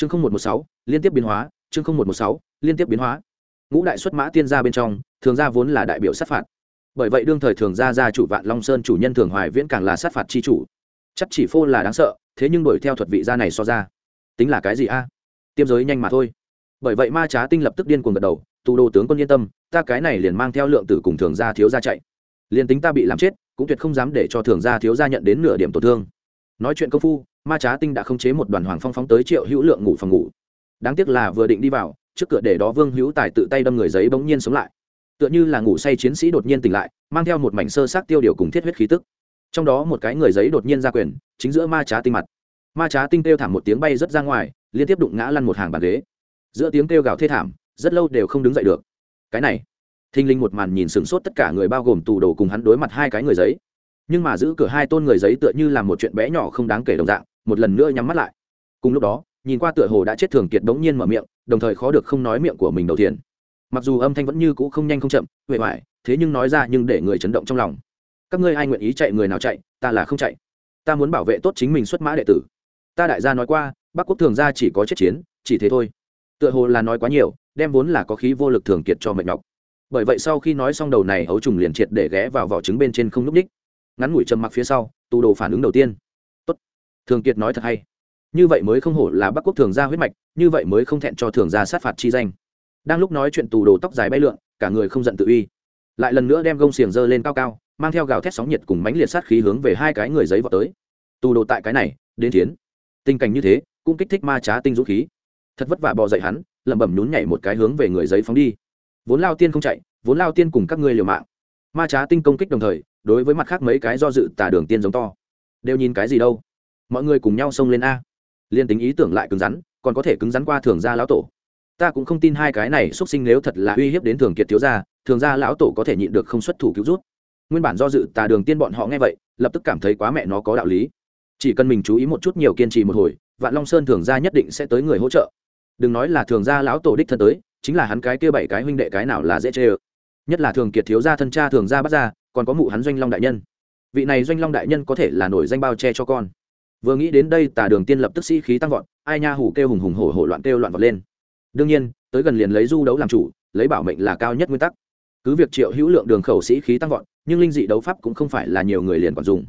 chương không một một sáu, liên tiếp biến hóa, chương không một một sáu, liên tiếp biến hóa. Ngũ đại xuất mã tiên gia bên trong, thường gia vốn là đại biểu sát phạt. Bởi vậy đương thời thường gia gia chủ vạn long sơn chủ nhân thường hoài viễn càng là sát phạt chi chủ. Chắc chỉ phô là đáng sợ, thế nhưng đuổi theo thuật vị gia này so ra. Tính là cái gì a? Tiêm giới nhanh mà thôi. Bởi vậy ma trá tinh lập tức điên cuồng gật đầu, tù đồ tướng quân yên tâm, ta cái này liền mang theo lượng tử cùng thường gia thiếu gia chạy. Liền tính ta bị làm chết, cũng tuyệt không dám để cho thường gia thiếu gia nhận đến nửa điểm tổn thương nói chuyện công phu, ma trá tinh đã khống chế một đoàn hoàng phong phóng tới triệu hữu lượng ngủ phòng ngủ. Đáng tiếc là vừa định đi vào, trước cửa để đó vương hữu tài tự tay đâm người giấy bỗng nhiên sống lại. Tựa như là ngủ say chiến sĩ đột nhiên tỉnh lại, mang theo một mảnh sơ sát tiêu điều cùng thiết huyết khí tức. Trong đó một cái người giấy đột nhiên ra quyền, chính giữa ma trá tinh mặt. Ma trá tinh kêu thảm một tiếng bay rất ra ngoài, liên tiếp đụng ngã lăn một hàng bàn ghế. Giữa tiếng kêu gào thê thảm, rất lâu đều không đứng dậy được. Cái này thinh linh một màn nhìn sửng sốt tất cả người bao gồm tù đồ cùng hắn đối mặt hai cái người giấy nhưng mà giữ cửa hai tôn người giấy tựa như là một chuyện bé nhỏ không đáng kể đồng dạng, một lần nữa nhắm mắt lại. Cùng lúc đó, nhìn qua tựa hồ đã chết thường kiệt bỗng nhiên mở miệng, đồng thời khó được không nói miệng của mình đầu tiên mặc dù âm thanh vẫn như cũ không nhanh không chậm huệ hoại thế nhưng nói ra nhưng để người chấn động trong lòng. Các ngươi ai nguyện ý chạy người nào chạy, ta là không chạy. Ta muốn bảo vệ tốt chính mình xuất mã đệ tử. Ta đại gia nói qua, bắc quốc thường gia chỉ có chết chiến, chỉ thế thôi. Tựa hồ là nói quá nhiều, đem vốn là có khí vô lực thường kiệt cho mệt nhọc. Bởi vậy sau khi nói xong đầu này, ấu trùng liền triệt để ghé vào vỏ trứng bên trên không n ú c ních ngắn ngủi trầm mặc phía sau, tù đồ phản ứng đầu tiên. Tốt. thường kiệt nói thật hay. Như vậy mới không hổ là bắc quốc thường gia huyết mạch, như vậy mới không thẹn cho thường gia sát phạt chi danh. Đang lúc nói chuyện tù đồ tóc dài bay lượn, cả người không giận tự uy. Lại lần nữa đem gông xiềng dơ lên cao cao, mang theo gào thét sóng nhiệt cùng mánh liệt sát khí hướng về hai cái người giấy vào tới. Tù đồ tại cái này, đến chiến tình cảnh như thế, cũng kích thích ma trá tinh dũng khí. Thật vất vả bò dậy hắn, lẩm bẩm nhún nhảy một cái hướng về người giấy phóng đi. Vốn lao tiên không chạy, vốn lao tiên cùng các ngươi liều mạng ma trá tinh công kích đồng thời, đối với mặt khác mấy cái do dự tà đường tiên giống to. Đều nhìn cái gì đâu? Mọi người cùng nhau xông lên a. Liên tính ý tưởng lại cứng rắn, còn có thể cứng rắn qua thường gia lão tổ. Ta cũng không tin hai cái này xuất sinh nếu thật là uy hiếp đến thường kiệt thiếu gia, thường gia lão tổ có thể nhịn được không xuất thủ cứu rút. Nguyên bản do dự tà đường tiên bọn họ nghe vậy, lập tức cảm thấy quá mẹ nó có đạo lý. Chỉ cần mình chú ý một chút nhiều kiên trì một hồi, vạn long sơn thường gia nhất định sẽ tới người hỗ trợ. Đừng nói là thường gia lão tổ đích thân tới, chính là hắn cái kia bảy cái huynh đệ cái nào là dễ chê ơ nhất là thường kiệt thiếu gia thân cha thường gia bắt ra, còn có mụ hắn doanh long đại nhân. Vị này doanh long đại nhân có thể là nổi danh bao che cho con. Vừa nghĩ đến đây, tà đường tiên lập tức sĩ khí tăng vọt, ai nha hủ kêu hùng hùng hổ hổ loạn kêu loạn vọt lên. Đương nhiên, tới gần liền lấy du đấu làm chủ, lấy bảo mệnh là cao nhất nguyên tắc. Cứ việc triệu hữu lượng đường khẩu sĩ khí tăng vọt, nhưng linh dị đấu pháp cũng không phải là nhiều người liền còn dùng.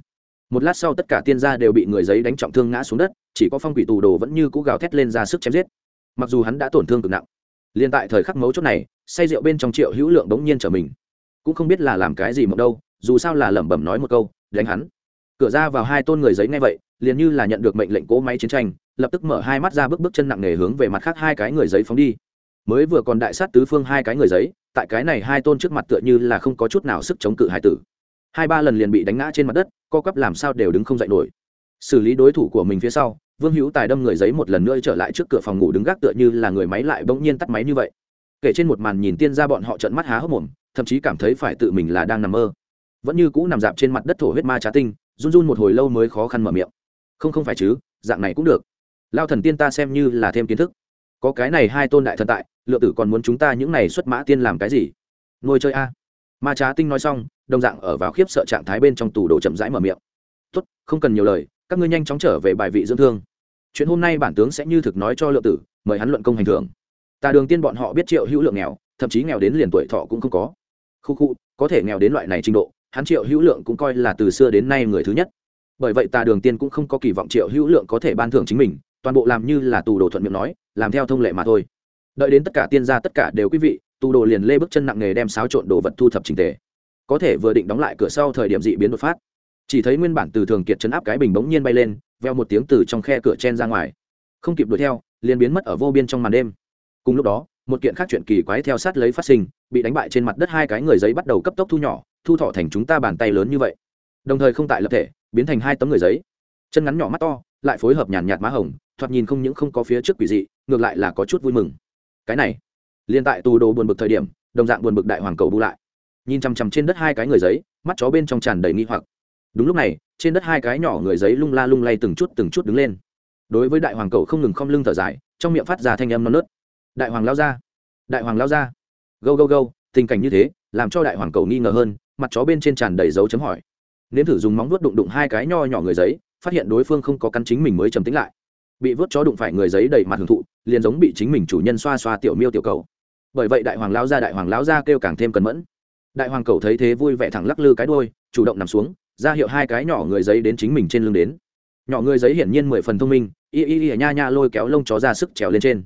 Một lát sau tất cả tiên gia đều bị người giấy đánh trọng thương ngã xuống đất, chỉ có phong quỷ tù đồ vẫn như cũ gào thét lên ra sức chém giết. Mặc dù hắn đã tổn thương cực nặng liền tại thời khắc mấu chốt này, say rượu bên trong triệu hữu lượng bỗng nhiên trở mình. Cũng không biết là làm cái gì mộng đâu, dù sao là lẩm bẩm nói một câu, đánh hắn. Cửa ra vào hai tôn người giấy ngay vậy, liền như là nhận được mệnh lệnh cỗ máy chiến tranh, lập tức mở hai mắt ra bước bước chân nặng nề hướng về mặt khác hai cái người giấy phóng đi. Mới vừa còn đại sát tứ phương hai cái người giấy, tại cái này hai tôn trước mặt tựa như là không có chút nào sức chống cự hải tử. Hai ba lần liền bị đánh ngã trên mặt đất, co quắp làm sao đều đứng không dậy nổi. Xử lý đối thủ của mình phía sau vương hữu tài đâm người giấy một lần nữa trở lại trước cửa phòng ngủ đứng gác tựa như là người máy lại bỗng nhiên tắt máy như vậy. Kể trên một màn nhìn tiên ra bọn họ trận mắt há hốc mồm, thậm chí cảm thấy phải tự mình là đang nằm mơ. Vẫn như cũ nằm dạp trên mặt đất thổ huyết ma trá tinh, run run một hồi lâu mới khó khăn mở miệng. Không không phải chứ, dạng này cũng được. Lao thần tiên ta xem như là thêm kiến thức. Có cái này hai tôn đại thần tại, lựa tử còn muốn chúng ta những này xuất mã tiên làm cái gì? Nuôi chơi a. Ma trá tinh nói xong, đồng dạng ở vào khiếp sợ trạng thái bên trong tủ đồ chậm rãi mở miệng. Tốt, không cần nhiều lời, các ngươi nhanh chóng trở về bài vị dưỡng thương chuyện hôm nay bản tướng sẽ như thực nói cho lượng tử, mời hắn luận công hành thưởng. Ta đường tiên bọn họ biết triệu hữu lượng nghèo, thậm chí nghèo đến liền tuổi thọ cũng không có. Khu khu, có thể nghèo đến loại này trình độ, hắn triệu hữu lượng cũng coi là từ xưa đến nay người thứ nhất. Bởi vậy tà đường tiên cũng không có kỳ vọng triệu hữu lượng có thể ban thưởng chính mình, toàn bộ làm như là tù đồ thuận miệng nói, làm theo thông lệ mà thôi. Đợi đến tất cả tiên gia tất cả đều quý vị, tù đồ liền lê bước chân nặng nghề đem xáo trộn đồ vật thu thập trình tề. Có thể vừa định đóng lại cửa sau thời điểm dị biến đột phát chỉ thấy nguyên bản từ thường kiệt chấn áp cái bình bỗng nhiên bay lên, veo một tiếng từ trong khe cửa chen ra ngoài. Không kịp đuổi theo, liền biến mất ở vô biên trong màn đêm. Cùng lúc đó, một kiện khác chuyện kỳ quái theo sát lấy phát sinh, bị đánh bại trên mặt đất hai cái người giấy bắt đầu cấp tốc thu nhỏ, thu thọ thành chúng ta bàn tay lớn như vậy. Đồng thời không tại lập thể, biến thành hai tấm người giấy. Chân ngắn nhỏ mắt to, lại phối hợp nhàn nhạt má hồng, thoạt nhìn không những không có phía trước quỷ dị, ngược lại là có chút vui mừng. Cái này, liền tại tù đồ buồn bực thời điểm, đồng dạng buồn bực đại hoàng cầu bu lại. Nhìn chằm chằm trên đất hai cái người giấy, mắt chó bên trong tràn đầy nghi hoặc đúng lúc này, trên đất hai cái nhỏ người giấy lung la lung lay từng chút từng chút đứng lên. Đối với đại hoàng cậu không ngừng khom lưng thở dài, trong miệng phát ra thanh âm non nớt. Đại hoàng lao ra, đại hoàng lao ra. Gâu gâu gâu, tình cảnh như thế, làm cho đại hoàng cậu nghi ngờ hơn, mặt chó bên trên tràn đầy dấu chấm hỏi. Nếm thử dùng móng vuốt đụng đụng hai cái nho nhỏ người giấy, phát hiện đối phương không có cắn chính mình mới trầm tính lại. Bị vớt chó đụng phải người giấy đầy mặt hưởng thụ, liền giống bị chính mình chủ nhân xoa xoa tiểu miêu tiểu cầu bởi vậy đại hoàng lao ra đại hoàng lao ra kêu càng thêm cẩn mẫn. Đại hoàng cầu thấy thế vui vẻ thẳng lắc lư cái đôi chủ động nằm xuống ra hiệu hai cái nhỏ người giấy đến chính mình trên lưng đến. Nhỏ người giấy hiển nhiên mười phần thông minh, y y y nha nha lôi kéo lông chó ra sức trèo lên trên.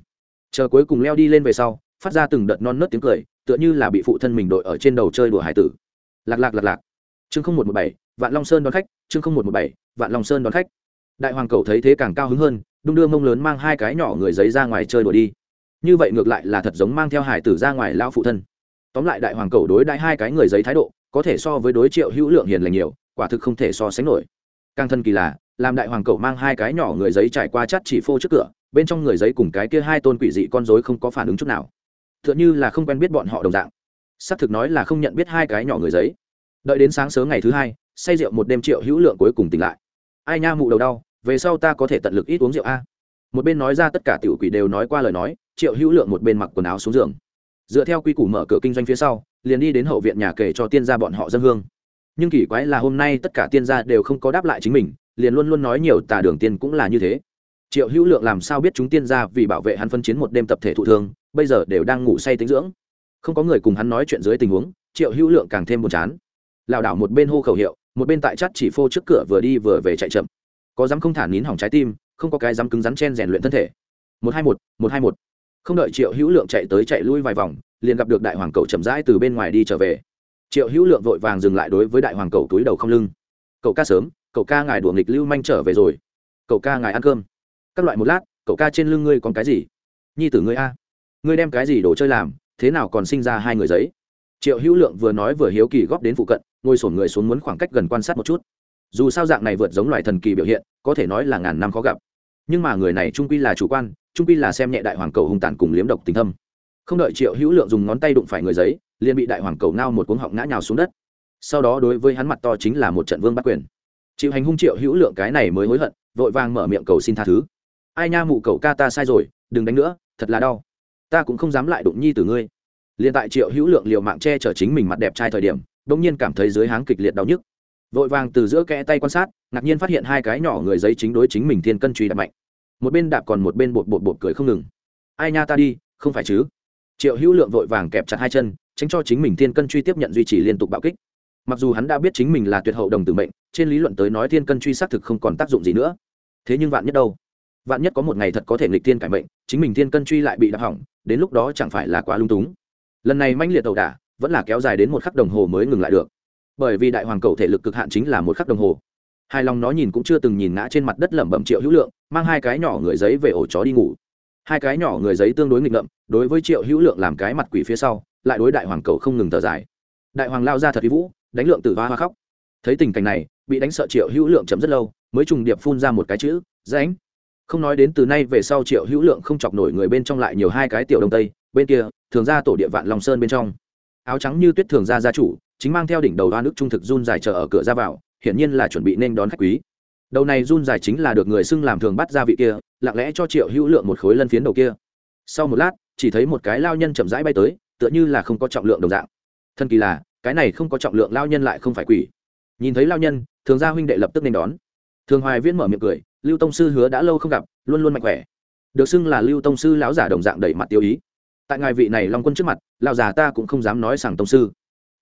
Chờ cuối cùng leo đi lên về sau, phát ra từng đợt non nớt tiếng cười, tựa như là bị phụ thân mình đội ở trên đầu chơi đùa hải tử. Lạc lạc lạc lạc. Chương không một một bảy, vạn long sơn đón khách, chương không một một bảy, vạn long sơn đón khách. Đại hoàng cầu thấy thế càng cao hứng hơn, đung đưa mông lớn mang hai cái nhỏ người giấy ra ngoài chơi đùa đi. Như vậy ngược lại là thật giống mang theo hải tử ra ngoài lao phụ thân. Tóm lại đại hoàng cầu đối đãi hai cái người giấy thái độ, có thể so với đối triệu hữu lượng hiền lành nhiều quả thực không thể so sánh nổi. Càng thân kỳ là, làm đại hoàng cầu mang hai cái nhỏ người giấy trải qua chắt chỉ phô trước cửa, bên trong người giấy cùng cái kia hai tôn quỷ dị con dối không có phản ứng chút nào. T h ư ợ n như là không quen biết bọn họ đồng dạng. S ắ c thực nói là không nhận biết hai cái nhỏ người giấy. Đợi đến sáng sớm ngày thứ hai, say rượu một đêm triệu hữu lượng cuối cùng tỉnh lại. Ai nha mụ đầu đau, về sau ta có thể tận lực ít uống rượu a. Một bên nói ra tất cả tiểu quỷ đều nói qua lời nói, triệu hữu lượng một bên mặc quần áo xuống giường. Dựa theo quy củ mở cửa kinh doanh phía sau, liền đi đến hậu viện nhà kể cho tiên gia bọn họ dân hương nhưng kỳ quái là hôm nay tất cả tiên gia đều không có đáp lại chính mình, liền luôn luôn nói nhiều tà đường tiên cũng là như thế. Triệu hữu lượng làm sao biết chúng tiên gia vì bảo vệ hắn phân chiến một đêm tập thể thụ thương, bây giờ đều đang ngủ say tính dưỡng. Không có người cùng hắn nói chuyện dưới tình huống, triệu hữu lượng càng thêm buồn chán. Lảo đảo một bên hô khẩu hiệu, một bên tại chắt chỉ phô trước cửa vừa đi vừa về chạy chậm. Có dám không thả nín hỏng trái tim, không có cái dám cứng rắn chen rèn luyện thân thể. Một hai một một hai một. Không đợi triệu hữu lượng chạy tới chạy lui vài vòng, liền gặp được đại hoàng Cậu chậm rãi từ bên ngoài đi trở về triệu hữu lượng vội vàng dừng lại đối với đại hoàng cầu túi đầu không lưng. Cậu ca sớm, cậu ca ngài đùa nghịch lưu manh trở về rồi. Cậu ca ngài ăn cơm. Các loại một lát, cậu ca trên lưng ngươi còn cái gì? Nhi tử ngươi a, ngươi đem cái gì đồ chơi làm, thế nào còn sinh ra hai người giấy? Triệu hữu lượng vừa nói vừa hiếu kỳ góp đến phụ cận, ngồi sổn người xuống muốn khoảng cách gần quan sát một chút. Dù sao dạng này vượt giống loài thần kỳ biểu hiện, có thể nói là ngàn năm khó gặp. Nhưng mà người này trung quy là chủ quan, trung quy là xem nhẹ đại hoàng cầu hung tàn cùng liếm độc tình thâm. Không đợi triệu hữu lượng dùng ngón tay đụng phải người giấy liền bị đại hoàng cầu ngao một cuống họng ngã nhào xuống đất. Sau đó đối với hắn mặt to chính là một trận vương bắt quyền. Chịu hành hung triệu hữu lượng cái này mới hối hận, vội vàng mở miệng cầu xin tha thứ. Ai nha mụ cậu ca ta sai rồi, đừng đánh nữa, thật là đau. Ta cũng không dám lại đụng nhi từ ngươi. Liền tại triệu hữu lượng liều mạng che chở chính mình mặt đẹp trai thời điểm đ ỗ n g nhiên cảm thấy dưới háng kịch liệt đau nhức. Vội vàng từ giữa kẽ tay quan sát, ngạc nhiên phát hiện hai cái nhỏ người giấy chính đối chính mình thiên cân truy đạp mạnh. Một bên đạp còn một bên bột bột bột cười không ngừng. Ai nha ta đi, không phải chứ? Triệu hữu lượng vội vàng kẹp chặt hai chân tránh cho chính mình thiên cân truy tiếp nhận duy trì liên tục bạo kích. Mặc dù hắn đã biết chính mình là tuyệt hậu đồng tử mệnh, trên lý luận tới nói thiên cân truy xác thực không còn tác dụng gì nữa. Thế nhưng vạn nhất đâu? Vạn nhất có một ngày thật có thể nghịch thiên cải mệnh, chính mình thiên cân truy lại bị đập hỏng, đến lúc đó chẳng phải là quá lung túng. Lần này manh liệt đầu đả, vẫn là kéo dài đến một khắc đồng hồ mới ngừng lại được. Bởi vì đại hoàng cầu thể lực cực hạn chính là một khắc đồng hồ. Hai lòng nó nhìn cũng chưa từng nhìn ngã trên mặt đất lẩm bẩm triệu hữu lượng, mang hai cái nhỏ người giấy về ổ chó đi ngủ. Hai cái nhỏ người giấy tương đối nghịch ngợm, đối với triệu hữu lượng làm cái mặt quỷ phía sau lại đối đại hoàng cầu không ngừng thở dài. Đại hoàng lao ra thật uy vũ, đánh lượng tử va hoa khóc. Thấy tình cảnh này, bị đánh sợ triệu hữu lượng chấm rất lâu, mới trùng điệp phun ra một cái chữ ránh không nói đến từ nay về sau triệu hữu lượng không chọc nổi người bên trong lại nhiều hai cái tiểu đông tây, bên kia, thường ra tổ địa vạn lòng sơn bên trong. Áo trắng như tuyết thường ra gia chủ, chính mang theo đỉnh đầu hoa nước trung thực run dài chờ ở cửa ra vào, hiển nhiên là chuẩn bị nên đón khách quý. Đầu này run dài chính là được người xưng làm thường bắt ra vị kia, lặng lẽ cho triệu hữu lượng một khối lân phiến đầu kia. Sau một lát, chỉ thấy một cái lao nhân chậm rãi bay tới tựa như là không có trọng lượng đồng dạng. Thân kỳ là, cái này không có trọng lượng lao nhân lại không phải quỷ. Nhìn thấy lao nhân, thường gia huynh đệ lập tức nên đón. Thường hoài viễn mở miệng cười, lưu tông sư hứa đã lâu không gặp, luôn luôn mạnh khỏe. Được xưng là lưu tông sư lão giả đồng dạng đẩy mặt tiêu ý. Tại ngài vị này long quân trước mặt, lão già ta cũng không dám nói rằng tông sư.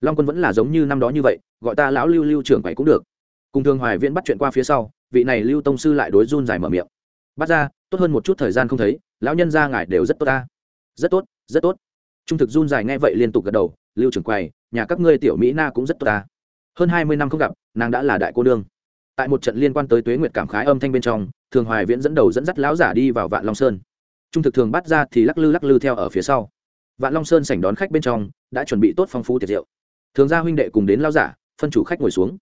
Long quân vẫn là giống như năm đó như vậy, gọi ta lão lưu lưu trưởng quầy cũng được. Cùng thường hoài viễn bắt chuyện qua phía sau, vị này lưu tông sư lại đối run dài mở miệng. Bắt ra tốt hơn một chút thời gian không thấy, lão nhân ra ngài đều rất tốt ta. Rất tốt rất tốt trung thực run dài nghe vậy liên tục gật đầu, lưu trưởng quầy, nhà các ngươi tiểu mỹ na cũng rất tốt ta. Hơn hai mươi năm không gặp, nàng đã là đại cô nương. Tại một trận liên quan tới tuế nguyệt cảm khái âm thanh bên trong, thường hoài viễn dẫn đầu dẫn dắt lão giả đi vào vạn long sơn. Trung thực thường bắt ra thì lắc lư lắc lư theo ở phía sau. Vạn long sơn sảnh đón khách bên trong, đã chuẩn bị tốt phong phú tiệt rượu thường gia huynh đệ cùng đến lão giả, phân chủ khách ngồi xuống.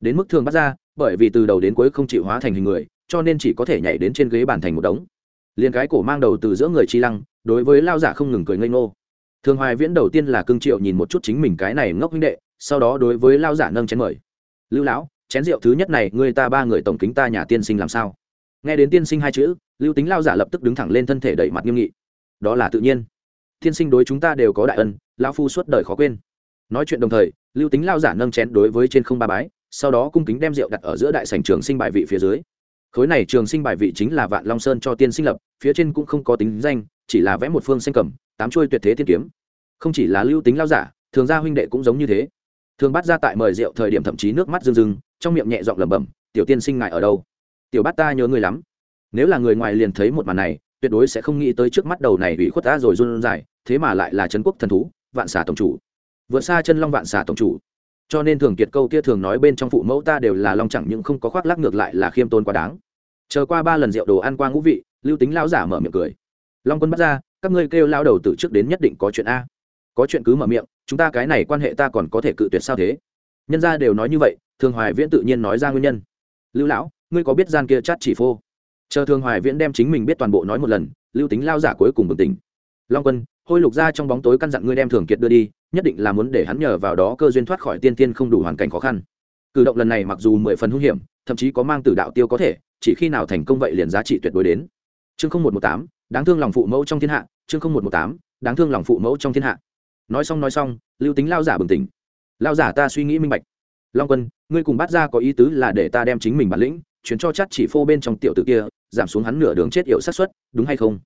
Đến mức thường bắt ra, bởi vì từ đầu đến cuối không chịu hóa thành hình người, cho nên chỉ có thể nhảy đến trên ghế bàn thành một đống. Liền cái cổ mang đầu từ giữa người chi lăng, đối với lao giả không ngừng cười ngây ngô thường hoài viễn đầu tiên là cương triệu nhìn một chút chính mình cái này ngốc huynh đệ, sau đó đối với lao giả nâng chén mời. Lưu lão, chén rượu thứ nhất này người ta ba người tổng kính ta nhà tiên sinh làm sao? Nghe đến tiên sinh hai chữ, lưu tính lao giả lập tức đứng thẳng lên thân thể đẩy mặt nghiêm nghị. Đó là tự nhiên. Tiên sinh đối chúng ta đều có đại ân lao phu suốt đời khó quên. Nói chuyện đồng thời, lưu tính lao giả nâng chén đối với trên không ba bái, sau đó cung kính đem rượu đặt ở giữa đại sảnh trường sinh bài vị phía dưới. Khối này trường sinh bài vị chính là vạn long sơn cho tiên sinh lập, phía trên cũng không có tính danh, chỉ là vẽ một phương xanh cầm tám chuôi tuyệt thế thiên kiếm. Không chỉ là lưu tính lao giả, thường gia huynh đệ cũng giống như thế. Thường bắt ra tại mời rượu thời điểm thậm chí nước mắt rưng rưng, trong miệng nhẹ giọng lẩm bẩm, tiểu tiên sinh ngại ở đâu? Tiểu bát ta nhớ người lắm. Nếu là người ngoài liền thấy một màn này, tuyệt đối sẽ không nghĩ tới trước mắt đầu này ủy khuất ta rồi run dài thế mà lại là trấn quốc thần thú, vạn xà tổng chủ. Vượt xa chân long vạn xà tổng chủ. Cho nên thường kiệt câu kia thường nói bên trong phụ mẫu ta đều là long chẳng những không có khoác lắc ngược lại là khiêm tôn quá đáng. Chờ qua ba lần rượu đồ ăn qua ngũ vị, lưu tính lão giả mở miệng cười. Long quân bắt ra các ngươi kêu lao đầu từ trước đến nhất định có chuyện a. Có chuyện cứ mở miệng, chúng ta cái này quan hệ ta còn có thể cự tuyệt sao thế? Nhân gia đều nói như vậy, thường hoài viễn tự nhiên nói ra nguyên nhân. Lưu lão, ngươi có biết gian kia chát chỉ phô? Chờ thường hoài viễn đem chính mình biết toàn bộ nói một lần, lưu tính lao giả cuối cùng bừng tỉnh. Long quân, hôi lục ra trong bóng tối căn dặn ngươi đem thường kiệt đưa đi, nhất định là muốn để hắn nhờ vào đó cơ duyên thoát khỏi tiên tiên không đủ hoàn cảnh khó khăn. Cử động lần này mặc dù mười phần hung hiểm, thậm chí có mang từ đạo tiêu có thể, chỉ khi nào thành công vậy liền giá trị tuyệt đối đến. Chương không một một tám đáng thương lòng phụ mẫu trong thiên hạ, chương không một một tám, đáng thương lòng phụ mẫu trong thiên hạ. Nói xong nói xong, lưu tính lao giả bừng tỉnh. Lao giả ta suy nghĩ minh bạch. Long quân, ngươi cùng bắt ra có ý tứ là để ta đem chính mình bản lĩnh chuyến cho chắc chỉ phô bên trong tiểu tự kia, giảm xuống hắn nửa đường chết hiệu sát xuất đúng hay không?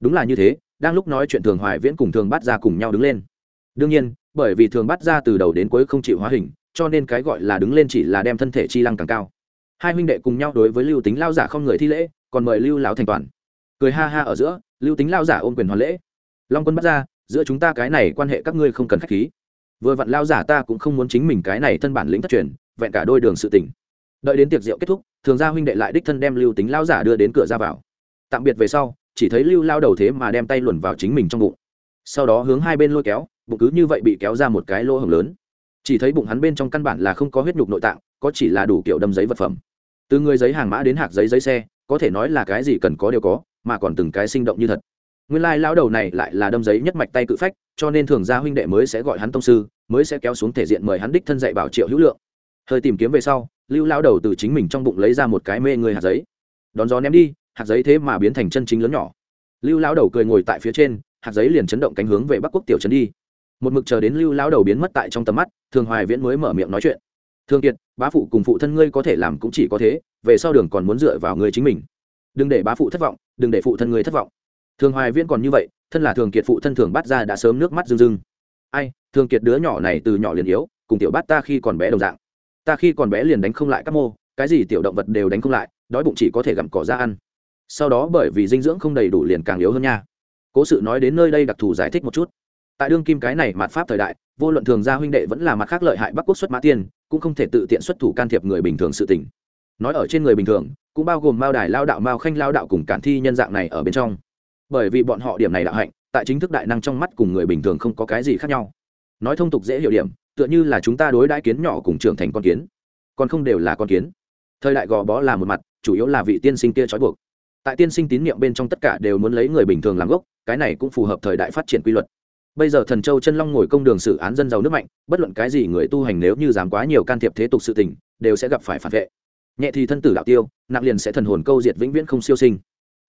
Đúng là như thế, đang lúc nói chuyện thường hoài viễn cùng thường bắt ra cùng nhau đứng lên. Đương nhiên, bởi vì thường bắt ra từ đầu đến cuối không chịu hóa hình, cho nên cái gọi là đứng lên chỉ là đem thân thể chi lăng càng cao. Hai huynh đệ cùng nhau đối với lưu tính lao giả không người thi lễ, còn mời lưu lão thành toàn cười ha ha ở giữa, lưu tính lao giả ôm quyền hoàn lễ. Long quân bắt ra, giữa chúng ta cái này quan hệ các ngươi không cần khách khí. Vừa vặn lao giả ta cũng không muốn chính mình cái này thân bản lĩnh thất truyền, vẹn cả đôi đường sự tỉnh đợi đến tiệc rượu kết thúc, thường gia huynh đệ lại đích thân đem lưu tính lao giả đưa đến cửa ra vào. Tạm biệt về sau, chỉ thấy lưu lao đầu thế mà đem tay luồn vào chính mình trong bụng. Sau đó hướng hai bên lôi kéo, bụng cứ như vậy bị kéo ra một cái lỗ hồng lớn. Chỉ thấy bụng hắn bên trong căn bản là không có huyết nhục nội tạng, có chỉ là đủ kiểu đâm giấy vật phẩm. Từ người giấy hàng mã đến hạc giấy giấy xe, có thể nói là cái gì cần có đều có mà còn từng cái sinh động như thật. Nguyên lai lão đầu này lại là đâm giấy nhất mạch tay cự phách, cho nên thường gia huynh đệ mới sẽ gọi hắn tông sư, mới sẽ kéo xuống thể diện mời hắn đích thân dạy bảo triệu hữu lượng. Hơi tìm kiếm về sau, lưu lão đầu từ chính mình trong bụng lấy ra một cái mê người hạt giấy. Đón gió ném đi, hạt giấy thế mà biến thành chân chính lớn nhỏ. Lưu lão đầu cười ngồi tại phía trên, hạt giấy liền chấn động cánh hướng về bắc quốc tiểu trấn đi. Một mực chờ đến lưu lão đầu biến mất tại trong tầm mắt, thường hoài viễn mới mở miệng nói chuyện. Thương kiệt, bá phụ cùng phụ thân ngươi có thể làm cũng chỉ có thế, về sau đường còn muốn dựa vào ngươi chính mình đừng để bá phụ thất vọng, đừng để phụ thân người thất vọng. Thường hoài viễn còn như vậy, thân là thường kiệt phụ thân thường bắt ra đã sớm nước mắt rưng rưng. Ai, thường kiệt đứa nhỏ này từ nhỏ liền yếu, cùng tiểu bát ta khi còn bé đồng dạng. Ta khi còn bé liền đánh không lại các mô, cái gì tiểu động vật đều đánh không lại, đói bụng chỉ có thể gặm cỏ ra ăn. Sau đó bởi vì dinh dưỡng không đầy đủ liền càng yếu hơn nha. Cố sự nói đến nơi đây đặc thù giải thích một chút. Tại đương kim cái này mặt pháp thời đại, vô luận thường gia huynh đệ vẫn là mặt khác lợi hại bắc quốc xuất mã tiên, cũng không thể tự tiện xuất thủ can thiệp người bình thường sự tình nói ở trên người bình thường, cũng bao gồm mao đài lao đạo, mao khanh lao đạo cùng cản thi nhân dạng này ở bên trong. Bởi vì bọn họ điểm này đạo hạnh, tại chính thức đại năng trong mắt cùng người bình thường không có cái gì khác nhau. Nói thông tục dễ hiểu điểm, tựa như là chúng ta đối đãi kiến nhỏ cùng trưởng thành con kiến, còn không đều là con kiến. Thời đại gò bó là một mặt, chủ yếu là vị tiên sinh kia trói buộc. Tại tiên sinh tín nhiệm bên trong tất cả đều muốn lấy người bình thường làm gốc, cái này cũng phù hợp thời đại phát triển quy luật. Bây giờ thần châu chân long ngồi công đường xử án dân giàu nước mạnh, bất luận cái gì người tu hành nếu như dám quá nhiều can thiệp thế tục sự tình, đều sẽ gặp phải phản vệ nhẹ thì thân tử đạo tiêu, nặng liền sẽ thần hồn câu diệt vĩnh viễn không siêu sinh.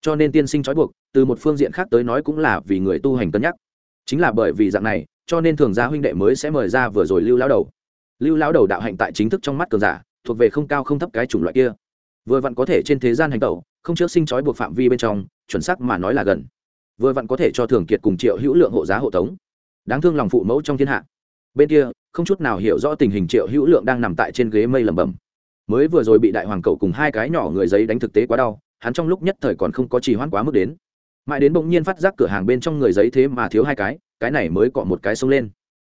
Cho nên tiên sinh trói buộc, từ một phương diện khác tới nói cũng là vì người tu hành cân nhắc. Chính là bởi vì dạng này, cho nên thường gia huynh đệ mới sẽ mời ra vừa rồi lưu lão đầu. Lưu lão đầu đạo hạnh tại chính thức trong mắt cường giả, thuộc về không cao không thấp cái chủng loại kia. Vừa vặn có thể trên thế gian hành tẩu, không trước sinh trói buộc phạm vi bên trong, chuẩn sắc mà nói là gần. Vừa vặn có thể cho thường kiệt cùng triệu hữu lượng hộ giá hộ tống. Đáng thương lòng phụ mẫu trong thiên hạ. Bên kia, không chút nào hiểu rõ tình hình triệu hữu lượng đang nằm tại trên ghế mây lẩm bẩm mới vừa rồi bị đại hoàng cậu cùng hai cái nhỏ người giấy đánh thực tế quá đau, hắn trong lúc nhất thời còn không có trì hoãn quá mức đến. Mãi đến bỗng nhiên phát giác cửa hàng bên trong người giấy thế mà thiếu hai cái cái này mới cọ một cái xông lên.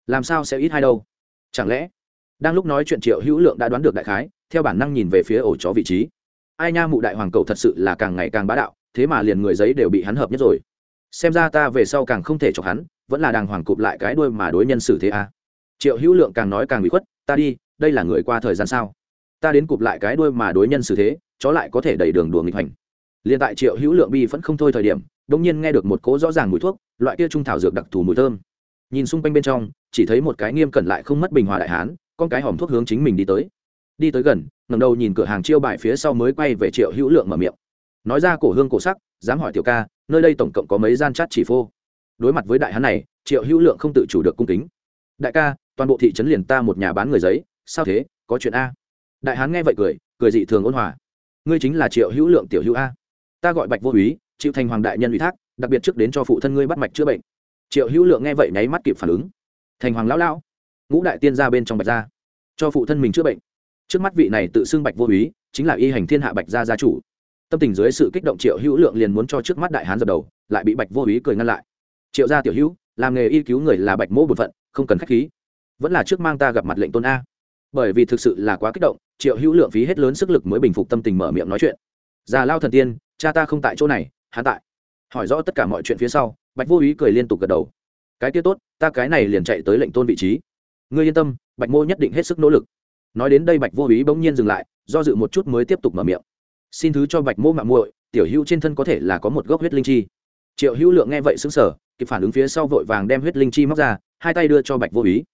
Làm sao sẽ ít hai đâu? Chẳng lẽ, đang lúc nói chuyện triệu hữu lượng đã đoán được đại khái, theo bản năng nhìn về phía ổ chó vị trí. Ai nha, mụ đại hoàng cầu thật sự là càng ngày càng bá đạo, thế mà liền người giấy đều bị hắn hợp nhất rồi. Xem ra ta về sau càng không thể chọc hắn, vẫn là đàng hoàng cụp lại cái đuôi mà đối nhân xử thế à. triệu hữu lượng càng nói càng bị khuất, ta đi, đây là người qua thời gian sao? Ta đến cụp lại cái đuôi mà đối nhân xử thế, chó lại có thể đẩy đường đùa nghịch hành liền tại triệu hữu lượng bi vẫn không thôi thời điểm đông nhiên nghe được một cỗ rõ ràng mùi thuốc, loại kia trung thảo dược đặc thù mùi thơm. Nhìn xung quanh bên trong, chỉ thấy một cái nghiêm cẩn lại không mất bình hòa đại hán, con cái hòm thuốc hướng chính mình đi tới. Đi tới gần ngầm đầu nhìn cửa hàng chiêu bài phía sau mới quay về triệu hữu lượng mở miệng. Nói ra cổ hương cổ sắc, dám hỏi tiểu ca, nơi đây tổng cộng có mấy gian chát chỉ phô? Đối mặt với đại hán này, triệu hữu lượng không tự chủ được cung kính. Đại ca, toàn bộ thị trấn liền ta một nhà bán người giấy, sao thế, có chuyện a? Đại hán nghe vậy cười cười dị thường ôn hòa. Ngươi chính là triệu hữu lượng tiểu hữu a. Ta gọi bạch vô úy, chịu thành hoàng đại nhân ủy thác, đặc biệt trước đến cho phụ thân ngươi bắt mạch chữa bệnh. Triệu hữu lượng nghe vậy nháy mắt kịp phản ứng. Thành hoàng lão lão. Ngũ đại tiên ra bên trong bạch gia. Cho phụ thân mình chữa bệnh. Trước mắt vị này tự xưng bạch vô úy, chính là y hành thiên hạ bạch gia gia chủ. Tâm tình dưới sự kích động triệu hữu lượng liền muốn cho trước mắt đại hán dập đầu, lại bị bạch vô úy cười ngăn lại. Triệu gia tiểu hữu, làm nghề y cứu người là bạch mỗ bột phận, không cần khách khí. Vẫn là trước mang ta gặp mặt lệnh tôn a bởi vì thực sự là quá kích động, triệu hữu lượng phí hết lớn sức lực mới bình phục tâm tình mở miệng nói chuyện. Già lao thần tiên, cha ta không tại chỗ này, hắn tại. Hỏi rõ tất cả mọi chuyện phía sau, bạch vô ý cười liên tục gật đầu. Cái kia tốt, ta cái này liền chạy tới lệnh tôn vị trí. Ngươi yên tâm, bạch mô nhất định hết sức nỗ lực. Nói đến đây bạch vô ý bỗng nhiên dừng lại, do dự một chút mới tiếp tục mở miệng. Xin thứ cho bạch mô mạng muội, tiểu hữu trên thân có thể là có một gốc huyết linh chi. Triệu hữu lượng nghe vậy xứng sở kịp phản ứng phía sau vội vàng đem huyết linh chi móc ra, hai tay đưa cho bạch vô ý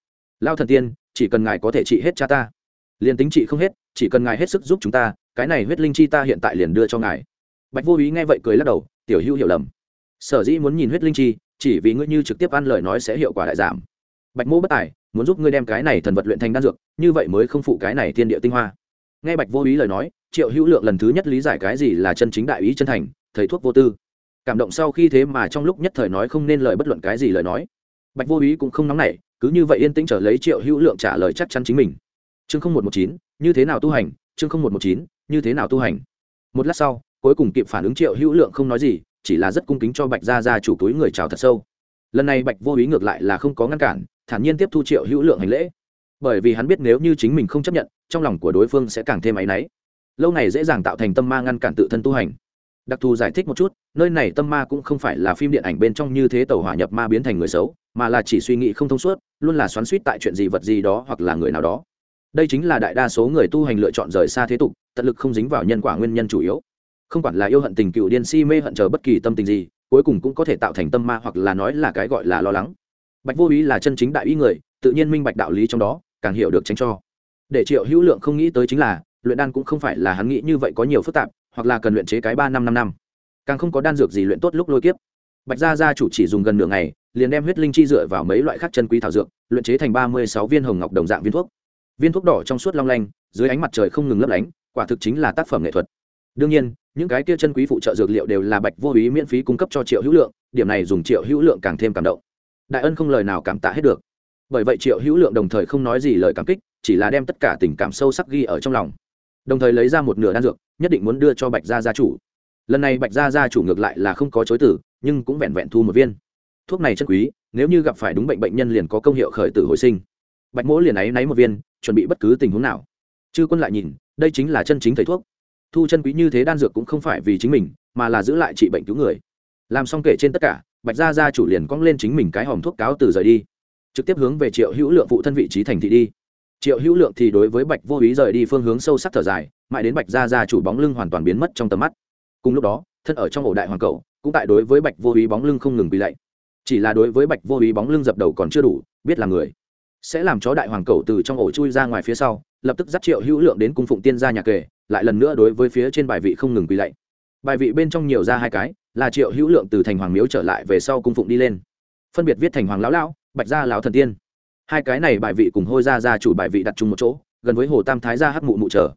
lao thần tiên chỉ cần ngài có thể trị hết cha ta. Liền tính trị không hết, chỉ cần ngài hết sức giúp chúng ta, cái này huyết linh chi ta hiện tại liền đưa cho ngài. Bạch vô ý nghe vậy cười lắc đầu, tiểu hữu hiểu lầm. Sở dĩ muốn nhìn huyết linh chi, chỉ vì ngươi như trực tiếp ăn lời nói sẽ hiệu quả đại giảm. Bạch mô bất tài, muốn giúp ngươi đem cái này thần vật luyện thành đan dược, như vậy mới không phụ cái này thiên địa tinh hoa. Nghe bạch vô ý lời nói, triệu hữu lượng lần thứ nhất lý giải cái gì là chân chính đại ý chân thành, thầy thuốc vô tư. Cảm động sau khi thế mà trong lúc nhất thời nói không nên lời bất luận cái gì lời nói. Bạch vô ý cũng không nóng nảy cứ như vậy yên tĩnh trở lấy triệu hữu lượng trả lời chắc chắn chính mình. Chương không một một chín, như thế nào tu hành? Chương không một một chín, như thế nào tu hành? Một lát sau, cuối cùng kịp phản ứng triệu hữu lượng không nói gì, chỉ là rất cung kính cho bạch gia gia chủ túi người chào thật sâu. Lần này bạch vô ý ngược lại là không có ngăn cản, thản nhiên tiếp thu triệu hữu lượng hành lễ. Bởi vì hắn biết nếu như chính mình không chấp nhận, trong lòng của đối phương sẽ càng thêm áy náy. Lâu này dễ dàng tạo thành tâm ma ngăn cản tự thân tu hành đặc thù giải thích một chút, nơi này tâm ma cũng không phải là phim điện ảnh bên trong như thế tàu hỏa nhập ma biến thành người xấu, mà là chỉ suy nghĩ không thông suốt, luôn là xoắn suýt tại chuyện gì vật gì đó hoặc là người nào đó. Đây chính là đại đa số người tu hành lựa chọn rời xa thế tục, tận lực không dính vào nhân quả nguyên nhân chủ yếu. Không quản là yêu hận tình cựu điên si mê hận chờ bất kỳ tâm tình gì, cuối cùng cũng có thể tạo thành tâm ma hoặc là nói là cái gọi là lo lắng. Bạch vô ý là chân chính đại ý người, tự nhiên minh bạch đạo lý trong đó, càng hiểu được tránh cho. Để triệu hữu lượng không nghĩ tới chính là, luyện đan cũng không phải là hắn nghĩ như vậy có nhiều phức tạp hoặc là cần luyện chế cái ba năm năm năm. Càng không có đan dược gì luyện tốt lúc lôi kiếp. Bạch gia gia chủ chỉ dùng gần nửa ngày, liền đem huyết linh chi dựa vào mấy loại khác chân quý thảo dược, luyện chế thành ba mươi sáu viên hồng ngọc đồng dạng viên thuốc. Viên thuốc đỏ trong suốt long lanh, dưới ánh mặt trời không ngừng lấp lánh, quả thực chính là tác phẩm nghệ thuật. Đương nhiên, những cái kia chân quý phụ trợ dược liệu đều là bạch vô ý miễn phí cung cấp cho triệu hữu lượng, điểm này dùng triệu hữu lượng càng thêm cảm động. Đại ân không lời nào cảm tạ hết được. Bởi vậy triệu hữu lượng đồng thời không nói gì lời cảm kích, chỉ là đem tất cả tình cảm sâu sắc ghi ở trong lòng đồng thời lấy ra một nửa đan dược, nhất định muốn đưa cho bạch gia gia chủ. Lần này bạch gia gia chủ ngược lại là không có chối tử nhưng cũng vẹn vẹn thu một viên. Thuốc này chân quý, nếu như gặp phải đúng bệnh bệnh nhân liền có công hiệu khởi tử hồi sinh. Bạch mỗ liền áy náy một viên, chuẩn bị bất cứ tình huống nào. Chư quân lại nhìn, đây chính là chân chính thầy thuốc. Thu chân quý như thế đan dược cũng không phải vì chính mình, mà là giữ lại trị bệnh cứu người. Làm xong kể trên tất cả, bạch gia gia chủ liền cong lên chính mình cái hòm thuốc cáo từ rời đi. Trực tiếp hướng về triệu hữu lượng phụ thân vị trí thành thị đi triệu hữu lượng thì đối với bạch vô ý rời đi phương hướng sâu sắc thở dài, mãi đến bạch gia gia chủ bóng lưng hoàn toàn biến mất trong tầm mắt. Cùng lúc đó, thân ở trong ổ đại hoàng cậu, cũng tại đối với bạch vô ý bóng lưng không ngừng bị lạy. Chỉ là đối với bạch vô ý bóng lưng dập đầu còn chưa đủ, biết là người sẽ làm chó đại hoàng cậu từ trong ổ chui ra ngoài phía sau, lập tức dắt triệu hữu lượng đến cung phụng tiên gia nhà kề, lại lần nữa đối với phía trên bài vị không ngừng quỳ lạy. Bài vị bên trong nhiều ra hai cái, là triệu hữu lượng từ thành hoàng miếu trở lại về sau cung phụng đi lên. Phân biệt viết thành hoàng lão lão, bạch gia lão thần tiên hai cái này bài vị cùng hôi ra ra chủ bài vị đặt chung một chỗ, gần với hồ tam thái gia hắc mụ mụ trở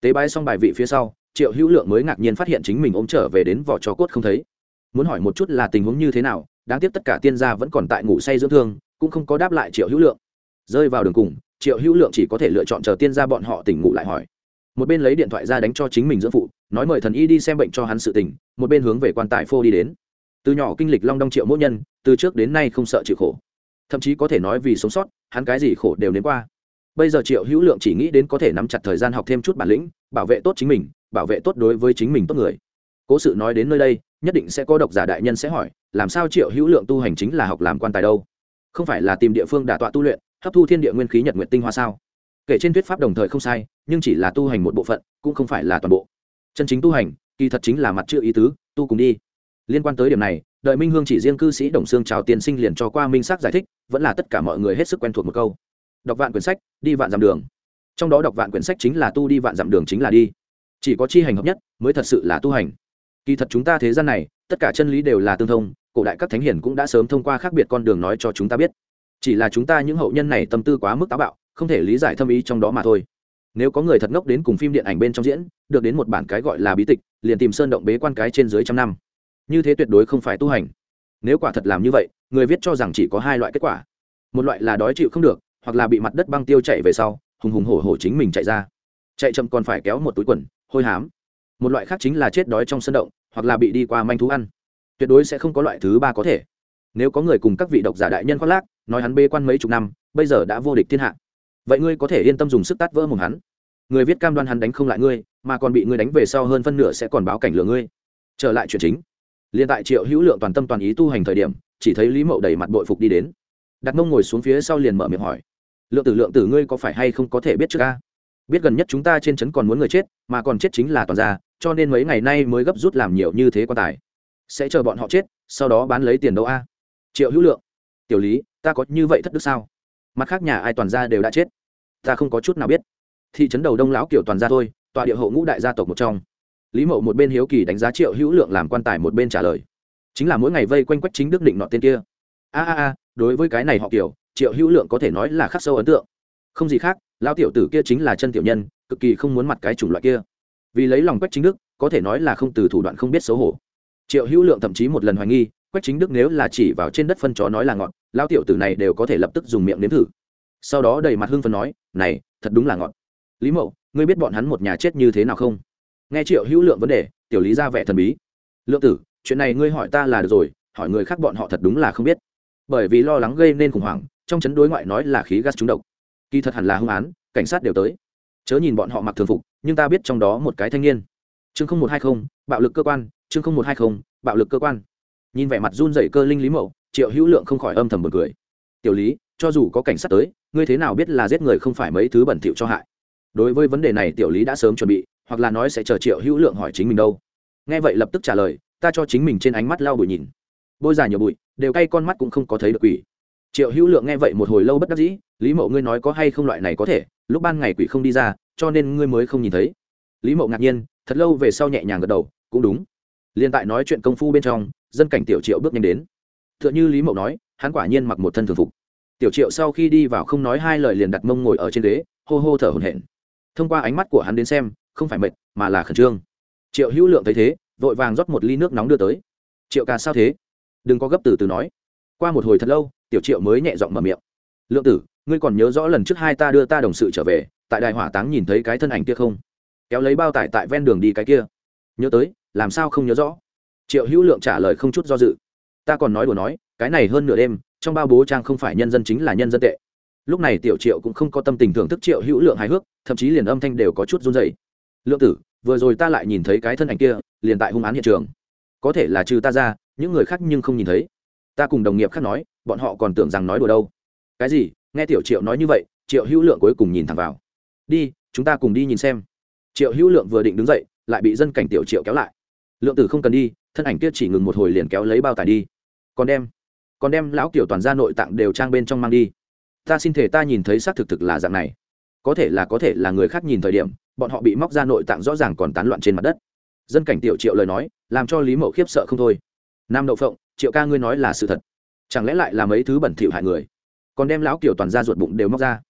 tế bái xong bài vị phía sau, triệu hữu lượng mới ngạc nhiên phát hiện chính mình ôm trở về đến vỏ trò cốt không thấy. Muốn hỏi một chút là tình huống như thế nào, đáng tiếc tất cả tiên gia vẫn còn tại ngủ say dưỡng thương, cũng không có đáp lại triệu hữu lượng. Rơi vào đường cùng, triệu hữu lượng chỉ có thể lựa chọn chờ tiên gia bọn họ tỉnh ngủ lại hỏi. Một bên lấy điện thoại ra đánh cho chính mình dưỡng phụ, nói mời thần y đi xem bệnh cho hắn sự tình, một bên hướng về quan tài phô đi đến. Từ nhỏ kinh lịch long đong triệu mỗi nhân, từ trước đến nay không sợ chịu khổ thậm chí có thể nói vì sống sót, hắn cái gì khổ đều nếm qua. Bây giờ triệu hữu lượng chỉ nghĩ đến có thể nắm chặt thời gian học thêm chút bản lĩnh, bảo vệ tốt chính mình, bảo vệ tốt đối với chính mình tốt người. Cố sự nói đến nơi đây, nhất định sẽ có độc giả đại nhân sẽ hỏi, làm sao triệu hữu lượng tu hành chính là học làm quan tài đâu? Không phải là tìm địa phương đả tọa tu luyện, hấp thu thiên địa nguyên khí nhật nguyện tinh hoa sao? Kể trên thuyết pháp đồng thời không sai, nhưng chỉ là tu hành một bộ phận, cũng không phải là toàn bộ. Chân chính tu hành, kỳ thật chính là mặt chữ ý tứ, tu cùng đi liên quan tới điểm này, đợi minh hương chỉ riêng cư sĩ đồng xương chào tiên sinh liền cho qua minh sắc giải thích, vẫn là tất cả mọi người hết sức quen thuộc một câu. Đọc vạn quyển sách, đi vạn dặm đường. Trong đó đọc vạn quyển sách chính là tu đi vạn dặm đường chính là đi. Chỉ có chi hành hợp nhất, mới thật sự là tu hành. Kỳ thật chúng ta thế gian này, tất cả chân lý đều là tương thông, cổ đại các thánh hiển cũng đã sớm thông qua khác biệt con đường nói cho chúng ta biết. Chỉ là chúng ta những hậu nhân này tâm tư quá mức táo bạo, không thể lý giải thâm ý trong đó mà thôi. Nếu có người thật ngốc đến cùng phim điện ảnh bên trong diễn, được đến một bản cái gọi là bí tịch, liền tìm sơn động bế quan cái trên dưới trăm năm như thế tuyệt đối không phải tu hành. Nếu quả thật làm như vậy, người viết cho rằng chỉ có hai loại kết quả. Một loại là đói chịu không được, hoặc là bị mặt đất băng tiêu chạy về sau, hùng hùng hổ hổ chính mình chạy ra. Chạy chậm còn phải kéo một túi quần, hôi hám. Một loại khác chính là chết đói trong sân động, hoặc là bị đi qua manh thú ăn. Tuyệt đối sẽ không có loại thứ ba có thể. Nếu có người cùng các vị độc giả đại nhân khoác lác, nói hắn bê quan mấy chục năm, bây giờ đã vô địch thiên hạ. Vậy ngươi có thể yên tâm dùng sức tát vỡ mồm hắn. Người viết cam đoan hắn đánh không lại ngươi, mà còn bị ngươi đánh về sau hơn phân nửa sẽ còn báo cảnh lừa ngươi. Trở lại chuyện chính liền tại triệu hữu lượng toàn tâm toàn ý tu hành thời điểm, chỉ thấy lý mậu đầy mặt bội phục đi đến. Đặt mông ngồi xuống phía sau liền mở miệng hỏi, lượng tử lượng tử ngươi có phải hay không có thể biết trước ca biết gần nhất chúng ta trên trấn còn muốn người chết, mà còn chết chính là toàn gia, cho nên mấy ngày nay mới gấp rút làm nhiều như thế quan tài. Sẽ chờ bọn họ chết, sau đó bán lấy tiền đâu a? Triệu hữu lượng, tiểu lý, ta có như vậy thất đức sao? Mặt khác nhà ai toàn gia đều đã chết? Ta không có chút nào biết. Thị trấn đầu đông lão kiểu toàn gia thôi, tọa địa hộ ngũ đại gia tộc một trong lý mậu một bên hiếu kỳ đánh giá triệu hữu lượng làm quan tài một bên trả lời. Chính là mỗi ngày vây quanh quách chính đức định nọ tên kia. A a a, đối với cái này họ kiểu triệu hữu lượng có thể nói là khắc sâu ấn tượng. Không gì khác, lão tiểu tử kia chính là chân tiểu nhân, cực kỳ không muốn mặt cái chủng loại kia. Vì lấy lòng quách chính đức, có thể nói là không từ thủ đoạn không biết xấu hổ. Triệu hữu lượng thậm chí một lần hoài nghi, quách chính đức nếu là chỉ vào trên đất phân chó nói là ngọn lão tiểu tử này đều có thể lập tức dùng miệng nếm thử. Sau đó đầy mặt hưng phân nói, này, thật đúng là ngọn lý mậu, ngươi biết bọn hắn một nhà chết như thế nào không? Nghe triệu hữu lượng vấn đề, tiểu lý ra vẻ thần bí. Lượng tử, chuyện này ngươi hỏi ta là được rồi, hỏi người khác bọn họ thật đúng là không biết. Bởi vì lo lắng gây nên khủng hoảng, trong chấn đối ngoại nói là khí gas trúng độc. Kỳ thật hẳn là hung án, cảnh sát đều tới. Chớ nhìn bọn họ mặc thường phục, nhưng ta biết trong đó một cái thanh niên. Chương không một hai không, bạo lực cơ quan, chương không một hai không, bạo lực cơ quan. Nhìn vẻ mặt run dậy cơ linh lý mậu, triệu hữu lượng không khỏi âm thầm một cười. Tiểu lý, cho dù có cảnh sát tới, ngươi thế nào biết là giết người không phải mấy thứ bẩn thỉu cho hại? Đối với vấn đề này, tiểu lý đã sớm chuẩn bị hoặc là nói sẽ chờ triệu hữu lượng hỏi chính mình đâu. Nghe vậy lập tức trả lời, ta cho chính mình trên ánh mắt lao bụi nhìn. Bôi dài nhiều bụi, đều cay con mắt cũng không có thấy được quỷ. Triệu hữu lượng nghe vậy một hồi lâu bất đắc dĩ, lý mậu ngươi nói có hay không loại này có thể, lúc ban ngày quỷ không đi ra, cho nên ngươi mới không nhìn thấy. Lý mậu ngạc nhiên, thật lâu về sau nhẹ nhàng gật đầu, cũng đúng. Liên tại nói chuyện công phu bên trong, dân cảnh tiểu triệu bước nhanh đến. T h ư ợ n h ư lý mậu nói, hắn quả nhiên mặc một thân thường phục. Tiểu triệu sau khi đi vào không nói hai lời liền đặt mông ngồi ở trên ghế, hô hô thở hổn hển. Thông qua ánh mắt của hắn đến xem không phải mệt, mà là khẩn trương. Triệu hữu lượng thấy thế, vội vàng rót một ly nước nóng đưa tới. Triệu ca sao thế? Đừng có gấp từ từ nói. Qua một hồi thật lâu, tiểu triệu mới nhẹ giọng mở miệng. Lượng tử, ngươi còn nhớ rõ lần trước hai ta đưa ta đồng sự trở về, tại đài hỏa táng nhìn thấy cái thân ảnh kia không? Kéo lấy bao tải tại ven đường đi cái kia. Nhớ tới, làm sao không nhớ rõ? Triệu hữu lượng trả lời không chút do dự. Ta còn nói đùa nói, cái này hơn nửa đêm, trong bao bố trang không phải nhân dân chính là nhân dân tệ. Lúc này tiểu triệu cũng không có tâm tình thưởng thức triệu hữu lượng hài hước, thậm chí liền âm thanh đều có chút run dày lượng tử, vừa rồi ta lại nhìn thấy cái thân ảnh kia, liền tại hung án hiện trường. Có thể là trừ ta ra, những người khác nhưng không nhìn thấy. Ta cùng đồng nghiệp khác nói, bọn họ còn tưởng rằng nói đùa đâu. Cái gì? Nghe tiểu triệu nói như vậy, triệu hữu lượng cuối cùng nhìn thẳng vào. Đi, chúng ta cùng đi nhìn xem. Triệu hữu lượng vừa định đứng dậy, lại bị dân cảnh tiểu triệu kéo lại. Lượng tử không cần đi, thân ảnh kia chỉ ngừng một hồi liền kéo lấy bao tải đi. Còn đem còn đem lão tiểu toàn gia nội tạng đều trang bên trong mang đi. Ta xin thể ta nhìn thấy xác thực thực là dạng này. Có thể là có thể là người khác nhìn thời điểm bọn họ bị móc ra nội tạng rõ ràng còn tán loạn trên mặt đất. Dân cảnh tiểu triệu lời nói, làm cho lý mậu khiếp sợ không thôi. Nam đậu phộng, triệu ca ngươi nói là sự thật. Chẳng lẽ lại là mấy thứ bẩn thỉu hại người? Còn đem lão kiểu toàn ra ruột bụng đều móc ra.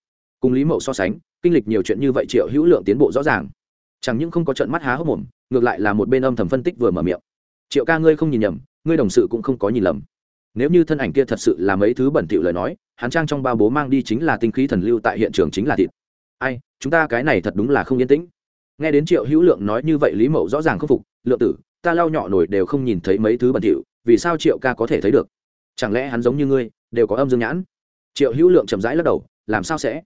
Cùng lý mậu so sánh, kinh lịch nhiều chuyện như vậy triệu hữu lượng tiến bộ rõ ràng. Chẳng những không có trận mắt há hốc mồm, ngược lại là một bên âm thầm phân tích vừa mở miệng. Triệu ca ngươi không nhìn nhầm, ngươi đồng sự cũng không có nhìn lầm. Nếu như thân ảnh kia thật sự là mấy thứ bẩn thỉu lời nói, hắn trang trong bao bố mang đi chính là tinh khí thần lưu tại hiện trường chính là thịt ai, chúng ta cái này thật đúng là không yên tĩnh. Nghe đến triệu hữu lượng nói như vậy lý mậu rõ ràng khâm phục, lượng tử, ta lau nhọ nổi đều không nhìn thấy mấy thứ bẩn thỉu, vì sao triệu ca có thể thấy được? Chẳng lẽ hắn giống như ngươi, đều có âm dương nhãn? Triệu hữu lượng chậm rãi lắc đầu, làm sao sẽ?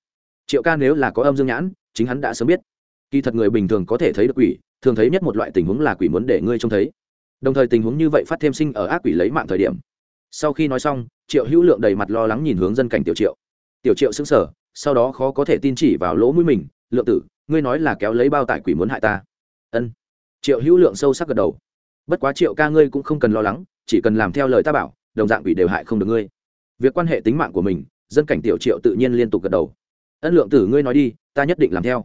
Triệu ca nếu là có âm dương nhãn, chính hắn đã sớm biết. Kỳ thật người bình thường có thể thấy được quỷ, thường thấy nhất một loại tình huống là quỷ muốn để ngươi trông thấy. Đồng thời tình huống như vậy phát thêm sinh ở ác quỷ lấy mạng thời điểm. Sau khi nói xong, triệu hữu lượng đầy mặt lo lắng nhìn hướng dân cảnh tiểu triệu. Tiểu triệu xứng sở sau đó khó có thể tin chỉ vào lỗ mũi mình, lượng tử, ngươi nói là kéo lấy bao tải quỷ muốn hại ta. Ân. Triệu hữu lượng sâu sắc gật đầu. Bất quá triệu ca ngươi cũng không cần lo lắng, chỉ cần làm theo lời ta bảo, đồng dạng quỷ đều hại không được ngươi. Việc quan hệ tính mạng của mình, dân cảnh tiểu triệu tự nhiên liên tục gật đầu. Ân lượng tử, ngươi nói đi, ta nhất định làm theo.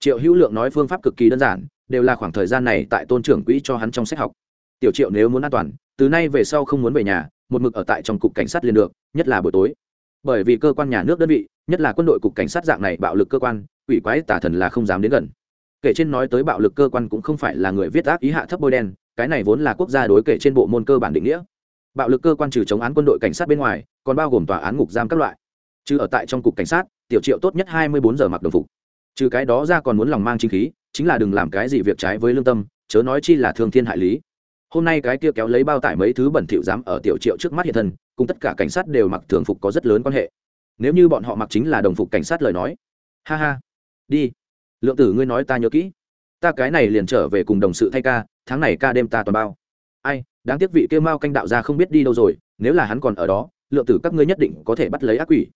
Triệu hữu lượng nói phương pháp cực kỳ đơn giản, đều là khoảng thời gian này tại tôn trưởng quỹ cho hắn trong sách học. Tiểu triệu nếu muốn an toàn, từ nay về sau không muốn về nhà, một mực ở tại trong cục cảnh sát liền được, nhất là buổi tối bởi vì cơ quan nhà nước đơn vị, nhất là quân đội cục cảnh sát dạng này bạo lực cơ quan, quỷ quái tả thần là không dám đến gần. Kể trên nói tới bạo lực cơ quan cũng không phải là người viết ác ý hạ thấp bôi đen, cái này vốn là quốc gia đối kể trên bộ môn cơ bản định nghĩa. Bạo lực cơ quan trừ chống án quân đội cảnh sát bên ngoài, còn bao gồm tòa án ngục giam các loại. Trừ ở tại trong cục cảnh sát, tiểu triệu tốt nhất hai mươi bốn giờ mặc đồng phục. Trừ cái đó ra còn muốn lòng mang chính khí, chính là đừng làm cái gì việc trái với lương tâm, chớ nói chi là thương thiên hại lý hôm nay cái kia kéo lấy bao tải mấy thứ bẩn thỉu dám ở tiểu triệu trước mắt hiện thân, cùng tất cả cảnh sát đều mặc thường phục có rất lớn quan hệ. Nếu như bọn họ mặc chính là đồng phục cảnh sát lời nói. Ha ha. Đi. Lượng tử ngươi nói ta nhớ kỹ. Ta cái này liền trở về cùng đồng sự thay ca, tháng này ca đêm ta toàn bao. Ai, đáng tiếc vị kêu mao canh đạo ra không biết đi đâu rồi, nếu là hắn còn ở đó, lượng tử các ngươi nhất định có thể bắt lấy ác quỷ.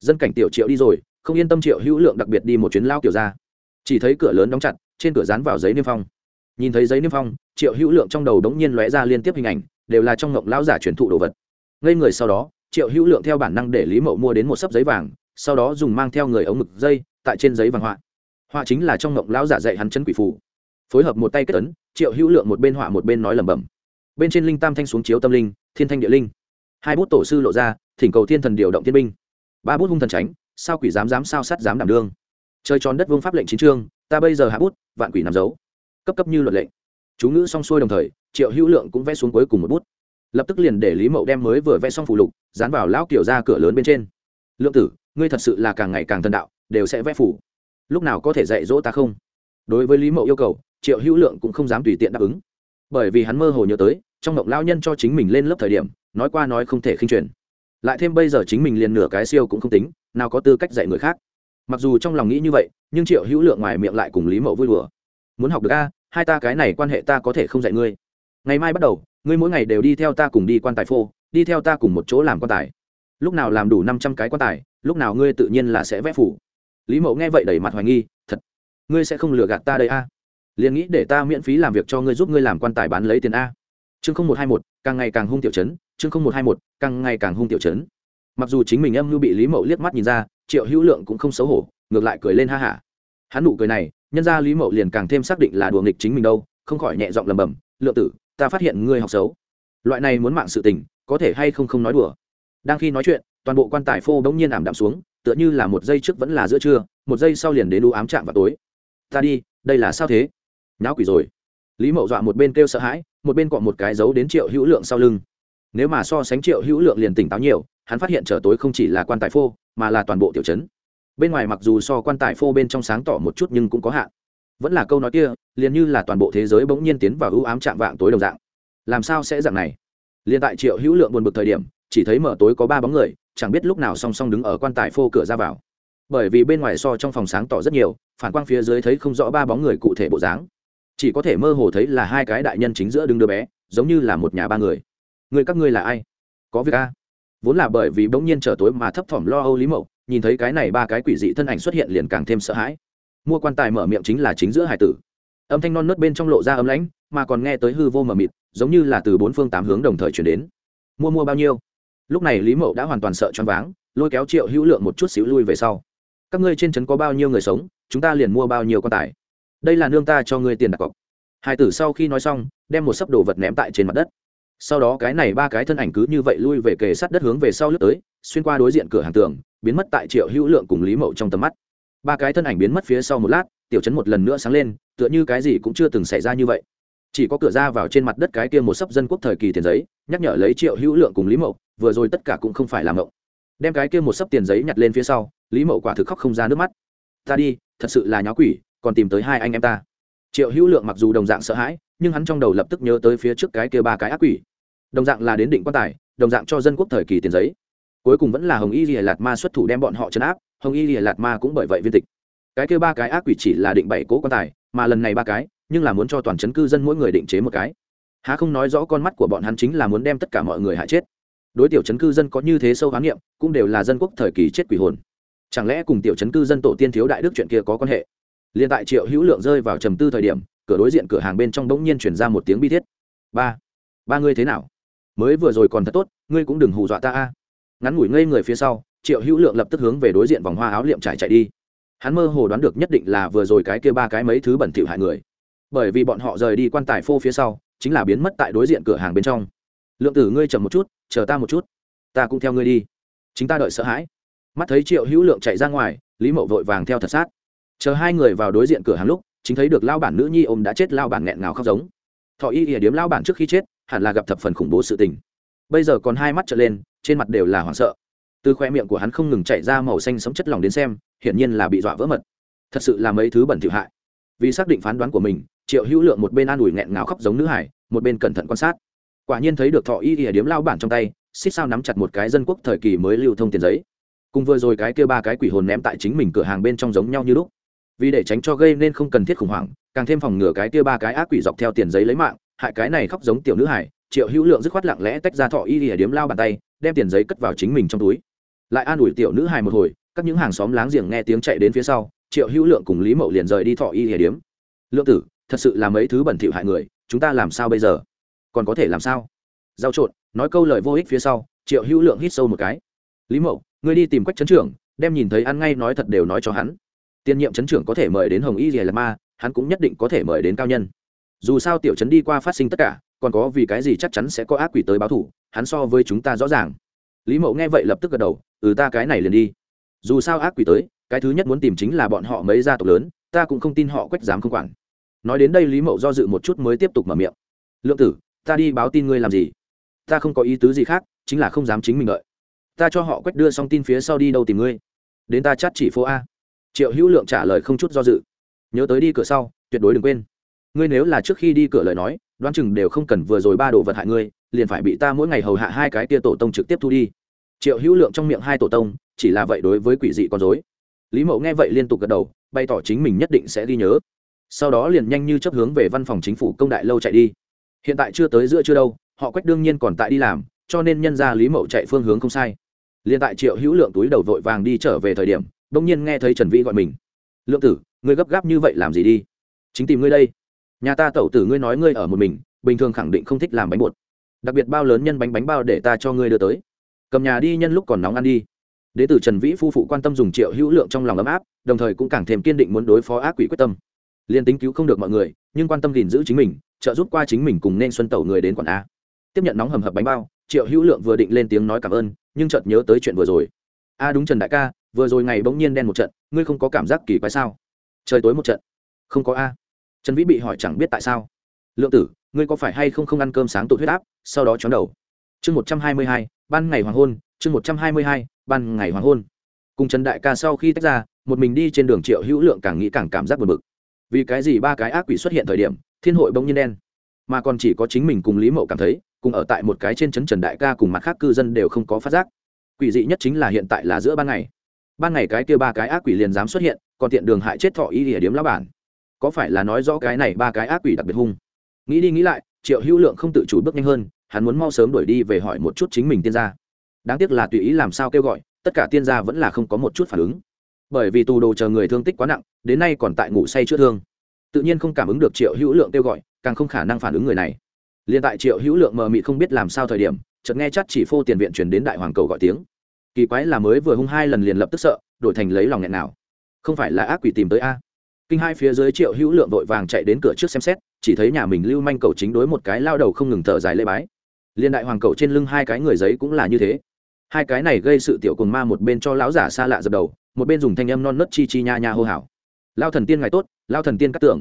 Dân cảnh tiểu triệu đi rồi, không yên tâm triệu hữu lượng đặc biệt đi một chuyến lao kiểu ra chỉ thấy cửa lớn đóng chặt, trên cửa dán vào giấy niêm phong. Nhìn thấy giấy niêm phong triệu hữu lượng trong đầu đống nhiên lóe ra liên tiếp hình ảnh, đều là trong ngộng lão giả truyền thụ đồ vật. Ngây người sau đó, triệu hữu lượng theo bản năng để lý mậu mua đến một sấp giấy vàng, sau đó dùng mang theo người ống mực dây, tại trên giấy vàng họa. Họa chính là trong ngộng lão giả dạy hắn chân quỷ phủ. phối hợp một tay kết ấn, triệu hữu lượng một bên họa một bên nói lẩm bẩm. Bên trên linh tam thanh xuống chiếu tâm linh, thiên thanh địa linh. Hai bút tổ sư lộ ra, thỉnh cầu thiên thần điều động thiên binh. Ba bút hung thần tránh, sao quỷ dám dám sao sát dám đảm đương. Chơi tròn đất vương pháp lệnh chín trương ta bây giờ hạ bút, vạn quỷ nằm giấu cấp cấp như luật lệnh chú ngữ xong xuôi đồng thời, triệu hữu lượng cũng vẽ xuống cuối cùng một bút. Lập tức liền để lý mậu đem mới vừa vẽ xong phụ lục, dán vào lão kiểu ra cửa lớn bên trên. Lượng tử, ngươi thật sự là càng ngày càng thần đạo, đều sẽ vẽ phủ. Lúc nào có thể dạy dỗ ta không? Đối với lý mậu yêu cầu, triệu hữu lượng cũng không dám tùy tiện đáp ứng. Bởi vì hắn mơ hồ nhớ tới, trong mộng lao nhân cho chính mình lên lớp thời điểm, nói qua nói không thể khinh truyền. Lại thêm bây giờ chính mình liền nửa cái siêu cũng không tính, nào có tư cách dạy người khác. Mặc dù trong lòng nghĩ như vậy, nhưng triệu hữu lượng ngoài miệng lại cùng lý mậu vui đùa. Muốn học được a hai ta cái này quan hệ ta có thể không dạy ngươi. Ngày mai bắt đầu, ngươi mỗi ngày đều đi theo ta cùng đi quan tài phô, đi theo ta cùng một chỗ làm quan tài. Lúc nào làm đủ năm trăm cái quan tài, lúc nào ngươi tự nhiên là sẽ vẽ phủ. Lý mậu nghe vậy đẩy mặt hoài nghi, thật, ngươi sẽ không lừa gạt ta đây a? Liền nghĩ để ta miễn phí làm việc cho ngươi giúp ngươi làm quan tài bán lấy tiền a. Chương không một hai một, càng ngày càng hung tiểu chấn chương không một hai một, càng ngày càng hung tiểu chấn mặc dù chính mình âm mưu bị lý mậu liếc mắt nhìn ra, triệu hữu lượng cũng không xấu hổ, ngược lại cười lên ha hả hắn nụ cười này, nhân ra lý mậu liền càng thêm xác định là đùa nghịch chính mình đâu, không khỏi nhẹ giọng lầm bầm lượng tử, ta phát hiện ngươi học xấu. Loại này muốn mạng sự tình, có thể hay không không nói đùa? Đang khi nói chuyện, toàn bộ quan tài phô bỗng nhiên ảm đạm xuống, tựa như là một giây trước vẫn là giữa trưa, một giây sau liền đến đu ám chạm vào tối. Ta đi, đây là sao thế? Nháo quỷ rồi. Lý mậu dọa một bên kêu sợ hãi, một bên cọ một cái giấu đến triệu hữu lượng sau lưng. Nếu mà so sánh triệu hữu lượng liền tỉnh táo nhiều, hắn phát hiện trở tối không chỉ là quan tài phô, mà là toàn bộ tiểu chấn bên ngoài mặc dù so quan tài phô bên trong sáng tỏ một chút nhưng cũng có hạn. Vẫn là câu nói kia, liền như là toàn bộ thế giới bỗng nhiên tiến vào ưu ám chạm vạng tối đồng dạng. Làm sao sẽ dạng này? Liền tại triệu hữu lượng buồn bực thời điểm, chỉ thấy mở tối có ba bóng người, chẳng biết lúc nào song song đứng ở quan tài phô cửa ra vào. Bởi vì bên ngoài so trong phòng sáng tỏ rất nhiều, phản quang phía dưới thấy không rõ ba bóng người cụ thể bộ dáng. Chỉ có thể mơ hồ thấy là hai cái đại nhân chính giữa đứng đứa bé, giống như là một nhà ba người. Người các ngươi là ai? Có việc a? Vốn là bởi vì bỗng nhiên trở tối mà thấp thỏm lo âu lý mậu nhìn thấy cái này ba cái quỷ dị thân ảnh xuất hiện liền càng thêm sợ hãi. Mua quan tài mở miệng chính là chính giữa hải tử. Âm thanh non nớt bên trong lộ ra ấm lãnh, mà còn nghe tới hư vô mờ mịt, giống như là từ bốn phương tám hướng đồng thời chuyển đến. Mua mua bao nhiêu? Lúc này lý mậu đã hoàn toàn sợ choáng váng, lôi kéo triệu hữu lượng một chút xíu lui về sau. Các ngươi trên trấn có bao nhiêu người sống, chúng ta liền mua bao nhiêu quan tài. Đây là nương ta cho ngươi tiền đặt cọc. Hải tử sau khi nói xong, đem một sấp đồ vật ném tại trên mặt đất sau đó cái này ba cái thân ảnh cứ như vậy lui về kề sát đất hướng về sau lướt tới, xuyên qua đối diện cửa hàng tường, biến mất tại triệu hữu lượng cùng lý mậu trong tầm mắt. Ba cái thân ảnh biến mất phía sau một lát, tiểu chấn một lần nữa sáng lên, tựa như cái gì cũng chưa từng xảy ra như vậy. Chỉ có cửa ra vào trên mặt đất cái kia một sấp dân quốc thời kỳ tiền giấy, nhắc nhở lấy triệu hữu lượng cùng lý mậu, vừa rồi tất cả cũng không phải làm mậu đem cái kia một sấp tiền giấy nhặt lên phía sau, lý mậu quả thực khóc không ra nước mắt. Ta đi, thật sự là nháo quỷ, còn tìm tới hai anh em ta. Triệu hữu lượng mặc dù đồng dạng sợ hãi, nhưng hắn trong đầu lập tức nhớ tới phía trước cái kia ba cái ác quỷ đồng dạng là đến định quan tài, đồng dạng cho dân quốc thời kỳ tiền giấy. Cuối cùng vẫn là hồng y lìa lạt ma xuất thủ đem bọn họ chấn áp, hồng y lìa lạt ma cũng bởi vậy viên tịch. Cái kêu ba cái ác quỷ chỉ là định bảy cố quan tài, mà lần này ba cái, nhưng là muốn cho toàn chấn cư dân mỗi người định chế một cái. Há không nói rõ con mắt của bọn hắn chính là muốn đem tất cả mọi người hại chết. Đối tiểu chấn cư dân có như thế sâu khám nghiệm cũng đều là dân quốc thời kỳ chết quỷ hồn. Chẳng lẽ cùng tiểu chấn cư dân tổ tiên thiếu đại đức chuyện kia có quan hệ? Liền tại triệu hữu lượng rơi vào trầm tư thời điểm, cửa đối diện cửa hàng bên trong bỗng nhiên chuyển ra một tiếng bi thiết. Ba ba ngươi thế nào? Mới vừa rồi còn thật tốt, ngươi cũng đừng hù dọa ta a. Ngắn ngủi ngây người phía sau, triệu hữu lượng lập tức hướng về đối diện vòng hoa áo liệm trải chạy đi. Hắn mơ hồ đoán được nhất định là vừa rồi cái kia ba cái mấy thứ bẩn thỉu hại người. Bởi vì bọn họ rời đi quan tài phô phía sau, chính là biến mất tại đối diện cửa hàng bên trong. Lượng tử ngươi chậm một chút, chờ ta một chút. Ta cũng theo ngươi đi. Chính ta đợi sợ hãi. Mắt thấy triệu hữu lượng chạy ra ngoài, lý mậu vội vàng theo thật sát. Chờ hai người vào đối diện cửa hàng lúc, chính thấy được lao bản nữ nhi ôm đã chết lao bản nghẹn ngào khóc giống. Thọ y ỉa điếm lao bản trước khi chết hẳn là gặp thập phần khủng bố sự tình. Bây giờ còn hai mắt trở lên, trên mặt đều là hoảng sợ. Từ khoe miệng của hắn không ngừng chảy ra màu xanh sống chất lỏng đến xem, hiển nhiên là bị dọa vỡ mật. Thật sự là mấy thứ bẩn thỉu hại. Vì xác định phán đoán của mình, triệu hữu lượng một bên an ủi nghẹn ngào khóc giống nữ hải, một bên cẩn thận quan sát. Quả nhiên thấy được thọ y ỉa điếm lao bản trong tay, xích sao nắm chặt một cái dân quốc thời kỳ mới lưu thông tiền giấy. Cùng vừa rồi cái kia ba cái quỷ hồn ném tại chính mình cửa hàng bên trong giống nhau như lúc. Vì để tránh cho gây nên không cần thiết khủng hoảng, càng thêm phòng ngừa cái kia ba cái ác quỷ dọc theo tiền giấy lấy mạng hại cái này khóc giống tiểu nữ hải, triệu hữu lượng dứt khoát lặng lẽ tách ra thọ y ỉa điếm lao bàn tay, đem tiền giấy cất vào chính mình trong túi. Lại an ủi tiểu nữ hải một hồi, các những hàng xóm láng giềng nghe tiếng chạy đến phía sau, triệu hữu lượng cùng lý mậu liền rời đi thọ y ỉa điếm. Lượng tử, thật sự là mấy thứ bẩn thỉu hại người, chúng ta làm sao bây giờ? Còn có thể làm sao? Giao trộn, nói câu lời vô ích phía sau, triệu hữu lượng hít sâu một cái. Lý mậu, ngươi đi tìm quách chấn trưởng, đem nhìn thấy ăn ngay nói thật đều nói cho hắn. Tiên nhiệm chấn trưởng có thể mời đến hồng y rìa là ma, hắn cũng nhất định có thể mời đến cao nhân dù sao tiểu chấn đi qua phát sinh tất cả, còn có vì cái gì chắc chắn sẽ có ác quỷ tới báo thủ, hắn so với chúng ta rõ ràng. Lý mậu nghe vậy lập tức gật đầu ừ ta cái này liền đi. Dù sao ác quỷ tới, cái thứ nhất muốn tìm chính là bọn họ mấy gia tộc lớn, ta cũng không tin họ quách dám không quản. Nói đến đây lý mậu do dự một chút mới tiếp tục mở miệng. Lượng tử, ta đi báo tin ngươi làm gì? Ta không có ý tứ gì khác, chính là không dám chính mình đợi. Ta cho họ quách đưa xong tin phía sau đi đâu tìm ngươi? Đến ta chát chỉ phố a. Triệu hữu lượng trả lời không chút do dự. Nhớ tới đi cửa sau, tuyệt đối đừng quên ngươi nếu là trước khi đi cửa lời nói, đoán chừng đều không cần vừa rồi ba đồ vật hại ngươi, liền phải bị ta mỗi ngày hầu hạ hai cái tia tổ tông trực tiếp thu đi. Triệu hữu lượng trong miệng hai tổ tông, chỉ là vậy đối với quỷ dị con dối lý mậu nghe vậy liên tục gật đầu, bày tỏ chính mình nhất định sẽ ghi nhớ. Sau đó liền nhanh như chấp hướng về văn phòng chính phủ công đại lâu chạy đi. Hiện tại chưa tới giữa chưa đâu, họ quách đương nhiên còn tại đi làm, cho nên nhân ra lý mậu chạy phương hướng không sai. Liền tại triệu hữu lượng túi đầu vội vàng đi trở về thời điểm, bỗng nhiên nghe thấy trần vĩ gọi mình. Lượng tử, ngươi gấp gáp như vậy làm gì đi? Chính tìm ngươi đây nhà ta tẩu tử ngươi nói ngươi ở một mình, bình thường khẳng định không thích làm bánh bột. Đặc biệt bao lớn nhân bánh bánh bao để ta cho ngươi đưa tới. Cầm nhà đi nhân lúc còn nóng ăn đi. Đế tử trần vĩ phu phụ quan tâm dùng triệu hữu lượng trong lòng ấm áp, đồng thời cũng càng thêm kiên định muốn đối phó ác quỷ quyết tâm. Liên tính cứu không được mọi người, nhưng quan tâm gìn giữ chính mình, trợ giúp qua chính mình cùng nên xuân tẩu người đến quản a. Tiếp nhận nóng hầm hập bánh bao, triệu hữu lượng vừa định lên tiếng nói cảm ơn, nhưng chợt nhớ tới chuyện vừa rồi. A đúng trần đại ca, vừa rồi ngày bỗng nhiên đen một trận, ngươi không có cảm giác kỳ quái sao? Trời tối một trận. Không có a trần vĩ bị hỏi chẳng biết tại sao. Lượng tử, ngươi có phải hay không không ăn cơm sáng tụt huyết áp? Sau đó chóng đầu. Chương một trăm hai mươi hai, ban ngày hoàng hôn, chương một trăm hai mươi hai, ban ngày hoàng hôn. Cùng trần đại ca sau khi tách ra, một mình đi trên đường triệu hữu lượng càng nghĩ càng cảm giác buồn bực. Vì cái gì ba cái ác quỷ xuất hiện thời điểm, thiên hội bỗng nhiên đen. Mà còn chỉ có chính mình cùng lý mậu cảm thấy, cùng ở tại một cái trên trấn trần đại ca cùng mặt khác cư dân đều không có phát giác. Quỷ dị nhất chính là hiện tại là giữa ban ngày. Ban ngày cái kia ba cái ác quỷ liền dám xuất hiện, còn tiện đường hại chết thọ y địa điếm lá bản có phải là nói rõ cái này ba cái ác quỷ đặc biệt hung? Nghĩ đi nghĩ lại, triệu hữu lượng không tự chủ bước nhanh hơn, hắn muốn mau sớm đuổi đi về hỏi một chút chính mình tiên gia. Đáng tiếc là tùy ý làm sao kêu gọi, tất cả tiên gia vẫn là không có một chút phản ứng. Bởi vì tù đồ chờ người thương tích quá nặng, đến nay còn tại ngủ say chữa thương. Tự nhiên không cảm ứng được triệu hữu lượng kêu gọi, càng không khả năng phản ứng người này. Liền tại triệu hữu lượng mờ mị không biết làm sao thời điểm, chợt nghe chắc chỉ phô tiền viện chuyển đến đại hoàng cầu gọi tiếng. Kỳ quái là mới vừa hung hai lần liền lập tức sợ, đổi thành lấy lòng nghẹn nào. Không phải là ác quỷ tìm tới a? Kinh hai phía dưới triệu hữu lượng vội vàng chạy đến cửa trước xem xét, chỉ thấy nhà mình lưu manh cầu chính đối một cái lao đầu không ngừng thở dài lê bái. Liên đại hoàng cầu trên lưng hai cái người giấy cũng là như thế. Hai cái này gây sự tiểu cồn ma một bên cho lão giả xa lạ dập đầu, một bên dùng thanh âm non nớt chi chi nha nha hô hào. Lao thần tiên ngày tốt, lao thần tiên cắt tưởng.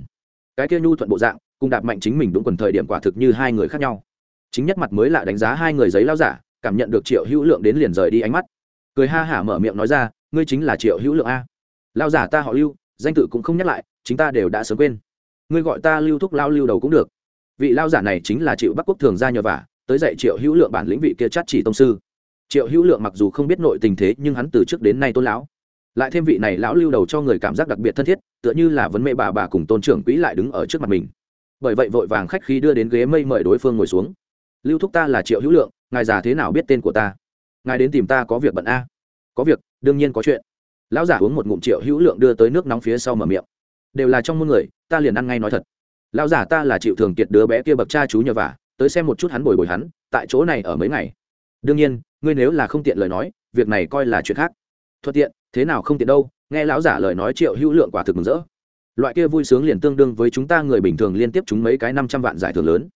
Cái kia nhu thuận bộ dạng, cùng đạp mạnh chính mình đúng quần thời điểm quả thực như hai người khác nhau. Chính nhất mặt mới lạ đánh giá hai người giấy lao giả, cảm nhận được triệu hữu lượng đến liền rời đi ánh mắt. Cười ha hả mở miệng nói ra, ngươi chính là triệu hữu lượng a. Lao giả ta họ lưu danh tự cũng không nhắc lại, chính ta đều đã sớm quên. Ngươi gọi ta lưu thúc lao lưu đầu cũng được. Vị lao giả này chính là triệu bắc quốc thường ra nhờ vả, tới dạy triệu hữu lượng bản lĩnh vị kia chắt chỉ tông sư. Triệu hữu lượng mặc dù không biết nội tình thế, nhưng hắn từ trước đến nay tôn lão. Lại thêm vị này lão lưu đầu cho người cảm giác đặc biệt thân thiết, tựa như là vấn mẹ bà bà cùng tôn trưởng quỹ lại đứng ở trước mặt mình. Bởi vậy vội vàng khách khi đưa đến ghế mây mời đối phương ngồi xuống. Lưu thúc ta là triệu hữu lượng, ngài già thế nào biết tên của ta? Ngài đến tìm ta có việc bận a. Có việc, đương nhiên có chuyện lão giả uống một ngụm triệu hữu lượng đưa tới nước nóng phía sau mở miệng. Đều là trong muôn người, ta liền ăn ngay nói thật. Lão giả ta là chịu thường kiệt đứa bé kia bậc cha chú nhờ vả, tới xem một chút hắn bồi bồi hắn, tại chỗ này ở mấy ngày. Đương nhiên, ngươi nếu là không tiện lời nói, việc này coi là chuyện khác. Thuận tiện, thế nào không tiện đâu, nghe lão giả lời nói triệu hữu lượng quả thực mừng rỡ. Loại kia vui sướng liền tương đương với chúng ta người bình thường liên tiếp chúng mấy cái năm trăm vạn giải thưởng lớn.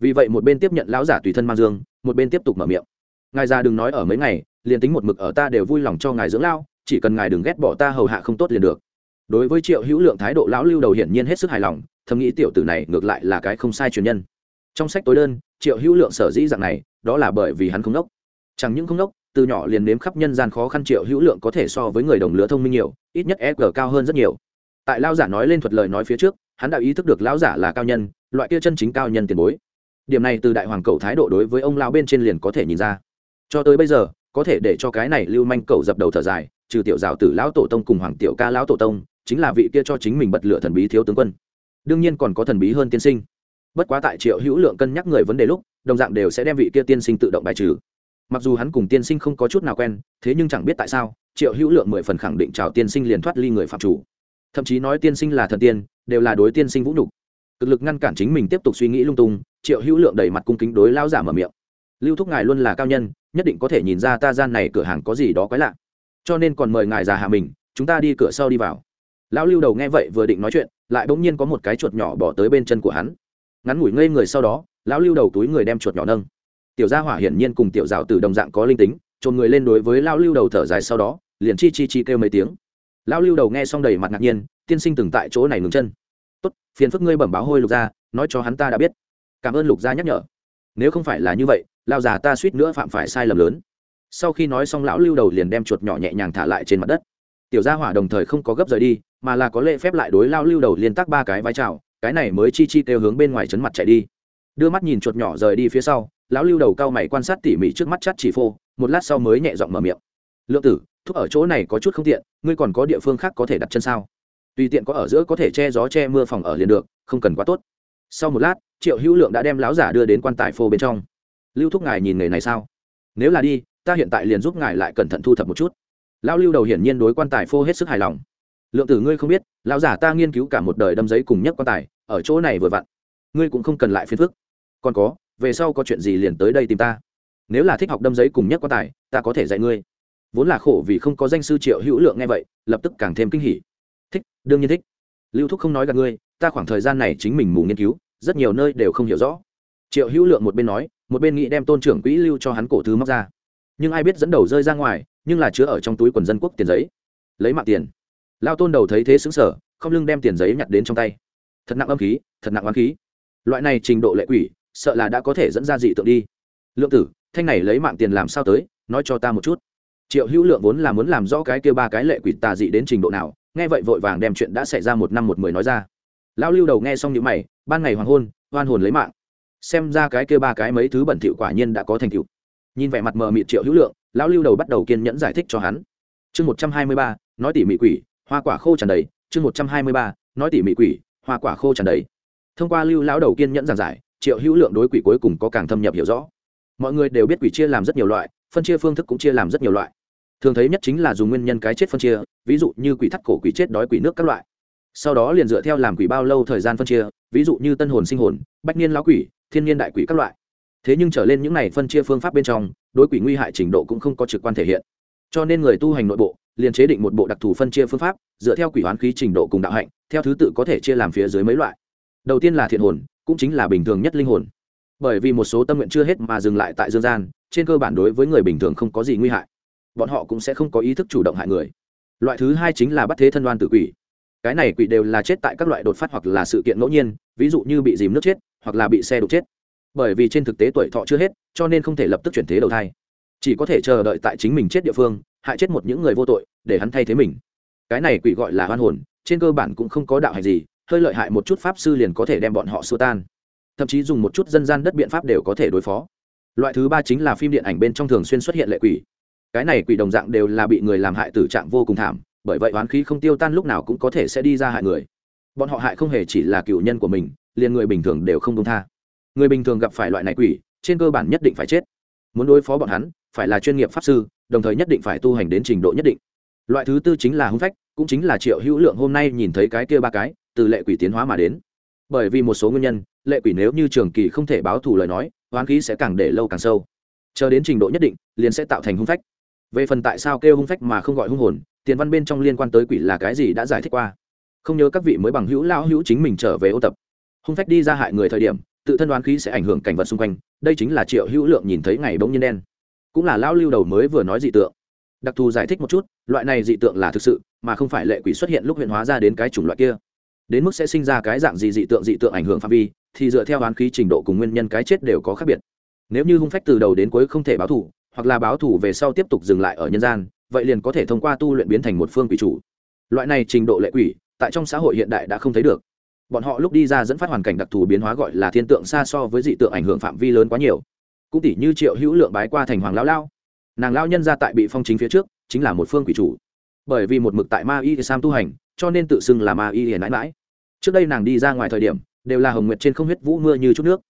Vì vậy một bên tiếp nhận lão giả tùy thân mang dương, một bên tiếp tục mở miệng. Ngài già đừng nói ở mấy ngày, liền tính một mực ở ta đều vui lòng cho ngài dưỡng lao chỉ cần ngài đừng ghét bỏ ta hầu hạ không tốt liền được. Đối với triệu hữu lượng thái độ lão lưu đầu hiển nhiên hết sức hài lòng, thầm nghĩ tiểu tử này ngược lại là cái không sai truyền nhân. Trong sách tối đơn, triệu hữu lượng sở dĩ dạng này, đó là bởi vì hắn không đốc. Chẳng những không đốc, từ nhỏ liền nếm khắp nhân gian khó khăn triệu hữu lượng có thể so với người đồng lứa thông minh nhiều, ít nhất e g cao hơn rất nhiều. Tại lao giả nói lên thuật lời nói phía trước, hắn đã ý thức được lão giả là cao nhân, loại kia chân chính cao nhân tiền bối. Điểm này từ đại hoàng cầu thái độ đối với ông lao bên trên liền có thể nhìn ra. Cho tới bây giờ, có thể để cho cái này lưu manh cầu dập đầu thở dài trừ tiểu giáo tử lão tổ tông cùng hoàng tiểu ca lão tổ tông, chính là vị kia cho chính mình bật lửa thần bí thiếu tướng quân. Đương nhiên còn có thần bí hơn tiên sinh. Bất quá tại triệu hữu lượng cân nhắc người vấn đề lúc, đồng dạng đều sẽ đem vị kia tiên sinh tự động bài trừ. Mặc dù hắn cùng tiên sinh không có chút nào quen, thế nhưng chẳng biết tại sao, triệu hữu lượng mười phần khẳng định chào tiên sinh liền thoát ly người phạm chủ. Thậm chí nói tiên sinh là thần tiên, đều là đối tiên sinh vũ nhục. Cực lực ngăn cản chính mình tiếp tục suy nghĩ lung tung, triệu hữu lượng đẩy mặt cung kính đối lao giả mở miệng. Lưu thúc ngài luôn là cao nhân, nhất định có thể nhìn ra ta gian này cửa hàng có gì đó quái lạ cho nên còn mời ngài già hạ mình, chúng ta đi cửa sau đi vào. Lão lưu đầu nghe vậy vừa định nói chuyện, lại bỗng nhiên có một cái chuột nhỏ bỏ tới bên chân của hắn. Ngắn ngủi ngây người sau đó, lão lưu đầu túi người đem chuột nhỏ nâng. Tiểu gia hỏa hiển nhiên cùng tiểu rào từ đồng dạng có linh tính trồn người lên đối với lão lưu đầu thở dài sau đó, liền chi chi chi kêu mấy tiếng. Lão lưu đầu nghe xong đầy mặt ngạc nhiên, tiên sinh từng tại chỗ này ngừng chân. Tốt, phiền phức ngươi bẩm báo hôi lục gia, nói cho hắn ta đã biết. Cảm ơn lục gia nhắc nhở. Nếu không phải là như vậy lao già ta suýt nữa phạm phải sai lầm lớn sau khi nói xong lão lưu đầu liền đem chuột nhỏ nhẹ nhàng thả lại trên mặt đất. Tiểu gia hỏa đồng thời không có gấp rời đi, mà là có lệ phép lại đối lao lưu đầu liên tắc ba cái vai trào cái này mới chi chi kêu hướng bên ngoài chấn mặt chạy đi. Đưa mắt nhìn chuột nhỏ rời đi phía sau, lão lưu đầu cao mày quan sát tỉ mỉ trước mắt chắt chỉ phô, một lát sau mới nhẹ giọng mở miệng. Lượng tử, thúc ở chỗ này có chút không tiện, ngươi còn có địa phương khác có thể đặt chân sao? Tùy tiện có ở giữa có thể che gió che mưa phòng ở liền được, không cần quá tốt. Sau một lát, triệu hữu lượng đã đem láo giả đưa đến quan tài phô bên trong. Lưu thúc ngài nhìn nghề này sao? Nếu là đi ta hiện tại liền giúp ngài lại cẩn thận thu thập một chút. Lão lưu đầu hiển nhiên đối quan tài phô hết sức hài lòng. Lượng tử ngươi không biết, lão giả ta nghiên cứu cả một đời đâm giấy cùng nhất quan tài, ở chỗ này vừa vặn, ngươi cũng không cần lại phiền phức. Còn có, về sau có chuyện gì liền tới đây tìm ta. Nếu là thích học đâm giấy cùng nhất quan tài, ta có thể dạy ngươi. Vốn là khổ vì không có danh sư triệu hữu lượng nghe vậy, lập tức càng thêm kinh hỉ. Thích, đương nhiên thích. Lưu thúc không nói gặp ngươi, ta khoảng thời gian này chính mình mù nghiên cứu, rất nhiều nơi đều không hiểu rõ. Triệu hữu lượng một bên nói, một bên nghĩ đem tôn trưởng quỹ lưu cho hắn cổ thứ móc ra nhưng ai biết dẫn đầu rơi ra ngoài, nhưng là chứa ở trong túi quần dân quốc tiền giấy. Lấy mạng tiền. Lao tôn đầu thấy thế xứng sở không lưng đem tiền giấy nhặt đến trong tay. Thật nặng âm khí, thật nặng oán khí. Loại này trình độ lệ quỷ, sợ là đã có thể dẫn ra dị tượng đi. Lượng tử, thanh này lấy mạng tiền làm sao tới, nói cho ta một chút. Triệu hữu lượng vốn là muốn làm rõ cái kêu ba cái lệ quỷ tà dị đến trình độ nào, nghe vậy vội vàng đem chuyện đã xảy ra một năm một mười nói ra. Lão lưu đầu nghe xong những mày, ban ngày hoàng hôn, oan hồn lấy mạng. Xem ra cái kêu ba cái mấy thứ bẩn thỉu quả nhiên đã có thành tựu nhìn vẻ mặt mờ mịt triệu hữu lượng, lão lưu đầu bắt đầu kiên nhẫn giải thích cho hắn. Chương một trăm hai mươi ba, nói tỉ mị quỷ, hoa quả khô tràn đầy. Chương một trăm hai mươi ba, nói tỉ mị quỷ, hoa quả khô tràn đầy. Thông qua lưu lão đầu kiên nhẫn giảng giải, triệu hữu lượng đối quỷ cuối cùng có càng thâm nhập hiểu rõ. Mọi người đều biết quỷ chia làm rất nhiều loại, phân chia phương thức cũng chia làm rất nhiều loại. Thường thấy nhất chính là dùng nguyên nhân cái chết phân chia, ví dụ như quỷ thắt cổ, quỷ chết đói, quỷ nước các loại. Sau đó liền dựa theo làm quỷ bao lâu thời gian phân chia, ví dụ như tân hồn, sinh hồn, bách niên lão quỷ, thiên niên đại quỷ các loại thế nhưng trở lên những này phân chia phương pháp bên trong, đối quỷ nguy hại trình độ cũng không có trực quan thể hiện. Cho nên người tu hành nội bộ, liền chế định một bộ đặc thù phân chia phương pháp, dựa theo quỷ hoán khí trình độ cùng đạo hạnh, theo thứ tự có thể chia làm phía dưới mấy loại. Đầu tiên là thiện hồn, cũng chính là bình thường nhất linh hồn. Bởi vì một số tâm nguyện chưa hết mà dừng lại tại dương gian, trên cơ bản đối với người bình thường không có gì nguy hại. Bọn họ cũng sẽ không có ý thức chủ động hại người. Loại thứ hai chính là bắt thế thân đoan tử quỷ. Cái này quỷ đều là chết tại các loại đột phát hoặc là sự kiện ngẫu nhiên, ví dụ như bị dìm nước chết, hoặc là bị xe đục chết bởi vì trên thực tế tuổi thọ chưa hết, cho nên không thể lập tức chuyển thế đầu thai. Chỉ có thể chờ đợi tại chính mình chết địa phương, hại chết một những người vô tội, để hắn thay thế mình. Cái này quỷ gọi là hoan hồn, trên cơ bản cũng không có đạo hành gì, hơi lợi hại một chút pháp sư liền có thể đem bọn họ xua tan. Thậm chí dùng một chút dân gian đất biện pháp đều có thể đối phó. Loại thứ ba chính là phim điện ảnh bên trong thường xuyên xuất hiện lệ quỷ. Cái này quỷ đồng dạng đều là bị người làm hại tử trạng vô cùng thảm, bởi vậy oán khí không tiêu tan lúc nào cũng có thể sẽ đi ra hại người. Bọn họ hại không hề chỉ là cựu nhân của mình, liền người bình thường đều không công tha người bình thường gặp phải loại này quỷ, trên cơ bản nhất định phải chết. Muốn đối phó bọn hắn, phải là chuyên nghiệp pháp sư, đồng thời nhất định phải tu hành đến trình độ nhất định. Loại thứ tư chính là hung phách, cũng chính là triệu hữu lượng hôm nay nhìn thấy cái kia ba cái, từ lệ quỷ tiến hóa mà đến. Bởi vì một số nguyên nhân, lệ quỷ nếu như trường kỳ không thể báo thù lời nói, hoán khí sẽ càng để lâu càng sâu. Chờ đến trình độ nhất định, liền sẽ tạo thành hung phách. Về phần tại sao kêu hung phách mà không gọi hung hồn, tiền văn bên trong liên quan tới quỷ là cái gì đã giải thích qua. Không nhớ các vị mới bằng hữu lão hữu chính mình trở về ô tập. Hung phách đi ra hại người thời điểm tự thân đoán khí sẽ ảnh hưởng cảnh vật xung quanh, đây chính là triệu hữu lượng nhìn thấy ngày bỗng nhiên đen. Cũng là lão lưu đầu mới vừa nói dị tượng. Đặc thù giải thích một chút, loại này dị tượng là thực sự, mà không phải lệ quỷ xuất hiện lúc huyện hóa ra đến cái chủng loại kia. Đến mức sẽ sinh ra cái dạng gì dị tượng dị tượng ảnh hưởng phạm vi, thì dựa theo đoán khí trình độ cùng nguyên nhân cái chết đều có khác biệt. Nếu như hung phách từ đầu đến cuối không thể báo thủ hoặc là báo thủ về sau tiếp tục dừng lại ở nhân gian, vậy liền có thể thông qua tu luyện biến thành một phương quỷ chủ. Loại này trình độ lệ quỷ, tại trong xã hội hiện đại đã không thấy được bọn họ lúc đi ra dẫn phát hoàn cảnh đặc thù biến hóa gọi là thiên tượng xa so với dị tượng ảnh hưởng phạm vi lớn quá nhiều. Cũng tỷ như triệu hữu lượng bái qua thành hoàng lão lao nàng lao nhân ra tại bị phong chính phía trước, chính là một phương quỷ chủ. Bởi vì một mực tại ma y sam tu hành, cho nên tự xưng là ma y hiền mãi mãi trước đây nàng đi ra ngoài thời điểm, đều là hồng nguyệt trên không huyết vũ mưa như chút nước.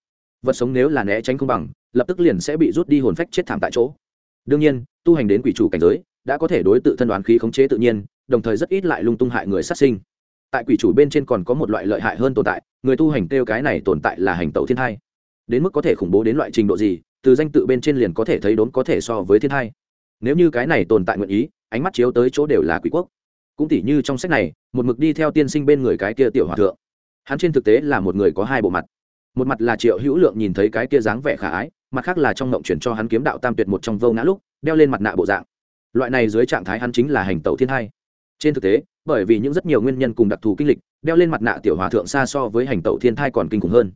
Vật sống nếu là né tránh không bằng, lập tức liền sẽ bị rút đi hồn phách chết thảm tại chỗ. Đương nhiên, tu hành đến quỷ chủ cảnh giới, đã có thể đối tự thân đoán khí khống chế tự nhiên, đồng thời rất ít lại lung tung hại người sát sinh tại quỷ chủ bên trên còn có một loại lợi hại hơn tồn tại, người tu hành kêu cái này tồn tại là hành tẩu thiên thai. Đến mức có thể khủng bố đến loại trình độ gì, từ danh tự bên trên liền có thể thấy đốn có thể so với thiên thai. Nếu như cái này tồn tại nguyện ý, ánh mắt chiếu tới chỗ đều là quỷ quốc. Cũng tỉ như trong sách này, một mực đi theo tiên sinh bên người cái kia tiểu hòa thượng. Hắn trên thực tế là một người có hai bộ mặt. Một mặt là triệu hữu lượng nhìn thấy cái kia dáng vẻ khả ái, mặt khác là trong ngộng chuyển cho hắn kiếm đạo tam tuyệt một trong vô ngã lúc, đeo lên mặt nạ bộ dạng. Loại này dưới trạng thái hắn chính là hành tẩu thiên hai trên thực tế, bởi vì những rất nhiều nguyên nhân cùng đặc thù kinh lịch, đeo lên mặt nạ tiểu hòa thượng xa so với hành tẩu thiên thai còn kinh khủng hơn.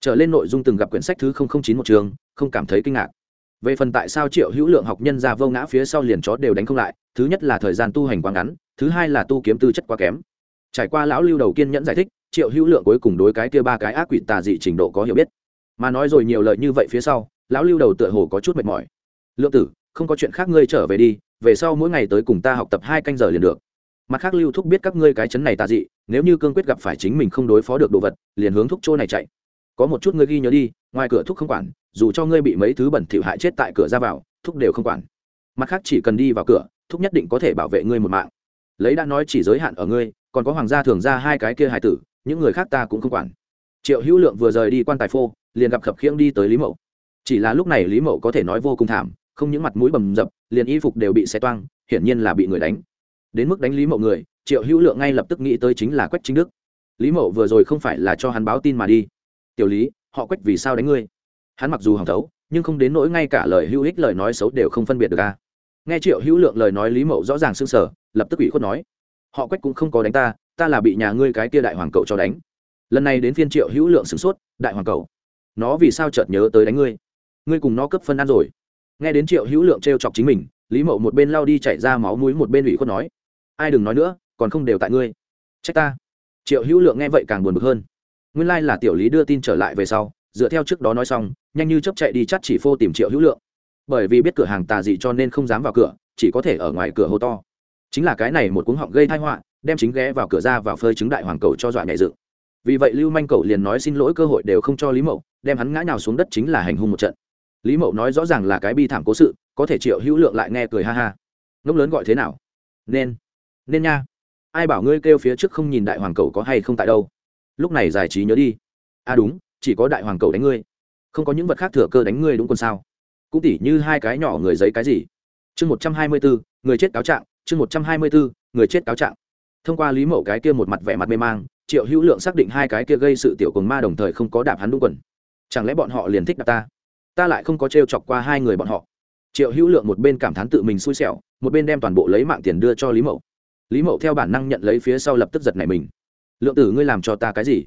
Trở lên nội dung từng gặp quyển sách thứ chín một trường, không cảm thấy kinh ngạc. Về phần tại sao triệu hữu lượng học nhân ra vô ngã phía sau liền chó đều đánh không lại, thứ nhất là thời gian tu hành quá ngắn, thứ hai là tu kiếm tư chất quá kém. Trải qua lão lưu đầu kiên nhẫn giải thích, triệu hữu lượng cuối cùng đối cái kia ba cái ác quỷ tà dị trình độ có hiểu biết. Mà nói rồi nhiều lời như vậy phía sau, lão lưu đầu tựa hồ có chút mệt mỏi. Lượng tử, không có chuyện khác ngươi trở về đi, về sau mỗi ngày tới cùng ta học tập hai canh giờ liền được mặt khác lưu thúc biết các ngươi cái chấn này tà dị, nếu như cương quyết gặp phải chính mình không đối phó được đồ vật, liền hướng thúc chỗ này chạy. Có một chút ngươi ghi nhớ đi, ngoài cửa thúc không quản, dù cho ngươi bị mấy thứ bẩn thỉu hại chết tại cửa ra vào, thúc đều không quản. Mặt khác chỉ cần đi vào cửa, thúc nhất định có thể bảo vệ ngươi một mạng. Lấy đã nói chỉ giới hạn ở ngươi, còn có hoàng gia thường ra hai cái kia hài tử, những người khác ta cũng không quản. Triệu hữu lượng vừa rời đi quan tài phô, liền gặp khập khiễng đi tới lý mậu. Chỉ là lúc này lý mậu có thể nói vô cùng thảm, không những mặt mũi bầm dập, liền y phục đều bị xe toang, hiển nhiên là bị người đánh đến mức đánh lý mậu người, triệu hữu lượng ngay lập tức nghĩ tới chính là quách chính đức. Lý mậu vừa rồi không phải là cho hắn báo tin mà đi. Tiểu lý, họ quách vì sao đánh ngươi? Hắn mặc dù hỏng thấu, nhưng không đến nỗi ngay cả lời hữu ích, lời nói xấu đều không phân biệt được ca nghe triệu hữu lượng lời nói, lý mậu rõ ràng s ư n g sở lập tức ủy khuất nói, họ quách cũng không có đánh ta ta là bị nhà ngươi cái kia đại hoàng cậu cho đánh. Lần này đến phiên triệu hữu lượng sửng sốt, đại hoàng cậu, nó vì sao chợt nhớ tới đánh ngươi? Ngươi cùng nó cấp phân ăn rồi. Nghe đến triệu hữu lượng t r e o chọc chính mình, lý mậu một bên lao đi chạy ra máu mũi, một bên ủy khuất nói ai đừng nói nữa, còn không đều tại ngươi. Trách ta. Triệu hữu lượng nghe vậy càng buồn bực hơn. Nguyên lai là tiểu lý đưa tin trở lại về sau, dựa theo trước đó nói xong, nhanh như chấp chạy đi chắt chỉ phô tìm triệu hữu lượng. Bởi vì biết cửa hàng tà dị cho nên không dám vào cửa, chỉ có thể ở ngoài cửa hô to. Chính là cái này một cuống họng gây thai họa, đem chính ghé vào cửa ra vào phơi trứng đại hoàng cầu cho dọa nhảy dựng vì vậy lưu manh cầu liền nói xin lỗi cơ hội đều không cho lý mậu, đem hắn ngã nhào xuống đất chính là hành hung một trận. Lý mậu nói rõ ràng là cái bi thảm cố sự, có thể triệu hữu lượng lại nghe cười ha ha. Ngốc lớn gọi thế nào? Nên nên nha. Ai bảo ngươi kêu phía trước không nhìn đại hoàng cầu có hay không tại đâu? Lúc này giải trí nhớ đi. À đúng, chỉ có đại hoàng cầu đánh ngươi. Không có những vật khác thừa cơ đánh ngươi đúng còn sao? Cũng tỉ như hai cái nhỏ người giấy cái gì? Chương một trăm hai mươi bốn người chết cáo trạng, chương một trăm hai mươi bốn người chết cáo trạng. Thông qua lý mậu cái kia một mặt vẻ mặt mê mang, triệu hữu lượng xác định hai cái kia gây sự tiểu cồn ma đồng thời không có đạp hắn đúng quần. Chẳng lẽ bọn họ liền thích đạp ta? Ta lại không có t r e o chọc qua hai người bọn họ. Triệu hữu lượng một bên cảm thán tự mình xui xẻo, một bên đem toàn bộ lấy mạng tiền đưa cho lý mậu lý mậu theo bản năng nhận lấy phía sau lập tức giật này mình. Lượng tử ngươi làm cho ta cái gì?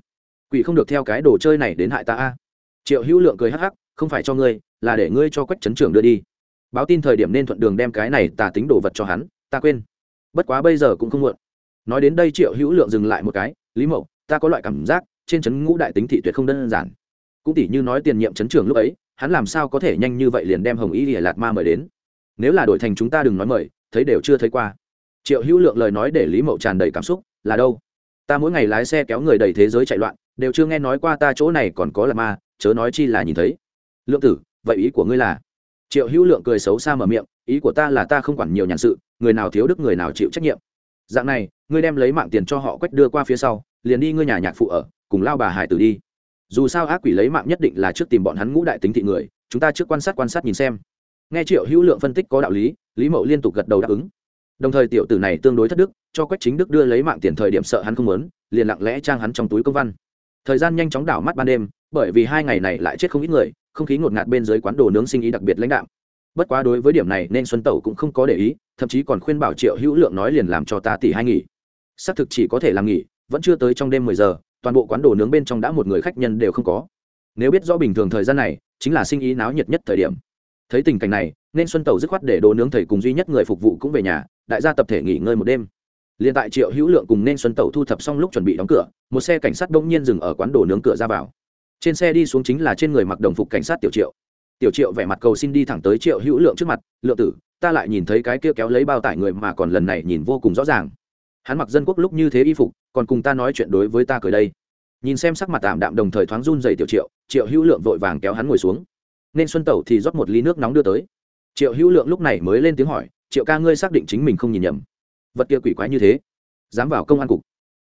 Quỷ không được theo cái đồ chơi này đến hại ta a. Triệu hữu lượng cười hắc hắc, không phải cho ngươi, là để ngươi cho quách trấn trưởng đưa đi. Báo tin thời điểm nên thuận đường đem cái này tà tính đồ vật cho hắn, ta quên. Bất quá bây giờ cũng không muộn. Nói đến đây triệu hữu lượng dừng lại một cái, lý mậu, ta có loại cảm giác, trên trấn ngũ đại tính thị tuyệt không đơn giản. Cũng tỷ như nói tiền nhiệm trấn trưởng lúc ấy, hắn làm sao có thể nhanh như vậy liền đem hồng y lìa lạt ma mời đến? Nếu là đổi thành chúng ta đừng nói mời, thấy đều chưa thấy qua triệu hữu lượng lời nói để lý mậu tràn đầy cảm xúc, là đâu? Ta mỗi ngày lái xe kéo người đầy thế giới chạy loạn, đều chưa nghe nói qua ta chỗ này còn có là ma, chớ nói chi là nhìn thấy. Lượng tử, vậy ý của ngươi là? Triệu hữu lượng cười xấu xa mở miệng, ý của ta là ta không quản nhiều nhàn sự, người nào thiếu đức người nào chịu trách nhiệm. Dạng này, ngươi đem lấy mạng tiền cho họ quách đưa qua phía sau, liền đi ngươi nhà nhạc phụ ở, cùng lao bà hải tử đi. Dù sao ác quỷ lấy mạng nhất định là trước tìm bọn hắn ngũ đại tính thị người, chúng ta trước quan sát quan sát nhìn xem. Nghe triệu hữu lượng phân tích có đạo lý lý mậu liên tục gật đầu đáp ứng đồng thời tiểu tử này tương đối thất đức, cho quách chính đức đưa lấy mạng tiền thời điểm sợ hắn không muốn, liền lặng lẽ trang hắn trong túi công văn. Thời gian nhanh chóng đảo mắt ban đêm, bởi vì hai ngày này lại chết không ít người, không khí ngột ngạt bên dưới quán đồ nướng sinh ý đặc biệt lãnh đạo bất quá đối với điểm này nên xuân tẩu cũng không có để ý, thậm chí còn khuyên bảo triệu hữu lượng nói liền làm cho ta tỷ hai nghỉ. Xác thực chỉ có thể làm nghỉ, vẫn chưa tới trong đêm mười giờ, toàn bộ quán đồ nướng bên trong đã một người khách nhân đều không có. Nếu biết rõ bình thường thời gian này, chính là sinh ý náo nhiệt nhất thời điểm. Thấy tình cảnh này, nên xuân tẩu dứt khoát để đồ nướng thầy cùng duy nhất người phục vụ cũng về nhà đại gia tập thể nghỉ ngơi một đêm. Liền tại triệu hữu lượng cùng nên xuân tẩu thu thập xong lúc chuẩn bị đóng cửa, một xe cảnh sát đông nhiên dừng ở quán đồ nướng cửa ra vào. Trên xe đi xuống chính là trên người mặc đồng phục cảnh sát tiểu triệu. Tiểu triệu vẻ mặt cầu xin đi thẳng tới triệu hữu lượng trước mặt, lượng tử, ta lại nhìn thấy cái kia kéo lấy bao tải người mà còn lần này nhìn vô cùng rõ ràng. Hắn mặc dân quốc lúc như thế y phục, còn cùng ta nói chuyện đối với ta cười đây. Nhìn xem sắc mặt tạm đạm đồng thời thoáng run dày tiểu triệu triệu hữu lượng vội vàng kéo hắn ngồi xuống. Nên xuân tẩu thì rót một ly nước nóng đưa tới. Triệu hữu lượng lúc này mới lên tiếng hỏi triệu ca ngươi xác định chính mình không nhìn nhầm. Vật kia quỷ quái như thế, dám vào công an cục.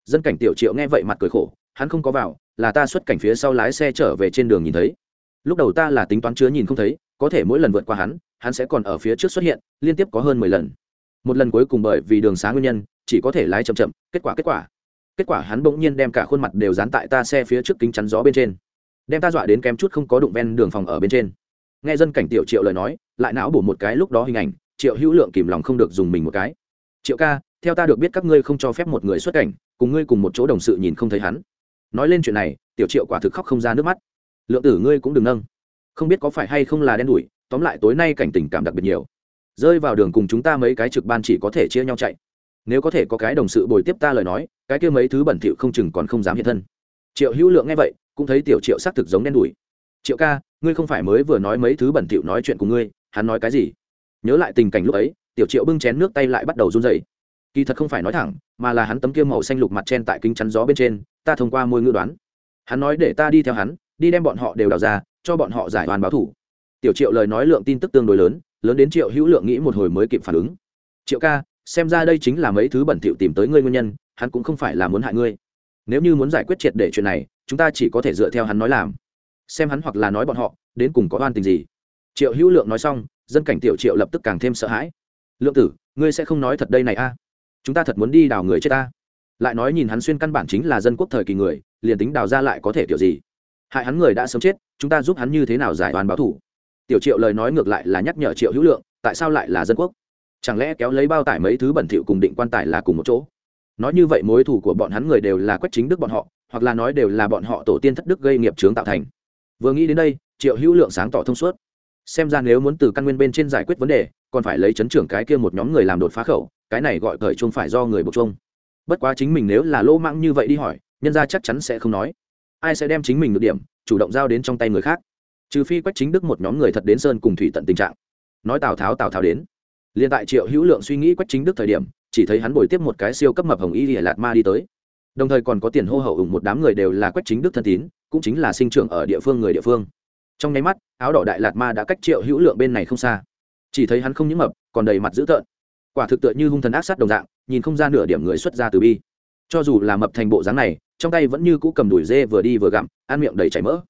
Dân cảnh tiểu triệu nghe vậy mặt cười khổ, hắn không có vào, là ta xuất cảnh phía sau lái xe trở về trên đường nhìn thấy. Lúc đầu ta là tính toán chứa nhìn không thấy, có thể mỗi lần vượt qua hắn hắn sẽ còn ở phía trước xuất hiện, liên tiếp có hơn mười lần. Một lần cuối cùng bởi vì đường xá nguyên nhân, chỉ có thể lái chậm chậm, kết quả kết quả. Kết quả hắn bỗng nhiên đem cả khuôn mặt đều dán tại ta xe phía trước kính chắn gió bên trên. Đem ta dọa đến kém chút không có đụng ven đường phòng ở bên trên. Nghe dân cảnh tiểu triệu lời nói, lại não bổ một cái lúc đó hình ảnh triệu hữu lượng kìm lòng không được dùng mình một cái. Triệu ca, theo ta được biết các ngươi không cho phép một người xuất cảnh, cùng ngươi cùng một chỗ đồng sự nhìn không thấy hắn. Nói lên chuyện này, tiểu triệu quả thực khóc không ra nước mắt. Lượng tử ngươi cũng đừng nâng. Không biết có phải hay không là đen đủi, tóm lại tối nay cảnh tình cảm đặc biệt nhiều. Rơi vào đường cùng chúng ta mấy cái trực ban chỉ có thể chia nhau chạy. Nếu có thể có cái đồng sự bồi tiếp ta lời nói, cái kia mấy thứ bẩn thỉu không chừng còn không dám hiện thân. Triệu hữu lượng nghe vậy, cũng thấy tiểu triệu xác thực giống đen đủi. Triệu ca, ngươi không phải mới vừa nói mấy thứ bẩn thỉu nói chuyện của ngươi, hắn nói cái gì? Nhớ lại tình cảnh lúc ấy, tiểu triệu bưng chén nước tay lại bắt đầu run dậy kỳ thật không phải nói thẳng, mà là hắn tấm kia màu xanh lục mặt trên tại kính chắn gió bên trên, ta thông qua môi ngữ đoán. Hắn nói để ta đi theo hắn, đi đem bọn họ đều đào ra, cho bọn họ giải hoàn báo thủ. Tiểu triệu lời nói lượng tin tức tương đối lớn lớn đến triệu hữu lượng nghĩ một hồi mới kịp phản ứng. Triệu ca, xem ra đây chính là mấy thứ bẩn thỉu tìm tới ngươi nguyên nhân, hắn cũng không phải là muốn hại ngươi. Nếu như muốn giải quyết triệt để chuyện này, chúng ta chỉ có thể dựa theo hắn nói làm. Xem hắn hoặc là nói bọn họ, đến cùng có oan tình gì. Triệu hữu lượng nói xong dân cảnh tiểu triệu lập tức càng thêm sợ hãi. Lượng tử, ngươi sẽ không nói thật đây này a? Chúng ta thật muốn đi đào người chết ta. Lại nói nhìn hắn xuyên căn bản chính là dân quốc thời kỳ người, liền tính đào ra lại có thể kiểu gì? Hại hắn người đã sớm chết, chúng ta giúp hắn như thế nào giải oan báo thủ? Tiểu triệu lời nói ngược lại là nhắc nhở triệu hữu lượng, tại sao lại là dân quốc? Chẳng lẽ kéo lấy bao tải mấy thứ bẩn thỉu cùng định quan tài là cùng một chỗ? Nói như vậy mối thủ của bọn hắn người đều là quách chính đức bọn họ, hoặc là nói đều là bọn họ tổ tiên thất đức gây nghiệp chướng tạo thành. Vừa nghĩ đến đây, triệu hữu lượng sáng tỏ thông suốt xem ra nếu muốn từ căn nguyên bên trên giải quyết vấn đề, còn phải lấy chấn trưởng cái kia một nhóm người làm đột phá khẩu, cái này gọi cởi chung phải do người buộc chung bất quá chính mình nếu là lỗ mãng như vậy đi hỏi, nhân ra chắc chắn sẽ không nói. Ai sẽ đem chính mình được điểm, chủ động giao đến trong tay người khác? Trừ phi quách chính đức một nhóm người thật đến sơn cùng thủy tận tình trạng. Nói tào tháo tào tháo đến. Liền tại triệu hữu lượng suy nghĩ quách chính đức thời điểm, chỉ thấy hắn bồi tiếp một cái siêu cấp mập hồng y lìa lạt ma đi tới. Đồng thời còn có tiền hô hậu ủng một đám người đều là quách chính đức thân tín, cũng chính là sinh trưởng ở địa phương người địa phương trong nháy mắt, áo đỏ đại lạt ma đã cách triệu hữu lượng bên này không xa. Chỉ thấy hắn không những mập, còn đầy mặt dữ tợn. Quả thực tựa như hung thần ác sát đồng dạng, nhìn không ra nửa điểm người xuất ra từ bi. Cho dù là mập thành bộ dáng này, trong tay vẫn như cũ cầm đùi dê vừa đi vừa gặm, ăn miệng đầy chảy mỡ.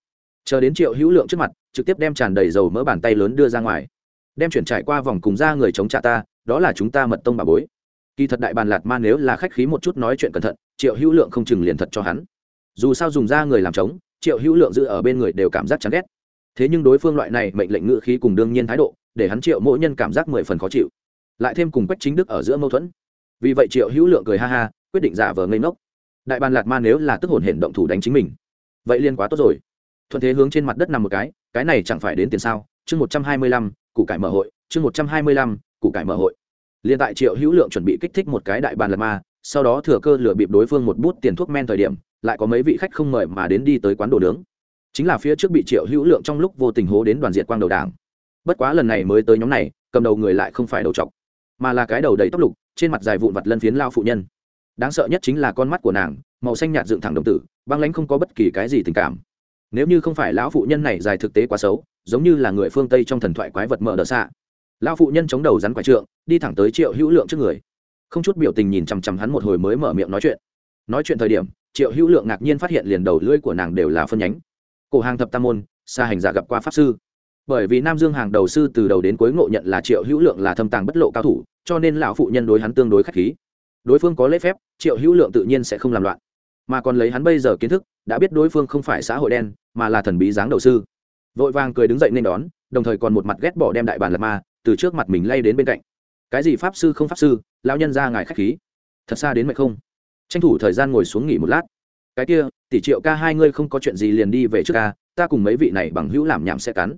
Chờ đến triệu hữu lượng trước mặt, trực tiếp đem tràn đầy dầu mỡ bàn tay lớn đưa ra ngoài. Đem chuyển trải qua vòng cùng ra người chống trả ta, đó là chúng ta mật tông bà bối. Kỳ thật đại bàn lạt ma nếu là khách khí một chút nói chuyện cẩn thận, triệu hữu lượng không chừng liền thật cho hắn. Dù sao dùng ra người làm chống triệu hữu lượng giữ ở bên người đều cảm giác chán ghét thế nhưng đối phương loại này mệnh lệnh ngự khí cùng đương nhiên thái độ, để hắn triệu mỗi nhân cảm giác mười phần khó chịu. Lại thêm cùng quách chính đức ở giữa mâu thuẫn. Vì vậy triệu hữu lượng cười ha ha, quyết định giả vờ ngây ngốc. Đại bàn lạt ma nếu là tức hồn hển động thủ đánh chính mình, vậy liên quá tốt rồi. Thuận thế hướng trên mặt đất nằm một cái cái này chẳng phải đến tiền sao? Chương một trăm hai mươi lăm, củ cải mở hội, chương một trăm hai mươi lăm, củ cải mở hội. Liên tại triệu hữu lượng chuẩn bị kích thích một cái đại bàn lạt ma, sau đó thừa cơ lừa bịp đối phương một bút tiền thuốc men thời điểm, lại có mấy vị khách không mời mà đến đi tới quán đồ nướng chính là phía trước bị triệu hữu lượng trong lúc vô tình hố đến đoàn diệt quang đầu đảng. Bất quá lần này mới tới nhóm này, cầm đầu người lại không phải đầu trọc mà là cái đầu đầy tóc lục, trên mặt dài vụn vặt lân phiến lao phụ nhân. Đáng sợ nhất chính là con mắt của nàng, màu xanh nhạt dựng thẳng đồng tử, băng lãnh không có bất kỳ cái gì tình cảm. Nếu như không phải lão phụ nhân này dài thực tế quá xấu, giống như là người phương tây trong thần thoại quái vật mở đờ xạ. Lão phụ nhân chống đầu rắn quái trượng, đi thẳng tới triệu hữu lượng trước người. Không chút biểu tình nhìn chằm chằm hắn một hồi mới mở miệng nói chuyện. Nói chuyện thời điểm, triệu hữu lượng ngạc nhiên phát hiện liền đầu lưỡi của nàng đều là phân nhánh cổ hàng thập tam môn, xa hành giả gặp qua pháp sư. Bởi vì nam dương hàng đầu sư từ đầu đến cuối ngộ nhận là triệu hữu lượng là thâm tàng bất lộ cao thủ, cho nên lão phụ nhân đối hắn tương đối k h á c h khí. Đối phương có lễ phép, triệu hữu lượng tự nhiên sẽ không làm loạn. Mà còn lấy hắn bây giờ kiến thức, đã biết đối phương không phải xã hội đen, mà là thần bí dáng đầu sư. Vội vàng cười đứng dậy nên đón, đồng thời còn một mặt ghét bỏ đem đại bản lật ma từ trước mặt mình lay đến bên cạnh. Cái gì pháp sư không pháp sư, lão nhân ra ngài khách khí. Thật xa đến mệt không? Tranh thủ thời gian ngồi xuống nghỉ một lát cái kia, tỷ triệu ca hai ngươi không có chuyện gì liền đi về trước ca, ta cùng mấy vị này bằng hữu làm nhảm sẽ cắn.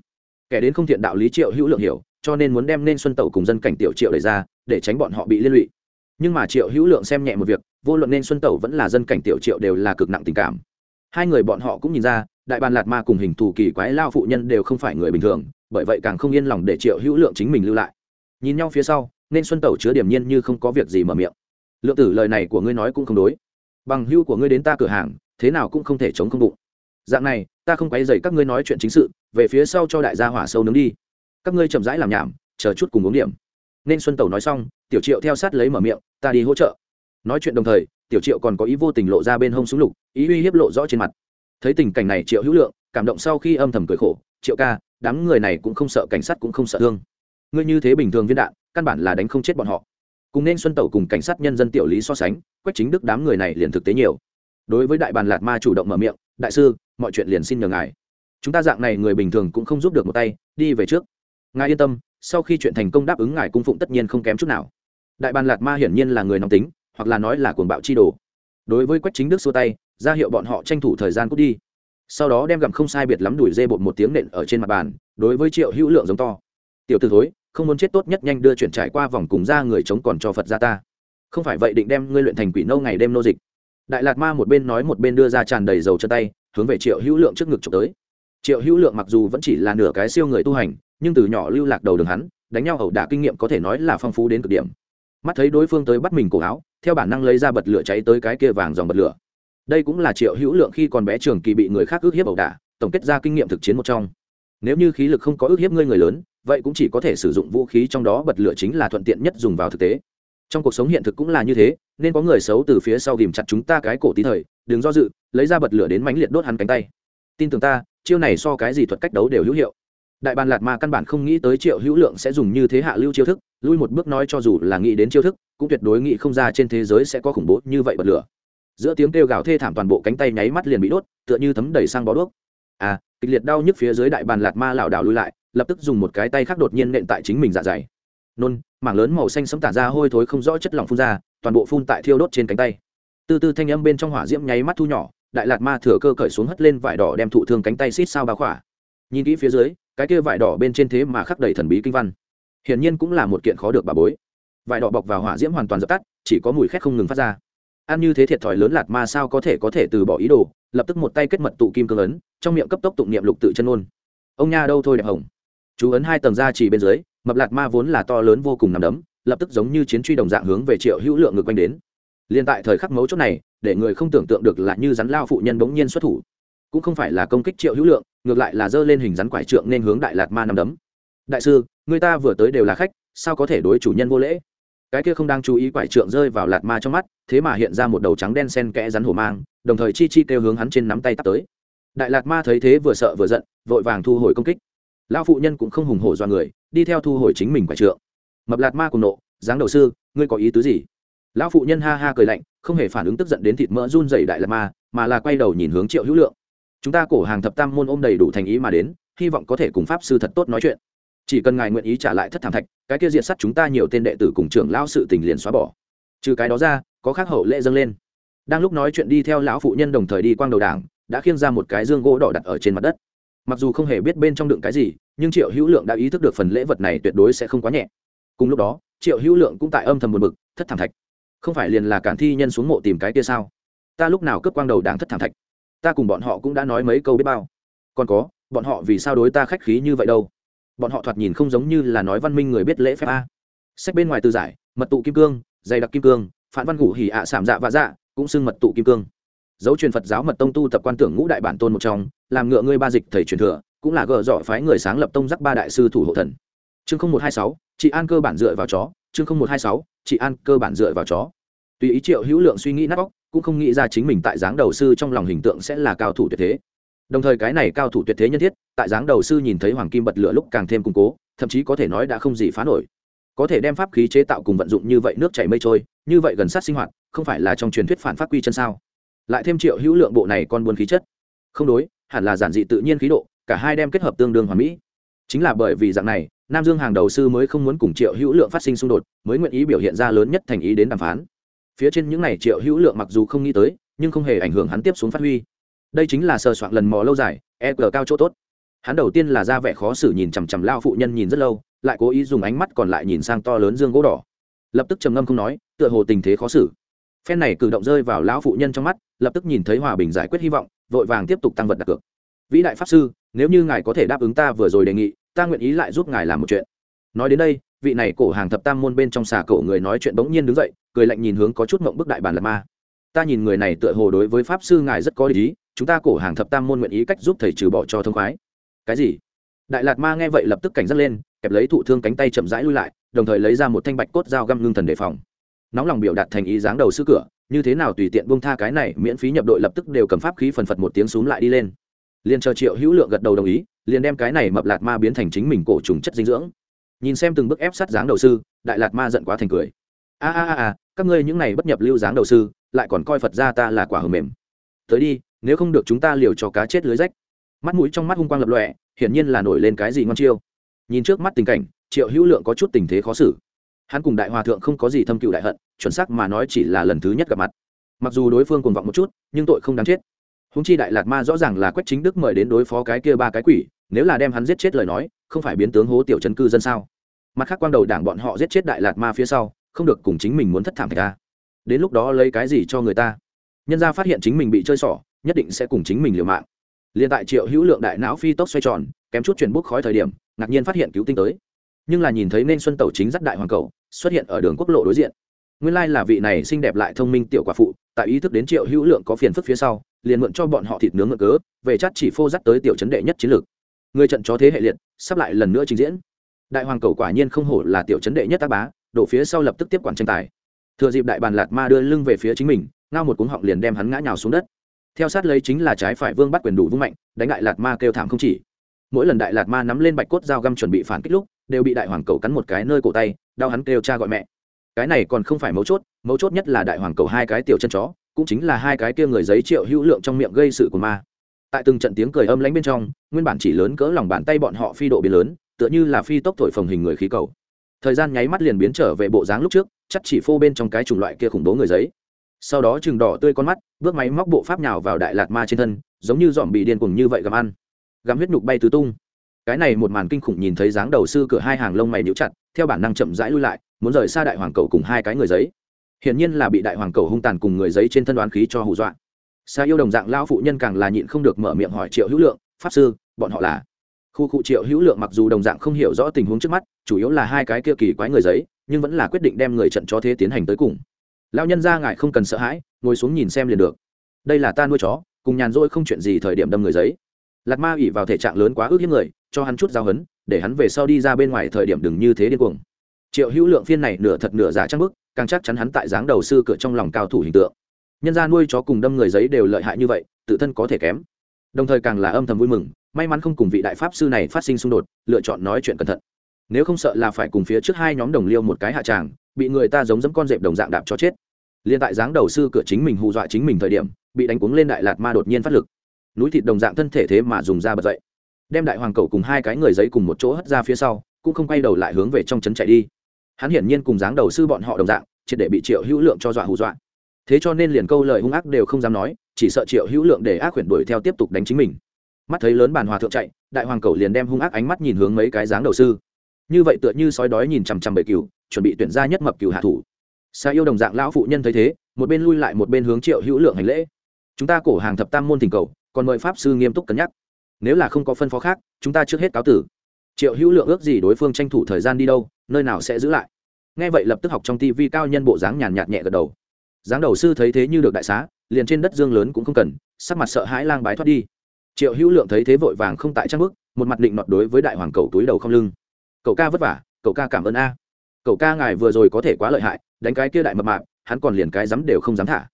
Kẻ đến không thiện đạo lý triệu hữu lượng hiểu, cho nên muốn đem nên xuân tẩu cùng dân cảnh tiểu triệu đẩy ra, để tránh bọn họ bị liên lụy. Nhưng mà triệu hữu lượng xem nhẹ một việc, vô luận nên xuân tẩu vẫn là dân cảnh tiểu triệu đều là cực nặng tình cảm. Hai người bọn họ cũng nhìn ra, đại bàn lạt ma cùng hình thù kỳ quái lao phụ nhân đều không phải người bình thường, bởi vậy càng không yên lòng để triệu hữu lượng chính mình lưu lại. Nhìn nhau phía sau, nên xuân tẩu chứa điểm nhiên như không có việc gì mở miệng. Lượng tử lời này của ngươi nói cũng không đối bằng hưu của ngươi đến ta cửa hàng, thế nào cũng không thể chống không bụng. Dạng này, ta không quấy dày các ngươi nói chuyện chính sự, về phía sau cho đại gia hỏa sâu nướng đi. Các ngươi chậm rãi làm nhảm, chờ chút cùng uống điểm. Nên xuân tẩu nói xong, tiểu triệu theo sát lấy mở miệng, ta đi hỗ trợ. Nói chuyện đồng thời, tiểu triệu còn có ý vô tình lộ ra bên hông súng lục, ý uy hiếp lộ rõ trên mặt. Thấy tình cảnh này triệu hữu lượng, cảm động sau khi âm thầm cười khổ, triệu ca, đám người này cũng không sợ cảnh sát cũng không sợ thương. Ngươi như thế bình thường viên đạn, căn bản là đánh không chết bọn họ cùng nên xuân tẩu cùng cảnh sát nhân dân tiểu lý so sánh, quách chính đức đám người này liền thực tế nhiều. Đối với đại bàn lạt ma chủ động mở miệng, đại sư, mọi chuyện liền xin nhờ ngài. Chúng ta dạng này người bình thường cũng không giúp được một tay, đi về trước. Ngài yên tâm, sau khi chuyện thành công đáp ứng ngài cung phụng tất nhiên không kém chút nào. Đại bàn lạt ma hiển nhiên là người nóng tính, hoặc là nói là cuồng bạo chi đồ. Đối với quách chính đức xua tay, ra hiệu bọn họ tranh thủ thời gian cút đi. Sau đó đem gặm không sai biệt lắm đuổi dê bột một tiếng nện ở trên mặt bàn, đối với triệu hữu lượng giống to. Tiểu t ử thối không muốn chết tốt nhất nhanh đưa chuyển trải qua vòng cùng ra người chống còn cho phật ra ta. Không phải vậy định đem ngươi luyện thành quỷ nâu ngày đêm nô dịch. Đại lạt ma một bên nói một bên đưa ra tràn đầy dầu chân tay, hướng về triệu hữu lượng trước ngực trộm tới. Triệu hữu lượng mặc dù vẫn chỉ là nửa cái siêu người tu hành, nhưng từ nhỏ lưu lạc đầu đường hắn, đánh nhau ẩu đả kinh nghiệm có thể nói là phong phú đến cực điểm. Mắt thấy đối phương tới bắt mình cổ áo, theo bản năng lấy ra bật lửa cháy tới cái kia vàng dòng bật lửa. Đây cũng là triệu hữu lượng khi còn bé trường kỳ bị người khác ước hiếp ẩu đả, tổng kết ra kinh nghiệm thực chiến một trong. Nếu như khí lực không có ước hiếp ngươi người lớn vậy cũng chỉ có thể sử dụng vũ khí trong đó, bật lửa chính là thuận tiện nhất dùng vào thực tế. Trong cuộc sống hiện thực cũng là như thế, nên có người xấu từ phía sau ghìm chặt chúng ta cái cổ tí thời, đừng do dự, lấy ra bật lửa đến mánh liệt đốt hắn cánh tay. Tin tưởng ta, chiêu này so cái gì thuật cách đấu đều hữu hiệu. Đại bàn lạt ma căn bản không nghĩ tới triệu hữu lượng sẽ dùng như thế hạ lưu chiêu thức, lui một bước nói cho dù là nghĩ đến chiêu thức, cũng tuyệt đối nghĩ không ra trên thế giới sẽ có khủng bố như vậy bật lửa. Giữa tiếng kêu gào thê thảm toàn bộ cánh tay nháy mắt liền bị đốt, tựa như thấm đầy sang bó đuốc. À kịch liệt đau nhức phía dưới đại bàn lạt ma lảo đảo lui lại lập tức dùng một cái tay khác đột nhiên nện tại chính mình dạ dày. Nôn, mảng lớn màu xanh sẫm tản ra hôi thối không rõ chất lỏng phun ra, toàn bộ phun tại thiêu đốt trên cánh tay. Từ từ thanh âm bên trong hỏa diễm nháy mắt thu nhỏ, đại lạt ma thừa cơ cởi xuống hất lên vải đỏ đem thụ thương cánh tay xít sao bá khỏa. Nhìn kỹ phía dưới, cái kia vải đỏ bên trên thế mà khắc đầy thần bí kinh văn. Hiển nhiên cũng là một kiện khó được bà bối. Vải đỏ bọc vào hỏa diễm hoàn toàn dập tắt, chỉ có mùi khét không ngừng phát ra. Ăn như thế thiệt thòi lớn lạt ma sao có thể có thể từ bỏ ý đồ, lập tức một tay kết mật tụ kim cương ấn, trong miệng cấp tốc tụng niệm lục tự chân ôn. Ông nha đâu thôi đẹp hồng chú ấn hai tầng ra chỉ bên dưới, mập lạt ma vốn là to lớn vô cùng nằm đấm, lập tức giống như chiến truy đồng dạng hướng về triệu hữu lượng ngược quanh đến. Liên tại thời khắc mấu chốt này, để người không tưởng tượng được là như rắn lao phụ nhân bỗng nhiên xuất thủ. Cũng không phải là công kích triệu hữu lượng, ngược lại là giơ lên hình rắn quải trượng nên hướng đại lạt ma nằm đấm. Đại sư, người ta vừa tới đều là khách, sao có thể đối chủ nhân vô lễ? Cái kia không đang chú ý quải trượng rơi vào lạt ma trong mắt, thế mà hiện ra một đầu trắng đen sen kẽ rắn hổ mang, đồng thời chi chi kêu hướng hắn trên nắm tay tắt tới. Đại lạt ma thấy thế vừa sợ vừa giận, vội vàng thu hồi công kích lao phụ nhân cũng không hùng hổ do người, đi theo thu hồi chính mình quả trượng. Mập lạt ma cùng nộ, dáng đầu sư, ngươi có ý tứ gì? Lão phụ nhân ha ha cười lạnh, không hề phản ứng tức giận đến thịt mỡ run dày đại lạt ma, mà là quay đầu nhìn hướng triệu hữu lượng. Chúng ta cổ hàng thập tam môn ôm đầy đủ thành ý mà đến, hy vọng có thể cùng pháp sư thật tốt nói chuyện. Chỉ cần ngài nguyện ý trả lại thất thảm thạch, cái kia diện sắt chúng ta nhiều tên đệ tử cùng trưởng lão sự tình liền xóa bỏ. Trừ cái đó ra, có khác hậu lễ dâng lên. Đang lúc nói chuyện đi theo lão phụ nhân đồng thời đi quang đầu đảng, đã khiêng ra một cái dương gỗ đỏ đặt ở trên mặt đất mặc dù không hề biết bên trong đựng cái gì, nhưng triệu hữu lượng đã ý thức được phần lễ vật này tuyệt đối sẽ không quá nhẹ. Cùng lúc đó, triệu hữu lượng cũng tại âm thầm một mực thất thảm thạch. Không phải liền là cản thi nhân xuống mộ tìm cái kia sao? Ta lúc nào cướp quang đầu đảng thất thảm thạch? Ta cùng bọn họ cũng đã nói mấy câu biết bao. Còn có, bọn họ vì sao đối ta khách khí như vậy đâu? Bọn họ thoạt nhìn không giống như là nói văn minh người biết lễ phép a. Sách bên ngoài từ giải, mật tụ kim cương, dày đặc kim cương phản văn ngủ hỉ ạ à sảm dạ và dạ cũng xưng mật tụ kim cương dấu truyền phật giáo mật tông tu tập quan tưởng ngũ đại bản tôn một trong, làm ngựa ngươi ba dịch thầy truyền thừa, cũng là gờ dọ phái người sáng lập tông giác ba đại sư thủ hộ thần. Chương không một hai sáu, chị an cơ bản dựa vào chó. Chương không một hai sáu, chị an cơ bản dựa vào chó. Tùy ý triệu hữu lượng suy nghĩ nát bóc cũng không nghĩ ra chính mình tại dáng đầu sư trong lòng hình tượng sẽ là cao thủ tuyệt thế. Đồng thời cái này cao thủ tuyệt thế nhân thiết, tại dáng đầu sư nhìn thấy hoàng kim bật lửa lúc càng thêm củng cố, thậm chí có thể nói đã không gì phá nổi. Có thể đem pháp khí chế tạo cùng vận dụng như vậy nước chảy mây trôi, như vậy gần sát sinh hoạt, không phải là trong truyền thuyết phản pháp quy chân sao? Lại thêm triệu hữu lượng bộ này con buôn khí chất. Không đối, hẳn là giản dị tự nhiên khí độ, cả hai đem kết hợp tương đương hoàn mỹ. Chính là bởi vì dạng này, nam dương hàng đầu sư mới không muốn cùng triệu hữu lượng phát sinh xung đột, mới nguyện ý biểu hiện ra lớn nhất thành ý đến đàm phán. Phía trên những n à y triệu hữu lượng mặc dù không nghĩ tới, nhưng không hề ảnh hưởng hắn tiếp xuống phát huy. Đây chính là sờ soạn lần mò lâu dài e g cao chỗ tốt. Hắn đầu tiên là ra vẻ khó xử nhìn chằm chằm lao phụ nhân nhìn rất lâu, lại cố ý dùng ánh mắt còn lại nhìn sang to lớn dương gỗ đỏ. Lập tức trầm ngâm không nói, tựa hồ tình thế khó xử phen này cử động rơi vào lão phụ nhân trong mắt, lập tức nhìn thấy hòa bình giải quyết hy vọng, vội vàng tiếp tục tăng vật đặt cược. Vĩ đại pháp sư, nếu như ngài có thể đáp ứng ta vừa rồi đề nghị, ta nguyện ý lại giúp ngài làm một chuyện. Nói đến đây, vị này cổ hàng thập tam môn bên trong xà cổ người nói chuyện bỗng nhiên đứng dậy, cười lạnh nhìn hướng có chút mộng bức đại bản lạt ma. Ta nhìn người này tựa hồ đối với pháp sư ngài rất có ý, chúng ta cổ hàng thập tam môn nguyện ý cách giúp thầy trừ bỏ cho thông khoái. Cái gì? Đại lạt ma nghe vậy lập tức cảnh giác lên, kẹp lấy thụ thương cánh tay chậm rãi lui lại, đồng thời lấy ra một thanh bạch cốt dao găm ngưng thần đề phòng nóng lòng biểu đạt thành ý dáng đầu sư cửa, như thế nào tùy tiện buông tha cái này miễn phí nhập đội lập tức đều cầm pháp khí phần phật một tiếng xuống lại đi lên. Liền chờ triệu hữu lượng gật đầu đồng ý, liền đem cái này mập lạt ma biến thành chính mình cổ trùng chất dinh dưỡng. Nhìn xem từng bước ép sát dáng đầu sư, đại lạt ma giận quá thành cười. A a a các ngươi những này bất nhập lưu dáng đầu sư, lại còn coi phật ra ta là quả hờ mềm. Tới đi, nếu không được chúng ta liều cho cá chết lưới rách. Mắt mũi trong mắt hung quang lập lọe hiển nhiên là nổi lên cái gì ngon chiêu. Nhìn trước mắt tình cảnh, triệu hữu lượng có chút tình thế khó xử hắn cùng đại hòa thượng không có gì thâm cựu đại hận, chuẩn xác mà nói chỉ là lần thứ nhất gặp mặt. Mặc dù đối phương cuồng vọng một chút, nhưng tội không đáng chết. Húng chi đại lạt ma rõ ràng là quách chính đức mời đến đối phó cái kia ba cái quỷ, nếu là đem hắn giết chết lời nói, không phải biến tướng hố tiểu chấn cư dân sao? Mặt khác quang đầu đảng bọn họ giết chết đại lạt ma phía sau, không được cùng chính mình muốn thất thảm thạch ta đến lúc đó lấy cái gì cho người ta? Nhân ra phát hiện chính mình bị chơi xỏ, nhất định sẽ cùng chính mình liều mạng. Liền tại triệu hữu lượng đại não phi tốc xoay tròn, kém chút chuyển bút khói thời điểm, ngạc nhiên phát hiện cứu tinh tới. Nhưng là nhìn thấy nên xuân tẩu chính dắt đại hoàng cầu xuất hiện ở đường quốc lộ đối diện. Nguyên lai là vị này xinh đẹp lại thông minh tiểu quả phụ, tại ý thức đến triệu hữu lượng có phiền phức phía sau, liền mượn cho bọn họ thịt nướng ngựa cớ, về chắt chỉ phô dắt tới tiểu chấn đệ nhất chiến lược. Người trận chó thế hệ liệt, sắp lại lần nữa trình diễn. Đại hoàng cầu quả nhiên không hổ là tiểu chấn đệ nhất tác bá, đổ phía sau lập tức tiếp quản tranh tài. Thừa dịp đại bàn lạt ma đưa lưng về phía chính mình, ngao một cuống họng liền đem hắn ngã nhào xuống đất. Theo sát lấy chính là trái phải vương bắt quyền đủ vung mạnh, đánh lại lạt ma kêu thảm không chỉ. Mỗi lần đại lạt ma nắm lên bạch cốt dao găm chuẩn bị phản kích lúc, đều bị đại hoàng cầu cắn một cái nơi cổ tay đau hắn kêu cha gọi mẹ. Cái này còn không phải mấu chốt mấu chốt nhất là đại hoàng cầu hai cái tiểu chân chó, cũng chính là hai cái kia người giấy triệu hữu lượng trong miệng gây sự của ma. Tại từng trận tiếng cười âm lánh bên trong, nguyên bản chỉ lớn cỡ lòng bàn tay bọn họ phi độ biến lớn, tựa như là phi tốc thổi phồng hình người khí cầu. Thời gian nháy mắt liền biến trở về bộ dáng lúc trước, chắc chỉ phô bên trong cái chủng loại kia khủng bố người giấy. Sau đó chừng đỏ tươi con mắt, bước máy móc bộ pháp nhào vào đại lạt ma trên thân, giống như dòm bị điên cuồng như vậy gặm ăn. Gặm huyết nhục bay tứ tung. Cái này một màn kinh khủng nhìn thấy dáng đầu sư cửa hai hàng lông mày níu chặt theo bản năng chậm rãi lui lại, muốn rời xa đại hoàng cầu cùng hai cái người giấy. Hiển nhiên là bị đại hoàng cầu hung tàn cùng người giấy trên thân đoán khí cho hù dọa. Xa yêu đồng dạng lao phụ nhân càng là nhịn không được mở miệng hỏi triệu hữu lượng, pháp sư, bọn họ là? Khu cụ triệu hữu lượng mặc dù đồng dạng không hiểu rõ tình huống trước mắt, chủ yếu là hai cái kia kỳ quái người giấy, nhưng vẫn là quyết định đem người trận cho thế tiến hành tới cùng. Lao nhân ra ngài không cần sợ hãi, ngồi xuống nhìn xem liền được. Đây là ta nuôi chó, cùng nhàn rỗi không chuyện gì thời điểm đâm người giấy. Lạt ma ỉ vào thể trạng lớn quá ước hiếp người, cho hắn chút giao hấn để hắn về sau đi ra bên ngoài thời điểm đừng như thế điên cuồng. Triệu hữu lượng phiên này nửa thật nửa giả trang bức, càng chắc chắn hắn tại dáng đầu sư cửa trong lòng cao thủ hình tượng. Nhân ra nuôi chó cùng đâm người giấy đều lợi hại như vậy, tự thân có thể kém. Đồng thời càng là âm thầm vui mừng, may mắn không cùng vị đại pháp sư này phát sinh xung đột, lựa chọn nói chuyện cẩn thận. Nếu không sợ là phải cùng phía trước hai nhóm đồng liêu một cái hạ tràng, bị người ta giống dẫm con dẹp đồng dạng đạp cho chết. Liên tại dáng đầu sư cửa chính mình hù dọa chính mình thời điểm, bị đánh cuống lên đại lạt ma đột nhiên phát lực. Núi thịt đồng dạng thân thể thế mà dùng ra bật dậy đem đại hoàng cầu cùng hai cái người giấy cùng một chỗ hất ra phía sau, cũng không quay đầu lại hướng về trong trấn chạy đi. Hắn hiển nhiên cùng dáng đầu sư bọn họ đồng dạng, triệt để bị triệu hữu lượng cho dọa hù dọa. Thế cho nên liền câu lời hung ác đều không dám nói, chỉ sợ triệu hữu lượng để ác quyển đuổi theo tiếp tục đánh chính mình. Mắt thấy lớn bàn hòa thượng chạy, đại hoàng cầu liền đem hung ác ánh mắt nhìn hướng mấy cái dáng đầu sư. Như vậy tựa như sói đói nhìn chằm chằm bầy cừu, chuẩn bị tuyển ra nhất mập cừu hạ thủ. Xa yêu đồng dạng lão phụ nhân thấy thế, một bên lui lại một bên hướng triệu hữu lượng hành lễ. Chúng ta cổ hàng thập tam môn thỉnh cầu, còn mời pháp sư nghiêm túc cân nhắc nếu là không có phân phó khác, chúng ta trước hết cáo tử. Triệu hữu lượng ước gì đối phương tranh thủ thời gian đi đâu, nơi nào sẽ giữ lại. Nghe vậy lập tức học trong tivi cao nhân bộ dáng nhàn nhạt nhẹ gật đầu. Dáng đầu sư thấy thế như được đại xá, liền trên đất dương lớn cũng không cần, sắc mặt sợ hãi lang bái thoát đi. Triệu hữu lượng thấy thế vội vàng không tại trang bức, một mặt định nọt đối với đại hoàng cầu túi đầu không lưng. Cậu ca vất vả, cậu ca cảm ơn a. Cậu ca ngài vừa rồi có thể quá lợi hại, đánh cái kia đại mập mạp, hắn còn liền cái dám đều không dám thả.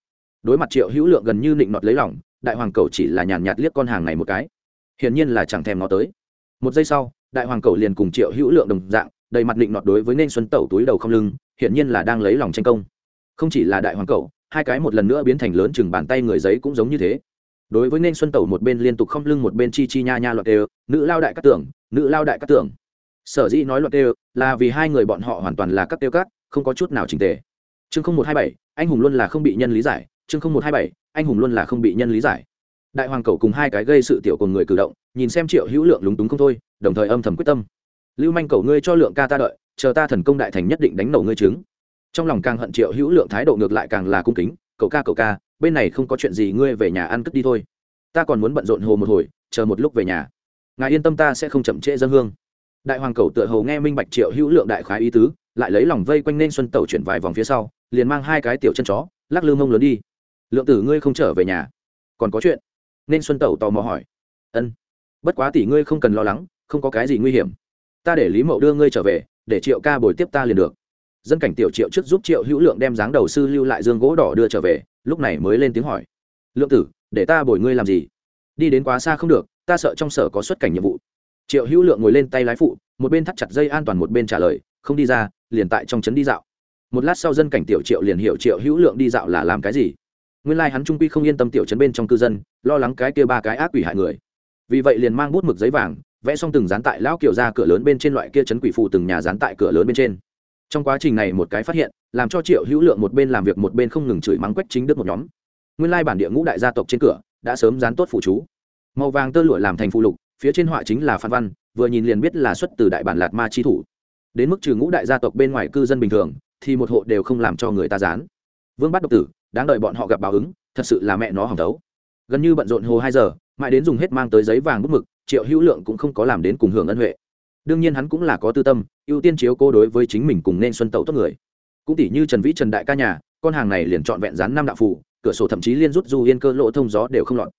Đối mặt triệu hữu lượng gần như định nọt lấy lòng, đại hoàng cầu chỉ là nhàn nhạt liếc con hàng này một cái hiển nhiên là chẳng thèm nó tới. Một giây sau đại hoàng cầu liền cùng triệu hữu lượng đồng dạng đầy mặt định nọt đối với nên xuân tẩu túi đầu không lưng hiển nhiên là đang lấy lòng tranh công. Không chỉ là đại hoàng cầu hai cái một lần nữa biến thành lớn chừng bàn tay người giấy cũng giống như thế. Đối với nên xuân tẩu một bên liên tục không lưng một bên chi chi nha nha loạt đều nữ lao đại các tưởng nữ lao đại các tưởng. Sở dĩ nói loạn đều, là vì hai người bọn họ hoàn toàn là các tiêu cát không có chút nào trình tề. Chương không một hai bảy anh hùng luôn là không bị nhân lý giải chương không một hai bảy anh hùng luôn là không bị nhân lý giải đại hoàng cầu cùng hai cái gây sự tiểu cùng người cử động, nhìn xem triệu hữu lượng lúng túng không thôi, đồng thời âm thầm quyết tâm. Lưu manh cầu ngươi cho lượng ca ta đợi, chờ ta thần công đại thành nhất định đánh nổ ngươi trứng trong lòng càng hận triệu hữu lượng thái độ ngược lại càng là cung kính, cậu ca cậu ca, bên này không có chuyện gì, ngươi về nhà ăn cất đi thôi. Ta còn muốn bận rộn hồ một hồi, chờ một lúc về nhà. Ngài yên tâm ta sẽ không chậm trễ dân hương. Đại hoàng cầu tựa hồ nghe minh bạch triệu hữu lượng đại khái ý tứ, lại lấy lòng vây quanh nên xuân tẩu chuyển vài vòng phía sau, liền mang hai cái tiểu chân chó, lắc lư mông lớn đi. Lượng tử, ngươi không trở về nhà. Còn có chuyện nên xuân tẩu tò mò hỏi. Ân, bất quá tỷ ngươi không cần lo lắng, không có cái gì nguy hiểm. Ta để lý mậu đưa ngươi trở về, để triệu ca bồi tiếp ta liền được. Dân cảnh tiểu triệu trước giúp triệu hữu lượng đem dáng đầu sư lưu lại dương gỗ đỏ đưa trở về, lúc này mới lên tiếng hỏi. Lượng tử, để ta bồi ngươi làm gì? Đi đến quá xa không được, ta sợ trong sở có xuất cảnh nhiệm vụ. Triệu hữu lượng ngồi lên tay lái phụ, một bên thắt chặt dây an toàn một bên trả lời, không đi ra, liền tại trong trấn đi dạo. Một lát sau dân cảnh tiểu triệu liền hiểu triệu hữu lượng đi dạo là làm cái gì nguyên lai hắn trung quy không yên tâm tiểu trấn bên trong cư dân, lo lắng cái kia ba cái ác quỷ hại người. Vì vậy liền mang bút mực giấy vàng, vẽ xong từng dán tại lão kiểu ra cửa lớn bên trên loại kia chấn quỷ phụ từng nhà dán tại cửa lớn bên trên. Trong quá trình này một cái phát hiện, làm cho triệu hữu lượng một bên làm việc một bên không ngừng chửi mắng quách chính đức một nhóm. Nguyên lai bản địa ngũ đại gia tộc trên cửa, đã sớm dán tốt phụ chú. Màu vàng tơ lụa làm thành phụ lục, phía trên họa chính là phan văn, vừa nhìn liền biết là xuất từ đại bản lạt ma chi thủ. Đến mức trừ ngũ đại gia tộc bên ngoài cư dân bình thường, thì một hộ đều không làm cho người ta dán. Vương bắt độc tử đáng đợi bọn họ gặp báo ứng, thật sự là mẹ nó hỏng thấu. Gần như bận rộn hồ hai giờ, mãi đến dùng hết mang tới giấy vàng bút mực, triệu hữu lượng cũng không có làm đến cùng hưởng ân huệ. Đương nhiên hắn cũng là có tư tâm, ưu tiên chiếu cô đối với chính mình cùng nên xuân tẩu tốt người. Cũng tỷ như trần vĩ trần đại ca nhà, con hàng này liền trọn vẹn dán năm đạo phụ cửa sổ thậm chí liên rút du yên cơ lỗ thông gió đều không lọt.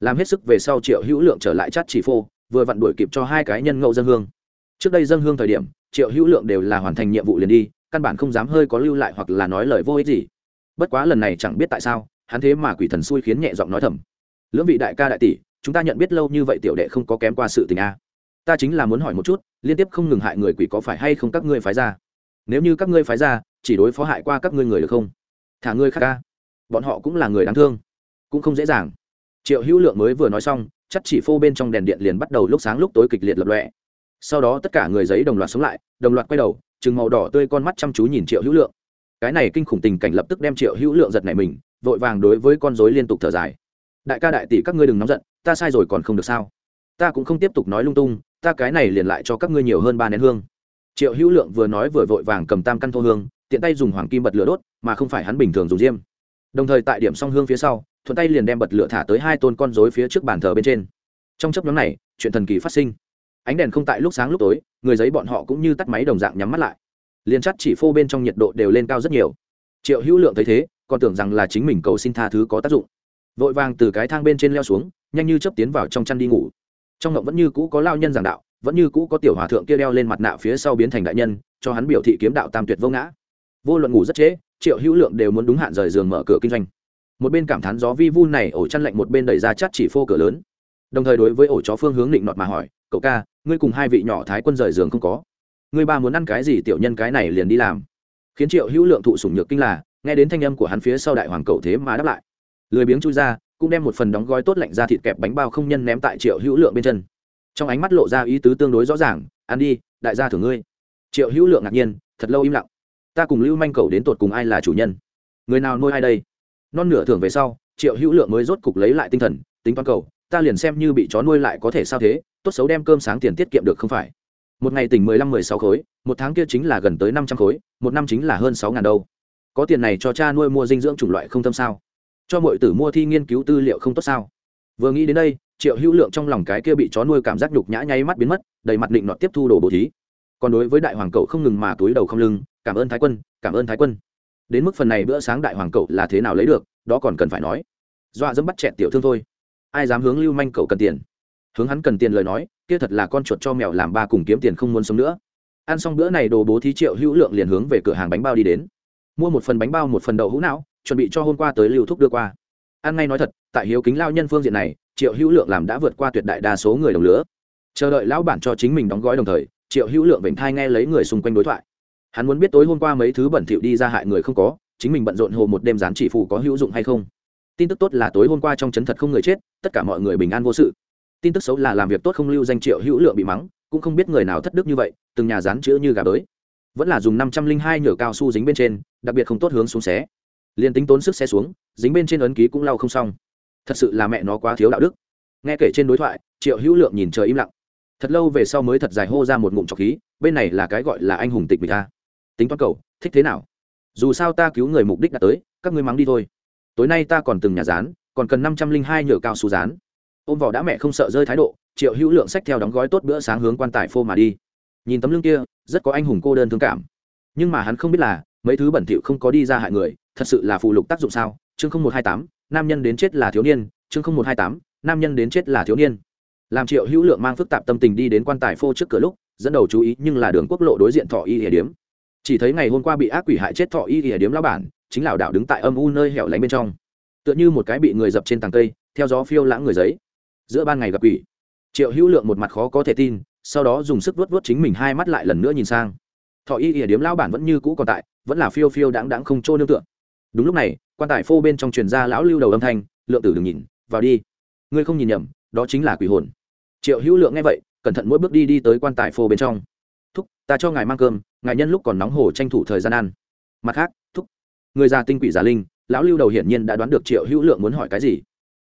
Làm hết sức về sau triệu hữu lượng trở lại chát chỉ phô, vừa vặn đuổi kịp cho hai cái nhân ngẫu dân hương. Trước đây dân hương thời điểm, triệu hữu lượng đều là hoàn thành nhiệm vụ liền đi, căn bản không dám hơi có lưu lại hoặc là nói lời vô ích gì bất quá lần này chẳng biết tại sao, hắn thế mà quỷ thần xui khiến nhẹ giọng nói thầm. Lưỡng vị đại ca đại tỷ, chúng ta nhận biết lâu như vậy tiểu đệ không có kém qua sự tình a. Ta chính là muốn hỏi một chút, liên tiếp không ngừng hại người quỷ có phải hay không các ngươi phái ra? Nếu như các ngươi phái ra, chỉ đối phó hại qua các ngươi người được không? Thả ngươi khác ca. Bọn họ cũng là người đáng thương. Cũng không dễ dàng. Triệu hữu lượng mới vừa nói xong chắc chỉ phô bên trong đèn điện liền bắt đầu lúc sáng lúc tối kịch liệt lập lọe sau đó tất cả người giấy đồng loạt sống lại, đồng loạt quay đầu chừng màu đỏ tươi con mắt chăm chú nhìn triệu hữu lượng cái này kinh khủng tình cảnh lập tức đem triệu hữu lượng giật này mình, vội vàng đối với con dối liên tục thở dài. Đại ca đại tỷ, các ngươi đừng nóng giận, ta sai rồi còn không được sao? Ta cũng không tiếp tục nói lung tung, ta cái này liền lại cho các ngươi nhiều hơn ba nén hương. Triệu hữu lượng vừa nói vừa vội vàng cầm tam căn thô hương, tiện tay dùng hoàng kim bật lửa đốt, mà không phải hắn bình thường dùng diêm. Đồng thời tại điểm song hương phía sau, thuận tay liền đem bật lửa thả tới hai tôn con rối phía trước bàn thờ bên trên. Trong chấp nhóm này, chuyện thần kỳ phát sinh. Ánh đèn không tại lúc sáng lúc tối, người giấy bọn họ cũng như tắt máy đồng dạng nhắm mắt lại liền chắc chỉ phô bên trong nhiệt độ đều lên cao rất nhiều. Triệu hữu lượng thấy thế, còn tưởng rằng là chính mình cầu xin tha thứ có tác dụng. Vội vàng từ cái thang bên trên leo xuống, nhanh như chấp tiến vào trong chăn đi ngủ. Trong ngộng vẫn như cũ có lao nhân giảng đạo, vẫn như cũ có tiểu hòa thượng kia đeo lên mặt nạ phía sau biến thành đại nhân, cho hắn biểu thị kiếm đạo tam tuyệt vô ngã. Vô luận ngủ rất trễ, triệu hữu lượng đều muốn đúng hạn rời giường mở cửa kinh doanh. Một bên cảm thán gió vi vu này ổ chăn lạnh, một bên đẩy ra chắt chỉ phô cửa lớn. Đồng thời đối với ổ chó phương hướng định nọt mà hỏi, cậu ca, ngươi cùng hai vị nhỏ thái quân rời giường không có? Ngươi ba muốn ăn cái gì tiểu nhân cái này liền đi làm. Khiến triệu hữu lượng thụ sủng nhược kinh là, nghe đến thanh âm của hắn phía sau đại hoàng cậu thế mà đáp lại. Lười biếng chui ra, cũng đem một phần đóng gói tốt lạnh ra thịt kẹp bánh bao không nhân ném tại triệu hữu lượng bên chân. Trong ánh mắt lộ ra ý tứ tương đối rõ ràng, ăn đi, đại gia thưởng ngươi. Triệu hữu lượng ngạc nhiên, thật lâu im lặng. Ta cùng lưu manh cầu đến tột cùng ai là chủ nhân? Người nào nuôi ai đây? Non nửa thưởng về sau, triệu hữu lượng mới rốt cục lấy lại tinh thần, tính toán cầu ta liền xem như bị chó nuôi lại có thể sao thế, tốt xấu đem cơm sáng tiền tiết kiệm được không phải? Một ngày tỉnh mười lăm, mười sáu khối, một tháng kia chính là gần tới năm trăm khối, một năm chính là hơn sáu ngàn đâu. Có tiền này cho cha nuôi mua dinh dưỡng chủng loại không thâm sao? Cho mọi tử mua thi nghiên cứu tư liệu không tốt sao? Vừa nghĩ đến đây, triệu hữu lượng trong lòng cái kia bị chó nuôi cảm giác nhục nhã nháy mắt biến mất, đầy mặt định nọt tiếp thu đồ bồ thí. Còn đối với đại hoàng cậu không ngừng mà túi đầu không lưng, cảm ơn thái quân, cảm ơn thái quân. Đến mức phần này bữa sáng đại hoàng cậu là thế nào lấy được, đó còn cần phải nói. Dọa dẫm bắt chẹn tiểu thương thôi. Ai dám hướng lưu manh cậu cần tiền? Hướng hắn cần tiền lời nói, kia thật là con chuột cho mèo làm ba cùng kiếm tiền không muốn sống nữa. Ăn xong bữa này đồ bố thí triệu hữu lượng liền hướng về cửa hàng bánh bao đi đến. Mua một phần bánh bao, một phần đậu hũ não, chuẩn bị cho hôm qua tới lưu thúc đưa qua. Ăn ngay nói thật, tại hiếu kính lao nhân phương diện này, triệu hữu lượng làm đã vượt qua tuyệt đại đa số người đồng lứa. Chờ đợi lão bản cho chính mình đóng gói đồng thời, triệu hữu lượng vểnh thai nghe lấy người xung quanh đối thoại. Hắn muốn biết tối hôm qua mấy thứ bẩn thỉu đi ra hại người không có, chính mình bận rộn hồ một đêm dán chỉ phụ có hữu dụng hay không. Tin tức tốt là tối hôm qua trong chấn thật không người chết, tất cả mọi người bình an vô sự tin tức xấu là làm việc tốt không lưu danh triệu hữu lượng bị mắng, cũng không biết người nào thất đức như vậy, từng nhà dán chữ như gà đới. Vẫn là dùng năm trăm linh hai nhựa cao su dính bên trên, đặc biệt không tốt hướng xuống xé. Liền tính tốn sức xe xuống, dính bên trên ấn ký cũng lau không xong. Thật sự là mẹ nó quá thiếu đạo đức. Nghe kể trên đối thoại, triệu hữu lượng nhìn trời im lặng. Thật lâu về sau mới thật dài hô ra một ngụm trọc khí, bên này là cái gọi là anh hùng tịch mình ta tính toán cầu thích thế nào? Dù sao ta cứu người mục đích đã tới, các ngươi mắng đi thôi. Tối nay ta còn từng nhà rán còn cần năm trăm linh hai nhựa cao su rán ôm vỏ đã mẹ không sợ rơi thái độ, triệu hữu lượng sách theo đóng gói tốt bữa sáng hướng quan tài phô mà đi. Nhìn tấm lưng kia, rất có anh hùng cô đơn thương cảm. Nhưng mà hắn không biết là, mấy thứ bẩn thỉu không có đi ra hại người, thật sự là phụ lục tác dụng sao? Chương không một hai tám, nam nhân đến chết là thiếu niên. Chương không một hai tám, nam nhân đến chết là thiếu niên. Làm triệu hữu lượng mang phức tạp tâm tình đi đến quan tài phô trước cửa lúc, dẫn đầu chú ý nhưng là đường quốc lộ đối diện thọ y hỉa điếm. Chỉ thấy ngày hôm qua bị ác quỷ hại chết thọ y hỉa điếm lão bản, chính lão đạo đứng tại âm u nơi hẻo lánh bên trong. Tựa như một cái bị người dập trên tàng cây, theo gió phiêu lãng người giấy giữa ban ngày gặp quỷ. Triệu hữu lượng một mặt khó có thể tin, sau đó dùng sức vuốt vuốt chính mình hai mắt lại lần nữa nhìn sang. Thọ y ỉa điếm lão bản vẫn như cũ còn tại, vẫn là phiêu phiêu đáng đáng không trô nương tựa. Đúng lúc này, quan tài phô bên trong truyền ra lão lưu đầu âm thanh, lượng tử đừng nhìn, vào đi. Ngươi không nhìn nhầm, đó chính là quỷ hồn. Triệu hữu lượng nghe vậy, cẩn thận mỗi bước đi đi tới quan tài phô bên trong. Thúc, ta cho ngài mang cơm, ngài nhân lúc còn nóng hổ tranh thủ thời gian ăn. Mặt khác, thúc, người già tinh quỷ già linh, lão lưu đầu hiển nhiên đã đoán được triệu hữu lượng muốn hỏi cái gì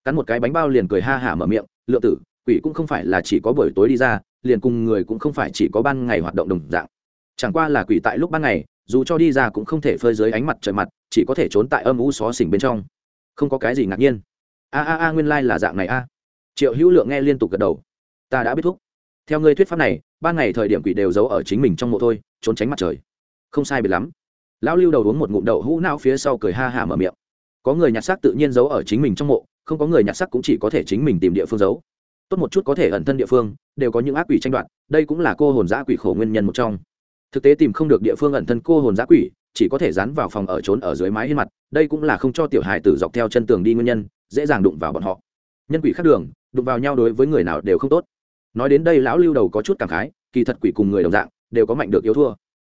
cắn một cái bánh bao liền cười ha hả mở miệng lượng tử, quỷ cũng không phải là chỉ có buổi tối đi ra, liền cùng người cũng không phải chỉ có ban ngày hoạt động đồng dạng. Chẳng qua là quỷ tại lúc ban ngày, dù cho đi ra cũng không thể phơi dưới ánh mặt trời mặt, chỉ có thể trốn tại âm u xó xỉnh bên trong. Không có cái gì ngạc nhiên. A a a, nguyên lai、like、là dạng này a. Triệu hữu lượng nghe liên tục gật đầu. Ta đã biết thúc. Theo ngươi thuyết pháp này, ban ngày thời điểm quỷ đều giấu ở chính mình trong mộ thôi, trốn tránh mặt trời. Không sai biệt lắm. Lão lưu đầu uống một ngụm đậu hũ não phía sau cười ha hả mở miệng. Có người nhặt xác tự nhiên giấu ở chính mình trong mộ không có người nhặt sắc cũng chỉ có thể chính mình tìm địa phương giấu. Tốt một chút có thể ẩn thân địa phương, đều có những ác quỷ tranh đoạt, đây cũng là cô hồn giã quỷ khổ nguyên nhân một trong. Thực tế tìm không được địa phương ẩn thân cô hồn giã quỷ, chỉ có thể dán vào phòng ở trốn ở dưới mái hiên mặt, đây cũng là không cho tiểu hài tử dọc theo chân tường đi nguyên nhân, dễ dàng đụng vào bọn họ. Nhân quỷ khác đường, đụng vào nhau đối với người nào đều không tốt. Nói đến đây lão lưu đầu có chút cảm khái, kỳ thật quỷ cùng người đồng dạng, đều có mạnh được yếu thua.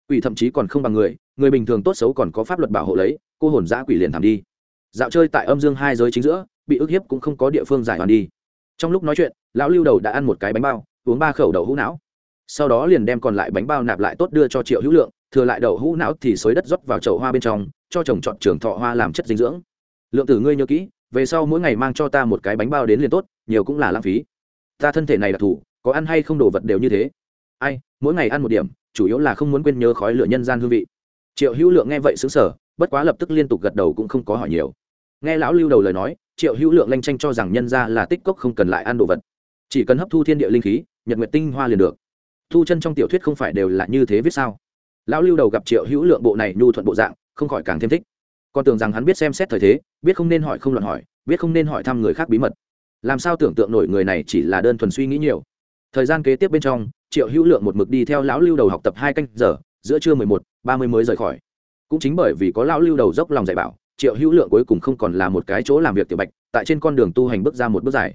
Quỷ thậm chí còn không bằng người người bình thường tốt xấu còn có pháp luật bảo hộ lấy, cô hồn giã quỷ liền thảm đi. Dạo chơi tại âm dương hai giới chính giữa bị ức hiếp cũng không có địa phương giải hoàn đi. Trong lúc nói chuyện, lão lưu đầu đã ăn một cái bánh bao, uống ba khẩu đậu hũ não. Sau đó liền đem còn lại bánh bao nạp lại tốt đưa cho triệu hữu lượng, thừa lại đậu hũ não thì xới đất rót vào chậu hoa bên trong, cho trồng chọn trường thọ hoa làm chất dinh dưỡng. Lượng tử ngươi nhớ kỹ, về sau mỗi ngày mang cho ta một cái bánh bao đến liền tốt, nhiều cũng là lãng phí. Ta thân thể này đặc thù có ăn hay không đồ vật đều như thế. Ai, mỗi ngày ăn một điểm, chủ yếu là không muốn quên nhớ khói lửa nhân gian hương vị. Triệu hữu lượng nghe vậy xứng sở bất quá lập tức liên tục gật đầu cũng không có hỏi nhiều nghe lão lưu đầu lời nói, triệu hữu lượng lanh tranh cho rằng nhân ra là tích cốc không cần lại ăn đồ vật. Chỉ cần hấp thu thiên địa linh khí, nhật nguyệt tinh hoa liền được. Thu chân trong tiểu thuyết không phải đều là như thế viết sao? Lão lưu đầu gặp triệu hữu lượng bộ này nhu thuận bộ dạng, không khỏi càng thêm thích. Còn tưởng rằng hắn biết xem xét thời thế, biết không nên hỏi không luận hỏi, biết không nên hỏi thăm người khác bí mật. Làm sao tưởng tượng nổi người này chỉ là đơn thuần suy nghĩ nhiều. Thời gian kế tiếp bên trong, triệu hữu lượng một mực đi theo lão lưu đầu học tập hai canh giờ, giữa trưa mười một, ba mươi mới rời khỏi. Cũng chính bởi vì có lão lưu đầu dốc lòng dạy bảo triệu hữu lượng cuối cùng không còn là một cái chỗ làm việc tiểu bạch, tại trên con đường tu hành bước ra một bước dài.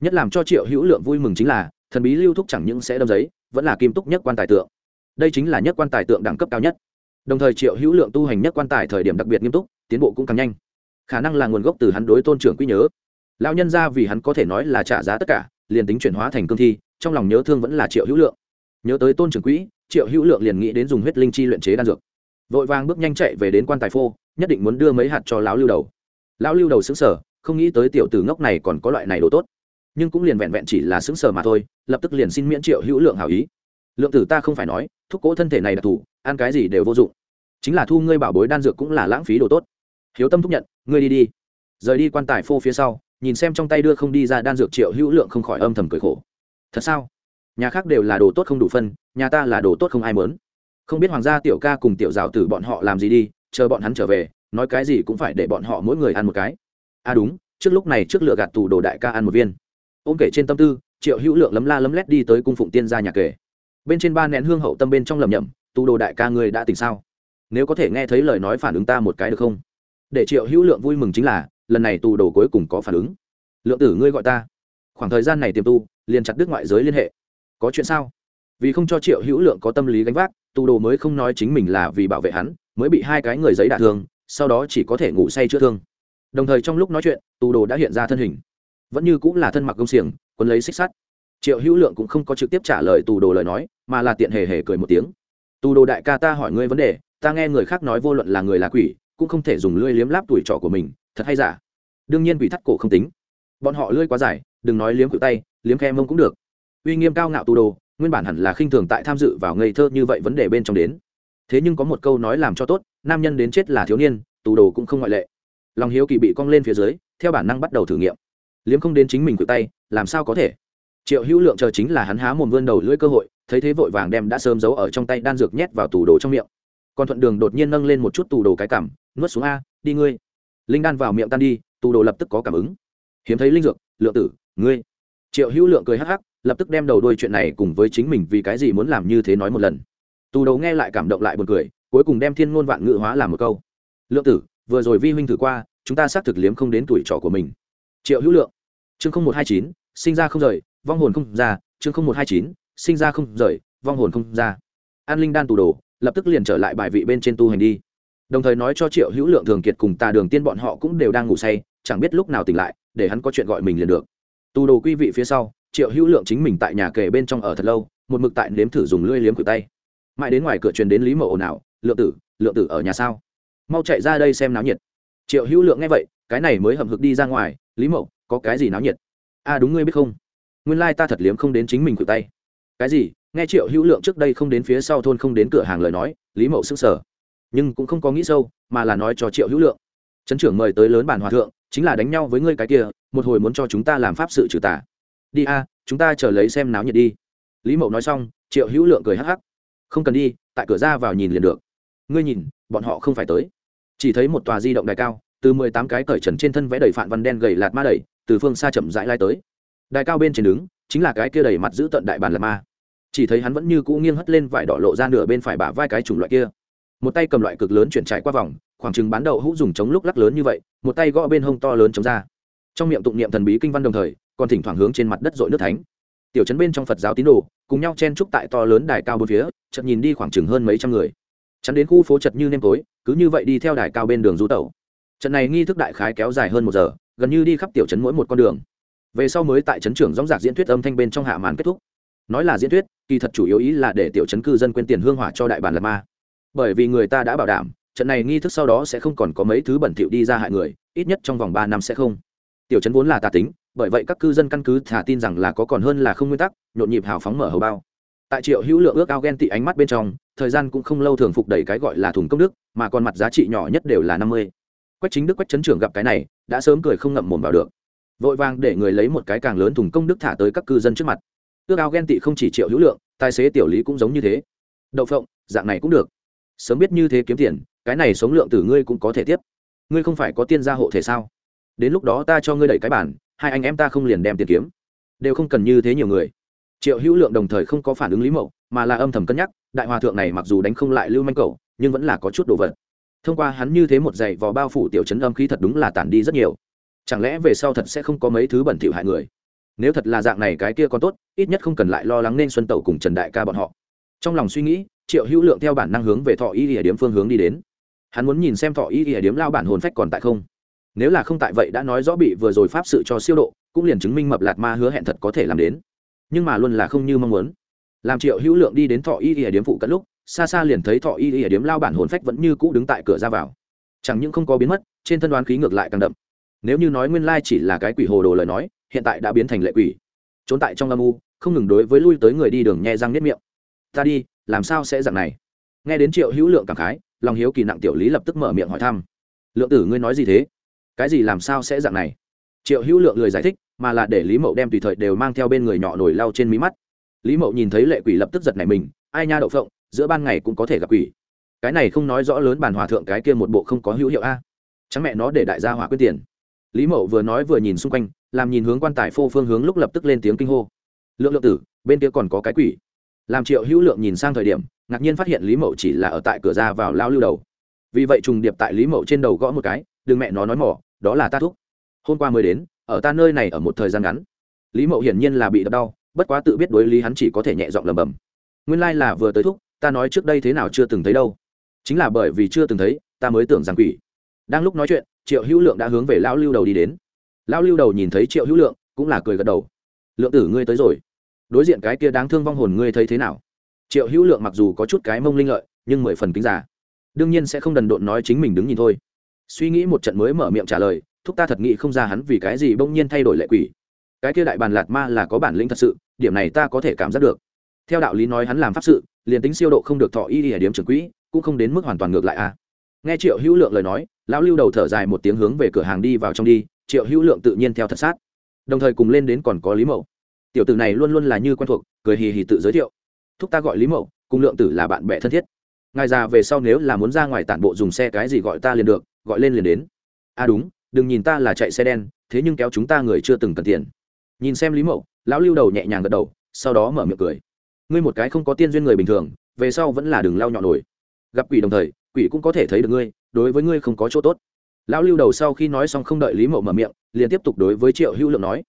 Nhất làm cho triệu hữu lượng vui mừng chính là, thần bí lưu thúc chẳng những sẽ đâm giấy, vẫn là kim túc nhất quan tài tượng. Đây chính là nhất quan tài tượng đẳng cấp cao nhất. Đồng thời triệu hữu lượng tu hành nhất quan tài thời điểm đặc biệt nghiêm túc, tiến bộ cũng càng nhanh. Khả năng là nguồn gốc từ hắn đối tôn trưởng quy nhớ. Lão nhân ra vì hắn có thể nói là trả giá tất cả, liền tính chuyển hóa thành cương thi, trong lòng nhớ thương vẫn là triệu hữu lượng. Nhớ tới tôn trưởng quỹ, triệu hữu lượng liền nghĩ đến dùng huyết linh chi luyện chế đan dược. Vội vàng bước nhanh chạy về đến quan tài phô nhất định muốn đưa mấy hạt cho lão lưu đầu. Lão lưu đầu xứng sở không nghĩ tới tiểu tử ngốc này còn có loại này đồ tốt. Nhưng cũng liền vẹn vẹn chỉ là xứng sở mà thôi, lập tức liền xin miễn triệu hữu lượng hảo ý. Lượng tử ta không phải nói thúc cố thân thể này đặc thù ăn cái gì đều vô dụng. Chính là thu ngươi bảo bối đan dược cũng là lãng phí đồ tốt. Hiếu tâm thúc nhận, ngươi đi đi. Rời đi quan tài phô phía sau, nhìn xem trong tay đưa không đi ra đan dược triệu hữu lượng không khỏi âm thầm cười khổ. Thật sao? Nhà khác đều là đồ tốt không đủ phân, nhà ta là đồ tốt không ai mớn không biết hoàng gia tiểu ca cùng tiểu rào tử bọn họ làm gì đi chờ bọn hắn trở về, nói cái gì cũng phải để bọn họ mỗi người ăn một cái. À đúng, trước lúc này trước lựa gạt tù đồ đại ca ăn một viên. Ôm kể trên tâm tư, triệu hữu lượng lấm la lấm lét đi tới cung phụng tiên gia nhà kể. Bên trên ba nén hương hậu tâm bên trong lầm nhầm tù đồ đại ca ngươi đã tỉnh sao? Nếu có thể nghe thấy lời nói phản ứng ta một cái được không? Để triệu hữu lượng vui mừng chính là, lần này tù đồ cuối cùng có phản ứng. Lượng tử ngươi gọi ta. Khoảng thời gian này tiềm tu, liền chặt đứt ngoại giới liên hệ. Có chuyện sao? Vì không cho triệu hữu lượng có tâm lý gánh vác tù đồ mới không nói chính mình là vì bảo vệ hắn, mới bị hai cái người giấy đả thương, sau đó chỉ có thể ngủ say chữa thương. Đồng thời trong lúc nói chuyện, tù đồ đã hiện ra thân hình. Vẫn như cũng là thân mặc công xiềng quân lấy xích sắt. Triệu hữu lượng cũng không có trực tiếp trả lời tù đồ lời nói, mà là tiện hề hề cười một tiếng. Tù đồ đại ca ta hỏi ngươi vấn đề, ta nghe người khác nói vô luận là người là quỷ, cũng không thể dùng lưỡi liếm láp tuổi trọ của mình, thật hay giả? Đương nhiên quỷ thắt cổ không tính. Bọn họ lưỡi quá dài, đừng nói liếm cự tay, liếm khe mông cũng được. Uy nghiêm cao ngạo tù đồ nguyên bản hẳn là khinh thường tại tham dự vào ngây thơ như vậy vấn đề bên trong đến. Thế nhưng có một câu nói làm cho tốt, nam nhân đến chết là thiếu niên, tù đồ cũng không ngoại lệ. Lòng hiếu kỳ bị cong lên phía dưới, theo bản năng bắt đầu thử nghiệm. Liếm không đến chính mình cự tay, làm sao có thể? Triệu hữu lượng chờ chính là hắn há mồm vươn đầu lưỡi cơ hội, thấy thế vội vàng đem đã sớm giấu ở trong tay đan dược nhét vào tủ đồ trong miệng. Còn thuận đường đột nhiên nâng lên một chút tủ đồ cái cảm nuốt xuống a, đi ngươi. Linh đan vào miệng tan đi tủ đồ lập tức có cảm ứng. Hiếm thấy linh dược, lượng tử, ngươi. Triệu hữu lượng cười hắc hắc lập tức đem đầu đuôi chuyện này cùng với chính mình vì cái gì muốn làm như thế nói một lần. Tù đầu nghe lại cảm động lại buồn cười, cuối cùng đem thiên ngôn vạn ngữ hóa làm một câu. Lượng tử, vừa rồi vi huynh thử qua, chúng ta xác thực liếm không đến tuổi trọ của mình. Triệu hữu lượng. Chương không một hai chín, sinh ra không rời, vong hồn không ra. Chương không một hai chín, sinh ra không rời, vong hồn không ra. An linh đan tù đồ, lập tức liền trở lại bài vị bên trên tu hành đi. Đồng thời nói cho triệu hữu lượng thường kiệt cùng tà đường tiên bọn họ cũng đều đang ngủ say, chẳng biết lúc nào tỉnh lại, để hắn có chuyện gọi mình liền được. Tù đồ quy vị phía sau triệu hữu lượng chính mình tại nhà kề bên trong ở thật lâu, một mực tại nếm thử dùng lưỡi liếm cửa tay. Mãi đến ngoài cửa truyền đến lý mậu ồn ào, lượng tử lượng tử ở nhà sao? Mau chạy ra đây xem náo nhiệt. Triệu hữu lượng nghe vậy, cái này mới hầm hực đi ra ngoài, lý mậu, có cái gì náo nhiệt? A à đúng ngươi biết không? Nguyên lai ta thật liếm không đến chính mình cửa tay. Cái gì? Nghe triệu hữu lượng trước đây không đến phía sau thôn không đến cửa hàng lời nói, lý mậu sức sở nhưng cũng không có nghĩ sâu, mà là nói cho triệu hữu lượng, trấn trưởng mời tới lớn bản hòa thượng, chính là đánh nhau với ngươi cái kia, một hồi muốn cho chúng ta làm pháp sự trừ tà đi a, chúng ta chờ lấy xem náo nhiệt đi. Lý mậu nói xong, triệu hữu lượng cười hắc hắc. Không cần đi, tại cửa ra vào nhìn liền được. Ngươi nhìn, bọn họ không phải tới. Chỉ thấy một tòa di động đài cao, từ mười tám cái cởi trần trên thân vẽ đầy phạn văn đen gầy lạt ma đầy từ phương xa chậm rãi lai tới. Đài cao bên trên đứng, chính là cái kia đầy mặt giữ tận đại bàn lạt ma. Chỉ thấy hắn vẫn như cũ nghiêng hất lên vải đỏ lộ ra nửa bên phải bả vai cái chủng loại kia. Một tay cầm loại cực lớn chuyển chạy qua vòng, khoảng chừng bán đậu hũ dùng chống lúc lắc lớn như vậy, một tay gõ bên hông to lớn chống ra. Trong miệng tụng niệm thần bí kinh văn đồng thời còn thỉnh thoảng hướng trên mặt đất dội nước thánh. Tiểu trấn bên trong phật giáo tín đồ, cùng nhau chen trúc tại to lớn đài cao bốn phía, chợt nhìn đi khoảng chừng hơn mấy trăm người. Chắn đến khu phố chật như nêm tối, cứ như vậy đi theo đài cao bên đường du tẩu. Trận này nghi thức đại khái kéo dài hơn một giờ, gần như đi khắp tiểu trấn mỗi một con đường. Về sau mới tại trấn trưởng dõng dạc diễn thuyết âm thanh bên trong hạ màn kết thúc. Nói là diễn thuyết, kỳ thật chủ yếu ý là để tiểu trấn cư dân quên tiền hương hỏa cho đại bản lạt ma. Bởi vì người ta đã bảo đảm, trận này nghi thức sau đó sẽ không còn có mấy thứ bẩn thỉu đi ra hại người, ít nhất trong vòng ba năm sẽ không. Tiểu trấn vốn là tà tính bởi vậy các cư dân căn cứ thả tin rằng là có còn hơn là không nguyên tắc, nhộn nhịp hào phóng mở hầu bao. Tại triệu hữu lượng ước ao ghen tị ánh mắt bên trong, thời gian cũng không lâu thường phục đầy cái gọi là thùng công đức, mà còn mặt giá trị nhỏ nhất đều là năm mươi. Quách chính đức, quách trấn trưởng gặp cái này, đã sớm cười không ngậm mồm vào được. Vội vàng để người lấy một cái càng lớn thùng công đức thả tới các cư dân trước mặt. Ước ao ghen tị không chỉ triệu hữu lượng, tài xế tiểu lý cũng giống như thế. Đậu phộng, dạng này cũng được. Sớm biết như thế kiếm tiền, cái này sống lượng từ ngươi cũng có thể tiếp. Ngươi không phải có tiên gia hộ thể sao? Đến lúc đó ta cho ngươi đẩy cái bản hai anh em ta không liền đem tiền kiếm. Đều không cần như thế nhiều người. Triệu hữu lượng đồng thời không có phản ứng lý mậu, mà là âm thầm cân nhắc, đại hòa thượng này mặc dù đánh không lại lưu manh cầu nhưng vẫn là có chút đồ vật. Thông qua hắn như thế một giày vò bao phủ tiểu chấn âm khí thật đúng là tản đi rất nhiều. Chẳng lẽ về sau thật sẽ không có mấy thứ bẩn thỉu hại người? Nếu thật là dạng này cái kia còn tốt, ít nhất không cần lại lo lắng nên xuân tẩu cùng trần đại ca bọn họ. Trong lòng suy nghĩ, triệu hữu lượng theo bản năng hướng về thọ y địa điếm phương hướng đi đến. Hắn muốn nhìn xem thọ y địa điếm lao bản hồn phách còn tại không nếu là không tại vậy đã nói rõ bị vừa rồi pháp sự cho siêu độ, cũng liền chứng minh mập lạt ma hứa hẹn thật có thể làm đến. Nhưng mà luôn là không như mong muốn. Làm triệu hữu lượng đi đến thọ y ỉa điếm phụ cận lúc, xa xa liền thấy thọ y ỉa điếm lao bản hồn phách vẫn như cũ đứng tại cửa ra vào. Chẳng những không có biến mất, trên thân đoán khí ngược lại càng đậm. Nếu như nói nguyên lai chỉ là cái quỷ hồ đồ lời nói, hiện tại đã biến thành lệ quỷ. Trốn tại trong âm u, không ngừng đối với lui tới người đi đường nhẹ răng nếp miệng. Ta đi, làm sao sẽ dạng này? Nghe đến triệu hữu lượng cảm khái, lòng hiếu kỳ nặng tiểu lý lập tức mở miệng hỏi thăm. Lượng tử, ngươi nói gì thế? Cái gì làm sao sẽ dạng này? Triệu hữu lượng lười giải thích, mà là để lý mậu đem tùy thời đều mang theo bên người nhỏ nổi lau trên mí mắt. Lý mậu nhìn thấy lệ quỷ lập tức giật này mình, ai nha đậu phộng, giữa ban ngày cũng có thể gặp quỷ. Cái này không nói rõ lớn bàn hòa thượng cái kia một bộ không có hữu hiệu a. Chẳng mẹ nó để đại gia hỏa quyết tiền. Lý mậu vừa nói vừa nhìn xung quanh, làm nhìn hướng quan tài phô phương hướng lúc lập tức lên tiếng kinh hô. Lượng lượng tử, bên kia còn có cái quỷ. Làm triệu hữu lượng nhìn sang thời điểm, ngạc nhiên phát hiện lý mậu chỉ là ở tại cửa ra vào lao lưu đầu. Vì vậy trùng điệp tại lý mậu trên đầu gõ một cái, đừng mẹ nó nói mỏ đó là ta thúc. Hôm qua mới đến, ở ta nơi này ở một thời gian ngắn. Lý mậu hiển nhiên là bị đập đau, bất quá tự biết đối lý hắn chỉ có thể nhẹ giọng lầm bầm nguyên lai là vừa tới thúc, ta nói trước đây thế nào chưa từng thấy đâu. Chính là bởi vì chưa từng thấy, ta mới tưởng rằng quỷ. Đang lúc nói chuyện, triệu hữu lượng đã hướng về lão lưu đầu đi đến. Lão lưu đầu nhìn thấy triệu hữu lượng, cũng là cười gật đầu. Lượng tử ngươi tới rồi. Đối diện cái kia đáng thương vong hồn ngươi thấy thế nào? Triệu hữu lượng mặc dù có chút cái mông linh lợi, nhưng mười phần kính giả đương nhiên sẽ không đần độn nói chính mình đứng nhìn thôi suy nghĩ một trận mới mở miệng trả lời, thúc ta thật nghĩ không ra hắn vì cái gì bỗng nhiên thay đổi lệ quỷ. Cái kia đại bàn lạt ma là có bản lĩnh thật sự, điểm này ta có thể cảm giác được. Theo đạo lý nói hắn làm pháp sự, liền tính siêu độ không được thọ y ở điểm trưởng quỹ, cũng không đến mức hoàn toàn ngược lại a. Nghe triệu hữu lượng lời nói, lão lưu đầu thở dài một tiếng hướng về cửa hàng đi vào trong đi, triệu hữu lượng tự nhiên theo thật sát. Đồng thời cùng lên đến còn có lý mậu. Tiểu tử này luôn luôn là như quen thuộc, cười hì hì tự giới thiệu. Thúc ta gọi lý mậu, cùng lượng tử là bạn bè thân thiết. Ngài già về sau nếu là muốn ra ngoài tản bộ dùng xe cái gì gọi ta liền được gọi lên liền đến. À đúng, đừng nhìn ta là chạy xe đen, thế nhưng kéo chúng ta người chưa từng cần tiền. Nhìn xem lý mậu, lão lưu đầu nhẹ nhàng gật đầu, sau đó mở miệng cười. Ngươi một cái không có tiên duyên người bình thường, về sau vẫn là đường lao nhọn nổi. Gặp quỷ đồng thời, quỷ cũng có thể thấy được ngươi, đối với ngươi không có chỗ tốt. Lão lưu đầu sau khi nói xong không đợi lý mậu mở miệng, liền tiếp tục đối với triệu hữu lượng nói.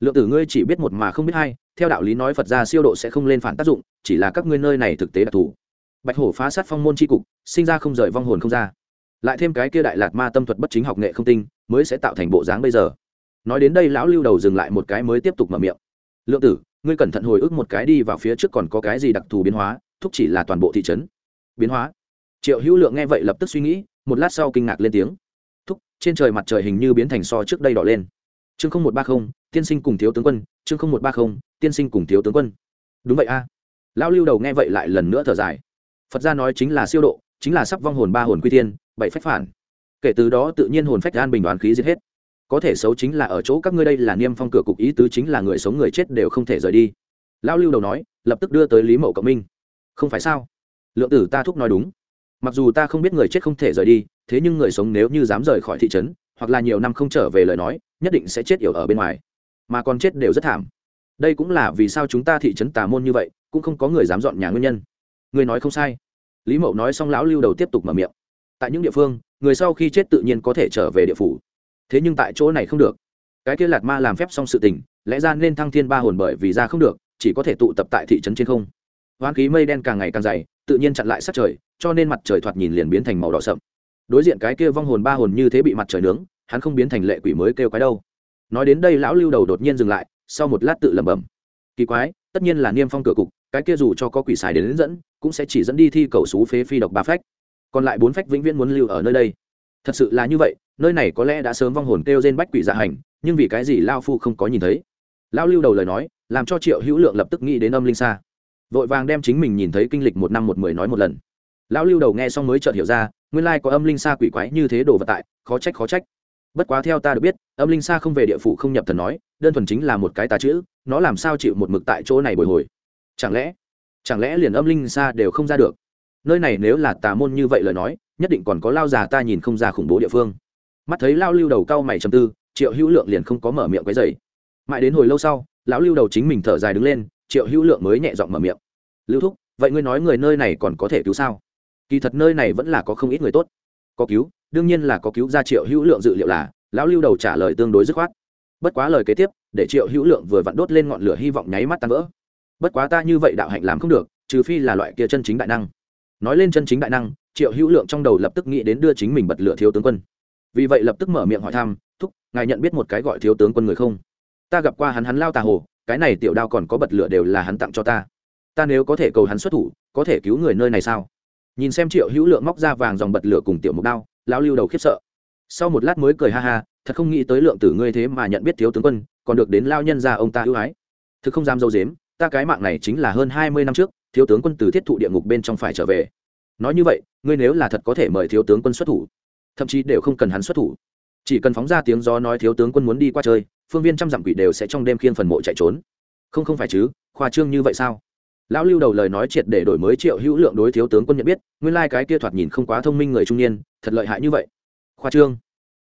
Lượng tử ngươi chỉ biết một mà không biết hai, theo đạo lý nói phật gia siêu độ sẽ không lên phản tác dụng, chỉ là các ngươi nơi này thực tế đặc thù. Bạch hổ phá sát phong môn tri cục, sinh ra không rời vong hồn không ra lại thêm cái kia đại lạt ma tâm thuật bất chính học nghệ không tinh, mới sẽ tạo thành bộ dáng bây giờ. Nói đến đây lão lưu đầu dừng lại một cái mới tiếp tục mở miệng. Lượng tử, ngươi cẩn thận hồi ức một cái đi vào phía trước còn có cái gì đặc thù biến hóa, thúc chỉ là toàn bộ thị trấn. Biến hóa. Triệu hữu lượng nghe vậy lập tức suy nghĩ, một lát sau kinh ngạc lên tiếng. Thúc, trên trời mặt trời hình như biến thành so trước đây đỏ lên. Chương không một ba không, tiên sinh cùng thiếu tướng quân, chương không một ba không, tiên sinh cùng thiếu tướng quân. Đúng vậy a. Lão lưu đầu nghe vậy lại lần nữa thở dài. Phật gia nói chính là siêu độ, chính là sắp vong hồn ba hồn quy tiên bảy phách phản. Kể từ đó tự nhiên hồn phách an bình đoán khí giết hết. Có thể xấu chính là ở chỗ các ngươi đây là niêm phong cửa cục ý tứ chính là người sống người chết đều không thể rời đi. Lão lưu đầu nói, lập tức đưa tới lý mậu cộng minh. Không phải sao? Lượng tử ta thúc nói đúng. Mặc dù ta không biết người chết không thể rời đi, thế nhưng người sống nếu như dám rời khỏi thị trấn, hoặc là nhiều năm không trở về lời nói, nhất định sẽ chết yểu ở bên ngoài. Mà còn chết đều rất thảm. Đây cũng là vì sao chúng ta thị trấn tà môn như vậy, cũng không có người dám dọn nhà nguyên nhân. Người nói không sai. Lý mậu nói xong, lão lưu đầu tiếp tục mở miệng tại những địa phương người sau khi chết tự nhiên có thể trở về địa phủ. Thế nhưng tại chỗ này không được. Cái kia lạt ma làm phép xong sự tình lẽ ra nên thăng thiên ba hồn bởi vì ra không được chỉ có thể tụ tập tại thị trấn trên không. Hoán khí mây đen càng ngày càng dày tự nhiên chặn lại sát trời cho nên mặt trời thoạt nhìn liền biến thành màu đỏ sậm. Đối diện cái kia vong hồn ba hồn như thế bị mặt trời nướng hắn không biến thành lệ quỷ mới kêu cái đâu. Nói đến đây lão lưu đầu đột nhiên dừng lại sau một lát tự lẩm bẩm. Kỳ quái tất nhiên là niêm phong cửa cục cái kia dù cho có quỷ xài đến, đến dẫn cũng sẽ chỉ dẫn đi thi cầu xú phế phi độc ba phách còn lại bốn phách vĩnh viễn muốn lưu ở nơi đây. Thật sự là như vậy, nơi này có lẽ đã sớm vong hồn kêu trên bách quỷ dạ hành, nhưng vì cái gì lao phu không có nhìn thấy? Lao lưu đầu lời nói, làm cho triệu hữu lượng lập tức nghĩ đến âm linh xa. Vội vàng đem chính mình nhìn thấy kinh lịch một năm một mười nói một lần. Lao lưu đầu nghe xong mới chợt hiểu ra, nguyên lai có âm linh xa quỷ quái như thế đồ vật tại, khó trách khó trách. Bất quá theo ta được biết, âm linh xa không về địa phủ không nhập thần nói, đơn thuần chính là một cái tà chữ, nó làm sao chịu một mực tại chỗ này bồi hồi? Chẳng lẽ chẳng lẽ liền âm linh xa đều không ra được? Nơi này nếu là tà môn như vậy lời nói, nhất định còn có lao già ta nhìn không ra khủng bố địa phương. Mắt thấy lao lưu đầu cao mày chầm tư, triệu hữu lượng liền không có mở miệng cái dày mãi đến hồi lâu sau, lão lưu đầu chính mình thở dài đứng lên, triệu hữu lượng mới nhẹ giọng mở miệng. Lưu thúc, vậy ngươi nói người nơi này còn có thể cứu sao? Kỳ thật nơi này vẫn là có không ít người tốt. Có cứu, đương nhiên là có cứu ra triệu hữu lượng dự liệu là. Lão lưu đầu trả lời tương đối dứt khoát. Bất quá lời kế tiếp, để triệu hữu lượng vừa vặn đốt lên ngọn lửa hy vọng nháy mắt tan vỡ. Bất quá ta như vậy đạo hạnh làm không được, trừ phi là loại kia chân chính đại năng nói lên chân chính đại năng, triệu hữu lượng trong đầu lập tức nghĩ đến đưa chính mình bật lửa thiếu tướng quân. Vì vậy lập tức mở miệng hỏi thăm, thúc, ngài nhận biết một cái gọi thiếu tướng quân người không? Ta gặp qua hắn hắn lao tà hồ, cái này tiểu đao còn có bật lửa đều là hắn tặng cho ta. Ta nếu có thể cầu hắn xuất thủ, có thể cứu người nơi này sao? Nhìn xem triệu hữu lượng móc ra vàng dòng bật lửa cùng tiểu mục đao, lão lưu đầu khiếp sợ. Sau một lát mới cười ha ha, thật không nghĩ tới lượng tử ngươi thế mà nhận biết thiếu tướng quân, còn được đến lao nhân ra ông ta ưu ái. Thực không dám dâu dếm, ta cái mạng này chính là hơn hai mươi năm trước thiếu tướng quân từ thiết thụ địa ngục bên trong phải trở về. Nói như vậy, ngươi nếu là thật có thể mời thiếu tướng quân xuất thủ, thậm chí đều không cần hắn xuất thủ. Chỉ cần phóng ra tiếng gió nói thiếu tướng quân muốn đi qua chơi, phương viên trăm dặm quỷ đều sẽ trong đêm khiêng phần mộ chạy trốn. Không không phải chứ, khoa trương như vậy sao? Lão lưu đầu lời nói triệt để đổi mới triệu hữu lượng đối thiếu tướng quân nhận biết, nguyên lai cái kia thoạt nhìn không quá thông minh người trung niên, thật lợi hại như vậy. Khoa trương?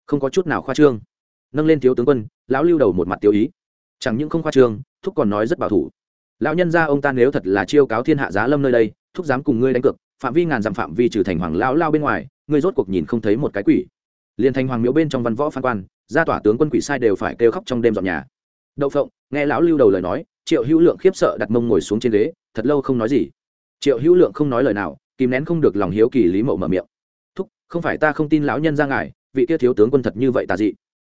Không có chút nào khoa trương. Nâng lên thiếu tướng quân, lão lưu đầu một mặt tiêu ý. Chẳng những không khoa trương, thúc còn nói rất bảo thủ lão nhân gia ông ta nếu thật là chiêu cáo thiên hạ giá lâm nơi đây, thúc dám cùng ngươi đánh cược, phạm vi ngàn dặm phạm vi trừ thành hoàng lão lao bên ngoài, ngươi rốt cuộc nhìn không thấy một cái quỷ. Liền thành hoàng miếu bên trong văn võ phan quan, gia tỏa tướng quân quỷ sai đều phải kêu khóc trong đêm dọn nhà. Đậu phộng, nghe lão lưu đầu lời nói, triệu hữu lượng khiếp sợ đặt mông ngồi xuống trên ghế, thật lâu không nói gì. Triệu hữu lượng không nói lời nào, kìm nén không được lòng hiếu kỳ lý mậu mở miệng. Thúc, không phải ta không tin lão nhân ra ngài, vị kia thiếu tướng quân thật như vậy tà dị.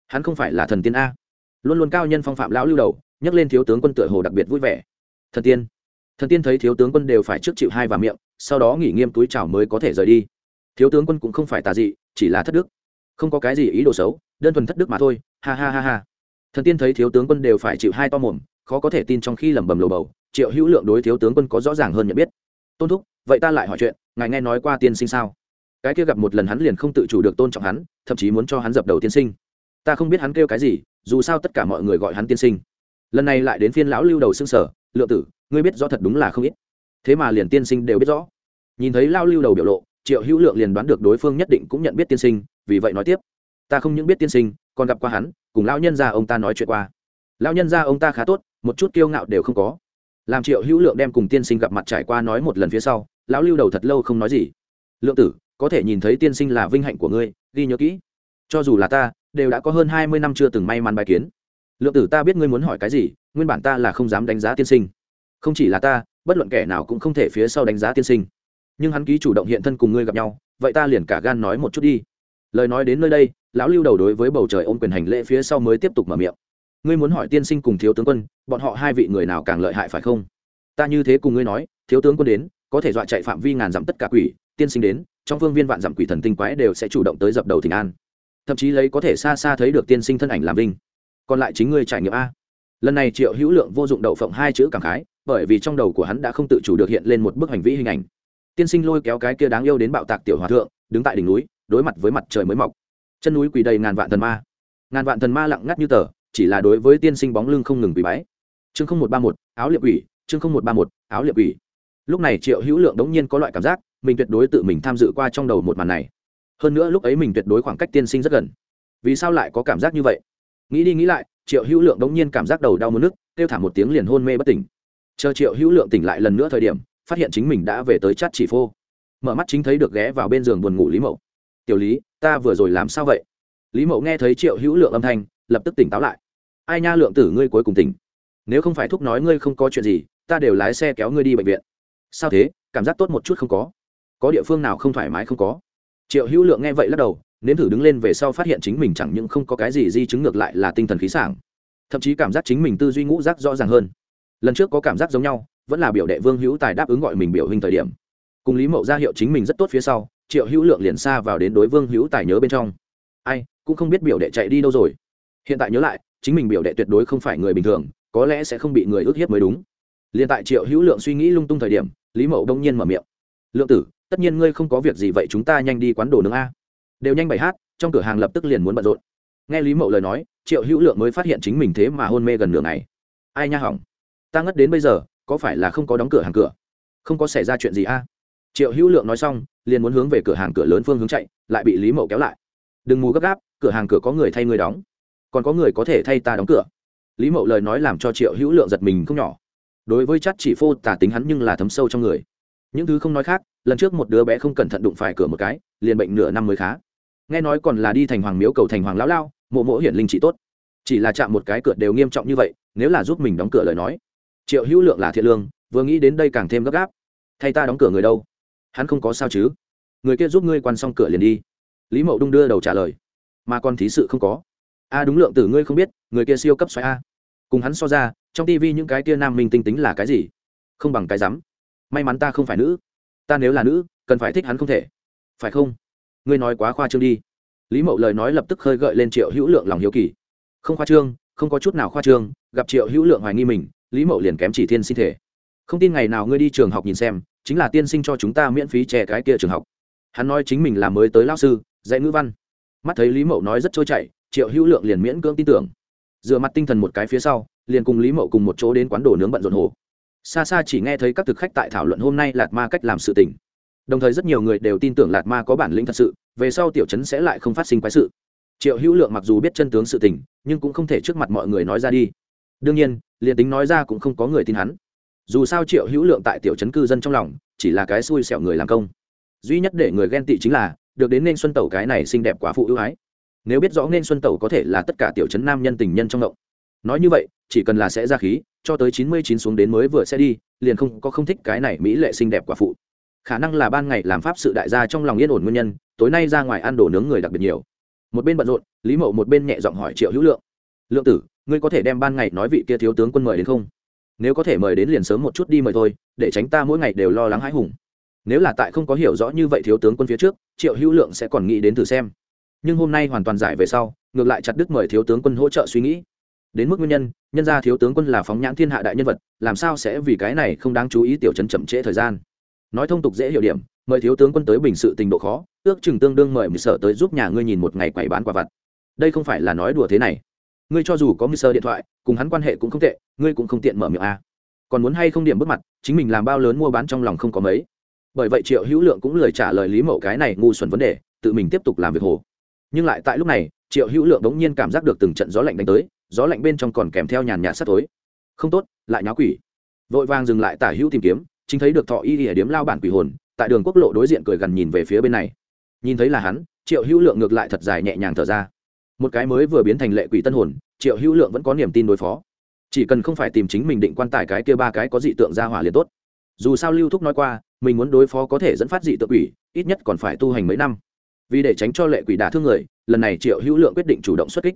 Hắn không phải là thần tiên a. Luôn luôn cao nhân phong phạm lão lưu đầu, nhắc lên thiếu tướng quân tựa hồ đặc biệt vui vẻ thần tiên. Thần tiên thấy thiếu tướng quân đều phải trước chịu hai và miệng, sau đó nghỉ nghiêm túi chào mới có thể rời đi. Thiếu tướng quân cũng không phải tà dị, chỉ là thất đức. Không có cái gì ý đồ xấu, đơn thuần thất đức mà thôi. Ha ha ha ha. Thần tiên thấy thiếu tướng quân đều phải chịu hai to mồm, khó có thể tin trong khi lẩm bẩm lầu bầu, triệu hữu lượng đối thiếu tướng quân có rõ ràng hơn nhận biết. Tôn thúc, vậy ta lại hỏi chuyện, ngài nghe nói qua tiên sinh sao? Cái kia gặp một lần hắn liền không tự chủ được tôn trọng hắn, thậm chí muốn cho hắn dập đầu tiên sinh. Ta không biết hắn kêu cái gì, dù sao tất cả mọi người gọi hắn tiên sinh. Lần này lại đến phiên lão lưu đầu xương sở lượng tử, ngươi biết rõ thật đúng là không ít. Thế mà liền tiên sinh đều biết rõ. Nhìn thấy lao lưu đầu biểu lộ, triệu hữu lượng liền đoán được đối phương nhất định cũng nhận biết tiên sinh, vì vậy nói tiếp. Ta không những biết tiên sinh, còn gặp qua hắn, cùng lão nhân gia ông ta nói chuyện qua. Lão nhân gia ông ta khá tốt, một chút kiêu ngạo đều không có. Làm triệu hữu lượng đem cùng tiên sinh gặp mặt trải qua nói một lần phía sau, lão lưu đầu thật lâu không nói gì. Lượng tử, có thể nhìn thấy tiên sinh là vinh hạnh của ngươi, ghi nhớ kỹ. Cho dù là ta, đều đã có hơn hai mươi năm chưa từng may mắn bài kiến. Lượng tử, ta biết ngươi muốn hỏi cái gì nguyên bản ta là không dám đánh giá tiên sinh. Không chỉ là ta, bất luận kẻ nào cũng không thể phía sau đánh giá tiên sinh. Nhưng hắn ký chủ động hiện thân cùng ngươi gặp nhau, vậy ta liền cả gan nói một chút đi. Lời nói đến nơi đây, lão lưu đầu đối với bầu trời ôm quyền hành lễ phía sau mới tiếp tục mở miệng. Ngươi muốn hỏi tiên sinh cùng thiếu tướng quân, bọn họ hai vị người nào càng lợi hại phải không? Ta như thế cùng ngươi nói, thiếu tướng quân đến, có thể dọa chạy phạm vi ngàn dặm tất cả quỷ, tiên sinh đến, trong phương viên vạn dặm quỷ thần tinh quái đều sẽ chủ động tới dập đầu thỉnh an. Thậm chí lấy có thể xa xa thấy được tiên sinh thân ảnh làm vinh. Còn lại chính ngươi trải nghiệm a lần này triệu hữu lượng vô dụng đậu phộng hai chữ cảm khái, bởi vì trong đầu của hắn đã không tự chủ được hiện lên một bức hành vĩ hình ảnh. Tiên sinh lôi kéo cái kia đáng yêu đến bạo tạc tiểu hòa thượng, đứng tại đỉnh núi, đối mặt với mặt trời mới mọc. Chân núi quỳ đầy ngàn vạn thần ma. Ngàn vạn thần ma lặng ngắt như tờ, chỉ là đối với tiên sinh bóng lưng không ngừng quỳ bái. Chương không một ba một, áo liệp ủy chương không một ba một, áo liệp ủy lúc này triệu hữu lượng đống nhiên có loại cảm giác, mình tuyệt đối tự mình tham dự qua trong đầu một màn này. Hơn nữa lúc ấy mình tuyệt đối khoảng cách tiên sinh rất gần. Vì sao lại có cảm giác như vậy? Nghĩ đi nghĩ lại, triệu hữu lượng đống nhiên cảm giác đầu đau mất nước kêu thả một tiếng liền hôn mê bất tỉnh. Chờ triệu hữu lượng tỉnh lại lần nữa thời điểm, phát hiện chính mình đã về tới chát chỉ phô. Mở mắt chính thấy được ghé vào bên giường buồn ngủ lý mậu. Tiểu lý, ta vừa rồi làm sao vậy? Lý mậu nghe thấy triệu hữu lượng âm thanh, lập tức tỉnh táo lại. Ai nha lượng tử, ngươi cuối cùng tỉnh. Nếu không phải thúc nói ngươi không có chuyện gì, ta đều lái xe kéo ngươi đi bệnh viện. Sao thế? Cảm giác tốt một chút không có. Có địa phương nào không thoải mái không có? Triệu hữu lượng nghe vậy lắc đầu nếm thử đứng lên về sau phát hiện chính mình chẳng những không có cái gì di chứng ngược lại là tinh thần khí sảng, thậm chí cảm giác chính mình tư duy ngũ rác rõ ràng hơn. Lần trước có cảm giác giống nhau, vẫn là biểu đệ vương hữu tài đáp ứng gọi mình biểu hình thời điểm. Cùng lý mậu ra hiệu chính mình rất tốt phía sau, triệu hữu lượng liền xa vào đến đối vương hữu tài nhớ bên trong. Ai, cũng không biết biểu đệ chạy đi đâu rồi. Hiện tại nhớ lại, chính mình biểu đệ tuyệt đối không phải người bình thường, có lẽ sẽ không bị người ước hiếp mới đúng. Liền tại triệu hữu lượng suy nghĩ lung tung thời điểm, lý mậu đông nhiên mở miệng. Lượng tử, tất nhiên ngươi không có việc gì vậy chúng ta nhanh đi quán đồ nướng a đều nhanh bảy hát, trong cửa hàng lập tức liền muốn bận rộn. Nghe lý mậu lời nói, triệu hữu lượng mới phát hiện chính mình thế mà hôn mê gần nửa ngày. Ai nha hỏng? Ta ngất đến bây giờ, có phải là không có đóng cửa hàng cửa? Không có xảy ra chuyện gì a? Triệu hữu lượng nói xong, liền muốn hướng về cửa hàng cửa lớn phương hướng chạy, lại bị lý mậu kéo lại. Đừng mù gấp gáp, cửa hàng cửa có người thay người đóng. Còn có người có thể thay ta đóng cửa. Lý mậu lời nói làm cho triệu hữu lượng giật mình không nhỏ. Đối với chắt chỉ phô tả tính hắn nhưng là thấm sâu trong người. Những thứ không nói khác, lần trước một đứa bé không cẩn thận đụng phải cửa một cái, liền bệnh nửa năm mới khá nghe nói còn là đi thành hoàng miếu cầu thành hoàng lão lao, mộ mộ hiển linh trị tốt. Chỉ là chạm một cái cửa đều nghiêm trọng như vậy, nếu là giúp mình đóng cửa lời nói, triệu hữu lượng là thiện lương, vừa nghĩ đến đây càng thêm gấp gáp. Thay ta đóng cửa người đâu? Hắn không có sao chứ? Người kia giúp ngươi quan xong cửa liền đi. Lý mậu đung đưa đầu trả lời. Mà còn thí sự không có. A đúng lượng tử ngươi không biết, người kia siêu cấp xoáy a. Cùng hắn so ra, trong tivi những cái kia nam minh tinh tính là cái gì? Không bằng cái rắm. May mắn ta không phải nữ. Ta nếu là nữ, cần phải thích hắn không thể. Phải không? Ngươi nói quá khoa trương đi. Lý mậu lời nói lập tức khơi gợi lên triệu hữu lượng lòng hiếu kỳ. Không khoa trương, không có chút nào khoa trương, gặp triệu hữu lượng hoài nghi mình, lý mậu liền kém chỉ thiên sinh thể. Không tin ngày nào ngươi đi trường học nhìn xem, chính là tiên sinh cho chúng ta miễn phí trẻ cái kia trường học. Hắn nói chính mình là mới tới lao sư, dạy ngữ văn. Mắt thấy lý mậu nói rất trôi chảy, triệu hữu lượng liền miễn cưỡng tin tưởng. Dựa mặt tinh thần một cái phía sau, liền cùng lý mậu cùng một chỗ đến quán đồ nướng bận rộn hồ. Xa xa chỉ nghe thấy các thực khách tại thảo luận hôm nay lạt ma cách làm sự tình đồng thời rất nhiều người đều tin tưởng lạt ma có bản lĩnh thật sự, về sau tiểu chấn sẽ lại không phát sinh quái sự. Triệu hữu lượng mặc dù biết chân tướng sự tình, nhưng cũng không thể trước mặt mọi người nói ra đi. Đương nhiên, liền tính nói ra cũng không có người tin hắn. Dù sao triệu hữu lượng tại tiểu chấn cư dân trong lòng, chỉ là cái xui xẻo người làm công. Duy nhất để người ghen tị chính là, được đến nên xuân tẩu cái này xinh đẹp quá phụ ưu ái. Nếu biết rõ nên xuân tẩu có thể là tất cả tiểu chấn nam nhân tình nhân trong động. Nói như vậy, chỉ cần là sẽ ra khí, cho tới chín mươi chín xuống đến mới vừa sẽ đi, liền không có không thích cái này mỹ lệ xinh đẹp quả phụ khả năng là ban ngày làm pháp sự đại gia trong lòng yên ổn nguyên nhân, tối nay ra ngoài ăn đồ nướng người đặc biệt nhiều. Một bên bận rộn, lý mậu một bên nhẹ giọng hỏi triệu hữu lượng. Lượng tử, ngươi có thể đem ban ngày nói vị kia thiếu tướng quân mời đến không? Nếu có thể mời đến liền sớm một chút đi mời thôi, để tránh ta mỗi ngày đều lo lắng hãi hùng. Nếu là tại không có hiểu rõ như vậy thiếu tướng quân phía trước, triệu hữu lượng sẽ còn nghĩ đến thử xem. Nhưng hôm nay hoàn toàn giải về sau, ngược lại chặt đứt mời thiếu tướng quân hỗ trợ suy nghĩ. Đến mức nguyên nhân nhân ra thiếu tướng quân là phóng nhãn thiên hạ đại nhân vật, làm sao sẽ vì cái này không đáng chú ý tiểu chấn chậm trễ thời gian? Nói thông tục dễ hiểu điểm, mời thiếu tướng quân tới bình sự tình độ khó, ước chừng tương đương mời mười sở tới giúp nhà ngươi nhìn một ngày quầy bán quả vặt. Đây không phải là nói đùa thế này. Ngươi cho dù có mười sở điện thoại, cùng hắn quan hệ cũng không tệ, ngươi cũng không tiện mở miệng a. Còn muốn hay không điểm bước mặt, chính mình làm bao lớn mua bán trong lòng không có mấy. Bởi vậy triệu hữu lượng cũng lời trả lời lý mậu cái này ngu xuẩn vấn đề, tự mình tiếp tục làm việc hồ. Nhưng lại tại lúc này, triệu hữu lượng đống nhiên cảm giác được từng trận gió lạnh đánh tới, gió lạnh bên trong còn kèm theo nhàn nhạt sắt tối không tốt, lại nháo quỷ. Vội vàng dừng lại tả hữu tìm kiếm chính thấy được thọ y ỉa điếm lao bản quỷ hồn, tại đường quốc lộ đối diện cười gần nhìn về phía bên này. Nhìn thấy là hắn, triệu hữu lượng ngược lại thật dài nhẹ nhàng thở ra. Một cái mới vừa biến thành lệ quỷ tân hồn, triệu hữu lượng vẫn có niềm tin đối phó. Chỉ cần không phải tìm chính mình định quan tài cái kia ba cái có dị tượng ra hỏa liền tốt. Dù sao lưu thúc nói qua, mình muốn đối phó có thể dẫn phát dị tượng quỷ, ít nhất còn phải tu hành mấy năm. Vì để tránh cho lệ quỷ đả thương người, lần này triệu hữu lượng quyết định chủ động xuất kích.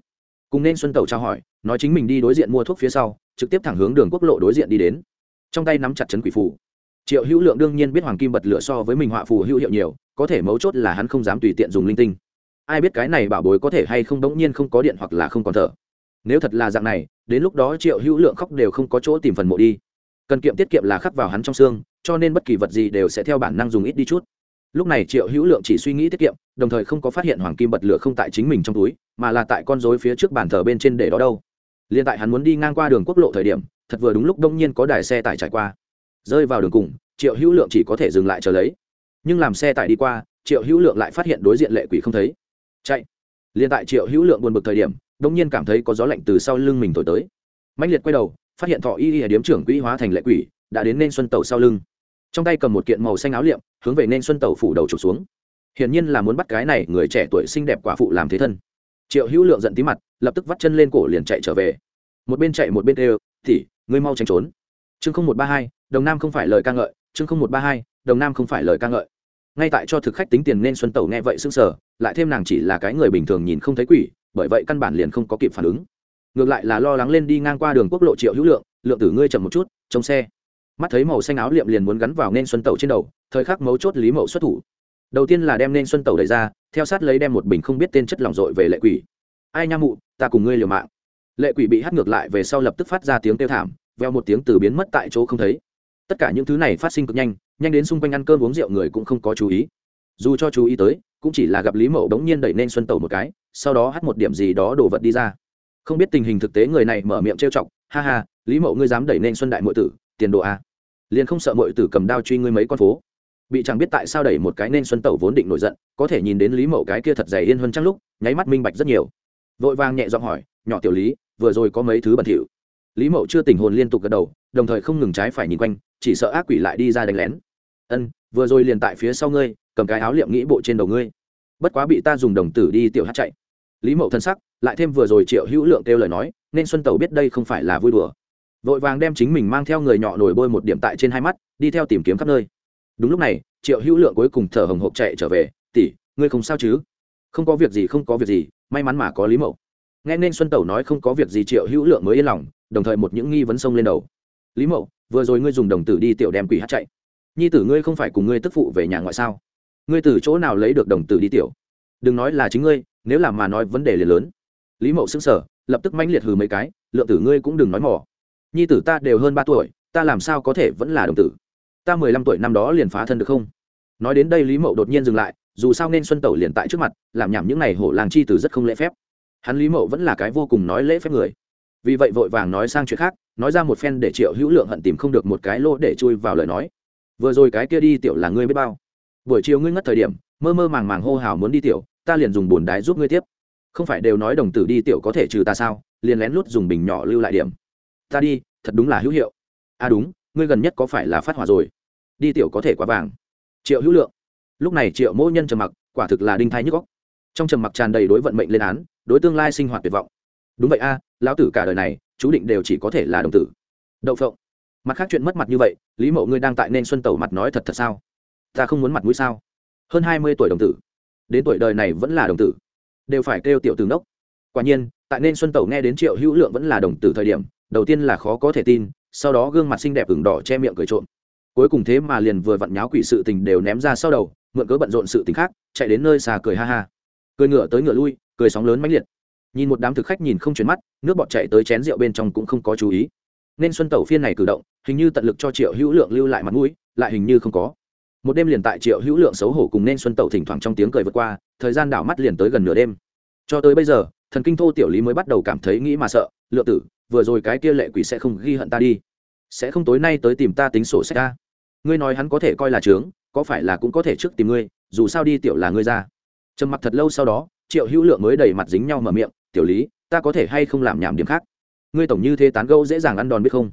Cùng nên xuân tẩu trao hỏi, nói chính mình đi đối diện mua thuốc phía sau, trực tiếp thẳng hướng đường quốc lộ đối diện đi đến. Trong tay nắm chặt chấn quỷ phủ triệu hữu lượng đương nhiên biết hoàng kim bật lửa so với mình họa phù hữu hiệu nhiều, có thể mấu chốt là hắn không dám tùy tiện dùng linh tinh. Ai biết cái này bảo bối có thể hay không đống nhiên không có điện hoặc là không còn thở. Nếu thật là dạng này, đến lúc đó triệu hữu lượng khóc đều không có chỗ tìm phần mộ đi. Cần kiệm tiết kiệm là khắc vào hắn trong xương, cho nên bất kỳ vật gì đều sẽ theo bản năng dùng ít đi chút. Lúc này triệu hữu lượng chỉ suy nghĩ tiết kiệm, đồng thời không có phát hiện hoàng kim bật lửa không tại chính mình trong túi, mà là tại con dối phía trước bàn thờ bên trên để đó đâu. L i ê n tại hắn muốn đi ngang qua đường quốc lộ thời điểm, thật vừa đúng lúc đông nhiên có đài xe tải trải qua rơi vào đường cùng, triệu hữu lượng chỉ có thể dừng lại chờ lấy. Nhưng làm xe tải đi qua, triệu hữu lượng lại phát hiện đối diện lệ quỷ không thấy. Chạy. L i ê n tại triệu hữu lượng buồn bực thời điểm đông nhiên cảm thấy có gió lạnh từ sau lưng mình thổi tới. Mạnh liệt quay đầu, phát hiện thọ y y điếm trưởng quỹ hóa thành lệ quỷ, đã đến nên xuân tàu sau lưng. Trong tay cầm một kiện màu xanh áo liệm, hướng về nên xuân tàu phủ đầu trục xuống. Hiển nhiên là muốn bắt cái này người trẻ tuổi xinh đẹp quả phụ làm thế thân. Triệu hữu lượng giận tí mặt, lập tức vắt chân lên cổ liền chạy trở về. Một bên chạy một bên đều thì ngươi mau tránh trốn. Chương không một ba hai đồng nam không phải lời ca ngợi, chương không một ba hai, đồng nam không phải lời ca ngợi. Ngay tại cho thực khách tính tiền nên xuân tẩu nghe vậy sững sờ, lại thêm nàng chỉ là cái người bình thường nhìn không thấy quỷ, bởi vậy căn bản liền không có kịp phản ứng. Ngược lại là lo lắng lên đi ngang qua đường quốc lộ triệu hữu lượng lượng tử ngươi chậm một chút, trông xe. Mắt thấy màu xanh áo liệm liền muốn gắn vào nên xuân tẩu trên đầu, thời khắc mấu chốt lý mậu xuất thủ. Đầu tiên là đem nên xuân tẩu đẩy ra, theo sát lấy đem một bình không biết tên chất lỏng dội về lệ quỷ. Ai nha mụ, ta cùng ngươi liều mạng. Lệ quỷ bị hắt ngược lại về sau lập tức phát ra tiếng kêu thảm, veo một tiếng từ biến mất tại chỗ không thấy tất cả những thứ này phát sinh cực nhanh nhanh đến xung quanh ăn cơm uống rượu người cũng không có chú ý. Dù cho chú ý tới, cũng chỉ là gặp lý mậu đống nhiên đẩy nên xuân tẩu một cái, sau đó hắt một điểm gì đó đổ vật đi ra. Không biết tình hình thực tế người này mở miệng trêu chọc, ha ha, lý mậu ngươi dám đẩy nên xuân đại mọi tử, tiền đồ a. Liền không sợ mọi tử cầm đao truy ngươi mấy con phố. Bị chẳng biết tại sao đẩy một cái nên xuân tẩu vốn định nổi giận, có thể nhìn đến lý mậu cái kia thật dày yên hơn trăng lúc, nháy mắt minh bạch rất nhiều. Vội vàng nhẹ giọng hỏi, nhỏ tiểu lý, vừa rồi có mấy thứ bẩn thỉu? Lý mậu chưa tình hồn liên tục gật đầu đồng thời không ngừng trái phải nhìn quanh, chỉ sợ ác quỷ lại đi ra đánh lén. Ân, vừa rồi liền tại phía sau ngươi, cầm cái áo liệm nghĩ bộ trên đầu ngươi. Bất quá bị ta dùng đồng tử đi tiểu hát chạy. Lý mậu thân sắc, lại thêm vừa rồi triệu hữu lượng kêu lời nói, nên xuân tẩu biết đây không phải là vui đùa. Vội vàng đem chính mình mang theo người nhỏ nổi bôi một điểm tại trên hai mắt, đi theo tìm kiếm khắp nơi. Đúng lúc này, triệu hữu lượng cuối cùng thở hồng hộc chạy trở về, tỷ, ngươi không sao chứ? Không có việc gì, không có việc gì, may mắn mà có lý mậu. Nghe nên xuân tẩu nói không có việc gì, triệu hữu lượng mới yên lòng, đồng thời một những nghi vấn sông lên đầu lý mậu, vừa rồi ngươi dùng đồng tử đi tiểu đem quỷ hát chạy. Nhi tử ngươi không phải cùng ngươi tức phụ về nhà ngoại sao? Ngươi từ chỗ nào lấy được đồng tử đi tiểu? Đừng nói là chính ngươi, nếu làm mà nói vấn đề liền lớn. Lý mậu xứng sở lập tức mãnh liệt hừ mấy cái, lượng tử ngươi cũng đừng nói mỏ nhi tử ta đều hơn ba tuổi, ta làm sao có thể vẫn là đồng tử? Ta mười lăm tuổi năm đó liền phá thân được không? Nói đến đây lý mậu đột nhiên dừng lại, dù sao nên xuân tẩu liền tại trước mặt, làm nhảm những n à y hổ làng chi từ rất không lễ phép. Hắn lý mậu vẫn là cái vô cùng nói lễ phép người. Vì vậy vội vàng nói sang chuyện khác nói ra một phen để triệu hữu lượng hận tìm không được một cái lỗ để chui vào lời nói. Vừa rồi cái kia đi tiểu là ngươi biết bao. Buổi chiều ngươi ngất thời điểm, mơ mơ màng màng hô hào muốn đi tiểu, ta liền dùng bồn đái giúp ngươi tiếp. Không phải đều nói đồng tử đi tiểu có thể trừ ta sao, liền lén lút dùng bình nhỏ lưu lại điểm. Ta đi, thật đúng là hữu hiệu. À đúng, ngươi gần nhất có phải là phát hỏa rồi? Đi tiểu có thể quá vàng. Triệu hữu lượng. Lúc này triệu mỗ nhân trầm mặc, quả thực là đinh thái nhức góc trong trầm mặc tràn đầy đối vận mệnh lên án, đối tương lai sinh hoạt tuyệt vọng. Đúng vậy a, lão tử cả đời này chú định đều chỉ có thể là đồng tử. Đậu phộng. Mặt khác chuyện mất mặt như vậy, lý mậu ngươi đang tại nên xuân tẩu mặt nói thật thật sao? Ta không muốn mặt mũi sao? Hơn hai mươi tuổi đồng tử. Đến tuổi đời này vẫn là đồng tử. Đều phải kêu tiểu từ ngốc. Quả nhiên, tại nên xuân tẩu nghe đến triệu hữu lượng vẫn là đồng tử thời điểm, đầu tiên là khó có thể tin, sau đó gương mặt xinh đẹp ửng đỏ che miệng cười trộm. Cuối cùng thế mà liền vừa vặn nháo quỷ sự tình đều ném ra sau đầu, mượn cớ bận rộn sự tình khác, chạy đến nơi xà cười ha ha. Cười ngựa tới ngựa lui, cười sóng lớn mãnh liệt nhìn một đám thực khách nhìn không chuyển mắt, nước bọt chạy tới chén rượu bên trong cũng không có chú ý. Nên xuân tẩu phiên này cử động, hình như tận lực cho triệu hữu lượng lưu lại mặt mũi, lại hình như không có. Một đêm liền tại triệu hữu lượng xấu hổ cùng nên xuân tẩu thỉnh thoảng trong tiếng cười vượt qua, thời gian đảo mắt liền tới gần nửa đêm. Cho tới bây giờ, thần kinh thô tiểu lý mới bắt đầu cảm thấy nghĩ mà sợ lựa tử, vừa rồi cái kia lệ quỷ sẽ không ghi hận ta đi. Sẽ không tối nay tới tìm ta tính sổ sách ta. Ngươi nói hắn có thể coi là trướng, có phải là cũng có thể trước tìm ngươi, dù sao đi tiểu là ngươi ra. Trầm mặt thật lâu sau đó, triệu hữu lượng mới đầy mặt dính nhau mở miệng tiểu lý, ta có thể hay không làm nhảm điểm khác? Ngươi tổng như thế tán gẫu dễ dàng ăn đòn biết không?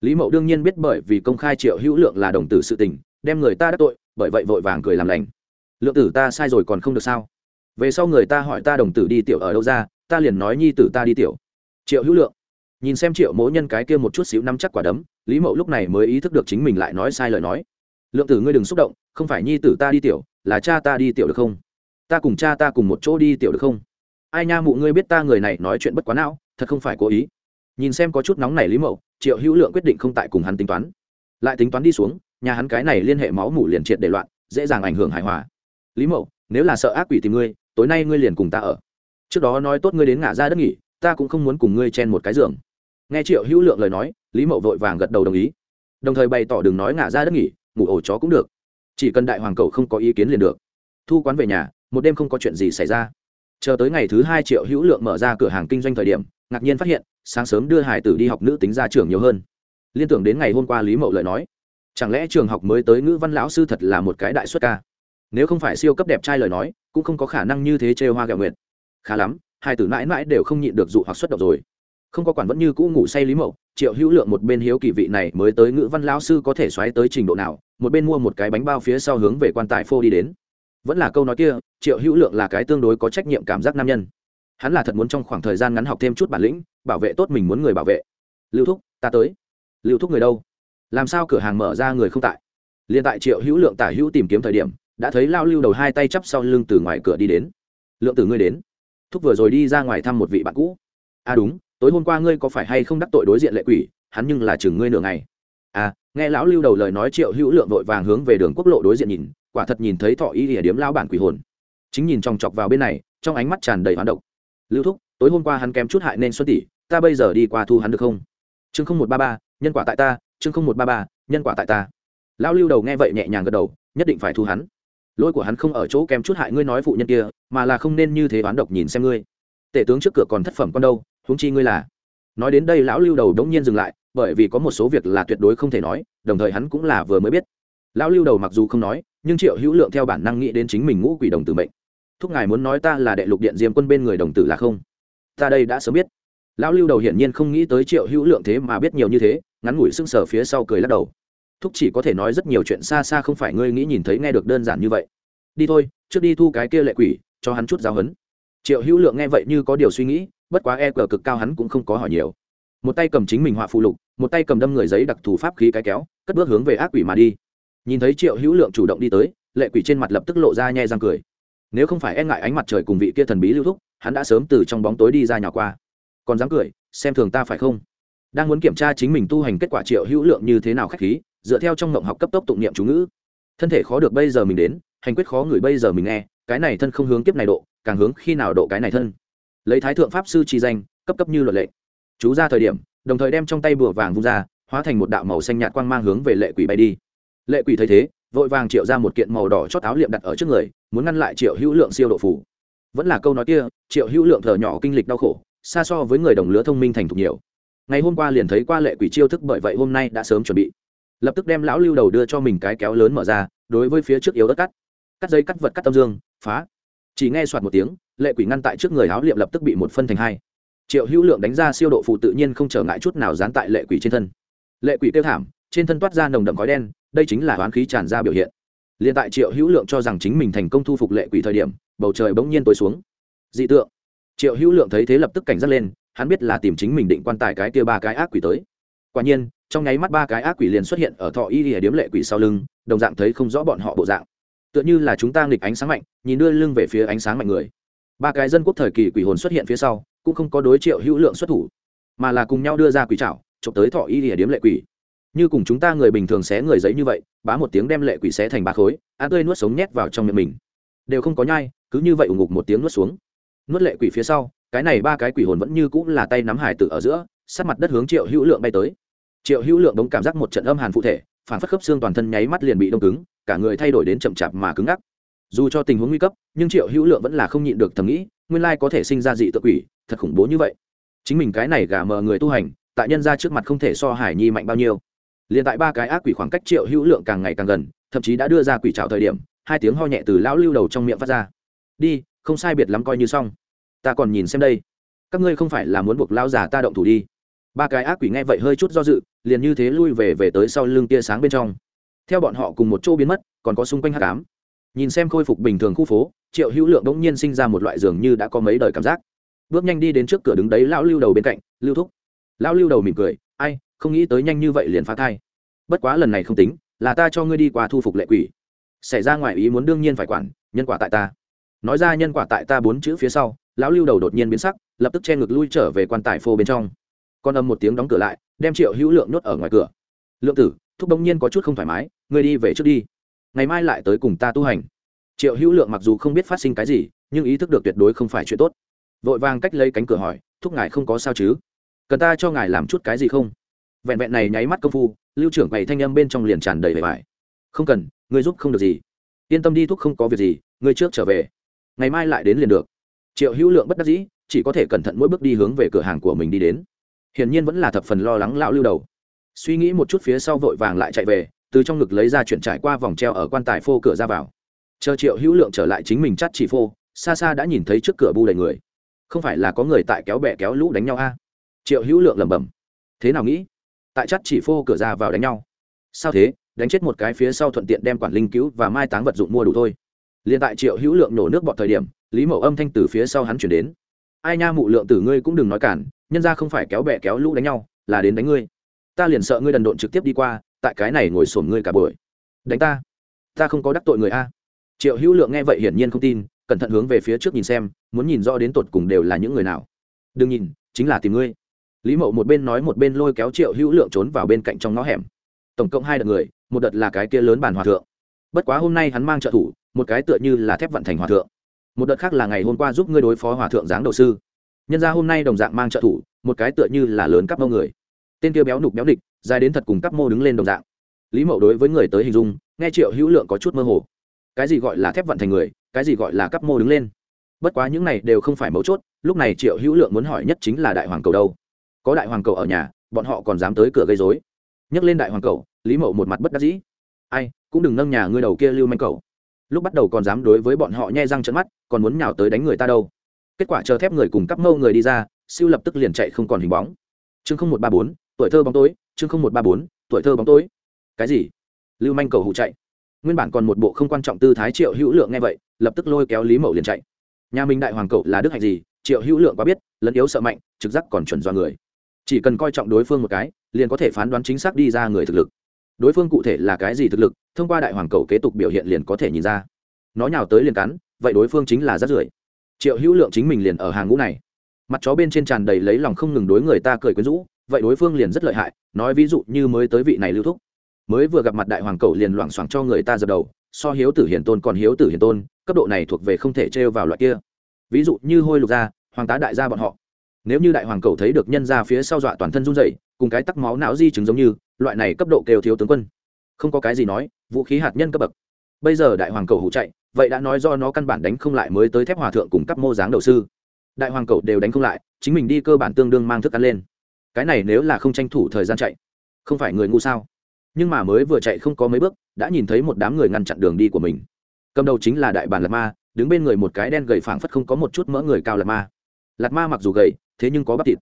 Lý mậu đương nhiên biết bởi vì công khai triệu hữu lượng là đồng tử sự tình, đem người ta đắc tội, bởi vậy vội vàng cười làm lành. Lượng tử ta sai rồi còn không được sao? Về sau người ta hỏi ta đồng tử đi tiểu ở đâu ra, ta liền nói nhi tử ta đi tiểu. Triệu hữu lượng. Nhìn xem triệu mỗ nhân cái kia một chút xíu nắm chắc quả đấm, lý mậu lúc này mới ý thức được chính mình lại nói sai lời nói. Lượng tử ngươi đừng xúc động, không phải nhi tử ta đi tiểu, là cha ta đi tiểu được không? Ta cùng cha ta cùng một chỗ đi tiểu được không? Ai nha mụ ngươi biết ta người này nói chuyện bất quá não, thật không phải cố ý. Nhìn xem có chút nóng này lý mậu, triệu hữu lượng quyết định không tại cùng hắn tính toán. Lại tính toán đi xuống, nhà hắn cái này liên hệ máu mủ liền triệt để loạn, dễ dàng ảnh hưởng hài hòa. Lý mậu, nếu là sợ ác quỷ tìm ngươi, tối nay ngươi liền cùng ta ở. Trước đó nói tốt ngươi đến ngả ra đất nghỉ, ta cũng không muốn cùng ngươi chen một cái giường. Nghe triệu hữu lượng lời nói, lý mậu vội vàng gật đầu đồng ý. Đồng thời bày tỏ đừng nói ngả ra đất nghỉ, ngủ ổ chó cũng được. Chỉ cần đại hoàng cầu không có ý kiến liền được. Thu quán về nhà, một đêm không có chuyện gì xảy ra chờ tới ngày thứ hai triệu hữu lượng mở ra cửa hàng kinh doanh thời điểm, ngạc nhiên phát hiện, sáng sớm đưa hải tử đi học nữ tính ra trường nhiều hơn. Liên tưởng đến ngày hôm qua lý mậu lợi nói, chẳng lẽ trường học mới tới ngữ văn lão sư thật là một cái đại xuất ca? Nếu không phải siêu cấp đẹp trai lời nói, cũng không có khả năng như thế chê hoa gạo nguyệt. Khá lắm hai tử mãi mãi đều không nhịn được dụ hoặc xuất động rồi. Không có quản vẫn như cũ ngủ say lý mậu, triệu hữu lượng một bên hiếu kỳ vị này mới tới ngữ văn lão sư có thể xoáy tới trình độ nào, một bên mua một cái bánh bao phía sau hướng về quan tài phô đi đến vẫn là câu nói kia, triệu hữu lượng là cái tương đối có trách nhiệm cảm giác nam nhân. Hắn là thật muốn trong khoảng thời gian ngắn học thêm chút bản lĩnh, bảo vệ tốt mình muốn người bảo vệ. Lưu thúc, ta tới. Lưu thúc người đâu? Làm sao cửa hàng mở ra người không tại? Liền tại triệu hữu lượng tả hữu tìm kiếm thời điểm, đã thấy lao lưu đầu hai tay chắp sau lưng từ ngoài cửa đi đến. Lượng tử ngươi đến. Thúc vừa rồi đi ra ngoài thăm một vị bạn cũ. À đúng, tối hôm qua ngươi có phải hay không đắc tội đối diện lệ quỷ, hắn nhưng là chừng ngươi nửa ngày. À nghe lão lưu đầu lời nói triệu hữu lượng vội vàng hướng về đường quốc lộ đối diện nhìn quả thật nhìn thấy thọ y ỉa điếm lao bản quỷ hồn. Chính nhìn chòng chọc vào bên này, trong ánh mắt tràn đầy hoán độc. Lưu thúc, tối hôm qua hắn kém chút hại nên xuân tỷ, ta bây giờ đi qua thu hắn được không? Chương không một ba ba, nhân quả tại ta, chương không một ba ba, nhân quả tại ta. Lão lưu đầu nghe vậy nhẹ nhàng gật đầu, nhất định phải thu hắn. Lỗi của hắn không ở chỗ kém chút hại ngươi nói phụ nhân kia, mà là không nên như thế hoán độc nhìn xem ngươi. Tể tướng trước cửa còn thất phẩm con đâu, huống chi ngươi là. Nói đến đây lão lưu đầu đống nhiên dừng lại, bởi vì có một số việc là tuyệt đối không thể nói, đồng thời hắn cũng là vừa mới biết. Lão lưu đầu mặc dù không nói nhưng triệu hữu lượng theo bản năng nghĩ đến chính mình ngũ quỷ đồng tử mệnh. Thúc ngài muốn nói ta là đệ lục điện diêm quân bên người đồng tử là không? Ta đây đã sớm biết. Lão lưu đầu hiển nhiên không nghĩ tới triệu hữu lượng thế mà biết nhiều như thế, ngắn ngủi sưng sờ phía sau cười lắc đầu. Thúc chỉ có thể nói rất nhiều chuyện xa xa không phải ngươi nghĩ nhìn thấy nghe được đơn giản như vậy. Đi thôi, trước đi thu cái kia lệ quỷ, cho hắn chút giáo hấn triệu hữu lượng nghe vậy như có điều suy nghĩ, bất quá e cờ cực cao hắn cũng không có hỏi nhiều. Một tay cầm chính mình họa phụ lục, một tay cầm đâm người giấy đặc thù pháp khí cái kéo, cất bước hướng về ác quỷ mà đi nhìn thấy triệu hữu lượng chủ động đi tới, lệ quỷ trên mặt lập tức lộ ra nhẹ răng cười. Nếu không phải e ngại ánh mặt trời cùng vị kia thần bí lưu thúc, hắn đã sớm từ trong bóng tối đi ra nhà qua. Còn dám cười, xem thường ta phải không? Đang muốn kiểm tra chính mình tu hành kết quả triệu hữu lượng như thế nào khách khí, dựa theo trong ngộng học cấp tốc tụng niệm chú ngữ. Thân thể khó được bây giờ mình đến, hành quyết khó người bây giờ mình nghe, cái này thân không hướng kiếp này độ, càng hướng khi nào độ cái này thân. Lấy thái thượng pháp sư chi danh, cấp cấp như luật lệ. Chú ra thời điểm, đồng thời đem trong tay bùa vàng vung ra, hóa thành một đạo màu xanh nhạt quang mang hướng về lệ quỷ bay đi lệ quỷ thấy thế, vội vàng triệu ra một kiện màu đỏ chót áo liệm đặt ở trước người, muốn ngăn lại triệu hữu lượng siêu độ phủ. Vẫn là câu nói kia, triệu hữu lượng thở nhỏ kinh lịch đau khổ, xa so với người đồng lứa thông minh thành thục nhiều. Ngày hôm qua liền thấy qua lệ quỷ chiêu thức bởi vậy hôm nay đã sớm chuẩn bị. Lập tức đem lão lưu đầu đưa cho mình cái kéo lớn mở ra, đối với phía trước yếu đất cắt. Cắt dây, cắt vật, cắt tâm dương, phá. Chỉ nghe soạt một tiếng, lệ quỷ ngăn tại trước người áo liệm lập tức bị một phân thành hai. Triệu hữu lượng đánh ra siêu độ phụ tự nhiên không trở ngại chút nào dán tại lệ quỷ trên thân. Lệ quỷ kêu thảm, trên thân toát ra nồng đậm khói đen đây chính là oán khí tràn ra biểu hiện. Liền tại triệu hữu lượng cho rằng chính mình thành công thu phục lệ quỷ thời điểm, bầu trời bỗng nhiên tối xuống. Dị tượng. Triệu hữu lượng thấy thế lập tức cảnh giác lên, hắn biết là tìm chính mình định quan tài cái kia ba cái ác quỷ tới. Quả nhiên, trong nháy mắt ba cái ác quỷ liền xuất hiện ở thọ y ở điếm lệ quỷ sau lưng, đồng dạng thấy không rõ bọn họ bộ dạng. Tựa như là chúng ta nghịch ánh sáng mạnh, nhìn đưa lưng về phía ánh sáng mạnh người. Ba cái dân quốc thời kỳ quỷ hồn xuất hiện phía sau, cũng không có đối triệu hữu lượng xuất thủ, mà là cùng nhau đưa ra quỷ trảo, chụp tới thọ y địa điếm lệ quỷ như cùng chúng ta người bình thường xé người giấy như vậy, bá một tiếng đem lệ quỷ xé thành ba khối á tươi nuốt sống nhét vào trong miệng mình. Đều không có nhai, cứ như vậy ủng ngục một tiếng nuốt xuống. Nuốt lệ quỷ phía sau, cái này ba cái quỷ hồn vẫn như cũng là tay nắm hải tử ở giữa sát mặt đất hướng triệu hữu lượng bay tới. Triệu hữu lượng đống cảm giác một trận âm hàn phụ thể, phản phất khớp xương toàn thân nháy mắt liền bị đông cứng, cả người thay đổi đến chậm chạp mà cứng ngắc. Dù cho tình huống nguy cấp, nhưng triệu hữu lượng vẫn là không nhịn được thầm nghĩ, nguyên lai có thể sinh ra dị tự quỷ, thật khủng bố như vậy. Chính mình cái này gà mờ người tu hành, tại nhân ra trước mặt không thể so hải nhi mạnh bao nhiêu liền tại ba cái ác quỷ khoảng cách triệu hữu lượng càng ngày càng gần, thậm chí đã đưa ra quỷ trào thời điểm, hai tiếng ho nhẹ từ lão lưu đầu trong miệng phát ra. Đi, không sai biệt lắm coi như xong. Ta còn nhìn xem đây. Các ngươi không phải là muốn buộc lao già ta động thủ đi. Ba cái ác quỷ nghe vậy hơi chút do dự, liền như thế lui về về tới sau lưng tia sáng bên trong. Theo bọn họ cùng một chỗ biến mất, còn có xung quanh hát cám nhìn xem khôi phục bình thường khu phố, triệu hữu lượng bỗng nhiên sinh ra một loại giường như đã có mấy đời cảm giác. Bước nhanh đi đến trước cửa đứng đấy lão lưu đầu bên cạnh, lưu thúc. Lão lưu đầu mỉm cười, ai không nghĩ tới nhanh như vậy liền phá thai. Bất quá lần này không tính, là ta cho ngươi đi qua thu phục lệ quỷ. Xảy ra ngoài ý muốn đương nhiên phải quản, nhân quả tại ta. Nói ra nhân quả tại ta bốn chữ phía sau, lão lưu đầu đột nhiên biến sắc, lập tức che ngực lui trở về quan tài phô bên trong. Con âm một tiếng đóng cửa lại, đem triệu hữu lượng nhốt ở ngoài cửa. Lượng tử, thúc đông nhiên có chút không thoải mái, ngươi đi về trước đi. Ngày mai lại tới cùng ta tu hành. Triệu hữu lượng mặc dù không biết phát sinh cái gì, nhưng ý thức được tuyệt đối không phải chuyện tốt. Vội vàng cách lấy cánh cửa hỏi, thúc ngài không có sao chứ? Cần ta cho ngài làm chút cái gì không? Vẹn vẹn này nháy mắt công phu, lưu trưởng bày thanh âm bên trong liền tràn đầy vẻ vải. Không cần, ngươi giúp không được gì. Yên tâm đi thuốc không có việc gì, ngươi trước trở về. Ngày mai lại đến liền được. Triệu hữu lượng bất đắc dĩ, chỉ có thể cẩn thận mỗi bước đi hướng về cửa hàng của mình đi đến. Hiển nhiên vẫn là thập phần lo lắng lão lưu đầu. Suy nghĩ một chút phía sau vội vàng lại chạy về, từ trong ngực lấy ra chuyển trải qua vòng treo ở quan tài phô cửa ra vào. Chờ triệu hữu lượng trở lại chính mình chắt chỉ phô, xa xa đã nhìn thấy trước cửa bu đầy người. Không phải là có người tại kéo bẹ kéo lũ đánh nhau a? Triệu hữu lượng lẩm bẩm. Thế nào nghĩ? Tại chắt chỉ phô cửa ra vào đánh nhau. Sao thế? Đánh chết một cái phía sau thuận tiện đem quản linh cứu và mai táng vật dụng mua đủ thôi. Liền tại triệu hữu lượng nổ nước bọt thời điểm, lý mẫu âm thanh từ phía sau hắn chuyển đến. Ai nha mụ lượng tử ngươi cũng đừng nói cản, nhân ra không phải kéo bẹ kéo lũ đánh nhau, là đến đánh ngươi. Ta liền sợ ngươi đần độn trực tiếp đi qua, tại cái này ngồi sổm ngươi cả buổi. Đánh ta? Ta không có đắc tội người a. Triệu hữu lượng nghe vậy hiển nhiên không tin, cẩn thận hướng về phía trước nhìn xem, muốn nhìn rõ đến tột cùng đều là những người nào. Đừng nhìn, chính là tìm ngươi lý mậu một bên nói một bên lôi kéo triệu hữu lượng trốn vào bên cạnh trong ngõ hẻm. Tổng cộng hai đợt người, một đợt là cái kia lớn bản hòa thượng. Bất quá hôm nay hắn mang trợ thủ, một cái tựa như là thép vận thành hòa thượng. Một đợt khác là ngày hôm qua giúp ngươi đối phó hòa thượng giáng đầu sư. Nhân ra hôm nay đồng dạng mang trợ thủ, một cái tựa như là lớn cắp mâu người. Tên kia béo nục béo địch, dài đến thật cùng cắp mô đứng lên đồng dạng. Lý mậu đối với người tới hình dung, nghe triệu hữu lượng có chút mơ hồ. Cái gì gọi là thép vận thành người, cái gì gọi là cắp mô đứng lên? Bất quá những này đều không phải mấu chốt, lúc này triệu hữu lượng muốn hỏi nhất chính là đại hoàng cầu đâu có đại hoàng cầu ở nhà, bọn họ còn dám tới cửa gây dối nhắc lên đại hoàng cầu, lý mậu một mặt bất đắc dĩ. Ai, cũng đừng nâng nhà ngươi đầu kia lưu manh cầu. Lúc bắt đầu còn dám đối với bọn họ nhai răng trận mắt, còn muốn nhào tới đánh người ta đâu. Kết quả chờ thép người cùng cắp mâu người đi ra, siêu lập tức liền chạy không còn hình bóng. Chương không một ba bốn, tuổi thơ bóng tối, chương không một ba bốn, tuổi thơ bóng tối. Cái gì? Lưu manh cầu hụ chạy. Nguyên bản còn một bộ không quan trọng tư thái triệu hữu lượng nghe vậy, lập tức lôi kéo lý mậu liền chạy. Nhà minh đại hoàng cậu là đức hạnh gì, triệu hữu lượng quá biết, lẫn yếu sợ mạnh, trực giác còn chuẩn do người chỉ cần coi trọng đối phương một cái, liền có thể phán đoán chính xác đi ra người thực lực. Đối phương cụ thể là cái gì thực lực, thông qua đại hoàng cầu kế tục biểu hiện liền có thể nhìn ra. Nó nhào tới liền cắn, vậy đối phương chính là rát rưởi. Triệu hữu lượng chính mình liền ở hàng ngũ này. Mặt chó bên trên tràn đầy lấy lòng không ngừng đối người ta cười quyến rũ, vậy đối phương liền rất lợi hại, nói ví dụ như mới tới vị này lưu thúc. Mới vừa gặp mặt đại hoàng cầu liền loảng xoảng cho người ta dập đầu, so hiếu tử hiền tôn còn hiếu tử hiền tôn, cấp độ này thuộc về không thể trêu vào loại kia. Ví dụ như hôi lục gia, hoàng tá đại gia bọn họ nếu như đại hoàng cầu thấy được nhân ra phía sau dọa toàn thân run dậy cùng cái tắc máu não di chứng giống như, loại này cấp độ kêu thiếu tướng quân. Không có cái gì nói, vũ khí hạt nhân cấp bậc. Bây giờ đại hoàng cầu hủ chạy, vậy đã nói do nó căn bản đánh không lại mới tới thép hòa thượng cùng các mô dáng đầu sư. Đại hoàng cầu đều đánh không lại, chính mình đi cơ bản tương đương mang thức ăn lên. Cái này nếu là không tranh thủ thời gian chạy, không phải người ngu sao? Nhưng mà mới vừa chạy không có mấy bước, đã nhìn thấy một đám người ngăn chặn đường đi của mình. Cầm đầu chính là đại bản lạt ma, đứng bên người một cái đen gầy phảng phất không có một chút mỡ người cao lạt ma. Lạt ma mặc dù gầy thế nhưng có bắp thịt.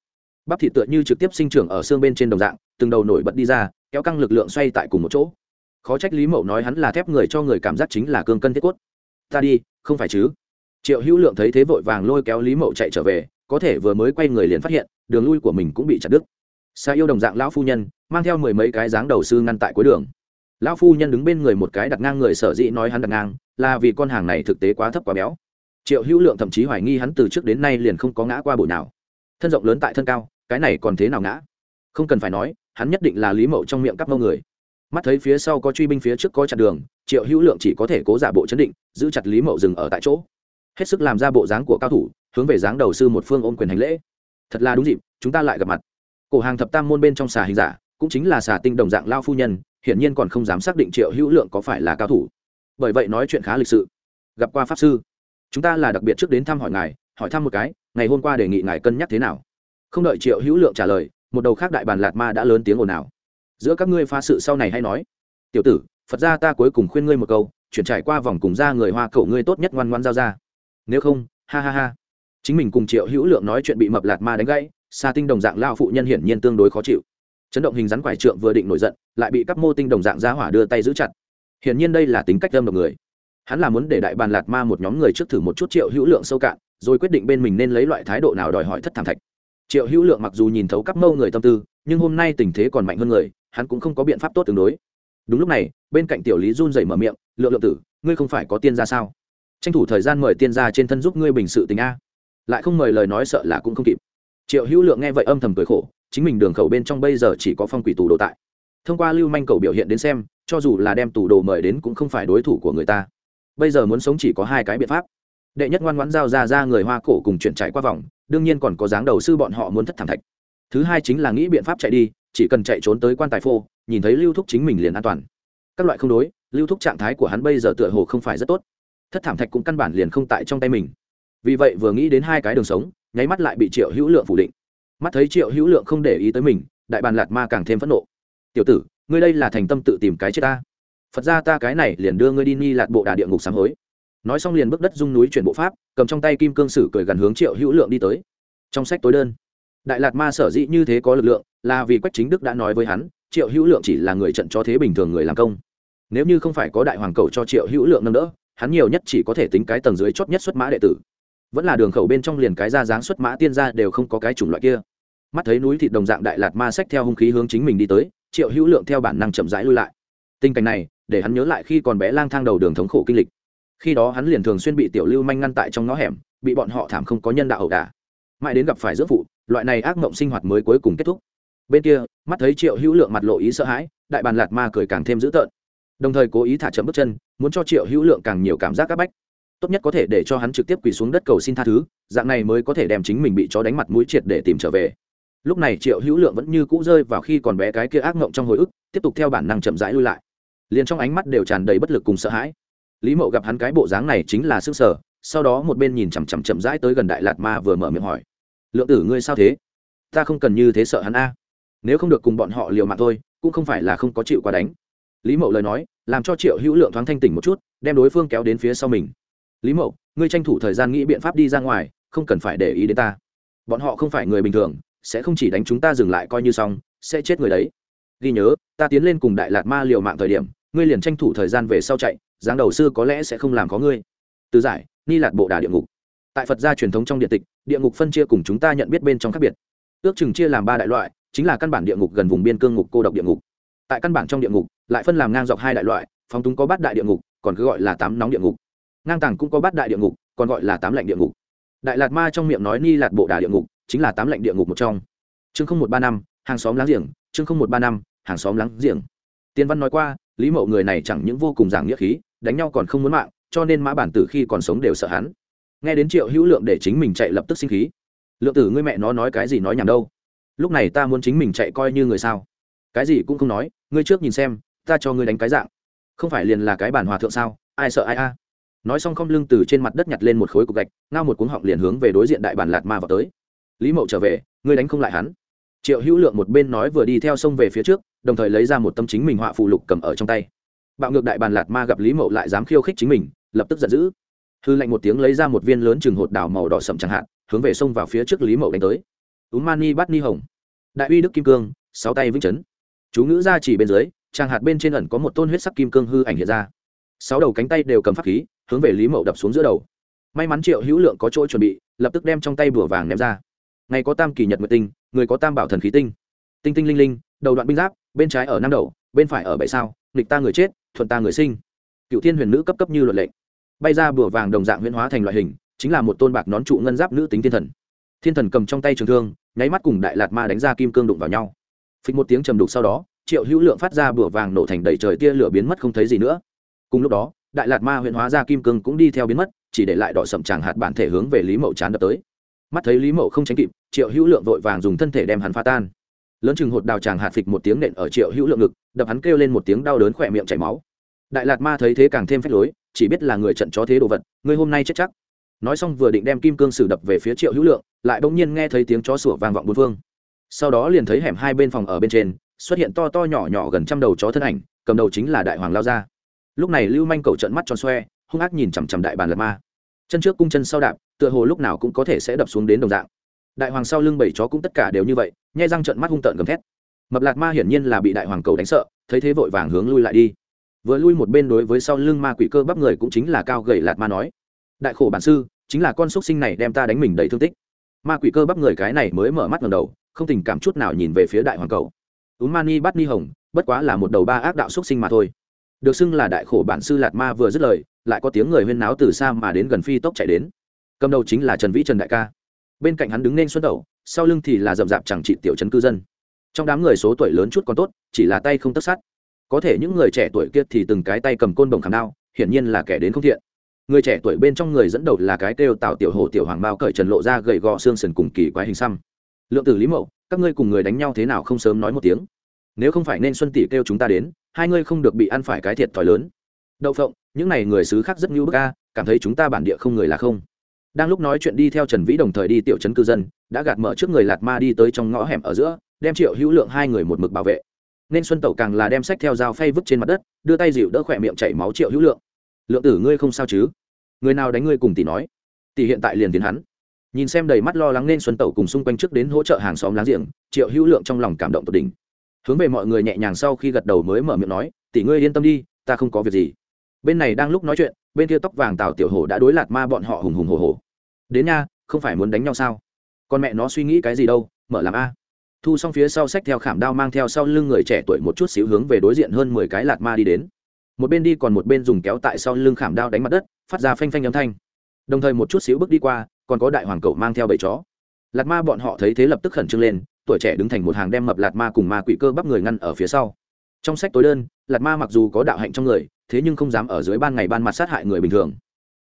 Bắp thịt tựa như trực tiếp sinh trưởng ở xương bên trên đồng dạng, từng đầu nổi bật đi ra, kéo căng lực lượng xoay tại cùng một chỗ. Khó trách lý mậu nói hắn là thép người cho người cảm giác chính là cương cân thiết cốt. Ta đi, không phải chứ? Triệu hữu lượng thấy thế vội vàng lôi kéo lý mậu chạy trở về, có thể vừa mới quay người liền phát hiện, đường lui của mình cũng bị chặt đứt. Xa yêu đồng dạng lão phu nhân, mang theo mười mấy cái dáng đầu sư ngăn tại cuối đường. Lão phu nhân đứng bên người một cái đặt ngang người sở dĩ nói hắn đặt ngang, là vì con hàng này thực tế quá thấp quá béo. Triệu hữu lượng thậm chí hoài nghi hắn từ trước đến nay liền không có ngã qua bụi nào thân rộng lớn tại thân cao, cái này còn thế nào ngã? Không cần phải nói, hắn nhất định là lý mậu trong miệng cắp mâu người. Mắt thấy phía sau có truy binh phía trước có chặn đường, triệu hữu lượng chỉ có thể cố giả bộ chấn định, giữ chặt lý mậu dừng ở tại chỗ. Hết sức làm ra bộ dáng của cao thủ, hướng về dáng đầu sư một phương ôm quyền hành lễ. Thật là đúng dịp, chúng ta lại gặp mặt. Cổ hàng thập tam môn bên trong xà hình giả, cũng chính là xà tinh đồng dạng lao phu nhân, hiển nhiên còn không dám xác định triệu hữu lượng có phải là cao thủ. Bởi vậy nói chuyện khá lịch sự. Gặp qua pháp sư. Chúng ta là đặc biệt trước đến thăm hỏi ngài, hỏi thăm một cái ngày hôm qua đề nghị ngài cân nhắc thế nào? Không đợi triệu hữu lượng trả lời, một đầu khác đại bàn lạt ma đã lớn tiếng ồn ào. Giữa các ngươi pha sự sau này hay nói. Tiểu tử, phật ra ta cuối cùng khuyên ngươi một câu, chuyển trải qua vòng cùng ra người hoa cậu ngươi tốt nhất ngoan ngoan giao ra. Nếu không, ha ha ha. Chính mình cùng triệu hữu lượng nói chuyện bị mập lạt ma đánh gãy xa tinh đồng dạng lao phụ nhân hiển nhiên tương đối khó chịu. Chấn động hình rắn quải trượng vừa định nổi giận, lại bị các mô tinh đồng dạng giá hỏa đưa tay giữ chặt. Hiển nhiên đây là tính cách âm độc người. Hắn là muốn để đại bàn lạt ma một nhóm người trước thử một chút triệu hữu lượng sâu cạn rồi quyết định bên mình nên lấy loại thái độ nào đòi hỏi thất thảm thạch. Triệu hữu lượng mặc dù nhìn thấu các mâu người tâm tư, nhưng hôm nay tình thế còn mạnh hơn người, hắn cũng không có biện pháp tốt tương đối. Đúng lúc này, bên cạnh tiểu lý run rẩy mở miệng, lượng lượng tử, ngươi không phải có tiên gia sao? Tranh thủ thời gian mời tiên gia trên thân giúp ngươi bình sự tình a. Lại không mời lời nói sợ là cũng không kịp. Triệu hữu lượng nghe vậy âm thầm cười khổ, chính mình đường khẩu bên trong bây giờ chỉ có phong quỷ tù đồ tại. Thông qua lưu manh cầu biểu hiện đến xem, cho dù là đem tù đồ mời đến cũng không phải đối thủ của người ta. Bây giờ muốn sống chỉ có hai cái biện pháp đệ nhất ngoan ngoãn giao ra ra người hoa cổ cùng chuyển chạy qua vòng, đương nhiên còn có dáng đầu sư bọn họ muốn thất thảm thạch. Thứ hai chính là nghĩ biện pháp chạy đi, chỉ cần chạy trốn tới quan tài phô, nhìn thấy lưu thúc chính mình liền an toàn. Các loại không đối, lưu thúc trạng thái của hắn bây giờ tựa hồ không phải rất tốt. Thất thảm thạch cũng căn bản liền không tại trong tay mình. Vì vậy vừa nghĩ đến hai cái đường sống, nháy mắt lại bị triệu hữu lượng phủ định. Mắt thấy triệu hữu lượng không để ý tới mình, đại bàn lạt ma càng thêm phẫn nộ. Tiểu tử, ngươi đây là thành tâm tự tìm cái chết ta. Phật ra ta cái này liền đưa ngươi đi ni lạt bộ đà địa ngục sáng hối nói xong liền bước đất dung núi chuyển bộ pháp, cầm trong tay kim cương sử cười gần hướng triệu hữu lượng đi tới. Trong sách tối đơn, đại lạt ma sở dĩ như thế có lực lượng, là vì quách chính đức đã nói với hắn, triệu hữu lượng chỉ là người trận cho thế bình thường người làm công. Nếu như không phải có đại hoàng cầu cho triệu hữu lượng nâng đỡ, hắn nhiều nhất chỉ có thể tính cái tầng dưới chót nhất xuất mã đệ tử. Vẫn là đường khẩu bên trong liền cái ra dáng xuất mã tiên ra đều không có cái chủng loại kia. Mắt thấy núi thịt đồng dạng đại lạt ma sách theo hung khí hướng chính mình đi tới, triệu hữu lượng theo bản năng chậm rãi lui lại. Tình cảnh này, để hắn nhớ lại khi còn bé lang thang đầu đường thống khổ kinh lịch khi đó hắn liền thường xuyên bị tiểu lưu manh ngăn tại trong ngõ hẻm, bị bọn họ thảm không có nhân đạo ẩu đả. Mãi đến gặp phải giữa phụ, loại này ác mộng sinh hoạt mới cuối cùng kết thúc. Bên kia, mắt thấy triệu hữu lượng mặt lộ ý sợ hãi, đại bàn lạt ma cười càng thêm dữ tợn. Đồng thời cố ý thả chậm bước chân, muốn cho triệu hữu lượng càng nhiều cảm giác áp bách. Tốt nhất có thể để cho hắn trực tiếp quỳ xuống đất cầu xin tha thứ, dạng này mới có thể đem chính mình bị chó đánh mặt mũi triệt để tìm trở về. Lúc này triệu hữu lượng vẫn như cũ rơi vào khi còn bé cái kia ác mộng trong hồi ức, tiếp tục theo bản năng chậm rãi lui lại. Liền trong ánh mắt đều tràn đầy bất lực cùng sợ hãi lý mậu gặp hắn cái bộ dáng này chính là sức sở sau đó một bên nhìn chằm chằm chậm rãi tới gần đại lạt ma vừa mở miệng hỏi, lượng tử ngươi sao thế? Ta không cần như thế sợ hắn a. Nếu không được cùng bọn họ liều mạng thôi, cũng không phải là không có chịu quá đánh. Lý mậu lời nói, làm cho triệu hữu lượng thoáng thanh tỉnh một chút, đem đối phương kéo đến phía sau mình. Lý mậu, ngươi tranh thủ thời gian nghĩ biện pháp đi ra ngoài, không cần phải để ý đến ta. Bọn họ không phải người bình thường, sẽ không chỉ đánh chúng ta dừng lại coi như xong, sẽ chết người đấy. Ghi nhớ, ta tiến lên cùng đại lạt ma liều mạng thời điểm, ngươi liền tranh thủ thời gian về sau chạy giáng đầu sư có lẽ sẽ không làm có ngươi. Từ giải, ni lạt bộ đà địa ngục. Tại phật gia truyền thống trong điện tịch, địa ngục phân chia cùng chúng ta nhận biết bên trong khác biệt. Ước chừng chia làm ba đại loại, chính là căn bản địa ngục gần vùng biên cương ngục cô độc địa ngục. Tại căn bản trong địa ngục, lại phân làm ngang dọc hai đại loại, phóng túng có bát đại địa ngục, còn cứ gọi là tám nóng địa ngục. Ngang tàng cũng có bát đại địa ngục, còn gọi là tám lạnh địa ngục. Đại lạt ma trong miệng nói ni lạt bộ đà địa ngục, chính là tám lạnh địa ngục một trong. Chương không một ba năm, hàng xóm láng giềng, chương không một ba năm, hàng xóm láng giềng. Tiên văn nói qua, lý mậu người này chẳng những vô cùng giảng nghĩa khí đánh nhau còn không muốn mạng, cho nên mã bản tử khi còn sống đều sợ hắn. Nghe đến triệu hữu lượng để chính mình chạy lập tức sinh khí. Lượng tử, ngươi mẹ nó nói cái gì nói nhảm đâu? Lúc này ta muốn chính mình chạy coi như người sao? Cái gì cũng không nói, ngươi trước nhìn xem, ta cho ngươi đánh cái dạng. Không phải liền là cái bản hòa thượng sao? Ai sợ ai a? Nói xong không lưng từ trên mặt đất nhặt lên một khối cục gạch, ngao một cuống họng liền hướng về đối diện đại bản lạt ma vào tới. Lý mậu trở về, ngươi đánh không lại hắn. Triệu hữu lượng một bên nói vừa đi theo sông về phía trước, đồng thời lấy ra một tâm chính mình họa phù lục cầm ở trong tay bạo ngược đại bàn lạt ma gặp lý mậu lại dám khiêu khích chính mình, lập tức giận dữ. Hư lạnh một tiếng lấy ra một viên lớn chừng hột đào màu đỏ sậm chẳng hạn, hướng về sông vào phía trước lý mậu đánh tới. Ú mani bắt ni hồng. Đại uy đức kim cương, sáu tay vĩnh chấn. Chú ngữ ra chỉ bên dưới, tràng hạt bên trên ẩn có một tôn huyết sắc kim cương hư ảnh hiện ra. Sáu đầu cánh tay đều cầm pháp khí, hướng về lý mậu đập xuống giữa đầu. May mắn triệu hữu lượng có chỗ chuẩn bị, lập tức đem trong tay bùa vàng ném ra. Ngày có tam kỳ nhật nguyệt tinh, người có tam bảo thần khí tinh. Tinh tinh linh linh, đầu đoạn binh giáp, bên trái ở năm đầu, bên phải ở bảy sao, nghịch ta người chết thuận ta người sinh. Cựu thiên huyền nữ cấp cấp như luật lệ. Bay ra bùa vàng đồng dạng huyễn hóa thành loại hình, chính là một tôn bạc nón trụ ngân giáp nữ tính thiên thần. Thiên thần cầm trong tay trường thương, nháy mắt cùng đại lạt ma đánh ra kim cương đụng vào nhau. Phịch một tiếng trầm đục sau đó, triệu hữu lượng phát ra bửa vàng nổ thành đầy trời tia lửa biến mất không thấy gì nữa. Cùng lúc đó, đại lạt ma huyện hóa ra kim cương cũng đi theo biến mất, chỉ để lại đỏ sậm tràng hạt bản thể hướng về lý mậu chán đập tới. Mắt thấy lý mậu không tránh kịp, triệu hữu lượng vội vàng dùng thân thể đem hắn pha tan lớn chừng hột đào tràng hạt phịch một tiếng nện ở triệu hữu lượng ngực, đập hắn kêu lên một tiếng đau đớn khỏe miệng chảy máu. Đại lạt ma thấy thế càng thêm phách lối, chỉ biết là người trận chó thế đồ vật, người hôm nay chết chắc. Nói xong vừa định đem kim cương sử đập về phía triệu hữu lượng, lại bỗng nhiên nghe thấy tiếng chó sủa vang vọng bốn phương. Sau đó liền thấy hẻm hai bên phòng ở bên trên, xuất hiện to to nhỏ nhỏ gần trăm đầu chó thân ảnh, cầm đầu chính là đại hoàng lao ra lúc này lưu manh cầu trận mắt tròn xoe, hung ác nhìn chằm chằm đại bàn lạt ma. Chân trước cung chân sau đạp, tựa hồ lúc nào cũng có thể sẽ đập xuống đến đồng dạng đại hoàng sau lưng bảy chó cũng tất cả đều như vậy, nhai răng trận mắt hung tợn gầm thét. Mập lạt ma hiển nhiên là bị đại hoàng cầu đánh sợ, thấy thế vội vàng hướng lui lại đi. Vừa lui một bên đối với sau lưng ma quỷ cơ bắp người cũng chính là cao gầy lạt ma nói, đại khổ bản sư, chính là con xúc sinh này đem ta đánh mình đầy thương tích. Ma quỷ cơ bắp người cái này mới mở mắt ngầm đầu, không tình cảm chút nào nhìn về phía đại hoàng cầu. Ú mani bắt ni hồng, bất quá là một đầu ba ác đạo xúc sinh mà thôi. Được xưng là đại khổ bản sư lạt ma vừa dứt lời, lại có tiếng người huyên náo từ xa mà đến gần phi tốc chạy đến. Cầm đầu chính là trần vĩ trần đại ca bên cạnh hắn đứng nên xuân tẩu, sau lưng thì là rậm rạp chẳng trị tiểu trấn cư dân. Trong đám người số tuổi lớn chút còn tốt, chỉ là tay không tất sát. Có thể những người trẻ tuổi kia thì từng cái tay cầm côn đồng khảm đao, hiển nhiên là kẻ đến không thiện. Người trẻ tuổi bên trong người dẫn đầu là cái kêu tạo tiểu hồ tiểu hoàng bao cởi trần lộ ra gầy gò xương sần cùng kỳ quái hình xăm. Lượng tử lý mậu, các ngươi cùng người đánh nhau thế nào không sớm nói một tiếng. Nếu không phải nên xuân tỷ kêu chúng ta đến, hai ngươi không được bị ăn phải cái thiệt thòi lớn. Đậu phộng, những n à y người xứ khác rất ngưu bức ca cảm thấy chúng ta bản địa không người là không đang lúc nói chuyện đi theo trần vĩ đồng thời đi tiểu trấn cư dân, đã gạt mở trước người lạt ma đi tới trong ngõ hẻm ở giữa, đem triệu hữu lượng hai người một mực bảo vệ. Nên xuân tẩu càng là đem sách theo dao phay vứt trên mặt đất, đưa tay dịu đỡ khỏe miệng chảy máu triệu hữu lượng. Lượng tử ngươi không sao chứ? Người nào đánh ngươi cùng tỷ nói? Tỷ hiện tại liền tiến hắn. Nhìn xem đầy mắt lo lắng nên xuân tẩu cùng xung quanh trước đến hỗ trợ hàng xóm láng giềng, triệu hữu lượng trong lòng cảm động tột đỉnh. Hướng về mọi người nhẹ nhàng sau khi gật đầu mới mở miệng nói, tỷ ngươi yên tâm đi, ta không có việc gì. Bên này đang lúc nói chuyện, bên kia tóc vàng tào tiểu hổ đã đối lạt ma bọn họ hùng hùng hồ hồ đến nha, không phải muốn đánh nhau sao? Con mẹ nó suy nghĩ cái gì đâu, mở làm a. Thu xong phía sau sách theo khảm đao mang theo sau lưng người trẻ tuổi một chút xíu hướng về đối diện hơn mười cái lạt ma đi đến. Một bên đi còn một bên dùng kéo tại sau lưng khảm đao đánh mặt đất, phát ra phanh phanh âm thanh. Đồng thời một chút xíu bước đi qua, còn có đại hoàng cậu mang theo bầy chó. Lạt ma bọn họ thấy thế lập tức khẩn trương lên, tuổi trẻ đứng thành một hàng đem mập lạt ma cùng ma quỷ cơ bắp người ngăn ở phía sau. Trong sách tối đơn, lạt ma mặc dù có đạo hạnh trong người, thế nhưng không dám ở dưới ban ngày ban mặt sát hại người bình thường.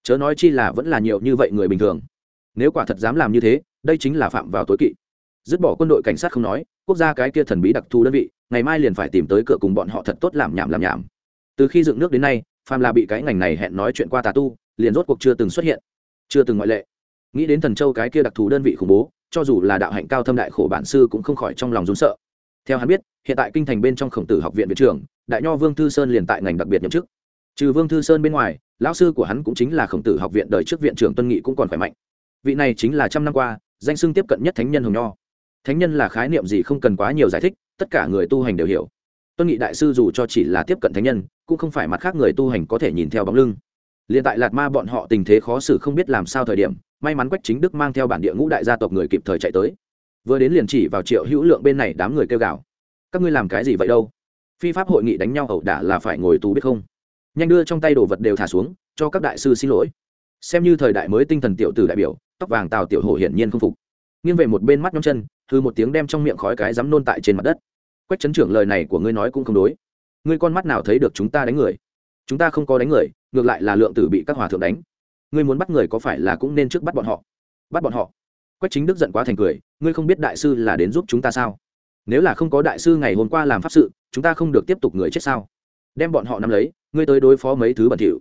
Chớ nói chi là vẫn là nhiều như vậy người bình thường nếu quả thật dám làm như thế, đây chính là phạm vào tối kỵ. Dứt bỏ quân đội cảnh sát không nói, quốc gia cái kia thần bí đặc thù đơn vị, ngày mai liền phải tìm tới cửa cùng bọn họ thật tốt làm nhảm làm nhảm. Từ khi dựng nước đến nay, phàm là bị cái ngành này hẹn nói chuyện qua tà tu, liền rốt cuộc chưa từng xuất hiện, chưa từng ngoại lệ. Nghĩ đến thần châu cái kia đặc thù đơn vị khủng bố, cho dù là đạo hạnh cao thâm đại khổ bản sư cũng không khỏi trong lòng rún sợ. Theo hắn biết, hiện tại kinh thành bên trong khổng tử học viện viện trưởng, đại nho vương thư sơn liền tại ngành đặc biệt nhậm chức. Trừ vương thư sơn bên ngoài, lão sư của hắn cũng chính là khổng tử học viện đời trước viện trưởng tuân nghị cũng còn khỏe mạnh vị này chính là trăm năm qua, danh xưng tiếp cận nhất thánh nhân hồng nho. Thánh nhân là khái niệm gì không cần quá nhiều giải thích, tất cả người tu hành đều hiểu. Tuân nghị đại sư dù cho chỉ là tiếp cận thánh nhân, cũng không phải mặt khác người tu hành có thể nhìn theo bóng lưng. Liền tại lạt ma bọn họ tình thế khó xử không biết làm sao thời điểm, may mắn quách chính đức mang theo bản địa ngũ đại gia tộc người kịp thời chạy tới. Vừa đến liền chỉ vào triệu hữu lượng bên này đám người kêu gào. Các ngươi làm cái gì vậy đâu? Phi pháp hội nghị đánh nhau ẩu đả là phải ngồi tù biết không? Nhanh đưa trong tay đồ vật đều thả xuống, cho các đại sư xin lỗi. Xem như thời đại mới tinh thần tiểu tử đại biểu tóc vàng tào tiểu hổ hiển nhiên không phục. Nghiêng về một bên mắt nhóm chân thư một tiếng đem trong miệng khói cái dám nôn tại trên mặt đất. Quách chấn trưởng lời này của ngươi nói cũng không đối. Ngươi con mắt nào thấy được chúng ta đánh người? Chúng ta không có đánh người, ngược lại là lượng tử bị các hòa thượng đánh. Ngươi muốn bắt người có phải là cũng nên trước bắt bọn họ? Bắt bọn họ? Quách chính đức giận quá thành cười, ngươi không biết đại sư là đến giúp chúng ta sao? Nếu là không có đại sư ngày hôm qua làm pháp sự, chúng ta không được tiếp tục người chết sao? Đem bọn họ nắm lấy, ngươi tới đối phó mấy thứ bẩn thỉu.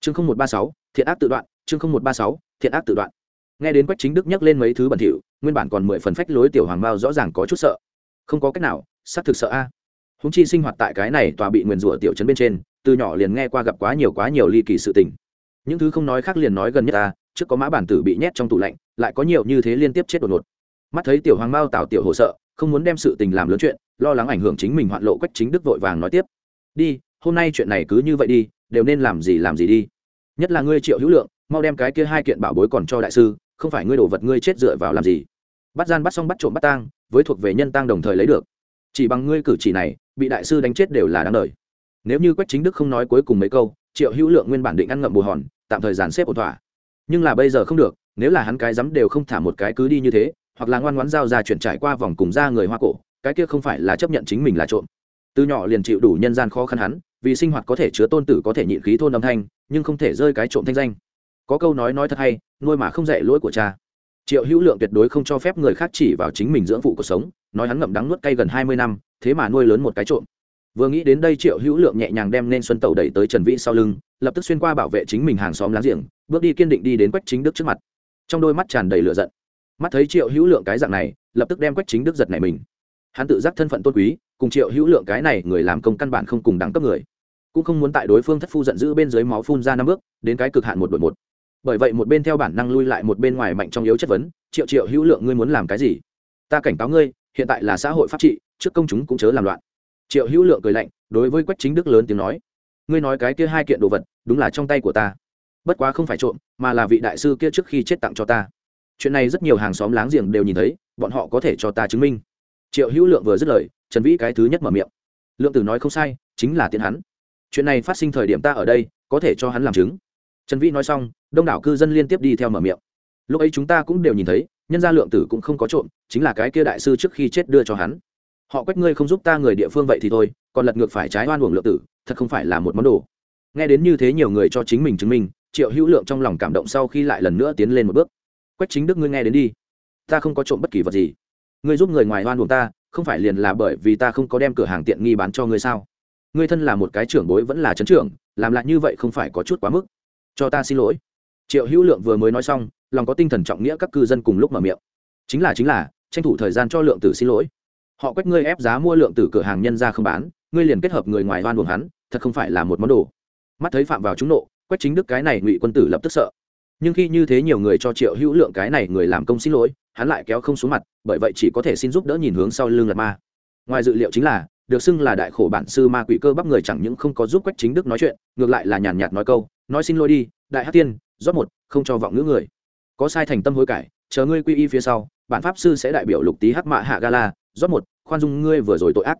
Chương không một ba sáu, thiện ác tự đoạn, chương không một ba sáu, thiện ác tự đoạn nghe đến quách chính đức nhắc lên mấy thứ bẩn thỉu, nguyên bản còn mười phần phách lối tiểu hoàng mao rõ ràng có chút sợ. Không có cách nào, xác thực sợ a. Húng chi sinh hoạt tại cái này tòa bị nguyền rủa tiểu trấn bên trên, từ nhỏ liền nghe qua gặp quá nhiều quá nhiều ly kỳ sự tình. Những thứ không nói khác liền nói gần nhất ta trước có mã bản tử bị nhét trong tủ lạnh, lại có nhiều như thế liên tiếp chết đột ngột. Mắt thấy tiểu hoàng mao tào tiểu hồ sợ, không muốn đem sự tình làm lớn chuyện, lo lắng ảnh hưởng chính mình hoạn lộ quách chính đức vội vàng nói tiếp. Đi, hôm nay chuyện này cứ như vậy đi, đều nên làm gì làm gì đi. Nhất là ngươi triệu hữu lượng, mau đem cái kia hai kiện bảo bối còn cho đại sư không phải ngươi đổ vật ngươi chết dựa vào làm gì? Bắt gian bắt xong bắt trộm bắt tang, với thuộc về nhân tang đồng thời lấy được. Chỉ bằng ngươi cử chỉ này, bị đại sư đánh chết đều là đáng đời. Nếu như quách chính đức không nói cuối cùng mấy câu, triệu hữu lượng nguyên bản định ăn ngậm bù hòn, tạm thời dàn xếp ổn thỏa. Nhưng là bây giờ không được, nếu là hắn cái dám đều không thả một cái cứ đi như thế, hoặc là ngoan ngoãn giao ra chuyển trải qua vòng cùng ra người hoa cổ, cái kia không phải là chấp nhận chính mình là trộm. Từ nhỏ liền chịu đủ nhân gian khó khăn hắn, vì sinh hoạt có thể chứa tôn tử có thể nhịn khí thôn âm thanh, nhưng không thể rơi cái trộm thanh danh. Có câu nói nói thật hay nuôi mà không dạy lỗi của cha. Triệu hữu lượng tuyệt đối không cho phép người khác chỉ vào chính mình dưỡng phụ cuộc sống, nói hắn ngậm đắng nuốt cay gần hai mươi năm, thế mà nuôi lớn một cái trộm. Vừa nghĩ đến đây triệu hữu lượng nhẹ nhàng đem nên xuân tẩu đẩy tới trần vĩ sau lưng, lập tức xuyên qua bảo vệ chính mình hàng xóm láng giềng, bước đi kiên định đi đến quách chính đức trước mặt. Trong đôi mắt tràn đầy lửa giận. Mắt thấy triệu hữu lượng cái dạng này, lập tức đem quách chính đức giật này mình. Hắn tự giác thân phận tôn quý, cùng triệu hữu lượng cái này người làm công căn bản không cùng đẳng cấp người. Cũng không muốn tại đối phương thất phu giận dữ bên dưới máu phun ra năm bước, đến cái cực hạn một đội một bởi vậy một bên theo bản năng lui lại một bên ngoài mạnh trong yếu chất vấn, triệu triệu hữu lượng, ngươi muốn làm cái gì? Ta cảnh cáo ngươi, hiện tại là xã hội pháp trị, trước công chúng cũng chớ làm loạn. Triệu hữu lượng cười lạnh, đối với quách chính đức lớn tiếng nói, ngươi nói cái kia hai kiện đồ vật, đúng là trong tay của ta. Bất quá không phải trộm, mà là vị đại sư kia trước khi chết tặng cho ta. Chuyện này rất nhiều hàng xóm láng giềng đều nhìn thấy, bọn họ có thể cho ta chứng minh. Triệu hữu lượng vừa dứt lời, trần vĩ cái thứ nhất mở miệng. Lượng tử nói không sai, chính là tiến hắn. Chuyện này phát sinh thời điểm ta ở đây, có thể cho hắn làm chứng trần vĩ nói xong, đông đảo cư dân liên tiếp đi theo mở miệng. Lúc ấy chúng ta cũng đều nhìn thấy, nhân gia lượng tử cũng không có trộm, chính là cái kia đại sư trước khi chết đưa cho hắn. Họ quách ngươi không giúp ta người địa phương vậy thì thôi, còn lật ngược phải trái oan uổng lượng tử, thật không phải là một món đồ. Nghe đến như thế nhiều người cho chính mình chứng minh, triệu hữu lượng trong lòng cảm động sau khi lại lần nữa tiến lên một bước. Quách chính đức ngươi nghe đến đi. Ta không có trộm bất kỳ vật gì. Ngươi giúp người ngoài oan uổng ta, không phải liền là bởi vì ta không có đem cửa hàng tiện nghi bán cho ngươi sao? Ngươi thân là một cái trưởng bối vẫn là chấn trưởng, làm lại như vậy không phải có chút quá mức cho ta xin lỗi. Triệu hữu lượng vừa mới nói xong, lòng có tinh thần trọng nghĩa các cư dân cùng lúc mở miệng. Chính là chính là, tranh thủ thời gian cho lượng tử xin lỗi. Họ quách ngươi ép giá mua lượng tử cửa hàng nhân ra không bán, ngươi liền kết hợp người ngoài oan buồng hắn, thật không phải là một món đồ. Mắt thấy phạm vào trúng nộ quách chính đức cái này ngụy quân tử lập tức sợ. Nhưng khi như thế nhiều người cho triệu hữu lượng cái này người làm công xin lỗi, hắn lại kéo không xuống mặt, bởi vậy chỉ có thể xin giúp đỡ nhìn hướng sau lưng lật ma. Ngoài dự liệu chính là được xưng là đại khổ bản sư ma quỷ cơ bắp người chẳng những không có giúp quách chính đức nói chuyện, ngược lại là nhàn nhạt nói câu, nói xin lỗi đi, đại hát tiên, rót một, không cho vọng ngữ người. Có sai thành tâm hối cải, chờ ngươi quy y phía sau, bản pháp sư sẽ đại biểu lục tý hắc mạ hạ gala, rót một, khoan dung ngươi vừa rồi tội ác.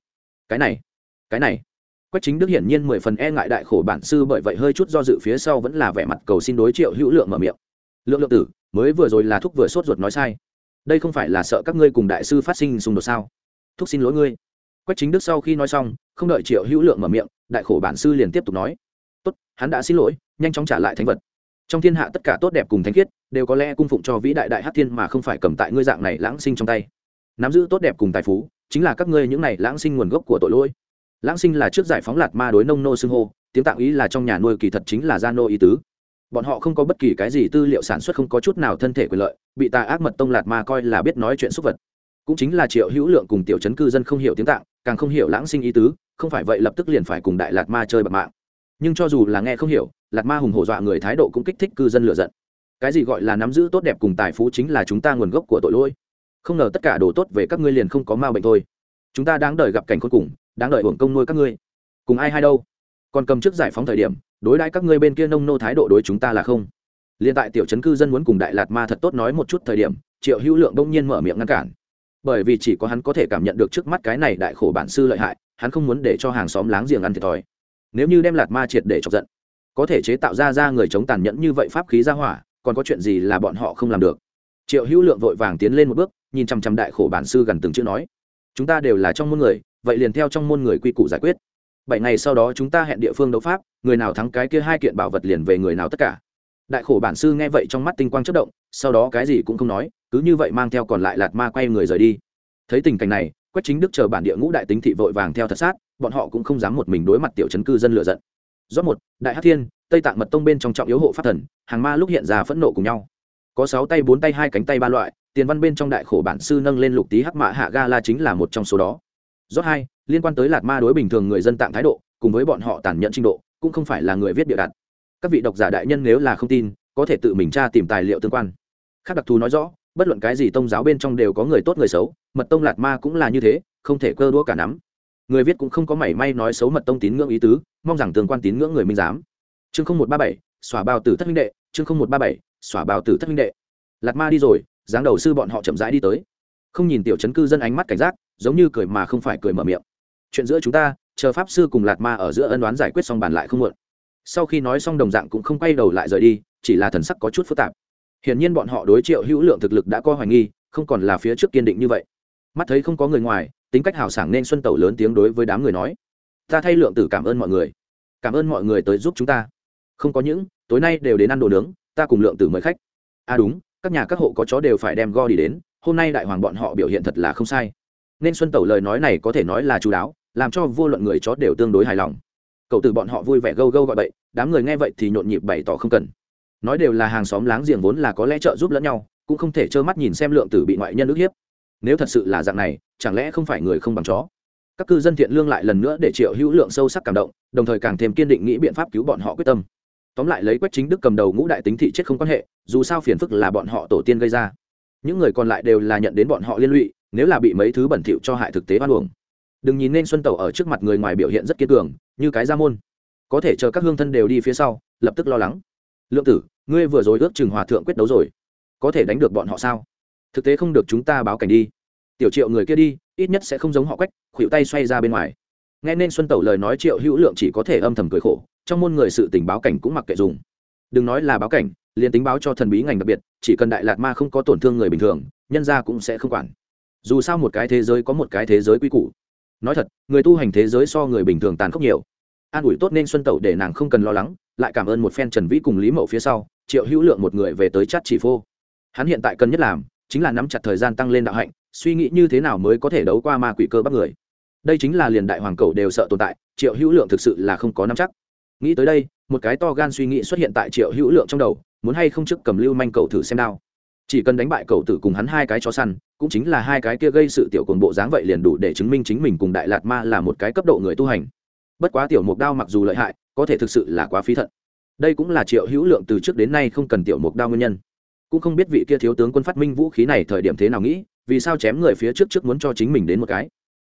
Cái này cái này. Quách chính đức hiển nhiên mười phần e ngại đại khổ bản sư bởi vậy hơi chút do dự phía sau vẫn là vẻ mặt cầu xin đối triệu hữu lượng mở miệng. Lượng lượng tử, mới vừa rồi là thúc vừa sốt ruột nói sai. Đây không phải là sợ các ngươi cùng đại sư phát sinh xung đột sao? Thúc xin lỗi ngươi quách chính đức sau khi nói xong, không đợi triệu hữu lượng mở miệng, đại khổ bản sư liền tiếp tục nói, tốt, hắn đã xin lỗi, nhanh chóng trả lại thánh vật. Trong thiên hạ tất cả tốt đẹp cùng thánh khiết, đều có lẽ cung phụng cho vĩ đại đại hát thiên mà không phải cầm tại ngươi dạng này lãng sinh trong tay. Nắm giữ tốt đẹp cùng tài phú, chính là các ngươi những này lãng sinh nguồn gốc của tội lỗi. Lãng sinh là trước giải phóng lạt ma đối nông nô xưng hô, tiếng tạng ý là trong nhà nuôi kỳ thật chính là gia nô ý tứ. Bọn họ không có bất kỳ cái gì tư liệu sản xuất không có chút nào thân thể quyền lợi, bị tà ác mật tông lạt ma coi là biết nói chuyện xúc vật cũng chính là triệu hữu lượng cùng tiểu chấn cư dân không hiểu tiếng tạng, càng không hiểu lãng sinh ý tứ, không phải vậy lập tức liền phải cùng đại lạt ma chơi bạc mạng. Nhưng cho dù là nghe không hiểu lạt ma hùng hổ dọa người thái độ cũng kích thích cư dân lựa giận. Cái gì gọi là nắm giữ tốt đẹp cùng tài phú chính là chúng ta nguồn gốc của tội lỗi. Không ngờ tất cả đồ tốt về các ngươi liền không có ma bệnh thôi. Chúng ta đáng đợi gặp cảnh cuối cùng, đáng đợi hưởng công nuôi các ngươi. Cùng ai hay đâu? Còn cầm trước giải phóng thời điểm, đối đãi các ngươi bên kia nông nô thái độ đối chúng ta là không. Liên tại tiểu trấn cư dân muốn cùng đại lạt ma thật tốt nói một chút thời điểm, triệu hữu lượng đông nhiên mở miệng ngăn cản bởi vì chỉ có hắn có thể cảm nhận được trước mắt cái này đại khổ bản sư lợi hại, hắn không muốn để cho hàng xóm láng giềng ăn thiệt thòi. Nếu như đem lạt ma triệt để chọc giận, có thể chế tạo ra ra người chống tàn nhẫn như vậy pháp khí ra hỏa, còn có chuyện gì là bọn họ không làm được? Triệu hữu lượng vội vàng tiến lên một bước, nhìn chăm chăm đại khổ bản sư gần từng chữ nói, chúng ta đều là trong môn người, vậy liền theo trong môn người quy củ giải quyết. Bảy ngày sau đó chúng ta hẹn địa phương đấu pháp, người nào thắng cái kia hai kiện bảo vật liền về người nào tất cả. Đại khổ bản sư nghe vậy trong mắt tinh quang chất động sau đó cái gì cũng không nói, cứ như vậy mang theo còn lại lạt ma quay người rời đi. Thấy tình cảnh này, quách chính đức chờ bản địa ngũ đại tính thị vội vàng theo thật sát, bọn họ cũng không dám một mình đối mặt tiểu chấn cư dân lựa giận. Do một, đại hát thiên, tây tạng mật tông bên trong trọng yếu hộ pháp thần, hàng ma lúc hiện ra phẫn nộ cùng nhau. Có sáu tay, bốn tay, hai cánh tay ba loại, tiền văn bên trong đại khổ bản sư nâng lên lục tý hắc mạ hạ ga la chính là một trong số đó. Do hai, liên quan tới lạt ma đối bình thường người dân tạng thái độ, cùng với bọn họ tàn nhẫn trình độ, cũng không phải là người viết địa đặt. Các vị độc giả đại nhân nếu là không tin, có thể tự mình tra tìm tài liệu tương quan khác đặc thù nói rõ, bất luận cái gì tông giáo bên trong đều có người tốt người xấu, mật tông lạt ma cũng là như thế, không thể cơ đũa cả nắm. Người viết cũng không có mảy may nói xấu mật tông tín ngưỡng ý tứ, mong rằng tương quan tín ngưỡng người minh giám. Chương không một ba bảy, xóa bào tử thất minh đệ, chương không một ba bảy, xóa bào tử thất minh đệ. Lạt ma đi rồi, dáng đầu sư bọn họ chậm rãi đi tới. Không nhìn tiểu chấn cư dân ánh mắt cảnh giác, giống như cười mà không phải cười mở miệng. Chuyện giữa chúng ta, chờ pháp sư cùng lạt ma ở giữa ân đoán giải quyết xong bàn lại không muộn. Sau khi nói xong đồng dạng cũng không quay đầu lại rời đi, chỉ là thần sắc có chút phức tạp hiển nhiên bọn họ đối triệu hữu lượng thực lực đã có hoài nghi, không còn là phía trước kiên định như vậy. Mắt thấy không có người ngoài, tính cách hào sảng nên xuân tẩu lớn tiếng đối với đám người nói, ta thay lượng tử cảm ơn mọi người. Cảm ơn mọi người tới giúp chúng ta. Không có những, tối nay đều đến ăn đồ nướng, ta cùng lượng tử mời khách. À đúng, các nhà các hộ có chó đều phải đem go đi đến, hôm nay đại hoàng bọn họ biểu hiện thật là không sai. Nên xuân tẩu lời nói này có thể nói là chú đáo, làm cho vô luận người chó đều tương đối hài lòng. Cậu từ bọn họ vui vẻ gâu gâu gọi bậy, đám người nghe vậy thì nhộn nhịp bày tỏ không cần nói đều là hàng xóm láng giềng vốn là có lẽ trợ giúp lẫn nhau, cũng không thể trơ mắt nhìn xem lượng tử bị ngoại nhân ức hiếp. Nếu thật sự là dạng này, chẳng lẽ không phải người không bằng chó? Các cư dân thiện lương lại lần nữa để triệu hữu lượng sâu sắc cảm động, đồng thời càng thêm kiên định nghĩ biện pháp cứu bọn họ quyết tâm. Tóm lại lấy quách chính đức cầm đầu ngũ đại tính thị chết không quan hệ, dù sao phiền phức là bọn họ tổ tiên gây ra. Những người còn lại đều là nhận đến bọn họ liên lụy, nếu là bị mấy thứ bẩn thỉu cho hại thực tế oan uổng. Đừng nhìn nên xuân tẩu ở trước mặt người ngoài biểu hiện rất kiên cường, như cái gia môn. Có thể chờ các hương thân đều đi phía sau, lập tức lo lắng. Lượng tử ngươi vừa rồi ước chừng hòa thượng quyết đấu rồi, có thể đánh được bọn họ sao? Thực tế không được chúng ta báo cảnh đi. Tiểu triệu người kia đi, ít nhất sẽ không giống họ quách khuỵu tay xoay ra bên ngoài. Nghe nên xuân tẩu lời nói triệu hữu lượng chỉ có thể âm thầm cười khổ, trong môn người sự tình báo cảnh cũng mặc kệ dùng. Đừng nói là báo cảnh, liền tính báo cho thần bí ngành đặc biệt, chỉ cần đại lạt ma không có tổn thương người bình thường, nhân ra cũng sẽ không quản. Dù sao một cái thế giới có một cái thế giới quy củ. Nói thật, người tu hành thế giới so người bình thường tàn khốc nhiều. An ủi tốt nên xuân tẩu để nàng không cần lo lắng lại cảm ơn một phen trần vĩ cùng lý mậu phía sau, triệu hữu lượng một người về tới chát chỉ phô. Hắn hiện tại cần nhất làm, chính là nắm chặt thời gian tăng lên đạo hạnh, suy nghĩ như thế nào mới có thể đấu qua ma quỷ cơ bắt người. Đây chính là liền đại hoàng cầu đều sợ tồn tại, triệu hữu lượng thực sự là không có nắm chắc. Nghĩ tới đây, một cái to gan suy nghĩ xuất hiện tại triệu hữu lượng trong đầu, muốn hay không trước cầm lưu manh cầu thử xem nào. chỉ cần đánh bại cầu tử cùng hắn hai cái chó săn, cũng chính là hai cái kia gây sự tiểu cồn bộ dáng vậy liền đủ để chứng minh chính mình cùng đại lạt ma là một cái cấp độ người tu hành bất quá tiểu mục đao mặc dù lợi hại, có thể thực sự là quá phí thận. Đây cũng là triệu hữu lượng từ trước đến nay không cần tiểu mục đao nguyên nhân. Cũng không biết vị kia thiếu tướng quân phát minh vũ khí này thời điểm thế nào nghĩ, vì sao chém người phía trước trước muốn cho chính mình đến một cái.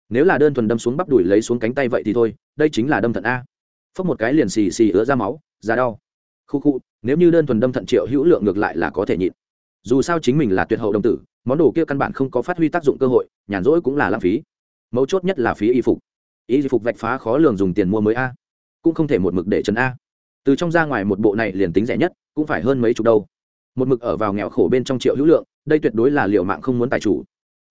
Nếu là đơn thuần đâm xuống bắp đùi lấy xuống cánh tay vậy thì thôi, đây chính là đâm thận a. Phốc một cái liền xì xì ứa ra máu ra đau. Khu khu, nếu như đơn thuần đâm thận triệu hữu lượng ngược lại là có thể nhịn. Dù sao chính mình là tuyệt hậu đồng tử, món đồ kia căn bản không có phát huy tác dụng cơ hội, nhàn rỗi cũng là lãng phí. Mấu chốt nhất là phí y phục. Ý gì phục vạch phá khó lường dùng tiền mua mới a. Cũng không thể một mực để trần a. Từ trong ra ngoài một bộ này liền tính rẻ nhất, cũng phải hơn mấy chục đâu. Một mực ở vào nghèo khổ bên trong triệu hữu lượng, đây tuyệt đối là liệu mạng không muốn tài chủ.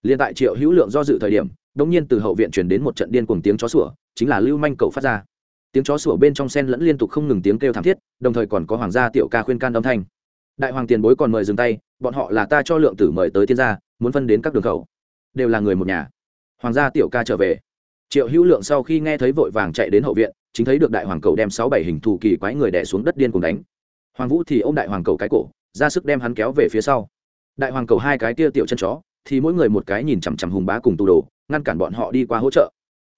Liền tại triệu hữu lượng do dự thời điểm đông nhiên từ hậu viện chuyển đến một trận điên cùng tiếng chó sủa, chính là lưu manh cậu phát ra. Tiếng chó sủa bên trong sen lẫn liên tục không ngừng tiếng kêu thảm thiết, đồng thời còn có hoàng gia tiểu ca khuyên can âm thanh. Đại hoàng tiền bối còn mời dừng tay, bọn họ là ta cho lượng tử mời tới thiên gia, muốn phân đến các đường khẩu. Đều là người một nhà. Hoàng gia tiểu ca trở về triệu hữu lượng sau khi nghe thấy vội vàng chạy đến hậu viện, chính thấy được đại hoàng cầu đem sáu bảy hình thù kỳ quái người đẻ xuống đất điên cùng đánh. Hoàng vũ thì ô m đại hoàng cầu cái cổ, ra sức đem hắn kéo về phía sau. Đại hoàng cầu hai cái tia tiểu chân chó, thì mỗi người một cái nhìn chằm chằm hùng bá cùng tù đồ, ngăn cản bọn họ đi qua hỗ trợ.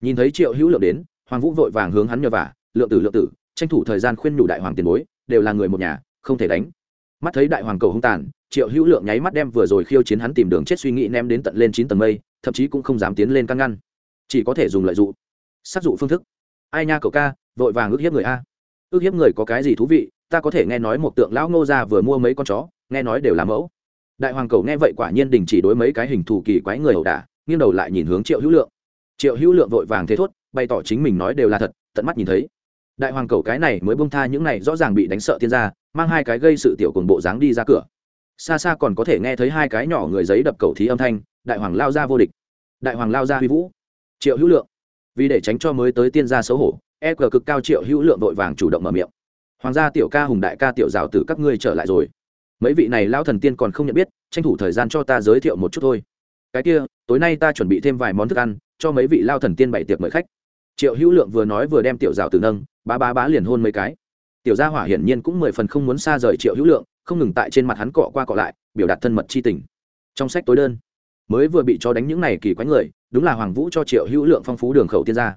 Nhìn thấy triệu hữu lượng đến, hoàng vũ vội vàng hướng hắn nhờ vả, lượng tử lượng tử, tranh thủ thời gian khuyên nhủ đại hoàng tiền bối, đều là người một nhà, không thể đánh. Mắt thấy đại hoàng cầu hung tàn, triệu hữu lượng nháy mắt đem vừa rồi khiêu chiến hắn tìm đường chết suy nghĩ ném đến tận lên chín tầng mây, thậm chí cũng không dám tiến lên căn ngăn chỉ có thể dùng lợi dụng. Sát dụ phương thức. Ai nha cậu ca, vội vàng ước hiếp người a. Ước hiếp người có cái gì thú vị, ta có thể nghe nói một tượng lão ngô ra vừa mua mấy con chó, nghe nói đều là mẫu. Đại hoàng cầu nghe vậy quả nhiên đình chỉ đối mấy cái hình thù kỳ quái người ẩu đả, nghiêng đầu lại nhìn hướng triệu hữu lượng. Triệu hữu lượng vội vàng thế thốt, bày tỏ chính mình nói đều là thật, tận mắt nhìn thấy. Đại hoàng cầu cái này mới bông tha những này rõ ràng bị đánh sợ tiên ra mang hai cái gây sự tiểu cùng bộ dáng đi ra cửa. Xa xa còn có thể nghe thấy hai cái nhỏ người giấy đập cầu thí âm thanh, đại hoàng lao ra vô địch. Đại hoàng lao ra huy vũ triệu hữu lượng. Vì để tránh cho mới tới tiên gia xấu hổ e cờ cực cao triệu hữu lượng vội vàng chủ động mở miệng. Hoàng gia tiểu ca hùng đại ca tiểu rào từ các ngươi trở lại rồi. Mấy vị này lao thần tiên còn không nhận biết, tranh thủ thời gian cho ta giới thiệu một chút thôi. Cái kia, tối nay ta chuẩn bị thêm vài món thức ăn, cho mấy vị lao thần tiên bày tiệc mời khách. Triệu hữu lượng vừa nói vừa đem tiểu rào từ nâng ba ba bá liền hôn mấy cái. Tiểu gia hỏa hiển nhiên cũng mười phần không muốn xa rời triệu hữu lượng, không ngừng tại trên mặt hắn cọ qua cọ lại, biểu đạt thân mật chi tình. Trong sách tối đơn mới vừa bị cho đánh những này kỳ quái người, đúng là hoàng vũ cho triệu hữu lượng phong phú đường khẩu tiên gia.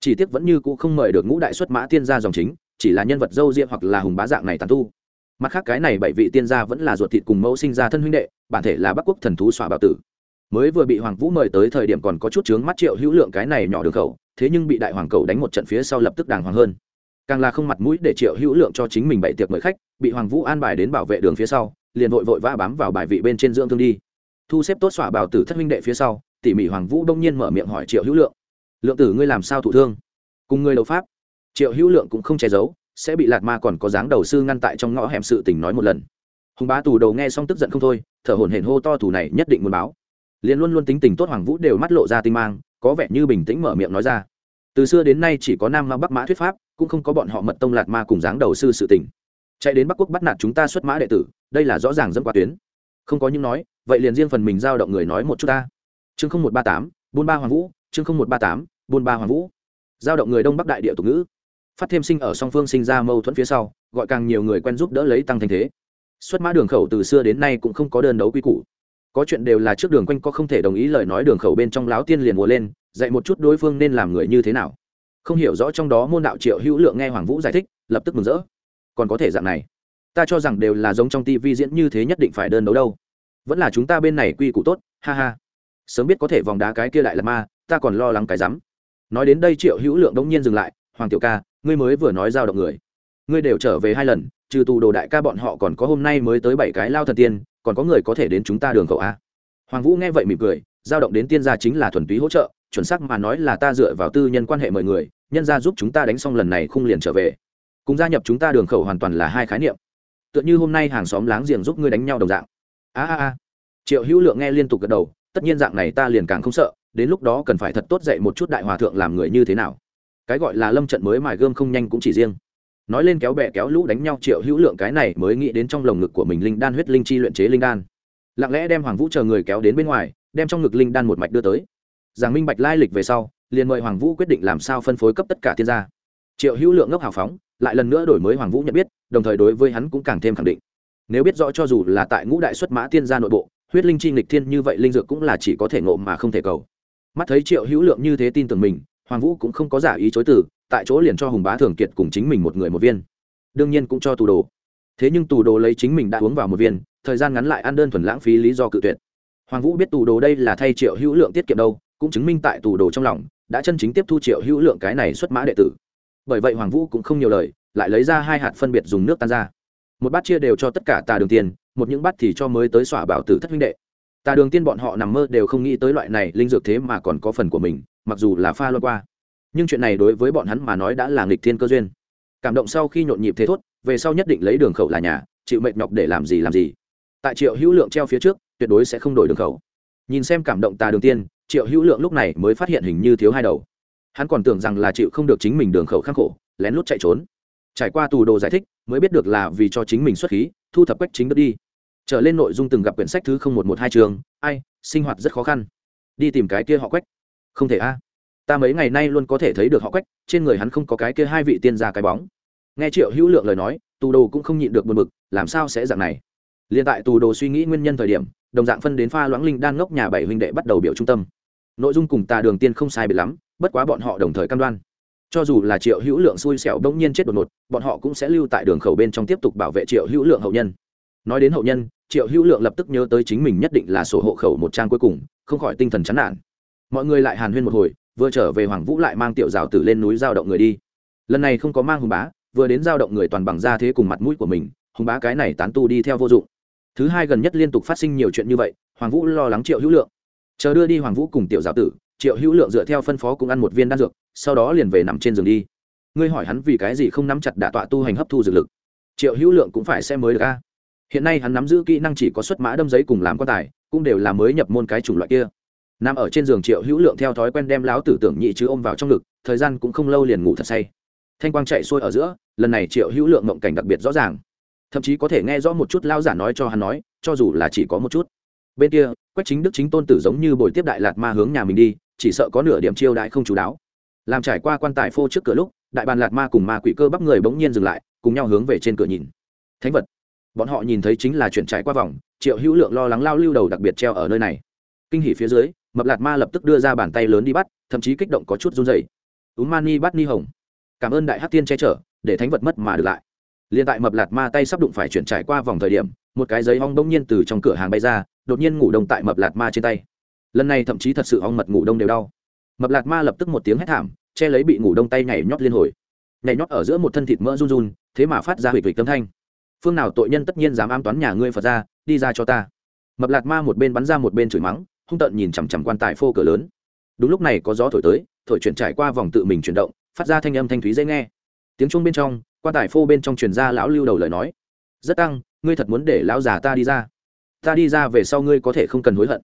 Chỉ tiếc vẫn như cũ không mời được ngũ đại xuất mã tiên gia dòng chính, chỉ là nhân vật dâu diện hoặc là hùng bá dạng này tàn tu. Mặt khác cái này bảy vị tiên gia vẫn là ruột thịt cùng mẫu sinh ra thân huynh đệ, bản thể là bắc quốc thần thú xỏa bảo tử. Mới vừa bị hoàng vũ mời tới thời điểm còn có chút chướng mắt triệu hữu lượng cái này nhỏ đường khẩu, thế nhưng bị đại hoàng cầu đánh một trận phía sau lập tức đàng hoàng hơn. Càng là không mặt mũi để triệu hữu lượng cho chính mình bày tiệc mời khách, bị hoàng vũ an bài đến bảo vệ đường phía sau, liền vội vội vã bám vào bài vị bên trên dưỡng thương đi thu xếp tốt xỏa bảo tử thất minh đệ phía sau, tỉ mỉ hoàng vũ đông nhiên mở miệng hỏi triệu hữu lượng lượng tử ngươi làm sao thụ thương? Cùng ngươi đấu pháp. Triệu hữu lượng cũng không che giấu, sẽ bị lạt ma còn có dáng đầu sư ngăn tại trong ngõ hẻm sự tình nói một lần. Hùng bá tù đầu nghe xong tức giận không thôi, thở hổn hển hô to thủ này nhất định muốn báo. Liền luôn luôn tính tình tốt hoàng vũ đều mắt lộ ra tinh mang, có vẻ như bình tĩnh mở miệng nói ra. Từ xưa đến nay chỉ có nam ma bắc mã thuyết pháp, cũng không có bọn họ mật tông lạt ma cùng dáng đầu sư sự tình. Chạy đến bắc quốc bắt nạt chúng ta xuất mã đệ tử, đây là rõ ràng dẫm qua tuyến. Không có những nói vậy liền riêng phần mình giao động người nói một chút ta. Chương không một ba tám, buôn ba hoàng vũ, chương không một ba tám, buôn ba hoàng vũ. Giao động người đông bắc đại địa tục ngữ. Phát thêm sinh ở song phương sinh ra mâu thuẫn phía sau, gọi càng nhiều người quen giúp đỡ lấy tăng thành thế. Xuất mã đường khẩu từ xưa đến nay cũng không có đơn đấu quy củ. Có chuyện đều là trước đường quanh có không thể đồng ý lời nói đường khẩu bên trong láo tiên liền mùa lên, dạy một chút đối phương nên làm người như thế nào. Không hiểu rõ trong đó môn đạo triệu hữu lượng nghe hoàng vũ giải thích, lập tức mừng rỡ. Còn có thể dạng này. Ta cho rằng đều là giống trong tivi diễn như thế nhất định phải đơn đấu đâu vẫn là chúng ta bên này quy củ tốt, ha ha. Sớm biết có thể vòng đá cái kia lại là ma, ta còn lo lắng cái rắm. Nói đến đây triệu hữu lượng đống nhiên dừng lại, hoàng tiểu ca, ngươi mới vừa nói giao động người. Ngươi đều trở về hai lần, trừ tù đồ đại ca bọn họ còn có hôm nay mới tới bảy cái lao thần tiên, còn có người có thể đến chúng ta đường cậu a. Hoàng vũ nghe vậy mỉm cười, giao động đến tiên gia chính là thuần túy hỗ trợ, chuẩn xác mà nói là ta dựa vào tư nhân quan hệ mời người, nhân gia giúp chúng ta đánh xong lần này không liền trở về. Cùng gia nhập chúng ta đường khẩu hoàn toàn là hai khái niệm. Tựa như hôm nay hàng xóm láng giềng giúp ngươi đánh nhau đồng dạng a a a. Triệu hữu lượng nghe liên tục gật đầu, tất nhiên dạng này ta liền càng không sợ, đến lúc đó cần phải thật tốt dạy một chút đại hòa thượng làm người như thế nào. Cái gọi là lâm trận mới mài gươm không nhanh cũng chỉ riêng. Nói lên kéo bè kéo lũ đánh nhau, triệu hữu lượng cái này mới nghĩ đến trong lồng ngực của mình linh đan huyết linh chi luyện chế linh đan. Lặng lẽ đem hoàng vũ chờ người kéo đến bên ngoài, đem trong ngực linh đan một mạch đưa tới. Giảng minh bạch lai lịch về sau, liền mời hoàng vũ quyết định làm sao phân phối cấp tất cả thiên gia. Triệu hữu lượng ngốc hào phóng, lại lần nữa đổi mới hoàng vũ nhận biết, đồng thời đối với hắn cũng càng thêm khẳng định nếu biết rõ cho dù là tại ngũ đại xuất mã tiên gia nội bộ, huyết linh chi nghịch thiên như vậy linh dược cũng là chỉ có thể ngộ mà không thể cầu. Mắt thấy triệu hữu lượng như thế tin tưởng mình, hoàng vũ cũng không có giả ý chối từ, tại chỗ liền cho hùng bá thường kiệt cùng chính mình một người một viên. Đương nhiên cũng cho tù đồ. Thế nhưng tù đồ lấy chính mình đã uống vào một viên, thời gian ngắn lại ăn đơn thuần lãng phí lý do cự tuyệt. Hoàng vũ biết tù đồ đây là thay triệu hữu lượng tiết kiệm đâu, cũng chứng minh tại tù đồ trong lòng, đã chân chính tiếp thu triệu hữu lượng cái này xuất mã đệ tử. Bởi vậy hoàng vũ cũng không nhiều lời, lại lấy ra hai hạt phân biệt dùng nước tan ra một bát chia đều cho tất cả tà đường tiền một những bát thì cho mới tới xỏa bảo tử thất huynh đệ. Tà đường tiên bọn họ nằm mơ đều không nghĩ tới loại này linh dược thế mà còn có phần của mình, mặc dù là pha loa qua. Nhưng chuyện này đối với bọn hắn mà nói đã là nghịch thiên cơ duyên. Cảm động sau khi nhộn nhịp thế thốt, về sau nhất định lấy đường khẩu là nhà, chịu mệt nhọc để làm gì làm gì. Tại triệu hữu lượng treo phía trước, tuyệt đối sẽ không đổi đường khẩu. Nhìn xem cảm động tà đường tiên, triệu hữu lượng lúc này mới phát hiện hình như thiếu hai đầu. Hắn còn tưởng rằng là chịu không được chính mình đường khẩu khắc khổ, lén lút chạy trốn trải qua tù đồ giải thích, mới biết được là vì cho chính mình xuất khí, thu thập quách chính đất đi. Trở lên nội dung từng gặp quyển sách thứ không một một hai trường, ai, sinh hoạt rất khó khăn. Đi tìm cái kia họ quách. Không thể a. Ta mấy ngày nay luôn có thể thấy được họ quách, trên người hắn không có cái kia hai vị tiên gia cái bóng. Nghe triệu hữu lượng lời nói, tù đồ cũng không nhịn được buồn bực, làm sao sẽ dạng này? Liền tại tù đồ suy nghĩ nguyên nhân thời điểm, đồng dạng phân đến pha loãng linh đan ngốc nhà bảy huynh đệ bắt đầu biểu trung tâm. Nội dung cùng tà đường tiên không sai biệt lắm, bất quá bọn họ đồng thời cam đoan cho dù là triệu hữu lượng xui xẻo đông nhiên chết đột ngột, bọn họ cũng sẽ lưu tại đường khẩu bên trong tiếp tục bảo vệ triệu hữu lượng hậu nhân. Nói đến hậu nhân, triệu hữu lượng lập tức nhớ tới chính mình nhất định là sổ hộ khẩu một trang cuối cùng, không khỏi tinh thần chán nản. Mọi người lại hàn huyên một hồi, vừa trở về hoàng vũ lại mang tiểu rào tử lên núi giao động người đi. Lần này không có mang hùng bá, vừa đến giao động người toàn bằng ra thế cùng mặt mũi của mình, hùng bá cái này tán tu đi theo vô dụng. Thứ hai gần nhất liên tục phát sinh nhiều chuyện như vậy, hoàng vũ lo lắng triệu hữu lượng. Chờ đưa đi hoàng vũ cùng tiểu giáo tử triệu hữu lượng dựa theo phân phó cũng ăn một viên đan dược, sau đó liền về nằm trên giường đi. Ngươi hỏi hắn vì cái gì không nắm chặt đả tọa tu hành hấp thu dược lực. Triệu hữu lượng cũng phải xem mới được a. Hiện nay hắn nắm giữ kỹ năng chỉ có xuất mã đâm giấy cùng làm quan tài, cũng đều là mới nhập môn cái chủng loại kia. Nằm ở trên giường triệu hữu lượng theo thói quen đem láo tử tưởng nhị chứ ôm vào trong ngực, thời gian cũng không lâu liền ngủ thật say. Thanh quang chạy xuôi ở giữa, lần này triệu hữu lượng mộng cảnh đặc biệt rõ ràng. Thậm chí có thể nghe rõ một chút lao giả nói cho hắn nói, cho dù là chỉ có một chút. Bên kia, quách chính đức chính tôn tử giống như bồi tiếp đại lạt ma hướng nhà mình đi chỉ sợ có nửa điểm chiêu đãi không chú đáo. Làm trải qua quan tài phô trước cửa lúc, đại bàn lạt ma cùng ma quỷ cơ bắp người bỗng nhiên dừng lại, cùng nhau hướng về trên cửa nhìn. Thánh vật. Bọn họ nhìn thấy chính là chuyển trải qua vòng, triệu hữu lượng lo lắng lao lưu đầu đặc biệt treo ở nơi này. Kinh hỉ phía dưới, mập lạt ma lập tức đưa ra bàn tay lớn đi bắt, thậm chí kích động có chút run dày úm mani bắt ni hồng. Cảm ơn đại hát tiên che chở, để thánh vật mất mà được lại. Liền tại mập lạt ma tay sắp đụng phải chuyển trải qua vòng thời điểm, một cái giấy hong bỗng nhiên từ trong cửa hàng bay ra, đột nhiên ngủ đông tại mập lạt ma trên tay lần này thậm chí thật sự ong mật ngủ đông đều đau. Mập lạt ma lập tức một tiếng hét thảm, che lấy bị ngủ đông tay nhảy nhót liên hồi. Nhảy nhót ở giữa một thân thịt mỡ run run, thế mà phát ra hủy hủy tâm thanh. Phương nào tội nhân tất nhiên dám ám toán nhà ngươi phật ra, đi ra cho ta. Mập lạt ma một bên bắn ra một bên chửi mắng, hung tợn nhìn chằm chằm quan tài phô cửa lớn. Đúng lúc này có gió thổi tới, thổi chuyển trải qua vòng tự mình chuyển động, phát ra thanh âm thanh thúy dễ nghe. Tiếng chuông bên trong, quan tài phô bên trong truyền ra lão lưu đầu lời nói. Rất tăng, ngươi thật muốn để lão già ta đi ra. Ta đi ra về sau ngươi có thể không cần hối hận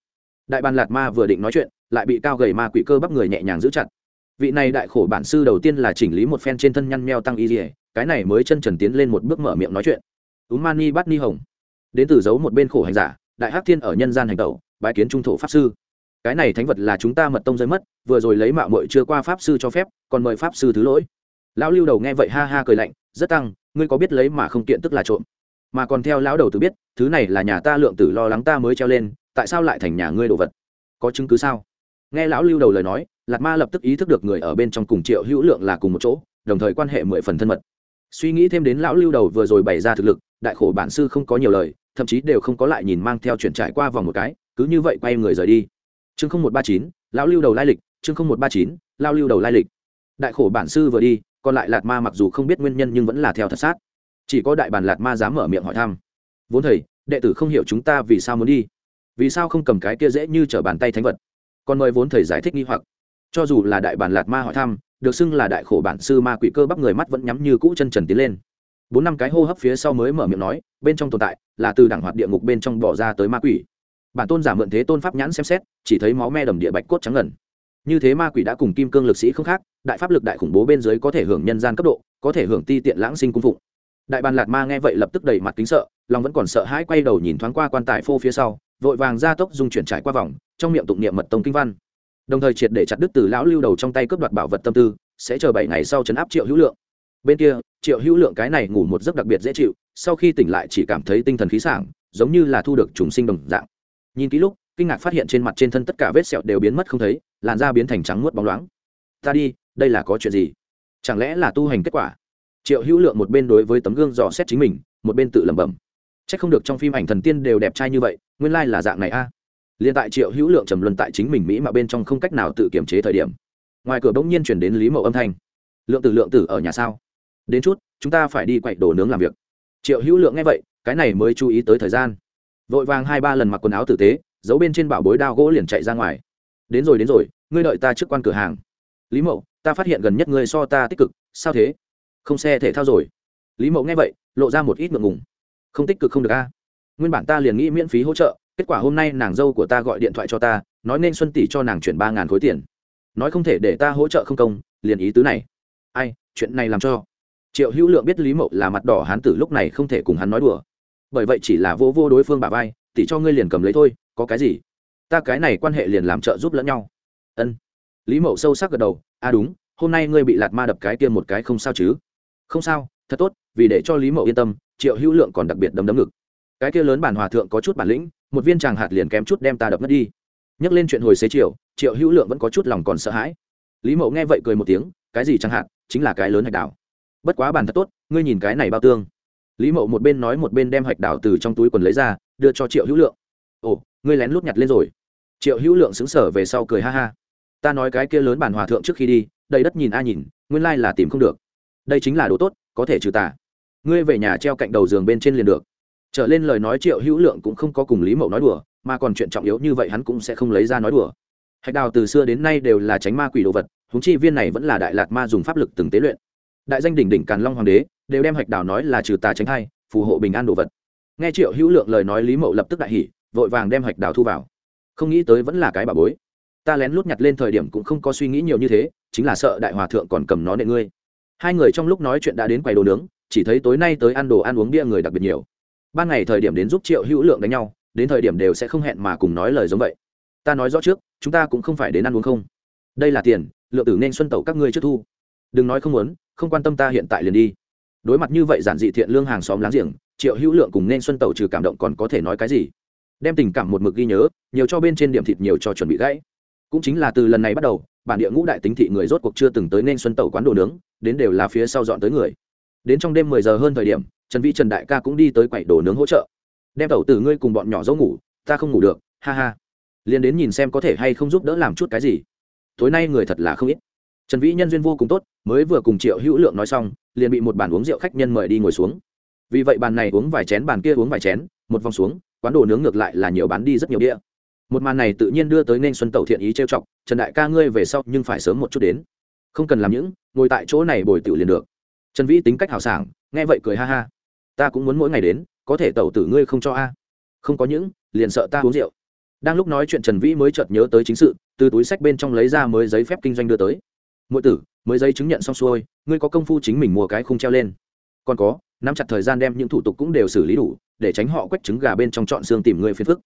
đại bàn lạt ma vừa định nói chuyện, lại bị cao gầy ma quỷ cơ bắp người nhẹ nhàng giữ chặt. Vị này đại khổ bản sư đầu tiên là chỉnh lý một phen trên thân nhăn meo tăng y dỉa cái này mới chân trần tiến lên một bước mở miệng nói chuyện. Ú mani bắt ni hồng. Đến từ giấu một bên khổ hành giả, đại hắc thiên ở nhân gian hành tẩu, bái kiến trung thổ pháp sư. Cái này thánh vật là chúng ta mật tông rơi mất, vừa rồi lấy mạo mội chưa qua pháp sư cho phép, còn mời pháp sư thứ lỗi. Lão lưu đầu nghe vậy ha ha cười lạnh, rất tăng, ngươi có biết lấy mà không kiện tức là trộm. Mà còn theo lão đầu tự biết, thứ này là nhà ta lượng tử lo lắng ta mới treo lên tại sao lại thành nhà ngươi đồ vật? Có chứng cứ sao? Nghe lão lưu đầu lời nói lạt ma lập tức ý thức được người ở bên trong cùng triệu hữu lượng là cùng một chỗ, đồng thời quan hệ mười phần thân mật. Suy nghĩ thêm đến lão lưu đầu vừa rồi bày ra thực lực, đại khổ bản sư không có nhiều lời, thậm chí đều không có lại nhìn mang theo chuyển trải qua vòng một cái, cứ như vậy quay người rời đi. Chương không một ba chín, lão lưu đầu lai lịch, chương không một ba chín lao lưu đầu lai lịch. Đại khổ bản sư vừa đi, còn lại lạt ma mặc dù không biết nguyên nhân nhưng vẫn là theo thật sát. Chỉ có đại bản lạt ma dám mở miệng hỏi thăm. Vốn thầy, đệ tử không hiểu chúng ta vì sao muốn đi vì sao không cầm cái kia dễ như t bàn tay thánh vật? Còn mời vốn thầy giải thích nghi hoặc. Cho dù là đại bản lạt ma hỏi thăm, được xưng là đại khổ bản sư ma quỷ cơ bắp người mắt vẫn nhắm như cũ chân trần tiến lên. Bốn năm cái hô hấp phía sau mới mở miệng nói, bên trong tồn tại là từ đẳng hoạt địa ngục bên trong bỏ ra tới ma quỷ. Bản tôn giả mượn thế tôn pháp nhãn xem xét, chỉ thấy máu me đầm địa bạch cốt trắng ngần. Như thế ma quỷ đã cùng kim cương lực sĩ không khác, đại pháp lực đại khủng bố bên dưới có thể hưởng nhân gian cấp độ, có thể hưởng ti tiện lãng sinh cung phụng. Đại bàn lạt ma nghe vậy lập tức đầy mặt kính sợ, lòng vẫn còn sợ hãi quay đầu nhìn thoáng qua quan tài phô phía sau vội vàng ra tốc dung chuyển trải qua vòng, trong miệng tụng niệm mật tông kinh văn. Đồng thời triệt để chặt đứt từ lão lưu đầu trong tay cướp đoạt bảo vật tâm tư, sẽ chờ bảy ngày sau chấn áp triệu hữu lượng. Bên kia, triệu hữu lượng cái này ngủ một giấc đặc biệt dễ chịu, sau khi tỉnh lại chỉ cảm thấy tinh thần khí sảng, giống như là thu được trùng sinh đồng dạng. Nhìn kỹ lúc, kinh ngạc phát hiện trên mặt trên thân tất cả vết sẹo đều biến mất không thấy, làn da biến thành trắng muốt bóng loáng. Ta đi, đây là có chuyện gì? Chẳng lẽ là tu hành kết quả? Triệu hữu lượng một bên đối với tấm gương dò xét chính mình, một bên tự lẩm bẩm chắc không được trong phim ảnh thần tiên đều đẹp trai như vậy, nguyên lai là dạng này a. À. l tại triệu hữu lượng trầm luân tại chính mình mỹ mà bên trong không cách nào tự kiểm chế thời điểm, ngoài cửa bỗng nhiên chuyển đến lý mậu âm thanh. Lượng tử lượng tử, ở nhà sao? Đến chút, chúng ta phải đi quậy đồ nướng làm việc. Triệu hữu lượng nghe vậy, cái này mới chú ý tới thời gian. Vội vàng hai ba lần mặc quần áo tử tế, giấu bên trên bảo bối đao gỗ liền chạy ra ngoài. Đến rồi đến rồi, ngươi đợi ta trước quan cửa hàng. Lý mậu, ta phát hiện gần nhất ngươi so ta tích cực, sao thế? Không xe thể thao rồi. Lý mậu nghe vậy, lộ ra một ít ngượng ngùng không tích cực không được a. Nguyên bản ta liền nghĩ miễn phí hỗ trợ, kết quả hôm nay nàng dâu của ta gọi điện thoại cho ta, nói nên xuân tỷ cho nàng chuyển ba ngàn khối tiền. Nói không thể để ta hỗ trợ không công, liền ý tứ này. Ai, chuyện này làm cho. Triệu hữu lượng biết lý mậu là mặt đỏ hán tử lúc này không thể cùng hắn nói đùa. Bởi vậy chỉ là vô vô đối phương bà vai, tỷ cho ngươi liền cầm lấy thôi, có cái gì? Ta cái này quan hệ liền làm trợ giúp lẫn nhau. Ân. Lý mậu sâu sắc gật đầu à đúng, hôm nay ngươi bị lạt ma đập cái kia một cái không sao chứ? Không sao, thật tốt vì để cho lý mậu yên tâm triệu hữu lượng còn đặc biệt đấm đấm ngực cái kia lớn bản hòa thượng có chút bản lĩnh một viên tràng hạt liền kém chút đem ta đập mất đi nhắc lên chuyện hồi xế Triệu, triệu hữu lượng vẫn có chút lòng còn sợ hãi lý mậu nghe vậy cười một tiếng cái gì chẳng hạn chính là cái lớn hạch đảo bất quá bản thật tốt ngươi nhìn cái này bao tương lý mậu một bên nói một bên đem hạch đảo từ trong túi quần lấy ra đưa cho triệu hữu lượng ồ ngươi lén lút nhặt lên rồi triệu hữu lượng xứng sở về sau cười ha ha ta nói cái kia lớn bản hòa thượng trước khi đi đầy đất nhìn a nhìn nguyên lai là tìm không được đây chính là đồ tốt có thể trừ tà ngươi về nhà treo cạnh đầu giường bên trên liền được. Trở lên lời nói triệu hữu lượng cũng không có cùng lý mậu nói đùa, mà còn chuyện trọng yếu như vậy hắn cũng sẽ không lấy ra nói đùa. Hạch đào từ xưa đến nay đều là tránh ma quỷ đồ vật húng chi viên này vẫn là đại lạt ma dùng pháp lực từng tế luyện. Đại danh đỉnh đỉnh càn long hoàng đế, đều đem hạch đào nói là trừ tà tránh thai, phù hộ bình an đồ vật. Nghe triệu hữu lượng lời nói lý mậu lập tức đại hỉ, vội vàng đem hạch đào thu vào. Không nghĩ tới vẫn là cái bà bối. Ta lén lút nhặt lên thời điểm cũng không có suy nghĩ nhiều như thế, chính là sợ đại hòa thượng còn cầm nó nệ ngươi. Hai người trong lúc nói chuyện đã đến quầy đồ nướng chỉ thấy tối nay tới ăn đồ ăn uống bia người đặc biệt nhiều. Ban ngày thời điểm đến giúp triệu hữu lượng đánh nhau, đến thời điểm đều sẽ không hẹn mà cùng nói lời giống vậy. Ta nói rõ trước, chúng ta cũng không phải đến ăn uống không. Đây là tiền, lượng tử nên xuân tẩu các ngươi trước thu. Đừng nói không muốn, không quan tâm ta hiện tại liền đi. Đối mặt như vậy giản dị thiện lương hàng xóm láng giềng, triệu hữu lượng cùng nên xuân tẩu trừ cảm động còn có thể nói cái gì? Đem tình cảm một mực ghi nhớ, nhiều cho bên trên điểm thịt nhiều cho chuẩn bị gãy. Cũng chính là từ lần này bắt đầu, bản địa ngũ đại tính thị người rốt cuộc chưa từng tới nên xuân tẩu quán đồ nướng, đến đều là phía sau dọn tới người đến trong đêm mười giờ hơn thời điểm, trần vĩ trần đại ca cũng đi tới quầy đồ nướng hỗ trợ. Đem tẩu từ ngươi cùng bọn nhỏ dấu ngủ, ta không ngủ được, ha ha. Liền đến nhìn xem có thể hay không giúp đỡ làm chút cái gì. Tối nay người thật là không ít. Trần vĩ nhân duyên vô cùng tốt, mới vừa cùng triệu hữu lượng nói xong, liền bị một bàn uống rượu khách nhân mời đi ngồi xuống. Vì vậy bàn này uống vài chén, bàn kia uống vài chén, một vòng xuống, quán đồ nướng ngược lại là nhiều bán đi rất nhiều đĩa một màn này tự nhiên đưa tới nên xuân tẩu thiện ý trêu chọc, trần đại ca ngươi về sau nhưng phải sớm một chút đến. Không cần làm những, ngồi tại chỗ này bồi tiểu liền được trần vĩ tính cách hào sảng, nghe vậy cười ha ha. Ta cũng muốn mỗi ngày đến, có thể tẩu tử ngươi không cho a. Không có những, liền sợ ta uống rượu. Đang lúc nói chuyện trần vĩ mới chợt nhớ tới chính sự, từ túi sách bên trong lấy ra mới giấy phép kinh doanh đưa tới. Mỗi tử, mới giấy chứng nhận xong xuôi, ngươi có công phu chính mình mua cái khung treo lên. Còn có, nắm chặt thời gian đem những thủ tục cũng đều xử lý đủ, để tránh họ quách trứng gà bên trong chọn xương tìm người phiền phức.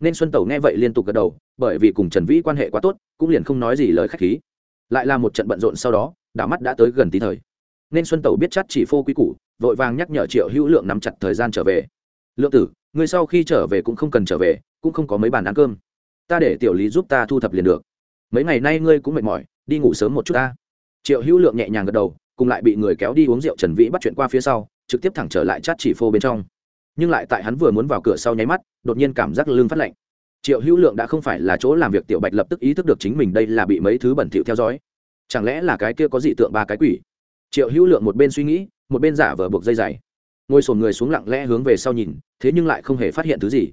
Nên xuân tẩu nghe vậy liên tục gật đầu, bởi vì cùng trần vĩ quan hệ quá tốt, cũng liền không nói gì lời khách khí. Lại là một trận bận rộn sau đó, đảo mắt đã tới gần tí thời nên xuân tẩu biết chắc chỉ phô quý củ, vội vàng nhắc nhở triệu hữu lượng nắm chặt thời gian trở về. Lượng tử ngươi sau khi trở về cũng không cần trở về, cũng không có mấy bàn ăn cơm. Ta để tiểu lý giúp ta thu thập liền được. Mấy ngày nay ngươi cũng mệt mỏi, đi ngủ sớm một chút ta. Triệu hữu lượng nhẹ nhàng gật đầu, cùng lại bị người kéo đi uống rượu trần vĩ bắt chuyện qua phía sau, trực tiếp thẳng trở lại chát chỉ phô bên trong. Nhưng lại tại hắn vừa muốn vào cửa sau nháy mắt, đột nhiên cảm giác lưng phát lạnh. Triệu hữu lượng đã không phải là chỗ làm việc tiểu bạch lập tức ý thức được chính mình đây là bị mấy thứ bẩn thỉu theo dõi. Chẳng lẽ là cái kia có dị tượng ba cái quỷ? Triệu hữu lượng một bên suy nghĩ, một bên giả vờ buộc dây dày ngồi sồn người xuống lặng lẽ hướng về sau nhìn, thế nhưng lại không hề phát hiện thứ gì.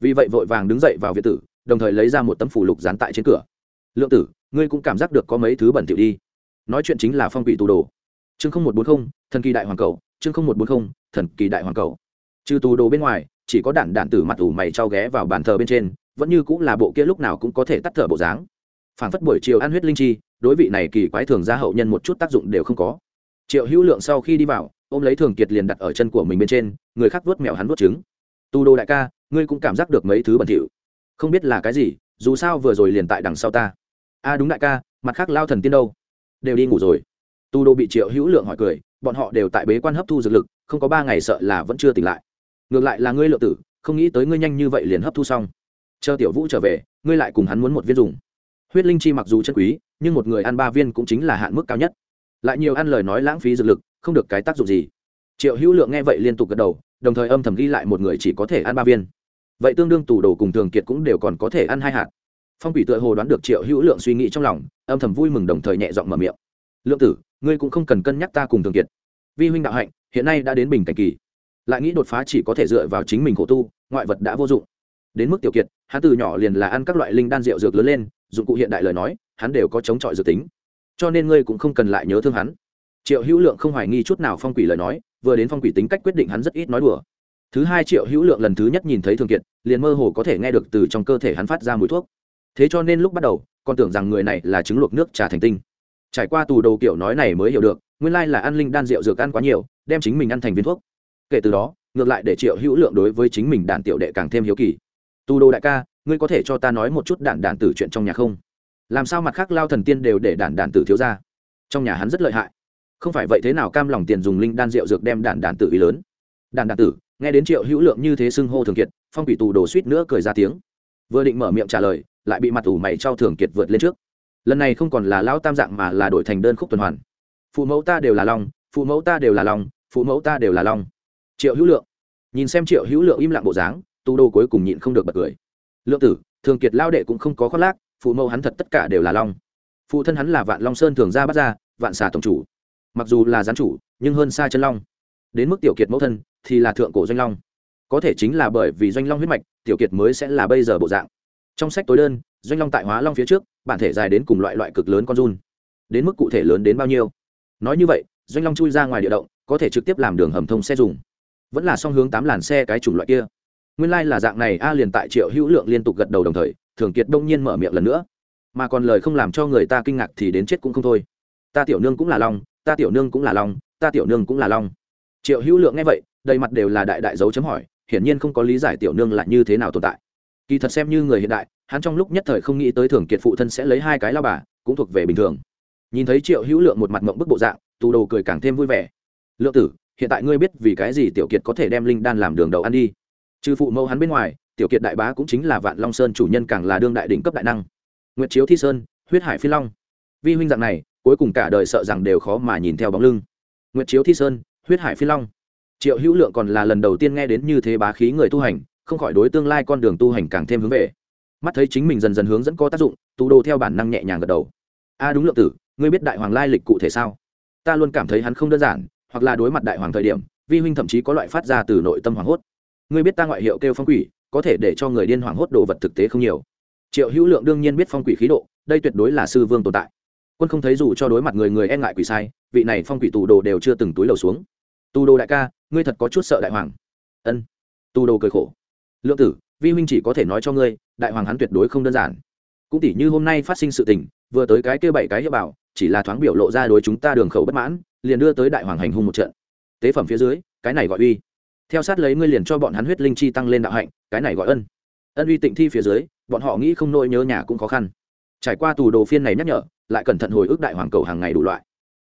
Vì vậy vội vàng đứng dậy vào viện tử, đồng thời lấy ra một tấm phủ lục dán tại trên cửa. Lượng tử, ngươi cũng cảm giác được có mấy thứ bẩn thỉu đi. Nói chuyện chính là phong quỷ tù đồ. Chương không một bốn mươi thần kỳ đại hoàng cầu. Chương không một bốn mươi thần kỳ đại hoàng cầu. Trừ tù đồ bên ngoài, chỉ có đạn đạn tử mặt ủ mày trao ghé vào bàn thờ bên trên, vẫn như cũng là bộ kia lúc nào cũng có thể tắt thở bộ dáng. Phảng phất buổi chiều ăn huyết linh chi, đối vị này kỳ quái thường ra hậu nhân một chút tác dụng đều không có triệu hữu lượng sau khi đi vào, ôm lấy thường kiệt liền đặt ở chân của mình bên trên, người khác vuốt mèo hắn vuốt trứng. Tu đồ đại ca, ngươi cũng cảm giác được mấy thứ bẩn thỉu. Không biết là cái gì, dù sao vừa rồi liền tại đằng sau ta. A, đúng đại ca, mặt khác lao thần tiên đâu? Đều đi ngủ rồi. Tu đô bị triệu hữu lượng hỏi cười, bọn họ đều tại bế quan hấp thu dược lực, không có ba ngày sợ là vẫn chưa tỉnh lại. Ngược lại là ngươi lượng tử, không nghĩ tới ngươi nhanh như vậy liền hấp thu xong. Chờ tiểu vũ trở về, ngươi lại cùng hắn muốn một viên dùng. Huyết linh chi mặc dù chân quý, nhưng một người ăn ba viên cũng chính là hạn mức cao nhất lại nhiều ăn lời nói lãng phí dược lực, không được cái tác dụng gì. Triệu hữu lượng nghe vậy liên tục gật đầu, đồng thời âm thầm ghi lại một người chỉ có thể ăn ba viên. Vậy tương đương tủ đồ cùng thường kiệt cũng đều còn có thể ăn hai hạt. Phong quỷ tựa hồ đoán được triệu hữu lượng suy nghĩ trong lòng, âm thầm vui mừng đồng thời nhẹ giọng mở miệng. Lượng tử, ngươi cũng không cần cân nhắc ta cùng thường kiệt. Vi huynh đạo hạnh, hiện nay đã đến bình cảnh kỳ. Lại nghĩ đột phá chỉ có thể dựa vào chính mình khổ tu, ngoại vật đã vô dụng. Đến mức tiểu kiệt, hắn từ nhỏ liền là ăn các loại linh đan rượu dược lớn lên, dụng cụ hiện đại lời nói, hắn đều có chống chọi dự tính cho nên ngươi cũng không cần lại nhớ thương hắn. Triệu hữu lượng không hoài nghi chút nào phong quỷ lời nói, vừa đến phong quỷ tính cách quyết định hắn rất ít nói đùa. Thứ hai triệu hữu lượng lần thứ nhất nhìn thấy thường kiệt, liền mơ hồ có thể nghe được từ trong cơ thể hắn phát ra mùi thuốc. Thế cho nên lúc bắt đầu, còn tưởng rằng người này là trứng luộc nước trà thành tinh. Trải qua tù đầu kiểu nói này mới hiểu được, nguyên lai là ăn linh đan rượu dược ăn quá nhiều, đem chính mình ăn thành viên thuốc. Kể từ đó, ngược lại để triệu hữu lượng đối với chính mình đàn tiểu đệ càng thêm hiếu kỳ. Tù đồ đại ca, ngươi có thể cho ta nói một chút đạn đạn tử chuyện trong nhà không? Làm sao mặt khác lao thần tiên đều để đản đản tử thiếu ra? Trong nhà hắn rất lợi hại. Không phải vậy thế nào cam lòng tiền dùng linh đan rượu dược đem đản đản tử ý lớn? Đản đản tử, nghe đến triệu hữu lượng như thế xưng hô thường kiệt, phong quỷ tù đồ suýt nữa cười ra tiếng. Vừa định mở miệng trả lời, lại bị mặt ủ mày trao thường kiệt vượt lên trước. Lần này không còn là lao tam dạng mà là đổi thành đơn khúc tuần hoàn. Phụ mẫu ta đều là long, phụ mẫu ta đều là long, phụ mẫu ta đều là long. Triệu hữu lượng, nhìn xem triệu hữu lượng im lặng bộ dáng tu đô cuối cùng nhịn không được bật cười. Lượng tử, thường kiệt lao đệ cũng không có khoác lác phụ mẫu hắn thật tất cả đều là long. Phụ thân hắn là vạn long sơn thường ra bắt ra, vạn xà tổng chủ. Mặc dù là gián chủ, nhưng hơn xa chân long. Đến mức tiểu kiệt mẫu thân thì là thượng cổ doanh long. Có thể chính là bởi vì doanh long huyết mạch, tiểu kiệt mới sẽ là bây giờ bộ dạng. Trong sách tối đơn, doanh long tại hóa long phía trước, bản thể dài đến cùng loại loại cực lớn con run. Đến mức cụ thể lớn đến bao nhiêu? Nói như vậy, doanh long chui ra ngoài địa động, có thể trực tiếp làm đường hầm thông xe dùng. Vẫn là song hướng tám làn xe cái chủng loại kia. Nguyên lai、like、là dạng này, a liền tại triệu hữu lượng liên tục gật đầu đồng thời thường kiệt đông nhiên mở miệng lần nữa. Mà còn lời không làm cho người ta kinh ngạc thì đến chết cũng không thôi. Ta tiểu nương cũng là long, ta tiểu nương cũng là long, ta tiểu nương cũng là long. Triệu hữu lượng nghe vậy, đầy mặt đều là đại đại dấu chấm hỏi, hiển nhiên không có lý giải tiểu nương là như thế nào tồn tại. Kỳ thật xem như người hiện đại, hắn trong lúc nhất thời không nghĩ tới thường kiệt phụ thân sẽ lấy hai cái lao bà, cũng thuộc về bình thường. Nhìn thấy triệu hữu lượng một mặt mộng bức bộ dạng, tù đầu cười càng thêm vui vẻ. Lượng tử, hiện tại ngươi biết vì cái gì tiểu kiệt có thể đem linh đan làm đường đầu ăn đi? Trừ phụ mẫu hắn bên ngoài tiểu kiệt đại bá cũng chính là vạn long sơn chủ nhân càng là đương đại đỉnh cấp đại năng. Nguyệt chiếu thi sơn, huyết hải phi long. Vi huynh dạng này, cuối cùng cả đời sợ rằng đều khó mà nhìn theo bóng lưng. Nguyệt chiếu thi sơn, huyết hải phi long. Triệu hữu lượng còn là lần đầu tiên nghe đến như thế bá khí người tu hành, không khỏi đối tương lai con đường tu hành càng thêm hướng về. Mắt thấy chính mình dần dần hướng dẫn có tác dụng, tu đồ theo bản năng nhẹ nhàng gật đầu. A, đúng lượng tử, ngươi biết đại hoàng lai lịch cụ thể sao? Ta luôn cảm thấy hắn không đơn giản, hoặc là đối mặt đại hoàng thời điểm, vi huynh thậm chí có loại phát ra từ nội tâm hoảng hốt. Ngươi biết ta ngoại hiệu kêu phong quỷ có thể để cho người điên hoảng hốt đồ vật thực tế không nhiều. Triệu hữu lượng đương nhiên biết phong quỷ khí độ, đây tuyệt đối là sư vương tồn tại. Quân không thấy dù cho đối mặt người người e ngại quỷ sai, vị này phong quỷ tù đồ đều chưa từng túi lầu xuống. Tù đồ đại ca, ngươi thật có chút sợ đại hoàng. Ân. Tù đồ cười khổ. Lượng tử, vi huynh chỉ có thể nói cho ngươi, đại hoàng hắn tuyệt đối không đơn giản. Cũng tỷ như hôm nay phát sinh sự tình, vừa tới cái kia bảy cái hiệp bảo, chỉ là thoáng biểu lộ ra đối chúng ta đường khẩu bất mãn, liền đưa tới đại hoàng hành hung một trận. Tế phẩm phía dưới, cái này gọi uy theo sát lấy ngươi liền cho bọn hắn huyết linh chi tăng lên đạo hạnh, cái này gọi ân. Ân uy tịnh thi phía dưới, bọn họ nghĩ không nỗi nhớ nhà cũng khó khăn. Trải qua tù đồ phiên này nhắc nhở, lại cẩn thận hồi ức đại hoàng cầu hàng ngày đủ loại.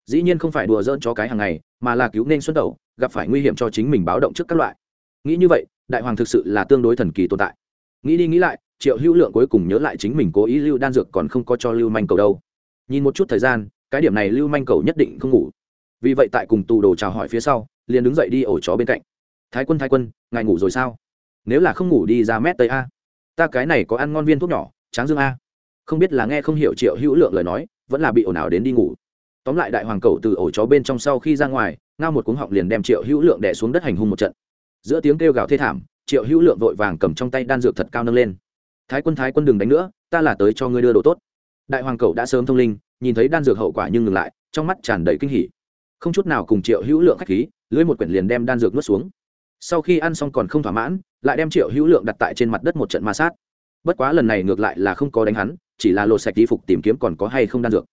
Dĩ nhiên không phải đùa dỡn cho cái hàng ngày, mà là cứu nên xuân đầu, gặp phải nguy hiểm cho chính mình báo động trước các loại. Nghĩ như vậy, đại hoàng thực sự là tương đối thần kỳ tồn tại. Nghĩ đi nghĩ lại, triệu hữu lượng cuối cùng nhớ lại chính mình cố ý lưu đan dược còn không có cho lưu manh cầu đâu. Nhìn một chút thời gian, cái điểm này lưu manh cầu nhất định không ngủ. Vì vậy tại cùng tù đồ chào hỏi phía sau, liền đứng dậy đi ổ chó bên cạnh thái quân thái quân, ngài ngủ rồi sao? Nếu là không ngủ đi ra mét tây a. Ta cái này có ăn ngon viên thuốc nhỏ, tráng dương a. Không biết là nghe không hiểu triệu hữu lượng lời nói, vẫn là bị ồn ào đến đi ngủ. Tóm lại đại hoàng cầu từ ổ chó bên trong sau khi ra ngoài, ngao một cuống họng liền đem triệu hữu lượng đẻ xuống đất hành hung một trận. Giữa tiếng kêu gào thê thảm, triệu hữu lượng vội vàng cầm trong tay đan dược thật cao nâng lên. Thái quân thái quân đừng đánh nữa, ta là tới cho ngươi đưa đồ tốt. Đại hoàng cầu đã sớm thông linh, nhìn thấy đan dược hậu quả nhưng ngừng lại, trong mắt tràn đầy kinh hỉ. Không chút nào cùng triệu hữu lượng khách khí, lưới một quyển liền đem đan dược nuốt xuống sau khi ăn xong còn không thỏa mãn, lại đem triệu hữu lượng đặt tại trên mặt đất một trận ma sát. Bất quá lần này ngược lại là không có đánh hắn, chỉ là lột sạch đi phục tìm kiếm còn có hay không đan dược.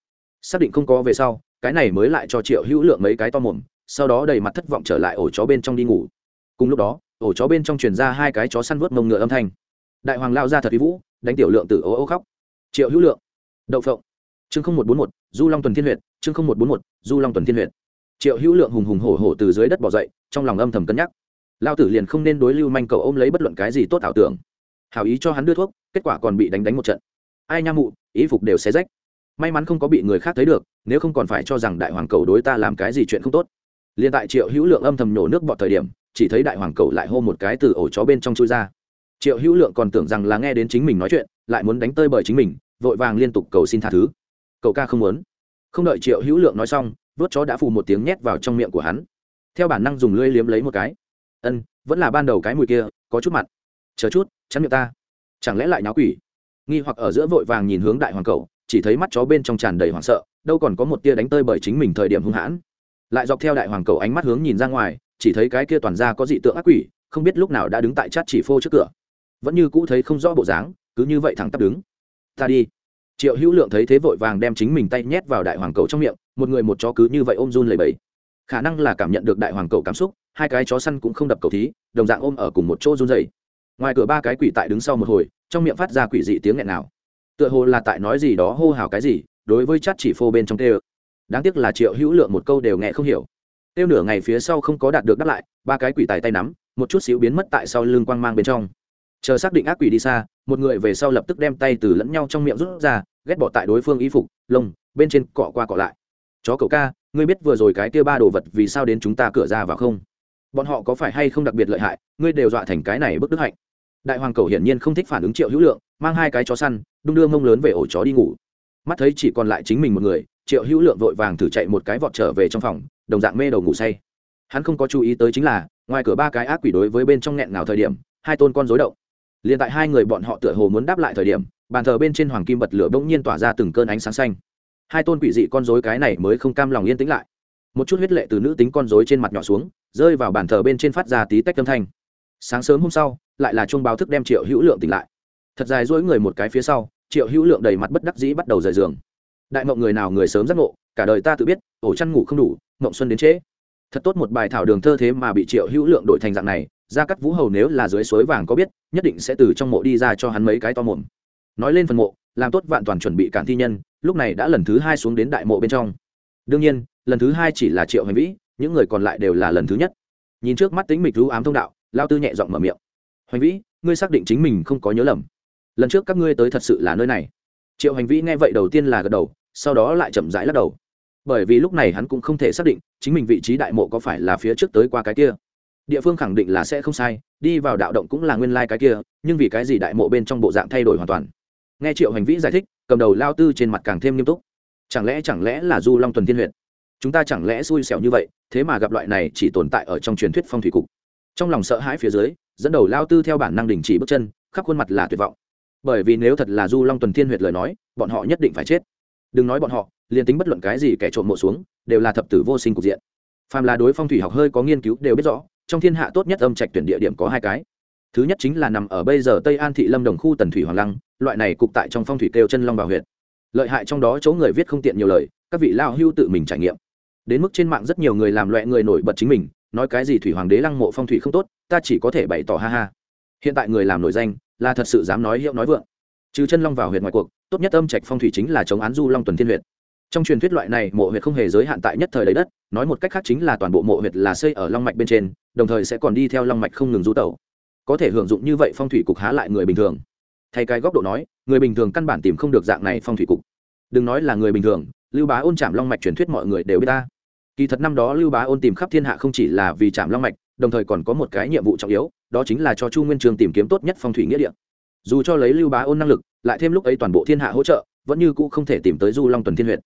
Xác định không có về sau, cái này mới lại cho triệu hữu lượng mấy cái to mồm, sau đó đầy mặt thất vọng trở lại ổ chó bên trong đi ngủ. Cùng lúc đó, ổ chó bên trong truyền ra hai cái chó săn vớt mông ngựa âm thanh. Đại hoàng lao ra thật vi vũ, đánh tiểu lượng từ ố ố khóc. Triệu hữu lượng, đậu phộng. Chương không một bốn một, du long tuần thiên huyện chương không một bốn một, du long tuần thiên huyện triệu hữu lượng hùng hùng hổ hổ từ dưới đất bỏ dậy, trong lòng âm thầm cân nhắc lao tử liền không nên đối lưu manh cậu ôm lấy bất luận cái gì tốt ảo tưởng. Hào ý cho hắn đưa thuốc, kết quả còn bị đánh đánh một trận. Ai nha mụ, ý phục đều xé rách. May mắn không có bị người khác thấy được, nếu không còn phải cho rằng đại hoàng cầu đối ta làm cái gì chuyện không tốt. Liền tại triệu hữu lượng âm thầm nhổ nước bọt thời điểm, chỉ thấy đại hoàng cầu lại hô một cái từ ổ chó bên trong chui ra. Triệu hữu lượng còn tưởng rằng là nghe đến chính mình nói chuyện, lại muốn đánh tơi bởi chính mình, vội vàng liên tục cầu xin tha thứ. Cậu ca không muốn. Không đợi triệu hữu lượng nói xong, vớt chó đã phù một tiếng nhét vào trong miệng của hắn. Theo bản năng dùng lưỡi liếm lấy một cái ân, vẫn là ban đầu cái mùi kia, có chút mặt chờ chút, chắn miệng ta. Chẳng lẽ lại nháo quỷ? Nghi hoặc ở giữa vội vàng nhìn hướng đại hoàng cầu chỉ thấy mắt chó bên trong tràn đầy hoảng sợ, đâu còn có một tia đánh tơi bởi chính mình thời điểm hung hãn. Lại dọc theo đại hoàng cầu ánh mắt hướng nhìn ra ngoài, chỉ thấy cái kia toàn ra có dị tượng ác quỷ, không biết lúc nào đã đứng tại chát chỉ phô trước cửa. Vẫn như cũ thấy không rõ bộ dáng, cứ như vậy thẳng tắp đứng. Ta đi. Triệu hữu lượng thấy thế vội vàng đem chính mình tay nhét vào đại hoàng cầu trong miệng, một người một chó cứ như vậy ôm run lầy bầy khả năng là cảm nhận được đại hoàng cầu cảm xúc hai cái chó săn cũng không đập cầu thí, đồng dạng ôm ở cùng một chỗ run dày ngoài cửa ba cái quỷ tại đứng sau một hồi, trong miệng phát ra quỷ dị tiếng nghẹn nào. Tựa hồ là tại nói gì đó hô hào cái gì, đối với chát chỉ phô bên trong tê ơ. Đáng tiếc là triệu hữu lượng một câu đều nghe không hiểu. Tiêu nửa ngày phía sau không có đạt được đáp lại, ba cái quỷ tài tay nắm, một chút xíu biến mất tại sau lưng quang mang bên trong. Chờ xác định ác quỷ đi xa, một người về sau lập tức đem tay từ lẫn nhau trong miệng rút ra, ghét bỏ tại đối phương y phục, lông, bên trên cọ qua cọ lại. Chó cậu ca, ngươi biết vừa rồi cái kia ba đồ vật vì sao đến chúng ta cửa ra vào không? Bọn họ có phải hay không đặc biệt lợi hại, ngươi đều dọa thành cái này bức đức hạnh. Đại hoàng cầu hiển nhiên không thích phản ứng triệu hữu lượng, mang hai cái chó săn, đung đưa mông lớn về ổ chó đi ngủ. Mắt thấy chỉ còn lại chính mình một người, triệu hữu lượng vội vàng thử chạy một cái vọt trở về trong phòng, đồng dạng mê đầu ngủ say. Hắn không có chú ý tới chính là, ngoài cửa ba cái ác quỷ đối với bên trong nghẹn nào thời điểm, hai tôn con dối động. Liền tại hai người bọn họ tựa hồ muốn đáp lại thời điểm, bàn thờ bên trên hoàng kim bật lửa bỗng nhiên tỏa ra từng cơn ánh sáng xanh. Hai tôn quỷ dị con dối cái này mới không cam lòng yên tĩnh lại. Một chút huyết lệ từ nữ tính con dối trên mặt nhỏ xuống rơi vào bàn thờ bên trên phát ra tí tách âm thanh. Sáng sớm hôm sau, lại là chuông báo thức đem triệu hữu lượng tỉnh lại. Thật dài dỗi người một cái phía sau, triệu hữu lượng đầy mặt bất đắc dĩ bắt đầu rời giường. Đại mộng người nào người sớm giác ngộ, cả đời ta tự biết, ổ chăn ngủ không đủ, mộng xuân đến trễ. Thật tốt một bài thảo đường thơ thế mà bị triệu hữu lượng đổi thành dạng này ra cắt vũ hầu nếu là dưới suối vàng có biết, nhất định sẽ từ trong mộ đi ra cho hắn mấy cái to mồm. Nói lên phần mộ, làm tốt vạn toàn chuẩn bị cản thi nhân, lúc này đã lần thứ hai xuống đến đại mộ bên trong. Đương nhiên, lần thứ hai chỉ là triệu hành vĩ những người còn lại đều là lần thứ nhất. Nhìn trước mắt tính mịch rú ám thông đạo, lao tư nhẹ giọng mở miệng. Hoành vĩ, ngươi xác định chính mình không có nhớ lầm. Lần trước các ngươi tới thật sự là nơi này. Triệu hành vĩ nghe vậy đầu tiên là gật đầu, sau đó lại chậm rãi lắc đầu. Bởi vì lúc này hắn cũng không thể xác định chính mình vị trí đại mộ có phải là phía trước tới qua cái kia. Địa phương khẳng định là sẽ không sai, đi vào đạo động cũng là nguyên lai、like、cái kia, nhưng vì cái gì đại mộ bên trong bộ dạng thay đổi hoàn toàn? Nghe triệu hành vĩ giải thích, cầm đầu lao tư trên mặt càng thêm nghiêm túc. Chẳng lẽ chẳng lẽ là du long tuần thiên huyện chúng ta chẳng lẽ xui xẻo như vậy, thế mà gặp loại này chỉ tồn tại ở trong truyền thuyết phong thủy cục. Trong lòng sợ hãi phía dưới, dẫn đầu lao tư theo bản năng đình chỉ bước chân, khắp khuôn mặt là tuyệt vọng. Bởi vì nếu thật là du long tuần thiên huyệt lời nói, bọn họ nhất định phải chết. Đừng nói bọn họ, liền tính bất luận cái gì kẻ trộm mộ xuống, đều là thập tử vô sinh cục diện. Phàm là đối phong thủy học hơi có nghiên cứu đều biết rõ, trong thiên hạ tốt nhất âm trạch tuyển địa điểm có hai cái. Thứ nhất chính là nằm ở bây giờ tây an thị lâm đồng khu tần thủy hoàng lăng, loại này cục tại trong phong thủy kêu chân long vào huyện lợi hại trong đó chỗ người viết không tiện nhiều lời, các vị lao hưu tự mình trải nghiệm đến mức trên mạng rất nhiều người làm loẹ người nổi bật chính mình, nói cái gì thủy hoàng đế lăng mộ phong thủy không tốt, ta chỉ có thể bày tỏ ha ha. Hiện tại người làm nổi danh, là thật sự dám nói hiệu nói vượng. Trừ chân long vào huyện ngoại cuộc, tốt nhất âm trạch phong thủy chính là chống án du long tuần thiên huyện trong truyền thuyết loại này, mộ huyệt không hề giới hạn tại nhất thời đấy đất, nói một cách khác chính là toàn bộ mộ huyệt là xây ở long mạch bên trên, đồng thời sẽ còn đi theo long mạch không ngừng du tẩu. Có thể hưởng dụng như vậy phong thủy cục há lại người bình thường. Thay cái góc độ nói, người bình thường căn bản tìm không được dạng này phong thủy cục. Đừng nói là người bình thường, lưu bá ôn chạm long mạch truyền thuyết mọi người đều biết ta kỳ thật năm đó lưu bá ôn tìm khắp thiên hạ không chỉ là vì Trạm long mạch, đồng thời còn có một cái nhiệm vụ trọng yếu, đó chính là cho chu nguyên trường tìm kiếm tốt nhất phong thủy nghĩa địa. Dù cho lấy lưu bá ôn năng lực, lại thêm lúc ấy toàn bộ thiên hạ hỗ trợ, vẫn như cũ không thể tìm tới du long tuần thiên huyện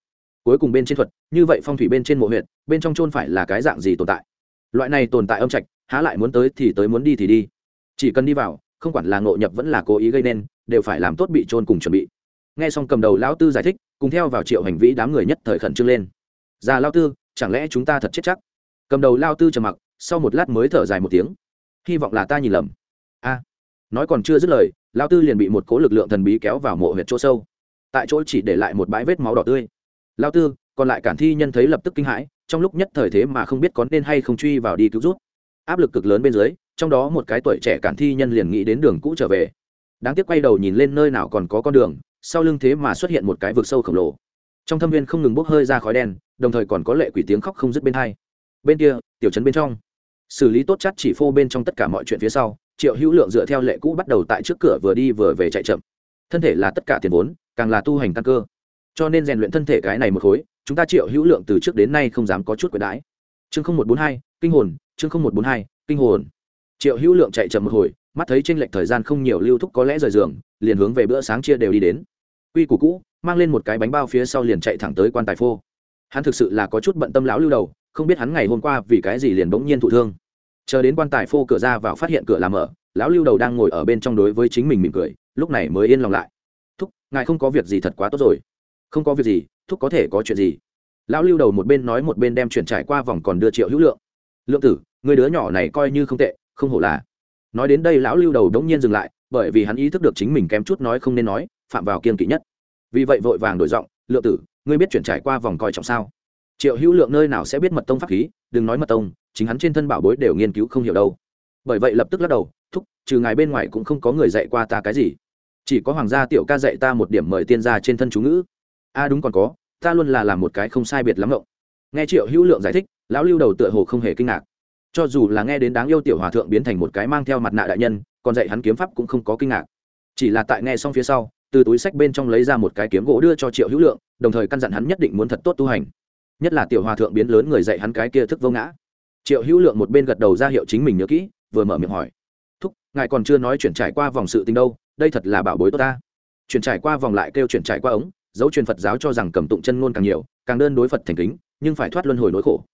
cuối cùng bên trên thuật, như vậy phong thủy bên trên mộ huyện bên trong trôn phải là cái dạng gì tồn tại? Loại này tồn tại âm trạch, há lại muốn tới thì tới muốn đi thì đi. Chỉ cần đi vào, không quản là ngộ nhập vẫn là cố ý gây nên, đều phải làm tốt bị trôn cùng chuẩn bị. Nghe xong cầm đầu lão tư giải thích, cùng theo vào triệu hành vĩ đám người nhất thời khẩn trương lên. Già lao tư chẳng lẽ chúng ta thật chết chắc? Cầm đầu lao tư trầm mặc, sau một lát mới thở dài một tiếng. Hy vọng là ta nhìn lầm. A. Nói còn chưa dứt lời, lao tư liền bị một cố lực lượng thần bí kéo vào mộ huyệt chỗ sâu. Tại chỗ chỉ để lại một bãi vết máu đỏ tươi. Lao tư, còn lại cản thi nhân thấy lập tức kinh hãi, trong lúc nhất thời thế mà không biết có nên hay không truy vào đi cứu rút áp lực cực lớn bên dưới, trong đó một cái tuổi trẻ cản thi nhân liền nghĩ đến đường cũ trở về. Đáng tiếc quay đầu nhìn lên nơi nào còn có con đường, sau lưng thế mà xuất hiện một cái vực sâu khổng lồ trong thâm viên không ngừng bốc hơi ra khói đen, đồng thời còn có lệ quỷ tiếng khóc không dứt bên hai. Bên kia, tiểu trấn bên trong. Xử lý tốt chắc chỉ phô bên trong tất cả mọi chuyện phía sau, triệu hữu lượng dựa theo lệ cũ bắt đầu tại trước cửa vừa đi vừa về chạy chậm. Thân thể là tất cả tiền vốn, càng là tu hành căn cơ. Cho nên rèn luyện thân thể cái này một khối, chúng ta triệu hữu lượng từ trước đến nay không dám có chút quyền đãi. Chương không một bốn hai, kinh hồn, chương không một bốn hai, kinh hồn. Triệu hữu lượng chạy chậm một hồi, mắt thấy tranh lệch thời gian không nhiều lưu thúc có lẽ rời giường, liền hướng về bữa sáng chia đều đi đến quy củ cũ, mang lên một cái bánh bao phía sau liền chạy thẳng tới quan tài phô. Hắn thực sự là có chút bận tâm lão lưu đầu, không biết hắn ngày hôm qua vì cái gì liền bỗng nhiên thụ thương. Chờ đến quan tài phô cửa ra vào phát hiện cửa làm mở, lão lưu đầu đang ngồi ở bên trong đối với chính mình mỉm cười, lúc này mới yên lòng lại. Thúc, ngài không có việc gì thật quá tốt rồi. Không có việc gì, thúc có thể có chuyện gì? Lão lưu đầu một bên nói một bên đem chuyển trải qua vòng còn đưa triệu hữu lượng. Lượng tử, người đứa nhỏ này coi như không tệ, không hổ là. Nói đến đây lão lưu đầu đống nhiên dừng lại, bởi vì hắn ý thức được chính mình kém chút nói không nên nói phạm vào kiên kỵ nhất. Vì vậy vội vàng đổi giọng, lượng tử, ngươi biết chuyển trải qua vòng coi trọng sao? Triệu hữu lượng nơi nào sẽ biết mật tông pháp khí? Đừng nói mật tông, chính hắn trên thân bảo bối đều nghiên cứu không hiểu đâu. Bởi vậy lập tức lắc đầu, thúc, trừ ngài bên ngoài cũng không có người dạy qua ta cái gì. Chỉ có hoàng gia tiểu ca dạy ta một điểm mời tiên gia trên thân chú ngữ. A, đúng còn có, ta luôn là làm một cái không sai biệt lắm ngộng. Nghe triệu hữu lượng giải thích, lão lưu đầu tựa hồ không hề kinh ngạc. Cho dù là nghe đến đáng yêu tiểu hòa thượng biến thành một cái mang theo mặt nạ đại nhân, còn dạy hắn kiếm pháp cũng không có kinh ngạc. Chỉ là tại nghe xong phía sau từ túi sách bên trong lấy ra một cái kiếm gỗ đưa cho triệu hữu lượng, đồng thời căn dặn hắn nhất định muốn thật tốt tu hành. Nhất là tiểu hòa thượng biến lớn người dạy hắn cái kia thức vô ngã. Triệu hữu lượng một bên gật đầu ra hiệu chính mình nhớ kỹ, vừa mở miệng hỏi. Thúc, ngài còn chưa nói chuyển trải qua vòng sự tình đâu, đây thật là bảo bối tốt ta. Chuyển trải qua vòng lại kêu chuyển trải qua ống, dấu truyền phật giáo cho rằng cầm tụng chân ngôn càng nhiều, càng đơn đối phật thành kính, nhưng phải thoát luân hồi nỗi khổ.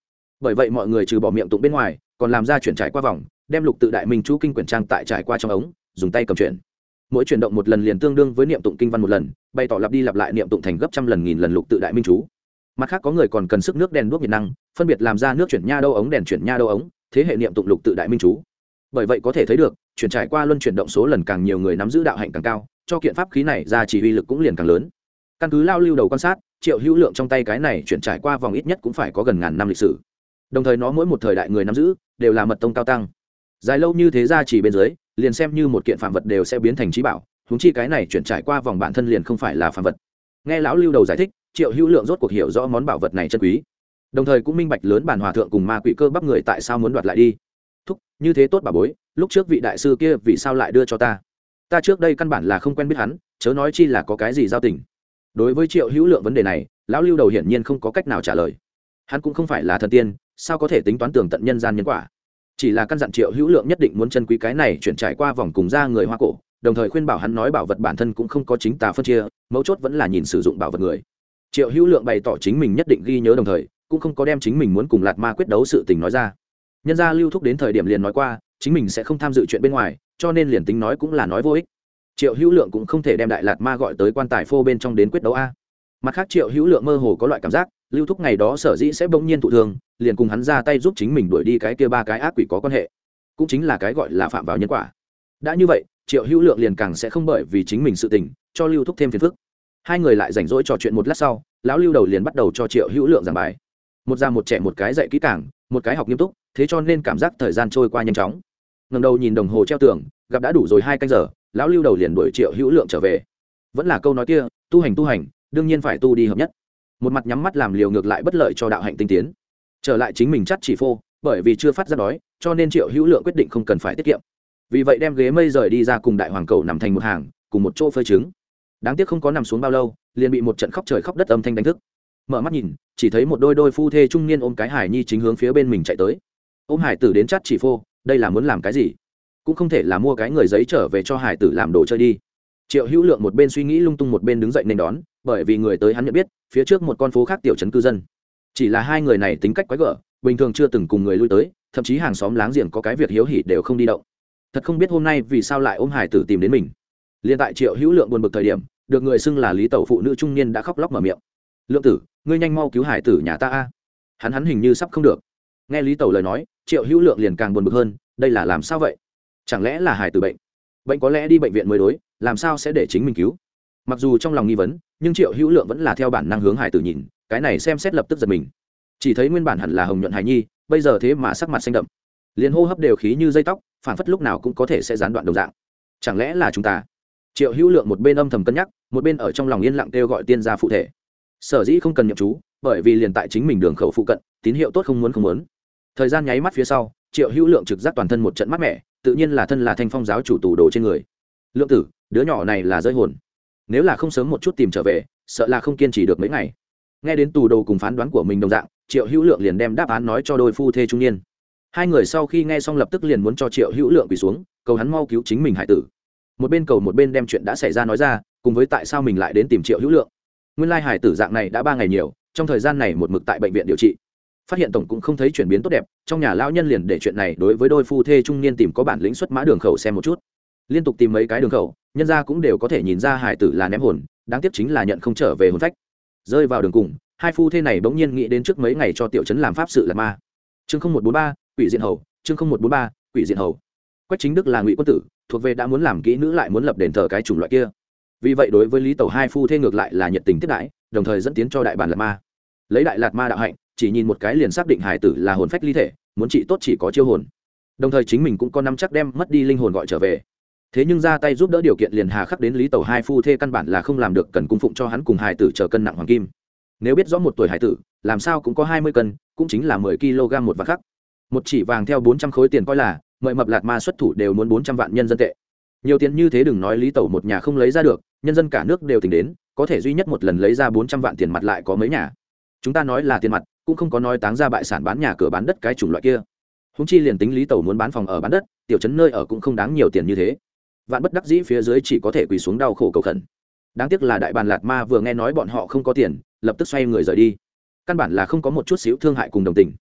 Bởi vậy mọi người trừ bỏ miệng tụng bên ngoài, còn làm ra chuyển trải qua vòng, đem lục tự đại minh chú kinh quyển trang tại trải qua trong ống, dùng tay cầm chuyển mỗi chuyển động một lần liền tương đương với niệm tụng kinh văn một lần, bày tỏ lặp đi lặp lại niệm tụng thành gấp trăm lần nghìn lần lục tự đại minh chú. Mặt khác có người còn cần sức nước đèn đuốc nhiệt năng, phân biệt làm ra nước chuyển nha đâu ống, đèn chuyển nha đâu ống, thế hệ niệm tụng lục tự đại minh chú. Bởi vậy có thể thấy được, chuyển trải qua luân chuyển động số lần càng nhiều người nắm giữ đạo hạnh càng cao, cho kiện pháp khí này ra chỉ uy lực cũng liền càng lớn. Căn cứ lao lưu đầu quan sát, triệu hữu lượng trong tay cái này chuyển trải qua vòng ít nhất cũng phải có gần ngàn năm lịch sử. Đồng thời nó mỗi một thời đại người nắm giữ, đều là mật tông cao tăng. Dài lâu như thế ra chỉ bên dưới liền xem như một kiện phạm vật đều sẽ biến thành trí bảo húng chi cái này chuyển trải qua vòng bản thân liền không phải là phạm vật. Nghe lão lưu đầu giải thích, triệu hữu lượng rốt cuộc hiểu rõ món bảo vật này chân quý. Đồng thời cũng minh bạch lớn bản hòa thượng cùng ma quỷ cơ bắp người tại sao muốn đoạt lại đi. Thúc, như thế tốt bà bối, lúc trước vị đại sư kia vì sao lại đưa cho ta? Ta trước đây căn bản là không quen biết hắn, chớ nói chi là có cái gì giao tình. Đối với triệu hữu lượng vấn đề này, lão lưu đầu hiển nhiên không có cách nào trả lời. Hắn cũng không phải là thần tiên, sao có thể tính toán tường tận nhân gian nhân quả? Chỉ là căn dặn triệu hữu lượng nhất định muốn chân quý cái này, chuyển trải qua vòng cùng ra người hoa cổ, đồng thời khuyên bảo hắn nói bảo vật bản thân cũng không có chính tà phân chia, mấu chốt vẫn là nhìn sử dụng bảo vật người. Triệu hữu lượng bày tỏ chính mình nhất định ghi nhớ đồng thời, cũng không có đem chính mình muốn cùng lạt ma quyết đấu sự tình nói ra. Nhân gia lưu thúc đến thời điểm liền nói qua, chính mình sẽ không tham dự chuyện bên ngoài, cho nên liền tính nói cũng là nói vô ích. Triệu hữu lượng cũng không thể đem đại lạt ma gọi tới quan tài phô bên trong đến quyết đấu a. Mặt khác, triệu hữu lượng mơ hồ có loại cảm giác lưu thúc ngày đó sở dĩ sẽ bỗng nhiên thụ thương, liền cùng hắn ra tay giúp chính mình đuổi đi cái kia ba cái ác quỷ có quan hệ. Cũng chính là cái gọi là phạm vào nhân quả. Đã như vậy, triệu hữu lượng liền càng sẽ không bởi vì chính mình sự tình, cho lưu thúc thêm phiền phức. Hai người lại rảnh rỗi trò chuyện một lát sau, lão lưu đầu liền bắt đầu cho triệu hữu lượng giảng bài. Một già một trẻ một cái dạy kỹ càng, một cái học nghiêm túc, thế cho nên cảm giác thời gian trôi qua nhanh chóng. Ngầm đầu nhìn đồng hồ treo tường, gặp đã đủ rồi hai canh giờ, lão lưu đầu liền đuổi triệu hữu lượng trở về. Vẫn là câu nói kia, tu hành tu hành, đương nhiên phải tu đi hợp nhất một mặt nhắm mắt làm liều ngược lại bất lợi cho đạo hạnh tinh tiến. Trở lại chính mình chắt chỉ phô, bởi vì chưa phát ra đói, cho nên triệu hữu lượng quyết định không cần phải tiết kiệm. Vì vậy đem ghế mây rời đi ra cùng đại hoàng cầu nằm thành một hàng, cùng một chỗ phơi trứng. Đáng tiếc không có nằm xuống bao lâu, liền bị một trận khóc trời khóc đất âm thanh đánh thức. Mở mắt nhìn, chỉ thấy một đôi đôi phu thê trung niên ôm cái hải nhi chính hướng phía bên mình chạy tới. Ôm hải tử đến chắt chỉ phô, đây là muốn làm cái gì? Cũng không thể là mua cái người giấy trở về cho hải tử làm đồ chơi đi. Triệu hữu lượng một bên suy nghĩ lung tung một bên đứng dậy nên đón bởi vì người tới hắn nhận biết, phía trước một con phố khác tiểu trấn cư dân. Chỉ là hai người này tính cách quái gở, bình thường chưa từng cùng người lui tới, thậm chí hàng xóm láng giềng có cái việc hiếu hỉ đều không đi động. Thật không biết hôm nay vì sao lại ôm hải tử tìm đến mình. Liền tại triệu hữu lượng buồn bực thời điểm, được người xưng là lý tẩu phụ nữ trung niên đã khóc lóc mở miệng. Lượng tử, ngươi nhanh mau cứu hải tử nhà ta a. Hắn hắn hình như sắp không được. Nghe lý tẩu lời nói, triệu hữu lượng liền càng buồn bực hơn, đây là làm sao vậy? Chẳng lẽ là hải tử bệnh? Bệnh có lẽ đi bệnh viện mới đối, làm sao sẽ để chính mình cứu? Mặc dù trong lòng nghi vấn nhưng triệu hữu lượng vẫn là theo bản năng hướng hải tử nhìn, cái này xem xét lập tức giật mình. Chỉ thấy nguyên bản hẳn là hồng nhuận hải nhi, bây giờ thế mà sắc mặt xanh đậm. Liền hô hấp đều khí như dây tóc phản phất lúc nào cũng có thể sẽ gián đoạn đồng dạng. Chẳng lẽ là chúng ta? Triệu hữu lượng một bên âm thầm cân nhắc, một bên ở trong lòng yên lặng kêu gọi tiên gia phụ thể. Sở dĩ không cần nhậm chú, bởi vì liền tại chính mình đường khẩu phụ cận, tín hiệu tốt không muốn không muốn. Thời gian nháy mắt phía sau, triệu hữu lượng trực giác toàn thân một trận mát mẻ, tự nhiên là thân là thanh phong giáo chủ tù đồ trên người. Lượng tử, đứa nhỏ này là rơi hồn nếu là không sớm một chút tìm trở về, sợ là không kiên trì được mấy ngày. Nghe đến tù đồ cùng phán đoán của mình đồng dạng, triệu hữu lượng liền đem đáp án nói cho đôi phu thê trung niên. Hai người sau khi nghe xong lập tức liền muốn cho triệu hữu lượng quỳ xuống, cầu hắn mau cứu chính mình hải tử. Một bên cầu một bên đem chuyện đã xảy ra nói ra, cùng với tại sao mình lại đến tìm triệu hữu lượng. Nguyên lai hải tử dạng này đã ba ngày nhiều, trong thời gian này một mực tại bệnh viện điều trị. Phát hiện tổng cũng không thấy chuyển biến tốt đẹp, trong nhà lão nhân liền để chuyện này đối với đôi phu thê trung niên tìm có bản lĩnh xuất mã đường khẩu xem một chút liên tục tìm mấy cái đường khẩu, nhân ra cũng đều có thể nhìn ra hải tử là ném hồn, đáng tiếc chính là nhận không trở về hồn phách. Rơi vào đường cùng, hai phu thê này bỗng nhiên nghĩ đến trước mấy ngày cho tiểu trấn làm pháp sự là ma. Chương không một bốn ba, quỷ diện hầu, chương không một bốn ba, quỷ diện hầu. Quách chính đức là ngụy quân tử, thuộc về đã muốn làm kỹ nữ lại muốn lập đền thờ cái chủng loại kia. Vì vậy đối với lý tẩu hai phu thê ngược lại là nhiệt tình tiếp đãi, đồng thời dẫn tiến cho đại bản lạt ma. Lấy đại lạt ma đạo hạnh, chỉ nhìn một cái liền xác định hải tử là hồn phách ly thể, muốn trị tốt chỉ có chiêu hồn. Đồng thời chính mình cũng có năm chắc đem mất đi linh hồn gọi trở về thế nhưng ra tay giúp đỡ điều kiện liền hà khắc đến lý tẩu hai phu thê căn bản là không làm được cần cung phụng cho hắn cùng hải tử chờ cân nặng hoàng kim. Nếu biết rõ một tuổi hải tử, làm sao cũng có hai mươi cân, cũng chính là mười kg một vạn khắc. Một chỉ vàng theo bốn trăm khối tiền coi là, mời mập lạt ma xuất thủ đều muốn bốn trăm vạn nhân dân tệ. Nhiều tiền như thế đừng nói lý tẩu một nhà không lấy ra được, nhân dân cả nước đều tính đến, có thể duy nhất một lần lấy ra bốn trăm vạn tiền mặt lại có mấy nhà. Chúng ta nói là tiền mặt, cũng không có nói táng ra bại sản bán nhà cửa bán đất cái chủng loại kia. Húng chi liền tính lý tẩu muốn bán phòng ở bán đất, tiểu chấn nơi ở cũng không đáng nhiều tiền như thế vạn bất đắc dĩ phía dưới chỉ có thể quỳ xuống đau khổ cầu khẩn. Đáng tiếc là đại bàn lạt ma vừa nghe nói bọn họ không có tiền, lập tức xoay người rời đi. Căn bản là không có một chút xíu thương hại cùng đồng tình.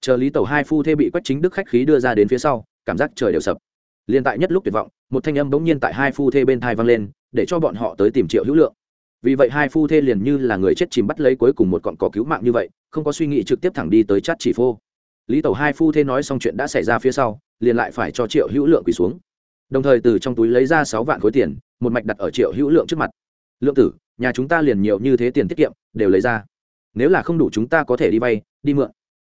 Chờ lý tẩu hai phu thê bị quách chính đức khách khí đưa ra đến phía sau, cảm giác trời đều sập. Liên tại nhất lúc tuyệt vọng, một thanh âm bỗng nhiên tại hai phu thê bên thai vang lên, để cho bọn họ tới tìm triệu hữu lượng. Vì vậy hai phu thê liền như là người chết chìm bắt lấy cuối cùng một cọn cỏ cứu mạng như vậy, không có suy nghĩ trực tiếp thẳng đi tới chát chỉ phô. Lý tẩu hai phu thê nói xong chuyện đã xảy ra phía sau, liền lại phải cho triệu hữu lượng quỳ xuống đồng thời từ trong túi lấy ra sáu vạn khối tiền, một mạch đặt ở triệu hữu lượng trước mặt. Lượng tử, nhà chúng ta liền nhiều như thế tiền tiết kiệm, đều lấy ra. Nếu là không đủ chúng ta có thể đi vay, đi mượn.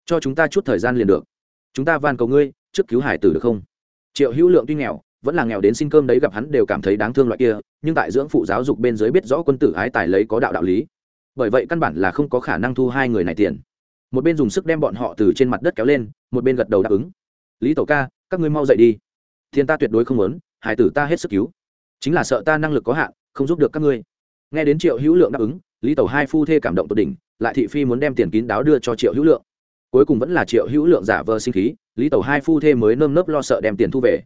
Cho chúng ta chút thời gian liền được. Chúng ta van cầu ngươi, trước cứu hải tử được không? Triệu hữu lượng tuy nghèo, vẫn là nghèo đến xin cơm đấy gặp hắn đều cảm thấy đáng thương loại kia, nhưng tại dưỡng phụ giáo dục bên dưới biết rõ quân tử ái tài lấy có đạo đạo lý. Bởi vậy căn bản là không có khả năng thu hai người này tiền. Một bên dùng sức đem bọn họ từ trên mặt đất kéo lên, một bên gật đầu đáp ứng. Lý tổ ca, các ngươi mau dậy đi thiên ta tuyệt đối không muốn, hải tử ta hết sức cứu. Chính là sợ ta năng lực có hạn, không giúp được các ngươi. Nghe đến triệu hữu lượng đáp ứng, lý tẩu hai phu thê cảm động tột đỉnh, lại thị phi muốn đem tiền kín đáo đưa cho triệu hữu lượng. Cuối cùng vẫn là triệu hữu lượng giả vờ sinh khí, lý tẩu hai phu thê mới nơm nớp lo sợ đem tiền thu về.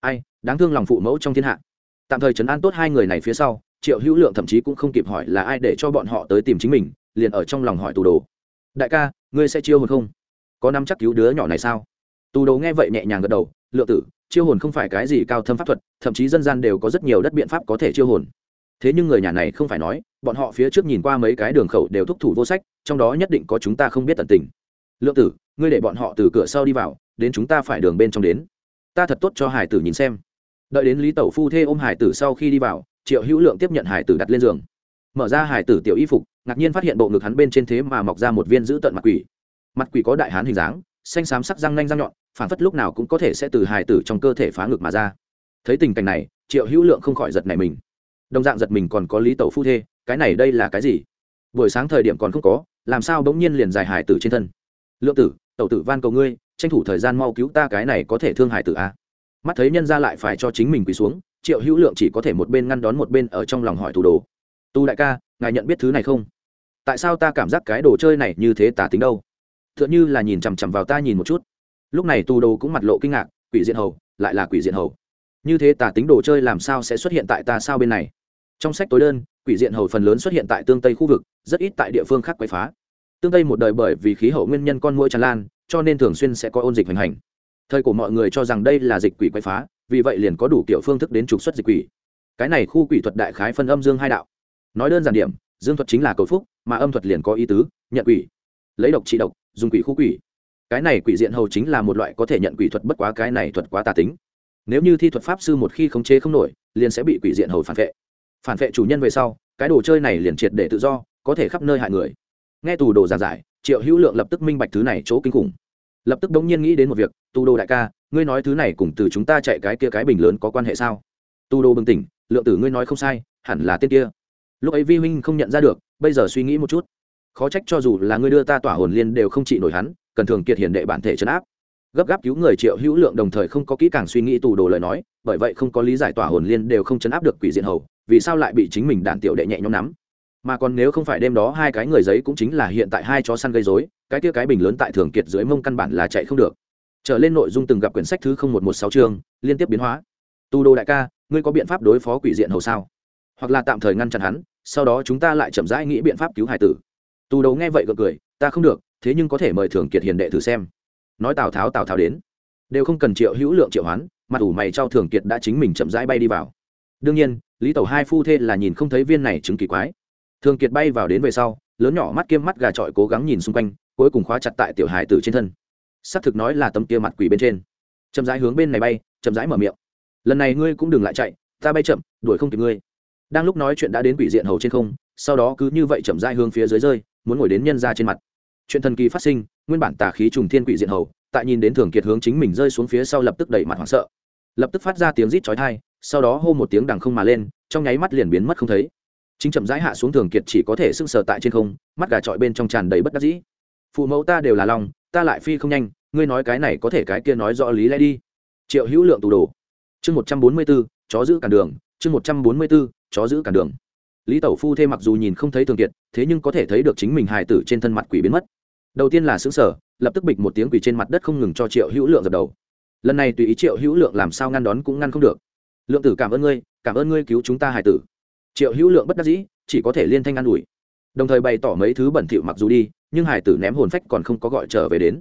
Ai, đáng thương lòng phụ mẫu trong thiên hạ. Tạm thời chấn an tốt hai người này phía sau, triệu hữu lượng thậm chí cũng không kịp hỏi là ai để cho bọn họ tới tìm chính mình, liền ở trong lòng hỏi tù đồ. Đại ca, ngươi sẽ chiêu hồn không? Có năm chắc cứu đứa nhỏ này sao? Tù đồ nghe vậy nhẹ nhàng gật đầu, lượng tử chiêu hồn không phải cái gì cao thâm pháp thuật, thậm chí dân gian đều có rất nhiều đất biện pháp có thể chiêu hồn. Thế nhưng người nhà này không phải nói, bọn họ phía trước nhìn qua mấy cái đường khẩu đều thúc thủ vô sách, trong đó nhất định có chúng ta không biết tận tình. Lượng tử, ngươi để bọn họ từ cửa sau đi vào, đến chúng ta phải đường bên trong đến. Ta thật tốt cho hải tử nhìn xem. Đợi đến lý tẩu phu thê ôm hải tử sau khi đi vào, triệu hữu lượng tiếp nhận hải tử đặt lên giường. Mở ra hải tử tiểu y phục, ngạc nhiên phát hiện bộ ngực hắn bên trên thế mà mọc ra một viên giữ tận mặt quỷ. Mặt quỷ có đại hán hình dáng xanh xám sắc răng nanh răng nhọn phản phất lúc nào cũng có thể sẽ từ hải tử trong cơ thể phá ngực mà ra. Thấy tình cảnh này, triệu hữu lượng không khỏi giật này mình. Đồng dạng giật mình còn có lý tẩu phu thê, cái này đây là cái gì? Buổi sáng thời điểm còn không có, làm sao bỗng nhiên liền dài hải tử trên thân? Lượng tử, tẩu tử van cầu ngươi, tranh thủ thời gian mau cứu ta cái này có thể thương hải tử a à? mắt thấy nhân ra lại phải cho chính mình quỳ xuống, triệu hữu lượng chỉ có thể một bên ngăn đón một bên ở trong lòng hỏi thủ đồ. Tu đại ca, ngài nhận biết thứ này không? Tại sao ta cảm giác cái đồ chơi này như thế tả tính đâu? Tựa như là nhìn chằm chằm vào ta nhìn một chút. Lúc này tu đồ cũng mặt lộ kinh ngạc, quỷ diện hầu, lại là quỷ diện hầu. Như thế tả tính đồ chơi làm sao sẽ xuất hiện tại ta sao bên này? Trong sách tối đơn, quỷ diện hầu phần lớn xuất hiện tại tương tây khu vực, rất ít tại địa phương khác quậy phá. Tương tây một đời bởi vì khí hậu nguyên nhân con mũi tràn lan, cho nên thường xuyên sẽ có ôn dịch hoành hành. Thời của mọi người cho rằng đây là dịch quỷ quậy phá, vì vậy liền có đủ kiểu phương thức đến trục xuất dịch quỷ. Cái này khu quỷ thuật đại khái phân âm dương hai đạo. Nói đơn giản điểm, dương thuật chính là cầu phúc, mà âm thuật liền có ý tứ, nhận quỷ. Lấy độc trị độc dùng quỷ khu quỷ. Cái này quỷ diện hầu chính là một loại có thể nhận quỷ thuật bất quá cái này thuật quá tà tính. Nếu như thi thuật pháp sư một khi khống chế không nổi, liền sẽ bị quỷ diện hầu phản vệ. Phản vệ chủ nhân về sau, cái đồ chơi này liền triệt để tự do, có thể khắp nơi hại người. Nghe tù đồ giàn giải, triệu hữu lượng lập tức minh bạch thứ này chỗ kinh khủng. Lập tức đống nhiên nghĩ đến một việc, tù đồ đại ca, ngươi nói thứ này cùng từ chúng ta chạy cái kia cái bình lớn có quan hệ sao? Tù đồ bừng tỉnh, lượng tử ngươi nói không sai, hẳn là tên kia. Lúc ấy vi huynh không nhận ra được, bây giờ suy nghĩ một chút khó trách cho dù là ngươi đưa ta tỏa hồn liên đều không trị nổi hắn, cần thường kiệt hiển đệ bản thể chấn áp. Gấp gáp cứu người triệu hữu lượng đồng thời không có kỹ càng suy nghĩ tù đồ lời nói, bởi vậy không có lý giải tỏa hồn liên đều không chấn áp được quỷ diện hầu, vì sao lại bị chính mình đạn tiểu đệ nhẹ nhõm nắm. Mà còn nếu không phải đêm đó hai cái người giấy cũng chính là hiện tại hai chó săn gây dối cái kia cái bình lớn tại thường kiệt dưới mông căn bản là chạy không được. Trở lên nội dung từng gặp quyển sách thứ một một sáu chương, liên tiếp biến hóa. Tu đồ đại ca, ngươi có biện pháp đối phó quỷ diện hầu sao? Hoặc là tạm thời ngăn chặn hắn, sau đó chúng ta lại chậm rãi nghĩ biện pháp cứu hải tử tù đầu nghe vậy gật cười, ta không được, thế nhưng có thể mời thường kiệt hiền đệ thử xem. Nói tào tháo tào tháo đến. Đều không cần triệu hữu lượng triệu hoán mặt ủ mày trao thường kiệt đã chính mình chậm rãi bay đi vào. Đương nhiên, lý tẩu hai phu thê là nhìn không thấy viên này chứng kỳ quái. Thường kiệt bay vào đến về sau, lớn nhỏ mắt kiêm mắt gà trọi cố gắng nhìn xung quanh, cuối cùng khóa chặt tại tiểu hải tử trên thân. Xác thực nói là tấm kia mặt quỷ bên trên. Chậm rãi hướng bên này bay, chậm rãi mở miệng. Lần này ngươi cũng đừng lại chạy, ta bay chậm, đuổi không kịp ngươi. Đang lúc nói chuyện đã đến quỷ diện hầu trên không sau đó cứ như vậy chậm rãi hướng phía dưới rơi, muốn ngồi đến nhân ra trên mặt. Chuyện thần kỳ phát sinh, nguyên bản tà khí trùng thiên quỷ diện hầu, tại nhìn đến thường kiệt hướng chính mình rơi xuống phía sau lập tức đẩy mặt hoảng sợ. Lập tức phát ra tiếng rít chói tai, sau đó hô một tiếng đằng không mà lên, trong nháy mắt liền biến mất không thấy. Chính chậm rãi hạ xuống thường kiệt chỉ có thể sưng sờ tại trên không, mắt gà trọi bên trong tràn đầy bất đắc dĩ. Phụ mẫu ta đều là lòng, ta lại phi không nhanh, ngươi nói cái này có thể cái kia nói rõ lý lẽ đi. Triệu hữu lượng tù đồ. Chương một trăm bốn mươi b ố chó giữ cản đường, chương một trăm bốn mươi b ố chó giữ cản đường lý tẩu phu thê mặc dù nhìn không thấy thường kiệt, thế nhưng có thể thấy được chính mình hài tử trên thân mặt quỷ biến mất. Đầu tiên là xứng sở lập tức bịch một tiếng quỷ trên mặt đất không ngừng cho triệu hữu lượng dập đầu. Lần này tùy ý triệu hữu lượng làm sao ngăn đón cũng ngăn không được. Lượng tử cảm ơn ngươi, cảm ơn ngươi cứu chúng ta hài tử. Triệu hữu lượng bất đắc dĩ, chỉ có thể liên thanh an ủi. Đồng thời bày tỏ mấy thứ bẩn thỉu mặc dù đi, nhưng hải tử ném hồn phách còn không có gọi trở về đến.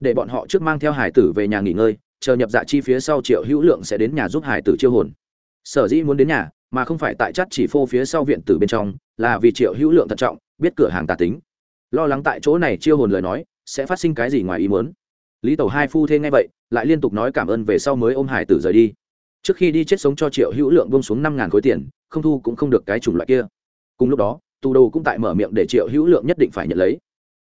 Để bọn họ trước mang theo hải tử về nhà nghỉ ngơi, chờ nhập dạ chi phía sau triệu hữu lượng sẽ đến nhà giúp hải tử chiêu hồn. Sở dĩ muốn đến nhà mà không phải tại chắt chỉ phô phía sau viện tử bên trong, là vì triệu hữu lượng thận trọng, biết cửa hàng tà tính. Lo lắng tại chỗ này chiêu hồn lời nói, sẽ phát sinh cái gì ngoài ý muốn? Lý tẩu hai phu thê nghe vậy, lại liên tục nói cảm ơn về sau mới ôm hải tử rời đi. Trước khi đi chết sống cho triệu hữu lượng bông xuống năm ngàn khối tiền, không thu cũng không được cái chủng loại kia. Cùng lúc đó, tù đồ cũng tại mở miệng để triệu hữu lượng nhất định phải nhận lấy.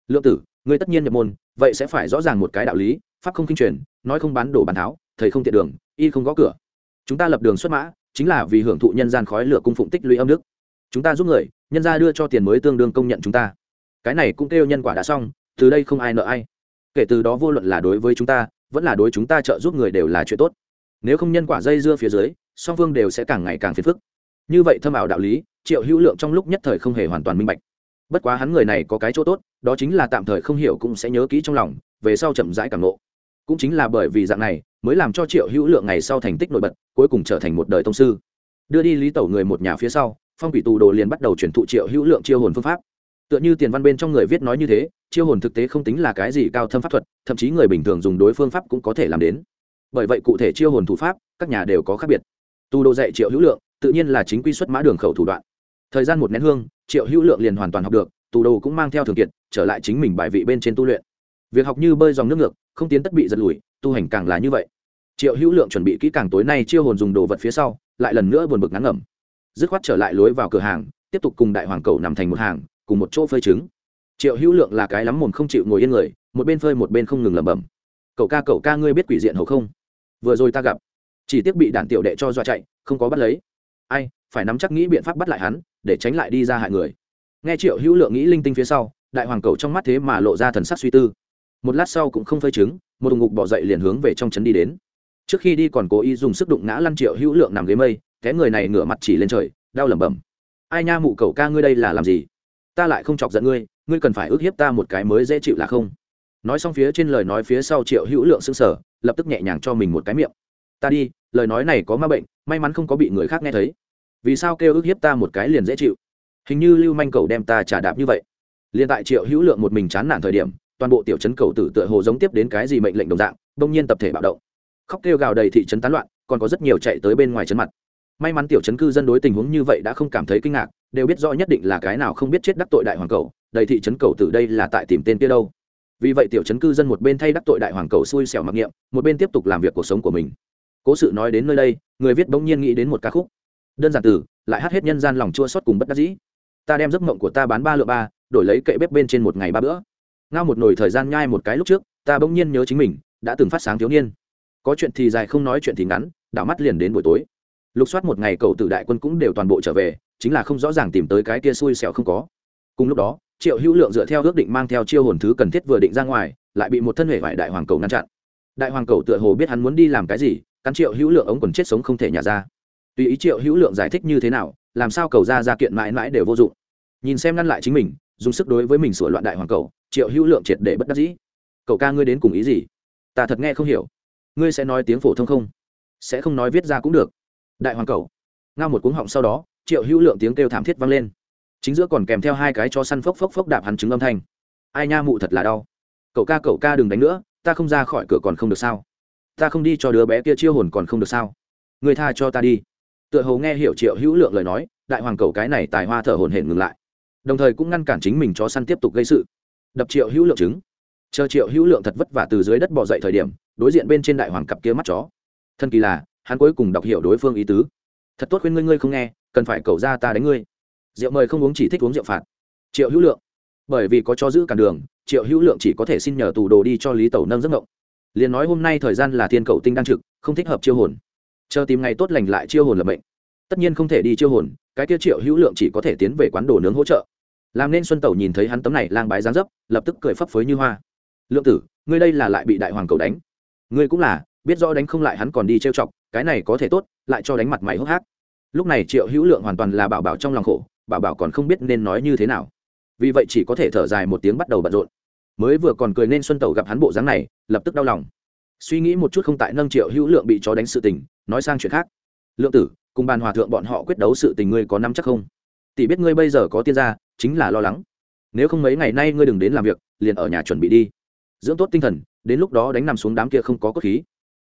Lượng tử người tất nhiên nhập môn, vậy sẽ phải rõ ràng một cái đạo lý, pháp không kinh truyền, nói không bán đồ bán tháo, thầy không tiện đường, y không gõ cửa. Chúng ta lập đường xuất mã chính là vì hưởng thụ nhân gian khói lửa cung phụng tích lũy âm đức. Chúng ta giúp người, nhân ra đưa cho tiền mới tương đương công nhận chúng ta. Cái này cũng kêu nhân quả đã xong, từ đây không ai nợ ai. Kể từ đó vô luận là đối với chúng ta, vẫn là đối chúng ta trợ giúp người đều là chuyện tốt. Nếu không nhân quả dây dưa phía dưới, song phương đều sẽ càng ngày càng phiền phức. Như vậy thâm ảo đạo lý, triệu hữu lượng trong lúc nhất thời không hề hoàn toàn minh bạch. Bất quá hắn người này có cái chỗ tốt, đó chính là tạm thời không hiểu cũng sẽ nhớ kỹ trong lòng, về sau chậm rãi càng ngộ cũng chính là bởi vì dạng này mới làm cho triệu hữu lượng ngày sau thành tích nổi bật, cuối cùng trở thành một đời tông sư. Đưa đi lý tẩu người một nhà phía sau, phong quỷ tù đồ liền bắt đầu chuyển thụ triệu hữu lượng chiêu hồn phương pháp. Tựa như tiền văn bên trong người viết nói như thế, chiêu hồn thực tế không tính là cái gì cao thâm pháp thuật, thậm chí người bình thường dùng đối phương pháp cũng có thể làm đến. Bởi vậy cụ thể chiêu hồn thủ pháp, các nhà đều có khác biệt. Tù đồ dạy triệu hữu lượng, tự nhiên là chính quy xuất mã đường khẩu thủ đoạn. Thời gian một nén hương, triệu hữu lượng liền hoàn toàn học được, tù đồ cũng mang theo thường kiệt, trở lại chính mình bài vị bên trên tu luyện. Việc học như bơi dòng nước ngược không tiến tất bị giật lùi, tu hành càng là như vậy. Triệu hữu lượng chuẩn bị kỹ càng tối nay chiêu hồn dùng đồ vật phía sau, lại lần nữa buồn bực ngắn ngẩm. Dứt khoát trở lại lối vào cửa hàng, tiếp tục cùng đại hoàng cầu nằm thành một hàng, cùng một chỗ phơi trứng. Triệu hữu lượng là cái lắm mồm không chịu ngồi yên người, một bên phơi một bên không ngừng lẩm bẩm. Cậu ca cậu ca, ngươi biết quỷ diện hầu không? Vừa rồi ta gặp. Chỉ tiếc bị đạn tiểu đệ cho dọa chạy, không có bắt lấy. Ai, phải nắm chắc nghĩ biện pháp bắt lại hắn, để tránh lại đi ra hại người. Nghe triệu hữu lượng nghĩ linh tinh phía sau, đại hoàng cầu trong mắt thế mà lộ ra thần sắc suy tư một lát sau cũng không phơi trứng, một đồng ngục bỏ dậy liền hướng về trong trấn đi đến. Trước khi đi còn cố ý dùng sức đụng ngã lăn triệu hữu lượng nằm ghế mây, cái người này ngửa mặt chỉ lên trời, đau lẩm bẩm. Ai nha mụ cầu ca ngươi đây là làm gì? Ta lại không chọc giận ngươi ngươi cần phải ước hiếp ta một cái mới dễ chịu là không? Nói xong phía trên lời nói phía sau triệu hữu lượng s ư n g sở lập tức nhẹ nhàng cho mình một cái miệng. Ta đi, lời nói này có ma bệnh, may mắn không có bị người khác nghe thấy. Vì sao kêu ước hiếp ta một cái liền dễ chịu? Hình như lưu manh cầu đem ta trả đạp như vậy. Liền tại triệu hữu lượng một mình chán nản thời điểm toàn bộ tiểu chấn cầu tử tựa hồ giống tiếp đến cái gì mệnh lệnh đồng dạng đông nhiên tập thể bạo động. Khóc kêu gào đầy thị trấn tán loạn, còn có rất nhiều chạy tới bên ngoài chấn mặt. May mắn tiểu chấn cư dân đối tình huống như vậy đã không cảm thấy kinh ngạc, đều biết rõ nhất định là cái nào không biết chết đắc tội đại hoàng cầu, đầy thị trấn cầu tử đây là tại tìm tên kia đâu. Vì vậy tiểu chấn cư dân một bên thay đắc tội đại hoàng cầu xui xẻo mặc niệm, một bên tiếp tục làm việc cuộc sống của mình. Cố sự nói đến nơi đây, người viết bỗng nhiên nghĩ đến một ca khúc. Đơn giản từ, lại hát hết nhân gian lòng chua xót cùng bất đắc dĩ. Ta đem giấc mộng của ta bán ba lượng ba, đổi lấy kệ bếp bên trên một ngày ba bữa ngao một nồi thời gian nhai một cái lúc trước, ta bỗng nhiên nhớ chính mình, đã từng phát sáng thiếu niên. Có chuyện thì dài, không nói chuyện thì ngắn, đảo mắt liền đến buổi tối. Lục soát một ngày cầu tử đại quân cũng đều toàn bộ trở về, chính là không rõ ràng tìm tới cái kia xui xẻo không có. Cùng lúc đó, triệu hữu lượng dựa theo ước định mang theo chiêu hồn thứ cần thiết vừa định ra ngoài, lại bị một thân hệ vải đại hoàng cầu ngăn chặn. Đại hoàng cầu tựa hồ biết hắn muốn đi làm cái gì, cắn triệu hữu lượng ống quần chết sống không thể nhả ra. Tùy ý triệu hữu lượng giải thích như thế nào, làm sao cầu ra ra kiện mãi mãi đều vô dụng. Nhìn xem ngăn lại chính mình dùng sức đối với mình sửa loạn đại hoàng cầu, triệu hữu lượng triệt để bất đắc dĩ. Cậu ca ngươi đến cùng ý gì? Ta thật nghe không hiểu. Ngươi sẽ nói tiếng phổ thông không? Sẽ không nói viết ra cũng được. Đại hoàng cầu. Ngao một cuống họng sau đó, triệu hữu lượng tiếng kêu thảm thiết vang lên. Chính giữa còn kèm theo hai cái cho săn phốc phốc phốc đạp hắn trứng âm thanh. Ai nha mụ thật là đau. Cậu ca cậu ca đừng đánh nữa, ta không ra khỏi cửa còn không được sao? Ta không đi cho đứa bé kia chiêu hồn còn không được sao? Người tha cho ta đi. Tựa hồ nghe hiểu triệu hữu lượng lời nói, đại hoàng cầu cái này tài hoa thở hồn hển ngừng lại đồng thời cũng ngăn cản chính mình chó săn tiếp tục gây sự. Đập triệu hữu lượng trứng. Chờ triệu hữu lượng thật vất vả từ dưới đất bỏ dậy thời điểm, đối diện bên trên đại hoàng cặp kia mắt chó. Thân kỳ là, hắn cuối cùng đọc hiểu đối phương ý tứ. Thật tốt khuyên ngươi ngươi không nghe, cần phải cầu ra ta đánh ngươi. Rượu mời không uống chỉ thích uống rượu phạt. Triệu hữu lượng. Bởi vì có cho giữ cản đường, triệu hữu lượng chỉ có thể xin nhờ tù đồ đi cho lý tẩu nâng giấc ngộng. Liền nói hôm nay thời gian là thiên cầu tinh đang trực, không thích hợp chiêu hồn. Chờ tìm ngày tốt lành lại chiêu hồn lập mệnh tất nhiên không thể đi chiêu hồn, cái kia triệu hữu lượng chỉ có thể tiến về quán đồ nướng hỗ trợ. Làm nên xuân tẩu nhìn thấy hắn tấm này lang bái dáng dấp, lập tức cười phấp phới như hoa. Lượng tử, ngươi đây là lại bị đại hoàng cầu đánh. Ngươi cũng là, biết rõ đánh không lại hắn còn đi trêu chọc, cái này có thể tốt, lại cho đánh mặt mày hốc hác. Lúc này triệu hữu lượng hoàn toàn là bảo bảo trong lòng khổ, bảo bảo còn không biết nên nói như thế nào. Vì vậy chỉ có thể thở dài một tiếng bắt đầu bận rộn. Mới vừa còn cười nên xuân tẩu gặp hắn bộ dáng này, lập tức đau lòng. Suy nghĩ một chút không tại nâng triệu hữu lượng bị chó đánh sự tình, nói sang chuyện khác. Lượng tử cùng bàn hòa thượng bọn họ quyết đấu sự tình ngươi có nắm chắc không? Tỷ biết ngươi bây giờ có tiên gia, chính là lo lắng. Nếu không mấy ngày nay ngươi đừng đến làm việc, liền ở nhà chuẩn bị đi. Dưỡng tốt tinh thần, đến lúc đó đánh nằm xuống đám kia không có cốt khí.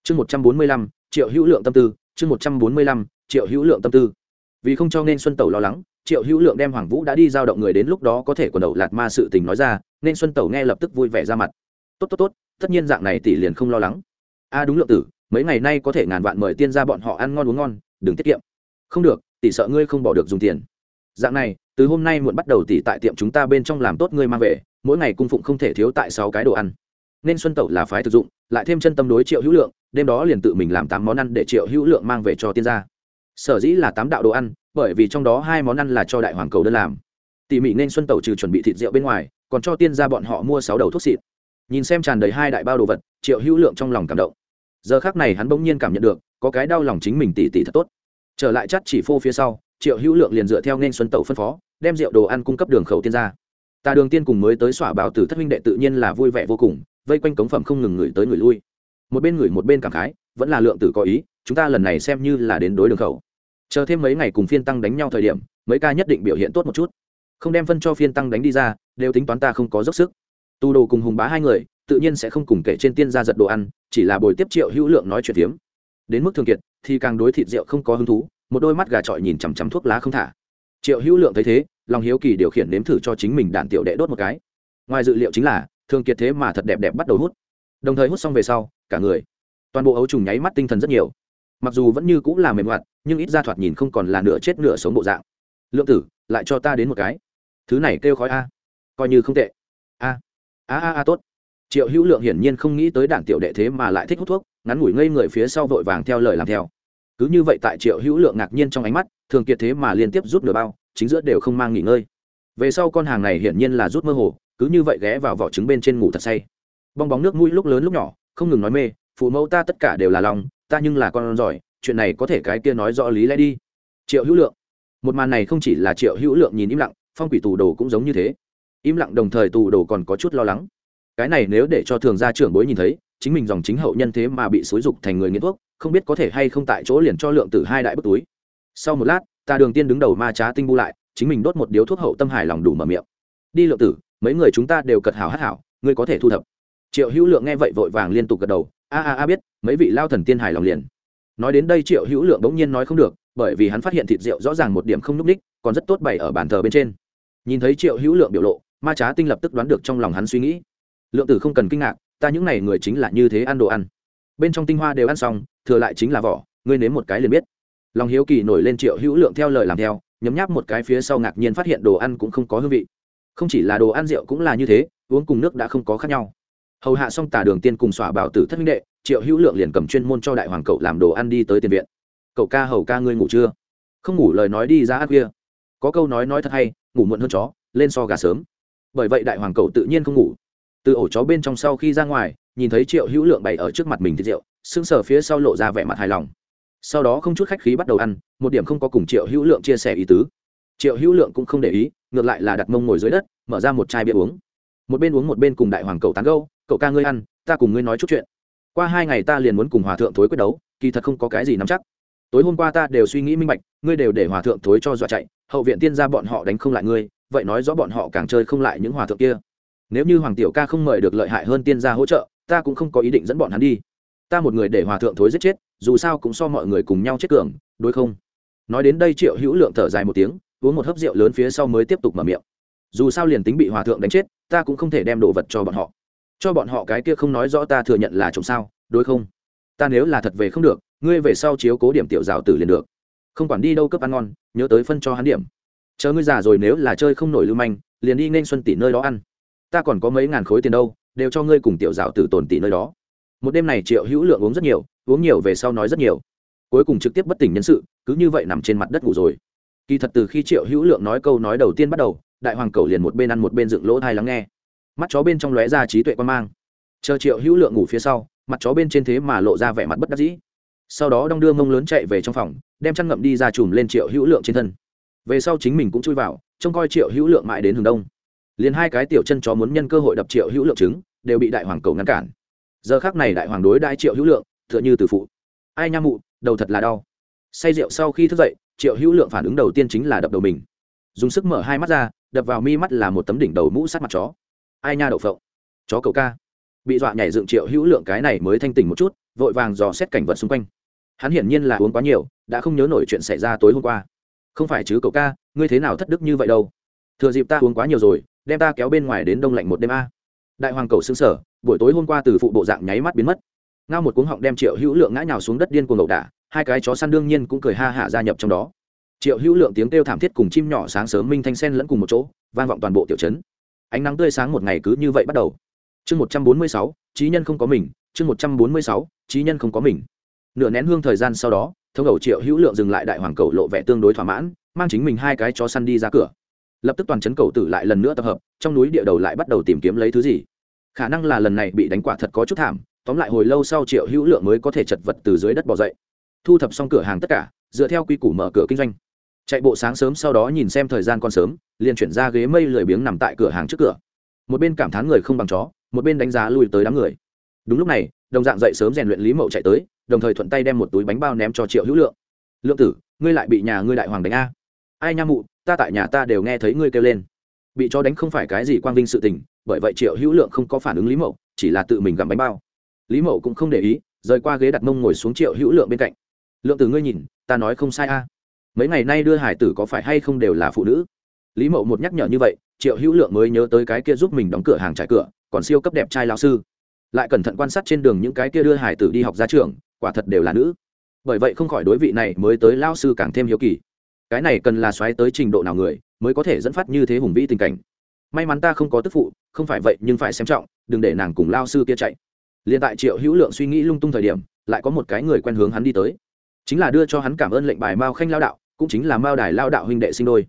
Chương một trăm bốn mươi lăm, triệu hữu lượng tâm tư, chương một trăm bốn mươi lăm, triệu hữu lượng tâm tư. Vì không cho nên xuân tẩu lo lắng, triệu hữu lượng đem hoàng vũ đã đi giao động người đến lúc đó có thể quần đầu lạt ma sự tình nói ra, nên xuân tẩu nghe lập tức vui vẻ ra mặt. Tốt tốt tốt, tất nhiên dạng này tỷ liền không lo lắng. A, đúng lượng tử, mấy ngày nay có thể ngàn vạn mời tiên ra bọn họ ăn ngon uống ngon đừng tiết kiệm. Không được, tỷ sợ ngươi không bỏ được dùng tiền. Dạng này, từ hôm nay muộn bắt đầu tỷ tại tiệm chúng ta bên trong làm tốt ngươi mang về, mỗi ngày cung phụng không thể thiếu tại sáu cái đồ ăn. Nên xuân tẩu là phái thực dụng, lại thêm chân tâm đối triệu hữu lượng, đêm đó liền tự mình làm tám món ăn để triệu hữu lượng mang về cho tiên gia. Sở dĩ là tám đạo đồ ăn, bởi vì trong đó hai món ăn là cho đại hoàng cầu đơn làm. Tỉ mỉ nên xuân tẩu trừ chuẩn bị thịt rượu bên ngoài, còn cho tiên gia bọn họ mua sáu đầu thuốc xịt. Nhìn xem tràn đầy hai đại bao đồ vật, triệu hữu lượng trong lòng cảm động. Giờ khác này hắn bỗng nhiên cảm nhận được có cái đau lòng chính mình tỉ tỉ thật tốt. Trở lại chắt chỉ phô phía sau, triệu hữu lượng liền dựa theo nên xuân tẩu phân phó, đem rượu đồ ăn cung cấp đường khẩu tiên gia ta đường tiên cùng mới tới xỏa bảo tử thất huynh đệ tự nhiên là vui vẻ vô cùng, vây quanh cống phẩm không ngừng người tới người lui. Một bên người một bên cảm khái, vẫn là lượng tử có ý, chúng ta lần này xem như là đến đối đường khẩu. Chờ thêm mấy ngày cùng phiên tăng đánh nhau thời điểm, mấy ca nhất định biểu hiện tốt một chút. Không đem phân cho phiên tăng đánh đi ra, đều tính toán ta không có dốc sức. Tu đồ cùng hùng bá hai người, tự nhiên sẽ không cùng kể trên tiên gia giật đồ ăn, chỉ là bồi tiếp triệu hữu lượng nói chuyện phiếm đến mức thường kiệt, thì càng đối thịt rượu không có hứng thú, một đôi mắt gà trọi nhìn chằm chằm thuốc lá không thả. Triệu hữu lượng thấy thế, lòng hiếu kỳ điều khiển nếm thử cho chính mình đạn tiểu đệ đốt một cái. Ngoài dự liệu chính là, thường kiệt thế mà thật đẹp đẹp bắt đầu hút. Đồng thời hút xong về sau, cả người, toàn bộ ấu trùng nháy mắt tinh thần rất nhiều. Mặc dù vẫn như cũng là mềm hoạt, nhưng ít ra thoạt nhìn không còn là nửa chết nửa sống bộ dạng. Lượng tử, lại cho ta đến một cái. Thứ này kêu khói a. Coi như không tệ. A. A a a, tốt. Triệu hữu lượng hiển nhiên không nghĩ tới đảng tiểu đệ thế mà lại thích hút thuốc ngắn ngủi ngây người phía sau vội vàng theo lời làm theo. Cứ như vậy tại triệu hữu lượng ngạc nhiên trong ánh mắt, thường kiệt thế mà liên tiếp rút nửa bao, chính giữa đều không mang nghỉ ngơi. Về sau con hàng này hiển nhiên là rút mơ hồ, cứ như vậy ghé vào vỏ trứng bên trên ngủ thật say. Bong bóng nước mũi lúc lớn lúc nhỏ, không ngừng nói mê, phụ mẫu ta tất cả đều là lòng, ta nhưng là con giỏi, chuyện này có thể cái kia nói rõ lý lẽ đi. Triệu hữu lượng. Một màn này không chỉ là triệu hữu lượng nhìn im lặng, phong quỷ tù đồ cũng giống như thế. Im lặng đồng thời tù đồ còn có chút lo lắng. Cái này nếu để cho thường gia trưởng bối nhìn thấy chính mình dòng chính hậu nhân thế mà bị xúi dục thành người nghiện thuốc, không biết có thể hay không tại chỗ liền cho lượng tử hai đại bức túi. Sau một lát, ta đường tiên đứng đầu ma trá tinh bu lại, chính mình đốt một điếu thuốc hậu tâm hài lòng đủ mở miệng. Đi lượng tử, mấy người chúng ta đều cật hảo hát hảo, ngươi có thể thu thập. Triệu hữu lượng nghe vậy vội vàng liên tục gật đầu, a a a biết, mấy vị lao thần tiên hài lòng liền. Nói đến đây triệu hữu lượng bỗng nhiên nói không được, bởi vì hắn phát hiện thịt rượu rõ ràng một điểm không núp ních, còn rất tốt bày ở bàn thờ bên trên. Nhìn thấy triệu hữu lượng biểu lộ, ma trá tinh lập tức đoán được trong lòng hắn suy nghĩ. Lượng tử không cần kinh ngạc ta những n à y người chính là như thế ăn đồ ăn. Bên trong tinh hoa đều ăn xong, thừa lại chính là vỏ, ngươi nếm một cái liền biết. Lòng hiếu kỳ nổi lên triệu hữu lượng theo lời làm theo, nhấm nháp một cái phía sau ngạc nhiên phát hiện đồ ăn cũng không có hương vị. Không chỉ là đồ ăn rượu cũng là như thế, uống cùng nước đã không có khác nhau. Hầu hạ xong tà đường tiên cùng xỏa bảo tử thất minh đệ, triệu hữu lượng liền cầm chuyên môn cho đại hoàng cậu làm đồ ăn đi tới tiền viện. Cậu ca hầu ca ngươi ngủ chưa? Không ngủ lời nói đi ra ác kia có câu nói nói thật hay, ngủ muộn hơn chó, lên so gà sớm. Bởi vậy đại hoàng cậu tự nhiên không ngủ từ ổ chó bên trong sau khi ra ngoài, nhìn thấy triệu hữu lượng bày ở trước mặt mình thịt rượu, sững sờ phía sau lộ ra vẻ mặt hài lòng. Sau đó không chút khách khí bắt đầu ăn, một điểm không có cùng triệu hữu lượng chia sẻ ý tứ. Triệu hữu lượng cũng không để ý, ngược lại là đặt mông ngồi dưới đất, mở ra một chai bia uống. Một bên uống một bên cùng đại hoàng cậu tán gâu cậu ca ngươi ăn, ta cùng ngươi nói chút chuyện. Qua hai ngày ta liền muốn cùng hòa thượng thối quyết đấu, kỳ thật không có cái gì nắm chắc. Tối hôm qua ta đều suy nghĩ minh bạch, ngươi đều để hòa thượng thối cho dọa chạy, hậu viện tiên ra bọn họ đánh không lại ngươi, vậy nói rõ bọn họ càng chơi không lại những hòa thượng kia nếu như hoàng tiểu ca không mời được lợi hại hơn tiên gia hỗ trợ, ta cũng không có ý định dẫn bọn hắn đi. Ta một người để hòa thượng thối giết chết, dù sao cũng so mọi người cùng nhau chết cường, đối không? Nói đến đây triệu hữu lượng thở dài một tiếng, uống một hớp rượu lớn phía sau mới tiếp tục mở miệng. Dù sao liền tính bị hòa thượng đánh chết, ta cũng không thể đem đồ vật cho bọn họ. Cho bọn họ cái kia không nói rõ ta thừa nhận là trộm sao, đối không? Ta nếu là thật về không được, ngươi về sau chiếu cố điểm tiểu rào tử liền được. Không quản đi đâu cướp ăn ngon, nhớ tới phân cho hắn điểm. Chờ ngươi già rồi nếu là chơi không nổi lưu manh, liền đi nên xuân tỷ nơi đó ăn ta còn có mấy ngàn khối tiền đâu, đều cho ngươi cùng tiểu dạo tử tồn tỷ nơi đó. Một đêm này triệu hữu lượng uống rất nhiều, uống nhiều về sau nói rất nhiều. Cuối cùng trực tiếp bất tỉnh nhân sự, cứ như vậy nằm trên mặt đất ngủ rồi. Kỳ thật từ khi triệu hữu lượng nói câu nói đầu tiên bắt đầu, đại hoàng cầu liền một bên ăn một bên dựng lỗ thai lắng nghe. Mắt chó bên trong lóe ra trí tuệ quan mang. Chờ triệu hữu lượng ngủ phía sau, mặt chó bên trên thế mà lộ ra vẻ mặt bất đắc dĩ. Sau đó đong đưa mông lớn chạy về trong phòng, đem chăn ngậm đi ra chùm lên triệu hữu lượng trên thân. Về sau chính mình cũng chui vào, trông coi triệu hữu lượng mãi đến hướng đông liền hai cái tiểu chân chó muốn nhân cơ hội đập triệu hữu lượng trứng, đều bị đại hoàng cầu ngăn cản. Giờ khác này đại hoàng đối đại triệu hữu lượng, tựa như từ phụ. Ai nha mụ, đầu thật là đau. Say rượu sau khi thức dậy, triệu hữu lượng phản ứng đầu tiên chính là đập đầu mình. Dùng sức mở hai mắt ra, đập vào mi mắt là một tấm đỉnh đầu mũ sát mặt chó. Ai nha đậu phộng. Chó cầu ca. Bị dọa nhảy dựng triệu hữu lượng cái này mới thanh tỉnh một chút, vội vàng dò xét cảnh vật xung quanh. Hắn hiển nhiên là uống quá nhiều, đã không nhớ nổi chuyện xảy ra tối hôm qua. Không phải chứ cậu ca, ngươi thế nào thất đức như vậy đâu? Thừa dịp ta uống quá nhiều rồi đem ta kéo bên ngoài đến đông lạnh một đêm a. Đại hoàng cầu xứng sở buổi tối hôm qua từ phụ bộ dạng nháy mắt biến mất. Ngao một cuống họng đem triệu hữu lượng ngã nhào xuống đất điên cuồng ẩu đả, hai cái chó săn đương nhiên cũng cười ha hạ gia nhập trong đó. Triệu hữu lượng tiếng kêu thảm thiết cùng chim nhỏ sáng sớm minh thanh sen lẫn cùng một chỗ, vang vọng toàn bộ tiểu trấn. Ánh nắng tươi sáng một ngày cứ như vậy bắt đầu. Chương một trăm bốn mươi sáu, trí nhân không có mình, chương một trăm bốn mươi sáu, trí nhân không có mình. Nửa nén hương thời gian sau đó thông ẩu triệu hữu lượng dừng lại đại hoàng cầu lộ vẻ tương đối thỏa mãn, mang chính mình hai cái chó săn đi ra cửa lập tức toàn chấn cầu tử lại lần nữa tập hợp, trong núi địa đầu lại bắt đầu tìm kiếm lấy thứ gì. Khả năng là lần này bị đánh quả thật có chút thảm, tóm lại hồi lâu sau triệu hữu lượng mới có thể chật vật từ dưới đất bỏ dậy. Thu thập xong cửa hàng tất cả, dựa theo quy củ mở cửa kinh doanh. Chạy bộ sáng sớm sau đó nhìn xem thời gian còn sớm, liền chuyển ra ghế mây lười biếng nằm tại cửa hàng trước cửa. Một bên cảm thán người không bằng chó, một bên đánh giá lùi tới đám người. Đúng lúc này, đồng dạng dậy sớm rèn luyện lý mậu chạy tới, đồng thời thuận tay đem một túi bánh bao ném cho triệu hữu lượng. Lượng tử, ngươi lại bị nhà ngươi đại hoàng đánh a? Ai nha mụ ta tại nhà ta đều nghe thấy ngươi kêu lên. Bị cho đánh không phải cái gì quang vinh sự tình, bởi vậy triệu hữu lượng không có phản ứng lý mậu, chỉ là tự mình gặm bánh bao. Lý mậu cũng không để ý, rời qua ghế đặt mông ngồi xuống triệu hữu lượng bên cạnh. Lượng từ ngươi nhìn, ta nói không sai a. Mấy ngày nay đưa hải tử có phải hay không đều là phụ nữ? Lý mậu một nhắc nhở như vậy, triệu hữu lượng mới nhớ tới cái kia giúp mình đóng cửa hàng trải cửa, còn siêu cấp đẹp trai lao sư. Lại cẩn thận quan sát trên đường những cái kia đưa hải tử đi học ra trường, quả thật đều là nữ. Bởi vậy không khỏi đối vị này mới tới lao sư càng thêm hiếu kỳ cái này cần là xoáy tới trình độ nào người mới có thể dẫn phát như thế hùng vĩ tình cảnh? May mắn ta không có tức phụ, không phải vậy nhưng phải xem trọng, đừng để nàng cùng lao sư kia chạy. Liền tại triệu hữu lượng suy nghĩ lung tung thời điểm, lại có một cái người quen hướng hắn đi tới. Chính là đưa cho hắn cảm ơn lệnh bài mao khanh lao đạo, cũng chính là mao đài lao đạo huynh đệ sinh đôi.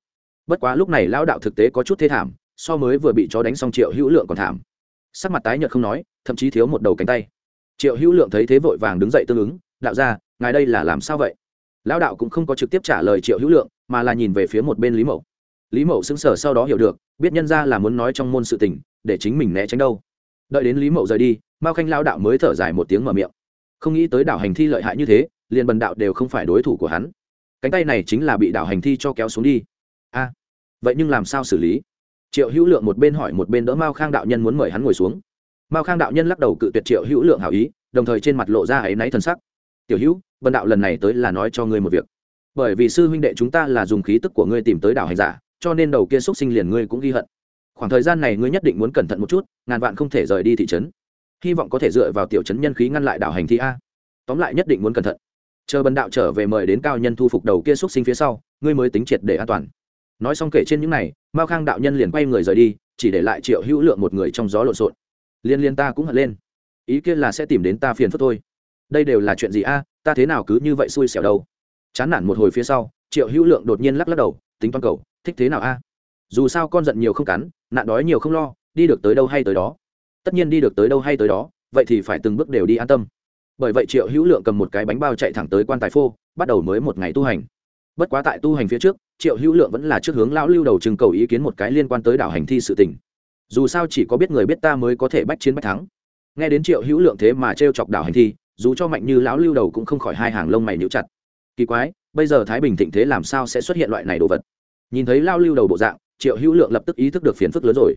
Bất quá lúc này lao đạo thực tế có chút thê thảm, so mới vừa bị chó đánh xong triệu hữu lượng còn thảm. Sắc mặt tái nhợt không nói, thậm chí thiếu một đầu cánh tay. Triệu hữu lượng thấy thế vội vàng đứng dậy tương ứng, đạo ra ngài đây là làm sao vậy? Lão đạo cũng không có trực tiếp trả lời triệu hữu lượng, mà là nhìn về phía một bên lý mậu. Lý mậu xứng sở sau đó hiểu được, biết nhân ra là muốn nói trong môn sự tình, để chính mình né tránh đâu. Đợi đến lý mậu rời đi, mao khanh lao đạo mới thở dài một tiếng mở miệng. Không nghĩ tới đảo hành thi lợi hại như thế, liền bần đạo đều không phải đối thủ của hắn. Cánh tay này chính là bị đảo hành thi cho kéo xuống đi. A, vậy nhưng làm sao xử lý? Triệu hữu lượng một bên hỏi một bên đỡ mao khang đạo nhân muốn mời hắn ngồi xuống. Mao khang đạo nhân lắc đầu cự tuyệt triệu hữu lượng hảo ý, đồng thời trên mặt lộ ra áy náy thân sắc tiểu hữu bần đạo lần này tới là nói cho ngươi một việc. Bởi vì sư huynh đệ chúng ta là dùng khí tức của ngươi tìm tới đảo hành giả, cho nên đầu kia xúc sinh liền ngươi cũng ghi hận. Khoảng thời gian này ngươi nhất định muốn cẩn thận một chút, ngàn vạn không thể rời đi thị trấn. Hy vọng có thể dựa vào tiểu trấn nhân khí ngăn lại đảo hành thi a. Tóm lại nhất định muốn cẩn thận. Chờ bần đạo trở về mời đến cao nhân thu phục đầu kia xúc sinh phía sau, ngươi mới tính triệt để an toàn. Nói xong kể trên những này, mao khang đạo nhân liền quay người rời đi, chỉ để lại triệu hữu lượng một người trong gió lộn xộn. Liên liên ta cũng hận lên. Ý kiến là sẽ tìm đến ta phiền phức thôi đây đều là chuyện gì a, ta thế nào cứ như vậy xui xẻo đâu. Chán nản một hồi phía sau, triệu hữu lượng đột nhiên lắc lắc đầu, tính toán cầu thích thế nào a? Dù sao con giận nhiều không cắn, nạn đói nhiều không lo, đi được tới đâu hay tới đó. Tất nhiên đi được tới đâu hay tới đó, vậy thì phải từng bước đều đi an tâm. Bởi vậy triệu hữu lượng cầm một cái bánh bao chạy thẳng tới quan tài phô, bắt đầu mới một ngày tu hành. Bất quá tại tu hành phía trước, triệu hữu lượng vẫn là trước hướng lão lưu đầu trưng cầu ý kiến một cái liên quan tới đảo hành thi sự tình. Dù sao chỉ có biết người biết ta mới có thể bách chiến bách thắng. Nghe đến triệu hữu lượng thế mà t r e o chọc đảo hành thi dù cho mạnh như lão lưu đầu cũng không khỏi hai hàng lông mày níu chặt. Kỳ quái, bây giờ thái bình thịnh thế làm sao sẽ xuất hiện loại này đồ vật? Nhìn thấy lao lưu đầu bộ dạng, triệu hữu lượng lập tức ý thức được phiền phức lớn rồi.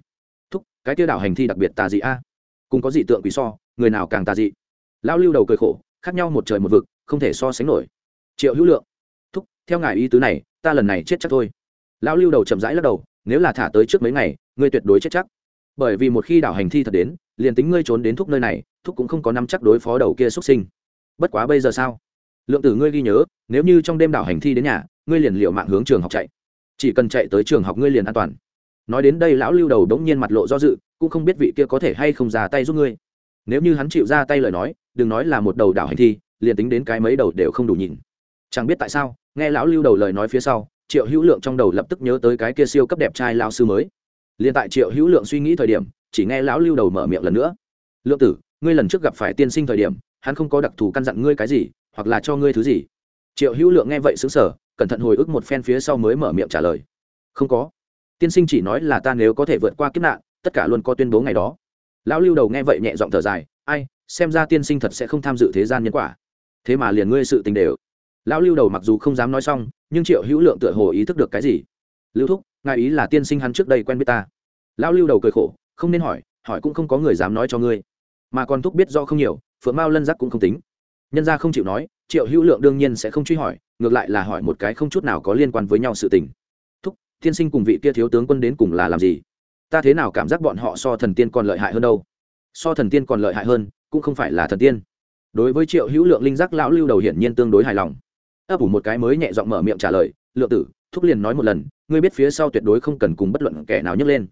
Thúc, cái tiêu đảo hành thi đặc biệt tà dị a. Cùng có dị tượng quỷ so, người nào càng tà dị? Lao lưu đầu cười khổ, khác nhau một trời một vực, không thể so sánh nổi. Triệu hữu lượng, thúc, theo ngài ý tứ này, ta lần này chết chắc thôi. Lao lưu đầu chậm rãi lắc đầu, nếu là thả tới trước mấy ngày, ngươi tuyệt đối chết chắc bởi vì một khi đảo hành thi thật đến, liền tính ngươi trốn đến thúc nơi này, thúc cũng không có năm chắc đối phó đầu kia xuất sinh. Bất quá bây giờ sao? Lượng tử ngươi ghi nhớ, nếu như trong đêm đảo hành thi đến nhà, ngươi liền liệu mạng hướng trường học chạy. Chỉ cần chạy tới trường học ngươi liền an toàn. Nói đến đây lão lưu đầu đống nhiên mặt lộ do dự, cũng không biết vị kia có thể hay không ra tay giúp ngươi. Nếu như hắn chịu ra tay lời nói, đừng nói là một đầu đảo hành thi, liền tính đến cái mấy đầu đều không đủ nhìn. Chẳng biết tại sao, nghe lão lưu đầu lời nói phía sau, triệu hữu lượng trong đầu lập tức nhớ tới cái kia siêu cấp đẹp trai lao sư mới liền tại triệu hữu lượng suy nghĩ thời điểm, chỉ nghe lão lưu đầu mở miệng lần nữa. Lượng tử, ngươi lần trước gặp phải tiên sinh thời điểm, hắn không có đặc thù căn dặn ngươi cái gì, hoặc là cho ngươi thứ gì? Triệu hữu lượng nghe vậy xứng sở cẩn thận hồi ức một phen phía sau mới mở miệng trả lời. Không có. Tiên sinh chỉ nói là ta nếu có thể vượt qua kiếp nạn, tất cả luôn có tuyên bố ngày đó. Lão lưu đầu nghe vậy nhẹ giọng thở dài, ai, xem ra tiên sinh thật sẽ không tham dự thế gian nhân quả. Thế mà liền ngươi sự tình đều. Lão lưu đầu mặc dù không dám nói xong, nhưng triệu hữu lượng tựa hồ ý thức được cái gì. Lưu thúc ngài ý là tiên sinh hắn trước đây quen biết ta. Lão lưu đầu cười khổ, không nên hỏi hỏi cũng không có người dám nói cho ngươi. Mà còn thúc biết do không nhiều, phượng mao lân giác cũng không tính. Nhân gia không chịu nói, triệu hữu lượng đương nhiên sẽ không truy hỏi, ngược lại là hỏi một cái không chút nào có liên quan với nhau sự tình. Thúc, tiên sinh cùng vị kia thiếu tướng quân đến cùng là làm gì? Ta thế nào cảm giác bọn họ so thần tiên còn lợi hại hơn đâu? So thần tiên còn lợi hại hơn, cũng không phải là thần tiên. Đối với triệu hữu lượng linh giác, lão lưu đầu hiển nhiên tương đối hài lòng. Ấp ủ một cái mới nhẹ giọng mở miệng trả lời, lượng tử, thúc liền nói một lần ngươi biết phía sau tuyệt đối không cần cùng bất luận kẻ nào nhấc lên.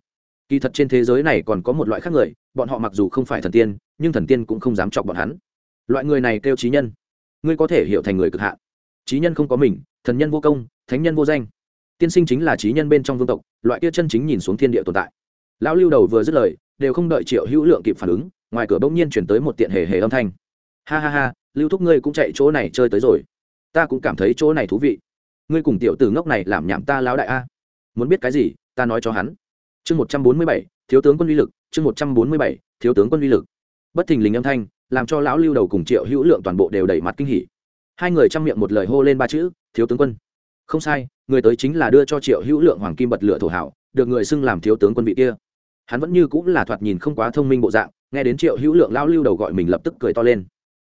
Kỳ thật trên thế giới này còn có một loại khác người, bọn họ mặc dù không phải thần tiên, nhưng thần tiên cũng không dám chọc bọn hắn. Loại người này kêu trí nhân. Ngươi có thể hiểu thành người cực hạn. Trí nhân không có mình, thần nhân vô công, thánh nhân vô danh. Tiên sinh chính là trí nhân bên trong vương tộc, loại kia chân chính nhìn xuống thiên địa tồn tại. Lão lưu đầu vừa dứt lời, đều không đợi triệu hữu lượng kịp phản ứng, ngoài cửa bỗng nhiên chuyển tới một tiện hề hề âm thanh. Ha ha ha, lưu thúc ngươi cũng chạy chỗ này chơi tới rồi. Ta cũng cảm thấy chỗ này thú vị ngươi cùng tiểu tử ngốc này làm nhảm ta lão đại a. Muốn biết cái gì, ta nói cho hắn. Chương một trăm bốn mươi bảy, thiếu tướng quân uy lực. Chương một trăm bốn mươi bảy, thiếu tướng quân uy lực. Bất thình lình âm thanh, làm cho lão lưu đầu cùng triệu hữu lượng toàn bộ đều đẩy mặt kinh hỉ. Hai người chăm miệng một lời hô lên ba chữ, thiếu tướng quân. Không sai, người tới chính là đưa cho triệu hữu lượng hoàng kim bật lửa thổ hảo được người xưng làm thiếu tướng quân vị kia. Hắn vẫn như cũng là thoạt nhìn không quá thông minh bộ dạng, nghe đến triệu hữu lượng lão lưu đầu gọi mình lập tức cười to lên.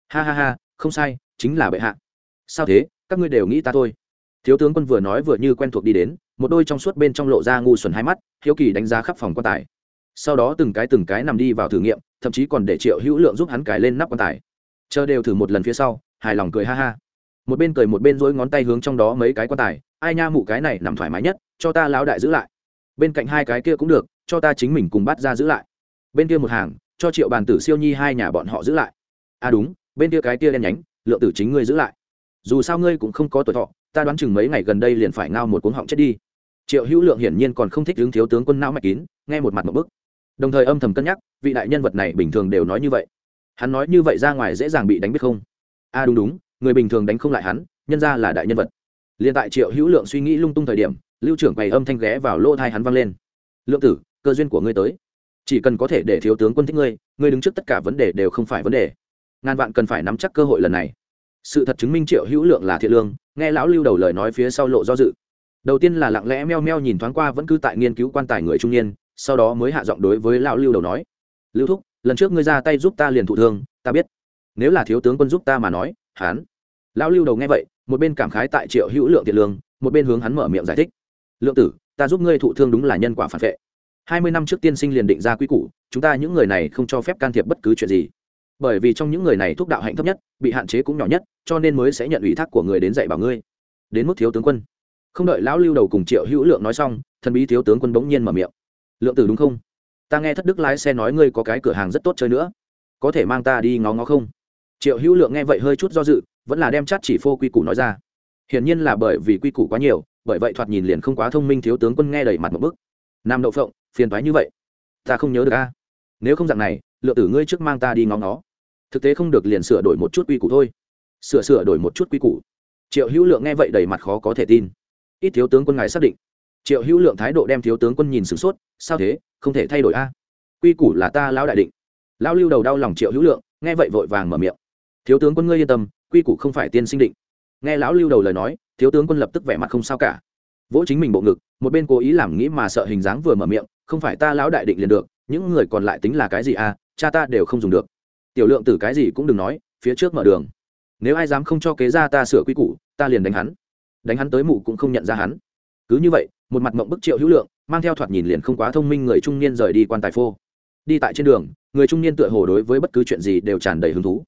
Ha ha ha, không sai, chính là bệ hạ. Sao thế? Các ngươi đều nghĩ ta thôi thiếu tướng quân vừa nói vừa như quen thuộc đi đến, một đôi trong suốt bên trong lộ ra ngu xuẩn hai mắt, hiếu kỳ đánh giá khắp phòng quan tài. Sau đó từng cái từng cái nằm đi vào thử nghiệm, thậm chí còn để triệu hữu lượng giúp hắn cài lên nắp quan tài. Chờ đều thử một lần phía sau, hài lòng cười ha ha. Một bên cười một bên dối ngón tay hướng trong đó mấy cái quan tài, ai nha mụ cái này nằm thoải mái nhất, cho ta lão đại giữ lại. Bên cạnh hai cái kia cũng được, cho ta chính mình cùng bắt ra giữ lại. Bên kia một hàng, cho triệu bàn tử siêu nhi hai nhà bọn họ giữ lại. À đúng, bên kia cái kia đen nhánh, lượng tử chính ngươi giữ lại. Dù sao ngươi cũng không có tuổi thọ ta đoán chừng mấy ngày gần đây liền phải ngao một cuốn họng chết đi. Triệu hữu lượng hiển nhiên còn không thích hướng thiếu tướng quân não mạch kín, nghe một mặt một bức. Đồng thời âm thầm cân nhắc, vị đại nhân vật này bình thường đều nói như vậy. Hắn nói như vậy ra ngoài dễ dàng bị đánh biết không? A à đúng đúng, người bình thường đánh không lại hắn, nhân ra là đại nhân vật. Liền tại triệu hữu lượng suy nghĩ lung tung thời điểm, lưu trưởng bày âm thanh ghé vào lỗ thai hắn vang lên. Lượng tử, cơ duyên của ngươi tới. Chỉ cần có thể để thiếu tướng quân thích ngươi ngươi đứng trước tất cả vấn đề đều không phải vấn đề. Ngàn vạn cần phải nắm chắc cơ hội lần này sự thật chứng minh triệu hữu lượng là thiện lương, nghe lão lưu đầu lời nói phía sau lộ do dự. Đầu tiên là lặng lẽ meo meo nhìn thoáng qua vẫn cứ tại nghiên cứu quan tài người trung niên, sau đó mới hạ giọng đối với lão lưu đầu nói, lưu thúc, lần trước ngươi ra tay giúp ta liền thụ thương, ta biết. Nếu là thiếu tướng quân giúp ta mà nói hán lão lưu đầu nghe vậy, một bên cảm khái tại triệu hữu lượng thiện lương, một bên hướng hắn mở miệng giải thích, lượng tử, ta giúp ngươi thụ thương đúng là nhân quả phản vệ. Hai mươi năm trước tiên sinh liền định ra quy củ, chúng ta những người này không cho phép can thiệp bất cứ chuyện gì bởi vì trong những người này thúc đạo hạnh thấp nhất, bị hạn chế cũng nhỏ nhất, cho nên mới sẽ nhận ủy thác của người đến dạy bảo ngươi. Đến mức thiếu tướng quân. Không đợi lão lưu đầu cùng triệu hữu lượng nói xong, thần bí thiếu tướng quân bỗng nhiên mở miệng. Lượng tử đúng không? Ta nghe thất đức lái xe nói ngươi có cái cửa hàng rất tốt chơi nữa. Có thể mang ta đi ngó ngó không? Triệu hữu lượng nghe vậy hơi chút do dự, vẫn là đem chát chỉ phô quy củ nói ra. Hiển nhiên là bởi vì quy củ quá nhiều, bởi vậy thoạt nhìn liền không quá thông minh thiếu tướng quân nghe đầy mặt một bức. Nam đậu phộng, phiền thoái như vậy. Ta không nhớ được a. Nếu không dạng này, lượng tử ngươi trước mang ta đi ngó ngó thực tế không được liền sửa đổi một chút quy củ thôi. Sửa sửa đổi một chút quy củ. Triệu hữu lượng nghe vậy đầy mặt khó có thể tin. Ít thiếu tướng quân ngài xác định. Triệu hữu lượng thái độ đem thiếu tướng quân nhìn sửng sốt, sao thế? Không thể thay đổi a. Quy củ là ta lão đại định. Lão lưu đầu đau lòng triệu hữu lượng, nghe vậy vội vàng mở miệng. Thiếu tướng quân ngươi yên tâm, quy củ không phải tiên sinh định. Nghe lão lưu đầu lời nói, thiếu tướng quân lập tức vẻ mặt không sao cả. Vỗ chính mình bộ ngực, một bên cố ý làm nghĩ mà sợ hình dáng vừa mở miệng, không phải ta lão đại định liền được, những người còn lại tính là cái gì à cha ta đều không dùng được tiểu lượng tử cái gì cũng đừng nói, phía trước mở đường. Nếu ai dám không cho kế ra ta sửa quy củ, ta liền đánh hắn. Đánh hắn tới mụ cũng không nhận ra hắn. Cứ như vậy, một mặt mộng bức triệu hữu lượng, mang theo thoạt nhìn liền không quá thông minh người trung niên rời đi quan tài phô. Đi tại trên đường, người trung niên tựa hồ đối với bất cứ chuyện gì đều tràn đầy hứng thú.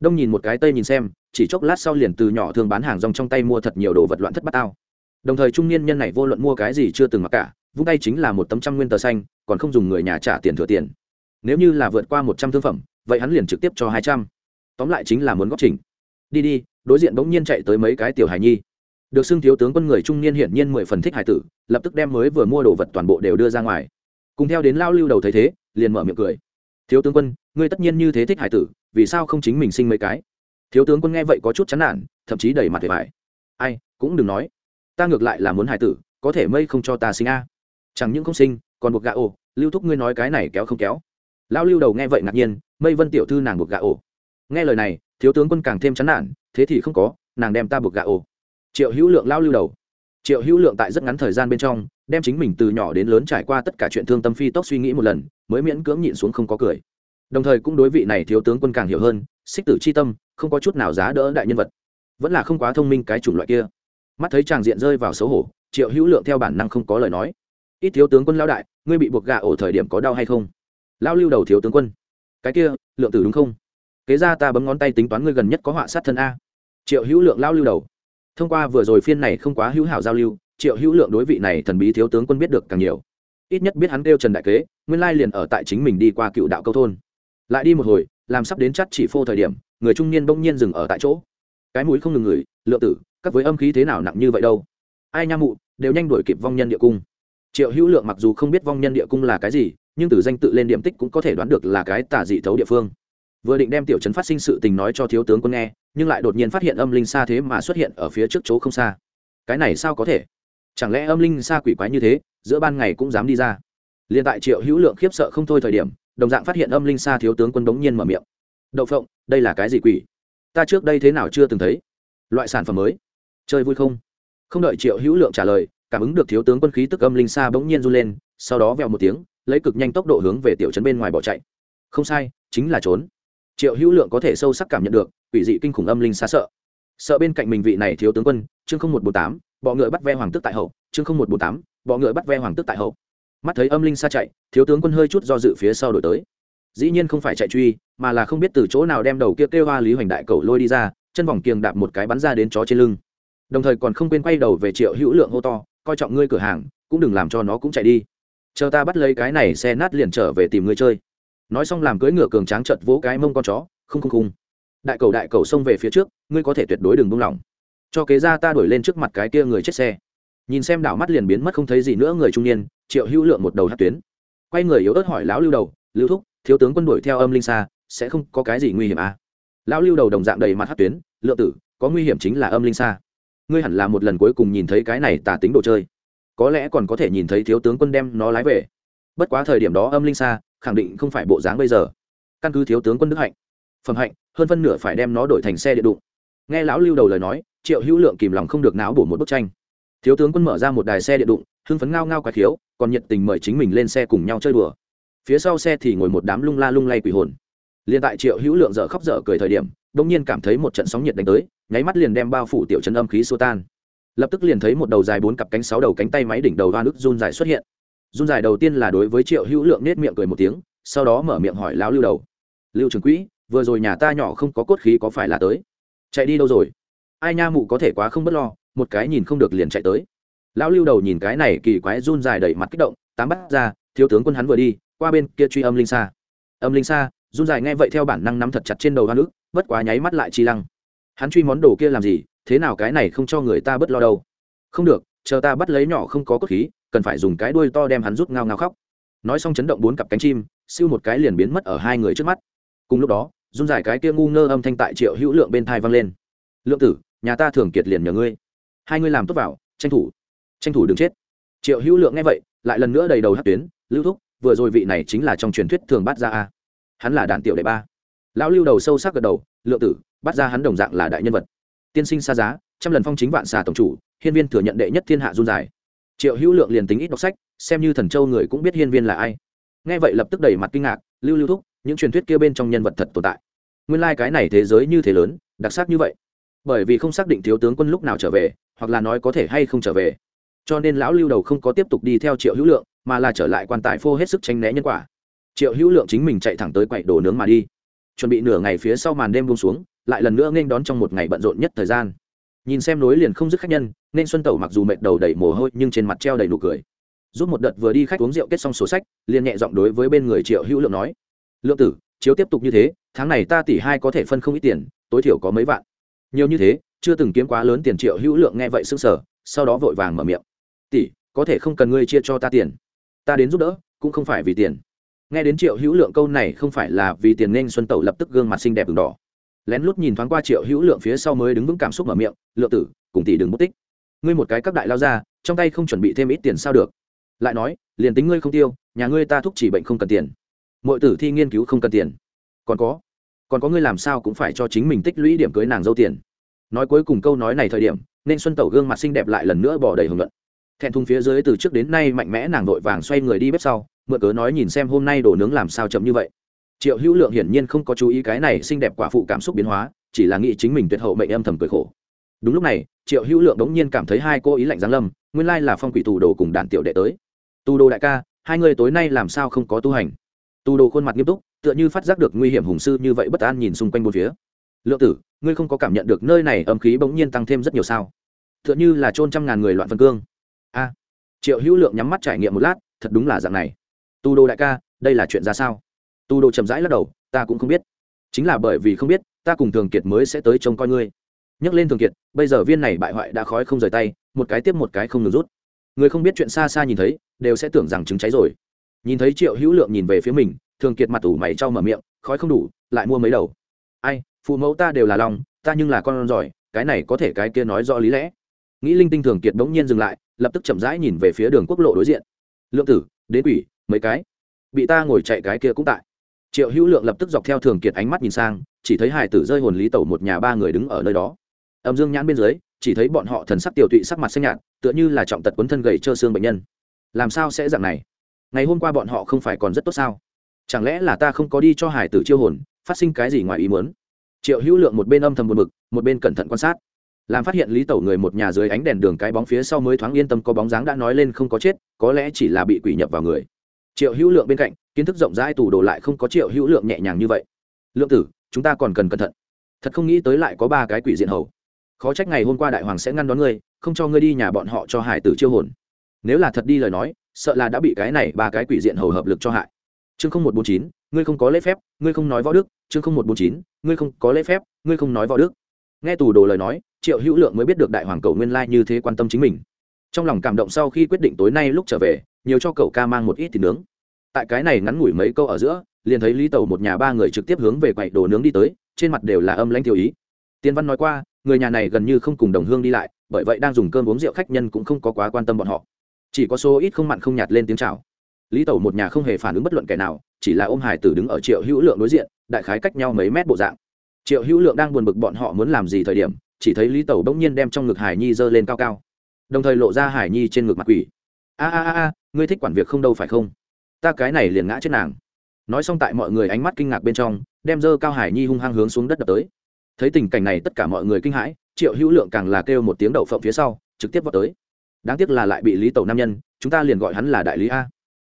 Đông nhìn một cái tây nhìn xem, chỉ chốc lát sau liền từ nhỏ thường bán hàng rong trong tay mua thật nhiều đồ vật loạn thất bát ao. Đồng thời trung niên nhân này vô luận mua cái gì chưa từng mặc cả, vung tay chính là một tấm trăm nguyên tờ xanh, còn không dùng người nhà trả tiền thừa tiền. Nếu như là vượt qua một trăm thương phẩm vậy hắn liền trực tiếp cho hai trăm. Tóm lại chính là muốn góp trình đi đi, đối diện bỗng nhiên chạy tới mấy cái tiểu hài nhi. Được xưng thiếu tướng quân người trung niên hiển nhiên mười phần thích hải tử, lập tức đem mới vừa mua đồ vật toàn bộ đều đưa ra ngoài. Cùng theo đến lao lưu đầu thấy thế, liền mở miệng cười. Thiếu tướng quân, ngươi tất nhiên như thế thích hải tử, vì sao không chính mình sinh mấy cái? Thiếu tướng quân nghe vậy có chút chán nản, thậm chí đẩy mặt về bại. ai, cũng đừng nói. Ta ngược lại là muốn hải tử, có thể mây không cho ta sinh a. Chẳng những không sinh, còn buộc gạ ổ. Lưu thúc ngươi nói cái này kéo không kéo lao lưu đầu nghe vậy ngạc nhiên, mây vân tiểu thư nàng buộc gà ổ. Nghe lời này, thiếu tướng quân càng thêm chán nản, thế thì không có, nàng đem ta buộc gà ổ. Triệu hữu lượng lao lưu đầu. Triệu hữu lượng tại rất ngắn thời gian bên trong, đem chính mình từ nhỏ đến lớn trải qua tất cả chuyện thương tâm phi tốc suy nghĩ một lần, mới miễn cưỡng nhịn xuống không có cười. Đồng thời cũng đối vị này thiếu tướng quân càng hiểu hơn, xích tử c h i tâm, không có chút nào giá đỡ đại nhân vật. Vẫn là không quá thông minh cái chủng loại kia. Mắt thấy chàng diện rơi vào xấu hổ, triệu hữu lượng theo bản năng không có lời nói. Ít thiếu tướng quân lao đại, ngươi bị buộc gà ổ thời điểm có đau hay không? Lao lưu đầu thiếu tướng quân. Cái kia, lượng tử đúng không? Kế ra ta bấm ngón tay tính toán ngươi gần nhất có họa sát thân a. Triệu hữu lượng lao lưu đầu. Thông qua vừa rồi phiên này không quá hữu hảo giao lưu, triệu hữu lượng đối vị này thần bí thiếu tướng quân biết được càng nhiều. Ít nhất biết hắn kêu trần đại kế, nguyên lai liền ở tại chính mình đi qua cựu đạo câu thôn. Lại đi một hồi, làm sắp đến chắt chỉ phô thời điểm, người trung niên bỗng nhiên dừng ở tại chỗ. Cái mũi không ngừng ngửi, lượng tử, các với âm khí thế nào nặng như vậy đâu? Ai nha mụ, đều nhanh đuổi kịp vong nhân địa cung triệu hữu lượng mặc dù không biết vong nhân địa cung là cái gì, nhưng từ danh tự lên điểm tích cũng có thể đoán được là cái tả dị thấu địa phương. Vừa định đem tiểu trấn phát sinh sự tình nói cho thiếu tướng quân nghe, nhưng lại đột nhiên phát hiện âm linh xa thế mà xuất hiện ở phía trước chỗ không xa. Cái này sao có thể? Chẳng lẽ âm linh xa quỷ quái như thế, giữa ban ngày cũng dám đi ra? Liền tại triệu hữu lượng khiếp sợ không thôi thời điểm, đồng dạng phát hiện âm linh xa thiếu tướng quân đống nhiên mở miệng. Đậu phộng, đây là cái gì quỷ? Ta trước đây thế nào chưa từng thấy? Loại sản phẩm mới. Chơi vui không? Không đợi triệu hữu lượng trả lời cảm ứng được thiếu tướng quân khí tức âm linh xa bỗng nhiên run lên, sau đó vẹo một tiếng, lấy cực nhanh tốc độ hướng về tiểu trấn bên ngoài bỏ chạy. Không sai, chính là trốn. Triệu hữu lượng có thể sâu sắc cảm nhận được, quỷ dị kinh khủng âm linh xa sợ. Sợ bên cạnh mình vị này thiếu tướng quân, chương không một bốn tám, bọ ngựa bắt ve hoàng tức tại hậu, chương không một bốn tám, bọ ngựa bắt ve hoàng tức tại hậu. Mắt thấy âm linh xa chạy, thiếu tướng quân hơi chút do dự phía sau đổi tới. Dĩ nhiên không phải chạy truy, mà là không biết từ chỗ nào đem đầu kia kêu hoa lý hoành đại cầu lôi đi ra, chân vòng kiềng đạp một cái bắn ra đến chó trên lưng. Đồng thời còn không quên quay đầu về triệu hữu lượng hô to coi trọng ngươi cửa hàng, cũng đừng làm cho nó cũng chạy đi. Chờ ta bắt lấy cái này xe nát liền trở về tìm ngươi chơi. Nói xong làm cưỡi ngựa cường tráng chợt vỗ cái mông con chó không không không đại cầu đại cầu xông về phía trước, ngươi có thể tuyệt đối đừng buông lỏng. Cho kế ra ta đuổi lên trước mặt cái kia người chết xe. Nhìn xem đảo mắt liền biến mất không thấy gì nữa người trung niên, triệu hữu lượng một đầu hát tuyến. Quay người yếu ớt hỏi lão lưu đầu, lưu thúc, thiếu tướng quân đuổi theo âm linh xa, sẽ không có cái gì nguy hiểm à? lão lưu đầu đồng dạng đầy mặt hát tuyến, lượng tử, có nguy hiểm chính là âm linh xa ngươi hẳn là một lần cuối cùng nhìn thấy cái này tả tính đồ chơi. Có lẽ còn có thể nhìn thấy thiếu tướng quân đem nó lái về. Bất quá thời điểm đó âm linh xa khẳng định không phải bộ dáng bây giờ. Căn cứ thiếu tướng quân đức hạnh phẩm hạnh hơn phân nửa phải đem nó đổi thành xe điện đụng. Nghe lão lưu đầu lời nói triệu hữu lượng kìm lòng không được não bổ một bức tranh. Thiếu tướng quân mở ra một đài xe điện đụng hưng phấn ngao ngao quái thiếu, còn nhiệt tình mời chính mình lên xe cùng nhau chơi đùa. Phía sau xe thì ngồi một đám lung la lung lay quỷ hồn. Liền tại triệu hữu lượng dở khóc dở cười thời điểm đông nhiên cảm thấy một trận sóng nhiệt đánh tới nháy mắt liền đem bao phủ tiểu chân âm khí xô tan. Lập tức liền thấy một đầu dài bốn cặp cánh, sáu đầu cánh tay máy đỉnh đầu hoa nước run dài xuất hiện. Run dài đầu tiên là đối với triệu hữu lượng nết miệng cười một tiếng, sau đó mở miệng hỏi lão lưu đầu. Lưu trường quỹ, vừa rồi nhà ta nhỏ không có cốt khí có phải là tới? Chạy đi đâu rồi? Ai nha mụ có thể quá không b ấ t lo, một cái nhìn không được liền chạy tới. Lão lưu đầu nhìn cái này kỳ quái run dài đẩy mặt kích động, tám bắt ra, thiếu tướng quân hắn vừa đi, qua bên kia truy âm linh xa âm linh xa run dài nghe vậy theo bản năng nắm thật chặt trên đầu hoa nước bất quá nháy mắt lại chi lăng hắn truy món đồ kia làm gì? Thế nào cái này không cho người ta bớt lo đâu? Không được, chờ ta bắt lấy nhỏ không có cốt khí, cần phải dùng cái đuôi to đem hắn rút ngao ngao khóc. Nói xong chấn động bốn cặp cánh chim, siêu một cái liền biến mất ở hai người trước mắt. Cùng lúc đó, run dài cái kia ngu ngơ âm thanh tại triệu hữu lượng bên thai vang lên. Lượng tử, nhà ta thường kiệt liền nhờ ngươi. Hai ngươi làm tốt vào, tranh thủ tranh thủ đừng chết. Triệu hữu lượng nghe vậy, lại lần nữa đầy đầu hát tuyến, lưu thúc, vừa rồi vị này chính là trong truyền thuyết thường bắt ra a. Hắn là đàn tiểu đệ ba lão lưu đầu sâu sắc gật đầu, lượng tử, bắt ra hắn đồng dạng là đại nhân vật. Tiên sinh xa giá, trăm lần phong chính vạn xà tổng chủ, hiên viên thừa nhận đệ nhất thiên hạ run dài. Triệu hữu lượng liền tính ít đọc sách, xem như thần châu người cũng biết hiên viên là ai. Nghe vậy lập tức đầy mặt kinh ngạc, lưu lưu thúc, những truyền thuyết kia bên trong nhân vật thật tồn tại. Nguyên lai、like、cái này thế giới như thế lớn, đặc sắc như vậy. Bởi vì không xác định thiếu tướng quân lúc nào trở về, hoặc là nói có thể hay không trở về. Cho nên lão lưu đầu không có tiếp tục đi theo triệu hữu lượng, mà là trở lại quan tài phô hết sức tranh né nhân quả. Triệu hữu lượng chính mình chạy thẳng tới quậy đồ nướng mà đi chuẩn bị nửa ngày phía sau màn đêm buông xuống lại lần nữa nghênh đón trong một ngày bận rộn nhất thời gian. Nhìn xem nối liền không dứt khách nhân nên xuân tẩu mặc dù mệt đầu đầy mồ hôi nhưng trên mặt treo đầy nụ cười. Giúp một đợt vừa đi khách uống rượu kết xong sổ sách liền nhẹ giọng đối với bên người triệu hữu lượng nói lượng tử chiếu tiếp tục như thế tháng này ta tỷ hai có thể phân không ít tiền tối thiểu có mấy vạn. Nhiều như thế chưa từng kiếm quá lớn tiền triệu hữu lượng nghe vậy sững sờ, sau đó vội vàng mở miệng tỷ có thể không cần ngươi chia cho ta tiền. Ta đến giúp đỡ cũng không phải vì tiền nghe đến triệu hữu lượng câu này không phải là vì tiền nên xuân tẩu lập tức gương mặt xinh đẹp v đỏ. Lén lút nhìn thoáng qua triệu hữu lượng phía sau mới đứng vững cảm xúc mở miệng, lượng tử, cùng tỷ đừng mất tích. Ngươi một cái các đại lao ra, trong tay không chuẩn bị thêm ít tiền sao được? Lại nói, liền tính ngươi không tiêu, nhà ngươi ta thúc chỉ bệnh không cần tiền. Mọi tử thi nghiên cứu không cần tiền. Còn có còn có ngươi làm sao cũng phải cho chính mình tích lũy điểm cưới nàng dâu tiền. Nói cuối cùng câu nói này thời điểm, nên xuân tẩu gương mặt xinh đẹp lại lần nữa bỏ đầy hưởng luận thẹn thùng phía dưới từ trước đến nay mạnh mẽ nàng vội vàng xoay người đi bếp sau, mượn cớ nói nhìn xem hôm nay đồ nướng làm sao chậm như vậy. Triệu hữu lượng hiển nhiên không có chú ý cái này xinh đẹp quả phụ cảm xúc biến hóa, chỉ là nghĩ chính mình tuyệt hậu mệnh âm thầm cười khổ. Đúng lúc này, triệu hữu lượng đống nhiên cảm thấy hai cô ý lạnh giáng lâm, nguyên lai là phong quỷ tù đồ cùng đàn tiểu đệ tới. Tù đồ đại ca, hai người tối nay làm sao không có tu hành? Tù đồ khuôn mặt nghiêm túc, tựa như phát giác được nguy hiểm hùng sư như vậy bất an nhìn xung quanh bốn phía. Lượng tử, ngươi không có cảm nhận được nơi này âm khí bỗng nhiên tăng thêm rất nhiều sao? Tựa như là trôn trăm ngàn người loạn phân cương a. Triệu hữu lượng nhắm mắt trải nghiệm một lát, thật đúng là dạng này. Tu đồ đại ca, đây là chuyện ra sao? Tu đồ chậm rãi lắc đầu, ta cũng không biết. Chính là bởi vì không biết, ta cùng thường kiệt mới sẽ tới trông coi ngươi. Nhắc lên thường kiệt, bây giờ viên này bại hoại đã khói không rời tay, một cái tiếp một cái không ngừng rút. Người không biết chuyện xa xa nhìn thấy, đều sẽ tưởng rằng trứng cháy rồi. Nhìn thấy triệu hữu lượng nhìn về phía mình, thường kiệt mặt ủ mày trao mở miệng, khói không đủ, lại mua mấy đầu. Ai, phụ mẫu ta đều là lòng, ta nhưng là con giỏi, cái này có thể cái kia nói rõ lý lẽ. Nghĩ linh tinh thường kiệt bỗng nhiên dừng lại lập tức chậm rãi nhìn về phía đường quốc lộ đối diện. Lượng tử, đến quỷ, mấy cái? Bị ta ngồi chạy cái kia cũng tại. Triệu hữu lượng lập tức dọc theo thường kiệt ánh mắt nhìn sang, chỉ thấy hải tử rơi hồn lý tẩu một nhà ba người đứng ở nơi đó. Âm dương nhãn bên dưới, chỉ thấy bọn họ thần sắc tiểu tụy sắc mặt xanh nhạt, tựa như là trọng tật quấn thân gầy trơ xương bệnh nhân. Làm sao sẽ dạng này? Ngày hôm qua bọn họ không phải còn rất tốt sao? Chẳng lẽ là ta không có đi cho hải tử chiêu hồn, phát sinh cái gì ngoài ý muốn? Triệu hữu lượng một bên âm thầm buồn bực, một bên cẩn thận quan sát làm phát hiện lý tẩu người một nhà dưới ánh đèn đường cái bóng phía sau mới thoáng yên tâm, có bóng dáng đã nói lên không có chết, có lẽ chỉ là bị quỷ nhập vào người. Triệu hữu lượng bên cạnh, kiến thức rộng rãi tù đồ lại không có triệu hữu lượng nhẹ nhàng như vậy. Lượng tử, chúng ta còn cần cẩn thận. Thật không nghĩ tới lại có ba cái quỷ diện hầu. Khó trách ngày hôm qua đại hoàng sẽ ngăn đón ngươi, không cho ngươi đi nhà bọn họ cho hải tử chiêu hồn. Nếu là thật đi lời nói, sợ là đã bị cái này ba cái quỷ diện hầu hợp lực cho hại. Chương không một bốn chín, ngươi không có lễ phép, ngươi không nói võ đức. Chương không một bốn chín, ngươi không có lễ phép, ngươi không nói võ đức nghe tù đồ lời nói, triệu hữu lượng mới biết được đại hoàng cầu nguyên lai như thế quan tâm chính mình. Trong lòng cảm động sau khi quyết định tối nay lúc trở về, nhiều cho cậu ca mang một ít thịt nướng. Tại cái này ngắn ngủi mấy câu ở giữa, liền thấy lý tàu một nhà ba người trực tiếp hướng về quậy đồ nướng đi tới, trên mặt đều là âm lãnh tiêu ý. Tiên văn nói qua, người nhà này gần như không cùng đồng hương đi lại, bởi vậy đang dùng cơm uống rượu khách nhân cũng không có quá quan tâm bọn họ. Chỉ có số ít không mặn không nhạt lên tiếng chào. Lý tẩu một nhà không hề phản ứng bất luận kẻ nào, chỉ là ôm hải tử đứng ở triệu hữu lượng đối diện, đại khái cách nhau mấy mét bộ dạng triệu hữu lượng đang buồn bực bọn họ muốn làm gì thời điểm, chỉ thấy lý tẩu bỗng nhiên đem trong ngực hải nhi giơ lên cao cao. Đồng thời lộ ra hải nhi trên ngực mặt quỷ. A a a a, ngươi thích quản việc không đâu phải không? Ta cái này liền ngã chết nàng. Nói xong tại mọi người ánh mắt kinh ngạc bên trong, đem dơ cao hải nhi hung hăng hướng xuống đất đập tới. Thấy tình cảnh này tất cả mọi người kinh hãi, triệu hữu lượng càng là kêu một tiếng đậu phộng phía sau, trực tiếp vào tới. Đáng tiếc là lại bị lý tẩu nam nhân, chúng ta liền gọi hắn là đại lý a.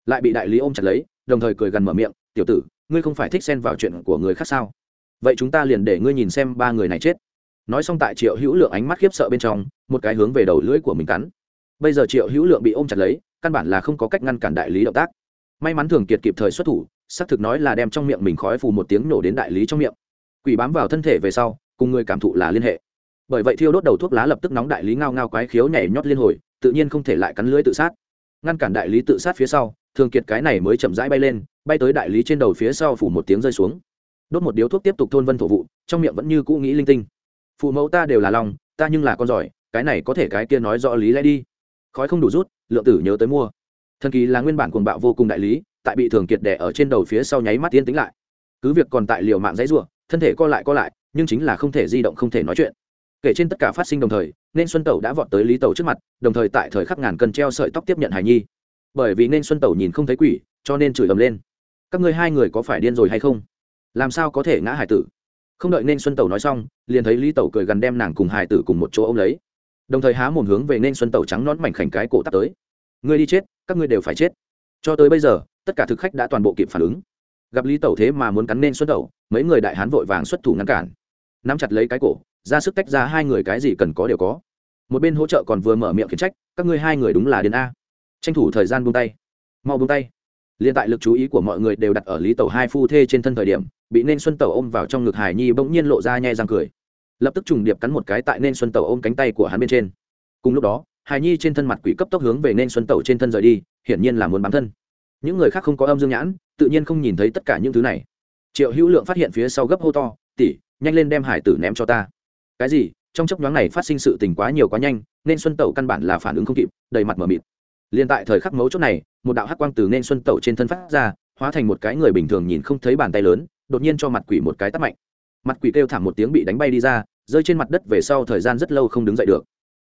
Lại bị đại lý ôm chặt lấy, đồng thời cười gần mở miệng, tiểu tử, ngươi không phải thích xen vào chuyện của người khác sao? Vậy chúng ta liền để ngươi nhìn xem ba người này chết. Nói xong tại triệu hữu lượng ánh mắt khiếp sợ bên trong, một cái hướng về đầu lưỡi của mình cắn. Bây giờ triệu hữu lượng bị ôm chặt lấy, căn bản là không có cách ngăn cản đại lý động tác. May mắn thường kiệt kịp thời xuất thủ, xác thực nói là đem trong miệng mình khói phù một tiếng nổ đến đại lý trong miệng. Quỷ bám vào thân thể về sau, cùng người cảm thụ là liên hệ. Bởi vậy thiêu đốt đầu thuốc lá lập tức nóng đại lý ngao ngao quái khiếu nhảy nhót liên hồi, tự nhiên không thể lại cắn lưỡi tự sát. Ngăn cản đại lý tự sát phía sau, thường kiệt cái này mới chậm rãi bay lên, bay tới đại lý trên đầu phía sau phủ một tiếng rơi xuống đốt một điếu thuốc tiếp tục thôn vân thổ vụ trong miệng vẫn như cũ nghĩ linh tinh. Phụ mẫu ta đều là lòng, ta nhưng là con giỏi, cái này có thể cái kia nói rõ lý lẽ đi. Khói không đủ rút, lượng tử nhớ tới mua. Thần kỳ là nguyên bản cuồng bạo vô cùng đại lý, tại bị thường kiệt đẻ ở trên đầu phía sau nháy mắt tiên tính lại. Cứ việc còn tại liều mạng dãy ruộng thân thể co lại co lại, nhưng chính là không thể di động, không thể nói chuyện. Kể trên tất cả phát sinh đồng thời, nên xuân tẩu đã vọt tới lý tẩu trước mặt, đồng thời tại thời khắc ngàn cân treo sợi tóc tiếp nhận hài nhi. Bởi vì nên xuân tẩu nhìn không thấy quỷ, cho nên chửi ầm lên. Các ngươi hai người có phải điên rồi hay không? Làm sao có thể ngã hải tử? Không đợi nên xuân tẩu nói xong, liền thấy lý tẩu cười gần đem nàng cùng hải tử cùng một chỗ ô m lấy. Đồng thời há mồm hướng về nên xuân tẩu trắng nón mảnh khảnh cái cổ tắt tới. Ngươi đi chết, các ngươi đều phải chết. Cho tới bây giờ, tất cả thực khách đã toàn bộ kịp phản ứng. Gặp lý tẩu thế mà muốn cắn nên xuân tẩu, mấy người đại hán vội vàng xuất thủ ngăn cản. Nắm chặt lấy cái cổ, ra sức tách ra hai người cái gì cần có đều có. Một bên hỗ trợ còn vừa mở miệng khiển trách, các ngươi hai người đúng là đến a. Tranh thủ thời gian buông tay. Mau buông tay. Liền tại lực chú ý của mọi người đều đặt ở lý tẩu hai phu thê trên thân thời điểm bị nên xuân tẩu ôm vào trong ngực hải nhi bỗng nhiên lộ ra nhai răng cười. Lập tức trùng điệp cắn một cái tại nên xuân tẩu ôm cánh tay của hắn bên trên. Cùng lúc đó, hải nhi trên thân mặt quỷ cấp tốc hướng về nên xuân tẩu trên thân rời đi, hiển nhiên là muốn bám thân. Những người khác không có âm dương nhãn, tự nhiên không nhìn thấy tất cả những thứ này. Triệu hữu lượng phát hiện phía sau gấp hô to tỉ nhanh lên đem hải tử ném cho ta. Cái gì? Trong chấp nhoáng này phát sinh sự tình quá nhiều quá nhanh, nên xuân tẩu căn bản là phản ứng không kịp, đầy mặt m ở mịt. Liền tại thời khắc mấu chốt này, một đạo hắc quang từ nên xuân tẩu trên thân phát ra, hóa thành một cái người bình thường nhìn không thấy bàn tay lớn đột nhiên cho mặt quỷ một cái tắt mạnh. Mặt quỷ kêu thảm một tiếng bị đánh bay đi ra, rơi trên mặt đất về sau thời gian rất lâu không đứng dậy được.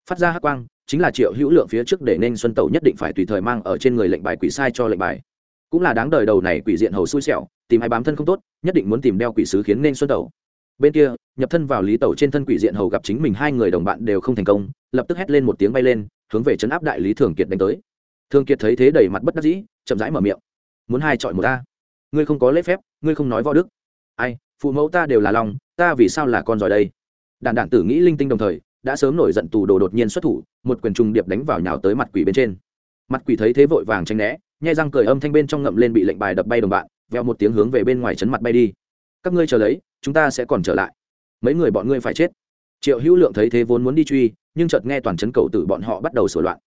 Phát ra hắc quang, chính là triệu hữu lượng phía trước để nên xuân tẩu nhất định phải tùy thời mang ở trên người lệnh bài quỷ sai cho lệnh bài. Cũng là đáng đời đầu này quỷ diện hầu xui xẻo, tìm ai bám thân không tốt, nhất định muốn tìm đeo quỷ sứ khiến nên xuân tẩu. Bên kia, nhập thân vào lý tẩu trên thân quỷ diện hầu gặp chính mình hai người đồng bạn đều không thành công, lập tức hét lên một tiếng bay lên, hướng về chấn áp đại lý thường kiệt đánh tới. Thường kiệt thấy thế đầy mặt bất đắc dĩ, chậm rãi mở miệng. Muốn hai chọi một ta ngươi không có lễ phép, ngươi không nói võ đức. Ai, phụ mẫu ta đều là lòng, ta vì sao là con giỏi đây? Đàn đản tử nghĩ linh tinh đồng thời, đã sớm nổi giận tù đồ đột nhiên xuất thủ, một quyền trùng điệp đánh vào nhào tới mặt quỷ bên trên. Mặt quỷ thấy thế vội vàng tranh né, nhai răng cười âm thanh bên trong ngậm lên bị lệnh bài đập bay đồng bạn, veo một tiếng hướng về bên ngoài chấn mặt bay đi. Các ngươi chờ lấy, chúng ta sẽ còn trở lại. Mấy người bọn ngươi phải chết. Triệu hữu lượng thấy thế vốn muốn đi truy, nhưng chợt nghe toàn chấn cầu tử bọn họ bắt đầu sửa loạn.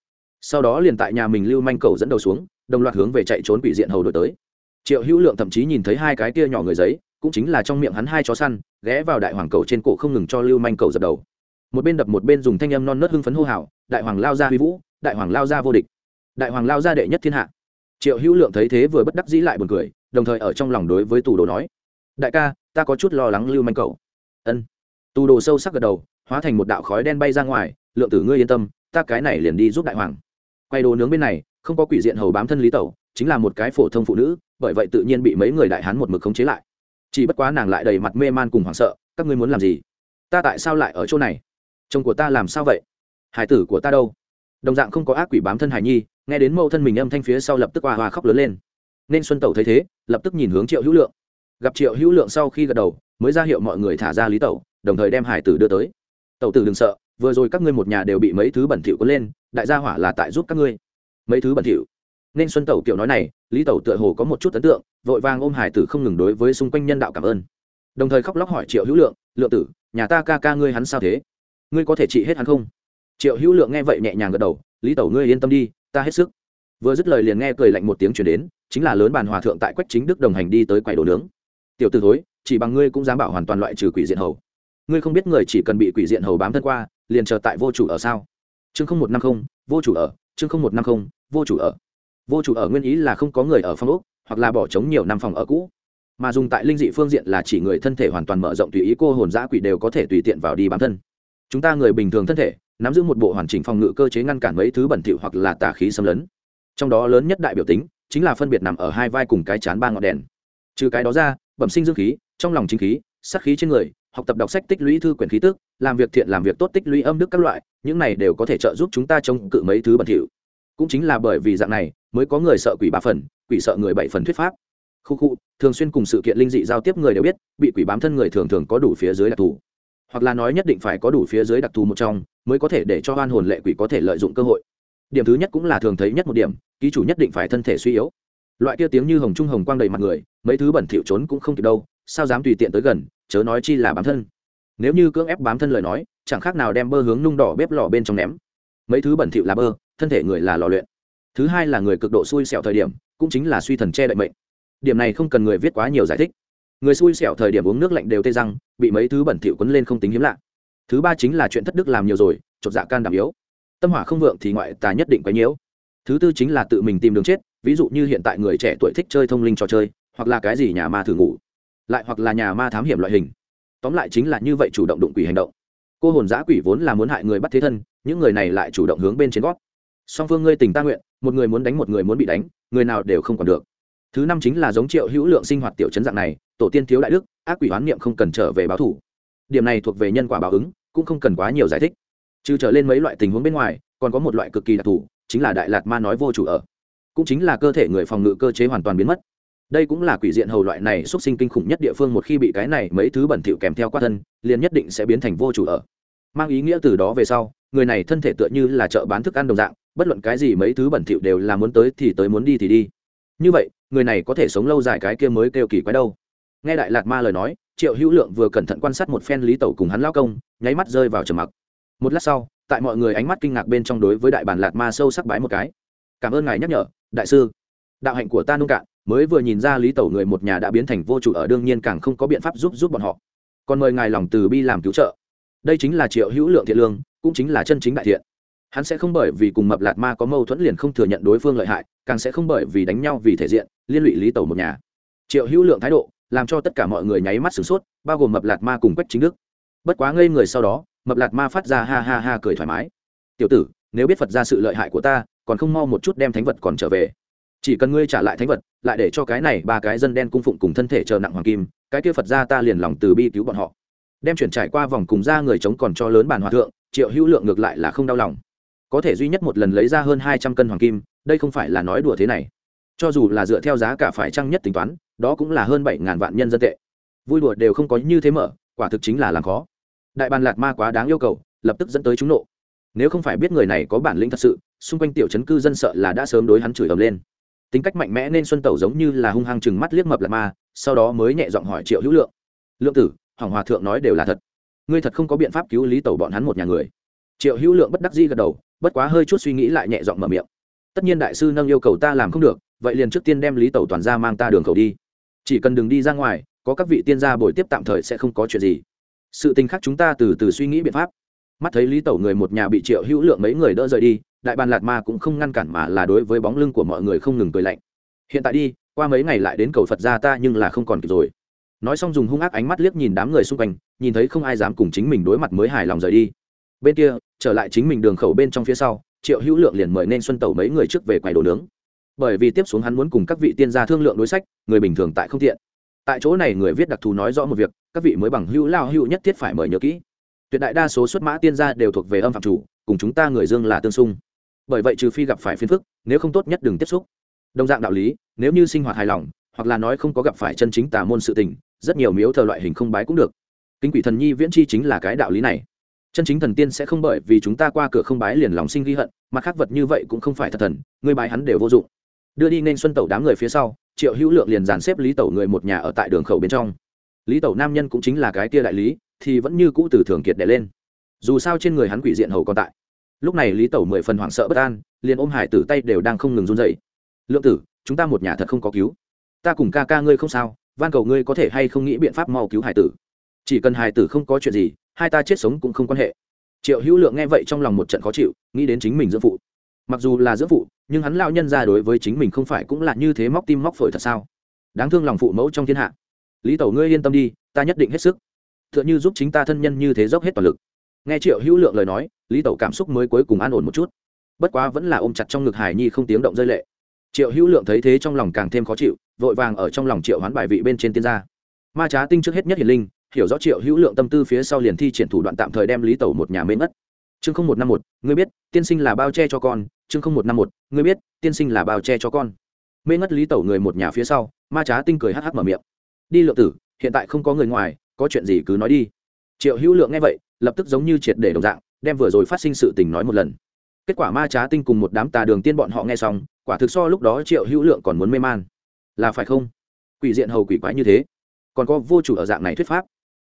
Sau đó liền tại nhà mình lưu manh cầu dẫn đầu xuống, đồng loạt hướng về chạy trốn quỷ diện hầu đổi tới triệu hữu lượng thậm chí nhìn thấy hai cái kia nhỏ người giấy, cũng chính là trong miệng hắn hai chó săn, ghé vào đại hoàng cầu trên cổ không ngừng cho lưu manh cầu dập đầu. Một bên đập một bên dùng thanh âm non nớt hưng phấn hô hào, đại hoàng lao ra huy vũ, đại hoàng lao ra vô địch, đại hoàng lao ra đệ nhất thiên hạ. Triệu hữu lượng thấy thế vừa bất đắc dĩ lại buồn cười, đồng thời ở trong lòng đối với tù đồ nói, đại ca, ta có chút lo lắng lưu manh cầu ân. Tù đồ sâu sắc gật đầu, hóa thành một đạo khói đen bay ra ngoài, lượng tử ngươi yên tâm, ta cái này liền đi giúp đại hoàng. Quay đồ nướng bên này, không có quỷ diện hầu bám thân lý tẩu, chính là một cái phổ thông phụ nữ bởi vậy tự nhiên bị mấy người đại hán một mực khống chế lại. Chỉ bất quá nàng lại đầy mặt mê man cùng hoảng sợ, các ngươi muốn làm gì? Ta tại sao lại ở chỗ này? Chồng của ta làm sao vậy? Hải tử của ta đâu? Đồng dạng không có ác quỷ bám thân hải nhi, nghe đến mẫu thân mình âm thanh phía sau lập tức hoa hoa khóc lớn lên. Nên xuân tẩu thấy thế, lập tức nhìn hướng triệu hữu lượng. Gặp triệu hữu lượng sau khi gật đầu, mới ra hiệu mọi người thả ra lý tẩu, đồng thời đem hải tử đưa tới. Tẩu tử đừng sợ, vừa rồi các ngươi một nhà đều bị mấy thứ bẩn thỉu có lên, đại gia hỏa là tại giúp các ngươi. Mấy thứ bẩn thỉu? Nên xuân tẩu kiểu nói này, lý tẩu tựa hồ có một chút ấn tượng, vội vàng ôm hải tử không ngừng đối với xung quanh nhân đạo cảm ơn. Đồng thời khóc lóc hỏi triệu hữu lượng lượng tử, nhà ta ca ca ngươi hắn sao thế? Ngươi có thể trị hết hắn không? Triệu hữu lượng nghe vậy nhẹ nhàng gật đầu, lý tẩu ngươi yên tâm đi, ta hết sức. Vừa dứt lời liền nghe cười lạnh một tiếng chuyển đến, chính là lớn bàn hòa thượng tại quách chính đức đồng hành đi tới quầy đồ nướng. Tiểu t ử thối, chỉ bằng ngươi cũng dám bảo hoàn toàn loại trừ quỷ diện hầu. Ngươi không biết người chỉ cần bị quỷ diện hầu bám thân qua, liền chờ tại vô chủ ở sao? Chương không một năm không, vô chủ ở, chương không một năm không, vô chủ ở vô chủ ở nguyên ý là không có người ở phòng ốc, hoặc là bỏ trống nhiều năm phòng ở cũ. Mà dùng tại linh dị phương diện là chỉ người thân thể hoàn toàn mở rộng tùy ý cô hồn giã quỷ đều có thể tùy tiện vào đi bám thân. Chúng ta người bình thường thân thể, nắm giữ một bộ hoàn chỉnh phòng ngự cơ chế ngăn cản mấy thứ bẩn thỉu hoặc là tà khí xâm lấn. Trong đó lớn nhất đại biểu tính, chính là phân biệt nằm ở hai vai cùng cái chán ba ngọn đèn. Trừ cái đó ra, bẩm sinh dương khí, trong lòng chính khí sắc khí trên người, học tập đọc sách tích lũy thư quyển khí tức, làm việc thiện làm việc tốt tích lũy âm đức các loại, những này đều có thể trợ giúp chúng ta chống cự mấy thứ bẩn thỉu cũng chính là bởi vì dạng này, mới có người sợ quỷ ba phần, quỷ sợ người bảy phần thuyết pháp. Khu khu, thường xuyên cùng sự kiện linh dị giao tiếp người đều biết, bị quỷ bám thân người thường thường có đủ phía dưới đặc thù. Hoặc là nói nhất định phải có đủ phía dưới đặc thù một trong, mới có thể để cho oan hồn lệ quỷ có thể lợi dụng cơ hội. Điểm thứ nhất cũng là thường thấy nhất một điểm, ký chủ nhất định phải thân thể suy yếu. Loại kia tiếng như hồng trung hồng quang đầy mặt người, mấy thứ bẩn thỉu trốn cũng không kịp đâu, sao dám tùy tiện tới gần, chớ nói chi là bám thân. Nếu như cưỡng ép bám thân lời nói, chẳng khác nào đem bơ hướng nung đỏ bếp lò bên trong ném. Mấy thứ bẩn thỉu là bơ thân thể người là lò luyện. Thứ hai là người cực độ xui xẻo thời điểm, cũng chính là suy thần che đậy mệnh. Điểm này không cần người viết quá nhiều giải thích. Người xui xẻo thời điểm uống nước lạnh đều tê răng, bị mấy thứ bẩn thỉu quấn lên không tính hiếm lạ. Thứ ba chính là chuyện thất đức làm nhiều rồi, chột dạ can đảm yếu. Tâm hỏa không vượng thì ngoại tà nhất định quấy nhiễu. Thứ tư chính là tự mình tìm đường chết, ví dụ như hiện tại người trẻ tuổi thích chơi thông linh trò chơi, hoặc là cái gì nhà ma thử ngủ, lại hoặc là nhà ma thám hiểm loại hình. Tóm lại chính là như vậy chủ động đụng quỷ hành động. Cô hồn giã quỷ vốn là muốn hại người bắt thế thân, những người này lại chủ động hướng bên trên gót song phương ngươi tình ta nguyện, một người muốn đánh một người muốn bị đánh, người nào đều không còn được. Thứ năm chính là giống triệu hữu lượng sinh hoạt tiểu chấn dạng này, tổ tiên thiếu đại đức, ác quỷ hoán niệm không cần trở về báo thủ. Điểm này thuộc về nhân quả báo ứng, cũng không cần quá nhiều giải thích. Trừ trở lên mấy loại tình huống bên ngoài, còn có một loại cực kỳ đặc thù, chính là đại lạt ma nói vô chủ ở. Cũng chính là cơ thể người phòng ngự cơ chế hoàn toàn biến mất. Đây cũng là quỷ diện hầu loại này xuất sinh kinh khủng nhất địa phương một khi bị cái này mấy thứ bẩn thỉu kèm theo qua thân, liền nhất định sẽ biến thành vô chủ ở. Mang ý nghĩa từ đó về sau, người này thân thể tựa như là chợ bán thức ăn đồng dạng bất luận cái gì mấy thứ bẩn thỉu đều là muốn tới thì tới muốn đi thì đi. Như vậy, người này có thể sống lâu dài cái kia mới kêu kỳ quái đâu. Nghe đại lạt ma lời nói, triệu hữu lượng vừa cẩn thận quan sát một phen lý tẩu cùng hắn lao công, nháy mắt rơi vào trầm mặc. Một lát sau, tại mọi người ánh mắt kinh ngạc bên trong đối với đại bản lạt ma sâu sắc bái một cái. Cảm ơn ngài nhắc nhở, đại sư. Đạo hạnh của ta nông cạn, mới vừa nhìn ra lý tẩu người một nhà đã biến thành vô chủ ở đương nhiên càng không có biện pháp giúp giúp bọn họ. Còn mời ngài lòng từ bi làm cứu trợ. Đây chính là triệu hữu lượng thiện lương, cũng chính là chân chính đại thiện hắn sẽ không bởi vì cùng mập lạt ma có mâu thuẫn liền không thừa nhận đối phương lợi hại, càng sẽ không bởi vì đánh nhau vì thể diện, liên lụy lý tẩu một nhà. Triệu hữu lượng thái độ, làm cho tất cả mọi người nháy mắt sửng sốt, bao gồm mập lạt ma cùng quách chính đức. Bất quá ngây người sau đó, mập lạt ma phát ra ha ha ha cười thoải mái. Tiểu tử, nếu biết phật ra sự lợi hại của ta, còn không mau một chút đem thánh vật còn trở về. Chỉ cần ngươi trả lại thánh vật, lại để cho cái này ba cái dân đen cung phụng cùng thân thể chờ nặng hoàng kim, cái kia phật ra ta liền lòng từ bi cứu bọn họ. Đem chuyển trải qua vòng cùng ra người chống còn cho lớn bản hòa thượng, triệu hữu lượng ngược lại là không đau lòng có thể duy nhất một lần lấy ra hơn hai trăm cân hoàng kim, đây không phải là nói đùa thế này. Cho dù là dựa theo giá cả phải trăng nhất tính toán, đó cũng là hơn bảy ngàn vạn nhân dân tệ. Vui đùa đều không có như thế mở, quả thực chính là làm khó. Đại bàn lạt ma quá đáng yêu cầu, lập tức dẫn tới chúng nộ. Nếu không phải biết người này có bản lĩnh thật sự, xung quanh tiểu chấn cư dân sợ là đã sớm đối hắn chửi ầm lên. Tính cách mạnh mẽ nên xuân tẩu giống như là hung hăng chừng mắt liếc mập lạt ma, sau đó mới nhẹ giọng hỏi triệu hữu lượng. Lượng tử, hoàng hòa thượng nói đều là thật. Ngươi thật không có biện pháp cứu lý tẩu bọn hắn một nhà người triệu hữu lượng bất đắc di gật đầu, bất quá hơi chút suy nghĩ lại nhẹ giọng mở miệng. Tất nhiên đại sư nâng yêu cầu ta làm không được, vậy liền trước tiên đem lý tẩu toàn ra mang ta đường khẩu đi. Chỉ cần đừng đi ra ngoài, có các vị tiên gia bồi tiếp tạm thời sẽ không có chuyện gì. Sự tình khác chúng ta từ từ suy nghĩ biện pháp. Mắt thấy lý tẩu người một nhà bị triệu hữu lượng mấy người đỡ rời đi, đại bàn lạt ma cũng không ngăn cản mà là đối với bóng lưng của mọi người không ngừng cười lạnh. Hiện tại đi, qua mấy ngày lại đến cầu phật gia ta nhưng là không còn kịp rồi. Nói xong dùng hung ác ánh mắt liếc nhìn đám người xung quanh, nhìn thấy không ai dám cùng chính mình đối mặt mới hài lòng rời đi bên kia, trở lại chính mình đường khẩu bên trong phía sau, triệu hữu lượng liền mời nên xuân tẩu mấy người trước về quầy đồ nướng. Bởi vì tiếp xuống hắn muốn cùng các vị tiên gia thương lượng đối sách, người bình thường tại không thiện tại chỗ này người viết đặc thù nói rõ một việc, các vị mới bằng hữu lao hữu nhất thiết phải mời nhớ kỹ. Tuyệt đại đa số xuất mã tiên gia đều thuộc về âm phạm chủ, cùng chúng ta người dương là tương xung. Bởi vậy trừ phi gặp phải phiền phức, nếu không tốt nhất đừng tiếp xúc. Đồng dạng đạo lý, nếu như sinh hoạt hài lòng, hoặc là nói không có gặp phải chân chính tà môn sự tình, rất nhiều miếu thờ loại hình không bái cũng được. Kính quỷ thần nhi viễn chi chính là cái đạo lý này chân chính thần tiên sẽ không bởi vì chúng ta qua cửa không bái liền lòng sinh ghi hận, mà khác vật như vậy cũng không phải thật thần, người bái hắn đều vô dụng. Đưa đi nên xuân tẩu đám người phía sau, triệu hữu lượng liền dàn xếp lý tẩu người một nhà ở tại đường khẩu bên trong. Lý tẩu nam nhân cũng chính là cái tia đại lý, thì vẫn như cũ từ thường kiệt đẻ lên. Dù sao trên người hắn quỷ diện hầu còn tại. Lúc này lý tẩu mười phần hoảng sợ bất an, liền ôm hải tử tay đều đang không ngừng run dậy lượng tử, chúng ta một nhà thật không có cứu. Ta cùng ca ca ngươi không sao, van cầu ngươi có thể hay không nghĩ biện pháp mau cứu hải tử. Chỉ cần hải tử không có chuyện gì hai ta chết sống cũng không quan hệ. Triệu hữu lượng nghe vậy trong lòng một trận khó chịu, nghĩ đến chính mình dưỡng phụ mặc dù là dưỡng phụ nhưng hắn lao nhân ra đối với chính mình không phải cũng là như thế móc tim móc phổi thật sao? Đáng thương lòng phụ mẫu trong thiên hạ. Lý tẩu ngươi yên tâm đi, ta nhất định hết sức. T h ư ợ n h ư giúp chính ta thân nhân như thế dốc hết toàn lực. Nghe triệu hữu lượng lời nói, lý tẩu cảm xúc mới cuối cùng an ổn một chút. Bất quá vẫn là ôm chặt trong ngực hải nhi không tiếng động rơi lệ. Triệu hữu lượng thấy thế trong lòng càng thêm khó chịu, vội vàng ở trong lòng triệu hoán bài vị bên trên tiên gia. Ma trá tinh trước hết nhất hiền linh hiểu rõ triệu hữu lượng tâm tư phía sau liền thi triển thủ đoạn tạm thời đem lý tẩu một nhà mê mất chương không một năm một, ngươi biết, tiên sinh là bao che cho con. Chương không một năm một, ngươi biết, tiên sinh là bao che cho con. Mê ngất lý tẩu người một nhà phía sau, ma trá tinh cười hắc hắc mở miệng. Đi lượng tử, hiện tại không có người ngoài, có chuyện gì cứ nói đi. Triệu hữu lượng nghe vậy, lập tức giống như triệt để đồng dạng, đem vừa rồi phát sinh sự tình nói một lần. Kết quả ma trá tinh cùng một đám tà đường tiên bọn họ nghe xong, quả thực so lúc đó triệu hữu lượng còn muốn mê man. Là phải không? Quỷ diện hầu quỷ quái như thế. Còn có vô chủ ở dạng này thuyết pháp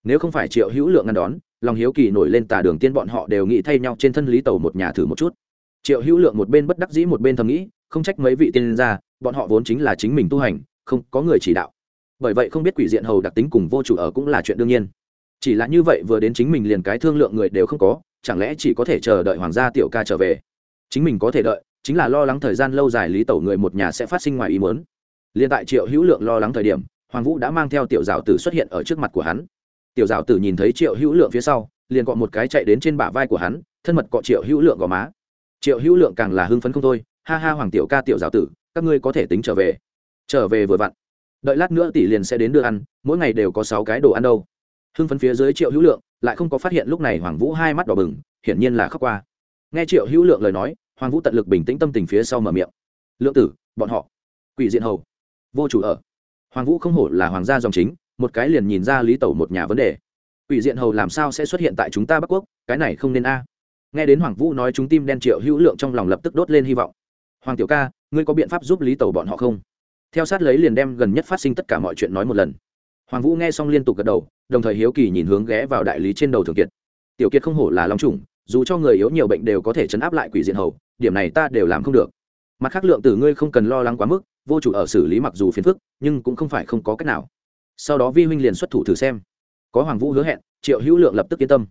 nếu không phải triệu hữu lượng ngăn đón lòng hiếu kỳ nổi lên tà đường tiên bọn họ đều nghĩ thay nhau trên thân lý tàu một nhà thử một chút. Triệu hữu lượng một bên bất đắc dĩ một bên thầm nghĩ, không trách mấy vị tiên ra bọn họ vốn chính là chính mình tu hành, không có người chỉ đạo. Bởi vậy không biết quỷ diện hầu đặc tính cùng vô chủ ở cũng là chuyện đương nhiên. Chỉ là như vậy vừa đến chính mình liền cái thương lượng người đều không có, chẳng lẽ chỉ có thể chờ đợi hoàng gia tiểu ca trở về? Chính mình có thể đợi, chính là lo lắng thời gian lâu dài lý tẩu người một nhà sẽ phát sinh ngoài ý muốn. Liền tại triệu hữu lượng lo lắng thời điểm, hoàng vũ đã mang theo tiểu giáo tử xuất hiện ở trước mặt của hắn tiểu giáo tử nhìn thấy triệu hữu lượng phía sau, liền cọ một cái chạy đến trên bả vai của hắn, thân mật cọ triệu hữu lượng gò má. Triệu hữu lượng càng là hưng phấn không thôi, ha ha hoàng tiểu ca tiểu giáo tử, các ngươi có thể tính trở về. Trở về vừa vặn. Đợi lát nữa tỷ liền sẽ đến đưa ăn, mỗi ngày đều có sáu cái đồ ăn đâu. Hưng phấn phía dưới triệu hữu lượng, lại không có phát hiện lúc này hoàng vũ hai mắt đỏ bừng, hiển nhiên là khóc qua. Nghe triệu hữu lượng lời nói, hoàng vũ tận lực bình tĩnh tâm tình phía sau mở miệng. Lượng tử, bọn họ. Quỷ diện hầu. Vô chủ ở. Hoàng vũ không hổ là hoàng gia dòng chính một cái liền nhìn ra lý tẩu một nhà vấn đề. Quỷ diện hầu làm sao sẽ xuất hiện tại chúng ta bắc quốc? Cái này không nên a. Nghe đến hoàng vũ nói chúng tim đen triệu hữu lượng trong lòng lập tức đốt lên hy vọng. Hoàng tiểu ca, ngươi có biện pháp giúp lý tẩu bọn họ không? Theo sát lấy liền đem gần nhất phát sinh tất cả mọi chuyện nói một lần. Hoàng vũ nghe xong liên tục gật đầu, đồng thời hiếu kỳ nhìn hướng ghé vào đại lý trên đầu thường kiệt. Tiểu kiệt không hổ là long trùng dù cho người yếu nhiều bệnh đều có thể chấn áp lại quỷ diện hầu, điểm này ta đều làm không được. Mặt khác lượng tử ngươi không cần lo lắng quá mức, vô chủ ở xử lý mặc dù phiền phức, nhưng cũng không phải không có cách nào sau đó vi huynh liền xuất thủ thử xem. Có hoàng vũ hứa hẹn, triệu hữu lượng lập tức yên tâm.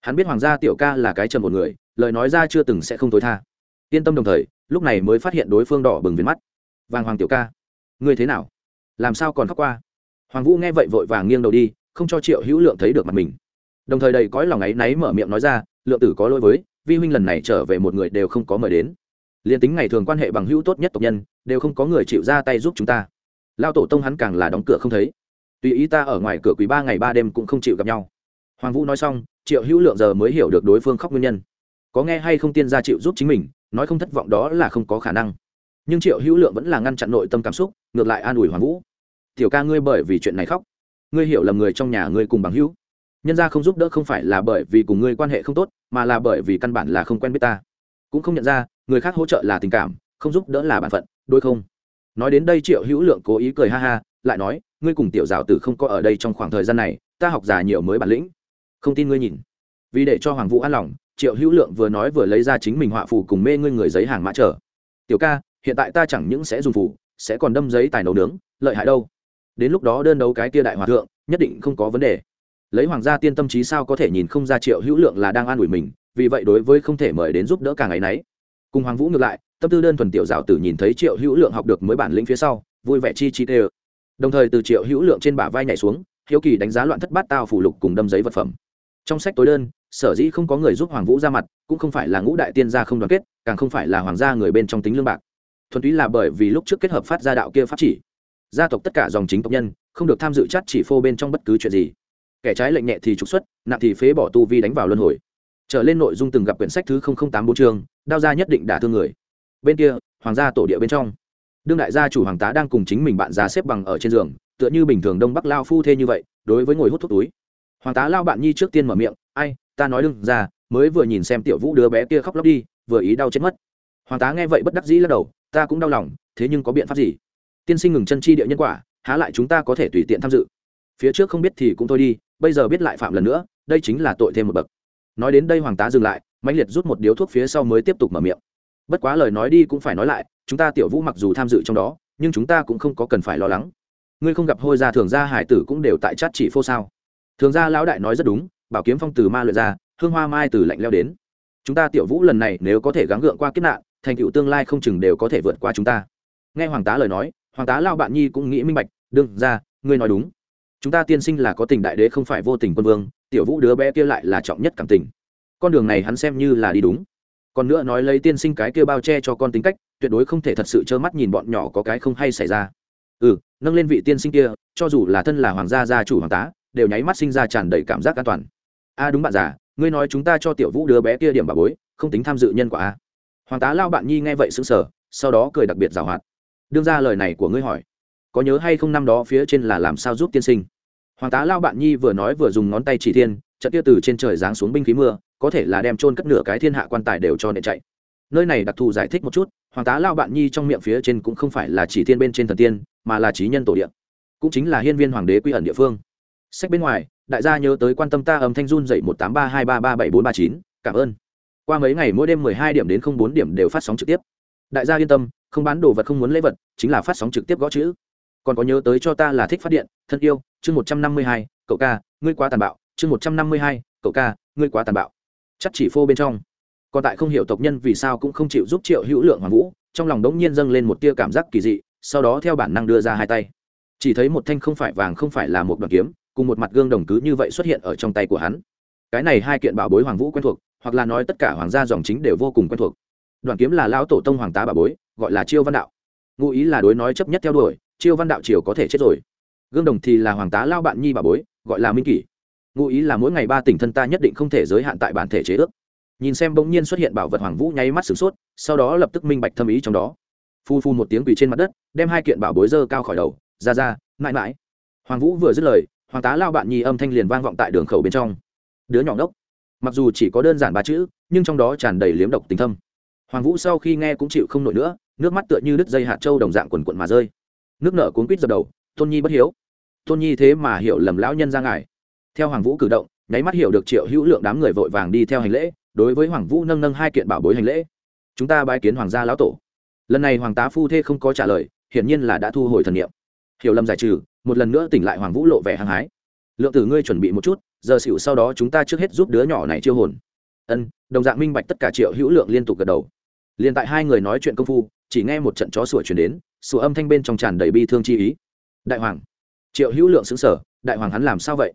Hắn biết hoàng gia tiểu ca là cái trầm một người, lời nói ra chưa từng sẽ không tối tha. Yên tâm đồng thời, lúc này mới phát hiện đối phương đỏ bừng viền mắt. Vàng hoàng tiểu ca, ngươi thế nào? Làm sao còn khóc qua? Hoàng vũ nghe vậy vội vàng nghiêng đầu đi, không cho triệu hữu lượng thấy được mặt mình. Đồng thời đầy cõi lòng ấy náy mở miệng nói ra, lượng tử có lỗi với, vi huynh lần này trở về một người đều không có mời đến. Liền tính ngày thường quan hệ bằng hữu tốt nhất tộc nhân, đều không có người chịu ra tay giúp chúng ta. Lao tổ tông hắn càng là đóng cửa không thấy tùy ý ta ở ngoài cửa quý ba ngày ba đêm cũng không chịu gặp nhau. Hoàng vũ nói xong, triệu hữu lượng giờ mới hiểu được đối phương khóc nguyên nhân. Có nghe hay không tiên gia chịu giúp chính mình, nói không thất vọng đó là không có khả năng. Nhưng triệu hữu lượng vẫn là ngăn chặn nội tâm cảm xúc, ngược lại an ủi hoàng vũ. Tiểu ca ngươi bởi vì chuyện này khóc, ngươi hiểu lầm người trong nhà ngươi cùng bằng hữu. Nhân gia không giúp đỡ không phải là bởi vì cùng ngươi quan hệ không tốt, mà là bởi vì căn bản là không quen biết ta. Cũng không nhận ra, người khác hỗ trợ là tình cảm, không giúp đỡ là bản phận, đôi không? Nói đến đây triệu hữu lượng cố ý cười ha ha lại nói, ngươi cùng tiểu giáo tử không có ở đây trong khoảng thời gian này, ta học già nhiều mới bản lĩnh. Không tin ngươi nhìn. Vì để cho hoàng vũ an lòng, triệu hữu lượng vừa nói vừa lấy ra chính mình họa phù cùng mê ngươi người giấy hàng mã trở. Tiểu ca, hiện tại ta chẳng những sẽ dùng phù, sẽ còn đâm giấy tài nấu nướng, lợi hại đâu. Đến lúc đó đơn đấu cái tia đại hòa thượng, nhất định không có vấn đề. Lấy hoàng gia tiên tâm trí sao có thể nhìn không ra triệu hữu lượng là đang an ủi mình, vì vậy đối với không thể mời đến giúp đỡ càng ngày nấy. Cùng hoàng vũ ngược lại, tâm tư đơn thuần tiểu giáo tử nhìn thấy triệu hữu lượng học được mới bản lĩnh phía sau, vui vẻ chi chi tê đồng thời từ triệu hữu lượng trên bả vai nhảy xuống, hiếu kỳ đánh giá loạn thất bát tao phủ lục cùng đâm giấy vật phẩm. Trong sách tối đơn, sở dĩ không có người giúp hoàng vũ ra mặt, cũng không phải là ngũ đại tiên gia không đoàn kết, càng không phải là hoàng gia người bên trong tính lương bạc. Thuần túy là bởi vì lúc trước kết hợp phát gia đạo kia pháp chỉ, gia tộc tất cả dòng chính tộc nhân, không được tham dự chắt chỉ phô bên trong bất cứ chuyện gì. Kẻ trái lệnh nhẹ thì trục xuất, nặng thì phế bỏ tu vi đánh vào luân hồi. Trở lên nội dung từng gặp quyển sách thứ tám bốn chương, đao gia nhất định đả thương người. Bên kia, hoàng gia tổ địa bên trong đương đại gia chủ hoàng tá đang cùng chính mình bạn già xếp bằng ở trên giường, tựa như bình thường đông bắc lao phu thê như vậy, đối với ngồi hút thuốc túi. Hoàng tá lao bạn nhi trước tiên mở miệng, ai, ta nói đừng ra, mới vừa nhìn xem tiểu vũ đứa bé kia khóc lóc đi, vừa ý đau chết mất. Hoàng tá nghe vậy bất đắc dĩ lắc đầu, ta cũng đau lòng, thế nhưng có biện pháp gì? Tiên sinh ngừng chân chi địa nhân quả, há lại chúng ta có thể tùy tiện tham dự. Phía trước không biết thì cũng thôi đi, bây giờ biết lại phạm lần nữa, đây chính là tội thêm một bậc. Nói đến đây hoàng tá dừng lại, mãnh liệt rút một điếu thuốc phía sau mới tiếp tục mở miệng bất quá lời nói đi cũng phải nói lại, chúng ta tiểu vũ mặc dù tham dự trong đó, nhưng chúng ta cũng không có cần phải lo lắng. Ngươi không gặp hôi gia thường gia hải tử cũng đều tại chát chỉ phô sao? Thường gia lão đại nói rất đúng, bảo kiếm phong từ ma luyện ra, hương hoa mai từ lạnh leo đến. Chúng ta tiểu vũ lần này nếu có thể gắng gượng qua kiếp nạn, thành tựu tương lai không chừng đều có thể vượt qua chúng ta. Nghe hoàng tá lời nói, hoàng tá lao bạn nhi cũng nghĩ minh bạch, đương ra, ngươi nói đúng. Chúng ta tiên sinh là có tình đại đế không phải vô tình quân vương, tiểu vũ đứa bé kia lại là trọng nhất cảm tình. Con đường này hắn xem như là đi đúng còn nữa nói lấy tiên sinh cái kia bao che cho con tính cách, tuyệt đối không thể thật sự trơ mắt nhìn bọn nhỏ có cái không hay xảy ra. Ừ nâng lên vị tiên sinh kia, cho dù là thân là hoàng gia gia chủ hoàng tá, đều nháy mắt sinh ra tràn đầy cảm giác an toàn. A, đúng bạn già, ngươi nói chúng ta cho tiểu vũ đứa bé kia điểm bà bối, không tính tham dự nhân quả a. Hoàng tá lao bạn nhi nghe vậy sững sờ, sau đó cười đặc biệt giảo hoạt. Đương ra lời này của ngươi hỏi, có nhớ hay không năm đó phía trên là làm sao giúp tiên sinh? Hoàng tá lao bạn nhi vừa nói vừa dùng ngón tay chỉ thiên trận kia từ trên trời giáng xuống binh khí mưa có thể là đem trôn cất nửa cái thiên hạ quan tài đều cho nệ chạy. Nơi này đặc thù giải thích một chút, hoàng tá lao bạn nhi trong miệng phía trên cũng không phải là chỉ thiên bên trên thần tiên, mà là trí nhân tổ địa. Cũng chính là hiên viên hoàng đế quy ẩn địa phương. Sách bên ngoài, đại gia nhớ tới quan tâm ta âm thanh run dậy một tám ba hai ba ba bảy bốn ba chín, cảm ơn. Qua mấy ngày mỗi đêm mười hai điểm đến không bốn điểm đều phát sóng trực tiếp. Đại gia yên tâm, không bán đồ vật không muốn lễ vật, chính là phát sóng trực tiếp gõ chữ. Còn có nhớ tới cho ta là thích phát điện, thân yêu, chương một trăm năm mươi hai, cậu ca, ngươi quá tàn bạo, chương một trăm năm mươi hai, cậu ca, ngươi quá tàn bạo chắc chỉ phô bên trong. Còn tại không hiểu tộc nhân vì sao cũng không chịu giúp triệu hữu lượng hoàng vũ, trong lòng đống nhiên dâng lên một tia cảm giác kỳ dị, sau đó theo bản năng đưa ra hai tay. Chỉ thấy một thanh không phải vàng không phải là một đoạn kiếm, cùng một mặt gương đồng cứ như vậy xuất hiện ở trong tay của hắn. Cái này hai kiện bảo bối hoàng vũ quen thuộc, hoặc là nói tất cả hoàng gia dòng chính đều vô cùng quen thuộc. Đoàn kiếm là lão tổ tông hoàng tá bảo bối, gọi là chiêu văn đạo. Ngụ ý là đối nói chấp nhất theo đuổi, chiêu văn đạo triều có thể chết rồi. Gương đồng thì là hoàng tá lao bạn nhi bảo bối, gọi là minh kỷ ngụ ý là mỗi ngày ba tỉnh thân ta nhất định không thể giới hạn tại bản thể chế ước. Nhìn xem bỗng nhiên xuất hiện bảo vật hoàng vũ nháy mắt sửng sốt, sau đó lập tức minh bạch thâm ý trong đó. Phu phu một tiếng quỳ trên mặt đất, đem hai kiện bảo bối dơ cao khỏi đầu. Ra ra, mãi mãi. Hoàng vũ vừa dứt lời, hoàng tá lao bạn nhi âm thanh liền vang vọng tại đường khẩu bên trong. Đứa nhỏ ngốc. Mặc dù chỉ có đơn giản ba chữ, nhưng trong đó tràn đầy liếm độc tình thâm. Hoàng vũ sau khi nghe cũng chịu không nổi nữa, nước mắt tựa như đứt dây hạt trâu đồng dạng quần quận mà rơi. Nước nở cuốn quýt dập đầu, tôn nhi bất hiếu. Tôn nhi thế mà hiểu lầm lão nhân ra ngài theo hoàng vũ cử động, nháy mắt hiểu được triệu hữu lượng đám người vội vàng đi theo hành lễ, đối với hoàng vũ nâng nâng hai kiện bảo bối hành lễ. Chúng ta bái kiến hoàng gia lão tổ. Lần này hoàng tá phu thê không có trả lời, hiển nhiên là đã thu hồi thần niệm. Hiểu lầm giải trừ, một lần nữa tỉnh lại hoàng vũ lộ vẻ hăng hái. Lượng tử ngươi chuẩn bị một chút, giờ xỉu sau đó chúng ta trước hết giúp đứa nhỏ này chiêu hồn. Ân, đồng dạng minh bạch tất cả triệu hữu lượng liên tục gật đầu. Liền tại hai người nói chuyện công phu, chỉ nghe một trận chó sủa chuyển đến, sủa âm thanh bên trong tràn đầy bi thương chi ý. Đại hoàng. Triệu hữu lượng xứng sở đại hoàng hắn làm sao vậy?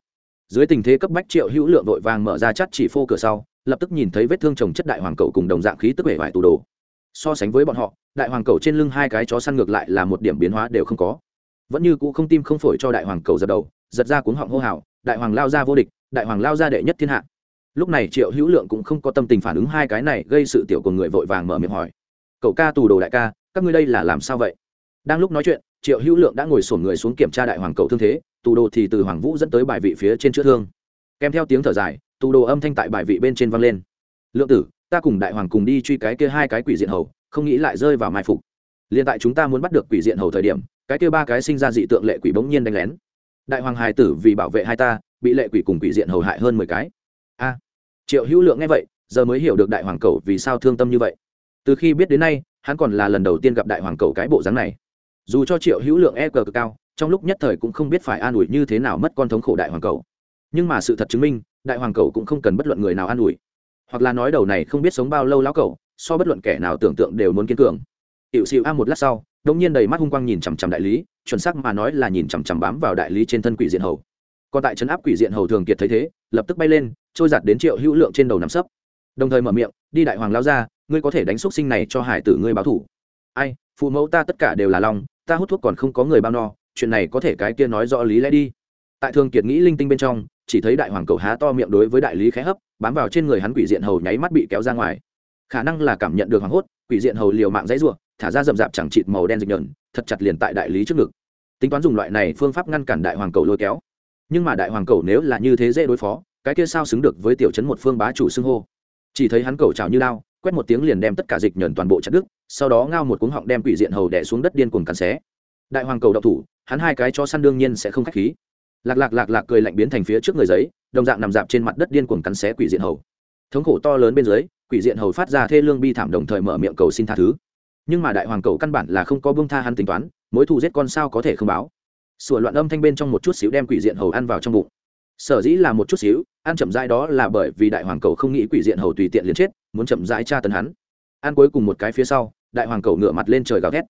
Dưới tình thế cấp bách, triệu hữu lượng vội vàng mở ra chắt chỉ phô cửa sau, lập tức nhìn thấy vết thương chồng chất đại hoàng cầu cùng đồng dạng khí tức vẻ vải tù đồ. So sánh với bọn họ, đại hoàng cầu trên lưng hai cái chó săn ngược lại là một điểm biến hóa đều không có. Vẫn như cũ không tim không phổi cho đại hoàng cầu giật đầu, giật ra cuống họng hô hào, đại hoàng lao ra vô địch, đại hoàng lao ra đệ nhất thiên hạ. Lúc này triệu hữu lượng cũng không có tâm tình phản ứng hai cái này, gây sự tiểu của người vội vàng mở miệng hỏi, cậu ca tù đồ đại ca, các ngươi đây là làm sao vậy? Đang lúc nói chuyện, triệu hữu lượng đã ngồi sổn người xuống kiểm tra đại hoàng cầu thương thế tù đồ thì từ hoàng vũ dẫn tới bài vị phía trên chữa thương. Kèm theo tiếng thở dài, tù đồ âm thanh tại bài vị bên trên vang lên. Lượng tử, ta cùng đại hoàng cùng đi truy cái kia hai cái quỷ diện hầu, không nghĩ lại rơi vào mai phục. Liền tại chúng ta muốn bắt được quỷ diện hầu thời điểm, cái kia ba cái sinh ra dị tượng lệ quỷ bỗng nhiên đánh lén. Đại hoàng hài tử vì bảo vệ hai ta, bị lệ quỷ cùng quỷ diện hầu hại hơn mười cái. A. Triệu hữu lượng nghe vậy, giờ mới hiểu được đại hoàng cầu vì sao thương tâm như vậy. Từ khi biết đến nay, hắn còn là lần đầu tiên gặp đại hoàng cầu cái bộ dáng này. Dù cho triệu hữu lượng e cờ cực cao trong lúc nhất thời cũng không biết phải an ủi như thế nào mất con thống khổ đại hoàng cầu. Nhưng mà sự thật chứng minh, đại hoàng cầu cũng không cần bất luận người nào an ủi. Hoặc là nói đầu này không biết sống bao lâu lão cầu, so bất luận kẻ nào tưởng tượng đều muốn kiên cường. Hiệu xịu a một lát sau đông nhiên đầy mắt hung quang nhìn chằm chằm đại lý, chuẩn xác mà nói là nhìn chằm chằm bám vào đại lý trên thân quỷ diện hầu. Còn tại trấn áp quỷ diện hầu thường kiệt thấy thế, lập tức bay lên, trôi giặt đến triệu hữu lượng trên đầu nằm sấp. Đồng thời mở miệng, đi đại hoàng lao ra ngươi có thể đánh xúc sinh này cho hải tử ngươi báo thủ. Ai, phụ mẫu ta tất cả đều là lòng, ta hút thuốc còn không có người bao no chuyện này có thể cái kia nói rõ lý lẽ đi. Tại thường kiệt nghĩ linh tinh bên trong, chỉ thấy đại hoàng cầu há to miệng đối với đại lý khẽ hấp, bám vào trên người hắn quỷ diện hầu nháy mắt bị kéo ra ngoài. Khả năng là cảm nhận được hoảng hốt, quỷ diện hầu liều mạng dãy ruộng thả ra rậm rạp chẳng chịt màu đen dịch nhợn thật chặt liền tại đại lý trước ngực. Tính toán dùng loại này phương pháp ngăn cản đại hoàng cầu lôi kéo. Nhưng mà đại hoàng cầu nếu là như thế dễ đối phó, cái kia sao xứng được với tiểu chấn một phương bá chủ xưng hô? Chỉ thấy hắn cầu trào như lao quét một tiếng liền đem tất cả dịch nhờn toàn bộ chặt đứt, sau đó ngao một cuống họng đem quỷ diện hầu đẻ xuống đất điên cuồng cắn xé đại hoàng cầu đậu thủ, hắn hai cái cho săn đương nhiên sẽ không k h á c h khí. Lạc lạc lạc lạc cười lạnh biến thành phía trước người giấy, đồng dạng nằm dạp trên mặt đất điên cuồng cắn xé quỷ diện hầu. Thống khổ to lớn bên dưới, quỷ diện hầu phát ra thê lương bi thảm đồng thời mở miệng cầu xin tha thứ. Nhưng mà đại hoàng cầu căn bản là không có bông tha hắn tính toán, mối thù giết con sao có thể không báo. Sủa loạn âm thanh bên trong một chút xíu đem quỷ diện hầu ăn vào trong bụng. Sở dĩ là một chút xíu, ăn chậm rãi đó là bởi vì đại hoàng cầu không nghĩ quỷ diện hầu tùy tiện liền chết, muốn chậm rãi tra tấn hắn. Ăn cuối cùng một cái phía sau, đại hoàng cầu ngửa mặt lên trời gào thét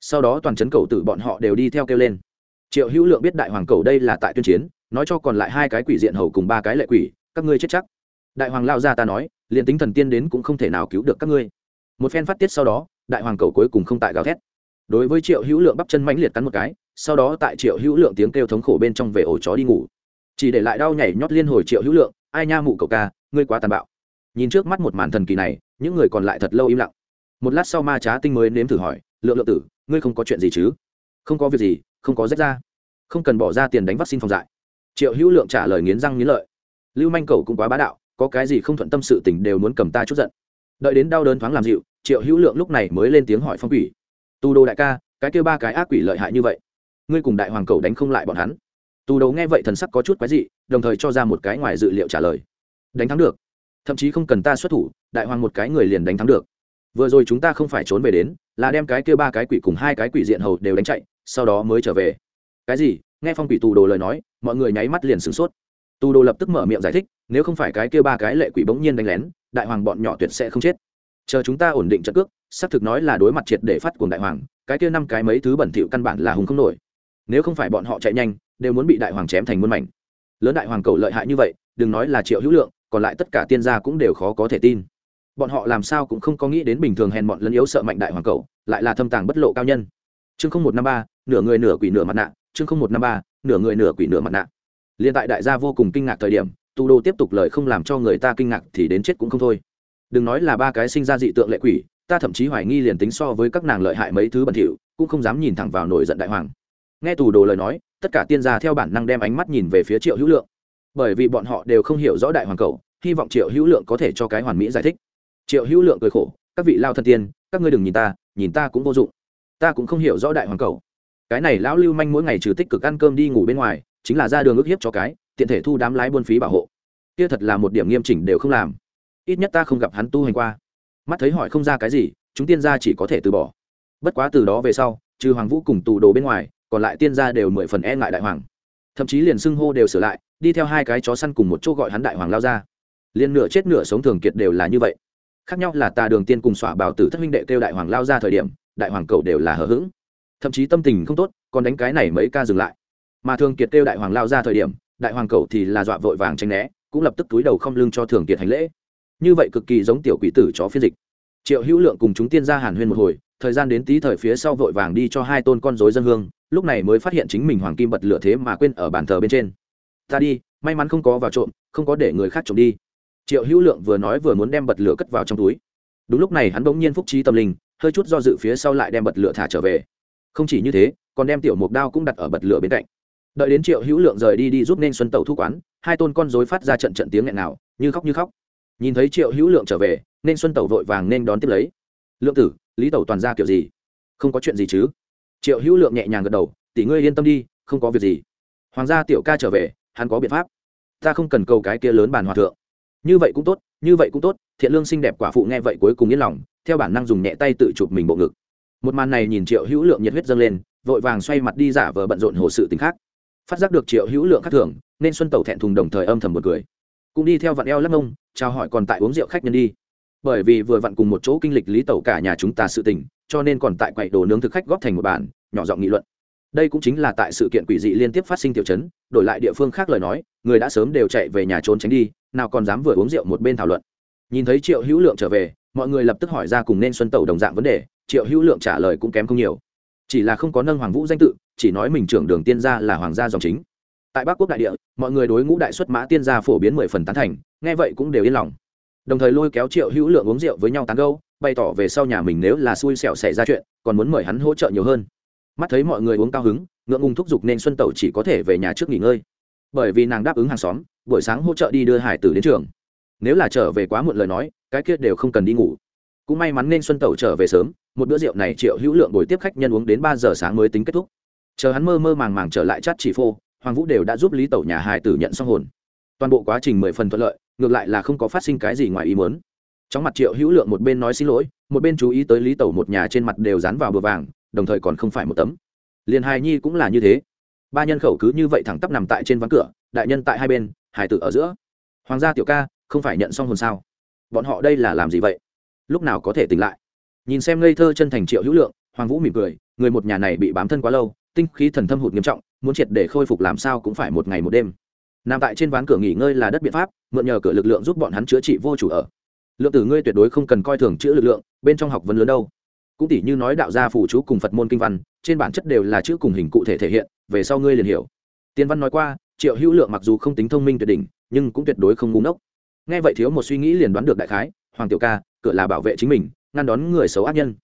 sau đó toàn chấn cầu tử bọn họ đều đi theo kêu lên. Triệu hữu lượng biết đại hoàng cầu đây là tại tuyên chiến, nói cho còn lại hai cái quỷ diện hầu cùng ba cái lệ quỷ, các ngươi chết chắc. Đại hoàng lao ra ta nói, liền tính thần tiên đến cũng không thể nào cứu được các ngươi. Một phen phát tiết sau đó, đại hoàng cầu cuối cùng không tại gào thét. Đối với triệu hữu lượng bắp chân mãnh liệt cắn một cái, sau đó tại triệu hữu lượng tiếng kêu thống khổ bên trong về ổ chó đi ngủ. Chỉ để lại đau nhảy nhót liên hồi triệu hữu lượng, ai nha mụ cậu ca, ngươi quá tàn bạo. Nhìn trước mắt một màn thần kỳ này, những người còn lại thật lâu im lặng. Một lát sau ma trá tinh mới nếm thử hỏi, lượng lượng tử ngươi không có chuyện gì chứ? Không có việc gì, không có rách ra. Không cần bỏ ra tiền đánh vaccine phòng dại. Triệu hữu lượng trả lời nghiến răng nghiến lợi. Lưu manh cầu cũng quá bá đạo, có cái gì không thuận tâm sự tình đều muốn cầm ta chút giận. Đợi đến đau đớn thoáng làm dịu, triệu hữu lượng lúc này mới lên tiếng hỏi phong quỷ. Tu đồ đại ca, cái kêu ba cái ác quỷ lợi hại như vậy, ngươi cùng đại hoàng cầu đánh không lại bọn hắn. Tu đầu nghe vậy thần sắc có chút quái dị, đồng thời cho ra một cái ngoài dự liệu trả lời. Đánh thắng được. Thậm chí không cần ta xuất thủ, đại hoàng một cái người liền đánh thắng được. Vừa rồi chúng ta không phải trốn về đến là đem cái kia ba cái quỷ cùng hai cái quỷ diện hầu đều đánh chạy, sau đó mới trở về. Cái gì? Nghe phong quỷ tù đồ lời nói, mọi người nháy mắt liền sửng sốt. Tù đồ lập tức mở miệng giải thích, nếu không phải cái kia ba cái lệ quỷ bỗng nhiên đánh lén, đại hoàng bọn nhỏ tuyệt sẽ không chết. Chờ chúng ta ổn định trận cước, xác thực nói là đối mặt triệt để phát cuồng đại hoàng, cái kia năm cái mấy thứ bẩn thỉu căn bản là hùng không nổi. Nếu không phải bọn họ chạy nhanh, đều muốn bị đại hoàng chém thành muôn mảnh. Lớn đại hoàng cầu lợi hại như vậy, đừng nói là triệu hữu lượng, còn lại tất cả tiên gia cũng đều khó có thể tin bọn họ làm sao cũng không có nghĩ đến bình thường hèn bọn lấn yếu sợ mạnh đại hoàng cầu, lại là thâm tàng bất lộ cao nhân. Chương không một năm ba, nửa người nửa quỷ nửa mặt nạ. Chương không một năm ba, nửa người nửa quỷ nửa mặt nạ. Liên tại đại gia vô cùng kinh ngạc thời điểm, tu đô tiếp tục lời không làm cho người ta kinh ngạc thì đến chết cũng không thôi. Đừng nói là ba cái sinh ra dị tượng lệ quỷ, ta thậm chí hoài nghi liền tính so với các nàng lợi hại mấy thứ bẩn thỉu, cũng không dám nhìn thẳng vào nổi giận đại hoàng. Nghe tù đồ lời nói, tất cả tiên gia theo bản năng đem ánh mắt nhìn về phía triệu hữu lượng. Bởi vì bọn họ đều không hiểu rõ đại hoàng cầu, hy vọng triệu hữu lượng có thể cho cái hoàn mỹ giải thích triệu hữu lượng cười khổ, các vị lao thần tiên, các ngươi đừng nhìn ta nhìn ta cũng vô dụng. Ta cũng không hiểu rõ đại hoàng cầu. Cái này lão lưu manh mỗi ngày trừ tích cực ăn cơm đi ngủ bên ngoài, chính là ra đường ức hiếp cho cái, tiện thể thu đám lái buôn phí bảo hộ. Kia thật là một điểm nghiêm chỉnh đều không làm. Ít nhất ta không gặp hắn tu hành qua. Mắt thấy hỏi không ra cái gì, chúng tiên gia chỉ có thể từ bỏ. Bất quá từ đó về sau, trừ hoàng vũ cùng tù đồ bên ngoài, còn lại tiên gia đều mười phần e ngại đại hoàng. Thậm chí liền xưng hô đều sửa lại, đi theo hai cái chó săn cùng một chỗ gọi hắn đại hoàng lao ra. Liền nửa chết nửa sống thường kiệt đều là như vậy khác nhau là tà đường tiên cùng xỏa bảo tử thất minh đệ kêu đại hoàng lao ra thời điểm, đại hoàng cầu đều là hờ hững. Thậm chí tâm tình không tốt, còn đánh cái này mấy ca dừng lại. Mà thường kiệt kêu đại hoàng lao ra thời điểm, đại hoàng cầu thì là dọa vội vàng tranh né, cũng lập tức túi đầu không lưng cho thường kiệt hành lễ. Như vậy cực kỳ giống tiểu quỷ tử chó phiên dịch. Triệu hữu lượng cùng chúng tiên ra hàn huyên một hồi, thời gian đến tí thời phía sau vội vàng đi cho hai tôn con dối dân hương, lúc này mới phát hiện chính mình hoàng kim bật lửa thế mà quên ở bàn thờ bên trên. Ta đi, may mắn không có vào trộm, không có để người khác trộm đi triệu hữu lượng vừa nói vừa muốn đem bật lửa cất vào trong túi. Đúng lúc này hắn bỗng nhiên phúc trí tâm linh, hơi chút do dự phía sau lại đem bật lửa thả trở về. Không chỉ như thế, còn đem tiểu mục đao cũng đặt ở bật lửa bên cạnh. Đợi đến triệu hữu lượng rời đi đi giúp nên xuân Tẩu thu quán, hai tôn con dối phát ra trận trận tiếng nghẹn nào như khóc như khóc. Nhìn thấy triệu hữu lượng trở về, nên xuân Tẩu vội vàng nên đón tiếp lấy. Lượng tử, lý Tẩu toàn ra kiểu gì? Không có chuyện gì chứ? Triệu hữu lượng nhẹ nhàng gật đầu, tỷ ngươi yên tâm đi, không có việc gì. Hoàng gia tiểu ca trở về, hắn có biện pháp. Ta không cần cầu cái kia lớn bàn hòa thượng như vậy cũng tốt, như vậy cũng tốt, thiện lương xinh đẹp quả phụ nghe vậy cuối cùng yên lòng, theo bản năng dùng nhẹ tay tự chụp mình bộ ngực. Một màn này nhìn triệu hữu lượng nhiệt huyết dâng lên, vội vàng xoay mặt đi giả vờ bận rộn hồ sự t khác. Phát giác được triệu hữu lượng khác thường, nên xuân tẩu thẹn thùng đồng thời âm thầm một cười. Cũng đi theo vặn eo lắc ông chào hỏi còn tại uống rượu khách nhân đi. Bởi vì vừa vặn cùng một chỗ kinh lịch lý tẩu cả nhà chúng ta sự tình, cho nên còn tại quậy đồ nướng thực khách góp thành một bàn, nhỏ giọng nghị luận. Đây cũng chính là tại sự kiện quỷ dị liên tiếp phát sinh tiểu chấn, đổi lại địa phương khác lời nói, người đã sớm đều chạy về nhà trốn tránh đi nào còn dám vừa uống rượu một bên thảo luận. Nhìn thấy triệu hữu lượng trở về, mọi người lập tức hỏi ra cùng nên xuân tẩu đồng dạng vấn đề, triệu hữu lượng trả lời cũng kém không nhiều. Chỉ là không có nâng hoàng vũ danh tự, chỉ nói mình trưởng đường tiên gia là hoàng gia dòng chính. Tại bắc quốc đại địa, mọi người đối ngũ đại xuất mã tiên gia phổ biến mười phần tán thành, nghe vậy cũng đều yên lòng. Đồng thời lôi kéo triệu hữu lượng uống rượu với nhau tán gâu bày tỏ về sau nhà mình nếu là xui xẻo xảy ra chuyện, còn muốn mời hắn hỗ trợ nhiều hơn. Mắt thấy mọi người uống cao hứng, ngượng ngùng thúc giục nên xuân tẩu chỉ có thể về nhà trước nghỉ ngơi. Bởi vì nàng đáp ứng hàng xóm buổi sáng hỗ trợ đi đưa hải tử đến trường. Nếu là trở về quá muộn lời nói, cái kia đều không cần đi ngủ. Cũng may mắn nên xuân tẩu trở về sớm, một bữa rượu này triệu hữu lượng buổi tiếp khách nhân uống đến ba giờ sáng mới tính kết thúc. Chờ hắn mơ mơ màng màng trở lại chát chỉ phô, hoàng vũ đều đã giúp lý tẩu nhà hải tử nhận xong hồn. Toàn bộ quá trình mười phần thuận lợi, ngược lại là không có phát sinh cái gì ngoài ý muốn. Trong mặt triệu hữu lượng một bên nói xin lỗi, một bên chú ý tới lý tẩu một nhà trên mặt đều dán vào bờ vàng, đồng thời còn không phải một tấm. Liền hài nhi cũng là như thế. Ba nhân khẩu cứ như vậy thẳng tắp nằm tại trên ván cửa, đại nhân tại hai bên hải tử ở giữa. Hoàng gia tiểu ca, không phải nhận xong hồn sao? Bọn họ đây là làm gì vậy? Lúc nào có thể tỉnh lại? Nhìn xem ngây thơ chân thành triệu hữu lượng, hoàng vũ mỉm cười, người một nhà này bị bám thân quá lâu, tinh khí thần thâm hụt nghiêm trọng, muốn triệt để khôi phục làm sao cũng phải một ngày một đêm. Nằm tại trên ván cửa nghỉ ngơi là đất biện pháp, mượn nhờ cửa lực lượng giúp bọn hắn chữa trị vô chủ ở. Lượng tử ngươi tuyệt đối không cần coi thường chữa lực lượng, bên trong học vấn lớn đâu. Cũng tỷ như nói đạo gia phủ chú cùng phật môn kinh văn, trên bản chất đều là chữ cùng hình cụ thể thể hiện, về sau ngươi liền hiểu. Tiên văn nói qua triệu hữu lượng mặc dù không tính thông minh tuyệt đỉnh, nhưng cũng tuyệt đối không ngu ngốc. Nghe vậy thiếu một suy nghĩ liền đoán được đại khái, hoàng tiểu ca, cửa là bảo vệ chính mình, ngăn đón người xấu ác nhân.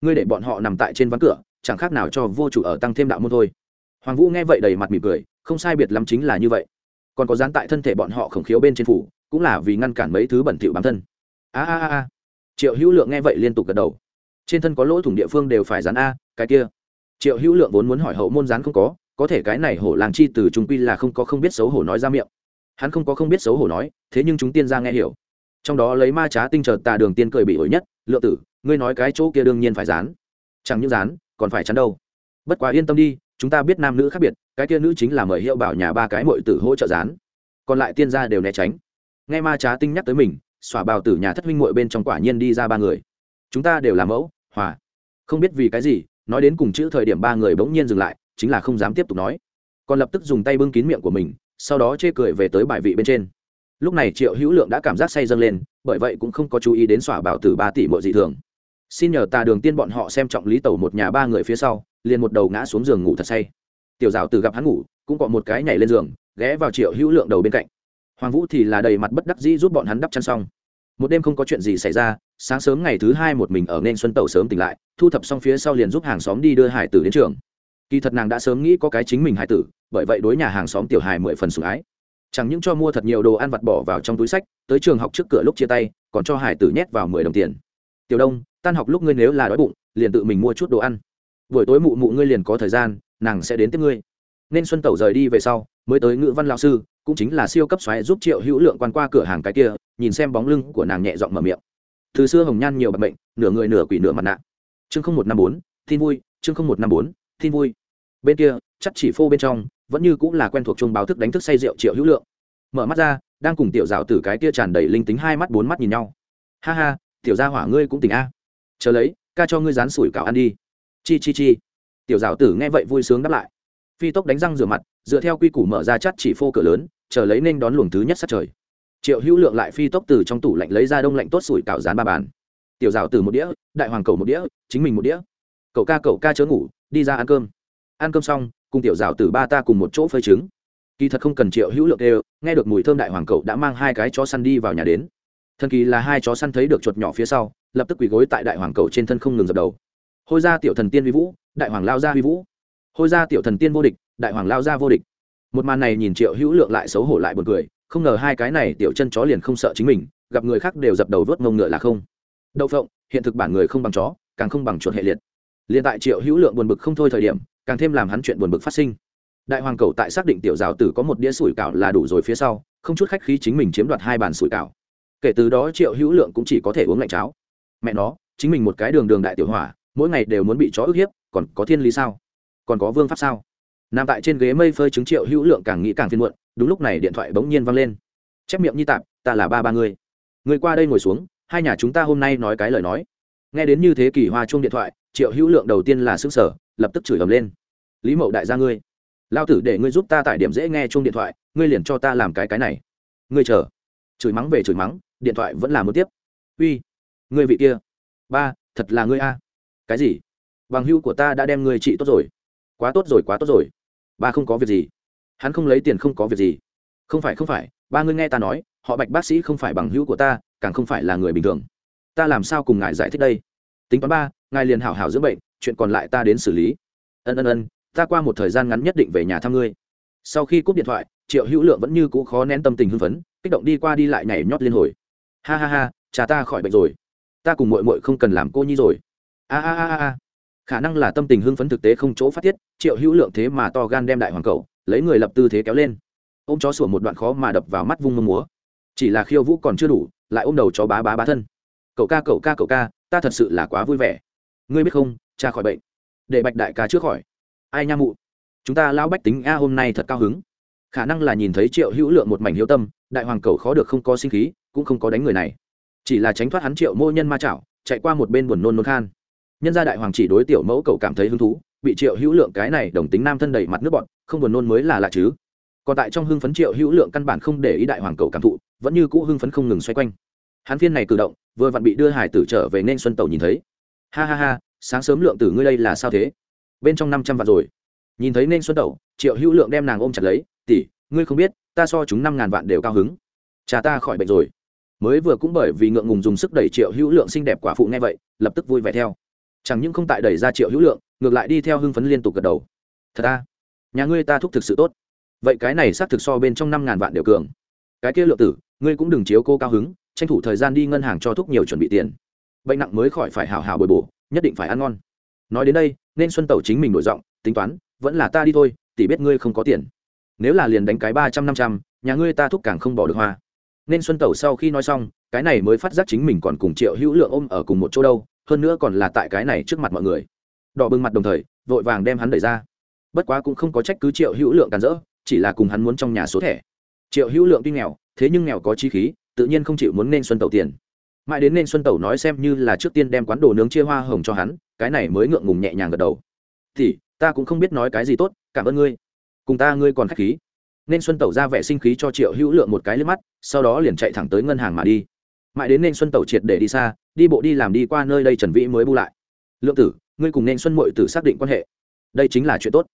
Ngươi để bọn họ nằm tại trên ván cửa, chẳng khác nào cho vô chủ ở tăng thêm đạo môn thôi. Hoàng vũ nghe vậy đầy mặt mỉm cười, không sai biệt lắm chính là như vậy. Còn có dán tại thân thể bọn họ khổng khiếu bên trên phủ, cũng là vì ngăn cản mấy thứ bẩn thỉu bám thân. A a a triệu hữu lượng nghe vậy liên tục gật đầu. Trên thân có lỗ thủng địa phương đều phải dán a, cái kia. Triệu hữu lượng vốn muốn hỏi hậu môn dán không có có thể cái này hổ làng chi từ trung quy là không có không biết xấu hổ nói ra miệng. Hắn không có không biết xấu hổ nói, thế nhưng chúng tiên ra nghe hiểu. Trong đó lấy ma trá tinh chờ tà đường tiên cười bị ổi nhất, lượng tử, ngươi nói cái chỗ kia đương nhiên phải dán. Chẳng những dán, còn phải chắn đâu. Bất quá yên tâm đi, chúng ta biết nam nữ khác biệt, cái kia nữ chính là mời hiệu bảo nhà ba cái mội tử hỗ trợ dán. Còn lại tiên gia đều né tránh. Nghe ma trá tinh nhắc tới mình xỏa bào tử nhà thất huynh mội bên trong quả nhiên đi ra ba người. Chúng ta đều là mẫu, hòa. Không biết vì cái gì, nói đến cùng chữ thời điểm ba người bỗng nhiên dừng lại chính là không dám tiếp tục nói. Còn lập tức dùng tay bưng kín miệng của mình, sau đó chê cười về tới bài vị bên trên. Lúc này triệu hữu lượng đã cảm giác say dâng lên, bởi vậy cũng không có chú ý đến xỏa bảo tử ba tỷ mọi dị thường. Xin nhờ tà đường tiên bọn họ xem trọng lý tẩu một nhà ba người phía sau, liền một đầu ngã xuống giường ngủ thật say. Tiểu dạo từ gặp hắn ngủ, cũng có một cái nhảy lên giường, ghé vào triệu hữu lượng đầu bên cạnh. Hoàng vũ thì là đầy mặt bất đắc dĩ giúp bọn hắn đắp chăn xong. Một đêm không có chuyện gì xảy ra, sáng sớm ngày thứ hai một mình ở nên xuân tẩu sớm tỉnh lại, thu thập xong phía sau liền giúp hàng xóm đi đưa hải tử đến trường kỳ thật nàng đã sớm nghĩ có cái chính mình hải tử, bởi vậy đối nhà hàng xóm tiểu hài mười phần sủng ái. Chẳng những cho mua thật nhiều đồ ăn vặt bỏ vào trong túi sách, tới trường học trước cửa lúc chia tay, còn cho hải tử nhét vào mười đồng tiền. Tiểu đông, tan học lúc ngươi nếu là đói bụng, liền tự mình mua chút đồ ăn. Buổi tối mụ mụ ngươi liền có thời gian, nàng sẽ đến tiếp ngươi. Nên xuân tẩu rời đi về sau, mới tới ngữ văn lao sư, cũng chính là siêu cấp xoáy giúp triệu hữu lượng quan qua cửa hàng cái kia, nhìn xem bóng lưng của nàng nhẹ giọng mở miệng. Từ xưa hồng nhan nhiều bệnh bệnh nửa người nửa quỷ nửa mặt nạ. Chương không một năm bốn, tin vui, chương không một năm bốn, tin vui bên kia, chắc chỉ phô bên trong, vẫn như cũng là quen thuộc chung báo thức đánh thức say rượu triệu hữu lượng. Mở mắt ra, đang cùng tiểu rào tử cái kia tràn đầy linh tính hai mắt bốn mắt nhìn nhau. Ha ha, tiểu gia hỏa ngươi cũng tỉnh a. Chờ lấy, ca cho ngươi rán sủi cảo ăn đi. Chi chi chi. Tiểu rào tử nghe vậy vui sướng đáp lại. Phi tốc đánh răng rửa mặt, dựa theo quy củ mở ra chắt chỉ phô cửa lớn, chờ lấy nên đón luồng thứ nhất sát trời. Triệu hữu lượng lại phi tốc từ trong tủ lạnh lấy ra đông lạnh tốt sủi cảo rán ba bàn. Tiểu rào tử một đĩa, đại hoàng cầu một đĩa, chính mình một đĩa. Cậu ca cậu ca chớ ngủ, đi ra ăn cơm ăn cơm xong, cùng tiểu rào từ ba ta cùng một chỗ phơi trứng. Kỳ thật không cần triệu hữu lượng đều, nghe được mùi thơm đại hoàng cậu đã mang hai cái chó săn đi vào nhà đến. Thần kỳ là hai chó săn thấy được chuột nhỏ phía sau, lập tức quỳ gối tại đại hoàng cậu trên thân không ngừng dập đầu. Hôi ra tiểu thần tiên vi vũ, đại hoàng lao ra vi vũ. Hôi ra tiểu thần tiên vô địch, đại hoàng lao ra vô địch. Một màn này nhìn triệu hữu lượng lại xấu hổ lại buồn cười, không ngờ hai cái này tiểu chân chó liền không sợ chính mình, gặp người khác đều dập đầu vớt ngông ngựa là không. Đậu phộng, hiện thực bản người không bằng chó, càng không bằng chuột hệ liệt. Liền tại triệu hữu lượng buồn bực không thôi thời điểm càng thêm làm hắn chuyện buồn bực phát sinh. Đại hoàng cầu tại xác định tiểu giáo tử có một đĩa sủi cảo là đủ rồi phía sau, không chút khách khí chính mình chiếm đoạt hai bàn sủi cảo. Kể từ đó triệu hữu lượng cũng chỉ có thể uống lạnh cháo. Mẹ nó, chính mình một cái đường đường đại tiểu hỏa, mỗi ngày đều muốn bị chó ức hiếp, còn có thiên lý sao? Còn có vương pháp sao? Nằm tại trên ghế mây phơi chứng triệu hữu lượng càng nghĩ càng phiên muộn, đúng lúc này điện thoại bỗng nhiên văng lên. Chép miệng như tạp, ta là ba ba người người qua đây ngồi xuống, hai nhà chúng ta hôm nay nói cái lời nói. Nghe đến như thế kỷ hoa chuông điện thoại, triệu hữu lượng đầu tiên là xứng sở lập tức chửi ầm lên lý mậu đại gia ngươi, lao tử để ngươi giúp ta tại điểm dễ nghe chuông điện thoại, ngươi liền cho ta làm cái cái này. Ngươi chờ. Chửi mắng về chửi mắng, điện thoại vẫn là muốn tiếp. Uy, ngươi vị kia. Ba, thật là ngươi a. Cái gì? Bằng hữu của ta đã đem ngươi trị tốt rồi. Quá tốt rồi, quá tốt rồi. Ba không có việc gì. Hắn không lấy tiền không có việc gì. Không phải không phải. Ba ngươi nghe ta nói, họ bạch bác sĩ không phải bằng hữu của ta, càng không phải là người bình thường. Ta làm sao cùng ngài giải thích đây? Tính toán ba, ngài liền hảo hảo dưỡng bệnh, chuyện còn lại ta đến xử lý. Ân ân ân ta qua một thời gian ngắn nhất định về nhà thăm ngươi. Sau khi cúp điện thoại, triệu hữu lượng vẫn như cũ khó nén tâm tình hưng phấn, kích động đi qua đi lại nhảy nhót liên hồi. Ha ha ha, cha ta khỏi bệnh rồi. Ta cùng mội mội không cần làm cô nhi rồi. A a a a khả năng là tâm tình hưng phấn thực tế không chỗ phát tiết, triệu hữu lượng thế mà to gan đem đại hoàng cầu, lấy người lập tư thế kéo lên. Ô m chó sủa một đoạn khó mà đập vào mắt vung mông múa. Chỉ là khiêu vũ còn chưa đủ, lại ôm đầu chó bá bá bá thân. Cậu ca cậu ca cậu ca, ta thật sự là quá vui vẻ. Ngươi biết không, cha khỏi bệnh. Để bạch đại ca trước khỏi ai nha mụ? Chúng ta lão bách tính a hôm nay thật cao hứng. Khả năng là nhìn thấy triệu hữu lượng một mảnh hiếu tâm, đại hoàng cầu khó được không có sinh khí, cũng không có đánh người này. Chỉ là tránh thoát hắn triệu mô nhân ma chảo, chạy qua một bên buồn nôn nôn khan. Nhân gia đại hoàng chỉ đối tiểu mẫu cậu cảm thấy hứng thú, bị triệu hữu lượng cái này đồng tính nam thân đầy mặt nước bọn không buồn nôn mới là lạ chứ. Còn tại trong hưng phấn triệu hữu lượng căn bản không để ý đại hoàng cầu cảm thụ, vẫn như cũ hưng phấn không ngừng xoay quanh. Hắn phiên này cử động, vừa vặn bị đưa hải tử trở về nên xuân tàu nhìn thấy. Ha ha ha, sáng sớm lượng tử ngươi đây là sao thế? Bên trong năm trăm vạn rồi. Nhìn thấy nên xuân tẩu triệu hữu lượng đem nàng ôm chặt lấy, tỷ, ngươi không biết, ta so chúng năm ngàn vạn đều cao hứng. Cha ta khỏi bệnh rồi. Mới vừa cũng bởi vì ngượng ngùng dùng sức đẩy triệu hữu lượng xinh đẹp quả phụ nghe vậy, lập tức vui vẻ theo. Chẳng những không tại đẩy ra triệu hữu lượng, ngược lại đi theo hưng phấn liên tục gật đầu. Thật ta nhà ngươi ta thúc thực sự tốt. Vậy cái này xác thực so bên trong năm ngàn vạn đều cường. Cái kia lượng tử, ngươi cũng đừng chiếu cô cao hứng, tranh thủ thời gian đi ngân hàng cho thúc nhiều chuẩn bị tiền. Bệnh nặng mới khỏi phải hào hào bồi bổ, nhất định phải ăn ngon nói đến đây, nên xuân tẩu chính mình đổi giọng, tính toán, vẫn là ta đi thôi tỷ biết ngươi không có tiền. Nếu là liền đánh cái ba trăm năm trăm, nhà ngươi ta thúc càng không bỏ được hoa. Nên xuân tẩu sau khi nói xong, cái này mới phát giác chính mình còn cùng triệu hữu lượng ôm ở cùng một chỗ đâu, hơn nữa còn là tại cái này trước mặt mọi người. Đỏ bừng mặt đồng thời, vội vàng đem hắn đẩy ra. Bất quá cũng không có trách cứ triệu hữu lượng càn rỡ, chỉ là cùng hắn muốn trong nhà số thẻ. Triệu hữu lượng tuy nghèo, thế nhưng nghèo có chi khí, tự nhiên không chịu muốn nên xuân tẩu tiền mãi đến nên xuân tẩu nói xem như là trước tiên đem quán đồ nướng chia hoa hồng cho hắn, cái này mới ngượng ngùng nhẹ nhàng gật đầu. Thì, ta cũng không biết nói cái gì tốt, cảm ơn ngươi. Cùng ta ngươi còn k h á c h khí. Nên xuân tẩu ra vẻ sinh khí cho triệu hữu lượng một cái lên mắt, sau đó liền chạy thẳng tới ngân hàng mà đi. Mãi đến nên xuân tẩu triệt để đi xa, đi bộ đi làm đi qua nơi đây trần vĩ mới bu lại. Lượng tử, ngươi cùng nên xuân mội tử xác định quan hệ. Đây chính là chuyện tốt.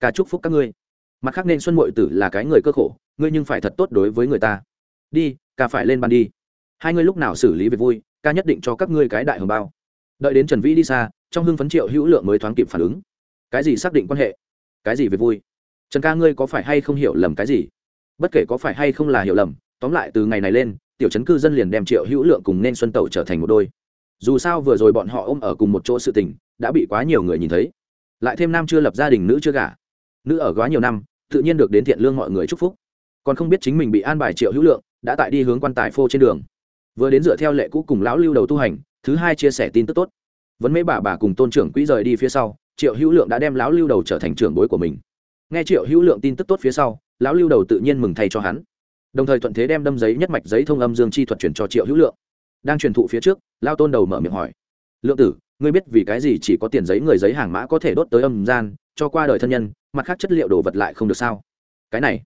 Cả chúc phúc các ngươi. Mặt khác nên xuân mội tử là cái người cơ khổ, ngươi nhưng phải thật tốt đối với người ta. Đi cả phải lên bàn đi hai ngươi lúc nào xử lý việc vui, ca nhất định cho các ngươi cái đại hồng bao. Đợi đến trần vĩ đi xa, trong hưng phấn triệu hữu lượng mới thoáng kịp phản ứng. Cái gì xác định quan hệ? Cái gì việc vui? Trần ca ngươi có phải hay không hiểu lầm cái gì? Bất kể có phải hay không là hiểu lầm, tóm lại từ ngày này lên, tiểu chấn cư dân liền đem triệu hữu lượng cùng nên xuân tẩu trở thành một đôi. Dù sao vừa rồi bọn họ ôm ở cùng một chỗ sự tình, đã bị quá nhiều người nhìn thấy. Lại thêm nam chưa lập gia đình, nữ chưa gả. Nữ ở quá nhiều năm, tự nhiên được đến thiện lương mọi người chúc phúc. Còn không biết chính mình bị an bài triệu hữu lượng, đã tại đi hướng quan tài phô trên đường vừa đến dựa theo lệ cũ cùng lão lưu đầu tu hành, thứ hai chia sẻ tin tức tốt. Vẫn mấy bà bà cùng tôn trưởng quỹ rời đi phía sau, triệu hữu lượng đã đem lão lưu đầu trở thành trưởng bối của mình. Nghe triệu hữu lượng tin tức tốt phía sau, lão lưu đầu tự nhiên mừng thay cho hắn. Đồng thời thuận thế đem đâm giấy nhất mạch giấy thông âm dương chi thuật chuyển cho triệu hữu lượng. Đang truyền thụ phía trước lao tôn đầu mở miệng hỏi. Lượng tử, ngươi biết vì cái gì chỉ có tiền giấy người giấy hàng mã có thể đốt tới âm gian, cho qua đời thân nhân, mặt khác chất liệu đồ vật lại không được sao? Cái này,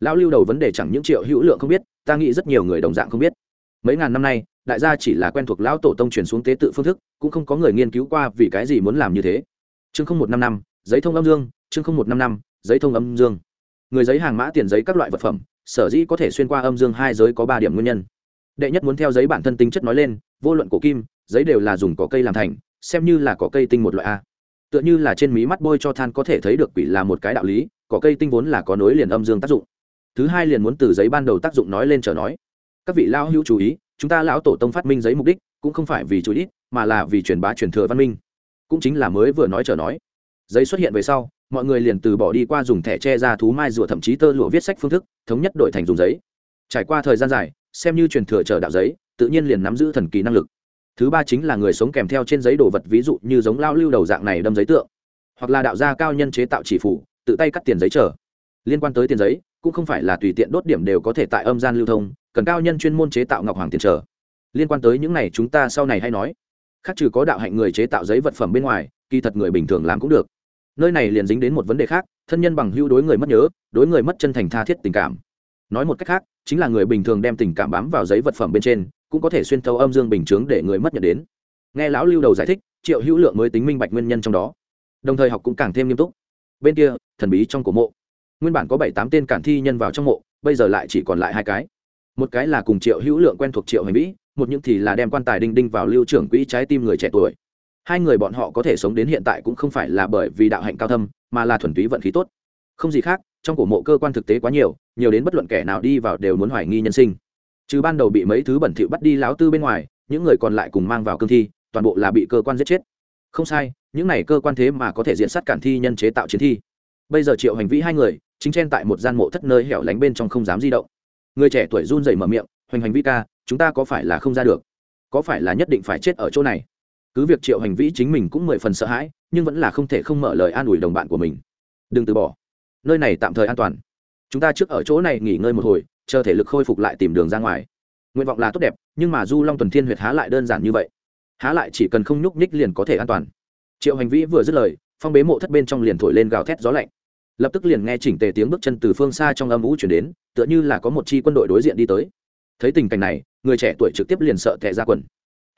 lão lưu đầu vấn đề chẳng những triệu hữu lượng không biết, ta nghĩ rất nhiều người đồng dạng không biết mấy ngàn năm nay, đại gia chỉ là quen thuộc lão tổ tông truyền xuống tế tự phương thức, cũng không có người nghiên cứu qua vì cái gì muốn làm như thế. Chương không một năm năm, giấy thông âm dương, chương không một năm năm, giấy thông âm dương. Người giấy hàng mã tiền giấy các loại vật phẩm, sở dĩ có thể xuyên qua âm dương hai giới có ba điểm nguyên nhân. Đệ nhất muốn theo giấy bản thân tính chất nói lên, vô luận cổ kim, giấy đều là dùng cỏ cây làm thành, xem như là cỏ cây tinh một loại a. Tựa như là trên mí mắt bôi cho than có thể thấy được quỷ là một cái đạo lý, cỏ cây tinh vốn là có nối liền âm dương tác dụng. Thứ hai liền muốn từ giấy ban đầu tác dụng nói lên trở nói các vị lão hữu chú ý, chúng ta lão tổ tông phát minh giấy mục đích, cũng không phải vì chú ít mà là vì truyền bá truyền thừa văn minh. Cũng chính là mới vừa nói trở nói. Giấy xuất hiện về sau, mọi người liền từ bỏ đi qua dùng thẻ che ra thú mai rùa thậm chí tơ lụa viết sách phương thức, thống nhất đổi thành dùng giấy. Trải qua thời gian dài, xem như truyền thừa trở đạo giấy, tự nhiên liền nắm giữ thần kỳ năng lực. Thứ ba chính là người sống kèm theo trên giấy đồ vật, ví dụ như giống lao lưu đầu dạng này đâm giấy tượng, hoặc là đạo gia cao nhân chế tạo chỉ phủ, tự tay cắt tiền giấy chờ. Liên quan tới tiền giấy, cũng không phải là tùy tiện đốt điểm đều có thể tại âm gian lưu thông cần cao nhân chuyên môn chế tạo ngọc hoàng tiền trở. Liên quan tới những này chúng ta sau này hay nói. Khác trừ có đạo hạnh người chế tạo giấy vật phẩm bên ngoài, kỳ thật người bình thường làm cũng được. Nơi này liền dính đến một vấn đề khác, thân nhân bằng hưu đối người mất nhớ, đối người mất chân thành tha thiết tình cảm. Nói một cách khác, chính là người bình thường đem tình cảm bám vào giấy vật phẩm bên trên, cũng có thể xuyên thấu âm dương bình chướng để người mất nhận đến. Nghe lão lưu đầu giải thích, triệu hữu lượng mới tính minh bạch nguyên nhân trong đó. Đồng thời học cũng càng thêm nghiêm túc. Bên kia, thần bí trong cổ mộ. Nguyên bản có bảy tám tên cản thi nhân vào trong mộ, bây giờ lại chỉ còn lại hai cái một cái là cùng triệu hữu lượng quen thuộc triệu hành vĩ, một những thì là đem quan tài đinh đinh vào lưu trưởng quỹ trái tim người trẻ tuổi. Hai người bọn họ có thể sống đến hiện tại cũng không phải là bởi vì đạo hạnh cao thâm, mà là thuần túy vận khí tốt. Không gì khác, trong cổ mộ cơ quan thực tế quá nhiều nhiều đến bất luận kẻ nào đi vào đều muốn hoài nghi nhân sinh. Trừ ban đầu bị mấy thứ bẩn thỉu bắt đi láo tư bên ngoài, những người còn lại cùng mang vào cương thi, toàn bộ là bị cơ quan giết chết. Không sai, những này cơ quan thế mà có thể diễn sát cản thi nhân chế tạo chiến thi. Bây giờ triệu hành vĩ hai người, chính chen tại một gian mộ thất nơi hẻo lánh bên trong không dám di động người trẻ tuổi run rẩy mở miệng, hoành hành vĩ ca, chúng ta có phải là không ra được? Có phải là nhất định phải chết ở chỗ này? Cứ việc triệu hành vĩ chính mình cũng mười phần sợ hãi, nhưng vẫn là không thể không mở lời an ủi đồng bạn của mình. Đừng từ bỏ. Nơi này tạm thời an toàn. Chúng ta trước ở chỗ này nghỉ ngơi một hồi, chờ thể lực khôi phục lại tìm đường ra ngoài. Nguyện vọng là tốt đẹp, nhưng mà du long tuần thiên huyệt há lại đơn giản như vậy. Há lại chỉ cần không nhúc nhích liền có thể an toàn. Triệu hành vĩ vừa dứt lời, phong bế mộ thất bên trong liền thổi lên gào thét gió lạnh. Lập tức liền nghe chỉnh tề tiếng bước chân từ phương xa trong âm ủ chuyển đến tựa như là có một chi quân đội đối diện đi tới. Thấy tình cảnh này, người trẻ tuổi trực tiếp liền sợ tệ ra quần.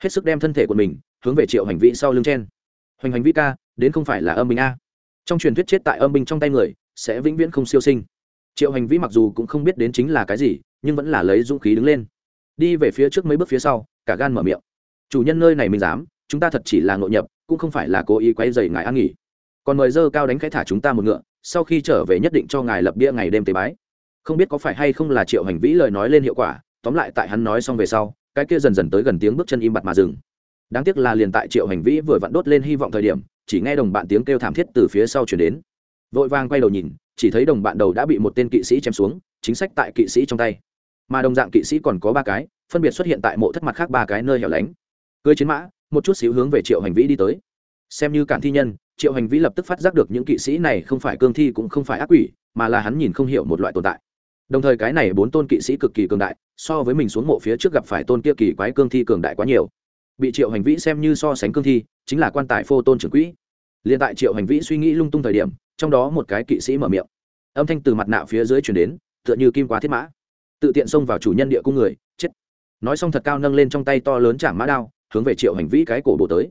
Hết sức đem thân thể của mình hướng về triệu hành vĩ sau lưng chen. hoành hành vĩ ca, đến không phải là âm binh a. Trong truyền thuyết chết tại âm binh trong tay người, sẽ vĩnh viễn không siêu sinh. Triệu hành vĩ mặc dù cũng không biết đến chính là cái gì, nhưng vẫn là lấy dũng khí đứng lên. Đi về phía trước mấy bước phía sau, cả gan mở miệng. Chủ nhân nơi này mình dám, chúng ta thật chỉ là nội nhập, cũng không phải là cố ý quay dày ngài an nghỉ. Còn mời dơ cao đánh khẽ thả chúng ta một ngựa, sau khi trở về nhất định cho ngài lập bia ngày đêm tế bái không biết có phải hay không là triệu hành vĩ lời nói lên hiệu quả, tóm lại tại hắn nói xong về sau, cái kia dần dần tới gần tiếng bước chân im bặt mà dừng. Đáng tiếc là liền tại triệu hành vĩ vừa vặn đốt lên hy vọng thời điểm, chỉ nghe đồng bạn tiếng kêu thảm thiết từ phía sau chuyển đến. Vội vàng quay đầu nhìn, chỉ thấy đồng bạn đầu đã bị một tên kỵ sĩ chém xuống, chính sách tại kỵ sĩ trong tay. Mà đồng dạng kỵ sĩ còn có ba cái, phân biệt xuất hiện tại mộ thất mặt khác ba cái nơi hẻo lánh. Cưới chiến mã, một chút xíu hướng về triệu hành vĩ đi tới. Xem như cản thi nhân, triệu hành vĩ lập tức phát giác được những kỵ sĩ này không phải cương thi cũng không phải ác quỷ, mà là hắn nhìn không hiểu một loại tồn tại đồng thời cái này bốn tôn kỵ sĩ cực kỳ cường đại, so với mình xuống mộ phía trước gặp phải tôn kia kỳ quái cương thi cường đại quá nhiều. Bị triệu hành vĩ xem như so sánh cương thi, chính là quan tài phô tôn trưởng quỹ. Liền tại triệu hành vĩ suy nghĩ lung tung thời điểm, trong đó một cái kỵ sĩ mở miệng. Âm thanh từ mặt nạ phía dưới chuyển đến, tựa như kim quá thiết mã. Tự tiện xông vào chủ nhân địa cung người, chết. Nói xong thật cao nâng lên trong tay to lớn chạm mã đao, hướng về triệu hành vĩ cái cổ bổ tới.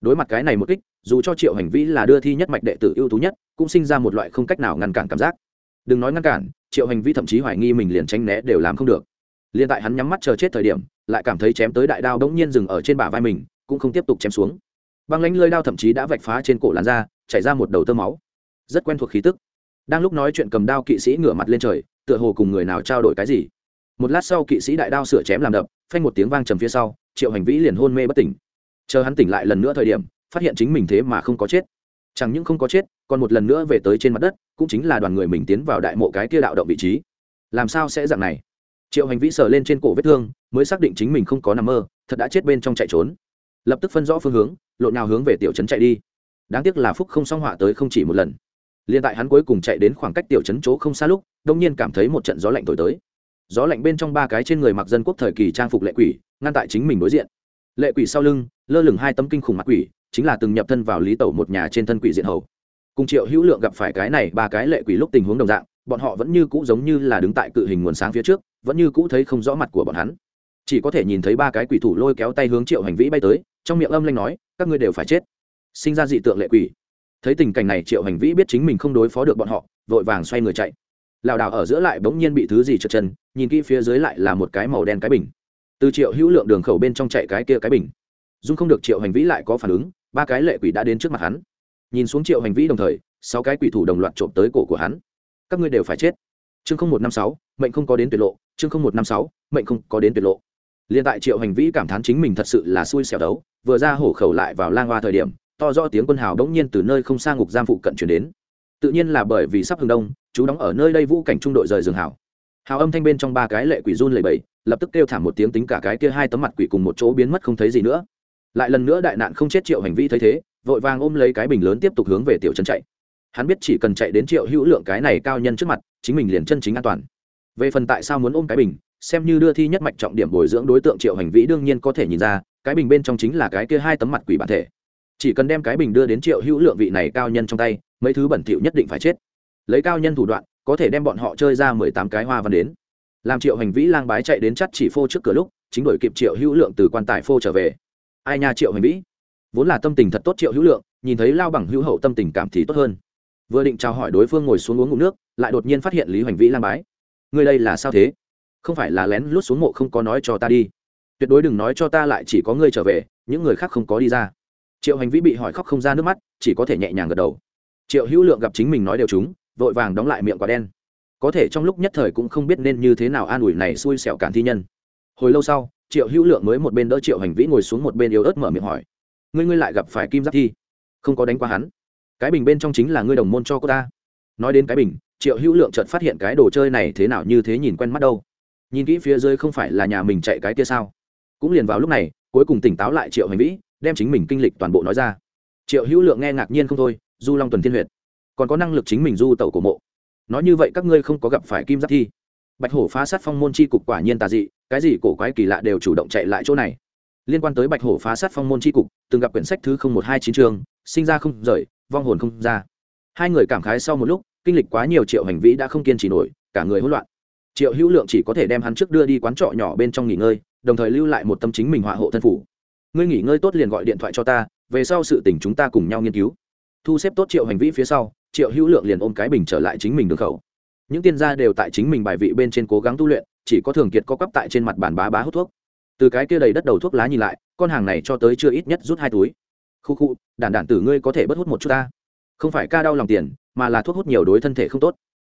Đối mặt cái này một kích, dù cho triệu hành vĩ là đưa thi nhất mạch đệ tử ưu tú nhất, cũng sinh ra một loại không cách nào ngăn cản cảm giác. Đừng nói ngăn cản triệu hành vĩ thậm chí hoài nghi mình liền tránh né đều làm không được. Liền tại hắn nhắm mắt chờ chết thời điểm, lại cảm thấy chém tới đại đao đống nhiên dừng ở trên bả vai mình, cũng không tiếp tục chém xuống. Băng lánh lơi đao thậm chí đã vạch phá trên cổ làn da, chảy ra một đầu tơ máu. Rất quen thuộc khí tức. Đang lúc nói chuyện cầm đao kỵ sĩ ngửa mặt lên trời, tựa hồ cùng người nào trao đổi cái gì. Một lát sau kỵ sĩ đại đao sửa chém làm đập, phanh một tiếng vang trầm phía sau, triệu hành vĩ liền hôn mê bất tỉnh. Chờ hắn tỉnh lại lần nữa thời điểm, phát hiện chính mình thế mà không có chết chẳng những không có chết, còn một lần nữa về tới trên mặt đất, cũng chính là đoàn người mình tiến vào đại mộ cái kia đạo động vị trí. Làm sao sẽ dạng này? Triệu hành vĩ sờ lên trên cổ vết thương, mới xác định chính mình không có nằm mơ, thật đã chết bên trong chạy trốn. Lập tức phân rõ phương hướng, lộn nào hướng về tiểu trấn chạy đi. Đáng tiếc là phúc không song họa tới không chỉ một lần. Liền tại hắn cuối cùng chạy đến khoảng cách tiểu trấn chỗ không xa lúc, đông nhiên cảm thấy một trận gió lạnh thổi tới. Gió lạnh bên trong ba cái trên người mặc dân quốc thời kỳ trang phục lệ quỷ, ngăn tại chính mình đối diện. Lệ quỷ sau lưng, lơ lửng hai tấm kinh khủng mặt quỷ chính là từng nhập thân vào lý tẩu một nhà trên thân quỷ diện hầu. Cùng triệu hữu lượng gặp phải cái này ba cái lệ quỷ lúc tình huống đồng dạng, bọn họ vẫn như cũ giống như là đứng tại cự hình nguồn sáng phía trước, vẫn như cũ thấy không rõ mặt của bọn hắn. Chỉ có thể nhìn thấy ba cái quỷ thủ lôi kéo tay hướng triệu hành vĩ bay tới, trong miệng âm lanh nói, các ngươi đều phải chết. Sinh ra dị tượng lệ quỷ. Thấy tình cảnh này, triệu hành vĩ biết chính mình không đối phó được bọn họ, vội vàng xoay người chạy. Lảo đảo ở giữa lại bỗng nhiên bị thứ gì trượt chân, nhìn kỹ phía dưới lại là một cái màu đen cái bình. Từ triệu hữu lượng đường khẩu bên trong chạy cái kia cái bình. Dung không được triệu hành vĩ lại có phản ứng ba cái lệ quỷ đã đến trước mặt hắn. Nhìn xuống triệu hành vĩ đồng thời, sáu cái quỷ thủ đồng loạt trộm tới cổ của hắn. Các ngươi đều phải chết. Chương không một năm sáu, mệnh không có đến tuyệt lộ. Chương không một năm sáu, mệnh không có đến tuyệt lộ. Liền tại triệu hành vĩ cảm thán chính mình thật sự là xui xẻo đấu, vừa ra hổ khẩu lại vào lang hoa thời điểm, to do tiếng quân hào đ n g nhiên từ nơi không xa ngục giam phụ cận chuyển đến. Tự nhiên là bởi vì sắp hừng đông, chú đóng ở nơi đây vũ cảnh trung đội rời giường hào. Hào âm thanh bên trong ba cái lệ quỷ run lệ bẩy, lập tức kêu thảm một tiếng tính cả cái kia hai tấm mặt quỷ cùng một chỗ biến mất không thấy gì nữa lại lần nữa đại nạn không chết triệu hành vi thấy thế, vội vàng ôm lấy cái bình lớn tiếp tục hướng về tiểu trấn chạy. Hắn biết chỉ cần chạy đến triệu hữu lượng cái này cao nhân trước mặt, chính mình liền chân chính an toàn. Về phần tại sao muốn ôm cái bình, xem như đưa thi nhất mạch trọng điểm bồi dưỡng đối tượng triệu hành vĩ đương nhiên có thể nhìn ra, cái bình bên trong chính là cái kia hai tấm mặt quỷ bản thể. Chỉ cần đem cái bình đưa đến triệu hữu lượng vị này cao nhân trong tay, mấy thứ bẩn thỉu nhất định phải chết. Lấy cao nhân thủ đoạn, có thể đem bọn họ chơi ra mười tám cái hoa văn đến. Làm triệu hành vĩ lang bái chạy đến chắt chỉ phô trước cửa lúc, chính đổi kịp triệu hữu lượng từ quan tài phô trở về ai nha triệu hành vĩ? Vốn là tâm tình thật tốt triệu hữu lượng, nhìn thấy lao bằng hữu hậu tâm tình cảm thì tốt hơn. Vừa định chào hỏi đối phương ngồi xuống uống ngụm nước, lại đột nhiên phát hiện lý hoành vĩ lang bái. Người đây là sao thế? Không phải là lén lút xuống mộ không có nói cho ta đi. Tuyệt đối đừng nói cho ta lại chỉ có ngươi trở về, những người khác không có đi ra. Triệu hành vĩ bị hỏi khóc không ra nước mắt, chỉ có thể nhẹ nhàng gật đầu. Triệu hữu lượng gặp chính mình nói đều chúng, vội vàng đóng lại miệng quả đen. Có thể trong lúc nhất thời cũng không biết nên như thế nào an ủi này xui xẻo cản thi nhân. Hồi lâu sau triệu hữu lượng mới một bên đỡ triệu hành vĩ ngồi xuống một bên yếu ớt mở miệng hỏi, ngươi ngươi lại gặp phải kim giáp thi, không có đánh qua hắn. Cái bình bên trong chính là ngươi đồng môn cho cô ta. Nói đến cái bình, triệu hữu lượng chợt phát hiện cái đồ chơi này thế nào như thế nhìn quen mắt đâu. Nhìn kỹ phía dưới không phải là nhà mình chạy cái kia sao? Cũng liền vào lúc này, cuối cùng tỉnh táo lại triệu hành vĩ, đem chính mình kinh lịch toàn bộ nói ra. Triệu hữu lượng nghe ngạc nhiên không thôi, du long tuần thiên huyệt. Còn có năng lực chính mình du tẩu cổ mộ. Nói như vậy các ngươi không có gặp phải kim giáp thi. Bạch hổ phá sát phong môn chi cục quả nhiên tà dị cái gì cổ quái kỳ lạ đều chủ động chạy lại chỗ này. Liên quan tới bạch hổ phá sát phong môn chi cục, từng gặp quyển sách thứ một hai chín chương, sinh ra không rời, vong hồn không ra. Hai người cảm khái sau một lúc, kinh lịch quá nhiều triệu hành vĩ đã không kiên trì nổi, cả người hỗn loạn. Triệu hữu lượng chỉ có thể đem hắn trước đưa đi quán trọ nhỏ bên trong nghỉ ngơi, đồng thời lưu lại một tâm chính mình họa hộ thân phủ. Ngươi nghỉ ngơi tốt liền gọi điện thoại cho ta, về sau sự tình chúng ta cùng nhau nghiên cứu. Thu xếp tốt triệu hành vĩ phía sau, triệu hữu lượng liền ôm cái bình trở lại chính mình đường khẩu. Những tiên gia đều tại chính mình bài vị bên trên cố gắng tu luyện chỉ có thường kiệt có cắp tại trên mặt bàn bá bá hút thuốc. Từ cái kia đầy đất đầu thuốc lá nhìn lại, con hàng này cho tới chưa ít nhất rút hai túi. Khu khu, đản đản tử ngươi có thể bất hút một chút ta. Không phải ca đau lòng tiền, mà là thuốc hút nhiều đối thân thể không tốt.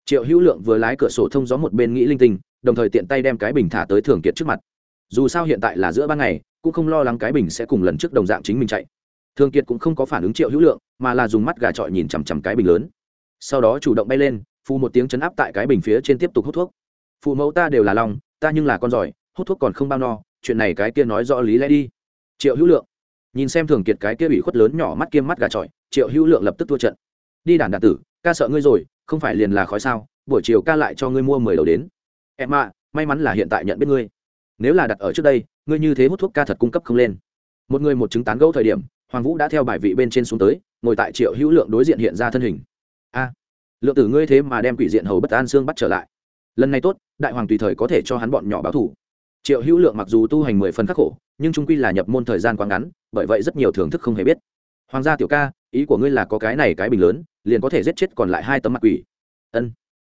Triệu hữu lượng vừa lái cửa sổ thông gió một bên nghĩ linh tinh, đồng thời tiện tay đem cái bình thả tới thường kiệt trước mặt. Dù sao hiện tại là giữa ban ngày, cũng không lo lắng cái bình sẽ cùng lần trước đồng dạng chính mình chạy. Thường kiệt cũng không có phản ứng triệu hữu lượng, mà là dùng mắt gà trọi nhìn chằm chằm cái bình lớn. Sau đó chủ động bay lên phu một tiếng chấn áp tại cái bình phía trên tiếp tục hút thuốc phụ mẫu ta đều là lòng, ta nhưng là con giỏi, hút thuốc còn không bao no, chuyện này cái kia nói rõ lý lẽ đi. Triệu hữu lượng, nhìn xem thường kiệt cái kia bị khuất lớn nhỏ mắt kiêm mắt gà trọi, triệu hữu lượng lập tức thua trận. Đi đàn đàn tử, ca sợ ngươi rồi, không phải liền là khói sao, buổi chiều ca lại cho ngươi mua mười đầu đến. Em ạ, may mắn là hiện tại nhận biết ngươi. Nếu là đặt ở trước đây, ngươi như thế hút thuốc ca thật cung cấp không lên. Một người một chứng tán gẫu thời điểm, hoàng vũ đã theo bài vị bên trên xuống tới, ngồi tại triệu hữu lượng đối diện hiện ra thân hình. A, lượng tử ngươi thế mà đem quỷ diện hầu bất an xương bắt trở lại lần này tốt, đại hoàng tùy thời có thể cho hắn bọn nhỏ báo thủ triệu hữu lượng mặc dù tu hành mười phần khắc khổ, nhưng trung quy là nhập môn thời gian quá ngắn, bởi vậy rất nhiều thưởng thức không hề biết. Hoàng gia tiểu ca, ý của ngươi là có cái này cái bình lớn, liền có thể giết chết còn lại hai tấm mặt quỷ. Ân.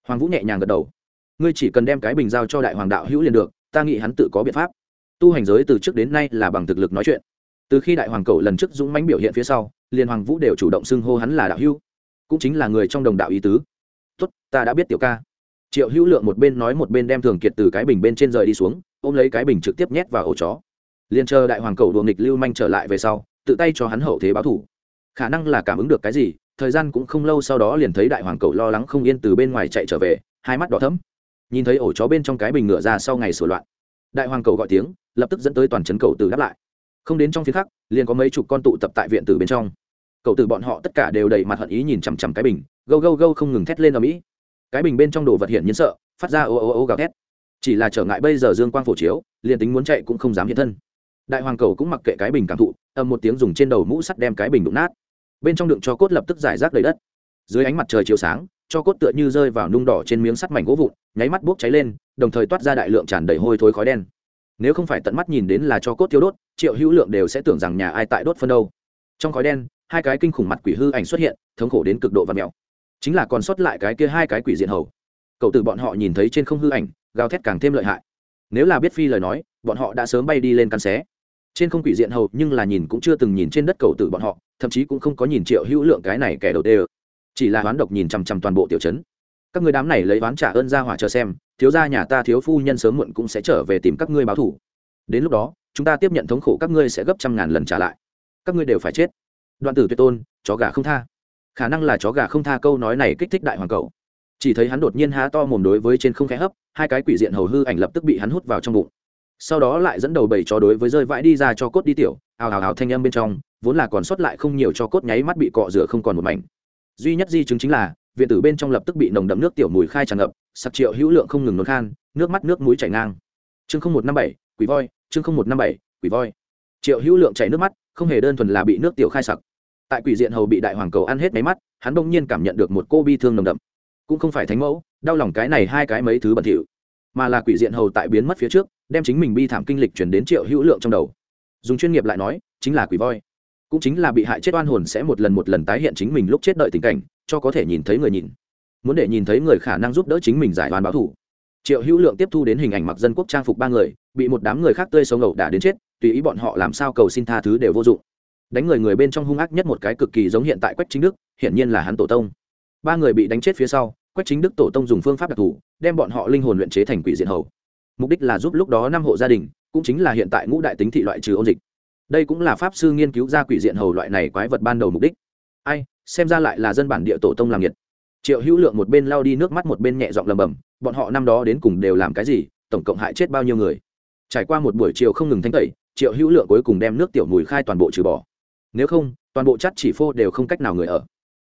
Hoàng vũ nhẹ nhàng gật đầu. Ngươi chỉ cần đem cái bình giao cho đại hoàng đạo hữu liền được, ta nghĩ hắn tự có biện pháp. Tu hành giới từ trước đến nay là bằng thực lực nói chuyện. Từ khi đại hoàng cầu lần trước dũng mãnh biểu hiện phía sau, liền hoàng vũ đều chủ động xưng hô hắn là đạo hữu. Cũng chính là người trong đồng đạo ý tứ. Tốt, ta đã biết tiểu ca triệu hữu lượng một bên nói một bên đem thường kiệt từ cái bình bên trên rời đi xuống ôm lấy cái bình trực tiếp nhét vào ổ chó. Liền chờ đại hoàng cầu đùa nghịch lưu manh trở lại về sau tự tay cho hắn hậu thế báo thủ. Khả năng là cảm ứng được cái gì thời gian cũng không lâu sau đó liền thấy đại hoàng cầu lo lắng không yên từ bên ngoài chạy trở về hai mắt đỏ thấm nhìn thấy ổ chó bên trong cái bình ngựa ra sau ngày sửa loạn đại hoàng cầu gọi tiếng lập tức dẫn tới toàn trấn cầu từ đáp lại. Không đến trong phía khác, liền có mấy chục con tụ tập tại viện tử bên trong. Cậu từ bọn họ tất cả đều đầy mặt hận ý nhìn chằm chằm cái bình gâu gâu gâu không ngừng thét lên ở mỹ cái bình bên trong đồ vật hiện nhiên sợ, phát ra ô ô ô gào thét. Chỉ là trở ngại bây giờ dương quang phổ chiếu, liền tính muốn chạy cũng không dám hiện thân. Đại hoàng cầu cũng mặc kệ cái bình cảm thụ, ầm một tiếng dùng trên đầu mũ sắt đem cái bình đụng nát. Bên trong đựng cho cốt lập tức giải rác đầy đất. Dưới ánh mặt trời chiếu sáng, cho cốt tựa như rơi vào nung đỏ trên miếng sắt mảnh gỗ vụn, nháy mắt bốc cháy lên, đồng thời toát ra đại lượng tràn đầy hôi thối khói đen. Nếu không phải tận mắt nhìn đến là cho cốt thiếu đốt, triệu hữu lượng đều sẽ tưởng rằng nhà ai tại đốt phân đâu. Trong khói đen, hai cái kinh khủng mặt quỷ hư ảnh xuất hiện, thống khổ đến cực độ và mèo chính là còn sót lại cái kia hai cái quỷ diện hầu. Cậu từ bọn họ nhìn thấy trên không hư ảnh, gào thét càng thêm lợi hại. Nếu là biết phi lời nói, bọn họ đã sớm bay đi lên căn xé. Trên không quỷ diện hầu nhưng là nhìn cũng chưa từng nhìn trên đất cầu tử bọn họ, thậm chí cũng không có nhìn triệu hữu lượng cái này kẻ đầu tê ơ chỉ là hoán độc nhìn chằm chằm toàn bộ tiểu chấn các người đám này lấy oán trả ơn ra hỏa chờ xem, thiếu gia nhà ta thiếu phu nhân sớm muộn cũng sẽ trở về tìm các ngươi báo thủ đến lúc đó, chúng ta tiếp nhận thống khổ các ngươi sẽ gấp trăm ngàn lần trả lại. Các ngươi đều phải chết. Đoạn tử tuyệt tôn, chó gà không tha khả năng là chó gà không tha câu nói này kích thích đại hoàng cậu chỉ thấy hắn đột nhiên há to mồm đối với trên không khẽ hấp, hai cái quỷ diện hầu hư ảnh lập tức bị hắn hút vào trong bụng. Sau đó lại dẫn đầu bảy chó đối với rơi vãi đi ra cho cốt đi tiểu, ào ào ào thanh âm bên trong, vốn là còn sót lại không nhiều cho cốt nháy mắt bị cọ rửa không còn một mảnh. Duy nhất di chứng chính là, viện tử bên trong lập tức bị nồng đậm nước tiểu mùi khai tràn ngập, sặc triệu hữu lượng không ngừng nôn khan, nước mắt nước mũi chảy ngang. Chương không một năm bảy, quỷ voi, chương không một năm bảy, quỷ voi. Triệu hữu lượng chảy nước mắt, không hề đơn thuần là bị nước tiểu khai sặc tại quỷ diện hầu bị đại hoàng cầu ăn hết máy mắt, hắn bỗng nhiên cảm nhận được một cô bi thương nồng đậm. Cũng không phải thánh mẫu, đau lòng cái này hai cái mấy thứ bẩn thỉu, mà là quỷ diện hầu tại biến mất phía trước, đem chính mình bi thảm kinh lịch chuyển đến triệu hữu lượng trong đầu. Dùng chuyên nghiệp lại nói, chính là quỷ voi. Cũng chính là bị hại chết oan hồn sẽ một lần một lần tái hiện chính mình lúc chết đợi tình cảnh, cho có thể nhìn thấy người nhìn. Muốn để nhìn thấy người khả năng giúp đỡ chính mình giải oan báo thủ triệu hữu lượng tiếp thu đến hình ảnh mặc dân quốc trang phục ba người, bị một đám người khác tươi sống ẩu đả đến chết, tùy ý bọn họ làm sao cầu xin tha thứ đều vô dụng đánh người người bên trong hung ác nhất một cái cực kỳ giống hiện tại quách chính đức, hiển nhiên là hắn tổ tông. Ba người bị đánh chết phía sau, quách chính đức tổ tông dùng phương pháp đặc thù, đem bọn họ linh hồn luyện chế thành quỷ diện hầu. Mục đích là giúp lúc đó năm hộ gia đình, cũng chính là hiện tại ngũ đại tính thị loại trừ ôn dịch. Đây cũng là pháp sư nghiên cứu ra quỷ diện hầu loại này quái vật ban đầu mục đích. Ai, xem ra lại là dân bản địa tổ tông làm nhiệt triệu hữu lượng một bên lao đi nước mắt một bên nhẹ giọng lầm bầm bọn họ năm đó đến cùng đều làm cái gì, tổng cộng hại chết bao nhiêu người. Trải qua một buổi chiều không ngừng thanh tẩy, triệu hữu lượng cuối cùng đem nước tiểu mùi khai toàn bộ trừ bỏ nếu không, toàn bộ chắt chỉ phô đều không cách nào người ở.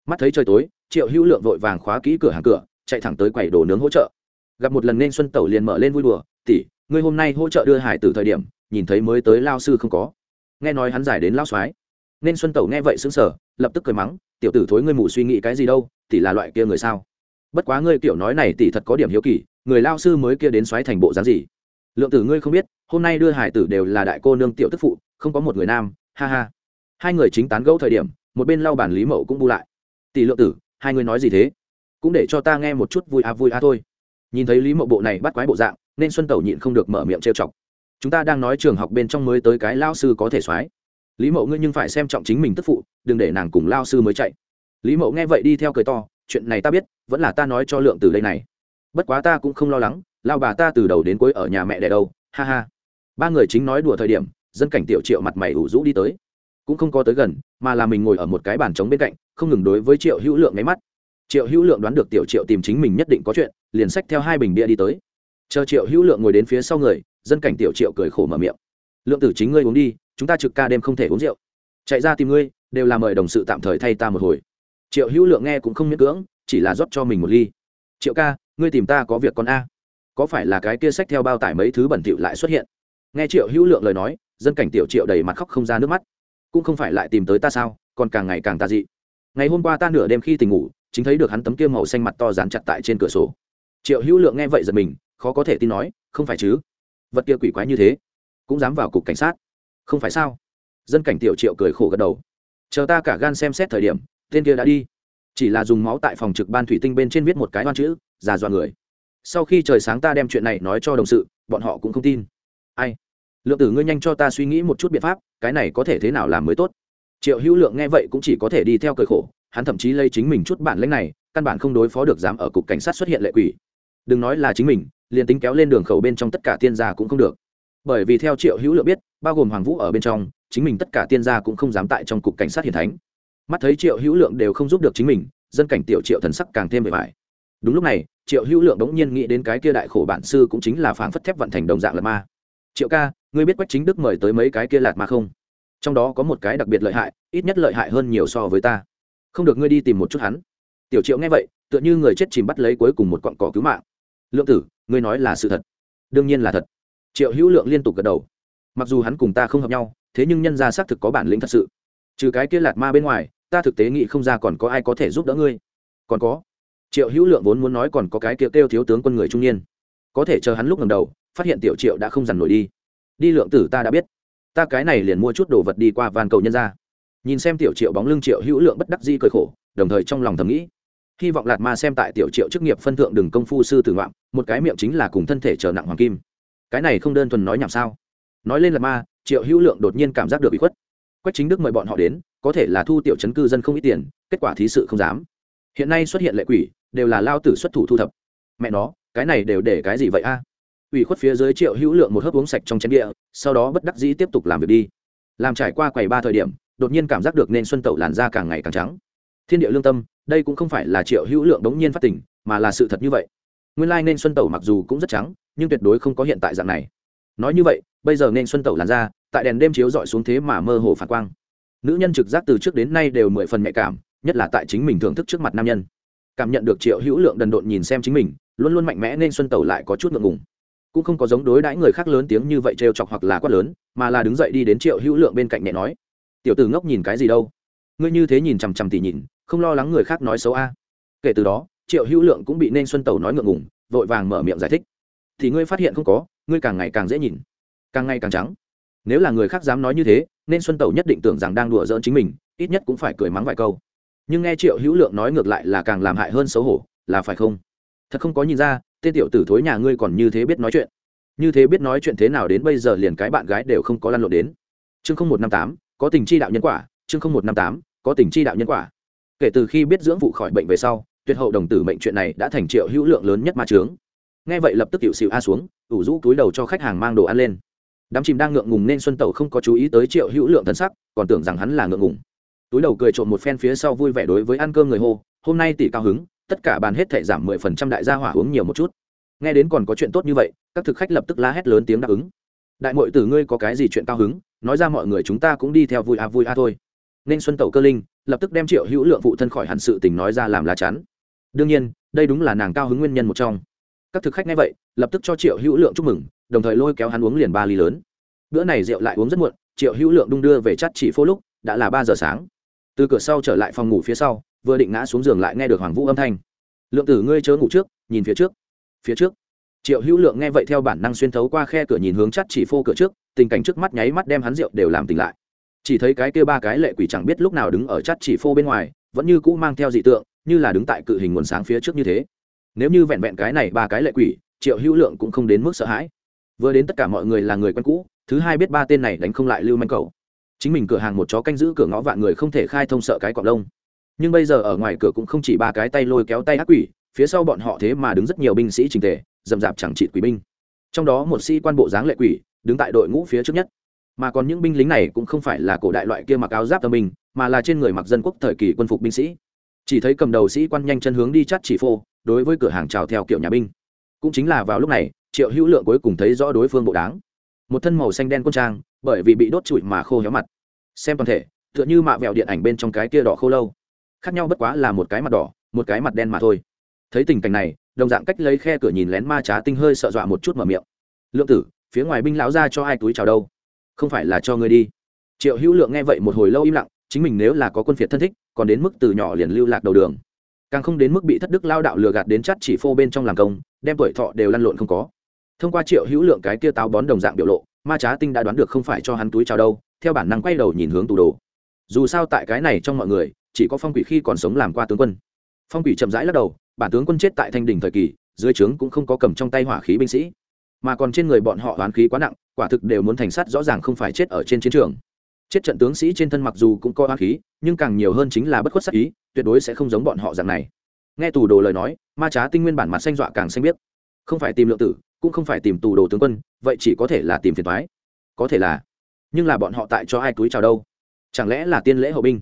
Mắt thấy trời tối, triệu hữu lượng vội vàng khóa kỹ cửa hàng cửa, chạy thẳng tới quầy đồ nướng hỗ trợ. Gặp một lần nên xuân tẩu liền mở lên vui đùa tỉ ngươi hôm nay hỗ trợ đưa hải từ thời điểm, nhìn thấy mới tới lao sư không có? Nghe nói hắn giải đến lao soái. Nên xuân tẩu nghe vậy xứng sở lập tức cười mắng, tiểu tử thối ngươi mù suy nghĩ cái gì đâu, tỷ là loại kia người sao? Bất quá ngươi tiểu nói này tỷ thật có điểm hiếu kỳ, người lao sư mới kia đến xoáy thành bộ dáng gì? Lượng tử ngươi không biết, hôm nay đưa hải tử đều là đại cô nương tiểu tức phụ, không có một người nam, ha ha hai người chính tán gẫu thời điểm, một bên lau bản lý mậu cũng bu lại. Tỷ lượng tử, hai người nói gì thế? Cũng để cho ta nghe một chút vui à vui à thôi. Nhìn thấy lý mậu bộ này bắt quái bộ dạng, nên xuân tẩu nhịn không được mở miệng trêu chọc. Chúng ta đang nói trường học bên trong mới tới cái lao sư có thể soái lý mậu ngươi nhưng phải xem trọng chính mình tức phụ, đừng để nàng cùng lao sư mới chạy. Lý mậu nghe vậy đi theo cười to, chuyện này ta biết, vẫn là ta nói cho lượng từ đây này. Bất quá ta cũng không lo lắng, lao bà ta từ đầu đến cuối ở nhà mẹ đẻ đâu, ha ha. Ba người chính nói đùa thời điểm, dân cảnh tiểu triệu mặt mày ủ rũ đi tới cũng không có tới gần, mà là mình ngồi ở một cái bàn trống bên cạnh, không ngừng đối với triệu hữu lượng nháy mắt. Triệu hữu lượng đoán được tiểu triệu tìm chính mình nhất định có chuyện, liền xách theo hai bình bia đi tới. Chờ triệu hữu lượng ngồi đến phía sau người, dân cảnh tiểu triệu cười khổ mở miệng. Lượng tử chính ngươi uống đi, chúng ta trực ca đêm không thể uống rượu. Chạy ra tìm ngươi, đều là mời đồng sự tạm thời thay ta một hồi. Triệu hữu lượng nghe cũng không miễn cưỡng, chỉ là rót cho mình một ly. Triệu ca, ngươi tìm ta có việc con a. Có phải là cái kia sách theo bao tải mấy thứ bẩn thỉu lại xuất hiện? Nghe triệu hữu lượng lời nói, dân cảnh tiểu triệu đầy mặt khóc không ra nước mắt cũng không phải lại tìm tới ta sao, còn càng ngày càng tà dị. Ngày hôm qua ta nửa đêm khi tỉnh ngủ, chính thấy được hắn tấm kia màu xanh mặt to dán chặt tại trên cửa sổ. Triệu hữu lượng nghe vậy giật mình, khó có thể tin nói, không phải chứ? Vật kia quỷ quái như thế, cũng dám vào cục cảnh sát. Không phải sao? Dân cảnh tiểu triệu cười khổ gật đầu. Chờ ta cả gan xem xét thời điểm, tên kia đã đi. Chỉ là dùng máu tại phòng trực ban thủy tinh bên trên viết một cái oan chữ, già dọa người. Sau khi trời sáng ta đem chuyện này nói cho đồng sự, bọn họ cũng không tin. Ai? Lượng tử ngươi nhanh cho ta suy nghĩ một chút biện pháp, cái này có thể thế nào làm mới tốt? Triệu hữu lượng nghe vậy cũng chỉ có thể đi theo cởi khổ, hắn thậm chí lây chính mình chút bản lãnh này, căn bản không đối phó được dám ở cục cảnh sát xuất hiện lệ quỷ. Đừng nói là chính mình, liền tính kéo lên đường khẩu bên trong tất cả tiên gia cũng không được. Bởi vì theo triệu hữu lượng biết, bao gồm hoàng vũ ở bên trong, chính mình tất cả tiên gia cũng không dám tại trong cục cảnh sát hiền thánh. Mắt thấy triệu hữu lượng đều không giúp được chính mình, dân cảnh tiểu triệu thần sắc càng thêm bề bài đúng lúc này, triệu hữu lượng đống nhiên nghĩ đến cái kia đại khổ bản sư cũng chính là phảng phất thép vận thành đồng dạng lật ma triệu ca, ngươi biết quách chính đức mời tới mấy cái kia lạt ma không? Trong đó có một cái đặc biệt lợi hại, ít nhất lợi hại hơn nhiều so với ta. Không được ngươi đi tìm một chút hắn. Tiểu triệu nghe vậy, tựa như người chết chìm bắt lấy cuối cùng một cọn cỏ cứu mạng. Lượng tử, ngươi nói là sự thật. Đương nhiên là thật. Triệu hữu lượng liên tục gật đầu. Mặc dù hắn cùng ta không hợp nhau, thế nhưng nhân ra xác thực có bản lĩnh thật sự. Trừ cái kia lạt ma bên ngoài, ta thực tế nghĩ không ra còn có ai có thể giúp đỡ ngươi. Còn có. Triệu hữu lượng vốn muốn nói còn có cái kia kêu thiếu tướng quân người trung niên. Có thể chờ hắn lúc ngầm đầu phát hiện tiểu triệu đã không dằn nổi đi. Đi lượng tử ta đã biết. Ta cái này liền mua chút đồ vật đi qua van cầu nhân ra. Nhìn xem tiểu triệu bóng lưng triệu hữu lượng bất đắc di cười khổ, đồng thời trong lòng thầm nghĩ. Hy vọng lạt ma xem tại tiểu triệu chức nghiệp phân thượng đừng công phu sư tử ngoạm, một cái miệng chính là cùng thân thể trở nặng hoàng kim. Cái này không đơn thuần nói nhảm sao? Nói lên lạt ma, triệu hữu lượng đột nhiên cảm giác được bị khuất. Quách chính đức mời bọn họ đến, có thể là thu tiểu chấn cư dân không ít tiền, kết quả thí sự không dám. Hiện nay xuất hiện lệ quỷ, đều là lao tử xuất thủ thu thập. Mẹ nó, cái này đều để cái gì vậy a? Ủy khuất phía dưới triệu hữu lượng một hớp uống sạch trong chén địa sau đó bất đắc dĩ tiếp tục làm việc đi. Làm trải qua quầy ba thời điểm, đột nhiên cảm giác được nên xuân tẩu làn da càng ngày càng trắng. Thiên địa lương tâm, đây cũng không phải là triệu hữu lượng đống nhiên phát tỉnh mà là sự thật như vậy. Nguyên lai nên xuân tẩu mặc dù cũng rất trắng, nhưng tuyệt đối không có hiện tại dạng này. Nói như vậy, bây giờ nên xuân tẩu làn da, tại đèn đêm chiếu dọi xuống thế mà mơ hồ phản quang. Nữ nhân trực giác từ trước đến nay đều mười phần nhạy cảm, nhất là tại chính mình thưởng thức trước mặt nam nhân. Cảm nhận được triệu hữu lượng đần độn nhìn xem chính mình, luôn luôn mạnh mẽ nên xuân tẩu lại có chút ngượng ngùng cũng không có giống đối đãi người khác lớn tiếng như vậy trêu chọc hoặc là quát lớn, mà là đứng dậy đi đến triệu hữu lượng bên cạnh nhẹ nói, tiểu tử ngốc nhìn cái gì đâu? Ngươi như thế nhìn chằm chằm tỉ nhìn, không lo lắng người khác nói xấu a. Kể từ đó, triệu hữu lượng cũng bị nên xuân tẩu nói ngượng ngùng, vội vàng mở miệng giải thích, thì ngươi phát hiện không có, ngươi càng ngày càng dễ nhìn, càng ngày càng trắng. Nếu là người khác dám nói như thế, nên xuân tẩu nhất định tưởng rằng đang đùa giỡn chính mình, ít nhất cũng phải cười mắng vài câu. Nhưng nghe triệu hữu lượng nói ngược lại là càng làm hại hơn xấu hổ, là phải không? Thật không có nhìn ra tên tiểu tử thối nhà ngươi còn như thế biết nói chuyện. Như thế biết nói chuyện thế nào đến bây giờ liền cái bạn gái đều không có lăn lộn đến. Chương không một năm tám, có tình chi đạo nhân quả. Chương không một năm tám, có tình chi đạo nhân quả. Kể từ khi biết dưỡng phụ khỏi bệnh về sau, tuyệt hậu đồng tử mệnh chuyện này đã thành triệu hữu lượng lớn nhất ma trướng nghe vậy lập tức tiểu xịu a xuống, ủ rũ túi đầu cho khách hàng mang đồ ăn lên. Đám chìm đang ngượng ngùng nên xuân tẩu không có chú ý tới triệu hữu lượng thần sắc, còn tưởng rằng hắn là ngượng ngùng. Túi đầu cười trộm một phen phía sau vui vẻ đối với ăn cơm người hô, hôm nay tỷ cao hứng tất cả bàn hết thể giảm mười phần trăm đại gia hỏa uống nhiều một chút. Nghe đến còn có chuyện tốt như vậy, các thực khách lập tức la hét lớn tiếng đáp ứng. Đại mội tử ngươi có cái gì chuyện cao hứng, nói ra mọi người chúng ta cũng đi theo vui a vui a thôi. Nên xuân tẩu cơ linh, lập tức đem triệu hữu lượng phụ thân khỏi hẳn sự tình nói ra làm lá chắn. Đương nhiên, đây đúng là nàng cao hứng nguyên nhân một trong. Các thực khách nghe vậy, lập tức cho triệu hữu lượng chúc mừng, đồng thời lôi kéo hắn uống liền ba ly lớn. Bữa này rượu lại uống rất muộn, triệu hữu lượng đung đưa về chắt chỉ phố lúc, đã là ba giờ sáng. Từ cửa sau trở lại phòng ngủ phía sau vừa định ngã xuống giường lại nghe được hoàng vũ âm thanh. Lượng tử ngươi chớ ngủ trước, nhìn phía trước. Phía trước? Triệu hữu lượng nghe vậy theo bản năng xuyên thấu qua khe cửa nhìn hướng chắt chỉ phô cửa trước, tình cảnh trước mắt nháy mắt đem hắn rượu đều làm tỉnh lại. Chỉ thấy cái kia ba cái lệ quỷ chẳng biết lúc nào đứng ở chắt chỉ phô bên ngoài, vẫn như cũ mang theo dị tượng, như là đứng tại cự hình nguồn sáng phía trước như thế. Nếu như vẹn vẹn cái này ba cái lệ quỷ, triệu hữu lượng cũng không đến mức sợ hãi. Vừa đến tất cả mọi người là người quen cũ, thứ hai biết ba tên này đánh không lại lưu manh cầu. Chính mình cửa hàng một chó canh giữ cửa ngõ vạn người không thể khai thông sợ cái cọp lông nhưng bây giờ ở ngoài cửa cũng không chỉ ba cái tay lôi kéo tay ác quỷ, phía sau bọn họ thế mà đứng rất nhiều binh sĩ trình tề, dầm dạp chẳng trị quỷ binh. Trong đó một sĩ quan bộ dáng lệ quỷ, đứng tại đội ngũ phía trước nhất. Mà còn những binh lính này cũng không phải là cổ đại loại kia mặc áo giáp tâm binh, mà là trên người mặc dân quốc thời kỳ quân phục binh sĩ. Chỉ thấy cầm đầu sĩ quan nhanh chân hướng đi chắt chỉ phô, đối với cửa hàng chào theo kiểu nhà binh. Cũng chính là vào lúc này, triệu hữu lượng cuối cùng thấy rõ đối phương bộ đáng một thân màu xanh đen quân trang, bởi vì bị đốt trụi mà khô héo mặt. Xem toàn thể, tựa như mạ vẹo điện ảnh bên trong cái kia đỏ khô lâu khác nhau bất quá là một cái mặt đỏ, một cái mặt đen mà thôi. Thấy tình cảnh này, đồng dạng cách lấy khe cửa nhìn lén ma trá tinh hơi sợ dọa một chút mở miệng. Lượng tử, phía ngoài binh lão ra cho hai túi chào đâu? Không phải là cho ngươi đi. Triệu hữu lượng nghe vậy một hồi lâu im lặng, chính mình nếu là có quân phiệt thân thích, còn đến mức từ nhỏ liền lưu lạc đầu đường. Càng không đến mức bị thất đức lao đạo lừa gạt đến chắt chỉ phô bên trong làm công, đem tuổi thọ đều lăn lộn không có. Thông qua triệu hữu lượng cái kia táo bón đồng dạng biểu lộ, ma trá tinh đã đoán được không phải cho hắn túi chào đâu, theo bản năng quay đầu nhìn hướng tù đồ. Dù sao tại cái này trong mọi người chỉ có phong quỷ khi còn sống làm qua tướng quân. Phong quỷ chậm rãi lắc đầu, bản tướng quân chết tại thanh đình thời kỳ, dưới trướng cũng không có cầm trong tay hỏa khí binh sĩ. Mà còn trên người bọn họ hoán khí quá nặng, quả thực đều muốn thành sát rõ ràng không phải chết ở trên chiến trường. Chết trận tướng sĩ trên thân mặc dù cũng có hoán khí, nhưng càng nhiều hơn chính là bất khuất sắc ý, tuyệt đối sẽ không giống bọn họ dạng này. Nghe tù đồ lời nói, ma trá tinh nguyên bản mặt xanh dọa càng xanh biết không phải tìm lượng tử, cũng không phải tìm tù đồ tướng quân, vậy chỉ có thể là tìm phiền thoái có thể là, nhưng là bọn họ tại cho ai túi chào đâu? Chẳng lẽ là tiên lễ hậu binh?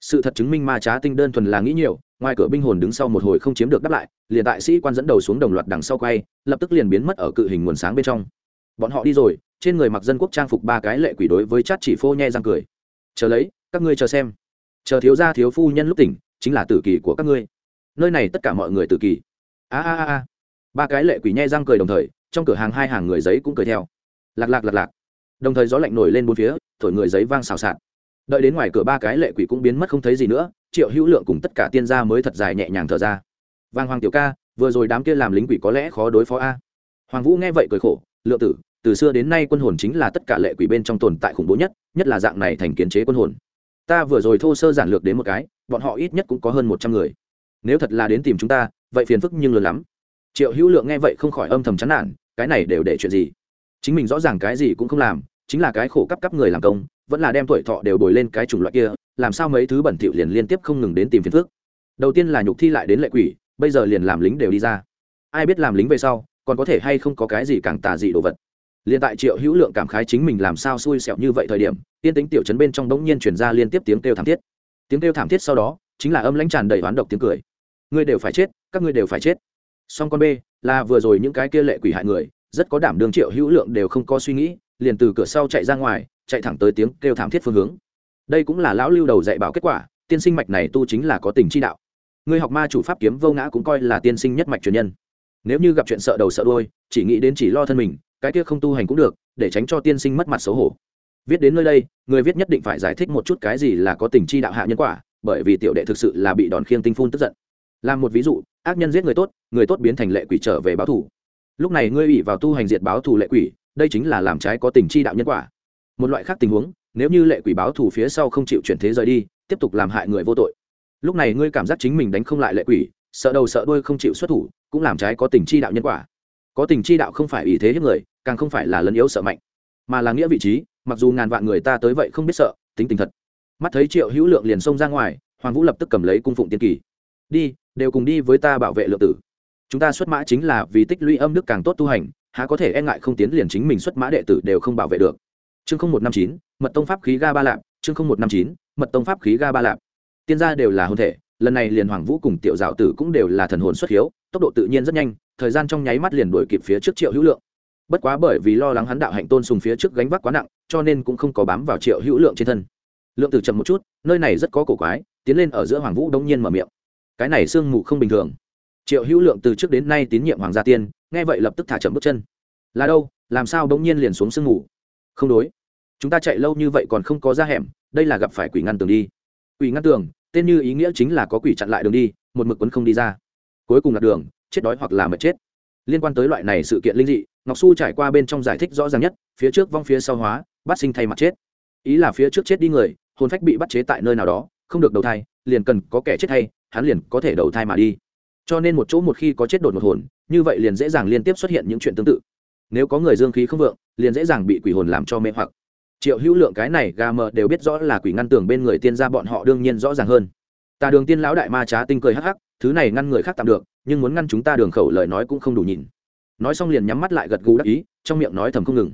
Sự thật chứng minh ma trá tinh đơn thuần là nghĩ nhiều, ngoài cửa binh hồn đứng sau một hồi không chiếm được đáp lại, liền tại sĩ quan dẫn đầu xuống đồng loạt đằng sau quay, lập tức liền biến mất ở cự hình nguồn sáng bên trong. Bọn họ đi rồi, trên người mặc dân quốc trang phục ba cái lệ quỷ đối với chát chỉ phô nhẹ răng cười. Chờ lấy, các ngươi chờ xem. Chờ thiếu gia thiếu phu nhân lúc tỉnh, chính là tử kỳ của các ngươi. Nơi này tất cả mọi người tử kỳ. A a a ba cái lệ quỷ nhẹ răng cười đồng thời, trong cửa hàng hai hàng người giấy cũng cười theo. Lạc lạc lạc lạc. Đồng thời gió lạnh nổi lên bốn phía, thổi người giấy vang xào xạc đợi đến ngoài cửa ba cái lệ quỷ cũng biến mất không thấy gì nữa, triệu hữu lượng cùng tất cả tiên gia mới thật dài nhẹ nhàng thở ra. Vang hoàng tiểu ca, vừa rồi đám kia làm lính quỷ có lẽ khó đối phó a. Hoàng vũ nghe vậy cười khổ, lượng tử, từ xưa đến nay quân hồn chính là tất cả lệ quỷ bên trong tồn tại khủng bố nhất nhất là dạng này thành kiến chế quân hồn. Ta vừa rồi thô sơ giản lược đến một cái, bọn họ ít nhất cũng có hơn một trăm người. Nếu thật là đến tìm chúng ta, vậy phiền phức nhưng lớn lắm. Triệu hữu lượng nghe vậy không khỏi âm thầm chán nản, cái này đều để chuyện gì? Chính mình rõ ràng cái gì cũng không làm, chính là cái khổ cấp cấp người làm công vẫn là đem tuổi thọ đều bồi lên cái chủng loại kia, làm sao mấy thứ bẩn thỉu liền liên tiếp không ngừng đến tìm phiền phước đầu tiên là nhục thi lại đến lệ quỷ, bây giờ liền làm lính đều đi ra. Ai biết làm lính về sau, còn có thể hay không có cái gì càng tà dị đồ vật. Liền tại triệu hữu lượng cảm khái chính mình làm sao xui xẹo như vậy thời điểm, tiên tính tiểu chấn bên trong đống nhiên chuyển ra liên tiếp tiếng kêu thảm thiết. Tiếng kêu thảm thiết sau đó, chính là âm lãnh tràn đầy oán độc tiếng cười. Ngươi đều phải chết, các ngươi đều phải chết. Song con b là vừa rồi những cái kia lệ quỷ hại người, rất có đảm đường triệu hữu lượng đều không có suy nghĩ, liền từ cửa sau chạy ra ngoài chạy thẳng tới tiếng kêu thảm thiết phương hướng. Đây cũng là lão lưu đầu dạy bảo kết quả tiên sinh mạch này tu chính là có tình chi đạo. Người học ma chủ pháp kiếm vô ngã cũng coi là tiên sinh nhất mạch truyền nhân. Nếu như gặp chuyện sợ đầu sợ đuôi, chỉ nghĩ đến chỉ lo thân mình cái kia không tu hành cũng được để tránh cho tiên sinh mất mặt xấu hổ. Viết đến nơi đây người viết nhất định phải giải thích một chút cái gì là có tình chi đạo hạ nhân quả bởi vì tiểu đệ thực sự là bị đòn khiêng tinh phun tức giận. Làm một ví dụ ác nhân giết người tốt người tốt biến thành lệ quỷ trở về báo thù. Lúc này ngươi ủy vào tu hành diệt báo thù lệ quỷ đây chính là làm trái có tình chi đạo nhân quả một loại khác tình huống, nếu như lệ quỷ báo thù phía sau không chịu chuyển thế rời đi, tiếp tục làm hại người vô tội. Lúc này ngươi cảm giác chính mình đánh không lại lệ quỷ, sợ đầu sợ đuôi không chịu xuất thủ, cũng làm trái có tình chi đạo nhân quả. Có tình chi đạo không phải ý thế hiếp người, càng không phải là lấn yếu sợ mạnh, mà là nghĩa vị trí, mặc dù ngàn vạn người ta tới vậy không biết sợ, tính tình thật. Mắt thấy triệu hữu lượng liền xông ra ngoài, hoàng vũ lập tức cầm lấy cung phụng tiên kỳ. Đi, đều cùng đi với ta bảo vệ lượng tử. Chúng ta xuất mã chính là vì tích lũy âm đức càng tốt tu hành, há có thể e ngại không tiến liền chính mình xuất mã đệ tử đều không bảo vệ được chương không một năm chín, mật tông pháp khí ga ba lạp, chương không một năm chín, mật tông pháp khí ga ba lạp. Tiên gia đều là hôn thể, lần này liền hoàng vũ cùng tiểu dạo tử cũng đều là thần hồn xuất hiếu, tốc độ tự nhiên rất nhanh, thời gian trong nháy mắt liền đuổi kịp phía trước triệu hữu lượng. Bất quá bởi vì lo lắng hắn đạo hạnh tôn sùng phía trước gánh vác quá nặng, cho nên cũng không có bám vào triệu hữu lượng trên thân. Lượng tử chậm một chút, nơi này rất có cổ quái, tiến lên ở giữa hoàng vũ đống nhiên mở miệng. Cái này sương mù không bình thường. Triệu hữu lượng từ trước đến nay tín nhiệm hoàng gia tiên, nghe vậy lập tức thả chậm bước chân. Là đâu, làm sao đống nhiên liền xuống sương mù? Không đối. Chúng ta chạy lâu như vậy còn không có ra hẻm, đây là gặp phải quỷ ngăn tường đi. Quỷ ngăn tường, tên như ý nghĩa chính là có quỷ chặn lại đường đi, một mực quấn không đi ra. Cuối cùng là đường, chết đói hoặc là mệt chết. Liên quan tới loại này sự kiện linh dị, ngọc su trải qua bên trong giải thích rõ ràng nhất, phía trước vong phía sau hóa, bắt sinh thay mặt chết. Ý là phía trước chết đi người, hồn phách bị bắt chế tại nơi nào đó, không được đầu thai, liền cần có kẻ chết thay, hắn liền có thể đầu thai mà đi. Cho nên một chỗ một khi có chết đột một hồn, như vậy liền dễ dàng liên tiếp xuất hiện những chuyện tương tự nếu có người dương khí không vượng, liền dễ dàng bị quỷ hồn làm cho mê hoặc. Triệu hữu lượng cái này gà mờ đều biết rõ là quỷ ngăn tường bên người tiên gia bọn họ đương nhiên rõ ràng hơn. Ta đường tiên lão đại ma trá tinh cười hắc hắc, thứ này ngăn người khác tạm được, nhưng muốn ngăn chúng ta đường khẩu lời nói cũng không đủ nhìn. Nói xong liền nhắm mắt lại gật gù đắc ý, trong miệng nói thầm không ngừng.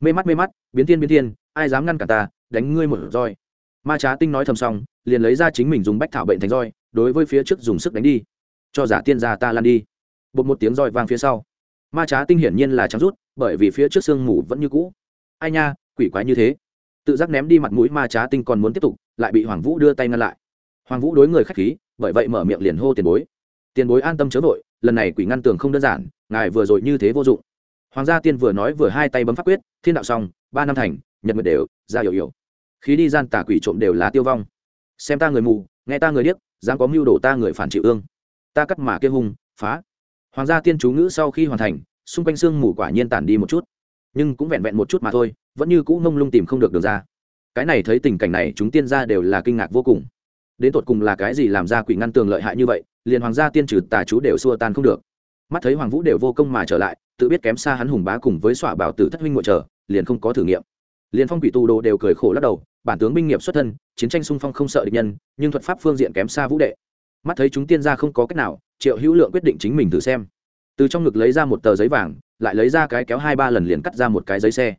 Mê mắt mê mắt, biến tiên biến tiên ai dám ngăn cả ta, đánh ngươi một roi. Ma trá tinh nói thầm xong, liền lấy ra chính mình dùng bách thảo bệnh thành roi, đối với phía trước dùng sức đánh đi. Cho giả tiên gia ta lan đi. Bột một tiếng roi vang phía sau ma trá tinh hiển nhiên là trắng rút, bởi vì phía trước sương mù vẫn như cũ. Ai nha, quỷ quái như thế. Tự giác ném đi mặt mũi ma trá tinh còn muốn tiếp tục, lại bị hoàng vũ đưa tay ngăn lại. Hoàng vũ đối người khách khí, bởi vậy mở miệng liền hô tiền bối. Tiền bối an tâm chớ vội, lần này quỷ ngăn tường không đơn giản, ngài vừa rồi như thế vô dụng. Hoàng gia tiên vừa nói vừa hai tay bấm pháp quyết, thiên đạo xong, ba năm thành, nhật nguyệt đều, ra hiểu hiểu. Khí đi gian tà quỷ trộm đều là tiêu vong. Xem ta người mù, nghe ta người điếc, dám có mưu đồ ta người phản chịu ương. Ta cắt mà kia hung, phá hoàng gia tiên chú ngữ sau khi hoàn thành, xung quanh xương mù quả nhiên tản đi một chút. Nhưng cũng vẹn vẹn một chút mà thôi, vẫn như cũ ngông lung tìm không được đường ra. Cái này thấy tình cảnh này, chúng tiên gia đều là kinh ngạc vô cùng. Đến tột cùng là cái gì làm ra quỷ ngăn tường lợi hại như vậy, liền hoàng gia tiên trừ tà chú đều xua tan không được. Mắt thấy hoàng vũ đều vô công mà trở lại, tự biết kém xa hắn hùng bá cùng với xỏa bảo tử thất huynh ngội trở liền không có thử nghiệm. Liền phong quỷ tu đồ đều cười khổ lắc đầu, bản tướng binh nghiệp xuất thân, chiến tranh xung phong không sợ địch nhân, nhưng thuật pháp phương diện kém xa vũ đệ mắt thấy chúng tiên gia không có cách nào, triệu hữu lượng quyết định chính mình thử xem. Từ trong ngực lấy ra một tờ giấy vàng, lại lấy ra cái kéo hai ba lần liền cắt ra một cái giấy xe.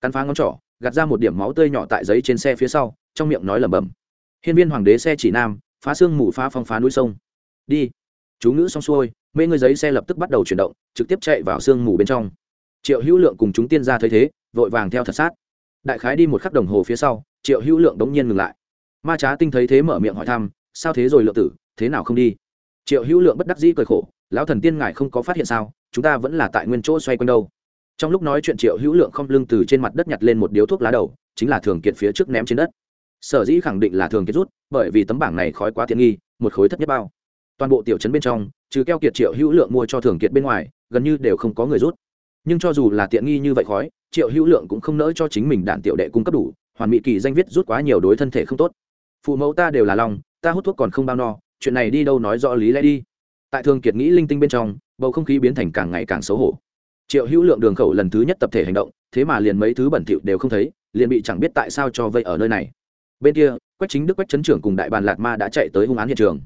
Cắn phá ngón trỏ, gạt ra một điểm máu tươi nhỏ tại giấy trên xe phía sau, trong miệng nói lẩm bẩm. Hiên viên hoàng đế xe chỉ nam, phá xương mù phá phong phá núi sông. Đi. Chú ngữ xong xuôi, mê người giấy xe lập tức bắt đầu chuyển động, trực tiếp chạy vào sương mù bên trong. Triệu hữu lượng cùng chúng tiên ra thấy thế, vội vàng theo thật sát. Đại khái đi một khắc đồng hồ phía sau, triệu hữu lượng đống nhiên ngừng lại. Ma trá tinh thấy thế mở miệng hỏi thăm, sao thế rồi, lượng tử? Thế nào không đi? Triệu hữu lượng bất đắc dĩ cười khổ, lão thần tiên ngài không có phát hiện sao? Chúng ta vẫn là tại nguyên chỗ xoay quanh đâu. Trong lúc nói chuyện, triệu hữu lượng không lưng từ trên mặt đất nhặt lên một điếu thuốc lá đầu, chính là thường kiệt phía trước ném trên đất. Sở dĩ khẳng định là thường kiệt rút, bởi vì tấm bảng này khói quá tiện nghi, một khối thất nhất bao. Toàn bộ tiểu trấn bên trong, trừ keo kiệt triệu hữu lượng mua cho thường kiệt bên ngoài, gần như đều không có người rút. Nhưng cho dù là tiện nghi như vậy khói, triệu hữu lượng cũng không nỡ cho chính mình đạn tiểu đệ cung cấp đủ, hoàn mỹ kỳ danh viết rút quá nhiều đối thân thể không tốt. Phụ mẫu ta đều là lòng, ta hút thuốc còn không bao no chuyện này đi đâu nói rõ lý lẽ đi. Tại thường kiệt nghĩ linh tinh bên trong, bầu không khí biến thành càng ngày càng xấu hổ. Triệu hữu lượng đường khẩu lần thứ nhất tập thể hành động, thế mà liền mấy thứ bẩn thỉu đều không thấy, liền bị chẳng biết tại sao cho vây ở nơi này. Bên kia, quách chính đức, quách trấn trưởng cùng đại bàn lạt ma đã chạy tới hung án hiện trường.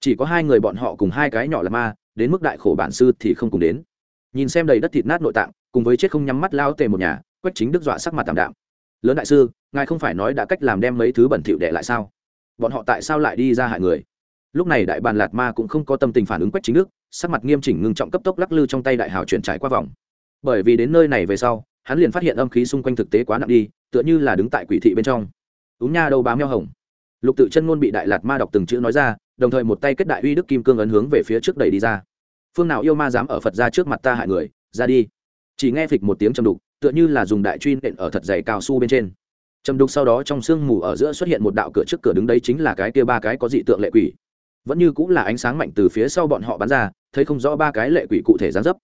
Chỉ có hai người bọn họ cùng hai cái nhỏ lạt ma, đến mức đại khổ bản sư thì không cùng đến. Nhìn xem đầy đất thịt nát nội tạng, cùng với chết không nhắm mắt lao tề một nhà, quách chính đức dọa sắc mặt tạm đạm. Lớn đại sư, ngài không phải nói đã cách làm đem mấy thứ bẩn thỉu để lại sao? Bọn họ tại sao lại đi ra hại người? Lúc này đại bàn lạt ma cũng không có tâm tình phản ứng quách chính đức, sắc mặt nghiêm chỉnh ngưng trọng cấp tốc lắc lư trong tay đại hào chuyển trải qua vòng. Bởi vì đến nơi này về sau, hắn liền phát hiện âm khí xung quanh thực tế quá nặng đi, tựa như là đứng tại quỷ thị bên trong. Úng nha đâu bám nhau hồng. Lục tự chân ngôn bị đại lạt ma đọc từng chữ nói ra, đồng thời một tay kết đại uy đức kim cương ấn hướng về phía trước đẩy đi ra. Phương nào yêu ma dám ở phật ra trước mặt ta hại người, ra đi. Chỉ nghe phịch một tiếng chầm đục, tựa như là dùng đại truy nện ở thật dày cao su bên trên. Chầm đục sau đó trong sương mù ở giữa xuất hiện một đạo cửa trước cửa đứng đấy chính là cái kia ba cái có dị tượng lệ quỷ vẫn như cũng là ánh sáng mạnh từ phía sau bọn họ bắn ra, thấy không rõ ba cái lệ quỷ cụ thể gián dấp.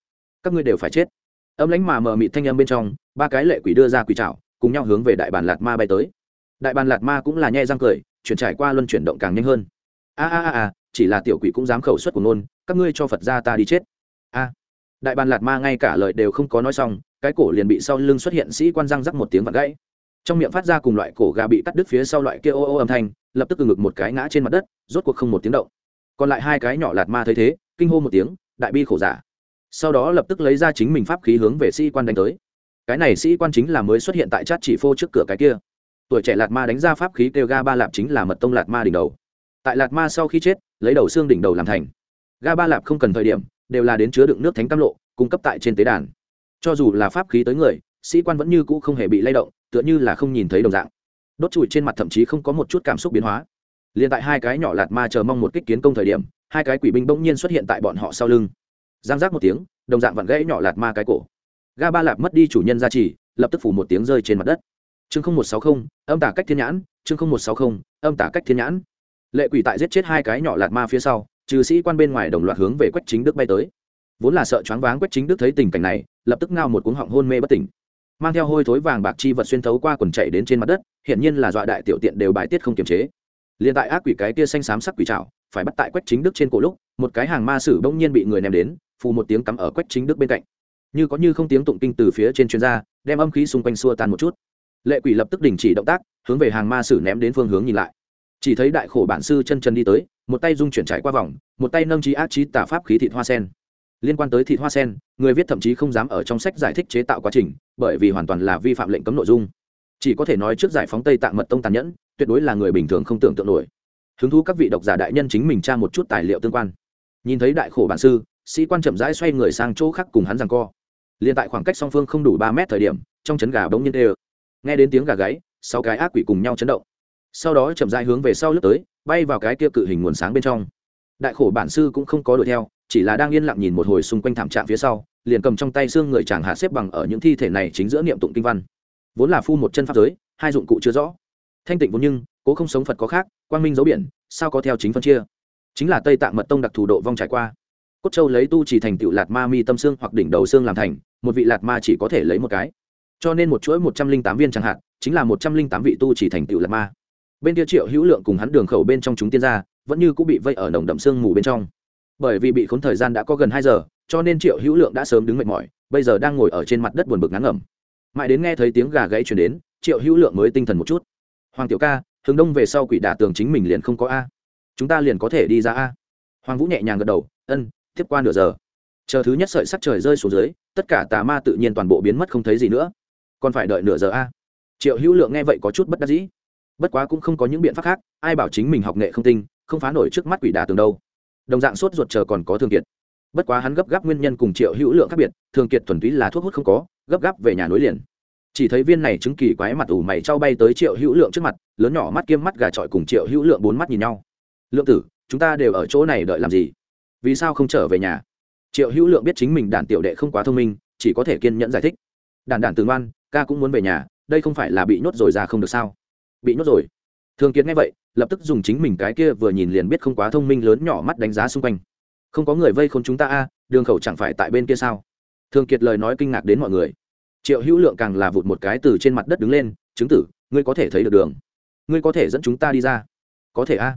Các ngươi đều phải chết. Âm lánh mà mờ mịt thanh âm bên trong, ba cái lệ quỷ đưa ra quỷ trảo, cùng nhau hướng về đại bản lạt ma bay tới. Đại bàn lạt ma cũng là nhẹ răng cười, chuyển trải qua luân chuyển động càng nhanh hơn. A a a a, chỉ là tiểu quỷ cũng dám khẩu suất của nôn các ngươi cho phật ra ta đi chết. A. Đại bàn lạt ma ngay cả lời đều không có nói xong, cái cổ liền bị sau lưng xuất hiện sĩ quan răng rắc một tiếng vặn gãy trong miệng phát ra cùng loại cổ gà bị cắt đứt phía sau loại kia ô ô âm thanh, lập tức từ ngực một cái ngã trên mặt đất, rốt cuộc không một tiếng động. Còn lại hai cái nhỏ lạt ma thấy thế, kinh hô một tiếng, đại bi khổ giả. Sau đó lập tức lấy ra chính mình pháp khí hướng về sĩ quan đánh tới. Cái này sĩ quan chính là mới xuất hiện tại chát chỉ phô trước cửa cái kia. Tuổi trẻ lạt ma đánh ra pháp khí kêu ga ba lạp chính là mật tông lạt ma đỉnh đầu. Tại lạt ma sau khi chết, lấy đầu xương đỉnh đầu làm thành. Ga ba lạp không cần thời điểm, đều là đến chứa đựng nước thánh tam lộ, cung cấp tại trên tế đàn. Cho dù là pháp khí tới người, sĩ quan vẫn như cũ không hề bị lay động tựa như là không nhìn thấy đồng dạng. Đốt trụi trên mặt thậm chí không có một chút cảm xúc biến hóa. Liền tại hai cái nhỏ lạt ma chờ mong một kích kiến công thời điểm, hai cái quỷ binh bỗng nhiên xuất hiện tại bọn họ sau lưng. Giang giác một tiếng, đồng dạng vặn gãy nhỏ lạt ma cái cổ. Ga ba lạp mất đi chủ nhân gia trì, lập tức phủ một tiếng rơi trên mặt đất. Chương không một sáu không, âm tả cách thiên nhãn, chương không một sáu không, âm tả cách thiên nhãn. Lệ quỷ tại giết chết hai cái nhỏ lạt ma phía sau, trừ sĩ quan bên ngoài đồng loạt hướng về quách chính đức bay tới. Vốn là sợ choáng váng quách chính đức thấy tình cảnh này, lập tức ngao một cuống họng hôn mê bất tỉnh mang theo hôi thối vàng bạc chi vật xuyên thấu qua quần chạy đến trên mặt đất hiện nhiên là dọa đại tiểu tiện đều bài tiết không kiềm chế. Liền tại ác quỷ cái kia xanh xám sắc quỷ trào phải bắt tại quách chính đức trên cổ lúc, một cái hàng ma sử bỗng nhiên bị người ném đến, phù một tiếng cắm ở quách chính đức bên cạnh. Như có như không tiếng tụng kinh từ phía trên chuyên gia đem âm khí xung quanh xua tan một chút. Lệ quỷ lập tức đình chỉ động tác, hướng về hàng ma sử ném đến phương hướng nhìn lại. Chỉ thấy đại khổ bản sư chân chân đi tới, một tay dung chuyển trải qua vòng, một tay nâng trí ác trí tả pháp khí thịt hoa sen liên quan tới thịt hoa sen, người viết thậm chí không dám ở trong sách giải thích chế tạo quá trình, bởi vì hoàn toàn là vi phạm lệnh cấm nội dung. Chỉ có thể nói trước giải phóng tây tạng mật tông tàn nhẫn, tuyệt đối là người bình thường không tưởng tượng nổi. Hứng thú các vị độc giả đại nhân chính mình tra một chút tài liệu tương quan. Nhìn thấy đại khổ bản sư, sĩ quan chậm rãi xoay người sang chỗ khác cùng hắn rằng co. Liền tại khoảng cách song phương không đủ ba mét thời điểm, trong chấn gà bỗng nhiên tê nghe đến tiếng gà gáy, sáu cái ác quỷ cùng nhau chấn động. Sau đó chậm rãi hướng về sau lướt tới, bay vào cái kia cự hình nguồn sáng bên trong. Đại khổ bản sư cũng không có đuổi theo chỉ là đang yên lặng nhìn một hồi xung quanh thảm trạng phía sau, liền cầm trong tay xương người chàng hạ xếp bằng ở những thi thể này chính giữa niệm tụng kinh văn. Vốn là phu một chân pháp giới, hai dụng cụ chưa rõ. Thanh tịnh vốn nhưng, cố không sống phật có khác, quang minh dấu biển, sao có theo chính phân chia? Chính là tây tạng mật tông đặc thù độ vong trải qua. Cốt châu lấy tu chỉ thành tựu lạt ma mi tâm xương hoặc đỉnh đầu xương làm thành, một vị lạt ma chỉ có thể lấy một cái. Cho nên một chuỗi một trăm linh tám viên chẳng hạn, chính là một trăm linh tám vị tu chỉ thành tựu lạt ma. Bên kia triệu hữu lượng cùng hắn đường khẩu bên trong chúng tiên gia, vẫn như cũng bị vây ở nồng đậm xương mù bên trong bởi vì bị khốn thời gian đã có gần hai giờ, cho nên triệu hữu lượng đã sớm đứng mệt mỏi, bây giờ đang ngồi ở trên mặt đất buồn bực ngắn ngẩm. Mãi đến nghe thấy tiếng gà gãy chuyển đến, triệu hữu lượng mới tinh thần một chút. Hoàng tiểu ca, hướng đông về sau quỷ đả tường chính mình liền không có a. Chúng ta liền có thể đi ra a. Hoàng vũ nhẹ nhàng gật đầu, ân, tiếp qua nửa giờ. Chờ thứ nhất sợi sắc trời rơi xuống dưới, tất cả tà ma tự nhiên toàn bộ biến mất không thấy gì nữa. Còn phải đợi nửa giờ a. Triệu hữu lượng nghe vậy có chút bất đắc dĩ. Bất quá cũng không có những biện pháp khác, ai bảo chính mình học nghệ không tinh, không phá nổi trước mắt quỷ đà tường đâu đồng dạng sốt ruột chờ còn có thường kiệt. Bất quá hắn gấp gáp nguyên nhân cùng triệu hữu lượng khác biệt, thường kiệt thuần túy là thuốc hút không có, gấp gáp về nhà nối liền. Chỉ thấy viên này chứng kỳ quái mặt ủ mày trao bay tới triệu hữu lượng trước mặt, lớn nhỏ mắt kiêm mắt gà trọi cùng triệu hữu lượng bốn mắt nhìn nhau. Lượng tử, chúng ta đều ở chỗ này đợi làm gì? Vì sao không trở về nhà? Triệu hữu lượng biết chính mình đàn tiểu đệ không quá thông minh, chỉ có thể kiên nhẫn giải thích. Đàn đàn từ ngoan, ca cũng muốn về nhà, đây không phải là bị nhốt rồi ra không được sao? Bị nhốt rồi. Thường kiệt nghe vậy lập tức dùng chính mình cái kia vừa nhìn liền biết không quá thông minh lớn nhỏ mắt đánh giá xung quanh. Không có người vây khốn chúng ta a, đường khẩu chẳng phải tại bên kia sao? Thường kiệt lời nói kinh ngạc đến mọi người. Triệu hữu lượng càng là vụt một cái từ trên mặt đất đứng lên, chứng tử, ngươi có thể thấy được đường. Ngươi có thể dẫn chúng ta đi ra. Có thể a.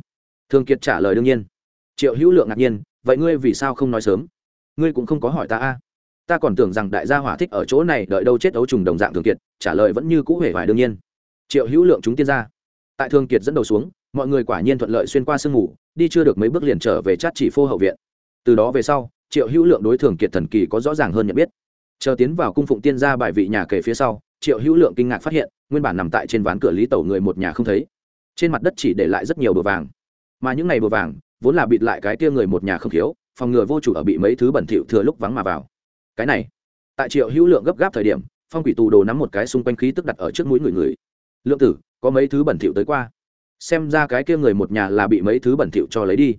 Thường kiệt trả lời đương nhiên. Triệu hữu lượng ngạc nhiên, vậy ngươi vì sao không nói sớm? Ngươi cũng không có hỏi ta a. Ta còn tưởng rằng đại gia hỏa thích ở chỗ này đợi đâu chết ấu trùng đồng dạng thường kiệt, trả lời vẫn như cũ hề vải đương nhiên. Triệu hữu lượng chúng tiên ra. Tại thường kiệt dẫn đầu xuống mọi người quả nhiên thuận lợi xuyên qua sương mù, đi chưa được mấy bước liền trở về chát chỉ phô hậu viện. Từ đó về sau, triệu hữu lượng đối thường kiệt thần kỳ có rõ ràng hơn nhận biết. Chờ tiến vào cung phụng tiên gia bài vị nhà kể phía sau, triệu hữu lượng kinh ngạc phát hiện, nguyên bản nằm tại trên ván cửa lý tẩu người một nhà không thấy. Trên mặt đất chỉ để lại rất nhiều bờ vàng. Mà những ngày bờ vàng, vốn là bịt lại cái tia người một nhà không thiếu, phòng ngừa vô chủ ở bị mấy thứ bẩn thỉu thừa lúc vắng mà vào. Cái này, tại triệu hữu lượng gấp gáp thời điểm, phong quỷ tù đồ nắm một cái xung quanh khí tức đặt ở trước mũi người người. Lượng tử, có mấy thứ bẩn thỉu tới qua? Xem ra cái kia người một nhà là bị mấy thứ bẩn thỉu cho lấy đi.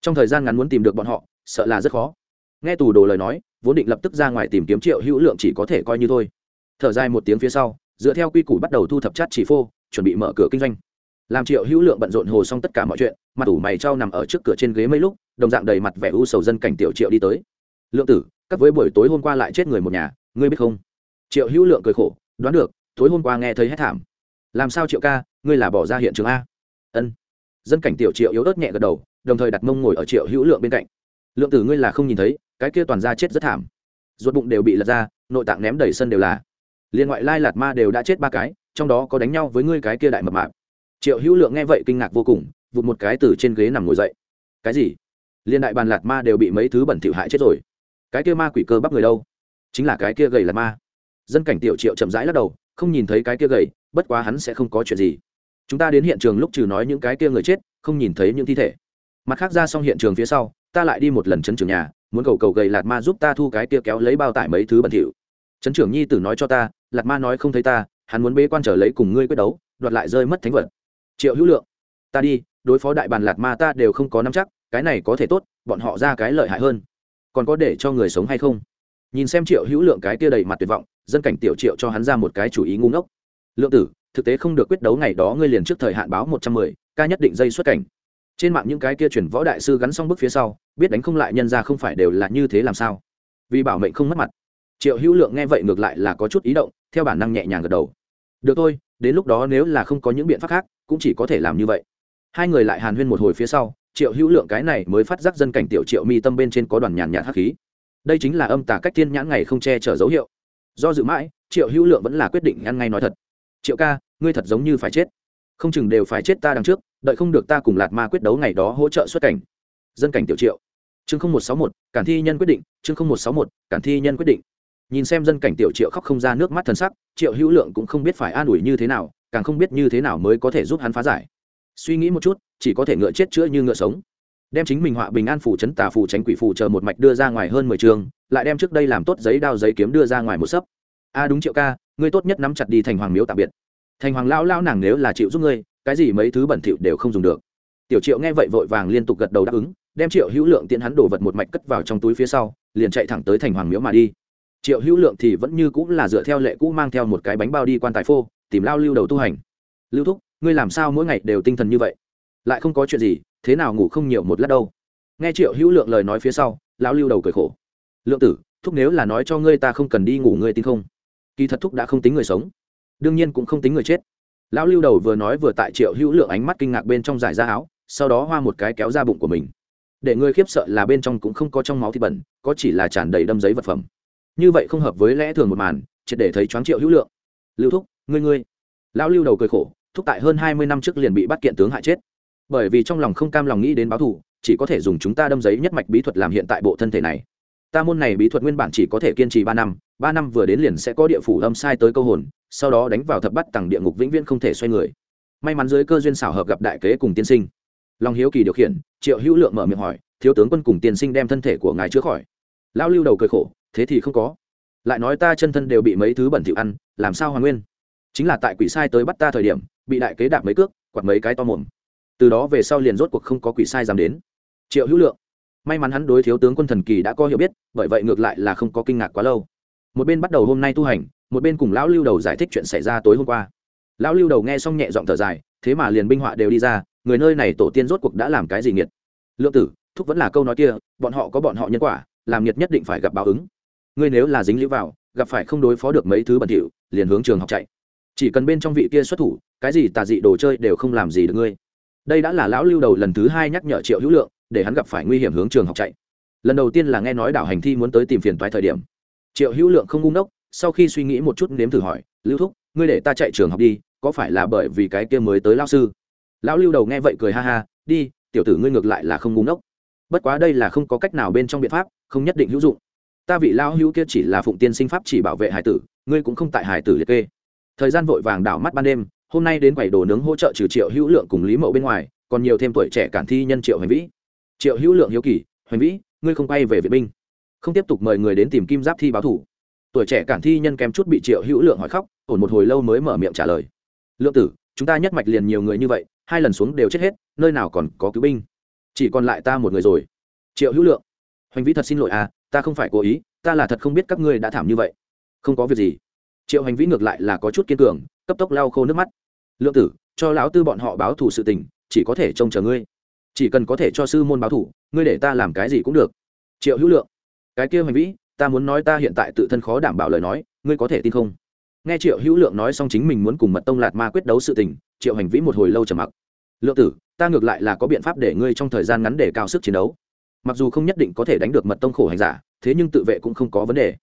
Trong thời gian ngắn muốn tìm được bọn họ, sợ là rất khó. Nghe tù đồ lời nói, vốn định lập tức ra ngoài tìm kiếm triệu hữu lượng chỉ có thể coi như thôi. Thở dài một tiếng phía sau, dựa theo quy củ bắt đầu thu thập chát chỉ phô, chuẩn bị mở cửa kinh doanh. Làm triệu hữu lượng bận rộn hồ xong tất cả mọi chuyện, mặt ủ mày trao nằm ở trước cửa trên ghế mấy lúc, đồng dạng đầy mặt vẻ u sầu dân cảnh tiểu triệu đi tới. Lượng tử, các với buổi tối hôm qua lại chết người một nhà, ngươi biết không? Triệu hữu lượng cười khổ, đoán được, tối hôm qua nghe thấy hết thảm. Làm sao triệu ca, ngươi là bỏ ra hiện trường a? Ân. Dân cảnh tiểu triệu yếu ớt nhẹ gật đầu, đồng thời đặt mông ngồi ở triệu hữu lượng bên cạnh. Lượng tử ngươi là không nhìn thấy, cái kia toàn ra chết rất thảm. Ruột bụng đều bị lật ra, nội tạng ném đầy sân đều là. Liên ngoại lai lạt ma đều đã chết ba cái, trong đó có đánh nhau với ngươi cái kia đại mập mạp. Triệu hữu lượng nghe vậy kinh ngạc vô cùng, vụt một cái từ trên ghế nằm ngồi dậy. Cái gì? Liên đại bàn lạt ma đều bị mấy thứ bẩn thỉu hại chết rồi. Cái kia ma quỷ cơ bắp người đâu? Chính là cái kia gầy lạt ma. Dân cảnh tiểu triệu chậm rãi lắc đầu, không nhìn thấy cái kia gầy, bất quá hắn sẽ không có chuyện gì chúng ta đến hiện trường lúc trừ nói những cái kia người chết, không nhìn thấy những thi thể. Mặt khác ra xong hiện trường phía sau, ta lại đi một lần chấn trưởng nhà, muốn cầu cầu gầy lạt ma giúp ta thu cái kia kéo lấy bao tải mấy thứ bẩn thỉu. Chấn trưởng nhi tử nói cho ta, lạt ma nói không thấy ta, hắn muốn bế quan trở lấy cùng ngươi quyết đấu, đoạt lại rơi mất thánh vật. Triệu hữu lượng, ta đi, đối phó đại bàn lạt ma ta đều không có nắm chắc, cái này có thể tốt, bọn họ ra cái lợi hại hơn. Còn có để cho người sống hay không? Nhìn xem triệu hữu lượng cái kia đầy mặt tuyệt vọng, dân cảnh tiểu triệu cho hắn ra một cái chủ ý ngu ngốc. Lượng tử thực tế không được quyết đấu ngày đó ngươi liền trước thời hạn báo một trăm mười, ca nhất định dây xuất cảnh. Trên mạng những cái kia chuyển võ đại sư gắn xong bước phía sau, biết đánh không lại nhân ra không phải đều là như thế làm sao. Vì bảo mệnh không mất mặt. Triệu hữu lượng nghe vậy ngược lại là có chút ý động, theo bản năng nhẹ nhàng gật đầu. Được thôi, đến lúc đó nếu là không có những biện pháp khác, cũng chỉ có thể làm như vậy. Hai người lại hàn huyên một hồi phía sau, triệu hữu lượng cái này mới phát giác dân cảnh tiểu triệu mi tâm bên trên có đoàn nhàn nhạt hắc khí. Đây chính là âm tà cách thiên nhãn ngày không che chở dấu hiệu. Do dự mãi, triệu hữu lượng vẫn là quyết định ăn ngay nói thật. Triệu ca ngươi thật giống như phải chết. Không chừng đều phải chết ta đằng trước, đợi không được ta cùng lạt ma quyết đấu ngày đó hỗ trợ xuất cảnh. Dân cảnh tiểu triệu. Chương một sáu một, cản thi nhân quyết định, chương một sáu một, cản thi nhân quyết định. Nhìn xem dân cảnh tiểu triệu khóc không ra nước mắt thân sắc, triệu hữu lượng cũng không biết phải an ủi như thế nào, càng không biết như thế nào mới có thể giúp hắn phá giải. Suy nghĩ một chút, chỉ có thể ngựa chết chữa như ngựa sống. Đem chính mình họa bình an phủ chấn tà phủ tránh quỷ phủ chờ một mạch đưa ra ngoài hơn mười trường, lại đem trước đây làm tốt giấy đao giấy kiếm đưa ra ngoài một sấp. A, đúng triệu ca, ngươi tốt nhất nắm chặt đi thành hoàng miếu tạm biệt thành hoàng lão lão nàng nếu là chịu giúp ngươi, cái gì mấy thứ bẩn thỉu đều không dùng được. Tiểu triệu nghe vậy vội vàng liên tục gật đầu đáp ứng, đem triệu hữu lượng tiện hắn đổ vật một mạch cất vào trong túi phía sau, liền chạy thẳng tới thành hoàng miếu mà đi. Triệu hữu lượng thì vẫn như cũng là dựa theo lệ cũ mang theo một cái bánh bao đi quan tài phô, tìm lao lưu đầu tu hành. Lưu thúc, ngươi làm sao mỗi ngày đều tinh thần như vậy? Lại không có chuyện gì, thế nào ngủ không nhiều một lát đâu? Nghe triệu hữu lượng lời nói phía sau, lão lưu đầu cười khổ. Lượng tử, thúc nếu là nói cho ngươi ta không cần đi ngủ ngươi tin không? Kỳ thật thúc đã không tính người sống đương nhiên cũng không tính người chết. Lão lưu đầu vừa nói vừa tại triệu hữu lượng ánh mắt kinh ngạc bên trong giải ra áo, sau đó hoa một cái kéo ra bụng của mình. Để ngươi khiếp sợ là bên trong cũng không có trong máu thịt bẩn, có chỉ là tràn đầy đâm giấy vật phẩm. Như vậy không hợp với lẽ thường một màn, triệt để thấy choáng triệu hữu lượng. Lưu thúc, ngươi ngươi. Lão lưu đầu cười khổ, thúc tại hơn hai mươi năm trước liền bị bắt kiện tướng hại chết. Bởi vì trong lòng không cam lòng nghĩ đến báo thù, chỉ có thể dùng chúng ta đâm giấy nhất mạch bí thuật làm hiện tại bộ thân thể này. Ta môn này bí thuật nguyên bản chỉ có thể kiên trì ba năm ba năm vừa đến liền sẽ có địa phủ âm sai tới câu hồn sau đó đánh vào thập bắt tầng địa ngục vĩnh viễn không thể xoay người. May mắn dưới cơ duyên xảo hợp gặp đại kế cùng tiên sinh. Long hiếu kỳ điều khiển, triệu hữu lượng mở miệng hỏi, thiếu tướng quân cùng tiên sinh đem thân thể của ngài chữa khỏi. Lão lưu đầu cười khổ, thế thì không có. Lại nói ta chân thân đều bị mấy thứ bẩn thỉu ăn, làm sao hoàn nguyên? Chính là tại quỷ sai tới bắt ta thời điểm, bị đại kế đạp mấy cước, quạt mấy cái to mồm. Từ đó về sau liền rốt cuộc không có quỷ sai dám đến. Triệu hữu lượng. May mắn hắn đối thiếu tướng quân thần kỳ đã có hiểu biết, bởi vậy ngược lại là không có kinh ngạc quá lâu. Một bên bắt đầu hôm nay tu hành một bên cùng lão lưu đầu giải thích chuyện xảy ra tối hôm qua. Lão lưu đầu nghe xong nhẹ giọng thở dài, thế mà liền binh họa đều đi ra, người nơi này tổ tiên rốt cuộc đã làm cái gì nghiệt? Lượng tử, thúc vẫn là câu nói kia, bọn họ có bọn họ nhân quả, làm nghiệt nhất định phải gặp báo ứng. Ngươi nếu là dính lũ vào, gặp phải không đối phó được mấy thứ bẩn thỉu, liền hướng trường học chạy. Chỉ cần bên trong vị kia xuất thủ, cái gì tà dị đồ chơi đều không làm gì được ngươi. Đây đã là lão lưu đầu lần thứ hai nhắc nhở triệu hữu lượng, để hắn gặp phải nguy hiểm hướng trường học chạy. Lần đầu tiên là nghe nói đảo hành thi muốn tới tìm phiền toái thời điểm. Triệu hữu lượng không ngu ngốc sau khi suy nghĩ một chút nếm thử hỏi, lưu thúc, ngươi để ta chạy trường học đi, có phải là bởi vì cái kia mới tới lao sư? Lão lưu đầu nghe vậy cười ha ha, đi, tiểu tử ngươi ngược lại là không ngu ngốc. Bất quá đây là không có cách nào bên trong biện pháp, không nhất định hữu dụng. Ta vị lao hữu kia chỉ là phụng tiên sinh pháp chỉ bảo vệ hải tử, ngươi cũng không tại hải tử liệt kê. Thời gian vội vàng đảo mắt ban đêm, hôm nay đến quầy đồ nướng hỗ trợ trừ triệu hữu lượng cùng lý mậu bên ngoài, còn nhiều thêm tuổi trẻ cản thi nhân triệu hoành vĩ. Triệu hữu lượng hiếu kỳ, hoành vĩ, ngươi không quay về vệ binh không tiếp tục mời người đến tìm kim giáp thi báo thủ tuổi trẻ cản thi nhân kém chút bị triệu hữu lượng hỏi khóc, ổn một hồi lâu mới mở miệng trả lời. Lượng tử, chúng ta nhất mạch liền nhiều người như vậy, hai lần xuống đều chết hết, nơi nào còn có cứu binh? Chỉ còn lại ta một người rồi. Triệu hữu lượng, hoành vĩ thật xin lỗi à ta không phải cố ý, ta là thật không biết các ngươi đã thảm như vậy. Không có việc gì. Triệu hành vĩ ngược lại là có chút kiên cường, cấp tốc lau khô nước mắt. Lượng tử, cho lão tư bọn họ báo thù sự tình, chỉ có thể trông chờ ngươi. Chỉ cần có thể cho sư môn báo thù, ngươi để ta làm cái gì cũng được. Triệu hữu lượng, cái kia hành vĩ ta muốn nói ta hiện tại tự thân khó đảm bảo lời nói, ngươi có thể tin không? Nghe triệu hữu lượng nói xong chính mình muốn cùng mật tông lạt ma quyết đấu sự tình, triệu hành vĩ một hồi lâu trầm mặc. Lượng tử, ta ngược lại là có biện pháp để ngươi trong thời gian ngắn để cao sức chiến đấu. Mặc dù không nhất định có thể đánh được mật tông khổ hành giả, thế nhưng tự vệ cũng không có vấn đề.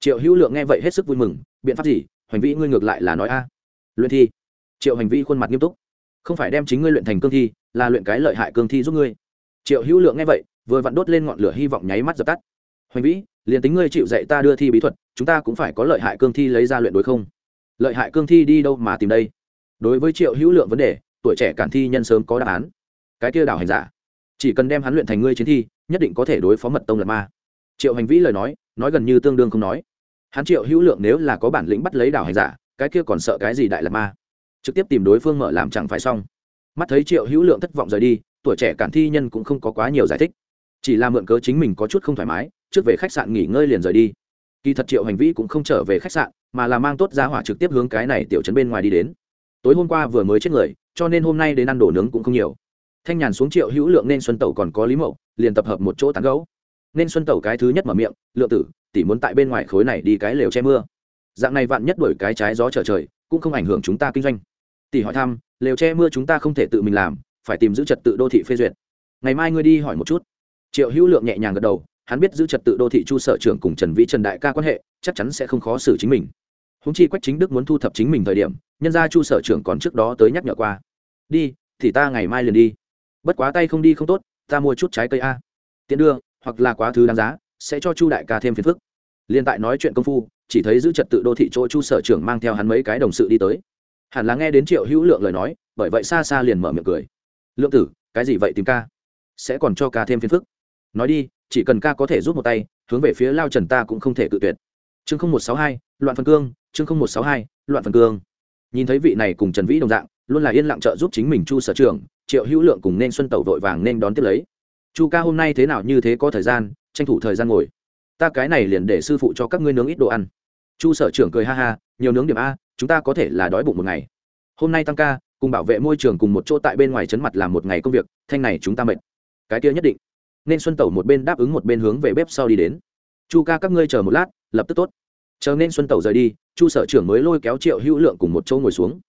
Triệu hữu lượng nghe vậy hết sức vui mừng, biện pháp gì? Hành vĩ ngươi ngược lại là nói a. Luyện thi. Triệu hành Vĩ khuôn mặt nghiêm túc. Không phải đem chính ngươi luyện thành cương thi, là luyện cái lợi hại cương thi giúp ngươi. Triệu hữu lượng nghe vậy, vừa vặn đốt lên ngọn lửa hy vọng nháy mắt dập tắt. Hoành vĩ liền tính ngươi chịu dạy ta đưa thi bí thuật, chúng ta cũng phải có lợi hại cương thi lấy ra luyện đối không? Lợi hại cương thi đi đâu mà tìm đây? Đối với triệu hữu lượng vấn đề, tuổi trẻ cản thi nhân sớm có đáp án. Cái kia đảo hành giả, chỉ cần đem hắn luyện thành ngươi chiến thi, nhất định có thể đối phó mật tông lật ma. Triệu hành vĩ lời nói nói gần như tương đương không nói. Hắn triệu hữu lượng nếu là có bản lĩnh bắt lấy đảo hành giả, cái kia còn sợ cái gì đại lật ma? Trực tiếp tìm đối phương mở làm chẳng phải xong. Mắt thấy triệu hữu lượng thất vọng rời đi, tuổi trẻ cản thi nhân cũng không có quá nhiều giải thích. Chỉ là mượn cớ chính mình có chút không thoải mái trước về khách sạn nghỉ ngơi liền rời đi. Kỳ thật triệu hành vĩ cũng không trở về khách sạn, mà là mang tốt giá hỏa trực tiếp hướng cái này tiểu trấn bên ngoài đi đến. Tối hôm qua vừa mới chết người, cho nên hôm nay đến ăn đồ nướng cũng không nhiều. Thanh nhàn xuống triệu hữu lượng nên xuân tẩu còn có lý mậu, liền tập hợp một chỗ tán gấu nên xuân tẩu cái thứ nhất mở miệng, lượng tử, tỷ muốn tại bên ngoài khối này đi cái lều che mưa. Dạng này vạn nhất đổi cái trái gió trở trời, cũng không ảnh hưởng chúng ta kinh doanh. Tỷ hỏi thăm, lều che mưa chúng ta không thể tự mình làm, phải tìm giữ trật tự đô thị phê duyệt. Ngày mai ngươi đi hỏi một chút. Triệu hữu lượng nhẹ nhàng gật đầu hắn biết giữ trật tự đô thị chu sở trưởng cùng trần vĩ trần đại ca quan hệ, chắc chắn sẽ không khó xử chính mình. Húng chi quách chính đức muốn thu thập chính mình thời điểm, nhân ra chu sở trưởng còn trước đó tới nhắc nhở qua. Đi, thì ta ngày mai liền đi. Bất quá tay không đi không tốt, ta mua chút trái cây a. Tiện đưa, hoặc là quá thứ đáng giá, sẽ cho chu đại ca thêm phiền phức. Liên tại nói chuyện công phu, chỉ thấy giữ trật tự đô thị chỗ chu sở trưởng mang theo hắn mấy cái đồng sự đi tới. Hẳn là nghe đến triệu hữu lượng lời nói, bởi vậy xa xa liền mở miệng cười. Lượng tử, cái gì vậy tìm ca? Sẽ còn cho ca thêm phiền phức. Nói đi chỉ cần ca có thể rút một tay, hướng về phía lao trần ta cũng không thể cự tuyệt. Chương không một sáu hai, loạn phần cương, chương không một sáu hai, loạn phần cương. Nhìn thấy vị này cùng trần vĩ đồng dạng, luôn là yên lặng trợ giúp chính mình chu sở trường triệu hữu lượng cùng nên xuân tẩu vội vàng nên đón tiếp lấy. Chu ca hôm nay thế nào như thế có thời gian, tranh thủ thời gian ngồi. Ta cái này liền để sư phụ cho các ngươi nướng ít đồ ăn. Chu sở trưởng cười ha ha, nhiều nướng điểm a, chúng ta có thể là đói bụng một ngày. Hôm nay tăng ca, cùng bảo vệ môi trường cùng một chỗ tại bên ngoài chấn mặt làm một ngày công việc, thanh này chúng ta mệt. Cái kia nhất định nên xuân tẩu một bên đáp ứng một bên hướng về bếp sau đi đến. Chu ca, các ngươi chờ một lát, lập tức tốt. Chờ nên xuân tẩu rời đi, chu sở trưởng mới lôi kéo triệu hữu lượng cùng một chỗ ngồi xuống.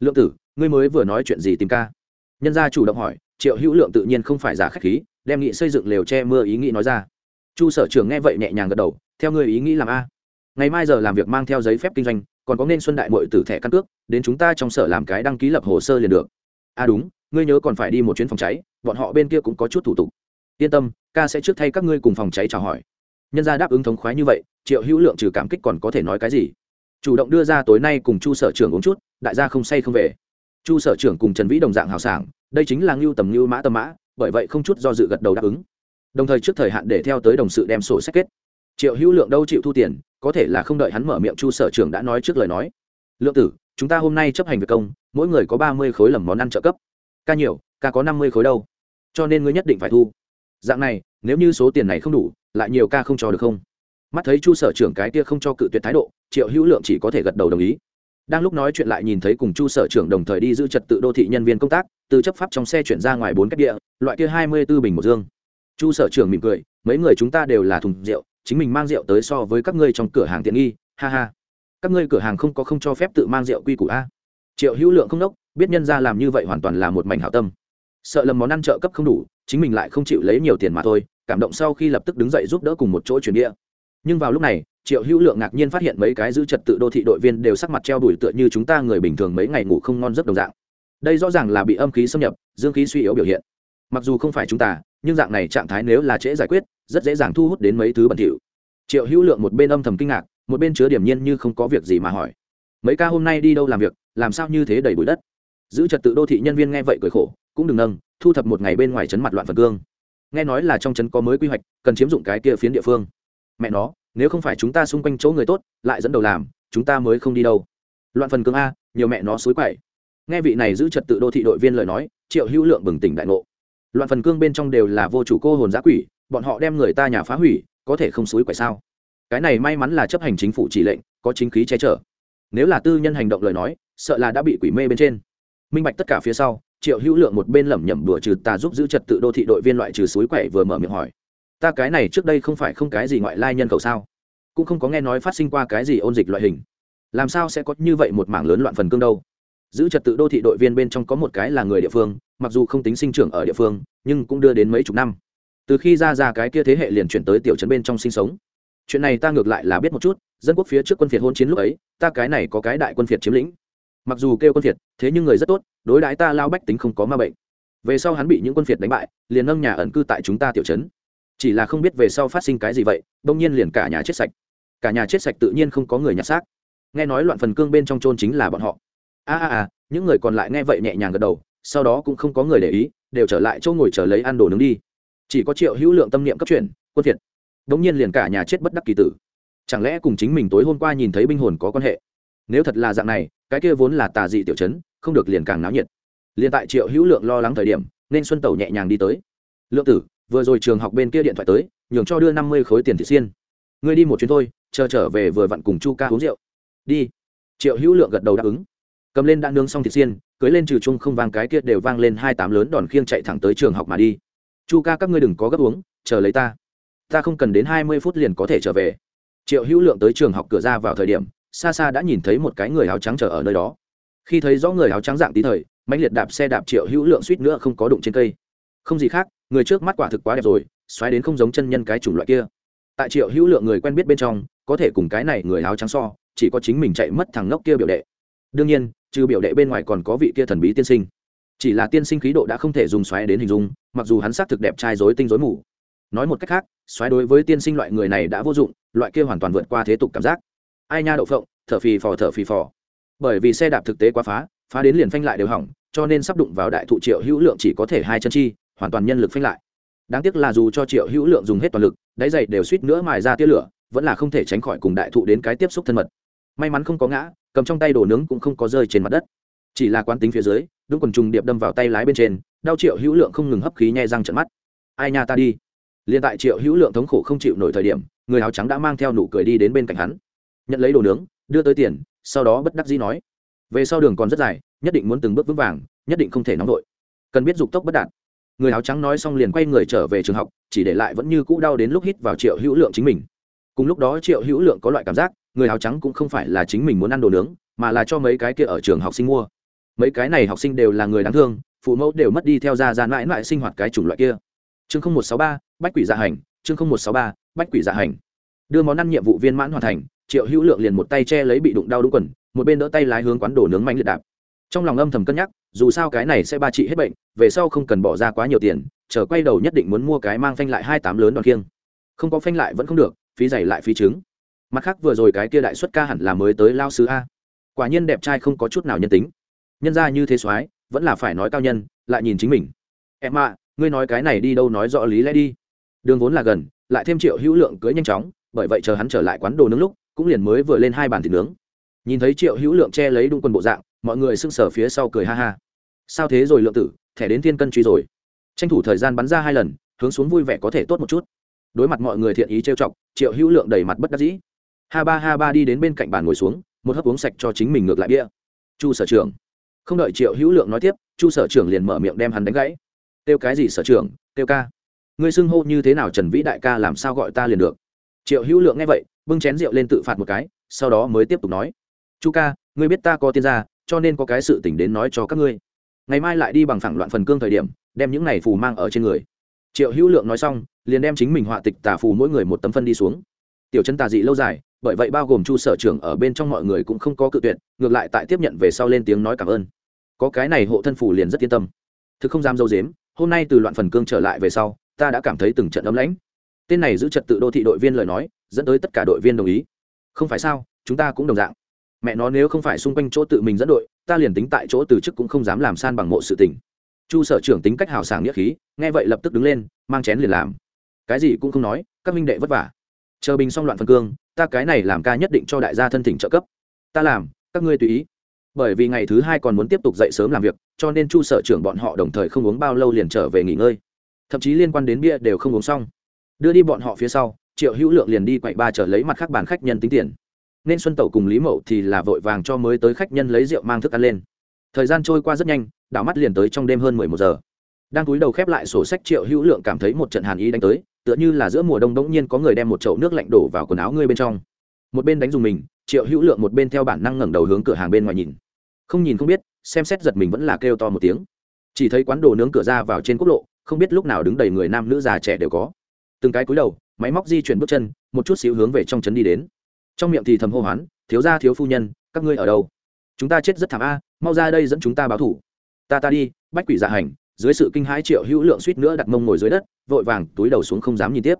Lượng tử, ngươi mới vừa nói chuyện gì tìm ca? Nhân gia chủ động hỏi, triệu hữu lượng tự nhiên không phải giả khách khí, đem nghị xây dựng lều che mưa ý nghĩ nói ra. Chu sở trưởng nghe vậy nhẹ nhàng gật đầu, theo ngươi ý nghĩ làm a. Ngày mai giờ làm việc mang theo giấy phép kinh doanh, còn có nên xuân đại mội tử thẻ căn cước, đến chúng ta trong sở làm cái đăng ký lập hồ sơ liền được. A đúng, ngươi nhớ còn phải đi một chuyến phòng cháy, bọn họ bên kia cũng có chút thủ tục yên tâm, ca sẽ trước thay các ngươi cùng phòng cháy chào hỏi. Nhân gia đáp ứng thống khoái như vậy, triệu hữu lượng trừ cảm kích còn có thể nói cái gì? Chủ động đưa ra tối nay cùng chu sở trưởng uống chút, đại gia không say không về. Chu sở trưởng cùng trần vĩ đồng dạng hào sảng, đây chính là ngưu tầm ngưu mã tầm mã, bởi vậy không chút do dự gật đầu đáp ứng. Đồng thời trước thời hạn để theo tới đồng sự đem sổ sách kết. Triệu hữu lượng đâu chịu thu tiền, có thể là không đợi hắn mở miệng chu sở trưởng đã nói trước lời nói. Lượng tử, chúng ta hôm nay chấp hành việc công, mỗi người có ba mươi khối lầm món ăn trợ cấp. Ca nhiều, ca có năm mươi khối đâu. Cho nên ngươi nhất định phải thu dạng này, nếu như số tiền này không đủ, lại nhiều ca không cho được không? Mắt thấy chu sở trưởng cái kia không cho cự tuyệt thái độ, triệu hữu lượng chỉ có thể gật đầu đồng ý. Đang lúc nói chuyện lại nhìn thấy cùng chu sở trưởng đồng thời đi giữ trật tự đô thị nhân viên công tác, từ chấp pháp trong xe chuyển ra ngoài bốn cách địa, loại kia hai mươi b ố bình một dương. Chu sở trưởng mỉm cười, mấy người chúng ta đều là thùng rượu, chính mình mang rượu tới so với các ngươi trong cửa hàng tiện nghi, ha ha. Các ngươi cửa hàng không có không cho phép tự mang rượu quy củ a. Triệu hữu lượng không đốc, biết nhân ra làm như vậy hoàn toàn là một mảnh hảo tâm. Sợ lầm món ăn trợ cấp không đủ chính mình lại không chịu lấy nhiều tiền mà thôi, cảm động sau khi lập tức đứng dậy giúp đỡ cùng một chỗ chuyển địa. Nhưng vào lúc này, triệu hữu lượng ngạc nhiên phát hiện mấy cái giữ trật tự đô thị đội viên đều sắc mặt treo đùi tựa như chúng ta người bình thường mấy ngày ngủ không ngon giấc đồng dạng. Đây rõ ràng là bị âm khí xâm nhập, dương khí suy yếu biểu hiện. Mặc dù không phải chúng ta, nhưng dạng này trạng thái nếu là trễ giải quyết, rất dễ dàng thu hút đến mấy thứ bẩn thỉu. Triệu hữu lượng một bên âm thầm kinh ngạc, một bên chứa điểm nhiên như không có việc gì mà hỏi. Mấy ca hôm nay đi đâu làm việc, làm sao như thế đầy bụi đất? Giữ trật tự đô thị nhân viên nghe vậy cười khổ, cũng đừng nâng thu thập một ngày bên ngoài trấn mặt loạn phần cương. Nghe nói là trong trấn có mới quy hoạch, cần chiếm dụng cái kia phiến địa phương. Mẹ nó, nếu không phải chúng ta xung quanh chỗ người tốt, lại dẫn đầu làm, chúng ta mới không đi đâu. Loạn phần cương a, nhiều mẹ nó xối quậy. Nghe vị này giữ trật tự đô thị đội viên lời nói, triệu hữu lượng bừng tỉnh đại ngộ. Loạn phần cương bên trong đều là vô chủ cô hồn giã quỷ, bọn họ đem người ta nhà phá hủy, có thể không xối quậy sao? Cái này may mắn là chấp hành chính phủ chỉ lệnh, có chính khí che chở. Nếu là tư nhân hành động lời nói, sợ là đã bị quỷ mê bên trên. Minh bạch tất cả phía sau triệu hữu lượng một bên lẩm nhẩm đùa trừ ta giúp giữ trật tự đô thị đội viên loại trừ suối quậy vừa mở miệng hỏi. Ta cái này trước đây không phải không cái gì ngoại lai nhân khẩu sao? Cũng không có nghe nói phát sinh qua cái gì ôn dịch loại hình. Làm sao sẽ có như vậy một mảng lớn loạn phần cương đâu? Giữ trật tự đô thị đội viên bên trong có một cái là người địa phương, mặc dù không tính sinh trưởng ở địa phương, nhưng cũng đưa đến mấy chục năm. Từ khi ra ra cái kia thế hệ liền chuyển tới tiểu trấn bên trong sinh sống. Chuyện này ta ngược lại là biết một chút, dân quốc phía trước quân phiệt hôn chiến lúc ấy, ta cái này có cái đại quân phiệt chiếm lĩnh mặc dù kêu quân phiệt, thế nhưng người rất tốt, đối đãi ta lao bách tính không có ma bệnh. Về sau hắn bị những quân phiệt đánh bại, liền nâng nhà ẩn cư tại chúng ta tiểu trấn. Chỉ là không biết về sau phát sinh cái gì vậy, đông nhiên liền cả nhà chết sạch. Cả nhà chết sạch tự nhiên không có người nhặt xác. Nghe nói loạn phần cương bên trong trôn chính là bọn họ. A a a, những người còn lại nghe vậy nhẹ nhàng gật đầu, sau đó cũng không có người để ý, đều trở lại chỗ ngồi chờ lấy ăn đồ nướng đi. Chỉ có triệu hữu lượng tâm niệm cấp chuyển, quân phiệt. Đống nhiên liền cả nhà chết bất đắc kỳ tử. Chẳng lẽ cùng chính mình tối hôm qua nhìn thấy binh hồn có quan hệ? Nếu thật là dạng này, cái kia vốn là tà dị tiểu chấn không được liền càng náo nhiệt. Liền tại triệu hữu lượng lo lắng thời điểm, nên xuân tẩu nhẹ nhàng đi tới. Lượng tử, vừa rồi trường học bên kia điện thoại tới, nhường cho đưa năm mươi khối tiền thị xiên. Ngươi đi một chuyến thôi, chờ trở về vừa vặn cùng chu ca uống rượu. Đi. Triệu hữu lượng gật đầu đáp ứng. Cầm lên đã nướng xong thịt xiên, cưới lên trừ chung không vang cái kia đều vang lên hai tám lớn đòn khiêng chạy thẳng tới trường học mà đi. Chu ca, các ngươi đừng có gấp uống, chờ lấy ta. Ta không cần đến hai mươi phút liền có thể trở về. Triệu hữu lượng tới trường học cửa ra vào thời điểm xa xa đã nhìn thấy một cái người áo trắng chờ ở nơi đó. Khi thấy rõ người áo trắng dạng tí thời mạnh liệt đạp xe đạp triệu hữu lượng suýt nữa không có đụng trên cây. Không gì khác, người trước mắt quả thực quá đẹp rồi, xoáy đến không giống chân nhân cái chủng loại kia. Tại triệu hữu lượng người quen biết bên trong, có thể cùng cái này người áo trắng so, chỉ có chính mình chạy mất thằng ngốc kia biểu đệ. Đương nhiên, trừ biểu đệ bên ngoài còn có vị kia thần bí tiên sinh. Chỉ là tiên sinh khí độ đã không thể dùng xoáy đến hình dung, mặc dù hắn xác thực đẹp trai dối tinh dối mù. Nói một cách khác, xoáy đối với tiên sinh loại người này đã vô dụng, loại kia hoàn toàn vượt qua thế tục cảm giác ai nha đậu phộng, thở phì phò, thở phì phò. Bởi vì xe đạp thực tế quá phá phá đến liền phanh lại đều hỏng, cho nên sắp đụng vào đại thụ triệu hữu lượng chỉ có thể hai chân chi, hoàn toàn nhân lực phanh lại. Đáng tiếc là dù cho triệu hữu lượng dùng hết toàn lực, đáy dày đều suýt nữa mài ra tia lửa, vẫn là không thể tránh khỏi cùng đại thụ đến cái tiếp xúc thân mật. May mắn không có ngã, cầm trong tay đồ nướng cũng không có rơi trên mặt đất. Chỉ là quán tính phía dưới, đúng quần trùng điệp đâm vào tay lái bên trên, đau triệu hữu lượng không ngừng hấp khí nhai răng trận mắt. Ai nha ta đi. Liền tại triệu hữu lượng thống khổ không chịu nổi thời điểm, người áo trắng đã mang theo nụ cười đi đến bên cạnh hắn nhận lấy đồ nướng, đưa tới tiền, sau đó bất đắc dĩ nói, về sau đường còn rất dài, nhất định muốn từng bước vững vàng, nhất định không thể nóng vội. Cần biết dục tốc bất đạt. Người áo trắng nói xong liền quay người trở về trường học, chỉ để lại vẫn như cũ đau đến lúc hít vào triệu hữu lượng chính mình. Cùng lúc đó triệu hữu lượng có loại cảm giác, người áo trắng cũng không phải là chính mình muốn ăn đồ nướng, mà là cho mấy cái kia ở trường học sinh mua. Mấy cái này học sinh đều là người đáng thương, phụ mẫu đều mất đi theo gia gian mãi mãi sinh hoạt cái chủng loại kia. Chương không một sáu ba, bách quỷ dạ hành, chương không một sáu ba, bách quỷ dạ hành. Đưa món ăn nhiệm vụ viên mãn hoàn thành triệu hữu lượng liền một tay che lấy bị đụng đau đúng quần, một bên đỡ tay lái hướng quán đổ nướng mạnh liệt đạp. Trong lòng âm thầm cân nhắc, dù sao cái này sẽ ba trị hết bệnh, về sau không cần bỏ ra quá nhiều tiền, chờ quay đầu nhất định muốn mua cái mang phanh lại hai tám lớn đòn kiêng không có phanh lại vẫn không được, phí dày lại phí trứng. Mặt khác vừa rồi cái kia đại xuất ca hẳn là mới tới lao sứ a. Quả nhiên đẹp trai không có chút nào nhân tính. Nhân ra như thế soái, vẫn là phải nói cao nhân, lại nhìn chính mình. Em ạ, ngươi nói cái này đi đâu nói rõ lý lẽ đi. Đường vốn là gần, lại thêm triệu hữu lượng cưới nhanh chóng, bởi vậy chờ hắn trở lại quán đồ nướng lúc cũng liền mới vừa lên hai bàn thịt nướng. Nhìn thấy triệu hữu lượng che lấy đung quần bộ dạng, mọi người sưng sở phía sau cười ha ha. Sao thế rồi lượng tử, thẻ đến thiên cân truy rồi. Tranh thủ thời gian bắn ra hai lần, hướng xuống vui vẻ có thể tốt một chút. Đối mặt mọi người thiện ý trêu chọc, triệu hữu lượng đầy mặt bất đắc dĩ. Ha ba ha ba đi đến bên cạnh bàn ngồi xuống, một hớp uống sạch cho chính mình ngược lại bia. Chu sở trưởng. Không đợi triệu hữu lượng nói tiếp, chu sở trưởng liền mở miệng đem hắn đánh gãy. Kêu cái gì sở trưởng, kêu ca? Ngươi xưng hô như thế nào trần vĩ đại ca làm sao gọi ta liền được? Triệu hữu lượng nghe vậy bưng chén rượu lên tự phạt một cái, sau đó mới tiếp tục nói. Chu ca, ngươi biết ta có tiên gia, cho nên có cái sự tỉnh đến nói cho các ngươi. Ngày mai lại đi bằng phẳng loạn phần cương thời điểm, đem những này phù mang ở trên người. Triệu hữu lượng nói xong, liền đem chính mình họa tịch tà phù mỗi người một tấm phân đi xuống. Tiểu chân tà dị lâu dài, bởi vậy bao gồm chu sở trưởng ở bên trong mọi người cũng không có cự tuyệt, ngược lại tại tiếp nhận về sau lên tiếng nói cảm ơn. Có cái này hộ thân phủ liền rất yên tâm. Thực không dám dâu dếm, hôm nay từ loạn phần cương trở lại về sau, ta đã cảm thấy từng trận ấm lãnh. Tên này giữ trật tự đô thị đội viên lời nói dẫn tới tất cả đội viên đồng ý. Không phải sao, chúng ta cũng đồng dạng. Mẹ nó nếu không phải xung quanh chỗ tự mình dẫn đội, ta liền tính tại chỗ từ chức cũng không dám làm san bằng mộ sự tình. Chu sở trưởng tính cách hào sảng nghĩa khí, nghe vậy lập tức đứng lên, mang chén liền làm. Cái gì cũng không nói, các minh đệ vất vả. Chờ bình xong loạn phân cương, ta cái này làm ca nhất định cho đại gia thân thỉnh trợ cấp. Ta làm, các ngươi tùy ý. Bởi vì ngày thứ hai còn muốn tiếp tục dậy sớm làm việc, cho nên chu sở trưởng bọn họ đồng thời không uống bao lâu liền trở về nghỉ ngơi. Thậm chí liên quan đến bia đều không uống xong. Đưa đi bọn họ phía sau triệu hữu lượng liền đi quậy ba trở lấy mặt khác bàn khách nhân tính tiền. Nên xuân tẩu cùng lý mậu thì là vội vàng cho mới tới khách nhân lấy rượu mang thức ăn lên. Thời gian trôi qua rất nhanh, đảo mắt liền tới trong đêm hơn mười một giờ. Đang túi đầu khép lại sổ sách, triệu hữu lượng cảm thấy một trận hàn ý đánh tới, tựa như là giữa mùa đông đống nhiên có người đem một chậu nước lạnh đổ vào quần áo ngươi bên trong. Một bên đánh dùng mình, triệu hữu lượng một bên theo bản năng ngẩng đầu hướng cửa hàng bên ngoài nhìn. Không nhìn không biết, xem xét giật mình vẫn là kêu to một tiếng. Chỉ thấy quán đồ nướng cửa ra vào trên quốc lộ, không biết lúc nào đứng đầy người nam nữ già trẻ đều có. Từng cái cúi đầu máy móc di chuyển bước chân, một chút xíu hướng về trong trấn đi đến. Trong miệng thì thầm hô hoán, thiếu gia, thiếu phu nhân, các ngươi ở đâu? Chúng ta chết rất thảm a, mau ra đây dẫn chúng ta báo thủ. Ta ta đi, bách quỷ dạ hành. Dưới sự kinh hãi triệu hữu lượng suýt nữa đặt mông ngồi dưới đất, vội vàng túi đầu xuống không dám nhìn tiếp.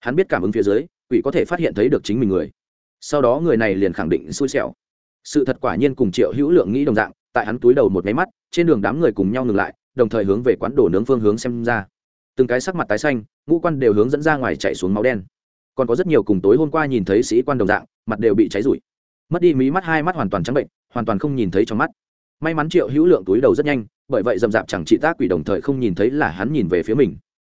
Hắn biết cảm ứng phía dưới, quỷ có thể phát hiện thấy được chính mình người. Sau đó người này liền khẳng định xui xẻo. Sự thật quả nhiên cùng triệu hữu lượng nghĩ đồng dạng, tại hắn túi đầu một máy mắt, trên đường đám người cùng nhau ngừng lại, đồng thời hướng về quán đồ nướng phương hướng xem ra từng cái sắc mặt tái xanh, ngũ quan đều hướng dẫn ra ngoài chạy xuống máu đen. Còn có rất nhiều cùng tối hôm qua nhìn thấy sĩ quan đồng dạng, mặt đều bị cháy rụi. Mất đi mí mắt, hai mắt hoàn toàn trắng bệnh, hoàn toàn không nhìn thấy trong mắt. May mắn triệu hữu lượng túi đầu rất nhanh, bởi vậy dầm dạp chẳng trị tác quỷ đồng thời không nhìn thấy là hắn nhìn về phía mình.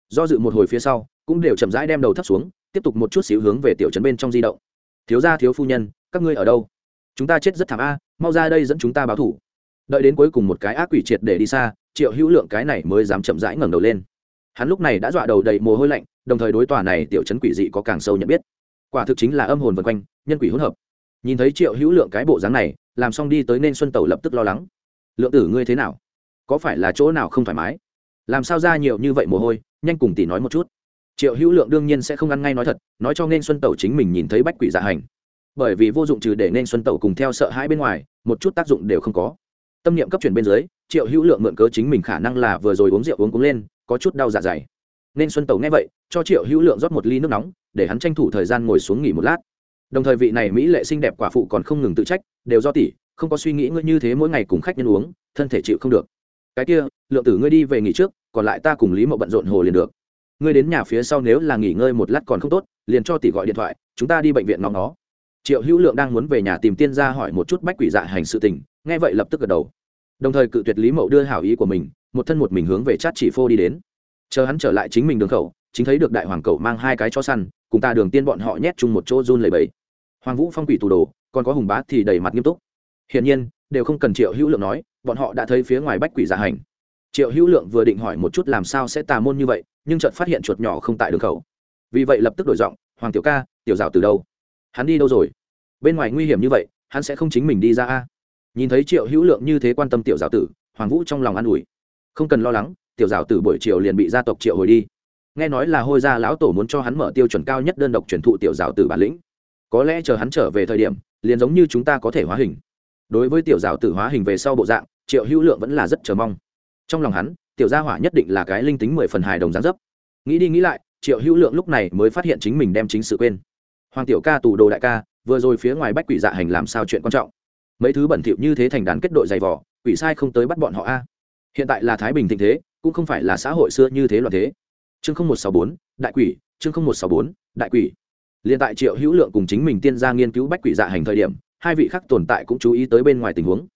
Do dự một hồi phía sau, cũng đều chậm rãi đem đầu thấp xuống, tiếp tục một chút xíu hướng về tiểu trấn bên trong di động. Thiếu gia, thiếu phu nhân, các ngươi ở đâu? Chúng ta chết rất thảm a, mau ra đây dẫn chúng ta báo thủ. Đợi đến cuối cùng một cái ác quỷ triệt để đi xa, triệu hữu lượng cái này mới dám chậm rãi ngẩng đầu lên hắn lúc này đã dọa đầu đầy mồ hôi lạnh, đồng thời đối tòa này tiểu chấn quỷ dị có càng sâu nhận biết. Quả thực chính là âm hồn vân quanh, nhân quỷ hỗn hợp. Nhìn thấy triệu hữu lượng cái bộ dáng này, làm xong đi tới nên xuân tẩu lập tức lo lắng. Lượng tử ngươi thế nào? Có phải là chỗ nào không thoải mái? Làm sao ra nhiều như vậy mồ hôi, nhanh cùng tỷ nói một chút. Triệu hữu lượng đương nhiên sẽ không ăn ngay nói thật, nói cho nên xuân tẩu chính mình nhìn thấy bách quỷ dạ hành. Bởi vì vô dụng trừ để nên xuân tẩu cùng theo sợ hãi bên ngoài, một chút tác dụng đều không có tâm niệm cấp chuyển bên dưới, triệu hữu lượng mượn cớ chính mình khả năng là vừa rồi uống rượu uống cúng lên, có chút đau dạ dày. Nên xuân tẩu nghe vậy, cho triệu hữu lượng rót một ly nước nóng, để hắn tranh thủ thời gian ngồi xuống nghỉ một lát. Đồng thời vị này mỹ lệ xinh đẹp quả phụ còn không ngừng tự trách, đều do tỷ không có suy nghĩ ngươi như thế mỗi ngày cùng khách nhân uống, thân thể chịu không được. Cái kia, lượng tử ngươi đi về nghỉ trước, còn lại ta cùng lý mậu bận rộn hồ liền được. Ngươi đến nhà phía sau nếu là nghỉ ngơi một lát còn không tốt, liền cho tỷ gọi điện thoại, chúng ta đi bệnh viện ngóng nó. Triệu hữu lượng đang muốn về nhà tìm tiên ra hỏi một chút bách quỷ dạ hành sự tình nghe vậy lập tức gật đầu. Đồng thời cự tuyệt lý mậu đưa hảo ý của mình, một thân một mình hướng về chát chỉ phô đi đến. Chờ hắn trở lại chính mình đường khẩu, chính thấy được đại hoàng cậu mang hai cái cho săn, cùng ta đường tiên bọn họ nhét chung một chỗ run lầy bẫy hoàng vũ phong quỷ tù đồ, còn có hùng bá thì đầy mặt nghiêm túc. Hiển nhiên, đều không cần triệu hữu lượng nói, bọn họ đã thấy phía ngoài bách quỷ giả hành. Triệu hữu lượng vừa định hỏi một chút làm sao sẽ tà môn như vậy, nhưng chợt phát hiện chuột nhỏ không tại đường khẩu. Vì vậy lập tức đổi giọng, hoàng tiểu ca, tiểu rào từ đâu? Hắn đi đâu rồi? Bên ngoài nguy hiểm như vậy, hắn sẽ không chính mình đi ra a? Nhìn thấy triệu hữu lượng như thế quan tâm tiểu giáo tử, hoàng vũ trong lòng an ủi. Không cần lo lắng, tiểu giáo tử buổi chiều liền bị gia tộc triệu hồi đi. Nghe nói là hôi gia lão tổ muốn cho hắn mở tiêu chuẩn cao nhất đơn độc truyền thụ tiểu giáo tử bản lĩnh. Có lẽ chờ hắn trở về thời điểm, liền giống như chúng ta có thể hóa hình. Đối với tiểu giáo tử hóa hình về sau bộ dạng, triệu hữu lượng vẫn là rất chờ mong. Trong lòng hắn, tiểu gia hỏa nhất định là cái linh tính mười phần hài đồng gián dấp. Nghĩ đi nghĩ lại, triệu hữu lượng lúc này mới phát hiện chính mình đem chính sự quên. Hoàng tiểu ca tù đồ đại ca, vừa rồi phía ngoài bách quỷ dạ hành làm sao chuyện quan trọng? Mấy thứ bẩn thỉu như thế thành đàn kết đội dày vỏ quỷ sai không tới bắt bọn họ a. Hiện tại là thái bình thịnh thế, cũng không phải là xã hội xưa như thế loạn thế. Chương không một sáu bốn, đại quỷ, chương không một sáu bốn, đại quỷ. Liền tại triệu hữu lượng cùng chính mình tiên gia nghiên cứu bách quỷ dạ hành thời điểm, hai vị khác tồn tại cũng chú ý tới bên ngoài tình huống.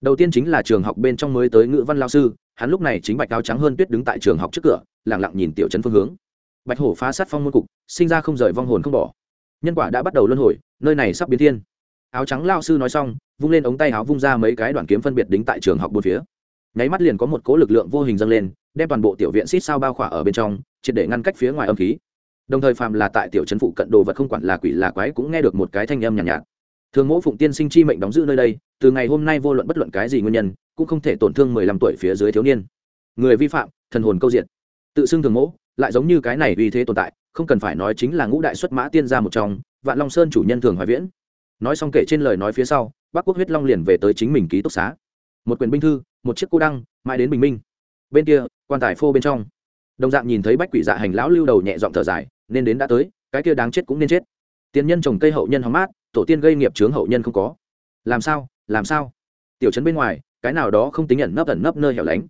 Đầu tiên chính là trường học bên trong mới tới ngữ văn lao sư, hắn lúc này chính bạch áo trắng hơn tuyết đứng tại trường học trước cửa lẳng lặng nhìn tiểu trấn phương hướng. Bạch hổ phá sát phong môn cục, sinh ra không rời vong hồn không bỏ. Nhân quả đã bắt đầu luân hồi, nơi này sắp biến thiên áo trắng lao sư nói xong vung lên ống tay áo vung ra mấy cái đoạn kiếm phân biệt đính tại trường học bốn phía. Nháy mắt liền có một cố lực lượng vô hình dâng lên đem toàn bộ tiểu viện xít sao bao khỏa ở bên trong triệt để ngăn cách phía ngoài âm khí. Đồng thời phàm là tại tiểu trấn phụ cận đồ vật không quản là quỷ là quái cũng nghe được một cái thanh âm nhàn nhạt, nhạt. Thường mẫu phụng tiên sinh chi mệnh đóng giữ nơi đây từ ngày hôm nay vô luận bất luận cái gì nguyên nhân cũng không thể tổn thương mười lăm tuổi phía dưới thiếu niên. Người vi phạm thần hồn câu diện tự xưng thường mẫu lại giống như cái này uy thế tồn tại không cần phải nói chính là ngũ đại xuất mã tiên gia một trong vạn long sơn chủ nhân thường hoài viễn nói xong kể trên lời nói phía sau, bắc quốc huyết long liền về tới chính mình ký túc xá. Một quyển binh thư, một chiếc cô đăng, mãi đến bình minh. Bên kia, quan tài phô bên trong. Đồng dạng nhìn thấy bách quỷ dạ hành lão lưu đầu nhẹ giọng thở dài, nên đến đã tới, cái kia đáng chết cũng nên chết. Tiền nhân trồng cây hậu nhân hóng mát, tổ tiên gây nghiệp chướng hậu nhân không có. Làm sao làm sao? Tiểu trấn bên ngoài, cái nào đó không tính ẩn nấp ẩn nấp nơi hẻo lánh.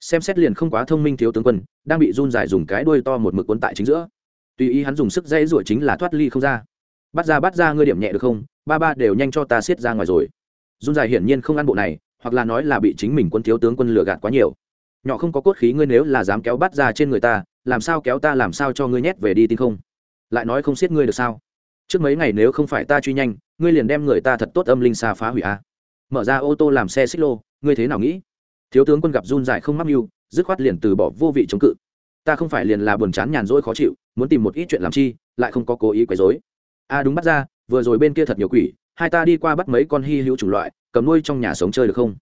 Xem xét liền không quá thông minh thiếu tướng quân, đang bị run dài dùng cái đuôi to một mực cuốn tại chính giữa. Tùy ý hắn dùng sức dây rủa chính là thoát ly không ra. Bắt ra bắt ra, ngươi điểm nhẹ được không? Ba ba đều nhanh cho ta xiết ra ngoài rồi. Run dài hiển nhiên không ăn bộ này, hoặc là nói là bị chính mình quân thiếu tướng quân lừa gạt quá nhiều. Nhỏ không có cốt khí ngươi nếu là dám kéo bắt ra trên người ta, làm sao kéo ta làm sao cho ngươi nhét về đi tin không? Lại nói không xiết ngươi được sao? Trước mấy ngày nếu không phải ta truy nhanh, ngươi liền đem người ta thật tốt âm linh xa phá hủy a. À. mở ra ô tô làm xe xích lô, ngươi thế nào nghĩ? Thiếu tướng quân gặp run dài không mắc mưu, dứt khoát liền từ bỏ vô vị chống cự. Ta không phải liền là buồn chán nhàn rỗi khó chịu, muốn tìm một ít chuyện làm chi, lại không có cố ý quấy dối a à đúng bắt ra vừa rồi bên kia thật nhiều quỷ, hai ta đi qua bắt mấy con hy hữu chủng loại, cầm nuôi trong nhà sống chơi được không?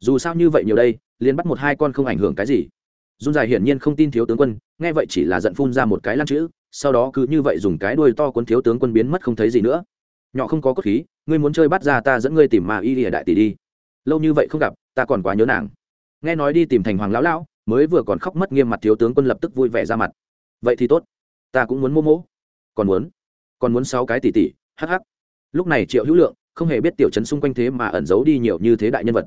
Dù sao như vậy nhiều đây, liền bắt một hai con không ảnh hưởng cái gì. Dung dài hiển nhiên không tin thiếu tướng quân, nghe vậy chỉ là giận phun ra một cái lăn chữ, sau đó cứ như vậy dùng cái đuôi to cuốn thiếu tướng quân biến mất không thấy gì nữa. Nhỏ không có cốt khí, ngươi muốn chơi bắt ra ta dẫn ngươi tìm mà y lìa đại tỷ đi. Lâu như vậy không gặp, ta còn quá nhớ nàng. Nghe nói đi tìm thành hoàng lão lão, mới vừa còn khóc mất nghiêm mặt thiếu tướng quân lập tức vui vẻ ra mặt. Vậy thì tốt, ta cũng muốn mô mỗ còn muốn còn muốn sáu cái tỷ tỷ hh lúc này triệu hữu lượng không hề biết tiểu trấn xung quanh thế mà ẩn giấu đi nhiều như thế đại nhân vật.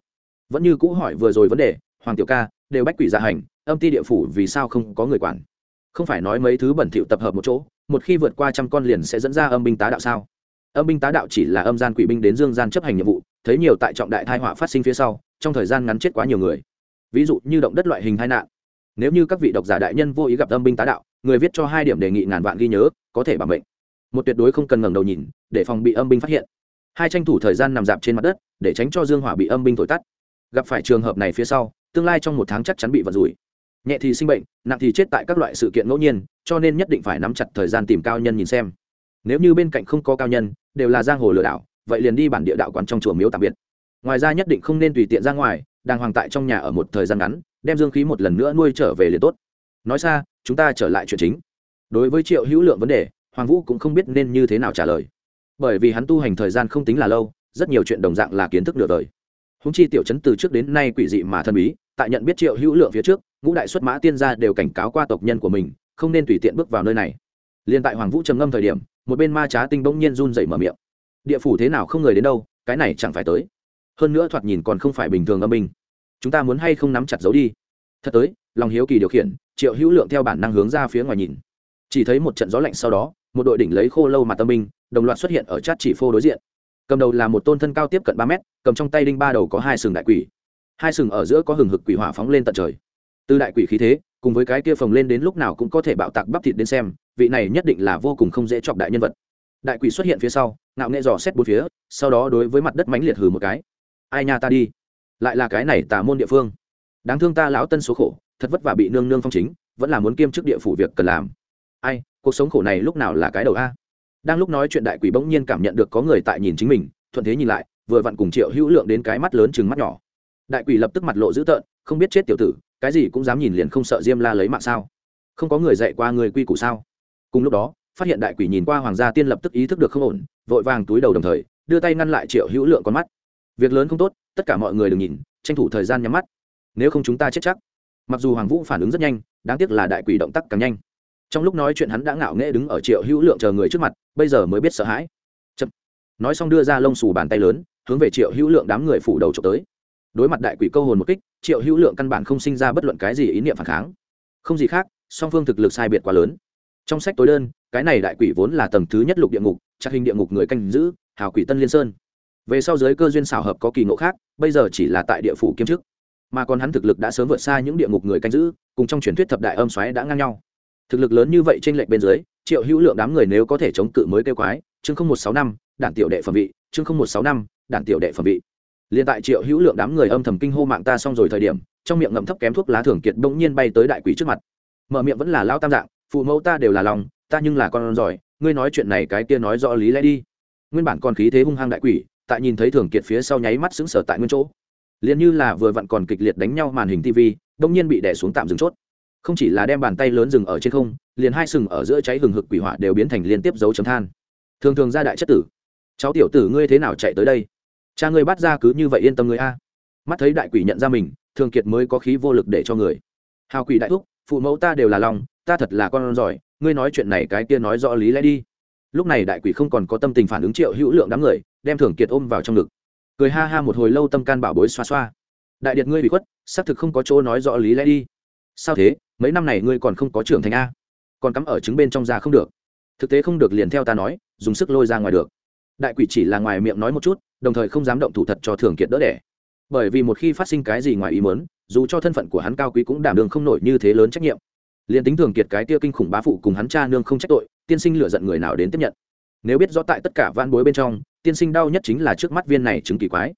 Vẫn như cũ hỏi vừa rồi vấn đề, hoàng tiểu ca, đều bách quỷ gia dạ hành, âm ti địa phủ vì sao không có người quản? Không phải nói mấy thứ bẩn thỉu tập hợp một chỗ, một khi vượt qua trăm con liền sẽ dẫn ra âm binh tá đạo sao? Âm binh tá đạo chỉ là âm gian quỷ binh đến dương gian chấp hành nhiệm vụ, thấy nhiều tại trọng đại thai họa phát sinh phía sau, trong thời gian ngắn chết quá nhiều người. Ví dụ như động đất loại hình tai nạn. Nếu như các vị độc giả đại nhân vô ý gặp âm binh tá đạo, người viết cho hai điểm đề nghị ngàn vạn ghi nhớ, có thể bảo mệnh một tuyệt đối không cần ngẩng đầu nhìn, để phòng bị âm binh phát hiện. Hai tranh thủ thời gian nằm dạp trên mặt đất, để tránh cho dương hỏa bị âm binh thổi tắt. Gặp phải trường hợp này phía sau, tương lai trong một tháng chắc chắn bị vật rủi. Nhẹ thì sinh bệnh, nặng thì chết tại các loại sự kiện ngẫu nhiên, cho nên nhất định phải nắm chặt thời gian tìm cao nhân nhìn xem. Nếu như bên cạnh không có cao nhân, đều là giang hồ lừa đảo, vậy liền đi bản địa đạo quán trong chùa miếu tạm biệt. Ngoài ra nhất định không nên tùy tiện ra ngoài đang hoàng tại trong nhà ở một thời gian ngắn, đem dương khí một lần nữa nuôi trở về liền tốt. Nói xa, chúng ta trở lại chuyện chính. Đối với triệu hữu lượng vấn đề hoàng vũ cũng không biết nên như thế nào trả lời. Bởi vì hắn tu hành thời gian không tính là lâu, rất nhiều chuyện đồng dạng là kiến thức nửa đời. Húng chi tiểu chấn từ trước đến nay quỷ dị mà thần bí, tại nhận biết triệu hữu lượng phía trước, ngũ đại xuất mã tiên gia đều cảnh cáo qua tộc nhân của mình, không nên tùy tiện bước vào nơi này. Liền tại hoàng vũ trầm ngâm thời điểm, một bên ma trá tinh bỗng nhiên run dậy mở miệng. Địa phủ thế nào không người đến đâu, cái này chẳng phải tới. Hơn nữa thoạt nhìn còn không phải bình thường âm binh. Chúng ta muốn hay không nắm chặt giấu đi? Thật tới, lòng hiếu kỳ điều khiển, triệu hữu lượng theo bản năng hướng ra phía ngoài nhìn. Chỉ thấy một trận gió lạnh sau đó một đội đỉnh lấy khô lâu mặt tâm minh đồng loạt xuất hiện ở chát chỉ phô đối diện. Cầm đầu là một tôn thân cao tiếp cận ba mét, cầm trong tay đinh ba đầu có hai sừng đại quỷ. Hai sừng ở giữa có hừng hực quỷ hỏa phóng lên tận trời. Từ đại quỷ khí thế, cùng với cái kia phồng lên đến lúc nào cũng có thể bạo tạc bắp thịt đến xem, vị này nhất định là vô cùng không dễ chọc đại nhân vật. Đại quỷ xuất hiện phía sau, ngạo nghệ dò xét bốn phía, sau đó đối với mặt đất mánh liệt hừ một cái. Ai nha ta đi. Lại là cái này tà môn địa phương. Đáng thương ta lão tân số khổ, thật vất vả bị nương nương phong chính, vẫn là muốn kiêm chức địa phủ việc cần làm. Ai cuộc sống khổ này lúc nào là cái đầu a? Đang lúc nói chuyện đại quỷ bỗng nhiên cảm nhận được có người tại nhìn chính mình, thuận thế nhìn lại, vừa vặn cùng triệu hữu lượng đến cái mắt lớn chừng mắt nhỏ. Đại quỷ lập tức mặt lộ dữ tợn, không biết chết tiểu tử, cái gì cũng dám nhìn liền không sợ diêm la lấy mạng sao? Không có người dạy qua người quy củ sao? Cùng lúc đó, phát hiện đại quỷ nhìn qua hoàng gia tiên lập tức ý thức được không ổn, vội vàng túi đầu đồng thời, đưa tay ngăn lại triệu hữu lượng con mắt. Việc lớn không tốt, tất cả mọi người đừng nhìn, tranh thủ thời gian nhắm mắt. Nếu không chúng ta chết chắc. Mặc dù hoàng vũ phản ứng rất nhanh, đáng tiếc là đại quỷ động tác càng nhanh trong lúc nói chuyện hắn đã ngạo nghễ đứng ở triệu hữu lượng chờ người trước mặt, bây giờ mới biết sợ hãi. Chậm. nói xong đưa ra lông xù bàn tay lớn, hướng về triệu hữu lượng đám người phủ đầu trộm tới. Đối mặt đại quỷ câu hồn một kích, triệu hữu lượng căn bản không sinh ra bất luận cái gì ý niệm phản kháng. Không gì khác, song phương thực lực sai biệt quá lớn. Trong sách tối đơn, cái này đại quỷ vốn là tầng thứ nhất lục địa ngục, chắc hình địa ngục người canh giữ, hào quỷ tân liên sơn. Về sau giới cơ duyên xảo hợp có kỳ ngộ khác, bây giờ chỉ là tại địa phủ kiêm chức. Mà còn hắn thực lực đã sớm vượt xa những địa ngục người canh giữ, cùng trong truyền thuyết thập đại âm xoáy đã ngang nhau thực lực lớn như vậy trên lệnh bên dưới, triệu hữu lượng đám người nếu có thể chống cự mới kêu quái, chương không một sáu năm, đảng tiểu đệ phẩm vị, chương không một sáu năm, đảng tiểu đệ phẩm vị. Liền tại triệu hữu lượng đám người âm thầm kinh hô mạng ta xong rồi thời điểm, trong miệng ngậm thấp kém thuốc lá thường kiệt bỗng nhiên bay tới đại quỷ trước mặt. Mở miệng vẫn là lao tam dạng, phụ mẫu ta đều là lòng, ta nhưng là con giỏi, ngươi nói chuyện này cái kia nói rõ lý lẽ đi. Nguyên bản còn khí thế hung hăng đại quỷ, tại nhìn thấy thường kiệt phía sau nháy mắt sững sờ tại nguyên chỗ. Liền như là vừa vặn còn kịch liệt đánh nhau màn hình tv đông nhiên bị đè xuống tạm dừng chốt không chỉ là đem bàn tay lớn dừng ở trên không, liền hai sừng ở giữa cháy hừng hực quỷ hỏa đều biến thành liên tiếp dấu chấm than. Thường thường ra đại chất tử. Cháu tiểu tử ngươi thế nào chạy tới đây? Cha ngươi bắt ra cứ như vậy yên tâm ngươi a. Mắt thấy đại quỷ nhận ra mình, thường kiệt mới có khí vô lực để cho người. Hào quỷ đại thúc, phụ mẫu ta đều là lòng, ta thật là con giỏi, ngươi nói chuyện này cái kia nói rõ lý lẽ đi. Lúc này đại quỷ không còn có tâm tình phản ứng triệu hữu lượng đám người, đem thường kiệt ôm vào trong ngực. Cười ha ha một hồi lâu tâm can bảo bối xoa xoa. Đại điệt ngươi bị khuất, xác thực không có chỗ nói rõ lý lẽ đi. Sao thế? Mấy năm này ngươi còn không có trưởng thành a. Còn cắm ở trứng bên trong da không được. Thực tế không được liền theo ta nói, dùng sức lôi ra ngoài được. Đại quỷ chỉ là ngoài miệng nói một chút, đồng thời không dám động thủ thật cho thường kiệt đỡ đẻ. Bởi vì một khi phát sinh cái gì ngoài ý mớn dù cho thân phận của hắn cao quý cũng đảm đường không nổi như thế lớn trách nhiệm. Liền tính thường kiệt cái tia kinh khủng bá phụ cùng hắn cha nương không trách tội, tiên sinh lựa giận người nào đến tiếp nhận. Nếu biết rõ tại tất cả van bối bên trong, tiên sinh đau nhất chính là trước mắt viên này chứng kỳ quái.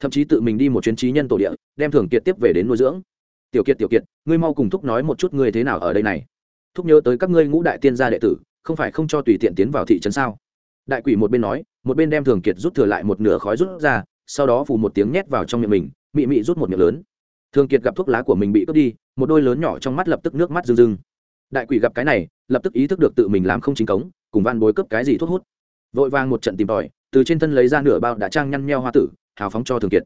Thậm chí tự mình đi một chuyến trí nhân tổ địa, đem thường kiệt tiếp về đến nuôi dưỡng tiểu kiệt tiểu kiệt, ngươi mau cùng thúc nói một chút ngươi thế nào ở đây này. Thúc nhớ tới các ngươi ngũ đại tiên gia đệ tử, không phải không cho tùy tiện tiến vào thị trấn sao? Đại quỷ một bên nói, một bên đem thường kiệt rút thừa lại một nửa khói rút ra, sau đó phù một tiếng nhét vào trong miệng mình, mị mị rút một miệng lớn. Thường kiệt gặp thuốc lá của mình bị cướp đi, một đôi lớn nhỏ trong mắt lập tức nước mắt rưng rưng. Đại quỷ gặp cái này, lập tức ý thức được tự mình làm không chính cống, cùng van bối cướp cái gì thuốc hút. Vội vàng một trận tìm tòi, từ trên thân lấy ra nửa bao đã trang nhăn nheo hoa tử, hào phóng cho thường kiệt.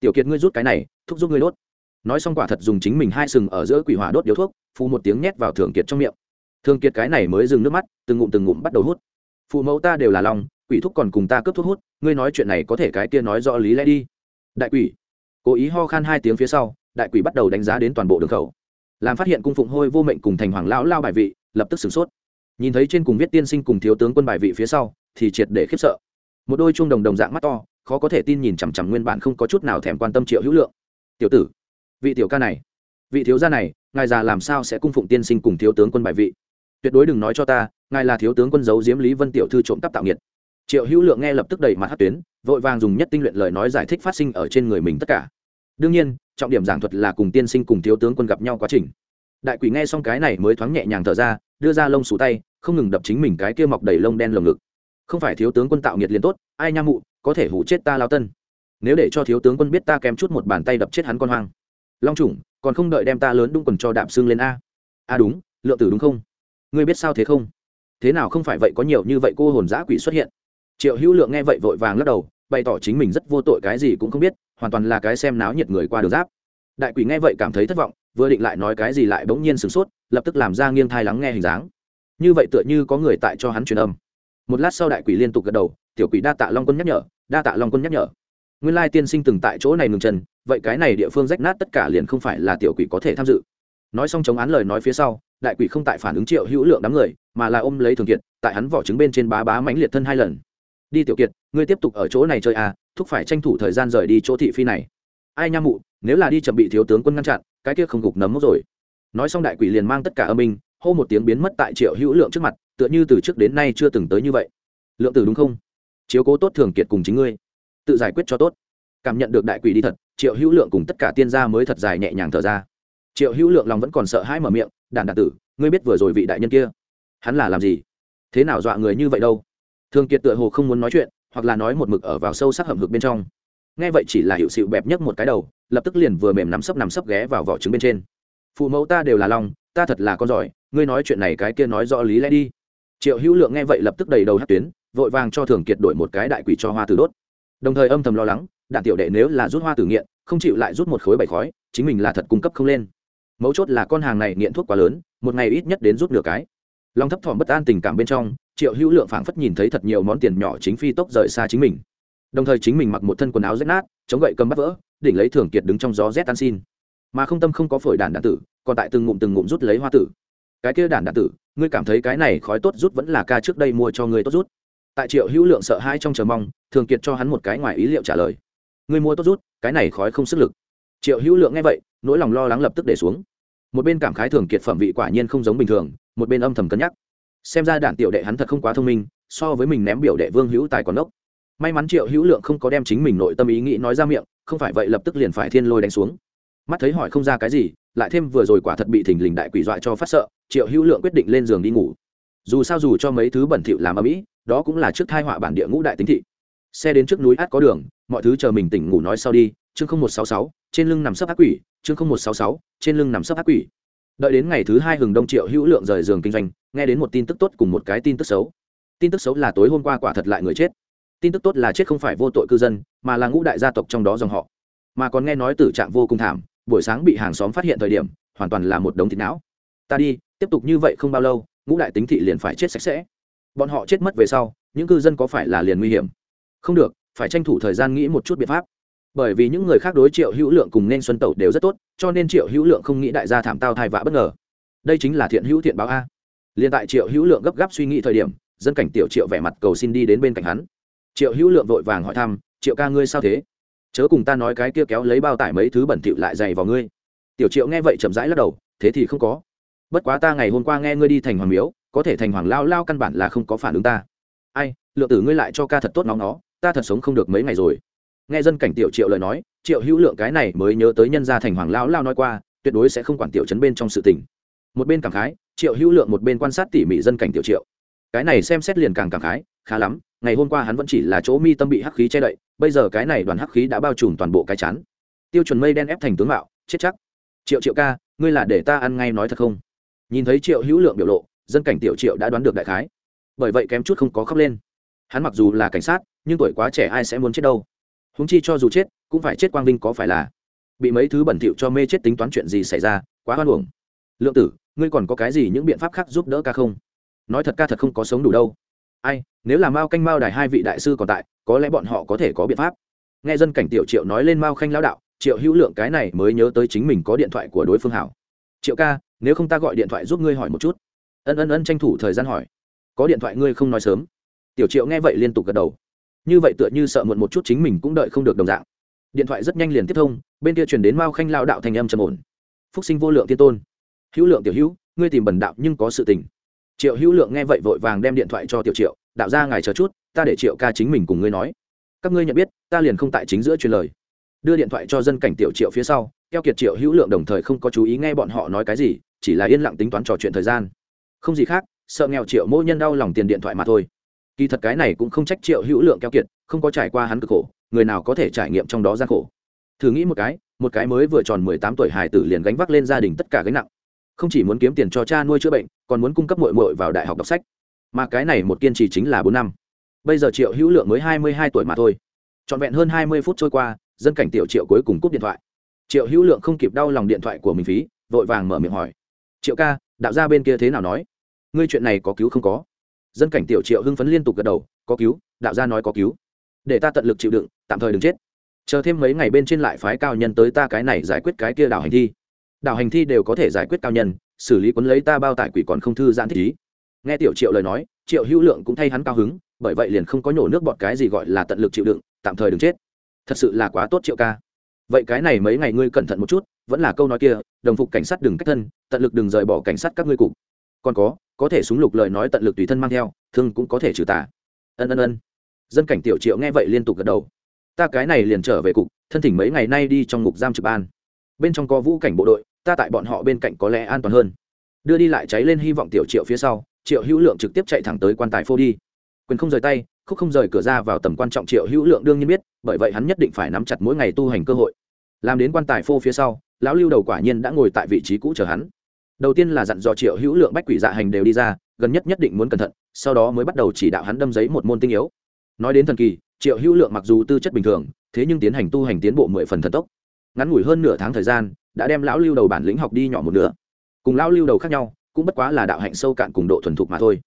Tiểu kiệt ngươi rút cái này, thúc giúp ngươi đốt nói xong quả thật dùng chính mình hai sừng ở giữa quỷ hỏa đốt điếu thuốc, phù một tiếng nhét vào thường kiệt trong miệng. Thường kiệt cái này mới dừng nước mắt, từng ngụm từng ngụm bắt đầu hút. Phụ mẫu ta đều là lòng, quỷ thúc còn cùng ta cướp thuốc hút, ngươi nói chuyện này có thể cái kia nói rõ lý lẽ đi. Đại quỷ. Cố ý ho khan hai tiếng phía sau, đại quỷ bắt đầu đánh giá đến toàn bộ đường khẩu. Làm phát hiện cung phụng hôi vô mệnh cùng thành hoàng lão lao bài vị, lập tức sửng sốt. Nhìn thấy trên cùng viết tiên sinh cùng thiếu tướng quân bài vị phía sau, thì triệt để khiếp sợ. Một đôi chuông đồng đồng dạng mắt to, khó có thể tin nhìn chằm chằm nguyên bản không có chút nào thèm quan tâm triệu hữu lượng. Tiểu tử vị tiểu ca này, vị thiếu gia này, ngài già làm sao sẽ cung phụng tiên sinh cùng thiếu tướng quân bài vị? Tuyệt đối đừng nói cho ta, ngài là thiếu tướng quân giấu diếm lý vân tiểu thư trộm cắp tạo nghiệt. Triệu hữu lượng nghe lập tức đẩy mặt hát tuyến, vội vàng dùng nhất tinh luyện lời nói giải thích phát sinh ở trên người mình tất cả. Đương nhiên, trọng điểm giảng thuật là cùng tiên sinh cùng thiếu tướng quân gặp nhau quá trình. Đại quỷ nghe xong cái này mới thoáng nhẹ nhàng thở ra, đưa ra lông xù tay, không ngừng đập chính mình cái kia mọc đầy lông đen lồng ngực. Không phải thiếu tướng quân tạo nghiệt liền tốt, ai nha mụ, có thể hủ chết ta lao tân. Nếu để cho thiếu tướng quân biết ta kém chút một bàn tay đập chết hắn con hoang long chủng, còn không đợi đem ta lớn đung quần cho đạm xương lên a. A đúng lượng tử đúng không? Ngươi biết sao thế không? Thế nào không phải vậy có nhiều như vậy cô hồn giã quỷ xuất hiện? Triệu hữu lượng nghe vậy vội vàng lắc đầu bày tỏ chính mình rất vô tội cái gì cũng không biết hoàn toàn là cái xem náo nhiệt người qua đường giáp. Đại quỷ nghe vậy cảm thấy thất vọng vừa định lại nói cái gì lại bỗng nhiên sửng sốt lập tức làm ra nghiêng thai lắng nghe hình dáng. Như vậy tựa như có người tại cho hắn truyền âm. Một lát sau đại quỷ liên tục gật đầu tiểu quỷ đa tạ long quân nhắc nhở đa tạ long quân nhắc nhở nguyên lai tiên sinh từng tại chỗ này ngừng chân, vậy cái này địa phương rách nát tất cả liền không phải là tiểu quỷ có thể tham dự. Nói xong chống án lời nói phía sau, đại quỷ không tại phản ứng triệu hữu lượng đám người, mà là ôm lấy thường kiệt, tại hắn vỏ trứng bên trên bá bá mãnh liệt thân hai lần. Đi tiểu kiệt, ngươi tiếp tục ở chỗ này chơi à thúc phải tranh thủ thời gian rời đi chỗ thị phi này. Ai nha mụ, nếu là đi chậm bị thiếu tướng quân ngăn chặn, cái kia không gục nấm mốc rồi. Nói xong đại quỷ liền mang tất cả âm minh hô một tiếng biến mất tại triệu hữu lượng trước mặt, tựa như từ trước đến nay chưa từng tới như vậy. Lượng tử đúng không? Chiếu cố tốt thường kiệt cùng chính ngươi tự giải quyết cho tốt. Cảm nhận được đại quỷ đi thật, triệu hữu lượng cùng tất cả tiên gia mới thật dài nhẹ nhàng thở ra. Triệu hữu lượng lòng vẫn còn sợ hãi mở miệng đàn đạt tử, ngươi biết vừa rồi vị đại nhân kia, hắn là làm gì? Thế nào dọa người như vậy đâu? Thường kiệt tựa hồ không muốn nói chuyện, hoặc là nói một mực ở vào sâu sắc hầm hực bên trong. Nghe vậy chỉ là hiệu sự bẹp nhất một cái đầu, lập tức liền vừa mềm nắm sấp nắm sấp ghé vào vỏ trứng bên trên. Phụ mẫu ta đều là lòng, ta thật là con giỏi, ngươi nói chuyện này cái kia nói rõ lý lẽ đi. Triệu hữu lượng nghe vậy lập tức đầy đầu hát tuyến, vội vàng cho thường kiệt đổi một cái đại quỷ cho hoa tử đốt đồng thời âm thầm lo lắng, đạn tiểu đệ nếu là rút hoa tử nghiện, không chịu lại rút một khối bảy khói, chính mình là thật cung cấp không lên. Mấu chốt là con hàng này nghiện thuốc quá lớn, một ngày ít nhất đến rút nửa cái. Lòng thấp thỏm bất an tình cảm bên trong, triệu hữu lượng phảng phất nhìn thấy thật nhiều món tiền nhỏ chính phi tốc rời xa chính mình. Đồng thời chính mình mặc một thân quần áo rách nát, chống gậy cầm bắt vỡ, đỉnh lấy thường kiệt đứng trong gió rét tan xin. Mà không tâm không có phổi đàn đạn tử, còn tại từng ngụm từng ngụm rút lấy hoa tử. Cái kia đàn đạn tử, ngươi cảm thấy cái này khói tốt rút vẫn là ca trước đây mua cho ngươi tốt rút tại triệu hữu lượng sợ hai trong chờ mong, thường kiệt cho hắn một cái ngoài ý liệu trả lời. Ngươi mua tốt rút, cái này khói không sức lực. Triệu hữu lượng nghe vậy, nỗi lòng lo lắng lập tức để xuống. Một bên cảm khái thường kiệt phẩm vị quả nhiên không giống bình thường, một bên âm thầm cân nhắc. Xem ra đản tiểu đệ hắn thật không quá thông minh, so với mình ném biểu đệ vương hữu tài còn ốc. May mắn triệu hữu lượng không có đem chính mình nội tâm ý nghĩ nói ra miệng, không phải vậy lập tức liền phải thiên lôi đánh xuống. Mắt thấy hỏi không ra cái gì, lại thêm vừa rồi quả thật bị thình lình đại quỷ dọa cho phát sợ, triệu hữu lượng quyết định lên giường đi ngủ. Dù sao dù cho mấy thứ bẩn thỉu làm ở mỹ đó cũng là trước thai họa bản địa ngũ đại tính thị. Xe đến trước núi át có đường, mọi thứ chờ mình tỉnh ngủ nói sau đi, chương không một sáu sáu, trên lưng nằm sấp ác quỷ, chương không một sáu sáu, trên lưng nằm sấp ác quỷ. Đợi đến ngày thứ hai hừng đông triệu hữu lượng rời giường kinh doanh, nghe đến một tin tức tốt cùng một cái tin tức xấu. Tin tức xấu là tối hôm qua quả thật lại người chết. Tin tức tốt là chết không phải vô tội cư dân, mà là ngũ đại gia tộc trong đó dòng họ. Mà còn nghe nói tử trạng vô cùng thảm, buổi sáng bị hàng xóm phát hiện thời điểm, hoàn toàn là một đống thịt não. Ta đi, tiếp tục như vậy không bao lâu, ngũ đại tính thị liền phải chết sạch sẽ bọn họ chết mất về sau, những cư dân có phải là liền nguy hiểm? Không được, phải tranh thủ thời gian nghĩ một chút biện pháp. Bởi vì những người khác đối triệu hữu lượng cùng nên xuân tẩu đều rất tốt, cho nên triệu hữu lượng không nghĩ đại gia thảm tao thai vạ bất ngờ. Đây chính là thiện hữu thiện báo a. Liền tại triệu hữu lượng gấp gáp suy nghĩ thời điểm, dân cảnh tiểu triệu vẻ mặt cầu xin đi đến bên cạnh hắn. Triệu hữu lượng vội vàng hỏi thăm, triệu ca ngươi sao thế? Chớ cùng ta nói cái kia kéo lấy bao tải mấy thứ bẩn thỉu lại dày vào ngươi. Tiểu triệu nghe vậy chậm rãi lắc đầu, thế thì không có. Bất quá ta ngày hôm qua nghe ngươi đi thành hoàng miếu có thể thành hoàng lao lao căn bản là không có phản ứng ta. Ai, lượng tử ngươi lại cho ca thật tốt nóng nó ta thật sống không được mấy ngày rồi. Nghe dân cảnh tiểu triệu lời nói, triệu hữu lượng cái này mới nhớ tới nhân gia thành hoàng lao lao nói qua, tuyệt đối sẽ không quản tiểu chấn bên trong sự tình. Một bên cảm khái, triệu hữu lượng một bên quan sát tỉ mỉ dân cảnh tiểu triệu. Cái này xem xét liền càng cảm khái, khá lắm, ngày hôm qua hắn vẫn chỉ là chỗ mi tâm bị hắc khí che đậy, bây giờ cái này đoàn hắc khí đã bao trùm toàn bộ cái chắn tiêu chuẩn mây đen ép thành tướng mạo, chết chắc. Triệu triệu ca, ngươi là để ta ăn ngay nói thật không? Nhìn thấy triệu hữu lượng biểu lộ dân cảnh tiểu triệu đã đoán được đại khái. Bởi vậy kém chút không có khóc lên. Hắn mặc dù là cảnh sát, nhưng tuổi quá trẻ ai sẽ muốn chết đâu? Húng chi cho dù chết, cũng phải chết quang vinh có phải là? Bị mấy thứ bẩn thỉu cho mê chết tính toán chuyện gì xảy ra, quá hoan hồng lượng tử, ngươi còn có cái gì những biện pháp khác giúp đỡ ca không? Nói thật ca thật không có sống đủ đâu. Ai, nếu là mao canh mao đài hai vị đại sư còn tại, có lẽ bọn họ có thể có biện pháp. Nghe dân cảnh tiểu triệu nói lên mao khanh lão đạo, triệu hữu lượng cái này mới nhớ tới chính mình có điện thoại của đối phương hảo. Triệu ca, nếu không ta gọi điện thoại giúp ngươi hỏi một chút ân ân ân tranh thủ thời gian hỏi, có điện thoại ngươi không nói sớm? Tiểu triệu nghe vậy liên tục gật đầu. Như vậy tựa như sợ muộn một chút chính mình cũng đợi không được đồng dạng. Điện thoại rất nhanh liền tiếp thông, bên kia chuyển đến mao khanh lao đạo thành âm trầm ổn. Phúc sinh vô lượng tiên tôn, hữu lượng tiểu hữu, ngươi tìm bần đạo nhưng có sự tình. Triệu hữu lượng nghe vậy vội vàng đem điện thoại cho tiểu triệu, đạo ra ngài chờ chút, ta để triệu ca chính mình cùng ngươi nói. Các ngươi nhận biết, ta liền không tại chính giữa truyền lời. Đưa điện thoại cho dân cảnh tiểu triệu phía sau, keo kiệt triệu hữu lượng đồng thời không có chú ý nghe bọn họ nói cái gì, chỉ là yên lặng tính toán trò chuyện thời gian không gì khác, sợ nghèo triệu mỗi nhân đau lòng tiền điện thoại mà thôi. Kỳ thật cái này cũng không trách triệu hữu lượng keo kiệt, không có trải qua hắn cực khổ, người nào có thể trải nghiệm trong đó gian khổ. Thử nghĩ một cái một cái mới vừa tròn mười tám tuổi hải tử liền gánh vác lên gia đình tất cả gánh nặng. Không chỉ muốn kiếm tiền cho cha nuôi chữa bệnh, còn muốn cung cấp mội mội vào đại học đọc sách. Mà cái này một kiên trì chính là bốn năm. Bây giờ triệu hữu lượng mới hai mươi hai tuổi mà thôi. Trọn vẹn hơn hai mươi phút trôi qua, dân cảnh tiểu triệu cuối cùng cúp điện thoại. Triệu hữu lượng không kịp đau lòng điện thoại của mình phí, vội vàng mở miệng hỏi. Triệu ca đạo gia bên kia thế nào nói? Ngươi chuyện này có cứu không có? Dân cảnh tiểu triệu hưng phấn liên tục gật đầu, có cứu, đạo gia nói có cứu. Để ta tận lực chịu đựng, tạm thời đừng chết. Chờ thêm mấy ngày bên trên lại phái cao nhân tới ta cái này giải quyết cái kia đảo hành thi. Đảo hành thi đều có thể giải quyết cao nhân, xử lý quấn lấy ta bao tải quỷ còn không thư giãn thích ý. Nghe tiểu triệu lời nói, triệu hữu lượng cũng thay hắn cao hứng, bởi vậy liền không có nhổ nước bọt cái gì gọi là tận lực chịu đựng, tạm thời đừng chết. Thật sự là quá tốt triệu ca. Vậy cái này mấy ngày ngươi cẩn thận một chút vẫn là câu nói kia, đồng phục cảnh sát đừng cách thân, tận lực đừng rời bỏ cảnh sát các ngươi cục. Còn có có thể súng lục lời nói tận lực tùy thân mang theo, thương cũng có thể trừ tà. Ân ân ân. Dân cảnh tiểu triệu nghe vậy liên tục gật đầu. Ta cái này liền trở về cục, thân thỉnh mấy ngày nay đi trong ngục giam trực ban. Bên trong có vũ cảnh bộ đội, ta tại bọn họ bên cạnh có lẽ an toàn hơn. Đưa đi lại cháy lên hy vọng tiểu triệu phía sau, triệu hữu lượng trực tiếp chạy thẳng tới quan tài phô đi. Quyền không rời tay, khúc không rời cửa ra vào tầm quan trọng triệu hữu lượng đương nhiên biết, bởi vậy hắn nhất định phải nắm chặt mỗi ngày tu hành cơ hội làm đến quan tài phô phía sau, lão lưu đầu quả nhiên đã ngồi tại vị trí cũ chờ hắn. Đầu tiên là dặn dò triệu hữu lượng bách quỷ dạ hành đều đi ra, gần nhất nhất định muốn cẩn thận, sau đó mới bắt đầu chỉ đạo hắn đâm giấy một môn tinh yếu. Nói đến thần kỳ, triệu hữu lượng mặc dù tư chất bình thường, thế nhưng tiến hành tu hành tiến bộ mười phần thần tốc. Ngắn ngủi hơn nửa tháng thời gian, đã đem lão lưu đầu bản lĩnh học đi nhỏ một nửa. Cùng lão lưu đầu khác nhau, cũng bất quá là đạo hạnh sâu cạn cùng độ thuần thục mà thôi.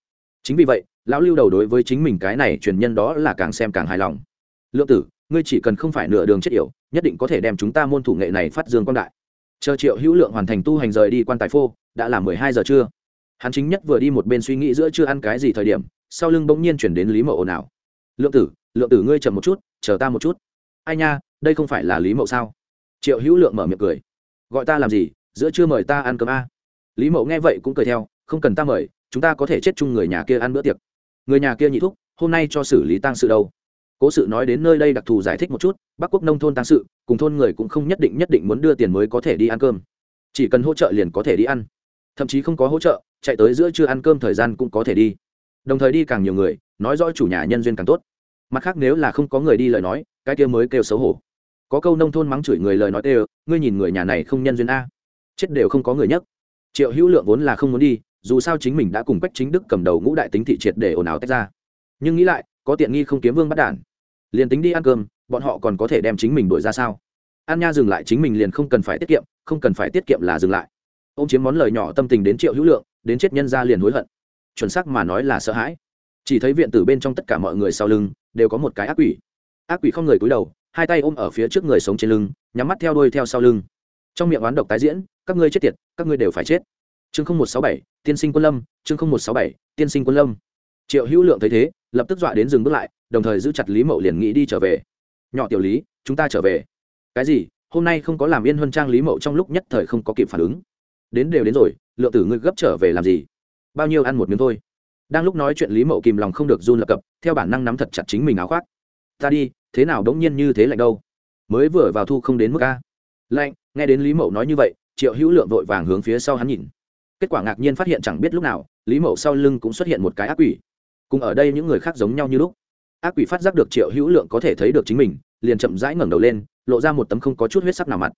Chính vì vậy, lão lưu đầu đối với chính mình cái này truyền nhân đó là càng xem càng hài lòng. Lượng tử ngươi chỉ cần không phải nửa đường chết yểu, nhất định có thể đem chúng ta môn thủ nghệ này phát dương quan đại. Chờ triệu hữu lượng hoàn thành tu hành rời đi quan tài phô, đã là mười hai giờ trưa. Hắn chính nhất vừa đi một bên suy nghĩ giữa chưa ăn cái gì thời điểm, sau lưng bỗng nhiên chuyển đến lý mậu ồn ào. Lượng tử lượng tử ngươi chậm một chút, chờ ta một chút. Ai nha, đây không phải là lý mậu sao? Triệu hữu lượng mở miệng cười. Gọi ta làm gì, giữa chưa mời ta ăn cơm a? Lý mậu nghe vậy cũng cười theo, không cần ta mời, chúng ta có thể chết chung người nhà kia ăn bữa tiệc. Người nhà kia nhị thúc, hôm nay cho xử lý tăng sự đâu? Cố sự nói đến nơi đây đặc thù giải thích một chút, bắc quốc nông thôn tăng sự, cùng thôn người cũng không nhất định nhất định muốn đưa tiền mới có thể đi ăn cơm. Chỉ cần hỗ trợ liền có thể đi ăn. Thậm chí không có hỗ trợ, chạy tới giữa chưa ăn cơm thời gian cũng có thể đi. Đồng thời đi càng nhiều người, nói rõ chủ nhà nhân duyên càng tốt. Mặt khác nếu là không có người đi lời nói, cái kia mới kêu xấu hổ. Có câu nông thôn mắng chửi người lời nói kêu ngươi nhìn người nhà này không nhân duyên a. Chết đều không có người nhất triệu hữu lượng vốn là không muốn đi, dù sao chính mình đã cùng quách chính đức cầm đầu ngũ đại tính thị triệt để ồn ào tách ra. Nhưng nghĩ lại, có tiện nghi không kiếm vương bắt đản liền tính đi ăn cơm, bọn họ còn có thể đem chính mình đuổi ra sao? An nha dừng lại, chính mình liền không cần phải tiết kiệm, không cần phải tiết kiệm là dừng lại. Ô m chiếm món lời nhỏ tâm tình đến triệu hữu lượng, đến chết nhân ra liền hối hận. Chuẩn xác mà nói là sợ hãi. Chỉ thấy viện tử bên trong tất cả mọi người sau lưng, đều có một cái ác quỷ. Ác quỷ không người cúi đầu, hai tay ôm ở phía trước người sống trên lưng, nhắm mắt theo đuôi theo sau lưng. Trong miệng oán độc tái diễn, các ngươi chết tiệt, các ngươi đều phải chết. Chương không một sáu bảy, tiên sinh quân lâm, chương không một sáu bảy, tiên sinh quân lâm. Triệu hữu lượng thấy thế, lập tức dọa đến dừng bước lại đồng thời giữ chặt lý mậu liền nghĩ đi trở về. Nhỏ tiểu lý, chúng ta trở về. Cái gì? Hôm nay không có làm yên huân trang lý mậu trong lúc nhất thời không có kịp phản ứng. Đến đều đến rồi, lượng tử ngươi gấp trở về làm gì? Bao nhiêu ăn một miếng thôi. Đang lúc nói chuyện lý mậu kìm lòng không được run lập cập, theo bản năng nắm thật chặt chính mình áo khoác. Ta đi, thế nào đống nhiên như thế lạnh đâu? Mới vừa vào thu không đến mức a. Lạnh. Nghe đến lý mậu nói như vậy, triệu hữu lượng vội vàng hướng phía sau hắn nhìn. Kết quả ngạc nhiên phát hiện chẳng biết lúc nào, lý mậu sau lưng cũng xuất hiện một cái ác quỷ. Cùng ở đây những người khác giống nhau như lúc ác quỷ phát giác được triệu hữu lượng có thể thấy được chính mình, liền chậm rãi ngẩng đầu lên, lộ ra một tấm không có chút huyết sắc nào mặt.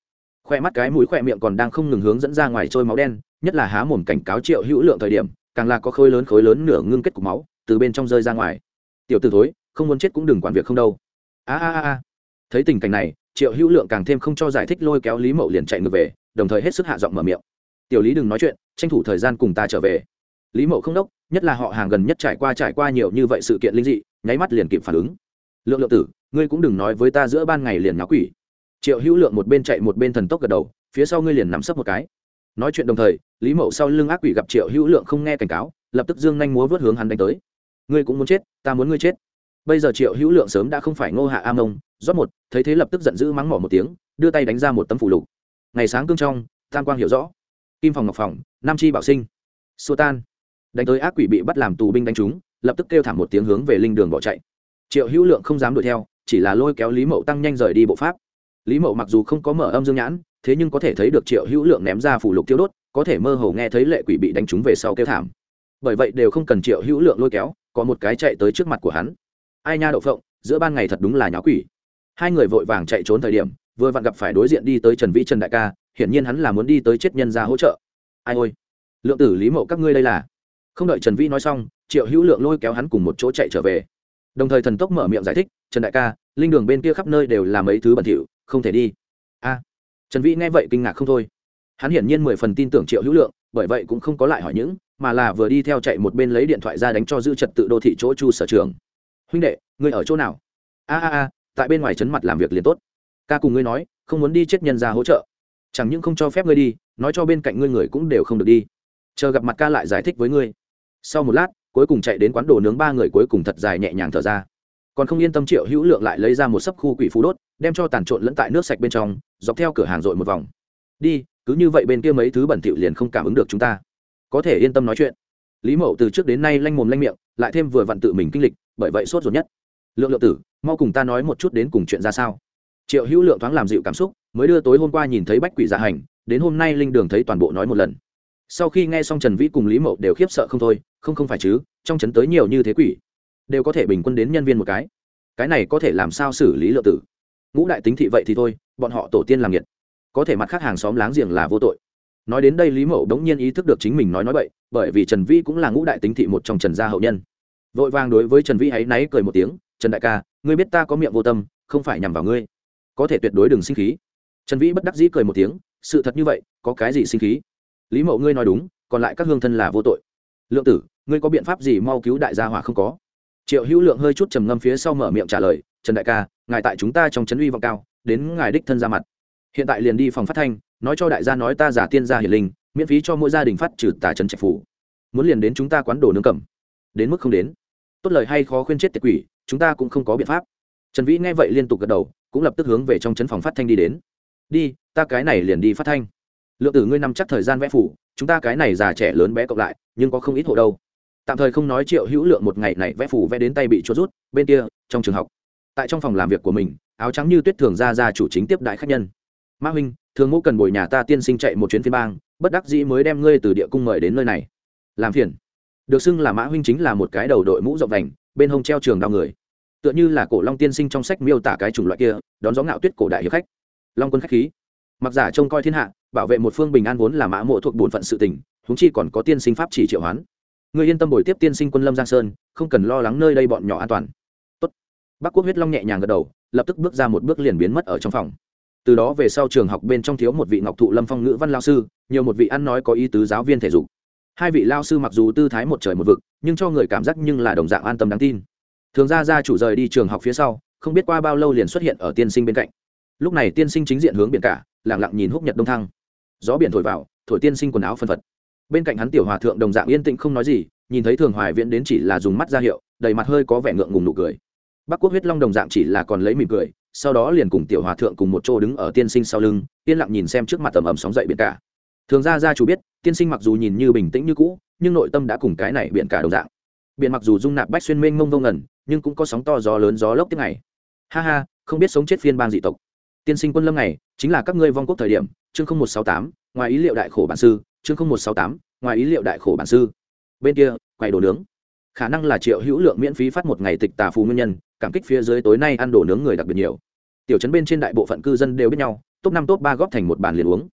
Khoe mắt cái mũi khoe miệng còn đang không ngừng hướng dẫn ra ngoài trôi máu đen, nhất là há mồm cảnh cáo triệu hữu lượng thời điểm, càng là có khối lớn khối lớn nửa ngưng kết cục máu từ bên trong rơi ra ngoài. Tiểu t ử thối, không muốn chết cũng đừng quản việc không đâu. A a a. Thấy tình cảnh này, triệu hữu lượng càng thêm không cho giải thích lôi kéo lý mậu liền chạy ngược về, đồng thời hết sức hạ giọng mở miệng. Tiểu lý đừng nói chuyện, tranh thủ thời gian cùng ta trở về. Lý mậu không đốc, nhất là họ hàng gần nhất trải qua trải qua nhiều như vậy sự kiện linh dị nháy mắt liền kịp phản ứng. Lượng lượng tử, ngươi cũng đừng nói với ta giữa ban ngày liền nháo quỷ. Triệu hữu lượng một bên chạy một bên thần tốc gật đầu, phía sau ngươi liền nắm sấp một cái. Nói chuyện đồng thời, lý mậu sau lưng ác quỷ gặp triệu hữu lượng không nghe cảnh cáo, lập tức dương nhanh múa vớt hướng hắn đánh tới. Ngươi cũng muốn chết, ta muốn ngươi chết. Bây giờ triệu hữu lượng sớm đã không phải ngô hạ a mông, rót một, thấy thế lập tức giận dữ mắng mỏ một tiếng, đưa tay đánh ra một tấm phủ lục. Ngày sáng cương trong, tam quang hiểu rõ. Kim phòng ngọc phòng, nam chi bảo sinh. Xua tan. Đánh tới ác quỷ bị bắt làm tù binh đánh chúng lập tức kêu thảm một tiếng hướng về linh đường bỏ chạy. Triệu hữu lượng không dám đuổi theo, chỉ là lôi kéo lý mậu tăng nhanh rời đi bộ pháp. Lý mậu mặc dù không có mở âm dương nhãn, thế nhưng có thể thấy được triệu hữu lượng ném ra phủ lục tiêu đốt, có thể mơ hồ nghe thấy lệ quỷ bị đánh trúng về sau kêu thảm. Bởi vậy đều không cần triệu hữu lượng lôi kéo, có một cái chạy tới trước mặt của hắn. Ai nha đậu phộng, giữa ban ngày thật đúng là nháo quỷ. Hai người vội vàng chạy trốn thời điểm, vừa vặn gặp phải đối diện đi tới trần vĩ trần đại ca, hiển nhiên hắn là muốn đi tới chết nhân ra hỗ trợ. Ai ôi! Lượng tử lý mậu các ngươi đây là? Không đợi trần vĩ nói xong triệu hữu lượng lôi kéo hắn cùng một chỗ chạy trở về. Đồng thời thần tốc mở miệng giải thích, trần đại ca, linh đường bên kia khắp nơi đều là mấy thứ bẩn thỉu, không thể đi. A. Trần vĩ nghe vậy kinh ngạc không thôi. Hắn hiển nhiên mười phần tin tưởng triệu hữu lượng, bởi vậy cũng không có lại hỏi những, mà là vừa đi theo chạy một bên lấy điện thoại ra đánh cho giữ trật tự đô thị chỗ chu sở trường. Huynh đệ, ngươi ở chỗ nào? A a a, tại bên ngoài trấn mặt làm việc liền tốt. Ca cùng ngươi nói, không muốn đi chết nhân ra hỗ trợ. Chẳng những không cho phép ngươi đi, nói cho bên cạnh ngươi người cũng đều không được đi. Chờ gặp mặt ca lại giải thích với ngươi. Sau một lát cuối cùng chạy đến quán đồ nướng ba người cuối cùng thật dài nhẹ nhàng thở ra. Còn không yên tâm triệu hữu lượng lại lấy ra một sấp khu quỷ phú đốt, đem cho tàn trộn lẫn tại nước sạch bên trong, dọc theo cửa hàng dội một vòng. Đi, cứ như vậy bên kia mấy thứ bẩn thỉu liền không cảm ứng được chúng ta. Có thể yên tâm nói chuyện. Lý mậu từ trước đến nay lanh mồm lanh miệng, lại thêm vừa vặn tự mình kinh lịch, bởi vậy sốt ruột nhất. Lượng lượng tử, mau cùng ta nói một chút đến cùng chuyện ra sao? Triệu hữu lượng thoáng làm dịu cảm xúc, mới đưa tối hôm qua nhìn thấy bách quỷ dạ hành, đến hôm nay linh đường thấy toàn bộ nói một lần sau khi nghe xong trần vĩ cùng lý mậu đều khiếp sợ không thôi, không không phải chứ, trong trấn tới nhiều như thế quỷ, đều có thể bình quân đến nhân viên một cái. Cái này có thể làm sao xử lý lượng tử? Ngũ đại tính thị vậy thì thôi, bọn họ tổ tiên làm nhiệt có thể mặt khác hàng xóm láng giềng là vô tội. Nói đến đây lý mậu đống nhiên ý thức được chính mình nói nói vậy bởi vì trần vĩ cũng là ngũ đại tính thị một trong trần gia hậu nhân. Vội vàng đối với trần vĩ hãy náy cười một tiếng, trần đại ca, ngươi biết ta có miệng vô tâm, không phải nhằm vào ngươi. Có thể tuyệt đối đừng sinh khí. Trần vĩ bất đắc dĩ cười một tiếng, sự thật như vậy, có cái gì sinh khí? Lý mậu ngươi nói đúng, còn lại các hương thân là vô tội. Lượng tử, ngươi có biện pháp gì mau cứu đại gia hỏa không có? Triệu hữu lượng hơi chút trầm ngâm phía sau mở miệng trả lời, trần đại ca, ngài tại chúng ta trong trấn uy vọng cao, đến ngài đích thân ra mặt. Hiện tại liền đi phòng phát thanh, nói cho đại gia nói ta giả tiên gia hiển linh, miễn phí cho mỗi gia đình phát trừ tà trần trạch phủ. Muốn liền đến chúng ta quán đồ nướng cầm. Đến mức không đến. Tốt lời hay khó khuyên chết tiệt quỷ, chúng ta cũng không có biện pháp. Trần vĩ nghe vậy liên tục gật đầu, cũng lập tức hướng về trong trấn phòng phát thanh đi đến. Đi, ta cái này liền đi phát thanh lượng tử ngươi nằm chắc thời gian vẽ phủ, chúng ta cái này già trẻ lớn bé cộng lại, nhưng có không ít hộ đâu. Tạm thời không nói triệu hữu lượng một ngày này vẽ phủ vẽ đến tay bị chốt rút, bên kia, trong trường học. Tại trong phòng làm việc của mình, áo trắng như tuyết thường ra ra chủ chính tiếp đại khách nhân. Mã huynh, thường ngũ cần bồi nhà ta tiên sinh chạy một chuyến phiên bang, bất đắc dĩ mới đem ngươi từ địa cung mời đến nơi này. Làm phiền. Được xưng là mã huynh chính là một cái đầu đội mũ rộng vành, bên hông treo trường đau người. Tựa như là cổ long tiên sinh trong sách miêu tả cái chủng loại kia, đón gió ngạo tuyết cổ đại hiệp khách. Long quân khách khí. Mặc giả trông coi thiên hạ bảo vệ một phương bình an vốn là mã mộ thuộc bổn phận sự tình, huống chi còn có tiên sinh pháp chỉ triệu hoán. Người yên tâm bồi tiếp tiên sinh quân lâm giang sơn, không cần lo lắng nơi đây bọn nhỏ an toàn. Tốt. bắc quốc huyết long nhẹ nhàng gật đầu, lập tức bước ra một bước liền biến mất ở trong phòng. Từ đó về sau trường học bên trong thiếu một vị ngọc thụ lâm phong ngữ văn lao sư, nhiều một vị ăn nói có ý tứ giáo viên thể dục. Hai vị lao sư mặc dù tư thái một trời một vực, nhưng cho người cảm giác nhưng là đồng dạng an tâm đáng tin. Thường ra ra chủ rời đi trường học phía sau, không biết qua bao lâu liền xuất hiện ở tiên sinh bên cạnh. Lúc này tiên sinh chính diện hướng biển cả lẳng lặng nhìn húc nhật đông thăng gió biển thổi vào, thổi tiên sinh quần áo phân phật. Bên cạnh hắn tiểu hòa thượng đồng dạng yên tĩnh không nói gì, nhìn thấy thường hoài viễn đến chỉ là dùng mắt ra hiệu, đầy mặt hơi có vẻ ngượng ngùng nụ cười. Bắc quốc huyết long đồng dạng chỉ là còn lấy mỉm cười, sau đó liền cùng tiểu hòa thượng cùng một chỗ đứng ở tiên sinh sau lưng, yên lặng nhìn xem trước mặt tầm ầm sóng dậy biển cả. Thường ra ra chủ biết, tiên sinh mặc dù nhìn như bình tĩnh như cũ, nhưng nội tâm đã cùng cái này biển cả đồng dạng. Biển mặc dù dung nạp bách xuyên mênh mông vô ngẩn nhưng cũng có sóng to gió lớn gió lốc tiếp ngày. Ha ha, không biết sống chết phiên bang dị tộc. Tiên sinh quân lâm này chính là các ngươi vong quốc thời điểm chương không một sáu tám, ngoài ý liệu đại khổ bản sư, chương không một sáu tám, ngoài ý liệu đại khổ bản sư. Bên kia, quầy đồ nướng. Khả năng là triệu hữu lượng miễn phí phát một ngày tịch tà phù nguyên nhân, cảm kích phía dưới tối nay ăn đồ nướng người đặc biệt nhiều. Tiểu trấn bên trên đại bộ phận cư dân đều biết nhau, top năm, top ba góp thành một bàn liền uống.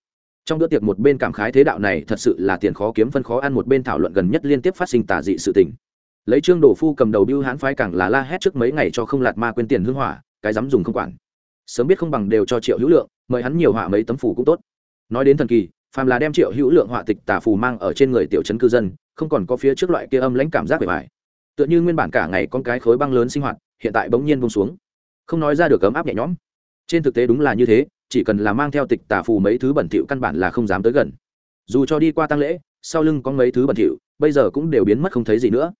Trong bữa tiệc một bên cảm khái thế đạo này thật sự là tiền khó kiếm phân khó ăn, một bên thảo luận gần nhất liên tiếp phát sinh tà dị sự tình. Lấy trương đồ phu cầm đầu biêu hãn phái càng là la hét trước mấy ngày cho không lạt ma quên tiền hưng hỏa, cái dám dùng không quản. Sớm biết không bằng đều cho triệu hữu lượng, mời hắn nhiều họa mấy tấm phủ cũng tốt nói đến thần kỳ, phàm là đem triệu hữu lượng họa tịch tả phù mang ở trên người tiểu trấn cư dân, không còn có phía trước loại kia âm lãnh cảm giác bề bài tựa như nguyên bản cả ngày con cái khối băng lớn sinh hoạt, hiện tại bỗng nhiên bông xuống. Không nói ra được ấm áp nhẹ nhõm. Trên thực tế đúng là như thế, chỉ cần là mang theo tịch tả phù mấy thứ bẩn thỉu căn bản là không dám tới gần. Dù cho đi qua tăng lễ, sau lưng có mấy thứ bẩn thỉu, bây giờ cũng đều biến mất không thấy gì nữa.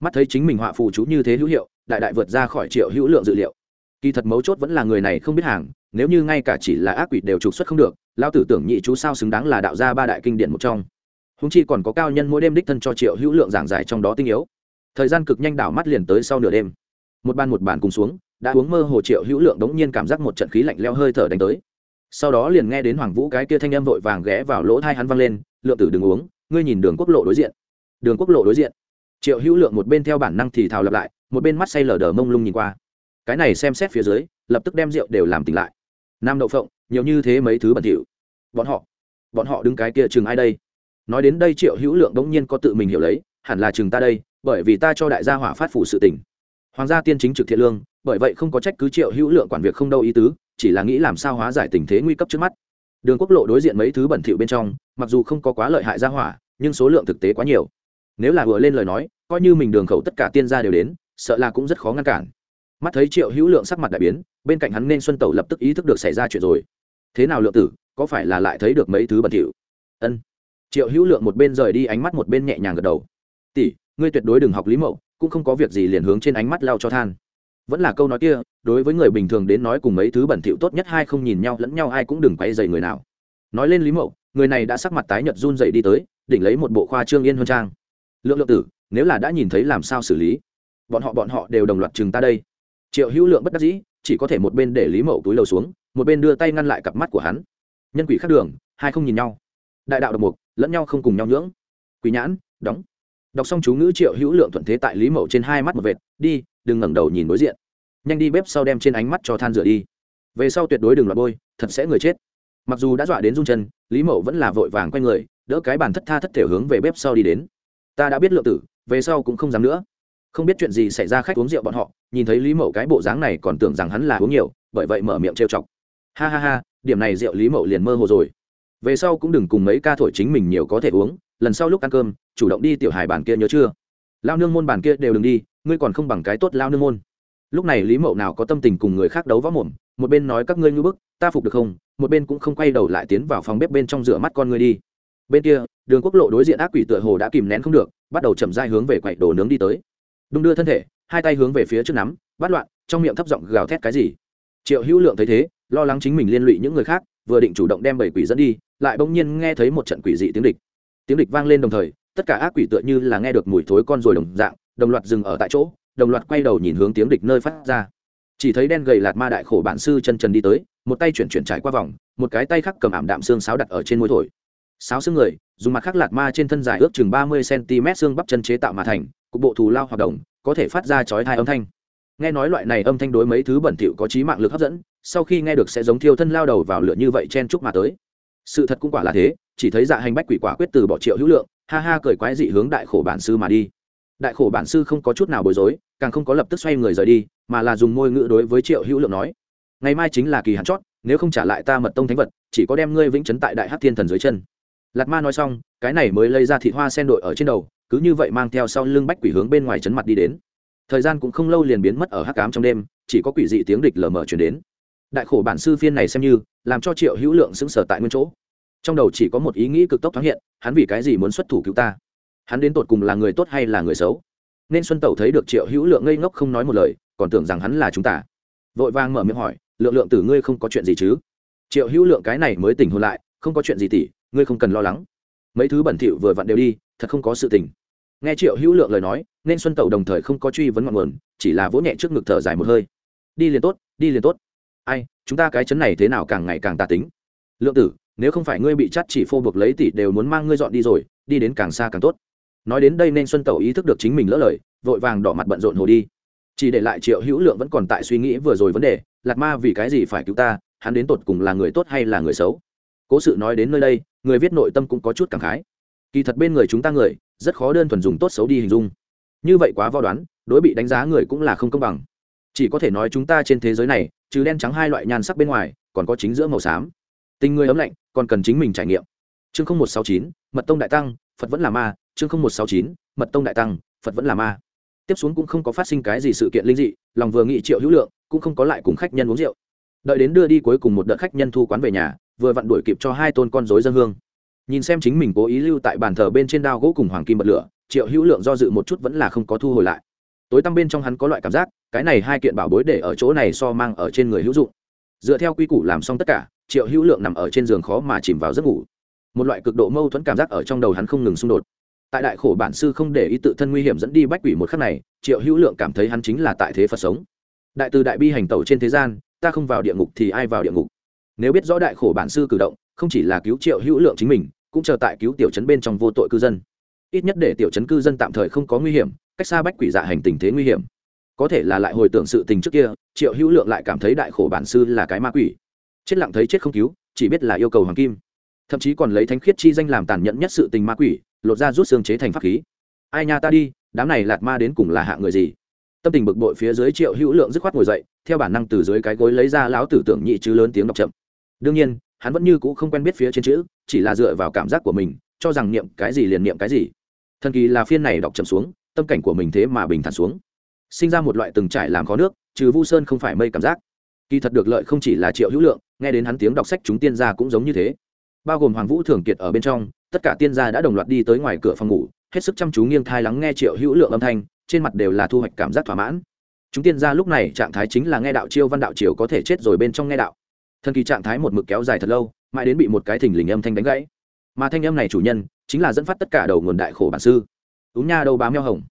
Mắt thấy chính mình họa phù chú như thế hữu hiệu, đại đại vượt ra khỏi triệu hữu lượng dự liệu. Kỳ thật mấu chốt vẫn là người này không biết hàng nếu như ngay cả chỉ là ác quỷ đều trục xuất không được lao tử tưởng nhị chú sao xứng đáng là đạo gia ba đại kinh điển một trong. Húng chi còn có cao nhân mỗi đêm đích thân cho triệu hữu lượng giảng giải trong đó tinh yếu. Thời gian cực nhanh đảo mắt liền tới sau nửa đêm. Một ban một bàn cùng xuống, đã uống mơ hồ triệu hữu lượng đống nhiên cảm giác một trận khí lạnh leo hơi thở đánh tới. Sau đó liền nghe đến hoàng vũ cái kia thanh âm vội vàng ghé vào lỗ thai hắn văng lên, lượng tử đừng uống, ngươi nhìn đường quốc lộ đối diện. Đường quốc lộ đối diện. Triệu hữu lượng một bên theo bản năng thì thào lặp lại, một bên mắt say lờ đờ mông lung nhìn qua. Cái này xem xét phía dưới, lập tức đem rượu đều làm tỉnh lại nam đậu phộng, nhiều như thế mấy thứ bẩn thỉu. Bọn họ bọn họ đứng cái kia chừng ai đây? Nói đến đây triệu hữu lượng đống nhiên có tự mình hiểu lấy, hẳn là chừng ta đây, bởi vì ta cho đại gia hỏa phát phủ sự tỉnh hoàng gia tiên chính trực thiện lương, bởi vậy không có trách cứ triệu hữu lượng quản việc không đâu ý tứ, chỉ là nghĩ làm sao hóa giải tình thế nguy cấp trước mắt. Đường quốc lộ đối diện mấy thứ bẩn thỉu bên trong, mặc dù không có quá lợi hại gia hỏa, nhưng số lượng thực tế quá nhiều. Nếu là vừa lên lời nói, coi như mình đường khẩu tất cả tiên gia đều đến, sợ là cũng rất khó ngăn cản mắt thấy triệu hữu lượng sắc mặt đại biến, bên cạnh hắn nên xuân tẩu lập tức ý thức được xảy ra chuyện rồi. Thế nào lượng tử, có phải là lại thấy được mấy thứ bẩn thỉu? Ân. Triệu hữu lượng một bên rời đi ánh mắt một bên nhẹ nhàng gật đầu. Tỷ, ngươi tuyệt đối đừng học lý mậu, cũng không có việc gì liền hướng trên ánh mắt lao cho than. Vẫn là câu nói kia, đối với người bình thường đến nói cùng mấy thứ bẩn thỉu tốt nhất hai không nhìn nhau lẫn nhau ai cũng đừng quay dày người nào. Nói lên lý mậu, người này đã sắc mặt tái nhợt run dậy đi tới, đỉnh lấy một bộ khoa trương yên hơn trang. Lượng lượng tử, nếu là đã nhìn thấy làm sao xử lý? Bọn họ bọn họ đều đồng loạt chừng ta đây triệu hữu lượng bất đắc dĩ, chỉ có thể một bên để lý mậu túi lầu xuống, một bên đưa tay ngăn lại cặp mắt của hắn. Nhân quỷ khác đường, hai không nhìn nhau. Đại đạo độc mục, lẫn nhau không cùng nhau nhưỡng. Quỷ nhãn, đóng. Đọc xong chú ngữ triệu hữu lượng thuận thế tại lý mậu trên hai mắt một vệt, đi, đừng ngẩng đầu nhìn đối diện. Nhanh đi bếp sau đem trên ánh mắt cho than rửa đi. Về sau tuyệt đối đừng loạt bôi, thật sẽ người chết. Mặc dù đã dọa đến rung chân, lý mậu vẫn là vội vàng q u a y người, đỡ cái bàn thất tha thất thể hướng về bếp sau đi đến. Ta đã biết lượng tử, về sau cũng không dám nữa không biết chuyện gì xảy ra khách uống rượu bọn họ, nhìn thấy lý mậu cái bộ dáng này còn tưởng rằng hắn là uống nhiều, bởi vậy mở miệng trêu chọc. Ha ha ha, điểm này rượu lý mậu liền mơ hồ rồi. Về sau cũng đừng cùng mấy ca thổi chính mình nhiều có thể uống, lần sau lúc ăn cơm, chủ động đi tiểu hài bàn kia nhớ chưa? Lao nương môn bàn kia đều đừng đi, ngươi còn không bằng cái tốt lao nương môn. Lúc này lý mậu nào có tâm tình cùng người khác đấu võ mồm, một bên nói các ngươi ngư bức, ta phục được không? Một bên cũng không quay đầu lại tiến vào phòng bếp bên trong rửa mắt con ngươi đi. Bên kia, đường quốc lộ đối diện ác quỷ tựa hồ đã kìm nén không được, bắt đầu chậm dai hướng về quậy đồ nướng đi tới đung đưa thân thể, hai tay hướng về phía trước nắm, bắt loạn, trong miệng thấp giọng gào thét cái gì. Triệu hữu lượng thấy thế, lo lắng chính mình liên lụy những người khác, vừa định chủ động đem bảy quỷ dẫn đi, lại bỗng nhiên nghe thấy một trận quỷ dị tiếng địch. Tiếng địch vang lên đồng thời, tất cả ác quỷ tựa như là nghe được mùi thối con rồi đồng dạng, đồng loạt dừng ở tại chỗ, đồng loạt quay đầu nhìn hướng tiếng địch nơi phát ra. Chỉ thấy đen gầy lạt ma đại khổ bản sư chân trần đi tới, một tay chuyển chuyển trải qua vòng, một cái tay khác cầm ảm đạm xương sáo đặt ở trên môi thổi sáo xương người, dùng mặt khắc lạt ma trên thân dài ước chừng ba mươi cm xương bắp chân chế tạo mà thành, cục bộ thù lao hoạt động, có thể phát ra chói thai âm thanh. Nghe nói loại này âm thanh đối mấy thứ bẩn thỉu có trí mạng lực hấp dẫn, sau khi nghe được sẽ giống thiêu thân lao đầu vào lửa như vậy chen chúc mà tới. Sự thật cũng quả là thế, chỉ thấy dạ hành bách quỷ quả quyết từ bỏ triệu hữu lượng, ha ha cười quái dị hướng đại khổ bản sư mà đi. Đại khổ bản sư không có chút nào bối rối, càng không có lập tức xoay người rời đi, mà là dùng môi ngữ đối với triệu hữu lượng nói, ngày mai chính là kỳ hạn chót, nếu không trả lại ta mật tông thánh vật, chỉ có đem ngươi vĩnh chấn tại đại hát thiên thần dưới chân lạt ma nói xong, cái này mới lấy ra thị hoa sen đội ở trên đầu, cứ như vậy mang theo sau lưng bách quỷ hướng bên ngoài chấn mặt đi đến. Thời gian cũng không lâu liền biến mất ở hắc cám trong đêm, chỉ có quỷ dị tiếng địch lờ mờ chuyển đến. Đại khổ bản sư phiên này xem như, làm cho triệu hữu lượng sững sờ tại nguyên chỗ. Trong đầu chỉ có một ý nghĩ cực tốc thoáng hiện, hắn vì cái gì muốn xuất thủ cứu ta? Hắn đến tột cùng là người tốt hay là người xấu? Nên xuân tẩu thấy được triệu hữu lượng ngây ngốc không nói một lời, còn tưởng rằng hắn là chúng ta. Vội vàng mở miệng hỏi, lượng lượng tử ngươi không có chuyện gì chứ? Triệu hữu lượng cái này mới tỉnh hôn lại, không có chuyện gì tỉ ngươi không cần lo lắng. Mấy thứ bẩn thỉu vừa vặn đều đi, thật không có sự tình. Nghe triệu hữu lượng lời nói, nên xuân tẩu đồng thời không có truy vấn ngọn nguồn, chỉ là vỗ nhẹ trước ngực thở dài một hơi. Đi liền tốt, đi liền tốt. Ai, chúng ta cái chấn này thế nào càng ngày càng tà tính? Lượng tử, nếu không phải ngươi bị chắt chỉ phô buộc lấy tỷ đều muốn mang ngươi dọn đi rồi, đi đến càng xa càng tốt. Nói đến đây nên xuân tẩu ý thức được chính mình lỡ lời, vội vàng đỏ mặt bận rộn hồ đi. Chỉ để lại triệu hữu lượng vẫn còn tại suy nghĩ vừa rồi vấn đề lạt ma vì cái gì phải cứu ta, hắn đến tột cùng là người tốt hay là người xấu? Cố sự nói đến nơi đây người viết nội tâm cũng có chút cảm khái. Kỳ thật bên người chúng ta người, rất khó đơn thuần dùng tốt xấu đi hình dung. Như vậy quá vo đoán, đối bị đánh giá người cũng là không công bằng. Chỉ có thể nói chúng ta trên thế giới này, trừ đen trắng hai loại nhan sắc bên ngoài, còn có chính giữa màu xám. Tình người ấm lạnh, còn cần chính mình trải nghiệm. Chương không một sáu chín, mật tông đại tăng, phật vẫn là ma. Chương không một sáu chín, mật tông đại tăng, phật vẫn là ma. Tiếp xuống cũng không có phát sinh cái gì sự kiện linh dị, lòng vừa nghị triệu hữu lượng, cũng không có lại cùng khách nhân uống rượu. Đợi đến đưa đi cuối cùng một đợt khách nhân thu quán về nhà vừa vặn đuổi kịp cho hai tôn con rối dân hương. Nhìn xem chính mình cố ý lưu tại bàn thờ bên trên đao gỗ cùng hoàng kim bật lửa, triệu hữu lượng do dự một chút vẫn là không có thu hồi lại. Tối tăm bên trong hắn có loại cảm giác, cái này hai kiện bảo bối để ở chỗ này so mang ở trên người hữu dụng. Dựa theo quy củ làm xong tất cả, triệu hữu lượng nằm ở trên giường khó mà chìm vào giấc ngủ. Một loại cực độ mâu thuẫn cảm giác ở trong đầu hắn không ngừng xung đột. Tại đại khổ bản sư không để ý tự thân nguy hiểm dẫn đi bách quỷ một khắc này, triệu hữu lượng cảm thấy hắn chính là tại thế phật sống. Đại từ đại bi hành tẩu trên thế gian, ta không vào địa ngục thì ai vào địa ngục? Nếu biết rõ đại khổ bản sư cử động, không chỉ là cứu triệu hữu lượng chính mình, cũng chờ tại cứu tiểu chấn bên trong vô tội cư dân. Ít nhất để tiểu chấn cư dân tạm thời không có nguy hiểm, cách xa bách quỷ dạ hành tình thế nguy hiểm. Có thể là lại hồi tưởng sự tình trước kia, triệu hữu lượng lại cảm thấy đại khổ bản sư là cái ma quỷ. Chết lặng thấy chết không cứu, chỉ biết là yêu cầu hoàng kim. Thậm chí còn lấy thánh khiết chi danh làm tàn nhẫn nhất sự tình ma quỷ, lột ra rút xương chế thành pháp khí. Ai nha ta đi, đám này lạt ma đến cùng là hạ người gì? Tâm tình bực bội phía dưới triệu hữu lượng dứt khoát ngồi dậy, theo bản năng từ dưới cái gối lấy ra lão tử tưởng nhị chứ lớn tiếng đọc chậm đương nhiên, hắn vẫn như c ũ không quen biết phía trên chữ, chỉ là dựa vào cảm giác của mình, cho rằng niệm cái gì liền niệm cái gì. Thần kỳ là phiên này đọc chậm xuống, tâm cảnh của mình thế mà bình thản xuống. Sinh ra một loại từng trải làm khó nước, trừ vu sơn không phải mây cảm giác. Kỳ thật được lợi không chỉ là triệu hữu lượng, nghe đến hắn tiếng đọc sách chúng tiên gia cũng giống như thế. Bao gồm hoàng vũ thường kiệt ở bên trong, tất cả tiên gia đã đồng loạt đi tới ngoài cửa phòng ngủ, hết sức chăm chú nghiêng thai lắng nghe triệu hữu lượng âm thanh, trên mặt đều là thu hoạch cảm giác thỏa mãn. Chúng tiên gia lúc này trạng thái chính là nghe đạo chiêu văn đạo triều có thể chết rồi bên trong nghe đạo thần kỳ trạng thái một mực kéo dài thật lâu, mãi đến bị một cái thình lình âm thanh đánh gãy. Mà thanh âm này chủ nhân, chính là dẫn phát tất cả đầu nguồn đại khổ bản sư. Úng nha đâu bám nhau hồng.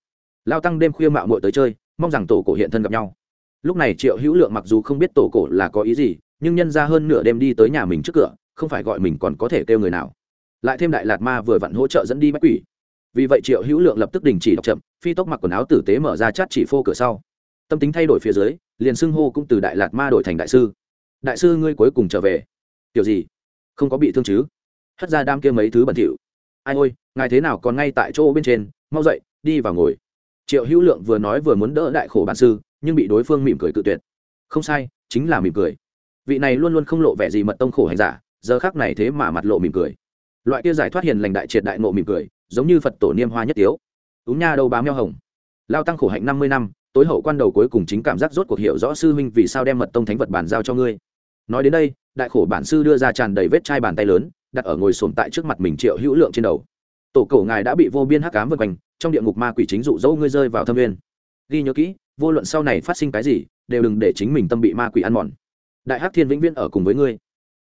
Lao tăng đêm khuya mạo muội tới chơi, mong rằng tổ cổ hiện thân gặp nhau. Lúc này triệu hữu lượng mặc dù không biết tổ cổ là có ý gì, nhưng nhân ra hơn nửa đêm đi tới nhà mình trước cửa, không phải gọi mình còn có thể kêu người nào. Lại thêm đại lạt ma vừa vặn hỗ trợ dẫn đi bách quỷ. Vì vậy triệu hữu lượng lập tức đình chỉ đọc chậm, phi tốc mặc quần áo tử tế mở ra chát chỉ phô cửa sau. Tâm tính thay đổi phía dưới, liền xưng hô cũng từ đại lạt ma đổi thành đại sư đại sư ngươi cuối cùng trở về. Kiểu gì? Không có bị thương chứ? Hất ra đam kia mấy thứ bẩn thỉu. Ai ôi, ngài thế nào còn ngay tại chỗ bên trên? Mau dậy, đi vào ngồi. Triệu hữu lượng vừa nói vừa muốn đỡ đại khổ bản sư, nhưng bị đối phương mỉm cười cự tuyệt. Không sai, chính là mỉm cười. Vị này luôn luôn không lộ vẻ gì mật tông khổ hành giả, giờ khác này thế mà mặt lộ mỉm cười. Loại kia giải thoát hiền lành đại triệt đại nộ mỉm cười, giống như phật tổ niêm hoa nhất tiếu. Úng nha đâu bám nhau hồng. Lao tăng khổ hạnh năm mươi năm, tối hậu quan đầu cuối cùng chính cảm giác rốt cuộc hiểu rõ sư huynh vì sao đem mật tông thánh vật bàn giao cho ngươi nói đến đây, đại khổ bản sư đưa ra tràn đầy vết chai bàn tay lớn, đặt ở ngồi sồn tại trước mặt mình triệu hữu lượng trên đầu. Tổ cổ ngài đã bị vô biên hắc cám vân quanh, trong địa ngục ma quỷ chính dụ dỗ ngươi rơi vào thâm viên ghi nhớ kỹ, vô luận sau này phát sinh cái gì, đều đừng để chính mình tâm bị ma quỷ ăn mòn. Đại hắc thiên vĩnh viễn ở cùng với ngươi.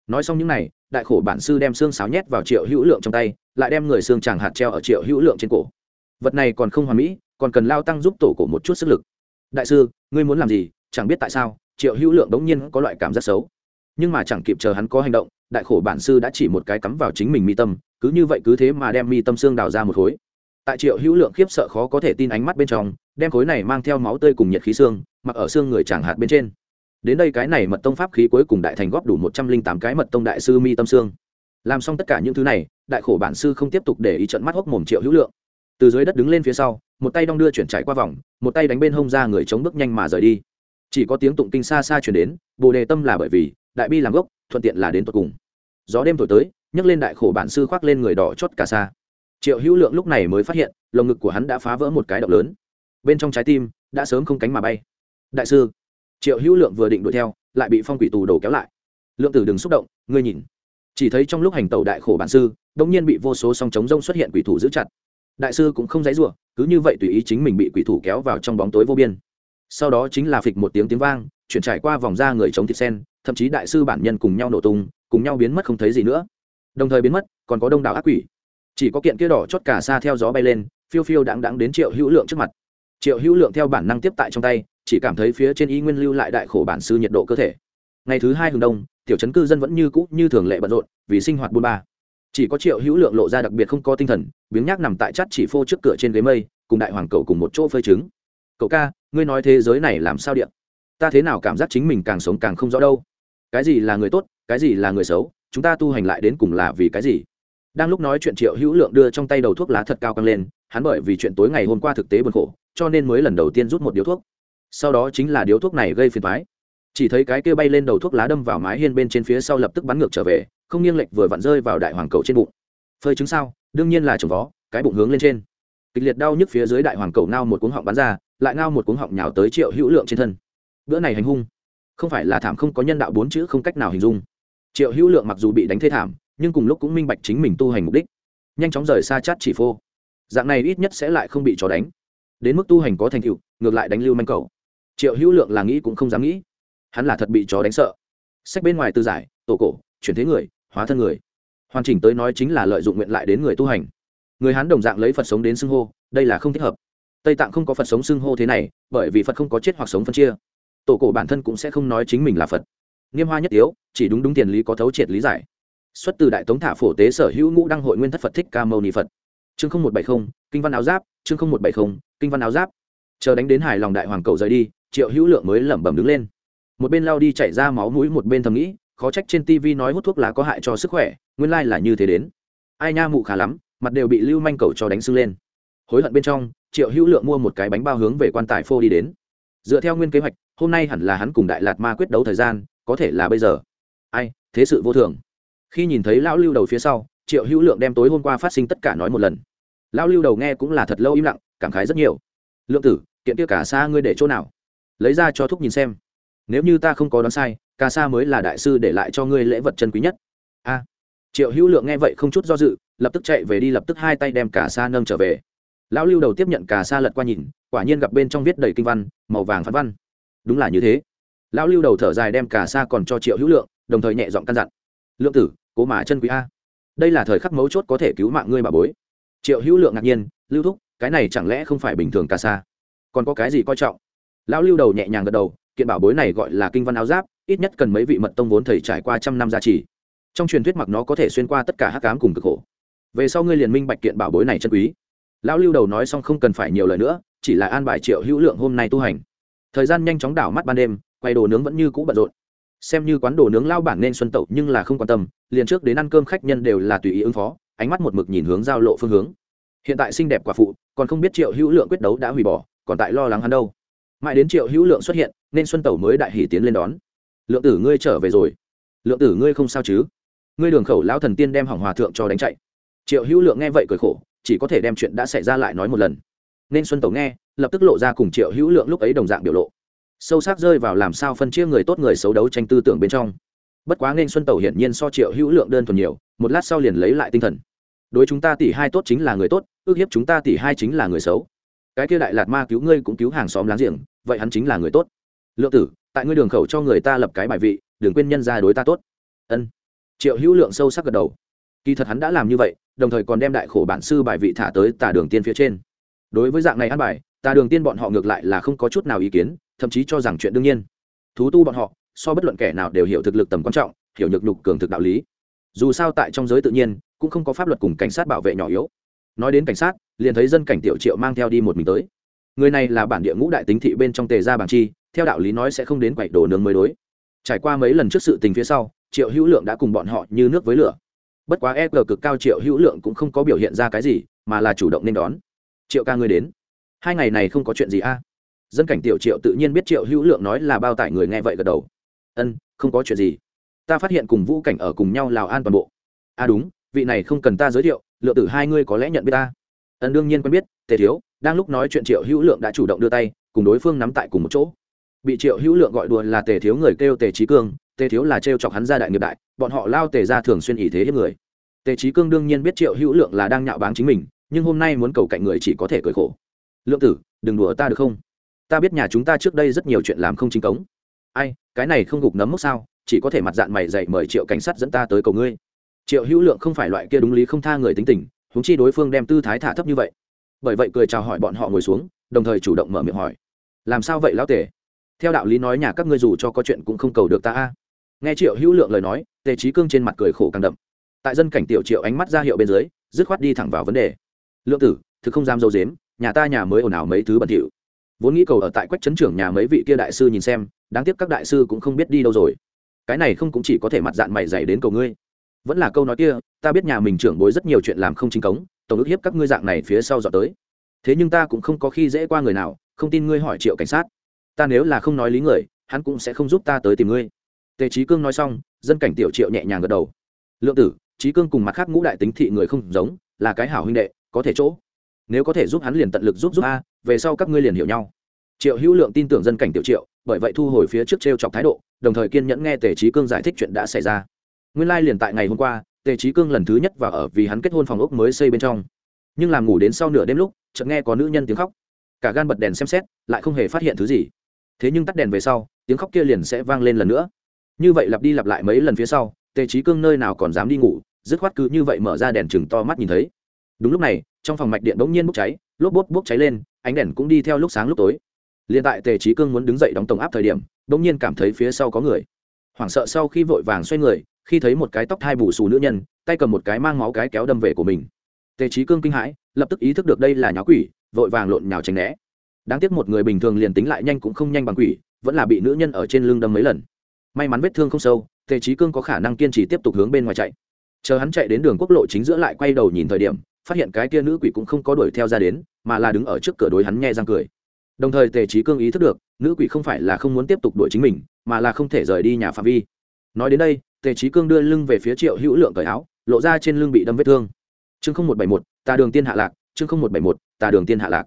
Nói xong những này, đại khổ bản sư đem xương sáo nhét vào triệu hữu lượng trong tay, lại đem người xương chàng hạt treo ở triệu hữu lượng trên cổ. Vật này còn không hoàn mỹ, còn cần lao tăng giúp tổ cổ một chút sức lực. Đại sư, ngươi muốn làm gì? Chẳng biết tại sao, triệu hữu lượng đống nhiên có loại cảm giác xấu nhưng mà chẳng kịp chờ hắn có hành động, đại khổ bản sư đã chỉ một cái cắm vào chính mình mi tâm, cứ như vậy cứ thế mà đem mi tâm xương đào ra một khối. Tại triệu hữu lượng khiếp sợ khó có thể tin ánh mắt bên trong, đem khối này mang theo máu tươi cùng nhiệt khí xương, mặc ở xương người chẳng hạt bên trên. Đến đây cái này mật tông pháp khí cuối cùng đại thành góp đủ một trăm linh tám cái mật tông đại sư mi tâm xương. Làm xong tất cả những thứ này, đại khổ bản sư không tiếp tục để ý trận mắt hốc mồm triệu hữu lượng. Từ dưới đất đứng lên phía sau, một tay đong đưa chuyển chạy qua vòng, một tay đánh bên hông ra người chống bước nhanh mà rời đi. Chỉ có tiếng tụng kinh xa xa chuyển đến, bồ đề tâm là bởi vì đại bi làm gốc, thuận tiện là đến tột cùng. Gió đêm thổi tới, nhấc lên đại khổ bản sư khoác lên người đỏ chót cả xa. Triệu hữu lượng lúc này mới phát hiện, lồng ngực của hắn đã phá vỡ một cái động lớn. Bên trong trái tim đã sớm không cánh mà bay. Đại sư, triệu hữu lượng vừa định đuổi theo, lại bị phong quỷ tù đổ kéo lại. Lượng tử đừng xúc động, ngươi nhìn. Chỉ thấy trong lúc hành tàu đại khổ bản sư đông nhiên bị vô số song chống rông xuất hiện quỷ thủ giữ chặt. Đại sư cũng không dãy rủa, cứ như vậy tùy ý chính mình bị quỷ thủ kéo vào trong bóng tối vô biên sau đó chính là phịch một tiếng tiếng vang, chuyển trải qua vòng ra người chống thịt sen, thậm chí đại sư bản nhân cùng nhau nổ tung, cùng nhau biến mất không thấy gì nữa. Đồng thời biến mất, còn có đông đảo ác quỷ. Chỉ có kiện kia đỏ chót cả xa theo gió bay lên, phiêu phiêu đáng đáng đến triệu hữu lượng trước mặt. Triệu hữu lượng theo bản năng tiếp tại trong tay, chỉ cảm thấy phía trên y nguyên lưu lại đại khổ bản sư nhiệt độ cơ thể. Ngày thứ hai hừng đông, tiểu chấn cư dân vẫn như cũ như thường lệ bận rộn, vì sinh hoạt buôn ba. Chỉ có triệu hữu lượng lộ ra đặc biệt không có tinh thần, biếng nhác nằm tại chắt chỉ phô trước cửa trên ghế mây, cùng đại hoàng cầu cùng một chỗ phơi trứng. Cậu ca ngươi nói thế giới này làm sao điện? Ta thế nào cảm giác chính mình càng sống càng không rõ đâu? Cái gì là người tốt, cái gì là người xấu, chúng ta tu hành lại đến cùng là vì cái gì? Đang lúc nói chuyện triệu hữu lượng đưa trong tay đầu thuốc lá thật cao căng lên, hắn bởi vì chuyện tối ngày hôm qua thực tế buồn khổ, cho nên mới lần đầu tiên rút một điếu thuốc. Sau đó chính là điếu thuốc này gây phiền thoái chỉ thấy cái kia bay lên đầu thuốc lá đâm vào mái hiên bên trên phía sau lập tức bắn ngược trở về, không nghiêng lệch vừa vặn rơi vào đại hoàng cầu trên bụng. Phơi trứng sao, đương nhiên là trồng vó, cái bụng hướng lên trên. Kịch liệt đau nhức phía dưới đại hoàng cầu nao một cuống họng bắn ra lại ngao một cuống họng nhào tới triệu hữu lượng trên thân. Bữa này hành hung. Không phải là thảm không có nhân đạo bốn chữ không cách nào hình dung. Triệu hữu lượng mặc dù bị đánh thê thảm, nhưng cùng lúc cũng minh bạch chính mình tu hành mục đích. Nhanh chóng rời xa chát chỉ phô. Dạng này ít nhất sẽ lại không bị chó đánh. Đến mức tu hành có thành tựu, ngược lại đánh lưu manh cầu. Triệu hữu lượng là nghĩ cũng không dám nghĩ. Hắn là thật bị chó đánh sợ. Sách bên ngoài từ giải, tổ cổ, chuyển thế người, hóa thân người. Hoàn chỉnh tới nói chính là lợi dụng nguyện lại đến người tu hành. Người hắn đồng dạng lấy phật sống đến xưng hô, đây là không thích hợp tây tạng không có phật sống xưng hô thế này bởi vì phật không có chết hoặc sống phân chia tổ cổ bản thân cũng sẽ không nói chính mình là phật nghiêm hoa nhất yếu chỉ đúng đúng tiền lý có thấu triệt lý giải xuất từ đại tống thả phổ tế sở hữu ngũ đăng hội nguyên thất phật thích ca mâu ni phật chương không một bảy không kinh văn áo giáp chương không một bảy không kinh văn áo giáp chờ đánh đến hài lòng đại hoàng cầu rời đi triệu hữu lượng mới lẩm bẩm đứng lên một bên lao đi chảy ra máu mũi một bên thầm nghĩ khó trách trên tv nói hút thuốc lá có hại cho sức khỏe nguyên lai là như thế đến ai nha mụ khá lắm mặt đều bị lưu manh cầu cho đánh sưng lên hối hận bên trong triệu hữu lượng mua một cái bánh bao hướng về quan tài phô đi đến. Dựa theo nguyên kế hoạch, hôm nay hẳn là hắn cùng đại lạt ma quyết đấu thời gian, có thể là bây giờ. Ai, thế sự vô thường. Khi nhìn thấy lão lưu đầu phía sau, triệu hữu lượng đem tối hôm qua phát sinh tất cả nói một lần. Lão lưu đầu nghe cũng là thật lâu im lặng, cảm khái rất nhiều. Lượng tử, kiện kia cả xa ngươi để chỗ nào? Lấy ra cho thúc nhìn xem. Nếu như ta không có đoán sai, cả sa mới là đại sư để lại cho ngươi lễ vật chân quý nhất. A. Triệu hữu lượng nghe vậy không chút do dự, lập tức chạy về đi, lập tức hai tay đem cả sa nâng trở về lão lưu đầu tiếp nhận cả sa lật qua nhìn, quả nhiên gặp bên trong viết đầy kinh văn, màu vàng phán văn. Đúng là như thế. Lão lưu đầu thở dài đem cả sa còn cho triệu hữu lượng, đồng thời nhẹ giọng căn dặn. Lượng tử, cố mà chân quý a. Đây là thời khắc mấu chốt có thể cứu mạng ngươi bà bối. Triệu hữu lượng ngạc nhiên, lưu thúc, cái này chẳng lẽ không phải bình thường cả sa? Còn có cái gì coi trọng? Lão lưu đầu nhẹ nhàng gật đầu, kiện bảo bối này gọi là kinh văn áo giáp, ít nhất cần mấy vị mật tông vốn thầy trải qua trăm năm gia trì. Trong truyền thuyết mặc nó có thể xuyên qua tất cả hắc cám cùng cực khổ. Về sau ngươi liền minh bạch kiện bảo bối này chân quý lão lưu đầu nói xong không cần phải nhiều lời nữa, chỉ là an bài triệu hữu lượng hôm nay tu hành. Thời gian nhanh chóng đảo mắt ban đêm, quay đồ nướng vẫn như cũ bận rộn. Xem như quán đồ nướng lao bản nên xuân tẩu nhưng là không quan tâm, liền trước đến ăn cơm khách nhân đều là tùy ý ứng phó, ánh mắt một mực nhìn hướng giao lộ phương hướng. Hiện tại xinh đẹp quả phụ, còn không biết triệu hữu lượng quyết đấu đã hủy bỏ, còn tại lo lắng hắn đâu. Mãi đến triệu hữu lượng xuất hiện, nên xuân tẩu mới đại hỷ tiến lên đón. Lượng tử ngươi trở về rồi. Lượng tử ngươi không sao chứ? Ngươi đường khẩu lão thần tiên đem hỏng hòa thượng cho đánh chạy. Triệu hữu lượng nghe vậy cười khổ chỉ có thể đem chuyện đã xảy ra lại nói một lần. Nên xuân tẩu nghe, lập tức lộ ra cùng triệu hữu lượng lúc ấy đồng dạng biểu lộ. Sâu sắc rơi vào làm sao phân chia người tốt người xấu đấu tranh tư tưởng bên trong. Bất quá nên xuân tẩu hiển nhiên so triệu hữu lượng đơn thuần nhiều, một lát sau liền lấy lại tinh thần. Đối chúng ta tỷ hai tốt chính là người tốt, ước hiếp chúng ta tỷ hai chính là người xấu. Cái kia đại lạt ma cứu ngươi cũng cứu hàng xóm láng giềng, vậy hắn chính là người tốt. Lượng tử, tại ngươi đường khẩu cho người ta lập cái bài vị, đừng quên nhân ra đối ta tốt. Ân. Triệu hữu lượng sâu sắc gật đầu. Kỳ thật hắn đã làm như vậy đồng thời còn đem đại khổ bản sư bài vị thả tới tà đường tiên phía trên. Đối với dạng này ăn bài, tà đường tiên bọn họ ngược lại là không có chút nào ý kiến, thậm chí cho rằng chuyện đương nhiên. Thú tu bọn họ, so bất luận kẻ nào đều hiểu thực lực tầm quan trọng, hiểu nhược nhục cường thực đạo lý. Dù sao tại trong giới tự nhiên, cũng không có pháp luật cùng cảnh sát bảo vệ nhỏ yếu. Nói đến cảnh sát, liền thấy dân cảnh tiểu triệu mang theo đi một mình tới. Người này là bản địa ngũ đại tính thị bên trong tề gia bảng chi, theo đạo lý nói sẽ không đến quậy đồ nướng mới đối. Trải qua mấy lần trước sự tình phía sau, triệu hữu lượng đã cùng bọn họ như nước với lửa bất quá e g cực cao triệu hữu lượng cũng không có biểu hiện ra cái gì, mà là chủ động nên đón. Triệu ca ngươi đến. Hai ngày này không có chuyện gì a? Dân cảnh tiểu triệu tự nhiên biết triệu hữu lượng nói là bao tải người nghe vậy gật đầu. Ân, không có chuyện gì. Ta phát hiện cùng vũ cảnh ở cùng nhau lào an toàn bộ. A à đúng, vị này không cần ta giới thiệu, lượng tử hai ngươi có lẽ nhận biết ta. Ân đương nhiên quen biết, tề thiếu, đang lúc nói chuyện triệu hữu lượng đã chủ động đưa tay, cùng đối phương nắm tại cùng một chỗ. Bị triệu hữu lượng gọi đùa là tề thiếu người kêu tề trí cương tề thiếu là t chọc hắn ra đại nghiệp đại, bọn họ lao tề ra thường xuyên ý thế hiếp người. Tề trí cương đương nhiên biết triệu hữu lượng là đang nhạo báng chính mình, nhưng hôm nay muốn cầu cạnh người chỉ có thể cười khổ. Lượng tử, đừng đùa ta được không? Ta biết nhà chúng ta trước đây rất nhiều chuyện làm không chính cống. Ai, cái này không gục nấm mốc sao? Chỉ có thể mặt dạng mày dạy mời triệu cảnh sát dẫn ta tới cầu ngươi. Triệu hữu lượng không phải loại kia đúng lý không tha người tính tình húng chi đối phương đem tư thái thả thấp như vậy. Bởi vậy cười chào hỏi bọn họ ngồi xuống, đồng thời chủ động mở miệng hỏi, làm sao vậy lão tề? Theo đạo lý nói nhà các ngươi dù cho có chuyện cũng không cầu được ta a nghe triệu hữu lượng lời nói, tề trí cương trên mặt cười khổ càng đậm. Tại dân cảnh tiểu triệu ánh mắt ra hiệu bên dưới, dứt khoát đi thẳng vào vấn đề. Lượng tử, thực không dám dâu dếm, nhà ta nhà mới ồn ào mấy thứ bẩn thỉu. Vốn nghĩ cầu ở tại quách trấn trưởng nhà mấy vị kia đại sư nhìn xem, đáng tiếc các đại sư cũng không biết đi đâu rồi. Cái này không cũng chỉ có thể mặt dạng mày dày đến cầu ngươi. Vẫn là câu nói kia, ta biết nhà mình trưởng bối rất nhiều chuyện làm không chính cống, tổng ức hiếp các ngươi dạng này phía sau dọn tới. Thế nhưng ta cũng không có khi dễ qua người nào, không tin ngươi hỏi triệu cảnh sát. Ta nếu là không nói lý người, hắn cũng sẽ không giúp ta tới tìm ngươi tề trí cương nói xong, dân cảnh tiểu triệu nhẹ nhàng gật đầu. Lượng tử trí cương cùng mặt khác ngũ đại tính thị người không giống, là cái hảo huynh đệ, có thể chỗ. Nếu có thể giúp hắn liền tận lực giúp giúp a, về sau các ngươi liền hiểu nhau. Triệu hữu lượng tin tưởng dân cảnh tiểu triệu, bởi vậy thu hồi phía trước t r e o chọc thái độ, đồng thời kiên nhẫn nghe tề trí cương giải thích chuyện đã xảy ra. Nguyên lai liền tại ngày hôm qua, tề trí cương lần thứ nhất và ở vì hắn kết hôn phòng ốc mới xây bên trong. Nhưng làm ngủ đến sau nửa đêm lúc, chợt nghe có nữ nhân tiếng khóc. Cả gan bật đèn xem xét, lại không hề phát hiện thứ gì. Thế nhưng tắt đèn về sau, tiếng khóc kia liền sẽ vang lên lần nữa như vậy lặp đi lặp lại mấy lần phía sau, tề trí cương nơi nào còn dám đi ngủ, dứt khoát cứ như vậy mở ra đèn chừng to mắt nhìn thấy. Đúng lúc này, trong phòng mạch điện bỗng nhiên bốc cháy, lốp bốt bốc cháy lên, ánh đèn cũng đi theo lúc sáng lúc tối. Liền tại tề trí cương muốn đứng dậy đóng tổng áp thời điểm, bỗng nhiên cảm thấy phía sau có người. Hoảng sợ sau khi vội vàng xoay người, khi thấy một cái tóc thai bù xù nữ nhân, tay cầm một cái mang máu cái kéo đâm về của mình. Tề trí cương kinh hãi, lập tức ý thức được đây là nháo quỷ, vội vàng lộn nhào tránh né. Đáng tiếc một người bình thường liền tính lại nhanh cũng không nhanh bằng quỷ, vẫn là bị nữ nhân ở trên lưng đâm mấy lần may mắn vết thương không sâu, tề trí cương có khả năng kiên trì tiếp tục hướng bên ngoài chạy. Chờ hắn chạy đến đường quốc lộ chính giữa lại quay đầu nhìn thời điểm, phát hiện cái kia nữ quỷ cũng không có đuổi theo ra đến, mà là đứng ở trước cửa đối hắn nghe răng cười. Đồng thời tề trí cương ý thức được, nữ quỷ không phải là không muốn tiếp tục đuổi chính mình, mà là không thể rời đi nhà phạm vi. Nói đến đây, tề trí cương đưa lưng về phía triệu hữu lượng cởi áo, lộ ra trên lưng bị đâm vết thương. Chương không một bảy một tà đường tiên hạ lạc, chương không một bảy một tà đường tiên hạ lạc.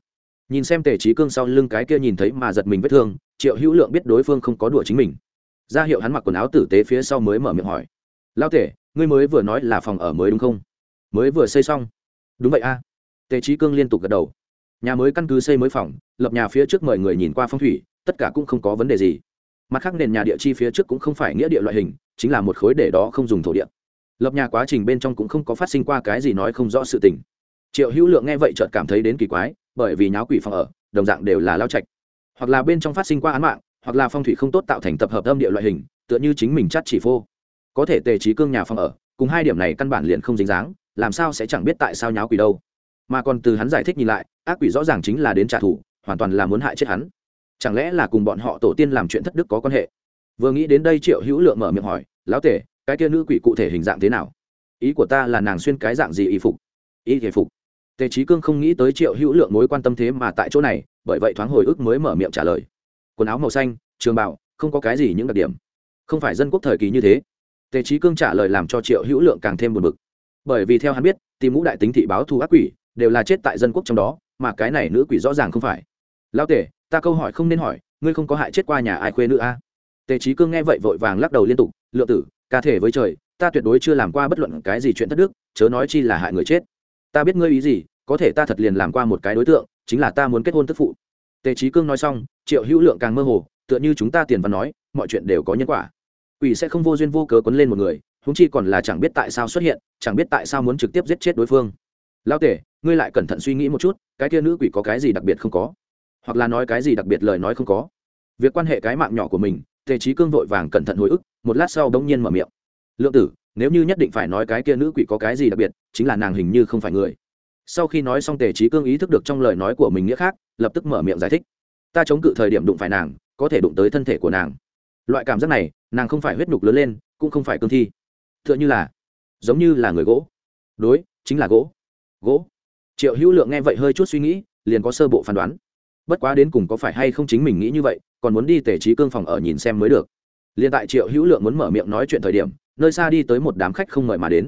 Nhìn xem tề trí cương sau lưng cái kia nhìn thấy mà giật mình vết thương, triệu hữu lượng biết đối phương không có đùa chính mình ra hiệu hắn mặc quần áo tử tế phía sau mới mở miệng hỏi. Lao tể, ngươi mới vừa nói là phòng ở mới đúng không? Mới vừa xây xong. Đúng vậy a. Tề trí cương liên tục gật đầu. Nhà mới căn cứ xây mới phòng, lập nhà phía trước mời người nhìn qua phong thủy, tất cả cũng không có vấn đề gì. Mặt khác nền nhà địa chi phía trước cũng không phải nghĩa địa loại hình, chính là một khối để đó không dùng thổ địa. Lập nhà quá trình bên trong cũng không có phát sinh qua cái gì nói không rõ sự tình. Triệu hữu lượng nghe vậy chợt cảm thấy đến kỳ quái, bởi vì nháo quỷ phòng ở, đồng dạng đều là lao trạch. Hoặc là bên trong phát sinh qua án mạng hoặc là phong thủy không tốt tạo thành tập hợp âm địa loại hình, tựa như chính mình chắt chỉ phô. Có thể tề trí cương nhà phòng ở, cùng hai điểm này căn bản liền không dính dáng, làm sao sẽ chẳng biết tại sao nháo quỷ đâu. Mà còn từ hắn giải thích nhìn lại, ác quỷ rõ ràng chính là đến trả thù, hoàn toàn là muốn hại chết hắn. Chẳng lẽ là cùng bọn họ tổ tiên làm chuyện thất đức có quan hệ? Vừa nghĩ đến đây triệu hữu lượng mở miệng hỏi, lão tể, cái kia nữ quỷ cụ thể hình dạng thế nào? Ý của ta là nàng xuyên cái dạng gì y phục? Y thể phục. Tề trí cương không nghĩ tới triệu hữu lượng mối quan tâm thế mà tại chỗ này, bởi vậy thoáng hồi ức mới mở miệng trả lời quần áo màu xanh, trường bảo, không có cái gì những đặc điểm. Không phải dân quốc thời kỳ như thế. Tề trí cương trả lời làm cho triệu hữu lượng càng thêm buồn bực. Bởi vì theo hắn biết, tìm ngũ đại tính thị báo thù ác quỷ, đều là chết tại dân quốc trong đó, mà cái này nữ quỷ rõ ràng không phải. Lao tể ta câu hỏi không nên hỏi, ngươi không có hại chết qua nhà ai khuê nữ a? À? tề trí cương nghe vậy vội vàng lắc đầu liên tục, lượng tử, ca thể với trời, ta tuyệt đối chưa làm qua bất luận cái gì chuyện thất đức, chớ nói chi là hại người chết. Ta biết ngươi ý gì, có thể ta thật liền làm qua một cái đối tượng, chính là ta muốn kết hôn tức phụ. Tề trí cương nói xong triệu hữu lượng càng mơ hồ, tựa như chúng ta tiền văn nói, mọi chuyện đều có nhân quả. Quỷ sẽ không vô duyên vô cớ quấn lên một người húng chi còn là chẳng biết tại sao xuất hiện, chẳng biết tại sao muốn trực tiếp giết chết đối phương. Lao tể, ngươi lại cẩn thận suy nghĩ một chút, cái kia nữ quỷ có cái gì đặc biệt không có? Hoặc là nói cái gì đặc biệt lời nói không có? Việc quan hệ cái mạng nhỏ của mình, tề trí cương vội vàng cẩn thận hồi ức, một lát sau bỗng nhiên mở miệng. Lượng tử, nếu như nhất định phải nói cái kia nữ quỷ có cái gì đặc biệt, chính là nàng hình như không phải người. Sau khi nói xong tề trí cương ý thức được trong lời nói của mình nghĩa khác, lập tức mở miệng giải thích ta chống cự thời điểm đụng phải nàng, có thể đụng tới thân thể của nàng. Loại cảm giác này, nàng không phải huyết nhục lớn lên, cũng không phải cương thi. T h ư ợ n h ư là, giống như là người gỗ. Đối, chính là gỗ. Gỗ. Triệu hữu lượng nghe vậy hơi chút suy nghĩ, liền có sơ bộ phán đoán. Bất quá đến cùng có phải hay không chính mình nghĩ như vậy, còn muốn đi tề trí cương phòng ở nhìn xem mới được. Liền tại triệu hữu lượng muốn mở miệng nói chuyện thời điểm, nơi xa đi tới một đám khách không mời mà đến.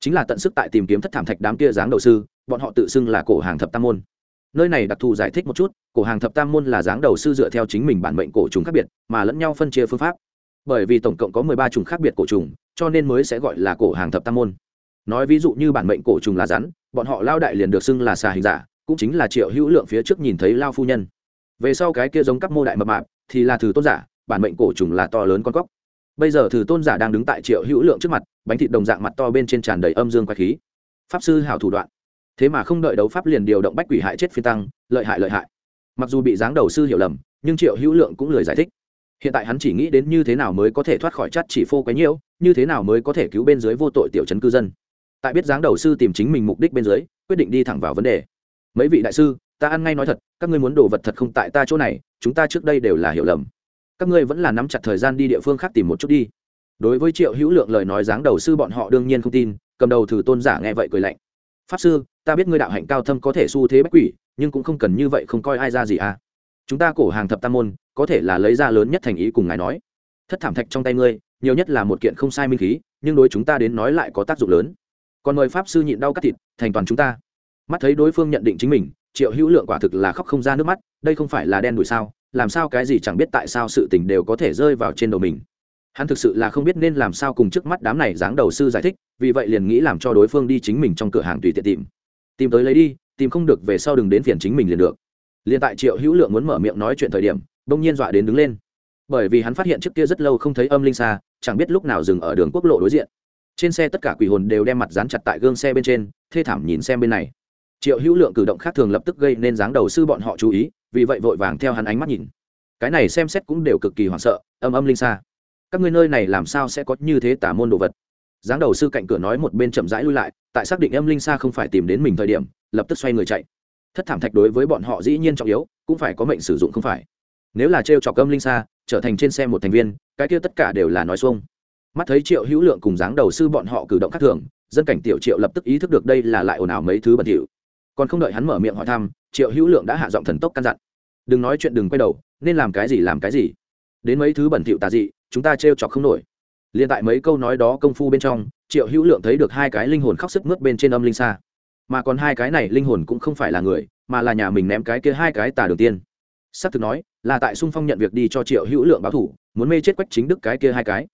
Chính là tận sức tại tìm kiếm thất thảm thạch đám kia dáng đầu sư, bọn họ tự xưng là cổ hàng thập tam môn nơi này đặc thù giải thích một chút, cổ hàng thập tam môn là dáng đầu sư dựa theo chính mình bản mệnh cổ trùng khác biệt, mà lẫn nhau phân chia phương pháp. Bởi vì tổng cộng có mười ba trùng khác biệt cổ trùng, cho nên mới sẽ gọi là cổ hàng thập tam môn. Nói ví dụ như bản mệnh cổ trùng là rắn, bọn họ lao đại liền được xưng là xà hình giả, cũng chính là triệu hữu lượng phía trước nhìn thấy lao phu nhân. Về sau cái kia giống các mô đại mập mạp, thì là thử tôn giả, bản mệnh cổ trùng là to lớn con cóc. Bây giờ thử tôn giả đang đứng tại triệu hữu lượng trước mặt, bánh thịt đồng dạng mặt to bên trên tràn đầy âm dương quái khí. Pháp sư hảo thủ đoạn thế mà không đợi đấu pháp liền điều động bách quỷ hại chết phi tăng, lợi hại lợi hại. Mặc dù bị giáng đầu sư hiểu lầm, nhưng triệu hữu lượng cũng lười giải thích. Hiện tại hắn chỉ nghĩ đến như thế nào mới có thể thoát khỏi chắt chỉ phô quấy nhiễu, như thế nào mới có thể cứu bên dưới vô tội tiểu chấn cư dân. Tại biết giáng đầu sư tìm chính mình mục đích bên dưới, quyết định đi thẳng vào vấn đề. Mấy vị đại sư, ta ăn ngay nói thật, các ngươi muốn đồ vật thật không tại ta chỗ này, chúng ta trước đây đều là hiểu lầm. Các ngươi vẫn là nắm chặt thời gian đi địa phương khác tìm một chút đi. Đối với triệu hữu lượng lời nói dáng đầu sư bọn họ đương nhiên không tin, cầm đầu thử tôn giả nghe vậy cười lạnh pháp sư, ta biết ngươi đạo hạnh cao thâm có thể xu thế bách quỷ, nhưng cũng không cần như vậy không coi ai ra gì à. Chúng ta cổ hàng thập tam môn, có thể là lấy ra lớn nhất thành ý cùng ngài nói. Thất thảm thạch trong tay ngươi, nhiều nhất là một kiện không sai minh khí, nhưng đối chúng ta đến nói lại có tác dụng lớn. Còn mời pháp sư nhịn đau cắt thịt, thành toàn chúng ta. Mắt thấy đối phương nhận định chính mình, triệu hữu lượng quả thực là khóc không ra nước mắt, đây không phải là đen đùi sao, làm sao cái gì chẳng biết tại sao sự tình đều có thể rơi vào trên đầu mình hắn thực sự là không biết nên làm sao cùng trước mắt đám này dáng đầu sư giải thích, vì vậy liền nghĩ làm cho đối phương đi chính mình trong cửa hàng tùy tiện tìm. Tìm tới lấy đi, tìm không được về sau đừng đến phiền chính mình liền được. Liền tại triệu hữu lượng muốn mở miệng nói chuyện thời điểm đông nhiên dọa đến đứng lên. Bởi vì hắn phát hiện trước kia rất lâu không thấy âm linh xa, chẳng biết lúc nào dừng ở đường quốc lộ đối diện. Trên xe tất cả quỷ hồn đều đem mặt dán chặt tại gương xe bên trên, thê thảm nhìn xem bên này. Triệu hữu lượng cử động khác thường lập tức gây nên dáng đầu sư bọn họ chú ý, vì vậy vội vàng theo hắn ánh mắt nhìn. Cái này xem xét cũng đều cực kỳ hoảng sợ, âm âm linh xa các ngươi nơi này làm sao sẽ có như thế tả môn đồ vật? Dáng đầu sư cạnh cửa nói một bên chậm rãi lui lại, tại xác định âm linh xa không phải tìm đến mình thời điểm, lập tức xoay người chạy. Thất thảm thạch đối với bọn họ dĩ nhiên trọng yếu, cũng phải có mệnh sử dụng không phải. Nếu là t r e o trọc âm linh xa, trở thành trên xe một thành viên, cái kia tất cả đều là nói xuông. Mắt thấy triệu hữu lượng cùng dáng đầu sư bọn họ cử động khác thường, dân cảnh tiểu triệu lập tức ý thức được đây là lại ồn ào mấy thứ bẩn thỉu. Còn không đợi hắn mở miệng hỏi thăm, triệu hữu lượng đã hạ giọng thần tốc căn dặn. Đừng nói chuyện, đừng quay đầu, nên làm cái gì, làm cái gì? Đến mấy thứ bẩn thỉu tà dị chúng ta trêu chọc không nổi. Liền tại mấy câu nói đó công phu bên trong, triệu hữu lượng thấy được hai cái linh hồn khóc sức mướt bên trên âm linh xa. Mà còn hai cái này linh hồn cũng không phải là người, mà là nhà mình ném cái kia hai cái tà đường tiên. S ắ c thực nói, là tại sung phong nhận việc đi cho triệu hữu lượng báo thủ, muốn mê chết quách chính đức cái kia hai cái.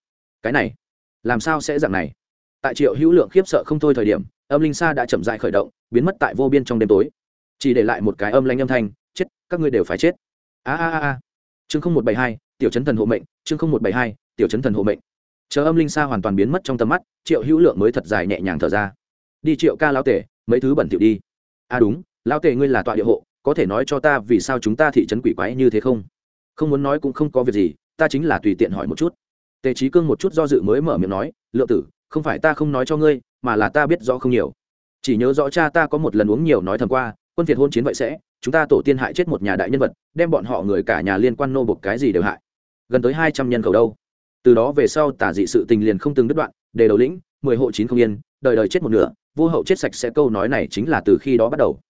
Cái này, làm sao sẽ dạng này? Tại triệu hữu lượng khiếp sợ không thôi thời điểm, âm linh xa đã chậm dại khởi động, biến mất tại vô biên trong đêm tối. Chỉ để lại một cái âm lanh âm thanh, chết, các ngươi đều phải chết. A a a a. Chương không một bảy hai tiểu chấn thần hộ mệnh, chương không một bảy hai, tiểu chấn thần hộ mệnh. Chờ âm linh sa hoàn toàn biến mất trong tầm mắt, triệu hữu lượng mới thật dài nhẹ nhàng thở ra. Đi triệu ca lao tể, mấy thứ bẩn thỉu đi. À đúng lao tể ngươi là tọa địa hộ, có thể nói cho ta vì sao chúng ta thị trấn quỷ quái như thế không? Không muốn nói cũng không có việc gì, ta chính là tùy tiện hỏi một chút. Tề trí cương một chút do dự mới mở miệng nói, lượng tử, không phải ta không nói cho ngươi, mà là ta biết rõ không nhiều. Chỉ nhớ rõ cha ta có một lần uống nhiều nói thầm qua, quân việt hôn chiến vậy sẽ, chúng ta tổ tiên hại chết một nhà đại nhân vật, đem bọn họ người cả nhà liên quan nô bục cái gì đều hại gần tới hai trăm nhân khẩu đâu. Từ đó về sau tả dị sự tình liền không từng đứt đoạn đề đầu lĩnh, mười hộ chín không yên, đời đời chết một nửa vô hậu chết sạch sẽ câu nói này chính là từ khi đó bắt đầu.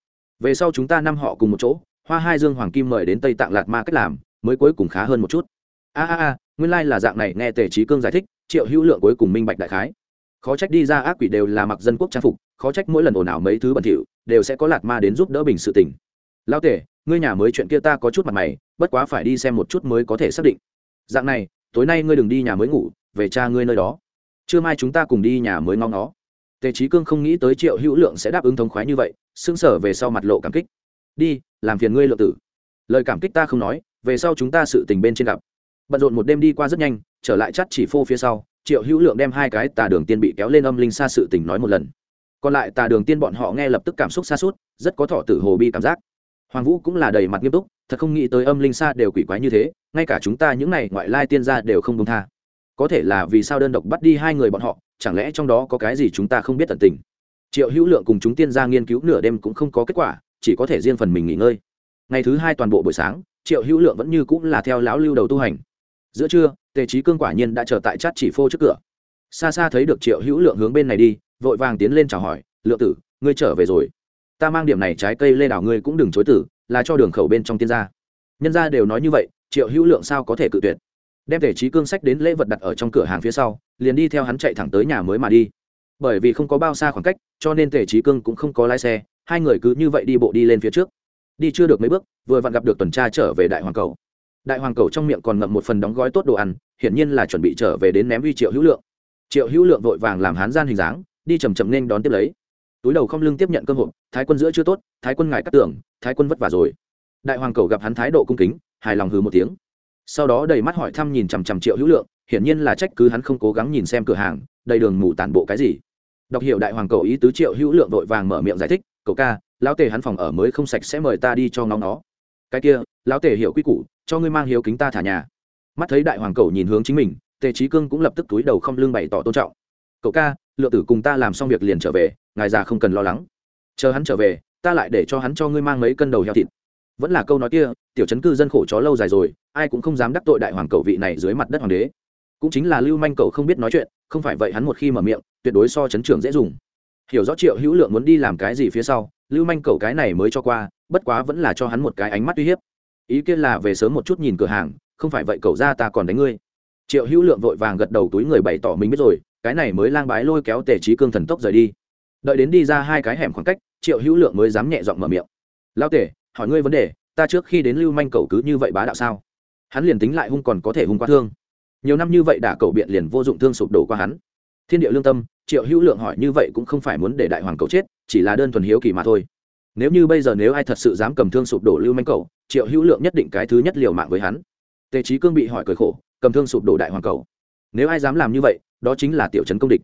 Về sau chúng ta năm họ cùng một chỗ, hoa hai dương hoàng kim mời đến tây tạng lạt ma cách làm, mới cuối cùng khá hơn một chút. A a a, nguyên lai là dạng này, nghe tề trí cương giải thích, triệu hữu lượng cuối cùng minh bạch đại khái. Khó trách đi ra ác quỷ đều là mặc dân quốc trang phục, khó trách mỗi lần ồn ào mấy thứ bẩn thỉu, đều sẽ có lạt ma đến giúp đỡ bình sự tình. Lao tể ngươi nhà mới chuyện kia ta có chút mặt mày, bất quá phải đi xem một chút mới có thể xác định dạng này, tối nay ngươi đừng đi nhà mới ngủ, về cha ngươi nơi đó. Trưa mai chúng ta cùng đi nhà mới ngóng nó tề trí cương không nghĩ tới triệu hữu lượng sẽ đáp ứng thống khoái như vậy xưng sở về sau mặt lộ cảm kích. Đi, làm phiền ngươi lượng tử. Lời cảm kích ta không nói, về sau chúng ta sự tình bên trên gặp. Bận rộn một đêm đi qua rất nhanh, trở lại chắt chỉ phô phía sau, triệu hữu lượng đem hai cái tà đường tiên bị kéo lên âm linh xa sự tình nói một lần. Còn lại tà đường tiên bọn họ nghe lập tức cảm xúc xa suốt, rất có thọ tử hồ bi cảm giác. Hoàng vũ cũng là đầy mặt nghiêm túc thật không nghĩ tới âm linh xa đều quỷ quái như thế, ngay cả chúng ta những này ngoại lai tiên gia đều không công tha. Có thể là vì sao đơn độc bắt đi hai người bọn họ, chẳng lẽ trong đó có cái gì chúng ta không biết tận tình? Triệu hữu lượng cùng chúng tiên gia nghiên cứu nửa đêm cũng không có kết quả, chỉ có thể riêng phần mình nghỉ ngơi. Ngày thứ hai toàn bộ buổi sáng, triệu hữu lượng vẫn như cũng là theo lão lưu đầu tu hành. Giữa trưa, tề trí cương quả nhiên đã chờ tại chát chỉ phô trước cửa. Xa xa thấy được triệu hữu lượng hướng bên này đi, vội vàng tiến lên chào hỏi, lượng tử, ngươi trở về rồi. Ta mang điểm này trái cây lê đảo ngươi cũng đừng chối tử là cho đường khẩu bên trong tiên gia. Nhân gia đều nói như vậy, triệu hữu lượng sao có thể cự tuyệt? Đem thể trí cương sách đến lễ vật đặt ở trong cửa hàng phía sau, liền đi theo hắn chạy thẳng tới nhà mới mà đi. Bởi vì không có bao xa khoảng cách, cho nên thể trí cương cũng không có lái xe, hai người cứ như vậy đi bộ đi lên phía trước. Đi chưa được mấy bước, vừa vặn gặp được tuần tra trở về đại hoàng cầu. Đại hoàng cầu trong miệng còn ngậm một phần đóng gói tốt đồ ăn, hiển nhiên là chuẩn bị trở về đến ném uy triệu hữu lượng. Triệu hữu lượng vội vàng làm hán gian hình dáng, đi chầm chậm nên đón tiếp lấy túi đầu không lưng tiếp nhận cơ hội thái quân giữa chưa tốt, thái quân ngài cắt tưởng thái quân vất vả rồi. Đại hoàng cầu gặp hắn thái độ cung kính, hài lòng hừ một tiếng. Sau đó đầy mắt hỏi thăm nhìn chằm chằm triệu hữu lượng, hiển nhiên là trách cứ hắn không cố gắng nhìn xem cửa hàng, đầy đường mù tản bộ cái gì. Đọc hiểu đại hoàng cầu ý tứ, triệu hữu lượng vội vàng mở miệng giải thích, cậu ca, lão tề hắn phòng ở mới không sạch sẽ mời ta đi cho ngóng nó. Cái kia, lão tề hiểu quy củ, cho ngươi mang hiếu kính ta thả nhà. Mắt thấy đại hoàng cầu nhìn hướng chính mình, tề trí cương cũng lập tức túi đầu không lưng bày tỏ tôn trọng. Cậu ca lựa tử cùng ta làm xong việc liền trở về, ngài già không cần lo lắng. Chờ hắn trở về, ta lại để cho hắn cho ngươi mang mấy cân đầu heo thịt. Vẫn là câu nói kia, tiểu chấn cư dân khổ chó lâu dài rồi, ai cũng không dám đắc tội đại hoàng cầu vị này dưới mặt đất hoàng đế. Cũng chính là lưu manh cầu không biết nói chuyện, không phải vậy hắn một khi mở miệng, tuyệt đối so chấn trưởng dễ dùng. Hiểu rõ triệu hữu lượng muốn đi làm cái gì phía sau, lưu manh cầu cái này mới cho qua, bất quá vẫn là cho hắn một cái ánh mắt uy hiếp. Ý kiến là về sớm một chút nhìn cửa hàng, không phải vậy cậu ra ta còn đánh ngươi. Triệu hữu lượng vội vàng gật đầu túi người bày tỏ mình biết rồi cái này mới lang bái lôi kéo tề trí cương thần tốc rời đi. Đợi đến đi ra hai cái hẻm khoảng cách, triệu hữu lượng mới dám nhẹ giọng mở miệng. Lao tể, hỏi ngươi vấn đề, ta trước khi đến lưu manh cầu cứ như vậy bá đạo sao? Hắn liền tính lại hung còn có thể hung quá thương. Nhiều năm như vậy đả cầu biện liền vô dụng thương sụp đổ qua hắn. Thiên địa lương tâm, triệu hữu lượng hỏi như vậy cũng không phải muốn để đại hoàng cầu chết, chỉ là đơn thuần hiếu kỳ mà thôi. Nếu như bây giờ nếu ai thật sự dám cầm thương sụp đổ lưu manh cầu triệu hữu lượng nhất định cái thứ nhất liều mạng với hắn. Tề trí cương bị hỏi cười khổ, cầm thương sụp đổ đại hoàng cầu nếu ai dám làm như vậy đó chính là tiểu trấn công địch.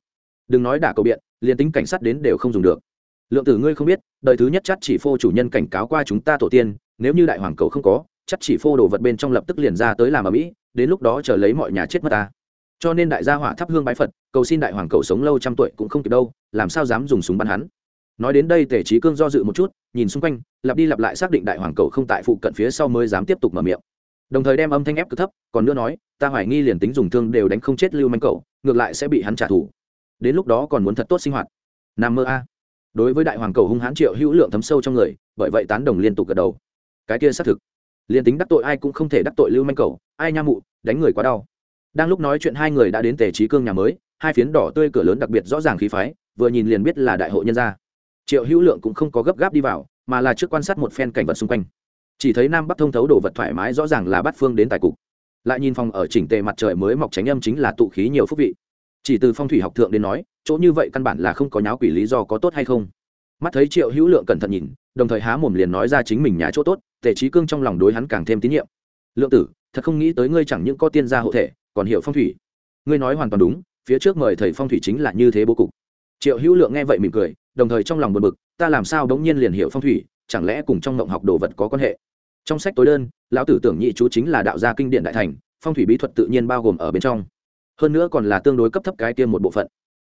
Đừng nói đả cầu biện, liền tính cảnh sát đến đều không dùng được. Lượng tử ngươi không biết, đời thứ nhất chắc chỉ phô chủ nhân cảnh cáo qua chúng ta tổ tiên, nếu như đại hoàng cầu không có, chắc chỉ phô đồ vật bên trong lập tức liền ra tới làm ở mỹ đến lúc đó chờ lấy mọi nhà chết mất ta. Cho nên đại gia hỏa thắp hương bái phật, cầu xin đại hoàng cầu sống lâu trăm tuổi cũng không kịp đâu, làm sao dám dùng súng bắn hắn? Nói đến đây tề trí cương do dự một chút, nhìn xung quanh, lặp đi lặp lại xác định đại hoàng cầu không tại phụ cận phía sau mới dám tiếp tục mở miệng. Đồng thời đem âm thanh ép cực thấp, còn nữa nói, ta hoài nghi liền tính dùng thương đều đánh không chết lưu manh cầu ngược lại sẽ bị hắn trả thù. Đến lúc đó còn muốn thật tốt sinh hoạt. Nam mơ a. Đối với đại hoàng cầu hung hãn triệu hữu lượng thấm sâu trong người, bởi vậy tán đồng liên tục gật đầu. Cái kia xác thực. Liền tính đắc tội ai cũng không thể đắc tội lưu manh cầu, ai nha mụ, đánh người quá đau. Đang lúc nói chuyện hai người đã đến tề trí cương nhà mới, hai phiến đỏ tươi cửa lớn đặc biệt rõ ràng khí phái, vừa nhìn liền biết là đại hội nhân gia. Triệu hữu lượng cũng không có gấp gáp đi vào, mà là trước quan sát một phen cảnh vật xung quanh. Chỉ thấy nam bắc thông thấu đồ vật thoải mái rõ ràng là bắt phương đến tài cục lại nhìn phòng ở chỉnh tề mặt trời mới mọc tránh âm chính là tụ khí nhiều phúc vị. Chỉ từ phong thủy học thượng đến nói, chỗ như vậy căn bản là không có nháo quỷ lý do có tốt hay không. Mắt thấy triệu hữu lượng cẩn thận nhìn, đồng thời há mồm liền nói ra chính mình nhà chỗ tốt, tề trí cương trong lòng đối hắn càng thêm tín nhiệm. Lượng tử, thật không nghĩ tới ngươi chẳng những có tiên gia hộ thể, còn hiểu phong thủy. Ngươi nói hoàn toàn đúng, phía trước mời thầy phong thủy chính là như thế bố cục. Triệu hữu lượng nghe vậy mỉm cười, đồng thời trong lòng buồn bực, ta làm sao đống nhiên liền hiểu phong thủy, chẳng lẽ cùng trong mộng học đồ vật có quan hệ? Trong sách tối đơn, lão tử tưởng nhị chú chính là đạo gia kinh điển đại thành, phong thủy bí thuật tự nhiên bao gồm ở bên trong. Hơn nữa còn là tương đối cấp thấp cái tiêm một bộ phận.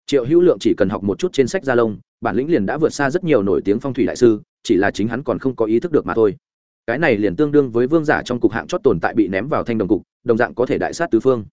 Triệu hữu lượng chỉ cần học một chút trên sách gia lông, bản lĩnh liền đã vượt xa rất nhiều nổi tiếng phong thủy đại sư, chỉ là chính hắn còn không có ý thức được mà thôi. Cái này liền tương đương với vương giả trong cục hạng chót tồn tại bị ném vào thanh đồng cục, đồng dạng có thể đại sát tứ phương.